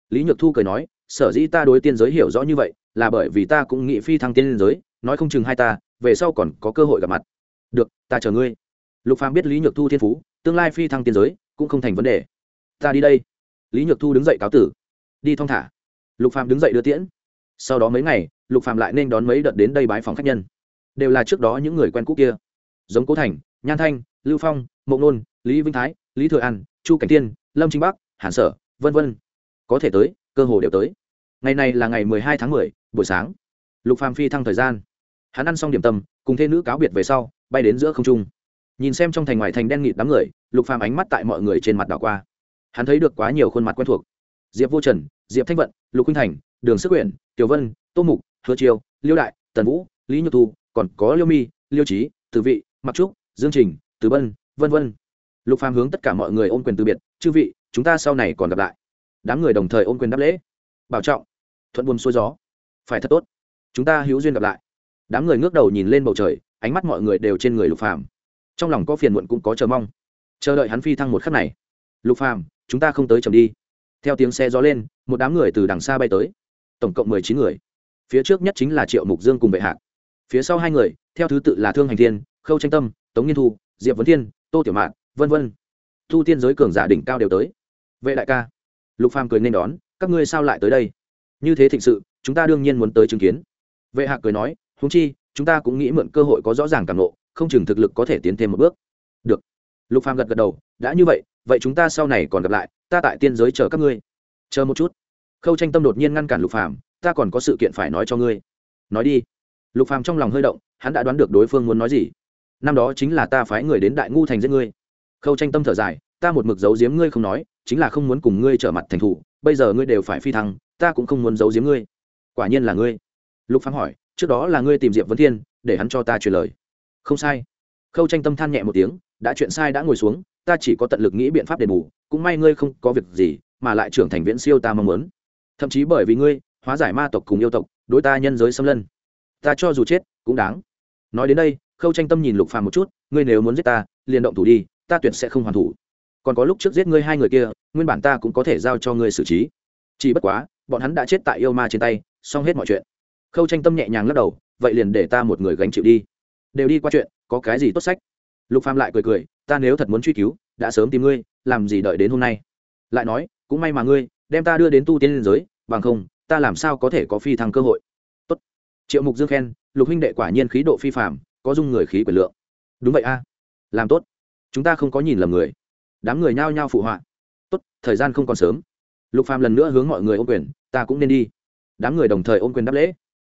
lý nhược thu cười nói, sở dĩ ta đối tiên giới hiểu rõ như vậy, là bởi vì ta cũng nghĩ phi thăng tiên giới, nói không chừng hai ta, về sau còn có cơ hội gặp mặt. Được, ta chờ ngươi. Lục phàm biết lý nhược thu thiên phú, tương lai phi thăng tiên giới cũng không thành vấn đề. Ta đi đây. Lý nhược thu đứng dậy cáo tử. Đi thong thả. Lục phàm đứng dậy đưa tiễn. Sau đó mấy ngày, lục phàm lại nên đón mấy đợt đến đây bái phòng khách nhân. Đều là trước đó những người quen cũ kia. Giống cố thành, nhan thanh, lưu phong, mộng nôn, lý vinh thái, lý thừa an, chu cảnh tiên, lâm trinh bắc, hàn sở, vân vân có thể tới, cơ hồ đều tới. Ngày này là ngày mười hai tháng mười, buổi sáng. Lục phàm phi thăng thời gian. Hắn ăn xong điểm tâm, cùng thê nữ cáo biệt về sau, bay đến giữa không trung. Nhìn xem trong thành ngoài thành đen nghịt đám người, lục phàm ánh mắt tại mọi người trên mặt đảo qua. Hắn thấy được quá nhiều khuôn mặt quen thuộc. Diệp vô trần, diệp thanh vận, lục huynh thành, đường sức quyển tiểu vân, tô mục, hứa triều, liêu đại, tần vũ, lý nhược thu, còn có liêu mi, liêu trí từ vị, mặc trúc, dương trình, từ bân, vân vân. Lục phàm hướng tất cả mọi người ôm quyền từ biệt, chư vị, chúng ta sau này còn gặp lại đám người đồng thời ôm quyền đáp lễ. Bảo trọng, thuận buồm xuôi gió. Phải thật tốt. Chúng ta hữu duyên gặp lại. Đám người ngước đầu nhìn lên bầu trời, ánh mắt mọi người đều trên người lục phàm. Trong lòng có phiền muộn cũng có chờ mong. Chờ đợi hắn phi thăng một khắc này. Lục phàm, chúng ta không tới chầm đi. Theo tiếng xe gió lên, một đám người từ đằng xa bay tới. Tổng cộng mười chín người. Phía trước nhất chính là triệu mục dương cùng vệ hạc. Phía sau hai người, theo thứ tự là thương hành thiên, khâu tranh tâm, tống nghiên thu, diệp vấn thiên, tô tiểu mạn, vân vân. Thu tiên giới cường giả đỉnh cao đều tới. Vệ đại ca lục phàm cười nên đón, các ngươi sao lại tới đây? Như thế thịnh sự, chúng ta đương nhiên muốn tới chứng kiến. Vệ hạc cười nói, huống chi, chúng ta cũng nghĩ mượn cơ hội có rõ ràng cảm nộ không chừng thực lực có thể tiến thêm một bước. Được. Lục phàm gật gật đầu, đã như vậy vậy chúng ta sau này còn gặp lại, ta tại tiên giới chờ các ngươi. Chờ một chút. Khâu tranh tâm đột nhiên ngăn cản lục phàm, ta còn có sự kiện phải nói cho ngươi. Nói đi. Lục phàm trong lòng hơi động, hắn đã đoán được đối phương muốn nói gì. Năm đó chính là ta phái người đến đại ngu thành giết ngươi. Khâu tranh tâm thở dài, ta một mực giấu giếm ngươi không nói chính là không muốn cùng ngươi trở mặt thành thủ bây giờ ngươi đều phải phi thăng, ta cũng không muốn giấu giếm ngươi. Quả nhiên là ngươi. Lục phàm hỏi, trước đó là ngươi tìm diệp vấn thiên, để hắn cho ta truyền lời. Không sai. Khâu tranh tâm than nhẹ một tiếng, đã chuyện sai đã ngồi xuống, ta chỉ có tận lực nghĩ biện pháp đền bù, cũng may ngươi không có việc gì, mà lại trưởng thành viễn siêu ta mong muốn. Thậm chí bởi vì ngươi, hóa giải ma tộc cùng yêu tộc, đối ta nhân giới xâm lân. Ta cho dù chết, cũng đáng. Nói đến đây, khâu tranh tâm nhìn lục phàm một chút, ngươi nếu muốn giết ta, liền động thủ đi, ta tuyệt sẽ không hoàn thủ còn có lúc trước giết ngươi hai người kia, nguyên bản ta cũng có thể giao cho ngươi xử trí. Chỉ bất quá, bọn hắn đã chết tại yêu ma trên tay, xong hết mọi chuyện. Khâu tranh tâm nhẹ nhàng lắc đầu, vậy liền để ta một người gánh chịu đi. Đều đi qua chuyện, có cái gì tốt sách? Lục phàm lại cười cười, ta nếu thật muốn truy cứu, đã sớm tìm ngươi, làm gì đợi đến hôm nay? Lại nói, cũng may mà ngươi, đem ta đưa đến tu tiên liên giới, bằng không, ta làm sao có thể có phi thăng cơ hội? Tốt. triệu mục dương khen, lục huynh đệ quả nhiên khí độ phi phạm có dung người khí quyền lượng. Đúng vậy a. Làm tốt. Chúng ta không có nhìn lầm người đám người nhao nhao phụ họa. Tốt, thời gian không còn sớm. Lục phàm lần nữa hướng mọi người ôm quyền, ta cũng nên đi. Đám người đồng thời ôm quyền đáp lễ.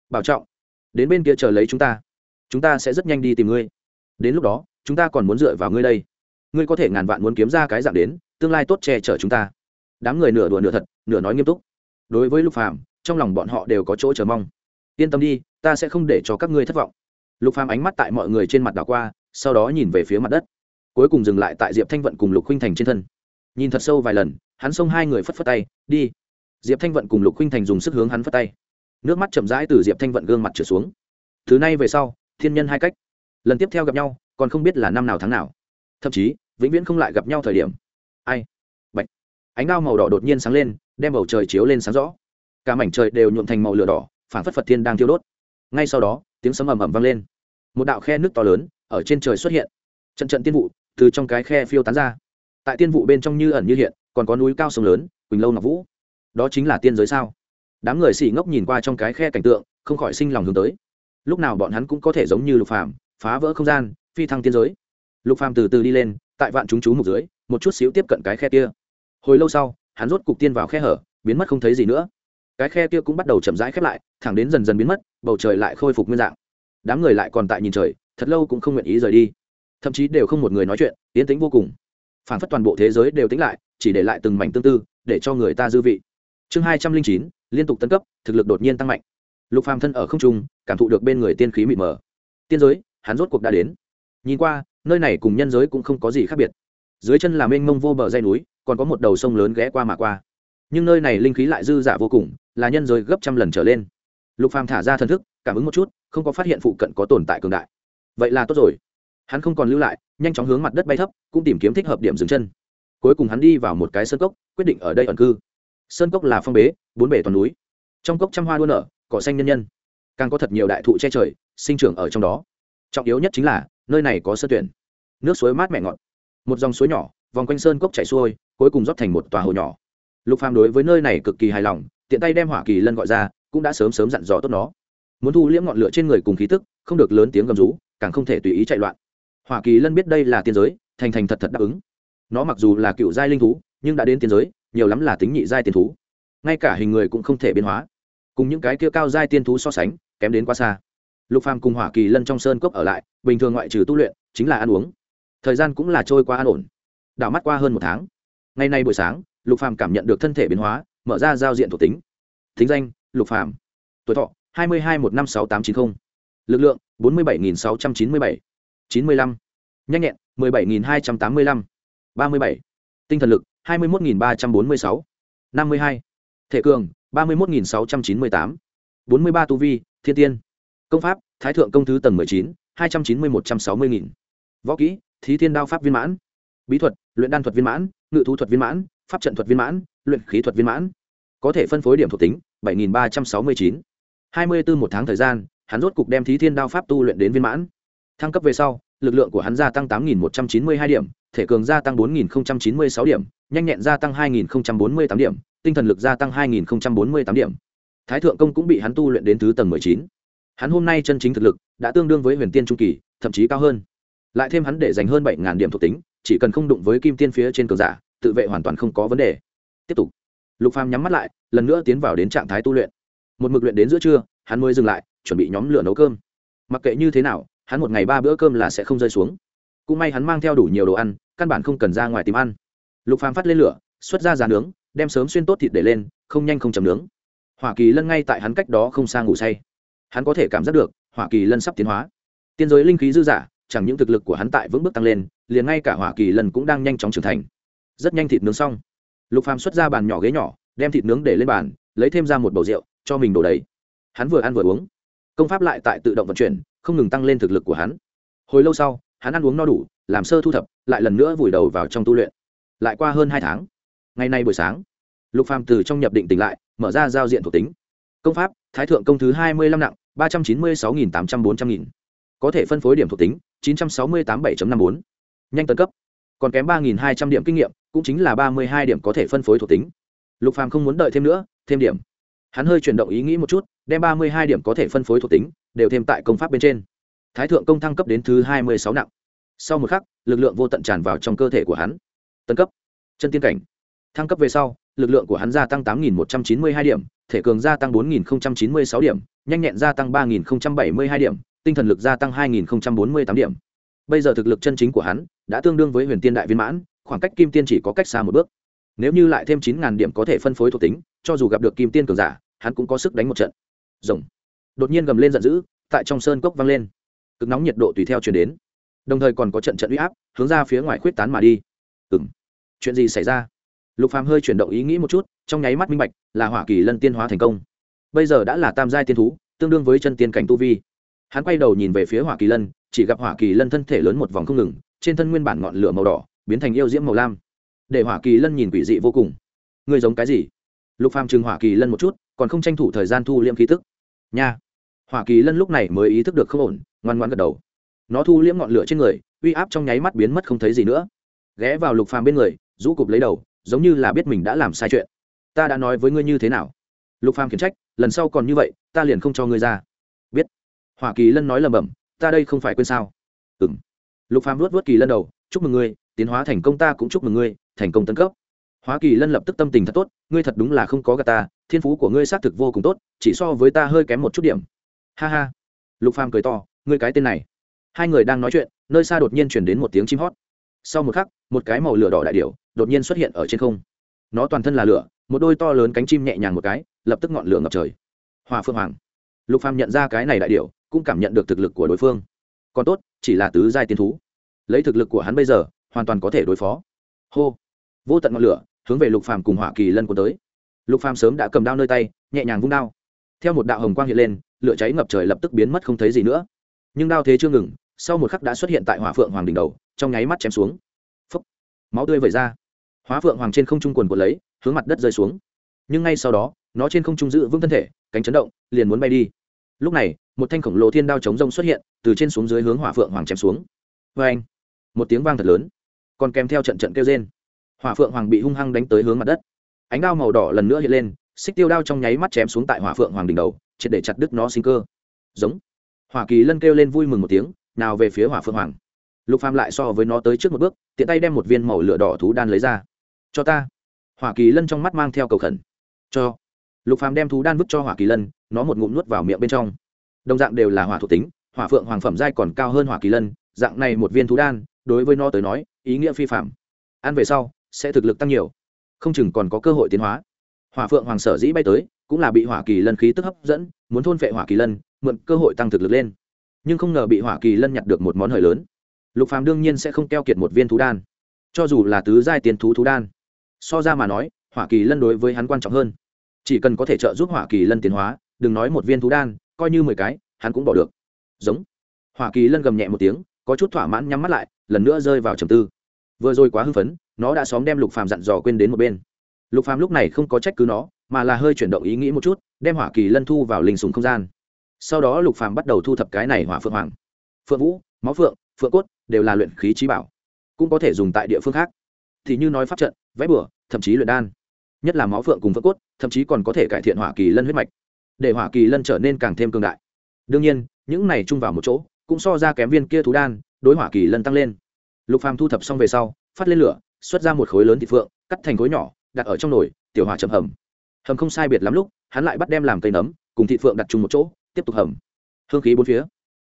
Bảo trọng, đến bên kia chờ lấy chúng ta. Chúng ta sẽ rất nhanh đi tìm ngươi. Đến lúc đó, chúng ta còn muốn dựa vào ngươi đây. Ngươi có thể ngàn vạn muốn kiếm ra cái dạng đến, tương lai tốt che chở chúng ta. Đám người nửa đùa nửa thật, nửa nói nghiêm túc. Đối với lục phàm, trong lòng bọn họ đều có chỗ chờ mong. Yên tâm đi, ta sẽ không để cho các ngươi thất vọng. Lục phàm ánh mắt tại mọi người trên mặt đảo qua, sau đó nhìn về phía mặt đất cuối cùng dừng lại tại diệp thanh vận cùng lục khinh thành trên thân. Nhìn thật sâu vài lần, hắn xông hai người phất phất tay, đi. Diệp thanh vận cùng lục khinh thành dùng sức hướng hắn phất tay. Nước mắt chậm rãi từ diệp thanh vận gương mặt trở xuống. Thứ này về sau, thiên nhân hai cách. Lần tiếp theo gặp nhau, còn không biết là năm nào tháng nào. Thậm chí, vĩnh viễn không lại gặp nhau thời điểm. Ai? Bạch. ánh đao màu đỏ đột nhiên sáng lên, đem bầu trời chiếu lên sáng rõ. Cả mảnh trời đều nhuộm thành màu lửa đỏ phản phất phật thiên đang thiêu đốt. Ngay sau đó, tiếng sấm ầm ầm vang lên. Một đạo khe nước to lớn, ở trên trời xuất hiện. Trận trận tiên vụ từ trong cái khe phiêu tán ra. Tại tiên vụ bên trong như ẩn như hiện, còn có núi cao sông lớn, quỳnh lâu ngọc vũ. Đó chính là tiên giới sao? Đám người xỉ ngốc nhìn qua trong cái khe cảnh tượng, không khỏi sinh lòng hướng tới. Lúc nào bọn hắn cũng có thể giống như lục phàm, phá vỡ không gian, phi thăng tiên giới. Lục phàm từ từ đi lên, tại vạn chúng chú mục dưới, một chút xíu tiếp cận cái khe kia. Hồi lâu sau, hắn rốt cục tiên vào khe hở, biến mất không thấy gì nữa. Cái khe kia cũng bắt đầu chậm rãi khép lại, thẳng đến dần dần biến mất, bầu trời lại khôi phục nguyên dạng. Đám người lại còn tại nhìn trời, thật lâu cũng không nguyện ý rời đi thậm chí đều không một người nói chuyện, yến tĩnh vô cùng. Phản phất toàn bộ thế giới đều tĩnh lại, chỉ để lại từng mảnh tương tư, để cho người ta dư vị. Chương hai trăm linh chín, liên tục tấn cấp, thực lực đột nhiên tăng mạnh. Lục phàm thân ở không trung, cảm thụ được bên người tiên khí mịt mờ. Tiên giới, hắn rốt cuộc đã đến. Nhìn qua, nơi này cùng nhân giới cũng không có gì khác biệt. Dưới chân là mênh mông vô bờ dây núi, còn có một đầu sông lớn ghé qua mà qua. Nhưng nơi này linh khí lại dư dả vô cùng, là nhân giới gấp trăm lần trở lên. Lục phàm thả ra thần thức, cảm ứng một chút, không có phát hiện phụ cận có tồn tại cường đại. Vậy là tốt rồi hắn không còn lưu lại, nhanh chóng hướng mặt đất bay thấp, cũng tìm kiếm thích hợp điểm dừng chân. Cuối cùng hắn đi vào một cái sơn cốc, quyết định ở đây ẩn cư. Sơn cốc là phong bế, bốn bể toàn núi. Trong cốc trăm hoa đua nở, cỏ xanh nhân nhân. Càng có thật nhiều đại thụ che trời, sinh trưởng ở trong đó. Trọng yếu nhất chính là, nơi này có sơn tuyển. Nước suối mát mẻ ngọt. Một dòng suối nhỏ, vòng quanh sơn cốc chảy xuôi, cuối cùng rót thành một tòa hồ nhỏ. Lục phàm đối với nơi này cực kỳ hài lòng, tiện tay đem hỏa kỳ lân gọi ra, cũng đã sớm sớm dặn dò tốt nó. Muốn thu liễm ngọn lửa trên người cùng khí tức, không được lớn tiếng gầm rú, càng không thể tùy ý chạy loạn hỏa kỳ lân biết đây là tiên giới, thành thành thật thật đáp ứng. Nó mặc dù là cựu giai linh thú, nhưng đã đến tiên giới, nhiều lắm là tính nhị giai tiên thú. Ngay cả hình người cũng không thể biến hóa. Cùng những cái kia cao giai tiên thú so sánh, kém đến quá xa. Lục phàm cùng hỏa kỳ lân trong sơn cốc ở lại, bình thường ngoại trừ tu luyện, chính là ăn uống. Thời gian cũng là trôi qua an ổn. Đảo mắt qua hơn một tháng. Ngày nay buổi sáng, lục phàm cảm nhận được thân thể biến hóa, mở ra giao diện thuộc tính. Thính danh, lục phàm. Tuổi thọ, hai mươi hai một năm sáu tám chín mươi lực lượng, bốn mươi bảy nghìn sáu trăm chín mươi bảy chín mươi lăm. Nhanh nhẹn, mười bảy nghìn hai trăm tám mươi lăm. ba mươi bảy. Tinh thần lực, hai mươi một nghìn ba trăm bốn mươi sáu. năm mươi hai. Thể cường, ba mươi một nghìn sáu trăm chín mươi tám. bốn mươi ba tu vi, thiên tiên. Công pháp, thái thượng công thứ tầng mười chín, hai trăm chín mươi một trăm sáu mươi nghìn. Võ kỹ, thí thiên đao pháp viên mãn. Bí thuật, luyện đan thuật viên mãn, ngự thú thuật viên mãn, pháp trận thuật viên mãn, luyện khí thuật viên mãn. Có thể phân phối điểm thuộc tính, bảy nghìn ba trăm sáu mươi chín. hai mươi bốn một tháng thời gian, hắn rốt cục đem thí thiên đao pháp tu luyện đến viên mãn thăng cấp về sau, lực lượng của hắn gia tăng tám nghìn một trăm chín mươi hai điểm, thể cường gia tăng bốn nghìn chín mươi sáu điểm, nhanh nhẹn gia tăng hai nghìn bốn mươi tám điểm, tinh thần lực gia tăng hai nghìn bốn mươi tám điểm. Thái thượng công cũng bị hắn tu luyện đến thứ tầng mười chín. Hắn hôm nay chân chính thực lực đã tương đương với huyền tiên trung kỳ, thậm chí cao hơn. Lại thêm hắn để dành hơn bảy điểm thuộc tính, chỉ cần không đụng với kim tiên phía trên cường giả, tự vệ hoàn toàn không có vấn đề. Tiếp tục. Lục phàm nhắm mắt lại, lần nữa tiến vào đến trạng thái tu luyện. Một mực luyện đến giữa trưa, hắn mới dừng lại, chuẩn bị nhóm lửa nấu cơm. Mặc kệ như thế nào hắn một ngày ba bữa cơm là sẽ không rơi xuống. Cũng may hắn mang theo đủ nhiều đồ ăn, căn bản không cần ra ngoài tìm ăn. Lục phàm phát lên lửa, xuất ra giàn nướng, đem sớm xuyên tốt thịt để lên, không nhanh không chầm nướng. Hỏa kỳ lân ngay tại hắn cách đó không xa ngủ say. Hắn có thể cảm giác được, hỏa kỳ lân sắp tiến hóa. Tiên giới linh khí dư giả chẳng những thực lực của hắn tại vững bước tăng lên, liền ngay cả hỏa kỳ lân cũng đang nhanh chóng trưởng thành. Rất nhanh thịt nướng xong. Lục phàm xuất ra bàn nhỏ ghế nhỏ, đem thịt nướng để lên bàn, lấy thêm ra một bầu rượu, cho mình đổ đầy. Hắn vừa ăn vừa uống. Công pháp lại tại tự động vận chuyển không ngừng tăng lên thực lực của hắn. Hồi lâu sau, hắn ăn uống no đủ, làm sơ thu thập, lại lần nữa vùi đầu vào trong tu luyện. Lại qua hơn hai tháng, ngày nay buổi sáng, lục phàm từ trong nhập định tỉnh lại, mở ra giao diện thuộc tính. Công pháp, thái thượng công thứ hai mươi lăm nặng, ba trăm chín mươi sáu nghìn tám trăm bốn trăm nghìn. Có thể phân phối điểm thuộc tính, chín trăm sáu mươi tám bảy năm bốn. Nhanh tấn cấp. Còn kém ba nghìn hai trăm điểm kinh nghiệm, cũng chính là ba mươi hai điểm có thể phân phối thuộc tính. Lục phàm không muốn đợi thêm nữa, thêm điểm hắn hơi chuyển động ý nghĩ một chút, đem ba mươi hai điểm có thể phân phối thuộc tính, đều thêm tại công pháp bên trên. Thái thượng công thăng cấp đến thứ hai mươi sáu nặng. Sau một khắc, lực lượng vô tận tràn vào trong cơ thể của hắn. Tân cấp. Chân tiên cảnh. Thăng cấp về sau, lực lượng của hắn gia tăng tám nghìn một trăm chín mươi hai điểm, thể cường gia tăng bốn nghìn chín mươi sáu điểm, nhanh nhẹn gia tăng ba nghìn bảy mươi hai điểm, tinh thần lực gia tăng hai nghìn bốn mươi tám điểm. Bây giờ thực lực chân chính của hắn đã tương đương với huyền tiên đại viên mãn, khoảng cách kim tiên chỉ có cách xa một bước. Nếu như lại thêm chín ngàn điểm có thể phân phối thuộc tính, cho dù gặp được kim tiên cường giả hắn cũng có sức đánh một trận. Rồng. Đột nhiên gầm lên giận dữ, tại trong sơn cốc vang lên. Cực nóng nhiệt độ tùy theo chuyển đến. Đồng thời còn có trận trận uy áp, hướng ra phía ngoài khuyết tán mà đi. Ừm. Chuyện gì xảy ra? Lục phàm hơi chuyển động ý nghĩ một chút, trong nháy mắt minh bạch, là hỏa kỳ lân tiên hóa thành công. Bây giờ đã là tam giai tiên thú, tương đương với chân tiên cảnh tu vi. Hắn quay đầu nhìn về phía hỏa kỳ lân, chỉ gặp hỏa kỳ lân thân thể lớn một vòng không ngừng, trên thân nguyên bản ngọn lửa màu đỏ, biến thành yêu diễm màu lam. Để hỏa kỳ lân nhìn quỷ dị vô cùng. Người giống cái gì? Lục phàm chừng hỏa kỳ lân một chút còn không tranh thủ thời gian thu liễm khí tức. Nha. Hỏa kỳ lân lúc này mới ý thức được không ổn, ngoan ngoan gật đầu. Nó thu liễm ngọn lửa trên người, uy áp trong nháy mắt biến mất không thấy gì nữa. Ghé vào lục phàm bên người, rũ cụp lấy đầu, giống như là biết mình đã làm sai chuyện. Ta đã nói với ngươi như thế nào? Lục phàm khiển trách, lần sau còn như vậy, ta liền không cho ngươi ra. Biết. Hỏa kỳ lân nói lầm bầm, ta đây không phải quên sao? Ừm. Lục phàm luốt vớt kỳ lân đầu, chúc mừng ngươi, tiến hóa thành công ta cũng chúc mừng ngươi, thành công tấn cấp. Hóa kỳ lân lập tức tâm tình thật tốt, ngươi thật đúng là không có gà ta thiên phú của ngươi xác thực vô cùng tốt, chỉ so với ta hơi kém một chút điểm. Ha ha. Lục phàm cười to, ngươi cái tên này. Hai người đang nói chuyện, nơi xa đột nhiên chuyển đến một tiếng chim hót. Sau một khắc, một cái màu lửa đỏ đại điểu đột nhiên xuất hiện ở trên không. Nó toàn thân là lửa, một đôi to lớn cánh chim nhẹ nhàng một cái, lập tức ngọn lửa ngập trời. Hòa phương hoàng. Lục phàm nhận ra cái này đại điểu, cũng cảm nhận được thực lực của đối phương. Còn tốt, chỉ là tứ giai tiên thú. Lấy thực lực của hắn bây giờ, hoàn toàn có thể đối phó. Hô. Vô tận ngọn lửa, hướng về lục phàm cùng hỏa kỳ lân cuốn tới lục phàm sớm đã cầm đao nơi tay, nhẹ nhàng vung đao. Theo một đạo hồng quang hiện lên, lửa cháy ngập trời lập tức biến mất không thấy gì nữa. Nhưng đao thế chưa ngừng, sau một khắc đã xuất hiện tại hỏa phượng hoàng đỉnh đầu, trong nháy mắt chém xuống. Phúc. máu tươi vẩy ra. Hóa phượng hoàng trên không trung quần của lấy, hướng mặt đất rơi xuống. Nhưng ngay sau đó, nó trên không trung giữ vững thân thể, cánh chấn động, liền muốn bay đi. Lúc này, một thanh khổng lồ thiên đao chống rông xuất hiện, từ trên xuống dưới hướng hỏa phượng hoàng chém xuống. Vê anh một tiếng vang thật lớn, còn kèm theo trận trận kêu rên. Hỏa phượng hoàng bị hung hăng đánh tới hướng mặt đất ánh đao màu đỏ lần nữa hiện lên, xích tiêu đao trong nháy mắt chém xuống tại hỏa phượng hoàng đỉnh đầu, triệt để chặt đứt nó sinh cơ. Giống. Hỏa kỳ lân kêu lên vui mừng một tiếng, nào về phía hỏa phượng hoàng. Lục phàm lại so với nó tới trước một bước, tiện tay đem một viên màu lửa đỏ thú đan lấy ra. Cho ta. Hỏa kỳ lân trong mắt mang theo cầu khẩn. Cho. Lục phàm đem thú đan vứt cho hỏa kỳ lân, nó một ngụm nuốt vào miệng bên trong. Đồng dạng đều là hỏa thuộc tính, hỏa phượng hoàng phẩm giai còn cao hơn hỏa kỳ lân, dạng này một viên thú đan, đối với nó tới nói, ý nghĩa phi phạm ăn về sau, sẽ thực lực tăng nhiều không chừng còn có cơ hội tiến hóa. Hỏa phượng hoàng sở dĩ bay tới, cũng là bị hỏa kỳ lân khí tức hấp dẫn, muốn thôn phệ hỏa kỳ lân, mượn cơ hội tăng thực lực lên. Nhưng không ngờ bị hỏa kỳ lân nhặt được một món hời lớn. Lục phàm đương nhiên sẽ không keo kiệt một viên thú đan. Cho dù là tứ giai tiền thú thú đan, so ra mà nói, hỏa kỳ lân đối với hắn quan trọng hơn. Chỉ cần có thể trợ giúp hỏa kỳ lân tiến hóa, đừng nói một viên thú đan, coi như mười cái, hắn cũng bỏ được. Giống. Hỏa kỳ lân gầm nhẹ một tiếng, có chút thỏa mãn nhắm mắt lại, lần nữa rơi vào trầm tư. Vừa rồi quá hưng phấn nó đã xóm đem lục phàm dặn dò quên đến một bên. Lục phàm lúc này không có trách cứ nó, mà là hơi chuyển động ý nghĩ một chút, đem hỏa kỳ lân thu vào linh sùng không gian. Sau đó lục phàm bắt đầu thu thập cái này hỏa phượng hoàng. Phượng vũ, máu phượng phượng cốt đều là luyện khí trí bảo, cũng có thể dùng tại địa phương khác. Thì như nói pháp trận, vẽ bửa thậm chí luyện đan. Nhất là máu phượng cùng phượng cốt, thậm chí còn có thể cải thiện hỏa kỳ lân huyết mạch, để hỏa kỳ lân trở nên càng thêm cường đại. Đương nhiên, những này chung vào một chỗ, cũng so ra kém viên kia thú đan, đối hỏa kỳ lân tăng lên. Lục phàm thu thập xong về sau phát lên lửa, xuất ra một khối lớn thịt phượng, cắt thành khối nhỏ, đặt ở trong nồi, tiểu hỏa chậm hầm. Hầm không sai biệt lắm lúc, hắn lại bắt đem làm cây nấm, cùng thịt phượng đặt chung một chỗ, tiếp tục hầm. Hương khí bốn phía.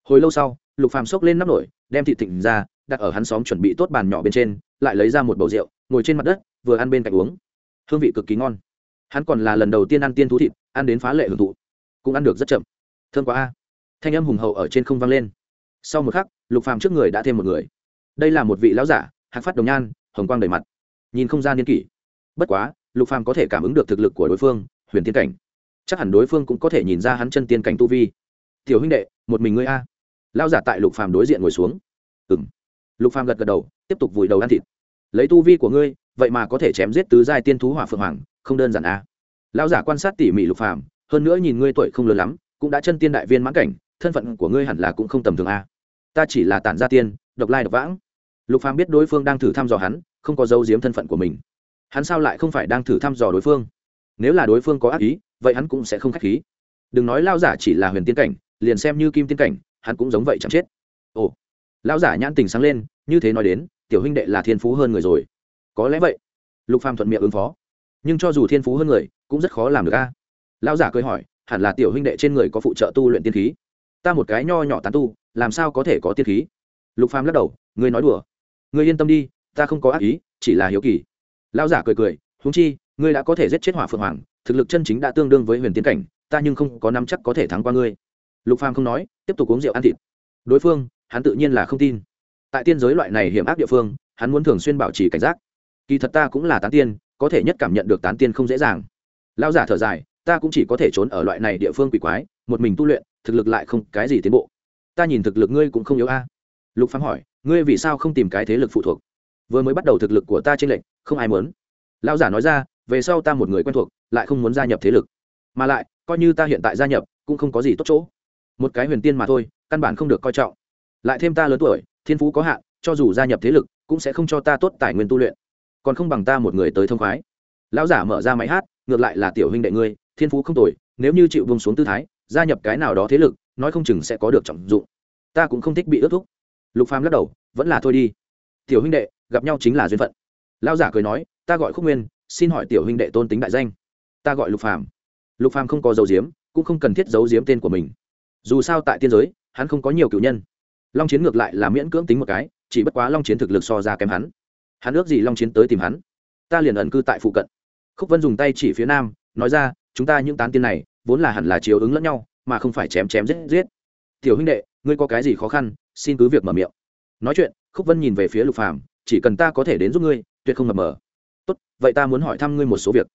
Hồi lâu sau, lục phàm xốc lên nắp nổi đem thịt thịnh ra, đặt ở hắn xóm chuẩn bị tốt bàn nhỏ bên trên, lại lấy ra một bầu rượu, ngồi trên mặt đất, vừa ăn bên cạnh uống. Hương vị cực kỳ ngon. Hắn còn là lần đầu tiên ăn tiên thú thịt, ăn đến phá lệ hưởng thụ. Cũng ăn được rất chậm. Thương quá a. Thanh âm hùng hậu ở trên không vang lên. Sau một khắc, lục phàm trước người đã thêm một người. Đây là một vị lão giả hạc phát đồng nhan, hồng quang đầy mặt. Nhìn không gian niên kỷ. Bất quá, lục phàm có thể cảm ứng được thực lực của đối phương, huyền tiên cảnh. Chắc hẳn đối phương cũng có thể nhìn ra hắn chân tiên cảnh tu vi. Tiểu huynh đệ, một mình ngươi a. Lao giả tại lục phàm đối diện ngồi xuống. Ừng lục phàm gật gật đầu, tiếp tục vùi đầu ăn thịt. Lấy tu vi của ngươi, vậy mà có thể chém giết tứ giai tiên thú hỏa phượng hoàng, không đơn giản a. Lao giả quan sát tỉ mỉ lục phàm, hơn nữa nhìn ngươi tuổi không lớn lắm, cũng đã chân tiên đại viên mãn cảnh, thân phận của ngươi hẳn là cũng không tầm thường a. Ta chỉ là tản gia tiên, độc lai độc vãng lục phàm biết đối phương đang thử thăm dò hắn, không có dấu giếm thân phận của mình. Hắn sao lại không phải đang thử thăm dò đối phương? Nếu là đối phương có ác ý, vậy hắn cũng sẽ không k h á c h khí. Đừng nói lao giả chỉ là huyền tiên cảnh, liền xem như kim tiên cảnh, hắn cũng giống vậy chẳng chết. Ồ lao giả nhãn tình sáng lên, như thế nói đến, tiểu huynh đệ là thiên phú hơn người rồi. Có lẽ vậy. Lục phàm thuận miệng ứng phó. Nhưng cho dù thiên phú hơn người, cũng rất khó làm được a. Lao giả cười hỏi, hẳn là tiểu huynh đệ trên người có phụ trợ tu luyện tiên khí? Ta một cái nho nhỏ tán tu, làm sao có thể có tiên khí? Lục phàm lắc đầu ngươi nói đùa ngươi yên tâm đi, ta không có ác ý, chỉ là hiếu kỳ. Lão giả cười cười húng chi, ngươi đã có thể giết chết hỏa phượng hoàng, thực lực chân chính đã tương đương với huyền tiến cảnh, ta nhưng không có nắm chắc có thể thắng qua ngươi. Lục phàm không nói, tiếp tục uống rượu ăn thịt. Đối phương, hắn tự nhiên là không tin. Tại tiên giới loại này hiểm ác địa phương, hắn muốn thường xuyên bảo trì cảnh giác. Kỳ thật ta cũng là tán tiên, có thể nhất cảm nhận được tán tiên không dễ dàng. Lão giả thở dài, ta cũng chỉ có thể trốn ở loại này địa phương quỷ quái, một mình tu luyện, thực lực lại không cái gì tiến bộ. Ta nhìn thực lực ngươi cũng không yếu a. Lục phàm hỏi ngươi vì sao không tìm cái thế lực phụ thuộc? Vừa mới bắt đầu thực lực của ta trên lệnh không ai muốn. Lao giả nói ra, về sau ta một người quen thuộc, lại không muốn gia nhập thế lực. Mà lại, coi như ta hiện tại gia nhập, cũng không có gì tốt chỗ. Một cái huyền tiên mà thôi, căn bản không được coi trọng. Lại thêm ta lớn tuổi, thiên phú có hạn, cho dù gia nhập thế lực, cũng sẽ không cho ta tốt tài nguyên tu luyện. Còn không bằng ta một người tới thông khoái. Lão giả mở ra máy hát, ngược lại là tiểu huynh đệ ngươi, thiên phú không tồi, nếu như chịu vùng xuống tư thái, gia nhập cái nào đó thế lực, nói không chừng sẽ có được trọng dụng. Ta cũng không thích bị ước thúc lục phàm lắc đầu, vẫn là thôi đi. Tiểu huynh đệ, gặp nhau chính là duyên phận. Lão giả cười nói, ta gọi khúc nguyên, xin hỏi tiểu huynh đệ tôn tính đại danh. Ta gọi lục phàm. Lục phàm không có dấu diếm, cũng không cần thiết giấu diếm tên của mình. Dù sao tại tiên giới, hắn không có nhiều cựu nhân. Long chiến ngược lại là miễn cưỡng tính một cái, chỉ bất quá long chiến thực lực so ra kém hắn. Hắn ước gì long chiến tới tìm hắn. Ta liền ẩn cư tại phụ cận. Khúc vân dùng tay chỉ phía nam, nói ra, chúng ta những tán tiên này, vốn là hẳn là chiếu ứng lẫn nhau, mà không phải chém chém giết giết. Tiểu huynh đệ, ngươi có cái gì khó khăn xin cứ việc mở miệng. Nói chuyện, khúc vân nhìn về phía lục phàm, chỉ cần ta có thể đến giúp ngươi, tuyệt không mập mờ. Tốt, vậy ta muốn hỏi thăm ngươi một số việc.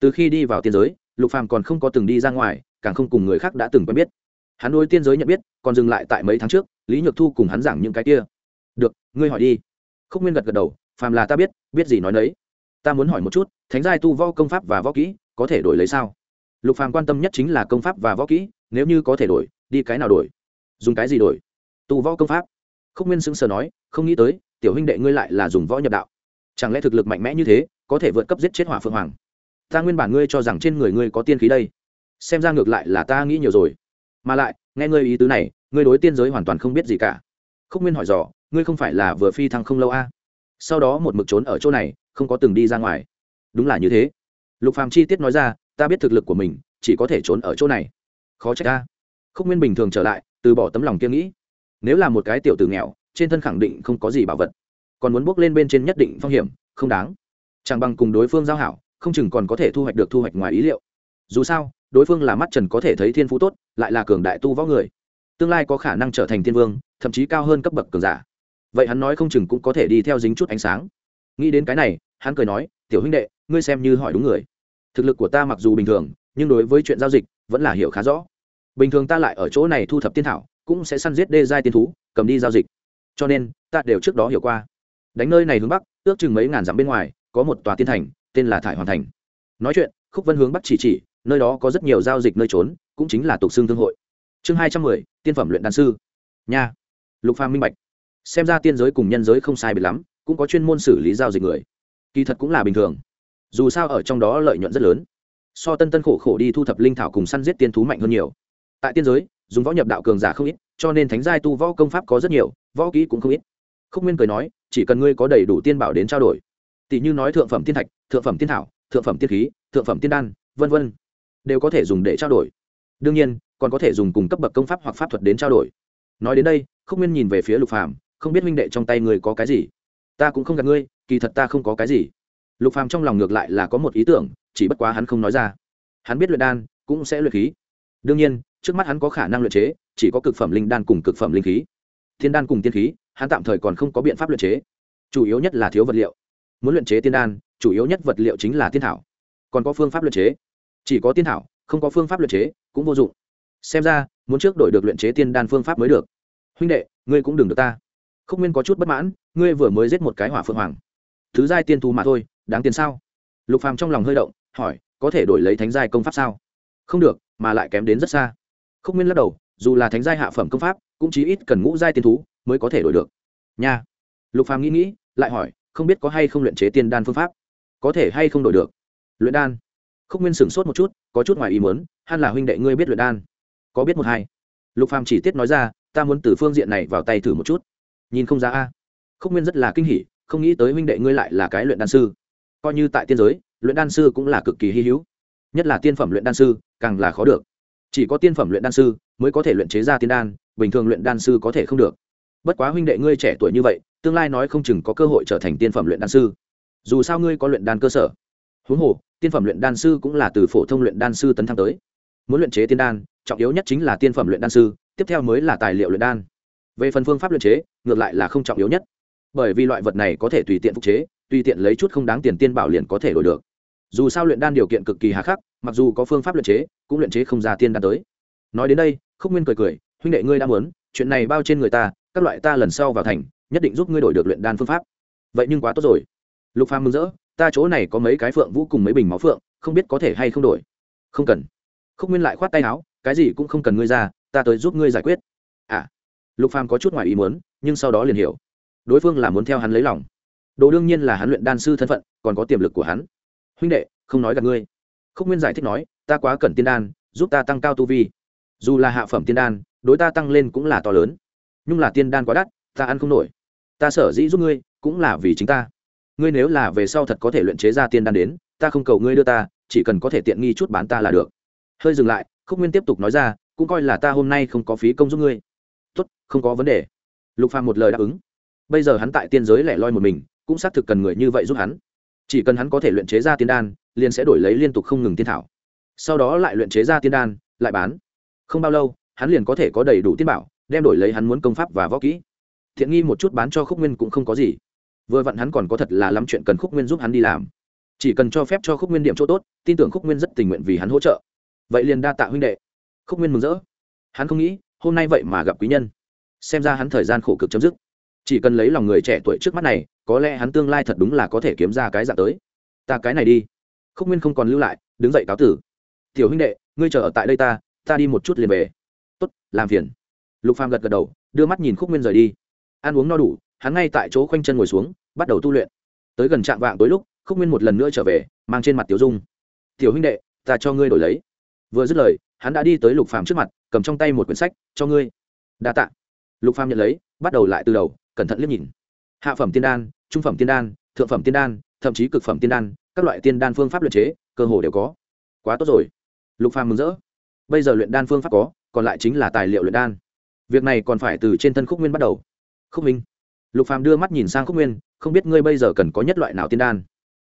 Từ khi đi vào tiên giới, lục phàm còn không có từng đi ra ngoài, càng không cùng người khác đã từng quen biết. Hắn đối tiên giới nhận biết, còn dừng lại tại mấy tháng trước, lý nhược thu cùng hắn giảng những cái kia. Được, ngươi hỏi đi. Khúc nguyên gật gật đầu, phàm là ta biết biết gì nói nấy. Ta muốn hỏi một chút, thánh giai tu võ công pháp và võ kỹ, có thể đổi lấy sao? Lục phàm quan tâm nhất chính là công pháp và võ kỹ, nếu như có thể đổi, đi cái nào đổi? Dùng cái gì đổi? Tu võ công pháp. Khúc nguyên sững sờ nói, không nghĩ tới, tiểu huynh đệ ngươi lại là dùng võ nhập đạo. Chẳng lẽ thực lực mạnh mẽ như thế, có thể vượt cấp giết chết hỏa phượng hoàng? Ta nguyên bản ngươi cho rằng trên người ngươi có tiên khí đây. Xem ra ngược lại là ta nghĩ nhiều rồi. Mà lại, nghe ngươi ý tứ này, ngươi đối tiên giới hoàn toàn không biết gì cả. Khúc nguyên hỏi dò, ngươi không phải là vừa phi thăng không lâu a à? sau đó một mực trốn ở chỗ này, không có từng đi ra ngoài. Đúng là như thế. Lục phàm chi tiết nói ra, ta biết thực lực của mình, chỉ có thể trốn ở chỗ này. Khó trách ta. Khúc nguyên bình thường trở lại, từ bỏ tấm lòng kiêng nghĩ nếu là một cái tiểu tử nghèo, trên thân khẳng định không có gì bảo vật. Còn muốn bước lên bên trên nhất định phong hiểm, không đáng. Chẳng bằng cùng đối phương giao hảo, không chừng còn có thể thu hoạch được thu hoạch ngoài ý liệu. Dù sao, đối phương là mắt trần có thể thấy thiên phú tốt, lại là cường đại tu võ người. Tương lai có khả năng trở thành thiên vương, thậm chí cao hơn cấp bậc cường giả. Vậy hắn nói không chừng cũng có thể đi theo dính chút ánh sáng. Nghĩ đến cái này, hắn cười nói, tiểu huynh đệ, ngươi xem như hỏi đúng người. Thực lực của ta mặc dù bình thường, nhưng đối với chuyện giao dịch vẫn là hiểu khá rõ. Bình thường ta lại ở chỗ này thu thập tiên thảo cũng sẽ săn giết đê giai tiên thú, cầm đi giao dịch. Cho nên, ta đều trước đó hiểu qua. Đánh nơi này hướng bắc, ước chừng mấy ngàn dặm bên ngoài, có một tòa tiên thành, tên là thải hoàn thành. Nói chuyện, khúc vân hướng bắc chỉ chỉ, nơi đó có rất nhiều giao dịch nơi trốn, cũng chính là tục xương thương hội. Chương hai trăm mười, tiên phẩm luyện đan sư. Nha. Lục phàm minh bạch. Xem ra tiên giới cùng nhân giới không sai biệt lắm, cũng có chuyên môn xử lý giao dịch người. Kỳ thật cũng là bình thường. Dù sao ở trong đó lợi nhuận rất lớn. So tân tân khổ khổ đi thu thập linh thảo cùng săn giết tiên thú mạnh hơn nhiều. Tại tiên giới dùng võ nhập đạo cường giả không ít, cho nên thánh giai tu võ công pháp có rất nhiều, võ kỹ cũng không ít. Khúc nguyên cười nói, chỉ cần ngươi có đầy đủ tiên bảo đến trao đổi. Tỷ như nói thượng phẩm tiên thạch, thượng phẩm tiên thảo, thượng phẩm tiên khí, thượng phẩm tiên đan, vân vân, đều có thể dùng để trao đổi. Đương nhiên, còn có thể dùng cùng cấp bậc công pháp hoặc pháp thuật đến trao đổi. Nói đến đây, khúc nguyên nhìn về phía lục phàm, không biết minh đệ trong tay ngươi có cái gì? Ta cũng không gặp ngươi, kỳ thật ta không có cái gì. Lục phàm trong lòng ngược lại là có một ý tưởng, chỉ bất quá hắn không nói ra. Hắn biết luyện đan, cũng sẽ luyện khí. Đương nhiên trước mắt hắn có khả năng luyện chế, chỉ có cực phẩm linh đan cùng cực phẩm linh khí. Thiên đan cùng tiên khí, hắn tạm thời còn không có biện pháp luyện chế. Chủ yếu nhất là thiếu vật liệu. Muốn luyện chế tiên đan, chủ yếu nhất vật liệu chính là tiên thảo. Còn có phương pháp luyện chế. Chỉ có tiên thảo, không có phương pháp luyện chế, cũng vô dụng. Xem ra, muốn trước đổi được luyện chế tiên đan phương pháp mới được. Huynh đệ, ngươi cũng đừng được ta. Khúc nguyên có chút bất mãn, ngươi vừa mới giết một cái hỏa phượng hoàng. Thứ giai tiên thú mà thôi, đáng tiền sao? Lục phàm trong lòng hơi động, hỏi, có thể đổi lấy thánh giai công pháp sao? Không được, mà lại kém đến rất xa khúc nguyên lắc đầu, dù là thánh giai hạ phẩm công pháp, cũng chí ít cần ngũ giai tiên thú mới có thể đổi được. Nha. Lục phàm nghĩ nghĩ, lại hỏi, không biết có hay không luyện chế tiên đan phương pháp? Có thể hay không đổi được? Luyện đan. Khúc nguyên sửng sốt một chút, có chút ngoài ý muốn hắn là huynh đệ ngươi biết luyện đan. Có biết một hai. Lục phàm chỉ tiết nói ra, ta muốn từ phương diện này vào tay thử một chút. Nhìn không ra a. Khúc nguyên rất là kinh hỉ, không nghĩ tới huynh đệ ngươi lại là cái luyện đan sư. Coi như tại tiên giới, luyện đan sư cũng là cực kỳ hy hữu. Nhất là tiên phẩm luyện đan sư, càng là khó được chỉ có tiên phẩm luyện đan sư mới có thể luyện chế ra tiên đan, bình thường luyện đan sư có thể không được. Bất quá huynh đệ ngươi trẻ tuổi như vậy, tương lai nói không chừng có cơ hội trở thành tiên phẩm luyện đan sư. Dù sao ngươi có luyện đan cơ sở. Huống hồ, tiên phẩm luyện đan sư cũng là từ phổ thông luyện đan sư tấn thăng tới. Muốn luyện chế tiên đan, trọng yếu nhất chính là tiên phẩm luyện đan sư, tiếp theo mới là tài liệu luyện đan. Về phần phương pháp luyện chế, ngược lại là không trọng yếu nhất. Bởi vì loại vật này có thể tùy tiện phục chế, tùy tiện lấy chút không đáng tiền tiên bảo liền có thể đổi được. Dù sao luyện đan điều kiện cực kỳ hà khắc, mặc dù có phương pháp luyện chế cũng luyện chế không ra tiên đan tới. Nói đến đây, khúc nguyên cười cười, huynh đệ ngươi đã muốn, chuyện này bao trên người ta, các loại ta lần sau vào thành, nhất định giúp ngươi đổi được luyện đan phương pháp. Vậy nhưng quá tốt rồi. Lục phàm mừng rỡ, ta chỗ này có mấy cái phượng vũ cùng mấy bình máu phượng, không biết có thể hay không đổi? Không cần. Khúc nguyên lại khoát tay áo, cái gì cũng không cần ngươi ra, ta tới giúp ngươi giải quyết. À. Lục phàm có chút ngoài ý muốn, nhưng sau đó liền hiểu. Đối phương là muốn theo hắn lấy lòng. Đồ đương nhiên là hắn luyện đan sư thân phận, còn có tiềm lực của hắn. Huynh đệ, không nói gặp ngươi. Khúc nguyên giải thích nói ta quá cần tiên đan, giúp ta tăng cao tu vi. Dù là hạ phẩm tiên đan, đối ta tăng lên cũng là to lớn. Nhưng là tiên đan quá đắt, ta ăn không nổi. Ta sở dĩ giúp ngươi, cũng là vì chính ta. Ngươi nếu là về sau thật có thể luyện chế ra tiên đan đến, ta không cầu ngươi đưa ta, chỉ cần có thể tiện nghi chút bán ta là được. Hơi dừng lại, khúc nguyên tiếp tục nói ra, cũng coi là ta hôm nay không có phí công giúp ngươi. Tốt, không có vấn đề. Lục phàm một lời đáp ứng. Bây giờ hắn tại tiên giới lẻ loi một mình, cũng xác thực cần người như vậy giúp hắn. Chỉ cần hắn có thể luyện chế ra tiên đan, liền sẽ đổi lấy liên tục không ngừng tiên thảo sau đó lại luyện chế ra tiên đan, lại bán. Không bao lâu, hắn liền có thể có đầy đủ tiên bảo, đem đổi lấy hắn muốn công pháp và võ kỹ. Thiện nghi một chút bán cho khúc nguyên cũng không có gì. Vừa vặn hắn còn có thật là lắm chuyện cần khúc nguyên giúp hắn đi làm. Chỉ cần cho phép cho khúc nguyên điểm chỗ tốt, tin tưởng khúc nguyên rất tình nguyện vì hắn hỗ trợ. Vậy liền đa tạ huynh đệ. Khúc nguyên mừng rỡ. Hắn không nghĩ, hôm nay vậy mà gặp quý nhân. Xem ra hắn thời gian khổ cực chấm dứt. Chỉ cần lấy lòng người trẻ tuổi trước mắt này, có lẽ hắn tương lai thật đúng là có thể kiếm ra cái dạng tới. Ta cái này đi. Khúc nguyên không còn lưu lại, đứng dậy cáo tử tiểu huynh đệ, ngươi chờ ở tại đây ta ta đi một chút liền về. Tốt, làm phiền. Lục phàm gật gật đầu, đưa mắt nhìn khúc nguyên rời đi. Ăn uống no đủ, hắn ngay tại chỗ khoanh chân ngồi xuống, bắt đầu tu luyện. Tới gần trạm vạng tối lúc, khúc nguyên một lần nữa trở về, mang trên mặt tiểu dung. Tiểu huynh đệ, ta cho ngươi đổi lấy. Vừa dứt lời, hắn đã đi tới lục phàm trước mặt, cầm trong tay một quyển sách, cho ngươi. Đa tạ. Lục phàm nhận lấy, bắt đầu lại từ đầu, cẩn thận liếc nhìn. Hạ phẩm tiên đan, trung phẩm tiên đan, thượng phẩm tiên đan, thậm chí cực phẩm tiên đan, các loại tiên đan phương pháp luyện chế, cơ hồ đều có. Quá tốt rồi lục phàm mừng rỡ. Bây giờ luyện đan phương pháp có, còn lại chính là tài liệu luyện đan. Việc này còn phải từ trên thân khúc nguyên bắt đầu. Khúc minh. Lục phàm đưa mắt nhìn sang khúc nguyên, không biết ngươi bây giờ cần có nhất loại nào tiên đan.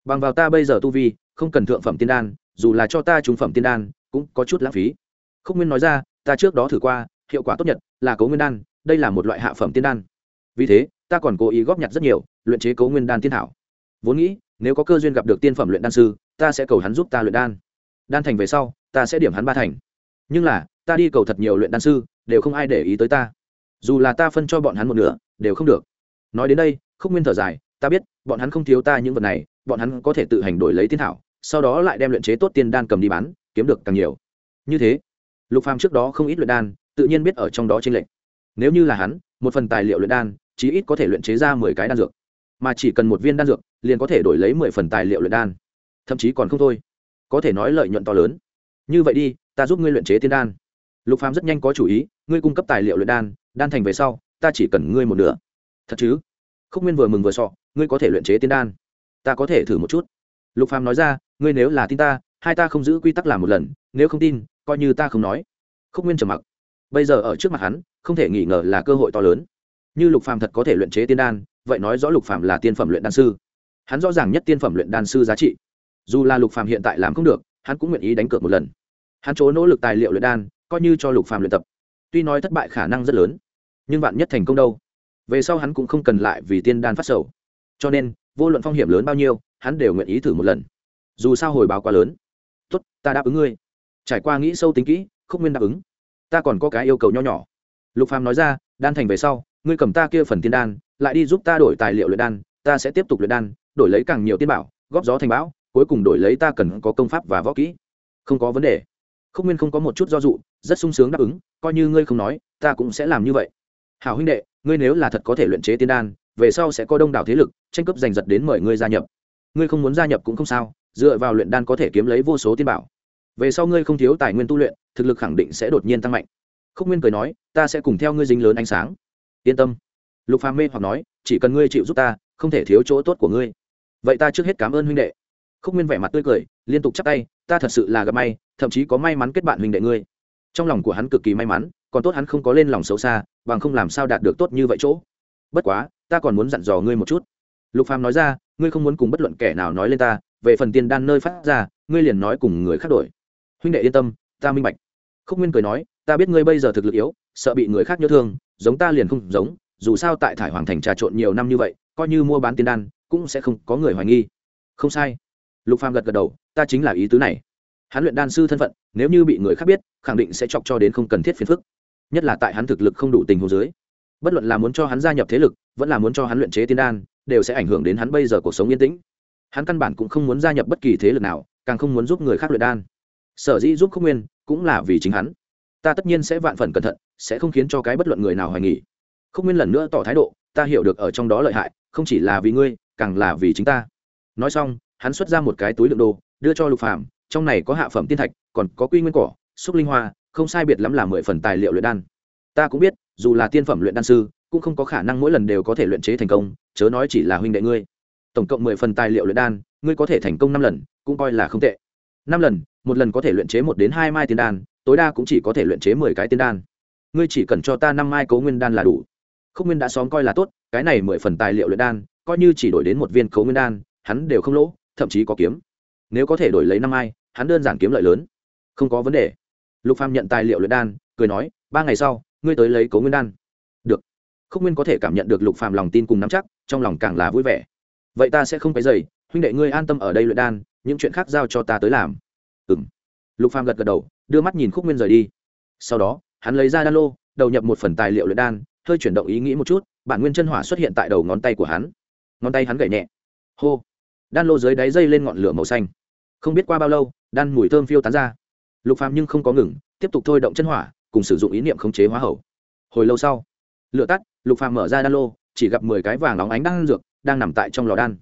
Bằng vào ta bây giờ tu vi, không cần thượng phẩm tiên đan, dù là cho ta trung phẩm tiên đan, cũng có chút lãng phí. Khúc nguyên nói ra, ta trước đó thử qua, hiệu quả tốt nhất là cấu nguyên đan, đây là một loại hạ phẩm tiên đan. Vì thế, ta còn cố ý góp nhặt rất nhiều, luyện chế cấu nguyên đan tiên thảo. Vốn nghĩ, nếu có cơ duyên gặp được tiên phẩm luyện đan sư, ta sẽ cầu hắn giúp ta luyện đan. Đan thành về sau ta sẽ điểm hắn ba thành. Nhưng là, ta đi cầu thật nhiều luyện đan sư, đều không ai để ý tới ta. Dù là ta phân cho bọn hắn một nửa, đều không được. Nói đến đây, khúc nguyên thở dài, ta biết, bọn hắn không thiếu ta những vật này, bọn hắn có thể tự hành đổi lấy tiên thảo, sau đó lại đem luyện chế tốt tiên đan cầm đi bán, kiếm được càng nhiều. Như thế, lục phàm trước đó không ít luyện đan, tự nhiên biết ở trong đó trên lệnh nếu như là hắn, một phần tài liệu luyện đan, chí ít có thể luyện chế ra mười cái đan dược. Mà chỉ cần một viên đan dược, liền có thể đổi lấy mười phần tài liệu luyện đan. Thậm chí còn không thôi. Có thể nói lợi nhuận to lớn như vậy đi, ta giúp ngươi luyện chế tiên đan. Lục phàm rất nhanh có chủ ý, ngươi cung cấp tài liệu luyện đan đan thành về sau, ta chỉ cần ngươi một nửa. Thật chứ? Khúc nguyên vừa mừng vừa sọ, ngươi có thể luyện chế tiên đan. Ta có thể thử một chút. Lục phàm nói ra, ngươi nếu là tin ta, hai ta không giữ quy tắc làm một lần, nếu không tin, coi như ta không nói. Khúc nguyên trầm mặc. Bây giờ ở trước mặt hắn, không thể nghi ngờ là cơ hội to lớn. Như lục phàm thật có thể luyện chế tiên đan, vậy nói rõ lục phàm là tiên phẩm luyện đan sư. Hắn rõ ràng nhất tiên phẩm luyện đan sư giá trị. Dù là lục phàm hiện tại làm không được hắn cũng nguyện ý đánh cược một lần. Hắn chỗ nỗ lực tài liệu luyện đan, coi như cho lục phàm luyện tập, tuy nói thất bại khả năng rất lớn, nhưng vạn nhất thành công đâu? Về sau hắn cũng không cần lại vì tiên đan phát sầu. Cho nên, vô luận phong hiểm lớn bao nhiêu, hắn đều nguyện ý thử một lần. Dù sao hồi báo quá lớn. Tốt, ta đáp ứng ngươi. Trải qua nghĩ sâu tính kỹ không nguyên đáp ứng. Ta còn có cái yêu cầu nho nhỏ. Lục phàm nói ra, đan thành về sau, ngươi cầm ta kia phần tiên đan, lại đi giúp ta đổi tài liệu luyện đan, ta sẽ tiếp tục luyện đan, đổi lấy càng nhiều tiên bảo, góp gió thành bão cuối cùng đổi lấy ta cần có công pháp và võ kỹ. Không có vấn đề. Khúc nguyên không có một chút do dụ, rất sung sướng đáp ứng, coi như ngươi không nói, ta cũng sẽ làm như vậy. Hảo huynh đệ, ngươi nếu là thật có thể luyện chế tiên đan, về sau sẽ có đông đảo thế lực, tranh cướp giành giật đến mời ngươi gia nhập. Ngươi không muốn gia nhập cũng không sao, dựa vào luyện đan có thể kiếm lấy vô số tiên bảo. Về sau ngươi không thiếu tài nguyên tu luyện, thực lực khẳng định sẽ đột nhiên tăng mạnh. Khúc nguyên cười nói, ta sẽ cùng theo ngươi dính lớn ánh sáng. Yên tâm. Lục phàm mê hoặc nói, chỉ cần ngươi chịu giúp ta, không thể thiếu chỗ tốt của ngươi. Vậy ta trước hết cảm ơn huynh đệ khúc nguyên vẻ mặt tươi cười, liên tục chắp tay, ta thật sự là gặp may, thậm chí có may mắn kết bạn huynh đệ ngươi. Trong lòng của hắn cực kỳ may mắn, còn tốt hắn không có lên lòng xấu xa, bằng không làm sao đạt được tốt như vậy chỗ. Bất quá, ta còn muốn dặn dò ngươi một chút. Lục phàm nói ra, ngươi không muốn cùng bất luận kẻ nào nói lên ta, về phần tiền đan nơi phát ra, ngươi liền nói cùng người khác đổi. Huynh đệ yên tâm, ta minh bạch. Khúc nguyên cười nói, ta biết ngươi bây giờ thực lực yếu, sợ bị người khác nhớ thương, giống ta liền không giống, dù sao tại thải hoàng thành trà trộn nhiều năm như vậy, coi như mua bán tiền đan, cũng sẽ không có người hoài nghi. Không sai lục phàm gật gật đầu, ta chính là ý tứ này. Hắn luyện đan sư thân phận, nếu như bị người khác biết, khẳng định sẽ chọc cho đến không cần thiết phiền phức. Nhất là tại hắn thực lực không đủ tình hồ dưới. Bất luận là muốn cho hắn gia nhập thế lực, vẫn là muốn cho hắn luyện chế tiên đan, đều sẽ ảnh hưởng đến hắn bây giờ cuộc sống yên tĩnh. Hắn căn bản cũng không muốn gia nhập bất kỳ thế lực nào, càng không muốn giúp người khác luyện đan. Sở dĩ giúp khúc nguyên cũng là vì chính hắn. Ta tất nhiên sẽ vạn phần cẩn thận, sẽ không khiến cho cái bất luận người nào hoài nghỉ khúc nguyên lần nữa tỏ thái độ, ta hiểu được ở trong đó lợi hại, không chỉ là vì ngươi, càng là vì chính ta. Nói xong hắn xuất ra một cái túi lượng đồ, đưa cho lục phàm, trong này có hạ phẩm tiên thạch, còn có quy nguyên cỏ, xúc linh hoa, không sai biệt lắm là mười phần tài liệu luyện đan. Ta cũng biết, dù là tiên phẩm luyện đan sư, cũng không có khả năng mỗi lần đều có thể luyện chế thành công, chớ nói chỉ là huynh đệ ngươi. Tổng cộng mười phần tài liệu luyện đan, ngươi có thể thành công năm lần, cũng coi là không tệ. Năm lần, một lần có thể luyện chế một đến hai mai tiên đan, tối đa cũng chỉ có thể luyện chế mười cái tiên đan. Ngươi chỉ cần cho ta năm mai cấu nguyên đan là đủ. Khúc nguyên đã xóm coi là tốt, cái này mười phần tài liệu luyện đan, coi như chỉ đổi đến một viên cấu nguyên đan, hắn đều không lỗ thậm chí có kiếm. Nếu có thể đổi lấy năm mai hắn đơn giản kiếm lợi lớn. Không có vấn đề. Lục phàm nhận tài liệu luyện đan, cười nói, ba ngày sau, ngươi tới lấy cấu nguyên đan. Được. Khúc nguyên có thể cảm nhận được lục phàm lòng tin cùng nắm chắc, trong lòng càng là vui vẻ. Vậy ta sẽ không phải dày huynh đệ ngươi an tâm ở đây luyện đan, những chuyện khác giao cho ta tới làm. Ừ m lục phàm gật gật đầu, đưa mắt nhìn khúc nguyên rời đi. Sau đó, hắn lấy ra đan lô, đầu nhập một phần tài liệu luyện đan, hơi chuyển động ý nghĩ một chút, bản nguyên chân hỏa xuất hiện tại đầu ngón tay của hắn. Ngón tay hắn gảy nhẹ. Hô đan lô dưới đáy dây lên ngọn lửa màu xanh. Không biết qua bao lâu, đan mùi thơm phiêu tán ra. Lục phàm nhưng không có ngừng, tiếp tục thôi động chân hỏa, cùng sử dụng ý niệm khống chế hóa hậu hồi lâu sau, lửa tắt, lục phàm mở ra đan lô, chỉ gặp mười cái vàng óng ánh đan dược, đang nằm tại trong lò đan.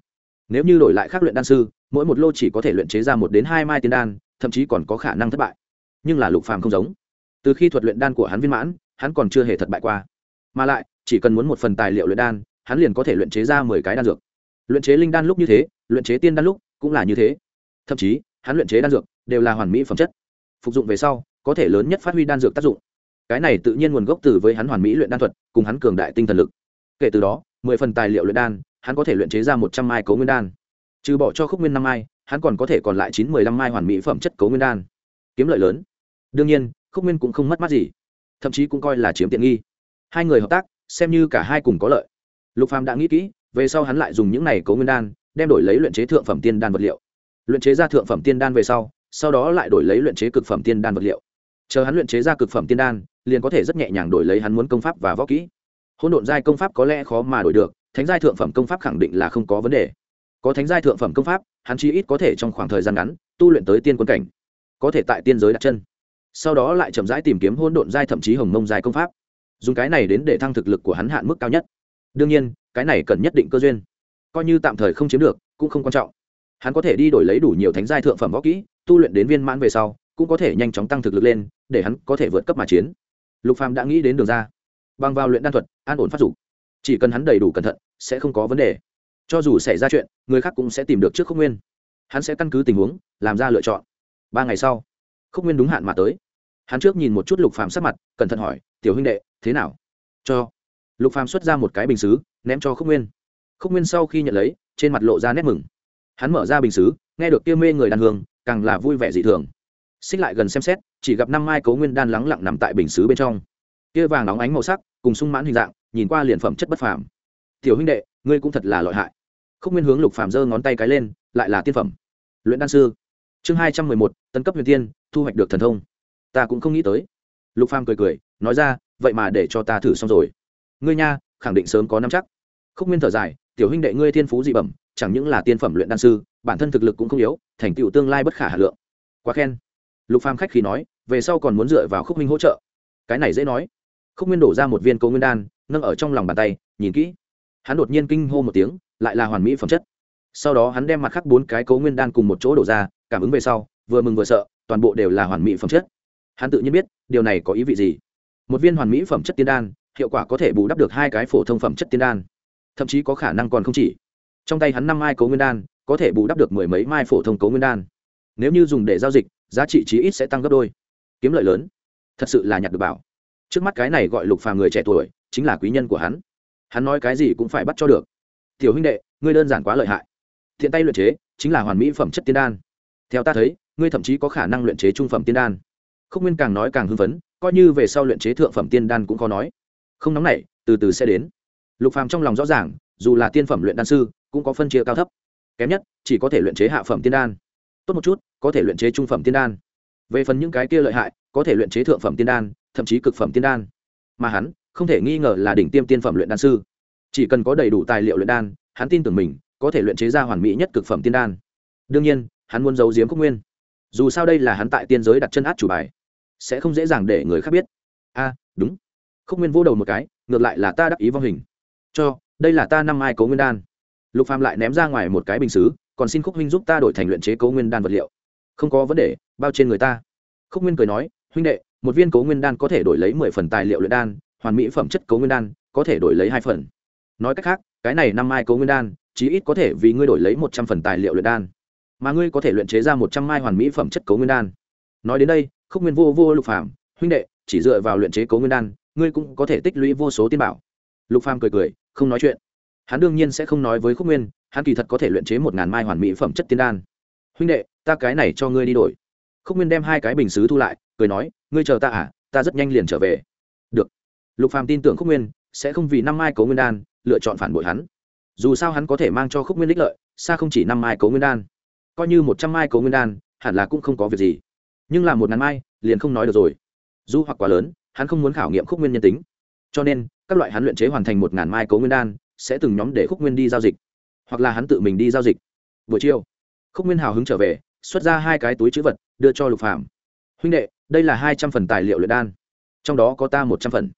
Nếu như đổi lại khác luyện đan sư, mỗi một lô chỉ có thể luyện chế ra một đến hai mai tiên đan, thậm chí còn có khả năng thất bại. Nhưng là lục phàm không giống. Từ khi thuật luyện đan của hắn viên mãn, hắn còn chưa hề thất bại qua. Mà lại, chỉ cần muốn một phần tài liệu luyện đan, hắn liền có thể luyện chế ra mười cái đan dược luyện chế linh đan lúc như thế, luyện chế tiên đan lúc cũng là như thế. Thậm chí, hắn luyện chế đan dược đều là hoàn mỹ phẩm chất. Phục dụng về sau, có thể lớn nhất phát huy đan dược tác dụng. Cái này tự nhiên nguồn gốc từ với hắn hoàn mỹ luyện đan thuật, cùng hắn cường đại tinh thần lực. Kể từ đó, mười phần tài liệu luyện đan, hắn có thể luyện chế ra một trăm mai cấu nguyên đan. Trừ bỏ cho khúc nguyên năm mai, hắn còn có thể còn lại chín mười lăm mai hoàn mỹ phẩm chất cấu nguyên đan. Kiếm lợi lớn. Đương nhiên, khúc nguyên cũng không mất mát gì. Thậm chí cũng coi là chiếm tiện nghi. Hai người hợp tác, xem như cả hai cùng có lợi. Lục phàm đã nghĩ kỹ về sau hắn lại dùng những này cấu nguyên đan, đem đổi lấy luyện chế thượng phẩm tiên đan vật liệu. Luyện chế ra thượng phẩm tiên đan về sau sau đó lại đổi lấy luyện chế cực phẩm tiên đan vật liệu. Chờ hắn luyện chế ra cực phẩm tiên đan, liền có thể rất nhẹ nhàng đổi lấy hắn muốn công pháp và võ kỹ. Hôn độn giai công pháp có lẽ khó mà đổi được, thánh giai thượng phẩm công pháp khẳng định là không có vấn đề. Có thánh giai thượng phẩm công pháp, hắn chi ít có thể trong khoảng thời gian ngắn, tu luyện tới tiên quân cảnh. Có thể tại tiên giới đặt chân. Sau đó lại chậm rãi tìm kiếm hôn độn giai thậm chí hồng mông giai công pháp. Dùng cái này đến để thăng thực lực của hắn hạn mức cao nhất. Đương nhiên cái này cần nhất định cơ duyên. Coi như tạm thời không chiếm được, cũng không quan trọng. Hắn có thể đi đổi lấy đủ nhiều thánh giai thượng phẩm võ kỹ, tu luyện đến viên mãn về sau, cũng có thể nhanh chóng tăng thực lực lên, để hắn có thể vượt cấp mà chiến. Lục phàm đã nghĩ đến đường ra. Bằng vào luyện đan thuật, an ổn phát dục. Chỉ cần hắn đầy đủ cẩn thận, sẽ không có vấn đề. Cho dù xảy ra chuyện, người khác cũng sẽ tìm được trước khúc nguyên. Hắn sẽ căn cứ tình huống, làm ra lựa chọn. Ba ngày sau, khúc nguyên đúng hạn mà tới. Hắn trước nhìn một chút lục phàm sắc mặt, cẩn thận hỏi, tiểu huynh đệ, thế nào? Cho. Lục phàm xuất ra một cái bình xứ ném cho khúc nguyên. Khúc nguyên sau khi nhận lấy, trên mặt lộ ra nét mừng. Hắn mở ra bình xứ, nghe được kia mê người đàn hương, càng là vui vẻ dị thường. Xích lại gần xem xét, chỉ gặp năm mai cấu nguyên đan lắng lặng nằm tại bình xứ bên trong. Kia vàng óng ánh màu sắc, cùng sung mãn hình dạng, nhìn qua liền phẩm chất bất phàm. Tiểu huynh đệ, ngươi cũng thật là lợi hại. Khúc nguyên hướng lục phàm giơ ngón tay cái lên, lại là tiên phẩm. Luyện đan sư. Chương hai trăm mười một tân cấp huyền tiên, thu hoạch được thần thông. Ta cũng không nghĩ tới. Lục phàm cười cười, nói ra, vậy mà để cho ta thử xong rồi. Ngươi nha, khẳng định sớm có năm chắc khúc nguyên thở dài, tiểu huynh đệ ngươi thiên phú dị bẩm, chẳng những là tiên phẩm luyện đan sư, bản thân thực lực cũng không yếu, thành tựu tương lai bất khả hà lượng. Quá khen. Lục phàm khách khi nói, về sau còn muốn dựa vào khúc minh hỗ trợ. Cái này dễ nói. Khúc nguyên đổ ra một viên cầu nguyên đan, nâng ở trong lòng bàn tay, nhìn kỹ. Hắn đột nhiên kinh hô một tiếng, lại là hoàn mỹ phẩm chất. Sau đó hắn đem mặt khắc bốn cái cấu nguyên đan cùng một chỗ đổ ra, cảm ứng về sau, vừa mừng vừa sợ, toàn bộ đều là hoàn mỹ phẩm chất. Hắn tự nhiên biết, điều này có ý vị gì. Một viên hoàn mỹ phẩm chất tiên đan, hiệu quả có thể bù đắp được hai cái phổ thông phẩm chất tiên đan thậm chí có khả năng còn không chỉ. Trong tay hắn năm mai cấu nguyên đan, có thể bù đắp được mười mấy mai phổ thông cấu nguyên đan. Nếu như dùng để giao dịch, giá trị chí ít sẽ tăng gấp đôi. Kiếm lợi lớn. Thật sự là nhặt được bảo. Trước mắt cái này gọi lục phàm người trẻ tuổi, chính là quý nhân của hắn. Hắn nói cái gì cũng phải bắt cho được. Tiểu huynh đệ, ngươi đơn giản quá lợi hại. Thiện tay luyện chế, chính là hoàn mỹ phẩm chất tiên đan. Theo ta thấy, ngươi thậm chí có khả năng luyện chế trung phẩm tiên đan. Khúc nguyên càng nói càng hưng phấn, coi như về sau luyện chế thượng phẩm tiên đan cũng khó nói. Không nóng nảy, từ từ sẽ đến lục phàm trong lòng rõ ràng, dù là tiên phẩm luyện đan sư, cũng có phân chia cao thấp. Kém nhất, chỉ có thể luyện chế hạ phẩm tiên đan. Tốt một chút, có thể luyện chế trung phẩm tiên đan. Về phần những cái kia lợi hại, có thể luyện chế thượng phẩm tiên đan, thậm chí cực phẩm tiên đan. Mà hắn, không thể nghi ngờ là đỉnh tiêm tiên phẩm luyện đan sư. Chỉ cần có đầy đủ tài liệu luyện đan, hắn tin tưởng mình có thể luyện chế ra hoàn mỹ nhất cực phẩm tiên đan. Đương nhiên, hắn muốn giấu giếm khúc nguyên. Dù sao đây là hắn tại tiên giới đặt chân át chủ bài, sẽ không dễ dàng để người khác biết. A, đúng. Khúc nguyên vô đầu một cái, ngược lại là ta đắc ý vong hình cho, đây là ta năm ai cấu nguyên đan. Lục phàm lại ném ra ngoài một cái bình xứ, còn xin khúc huynh giúp ta đổi thành luyện chế cấu nguyên đan vật liệu. Không có vấn đề, bao trên người ta. Khúc nguyên cười nói, huynh đệ, một viên cấu nguyên đan có thể đổi lấy mười phần tài liệu luyện đan, hoàn mỹ phẩm chất cấu nguyên đan có thể đổi lấy hai phần. Nói cách khác, cái này năm mai cấu nguyên đan, chí ít có thể vì ngươi đổi lấy một trăm phần tài liệu luyện đan. Mà ngươi có thể luyện chế ra một trăm mai hoàn mỹ phẩm chất cấu nguyên đan. Nói đến đây, khúc nguyên vô vô lục phàm, huynh đệ, chỉ dựa vào luyện chế cấu nguyên đan, ngươi cũng có thể tích lũy vô số tiên bảo. Lục phàm cười cười không nói chuyện. Hắn đương nhiên sẽ không nói với khúc nguyên, hắn kỳ thật có thể luyện chế một ngàn mai hoàn mỹ phẩm chất tiên đan. Huynh đệ, ta cái này cho ngươi đi đổi. Khúc nguyên đem hai cái bình xứ thu lại, cười nói, ngươi chờ ta à ta rất nhanh liền trở về. Được. Lục phàm tin tưởng khúc nguyên sẽ không vì năm mai cấu nguyên đan lựa chọn phản bội hắn. Dù sao hắn có thể mang cho khúc nguyên đích lợi, xa không chỉ năm mai cấu nguyên đan. Coi như một trăm mai cấu nguyên đan, hẳn là cũng không có việc gì. Nhưng là một ngàn mai, liền không nói được rồi. Du hoặc quá lớn, hắn không muốn khảo nghiệm khúc nguyên nhân tính. Cho nên các loại hắn luyện chế hoàn thành một ngàn mai cấu nguyên đan, sẽ từng nhóm để khúc nguyên đi giao dịch. Hoặc là hắn tự mình đi giao dịch. Buổi chiều, khúc nguyên hào hứng trở về, xuất ra hai cái túi chữ vật, đưa cho lục phạm huynh đệ, đây là hai trăm phần tài liệu luyện đan. Trong đó có ta một trăm phần.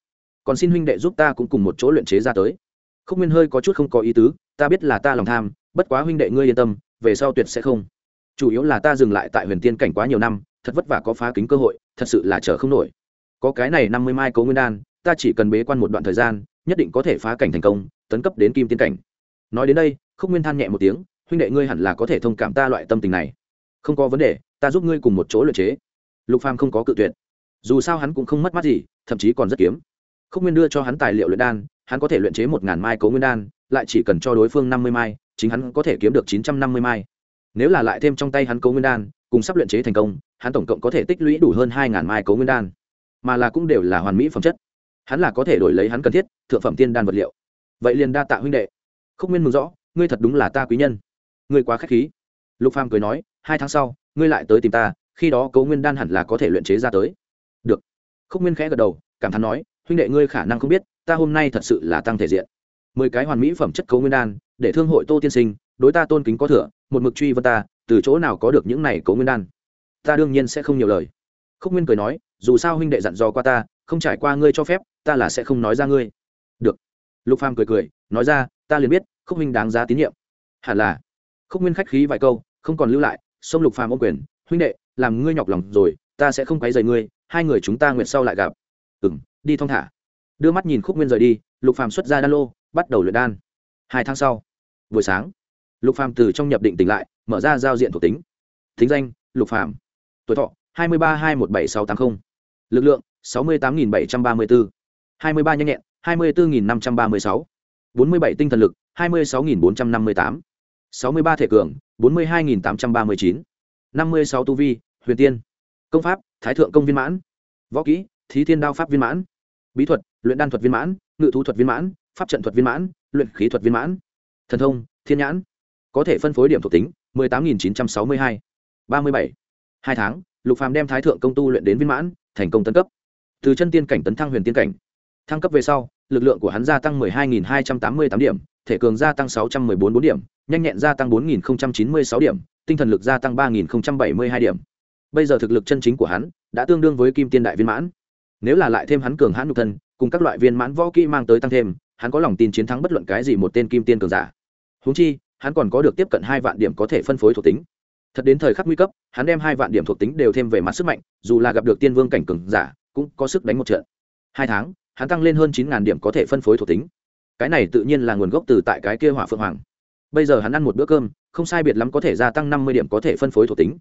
Còn xin huynh đệ giúp ta cũng cùng một chỗ luyện chế ra tới. Khúc nguyên hơi có chút không có ý tứ, ta biết là ta lòng tham, bất quá huynh đệ ngươi yên tâm, về sau tuyệt sẽ không. Chủ yếu là ta dừng lại tại huyền tiên cảnh quá nhiều năm, thật vất vả có phá kính cơ hội, thật sự là chờ không nổi. Có cái này năm mươi mai cấu nguyên đan ta chỉ cần bế quan một đoạn thời gian, nhất định có thể phá cảnh thành công, tấn cấp đến kim tiên cảnh. Nói đến đây, khúc nguyên than nhẹ một tiếng, huynh đệ ngươi hẳn là có thể thông cảm ta loại tâm tình này. Không có vấn đề, ta giúp ngươi cùng một chỗ luyện chế. Lục phàm không có cự tuyệt. Dù sao hắn cũng không mất mát gì, thậm chí còn rất kiếm. Khúc nguyên đưa cho hắn tài liệu luyện đan, hắn có thể luyện chế một ngàn mai cấu nguyên đan, lại chỉ cần cho đối phương năm mươi mai, chính hắn có thể kiếm được chín trăm năm mươi mai. Nếu là lại thêm trong tay hắn cấu nguyên đan, cùng sắp luyện chế thành công, hắn tổng cộng có thể tích lũy đủ hơn hai ngàn mai cấu nguyên đan. Mà là cũng đều là hoàn mỹ phẩm chất hắn là có thể đổi lấy hắn cần thiết, thượng phẩm tiên đan vật liệu. Vậy liền đa tạ huynh đệ. Khúc nguyên mừng rõ, ngươi thật đúng là ta quý nhân. Ngươi quá k h á c h khí. Lục phàm cười nói, hai tháng sau, ngươi lại tới tìm ta, khi đó cấu nguyên đan hẳn là có thể luyện chế ra tới. Được. Khúc nguyên khẽ gật đầu, cảm thán nói, huynh đệ ngươi khả năng không biết, ta hôm nay thật sự là tăng thể diện. Mười cái hoàn mỹ phẩm chất cấu nguyên đan, để thương hội tô tiên sinh, đối ta tôn kính có thừa, một mực truy vân ta, từ chỗ nào có được những này cấu nguyên đan? Ta đương nhiên sẽ không nhiều lời. Khúc nguyên cười nói, dù sao huynh đệ dặn dò qua ta không trải qua ngươi cho phép, ta là sẽ không nói ra ngươi. Được. Lục phàm cười cười, nói ra, ta liền biết, khúc minh đáng giá tín nhiệm. Hẳn là. Khúc nguyên khách khí vài câu, không còn lưu lại, xông lục phàm ôm quyền, huynh đệ, làm ngươi nhọc lòng rồi, ta sẽ không quấy rầy ngươi, hai người chúng ta nguyện sau lại gặp. Ừ đi thong thả. Đưa mắt nhìn khúc nguyên rời đi, lục phàm xuất ra đan lô, bắt đầu luyện đan. Hai tháng sau, buổi sáng, lục phàm từ trong nhập định tỉnh lại, mở ra giao diện thuộc tính. Thính danh, lục phàm. Tuổi thọ, hai mươi ba hai một bảy sáu tám mươi lực lượng sáu mươi tám nghìn bảy trăm ba mươi bốn, hai mươi ba nhanh nhẹn, hai mươi bốn nghìn năm trăm ba mươi sáu, bốn mươi bảy tinh thần lực, hai mươi sáu nghìn bốn trăm năm mươi tám, sáu mươi ba thể cường, bốn mươi hai nghìn tám trăm ba mươi chín, năm mươi sáu tu vi, huyền tiên, công pháp, thái thượng công viên mãn, võ kỹ, thí thiên đao pháp viên mãn, bí thuật, luyện đan thuật viên mãn, ngự thú thuật viên mãn, pháp trận thuật viên mãn, luyện khí thuật viên mãn, thần thông, thiên nhãn, có thể phân phối điểm thuộc tính, mười tám nghìn chín trăm sáu mươi hai, ba mươi bảy, hai tháng, lục phàm đem thái thượng công tu luyện đến viên mãn, thành công tấn cấp từ chân tiên cảnh tấn thăng huyền tiên cảnh. Thăng cấp về sau, lực lượng của hắn gia tăng mười hai nghìn hai trăm tám mươi tám điểm, thể cường gia tăng sáu trăm mười bốn bốn điểm, nhanh nhẹn gia tăng bốn nghìn chín mươi sáu điểm, tinh thần lực gia tăng ba nghìn bảy mươi hai điểm. Bây giờ thực lực chân chính của hắn đã tương đương với kim tiên đại viên mãn. Nếu là lại thêm hắn cường hãn nhục thân, cùng các loại viên mãn võ kỹ mang tới tăng thêm, hắn có lòng tin chiến thắng bất luận cái gì một tên kim tiên cường giả. Húng chi, hắn còn có được tiếp cận hai vạn điểm có thể phân phối thuộc tính. Thật đến thời khắc nguy cấp, hắn đem hai vạn điểm thuộc tính đều thêm về mặt sức mạnh, dù là gặp được tiên vương cảnh cường giả cũng có sức đánh một trận. Hai tháng, hắn tăng lên hơn chín điểm có thể phân phối thuộc tính. Cái này tự nhiên là nguồn gốc từ tại cái kia hỏa phượng hoàng. Bây giờ hắn ăn một bữa cơm, không sai biệt lắm có thể gia tăng năm mươi điểm có thể phân phối thuộc tính.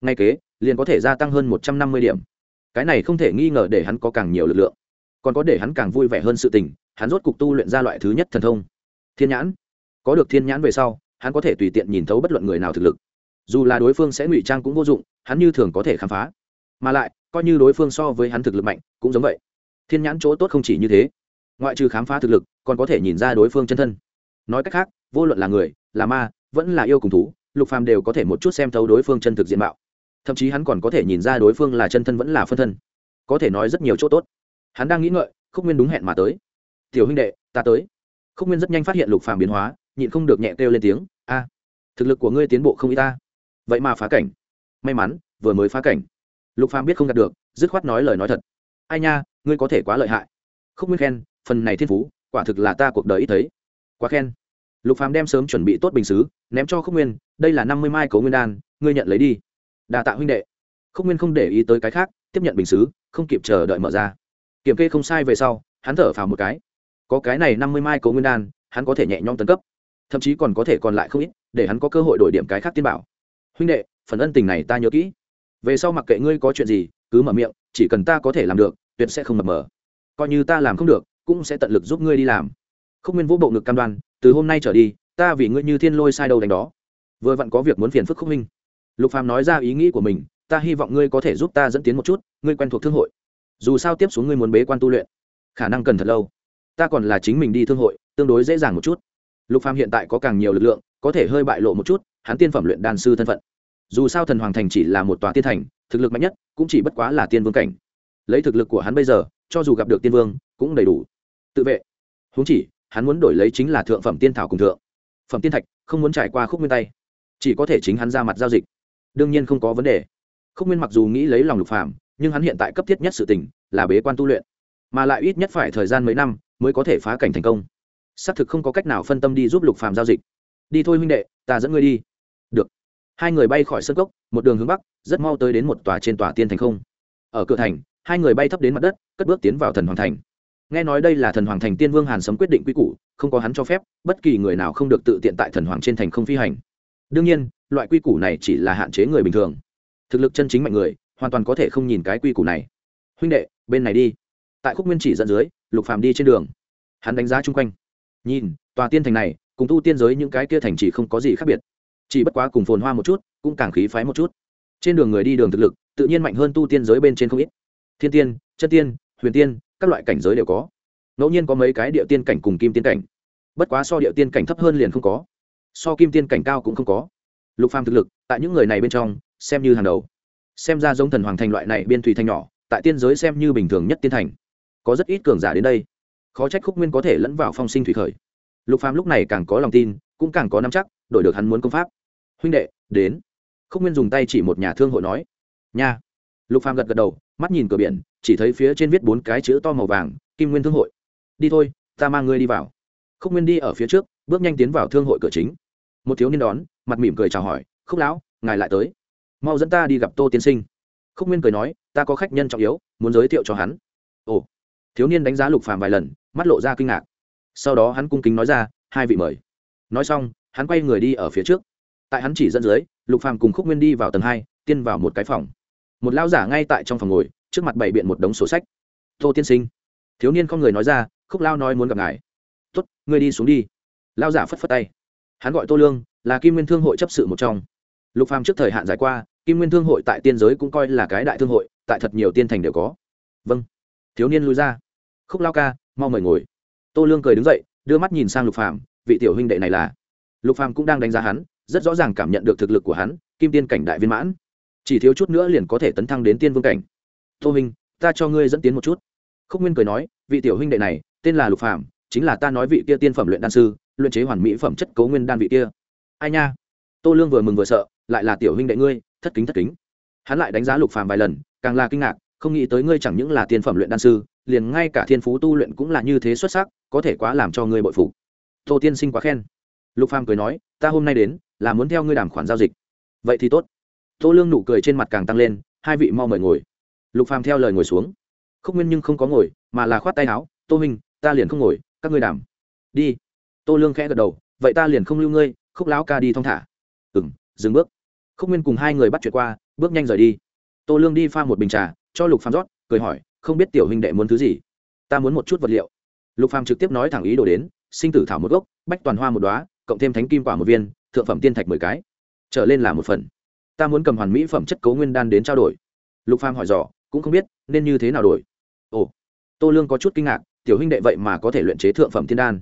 Ngay kế, liền có thể gia tăng hơn một trăm năm mươi điểm. Cái này không thể nghi ngờ để hắn có càng nhiều lực lượng. Còn có để hắn càng vui vẻ hơn sự tình, hắn rốt cục tu luyện ra loại thứ nhất thần thông. Thiên nhãn. Có được thiên nhãn về sau, hắn có thể tùy tiện nhìn thấu bất luận người nào thực lực. Dù là đối phương sẽ ngụy trang cũng vô dụng, hắn như thường có thể khám phá. Mà lại coi như đối phương so với hắn thực lực mạnh, cũng giống vậy. Thiên nhãn chỗ tốt không chỉ như thế, ngoại trừ khám phá thực lực, còn có thể nhìn ra đối phương chân thân. Nói cách khác, vô luận là người, là ma, vẫn là yêu cùng thú, lục phàm đều có thể một chút xem thấu đối phương chân thực diện mạo. Thậm chí hắn còn có thể nhìn ra đối phương là chân thân vẫn là phân thân. Có thể nói rất nhiều chỗ tốt. Hắn đang nghĩ ngợi, khúc nguyên đúng hẹn mà tới. Tiểu huynh đệ, ta tới. Khúc nguyên rất nhanh phát hiện lục phàm biến hóa, nhịn không được nhẹ kêu lên tiếng, a, thực lực của ngươi tiến bộ không y ta. Vậy mà phá cảnh. May mắn, vừa mới phá cảnh lục phàm biết không gạt được, dứt khoát nói lời nói thật. Ai nha, ngươi có thể quá lợi hại. Khúc nguyên khen, phần này thiên phú, quả thực là ta cuộc đời ít thấy. Quá khen. Lục phàm đem sớm chuẩn bị tốt bình xứ, ném cho khúc nguyên, đây là năm mươi mai cấu nguyên đan, ngươi nhận lấy đi. Đà tạ huynh đệ. Khúc nguyên không để ý tới cái khác, tiếp nhận bình xứ, không kịp chờ đợi mở ra. Kiểm kê không sai về sau, hắn thở phào một cái. Có cái này năm mươi mai cấu nguyên đan, hắn có thể nhẹ nhõm tấn cấp. Thậm chí còn có thể còn lại không ít, để hắn có cơ hội đổi điểm cái khác tiên bảo. Huynh đệ, phần ân tình này ta nhớ kỹ về sau mặc kệ ngươi có chuyện gì, cứ mở miệng, chỉ cần ta có thể làm được, tuyệt sẽ không mập mờ. Coi như ta làm không được, cũng sẽ tận lực giúp ngươi đi làm. Không nguyên vũ bộ ngực cam đoan, từ hôm nay trở đi, ta vì ngươi như thiên lôi sai đầu đánh đó. Vừa vặn có việc muốn phiền phức khúc minh. Lục phàm nói ra ý nghĩ của mình, ta hy vọng ngươi có thể giúp ta dẫn tiến một chút, ngươi quen thuộc thương hội. Dù sao tiếp xuống ngươi muốn bế quan tu luyện, khả năng cần thật lâu. Ta còn là chính mình đi thương hội, tương đối dễ dàng một chút. Lục phàm hiện tại có càng nhiều lực lượng, có thể hơi bại lộ một chút, hắn tiên phẩm luyện đan sư thân phận dù sao thần hoàng thành chỉ là một tòa tiên thành, thực lực mạnh nhất cũng chỉ bất quá là tiên vương cảnh. Lấy thực lực của hắn bây giờ, cho dù gặp được tiên vương, cũng đầy đủ. Tự vệ. Huống chỉ, hắn muốn đổi lấy chính là thượng phẩm tiên thảo cùng thượng. Phẩm tiên thạch, không muốn trải qua khúc nguyên tay. Chỉ có thể chính hắn ra mặt giao dịch. Đương nhiên không có vấn đề. Khúc nguyên mặc dù nghĩ lấy lòng lục phàm, nhưng hắn hiện tại cấp thiết nhất sự tình là bế quan tu luyện. Mà lại ít nhất phải thời gian mấy năm mới có thể phá cảnh thành công. Xác thực không có cách nào phân tâm đi giúp lục phàm giao dịch. Đi thôi huynh đệ, ta dẫn ngươi đi hai người bay khỏi sân cốc, một đường hướng bắc, rất mau tới đến một tòa trên tòa tiên thành không. Ở cửa thành, hai người bay thấp đến mặt đất, cất bước tiến vào thần hoàng thành. Nghe nói đây là thần hoàng thành tiên vương hàn sấm quyết định quy củ, không có hắn cho phép, bất kỳ người nào không được tự tiện tại thần hoàng trên thành không phi hành. Đương nhiên, loại quy củ này chỉ là hạn chế người bình thường. Thực lực chân chính mạnh người, hoàn toàn có thể không nhìn cái quy củ này. Huynh đệ, bên này đi. Tại khúc nguyên chỉ dẫn dưới, lục phàm đi trên đường. Hắn đánh giá chung quanh. Nhìn, tòa tiên thành này, cùng tu tiên giới những cái kia thành chỉ không có gì khác biệt chỉ bất quá cùng phồn hoa một chút, cũng càng khí phái một chút. Trên đường người đi đường thực lực, tự nhiên mạnh hơn tu tiên giới bên trên không ít. Thiên tiên, chân tiên, huyền tiên, các loại cảnh giới đều có. Ngẫu nhiên có mấy cái địa tiên cảnh cùng kim tiên cảnh. Bất quá so địa tiên cảnh thấp hơn liền không có. So kim tiên cảnh cao cũng không có. Lục phàm thực lực, tại những người này bên trong, xem như hàng đầu. Xem ra giống thần hoàng thành loại này biên thủy thanh nhỏ, tại tiên giới xem như bình thường nhất tiên thành. Có rất ít cường giả đến đây. Khó trách khúc nguyên có thể lẫn vào phong sinh thủy khởi. Lục phàm lúc này càng có lòng tin, cũng càng có nắm chắc, đổi được hắn muốn công pháp huynh đệ, đến. Khúc nguyên dùng tay chỉ một nhà thương hội nói. Nha. Lục phàm gật gật đầu, mắt nhìn cửa biển, chỉ thấy phía trên viết bốn cái chữ to màu vàng, kim nguyên thương hội. Đi thôi, ta mang ngươi đi vào. Khúc nguyên đi ở phía trước, bước nhanh tiến vào thương hội cửa chính. Một thiếu niên đón, mặt mỉm cười chào hỏi, khúc lão, ngài lại tới. Mau dẫn ta đi gặp tô tiên sinh. Khúc nguyên cười nói, ta có khách nhân trọng yếu, muốn giới thiệu cho hắn. Ồ. Thiếu niên đánh giá lục phàm vài lần, mắt lộ ra kinh ngạc. Sau đó hắn cung kính nói ra, hai vị mời. Nói xong, hắn quay người đi ở phía trước tại hắn chỉ dẫn dưới, lục phàm cùng khúc nguyên đi vào tầng hai, tiên vào một cái phòng. Một lão giả ngay tại trong phòng ngồi, trước mặt bày biện một đống sổ sách. Tô tiên sinh. Thiếu niên không người nói ra, khúc lao nói muốn gặp ngài. Tuất ngươi đi xuống đi. Lao giả phất phất tay. Hắn gọi tô lương, là kim nguyên thương hội chấp sự một trong. Lục phàm trước thời hạn giải qua, kim nguyên thương hội tại tiên giới cũng coi là cái đại thương hội, tại thật nhiều tiên thành đều có. Vâng. Thiếu niên lui ra. Khúc lao ca, mau mời ngồi. Tô lương cười đứng dậy, đưa mắt nhìn sang lục phàm, vị tiểu huynh đệ này là? Lục phàm cũng đang đánh giá hắn rất rõ ràng cảm nhận được thực lực của hắn, kim tiên cảnh đại viên mãn. Chỉ thiếu chút nữa liền có thể tấn thăng đến tiên vương cảnh. Tô huynh ta cho ngươi dẫn tiến một chút. Khúc nguyên cười nói, vị tiểu huynh đệ này, tên là lục phàm, chính là ta nói vị kia tiên phẩm luyện đan sư, luyện chế hoàn mỹ phẩm chất cấu nguyên đan vị kia. Ai nha? Tô lương vừa mừng vừa sợ, lại là tiểu huynh đệ ngươi, thất kính thất kính. Hắn lại đánh giá lục phàm vài lần, càng là kinh ngạc, không nghĩ tới ngươi chẳng những là tiên phẩm luyện đan sư, liền ngay cả thiên phú tu luyện cũng là như thế xuất sắc, có thể quá làm cho ngươi bội phục. Tô tiên sinh quá khen lục phàm cười nói, ta hôm nay đến, là muốn theo ngươi đàm khoản giao dịch. Vậy thì tốt. Tô lương nụ cười trên mặt càng tăng lên, hai vị mau mời ngồi. Lục phàm theo lời ngồi xuống. Khúc nguyên nhưng không có ngồi, mà là khoát tay áo, tô minh ta liền không ngồi, các ngươi đàm. Đi. Tô lương khẽ gật đầu, vậy ta liền không lưu ngươi, khúc lão ca đi thong thả. Ừng dừng bước. Khúc nguyên cùng hai người bắt chuyện qua, bước nhanh rời đi. Tô lương đi pha một bình trà, cho lục phàm rót, cười hỏi, không biết tiểu huynh đệ muốn thứ gì? Ta muốn một chút vật liệu. Lục phàm trực tiếp nói thẳng ý đồ đến, sinh tử thảo một gốc, bách toàn hoa một đóa cộng thêm thánh kim quả một viên, thượng phẩm tiên thạch mười cái. Trở lên là một phần. Ta muốn cầm hoàn mỹ phẩm chất cấu nguyên đan đến trao đổi. Lục phàm hỏi dò, cũng không biết, nên như thế nào đổi? Ồ, tô lương có chút kinh ngạc, tiểu huynh đệ vậy mà có thể luyện chế thượng phẩm thiên đan.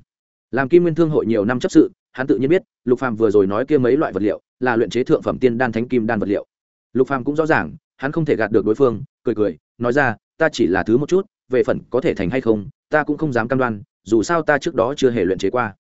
Làm kim nguyên thương hội nhiều năm chấp sự, hắn tự nhiên biết, lục phàm vừa rồi nói kia mấy loại vật liệu, là luyện chế thượng phẩm tiên đan thánh kim đan vật liệu. Lục phàm cũng rõ ràng, hắn không thể gạt được đối phương, cười cười, nói ra, ta chỉ là thứ một chút, về phần có thể thành hay không, ta cũng không dám cam đoan, dù sao ta trước đó chưa hề luyện chế qua.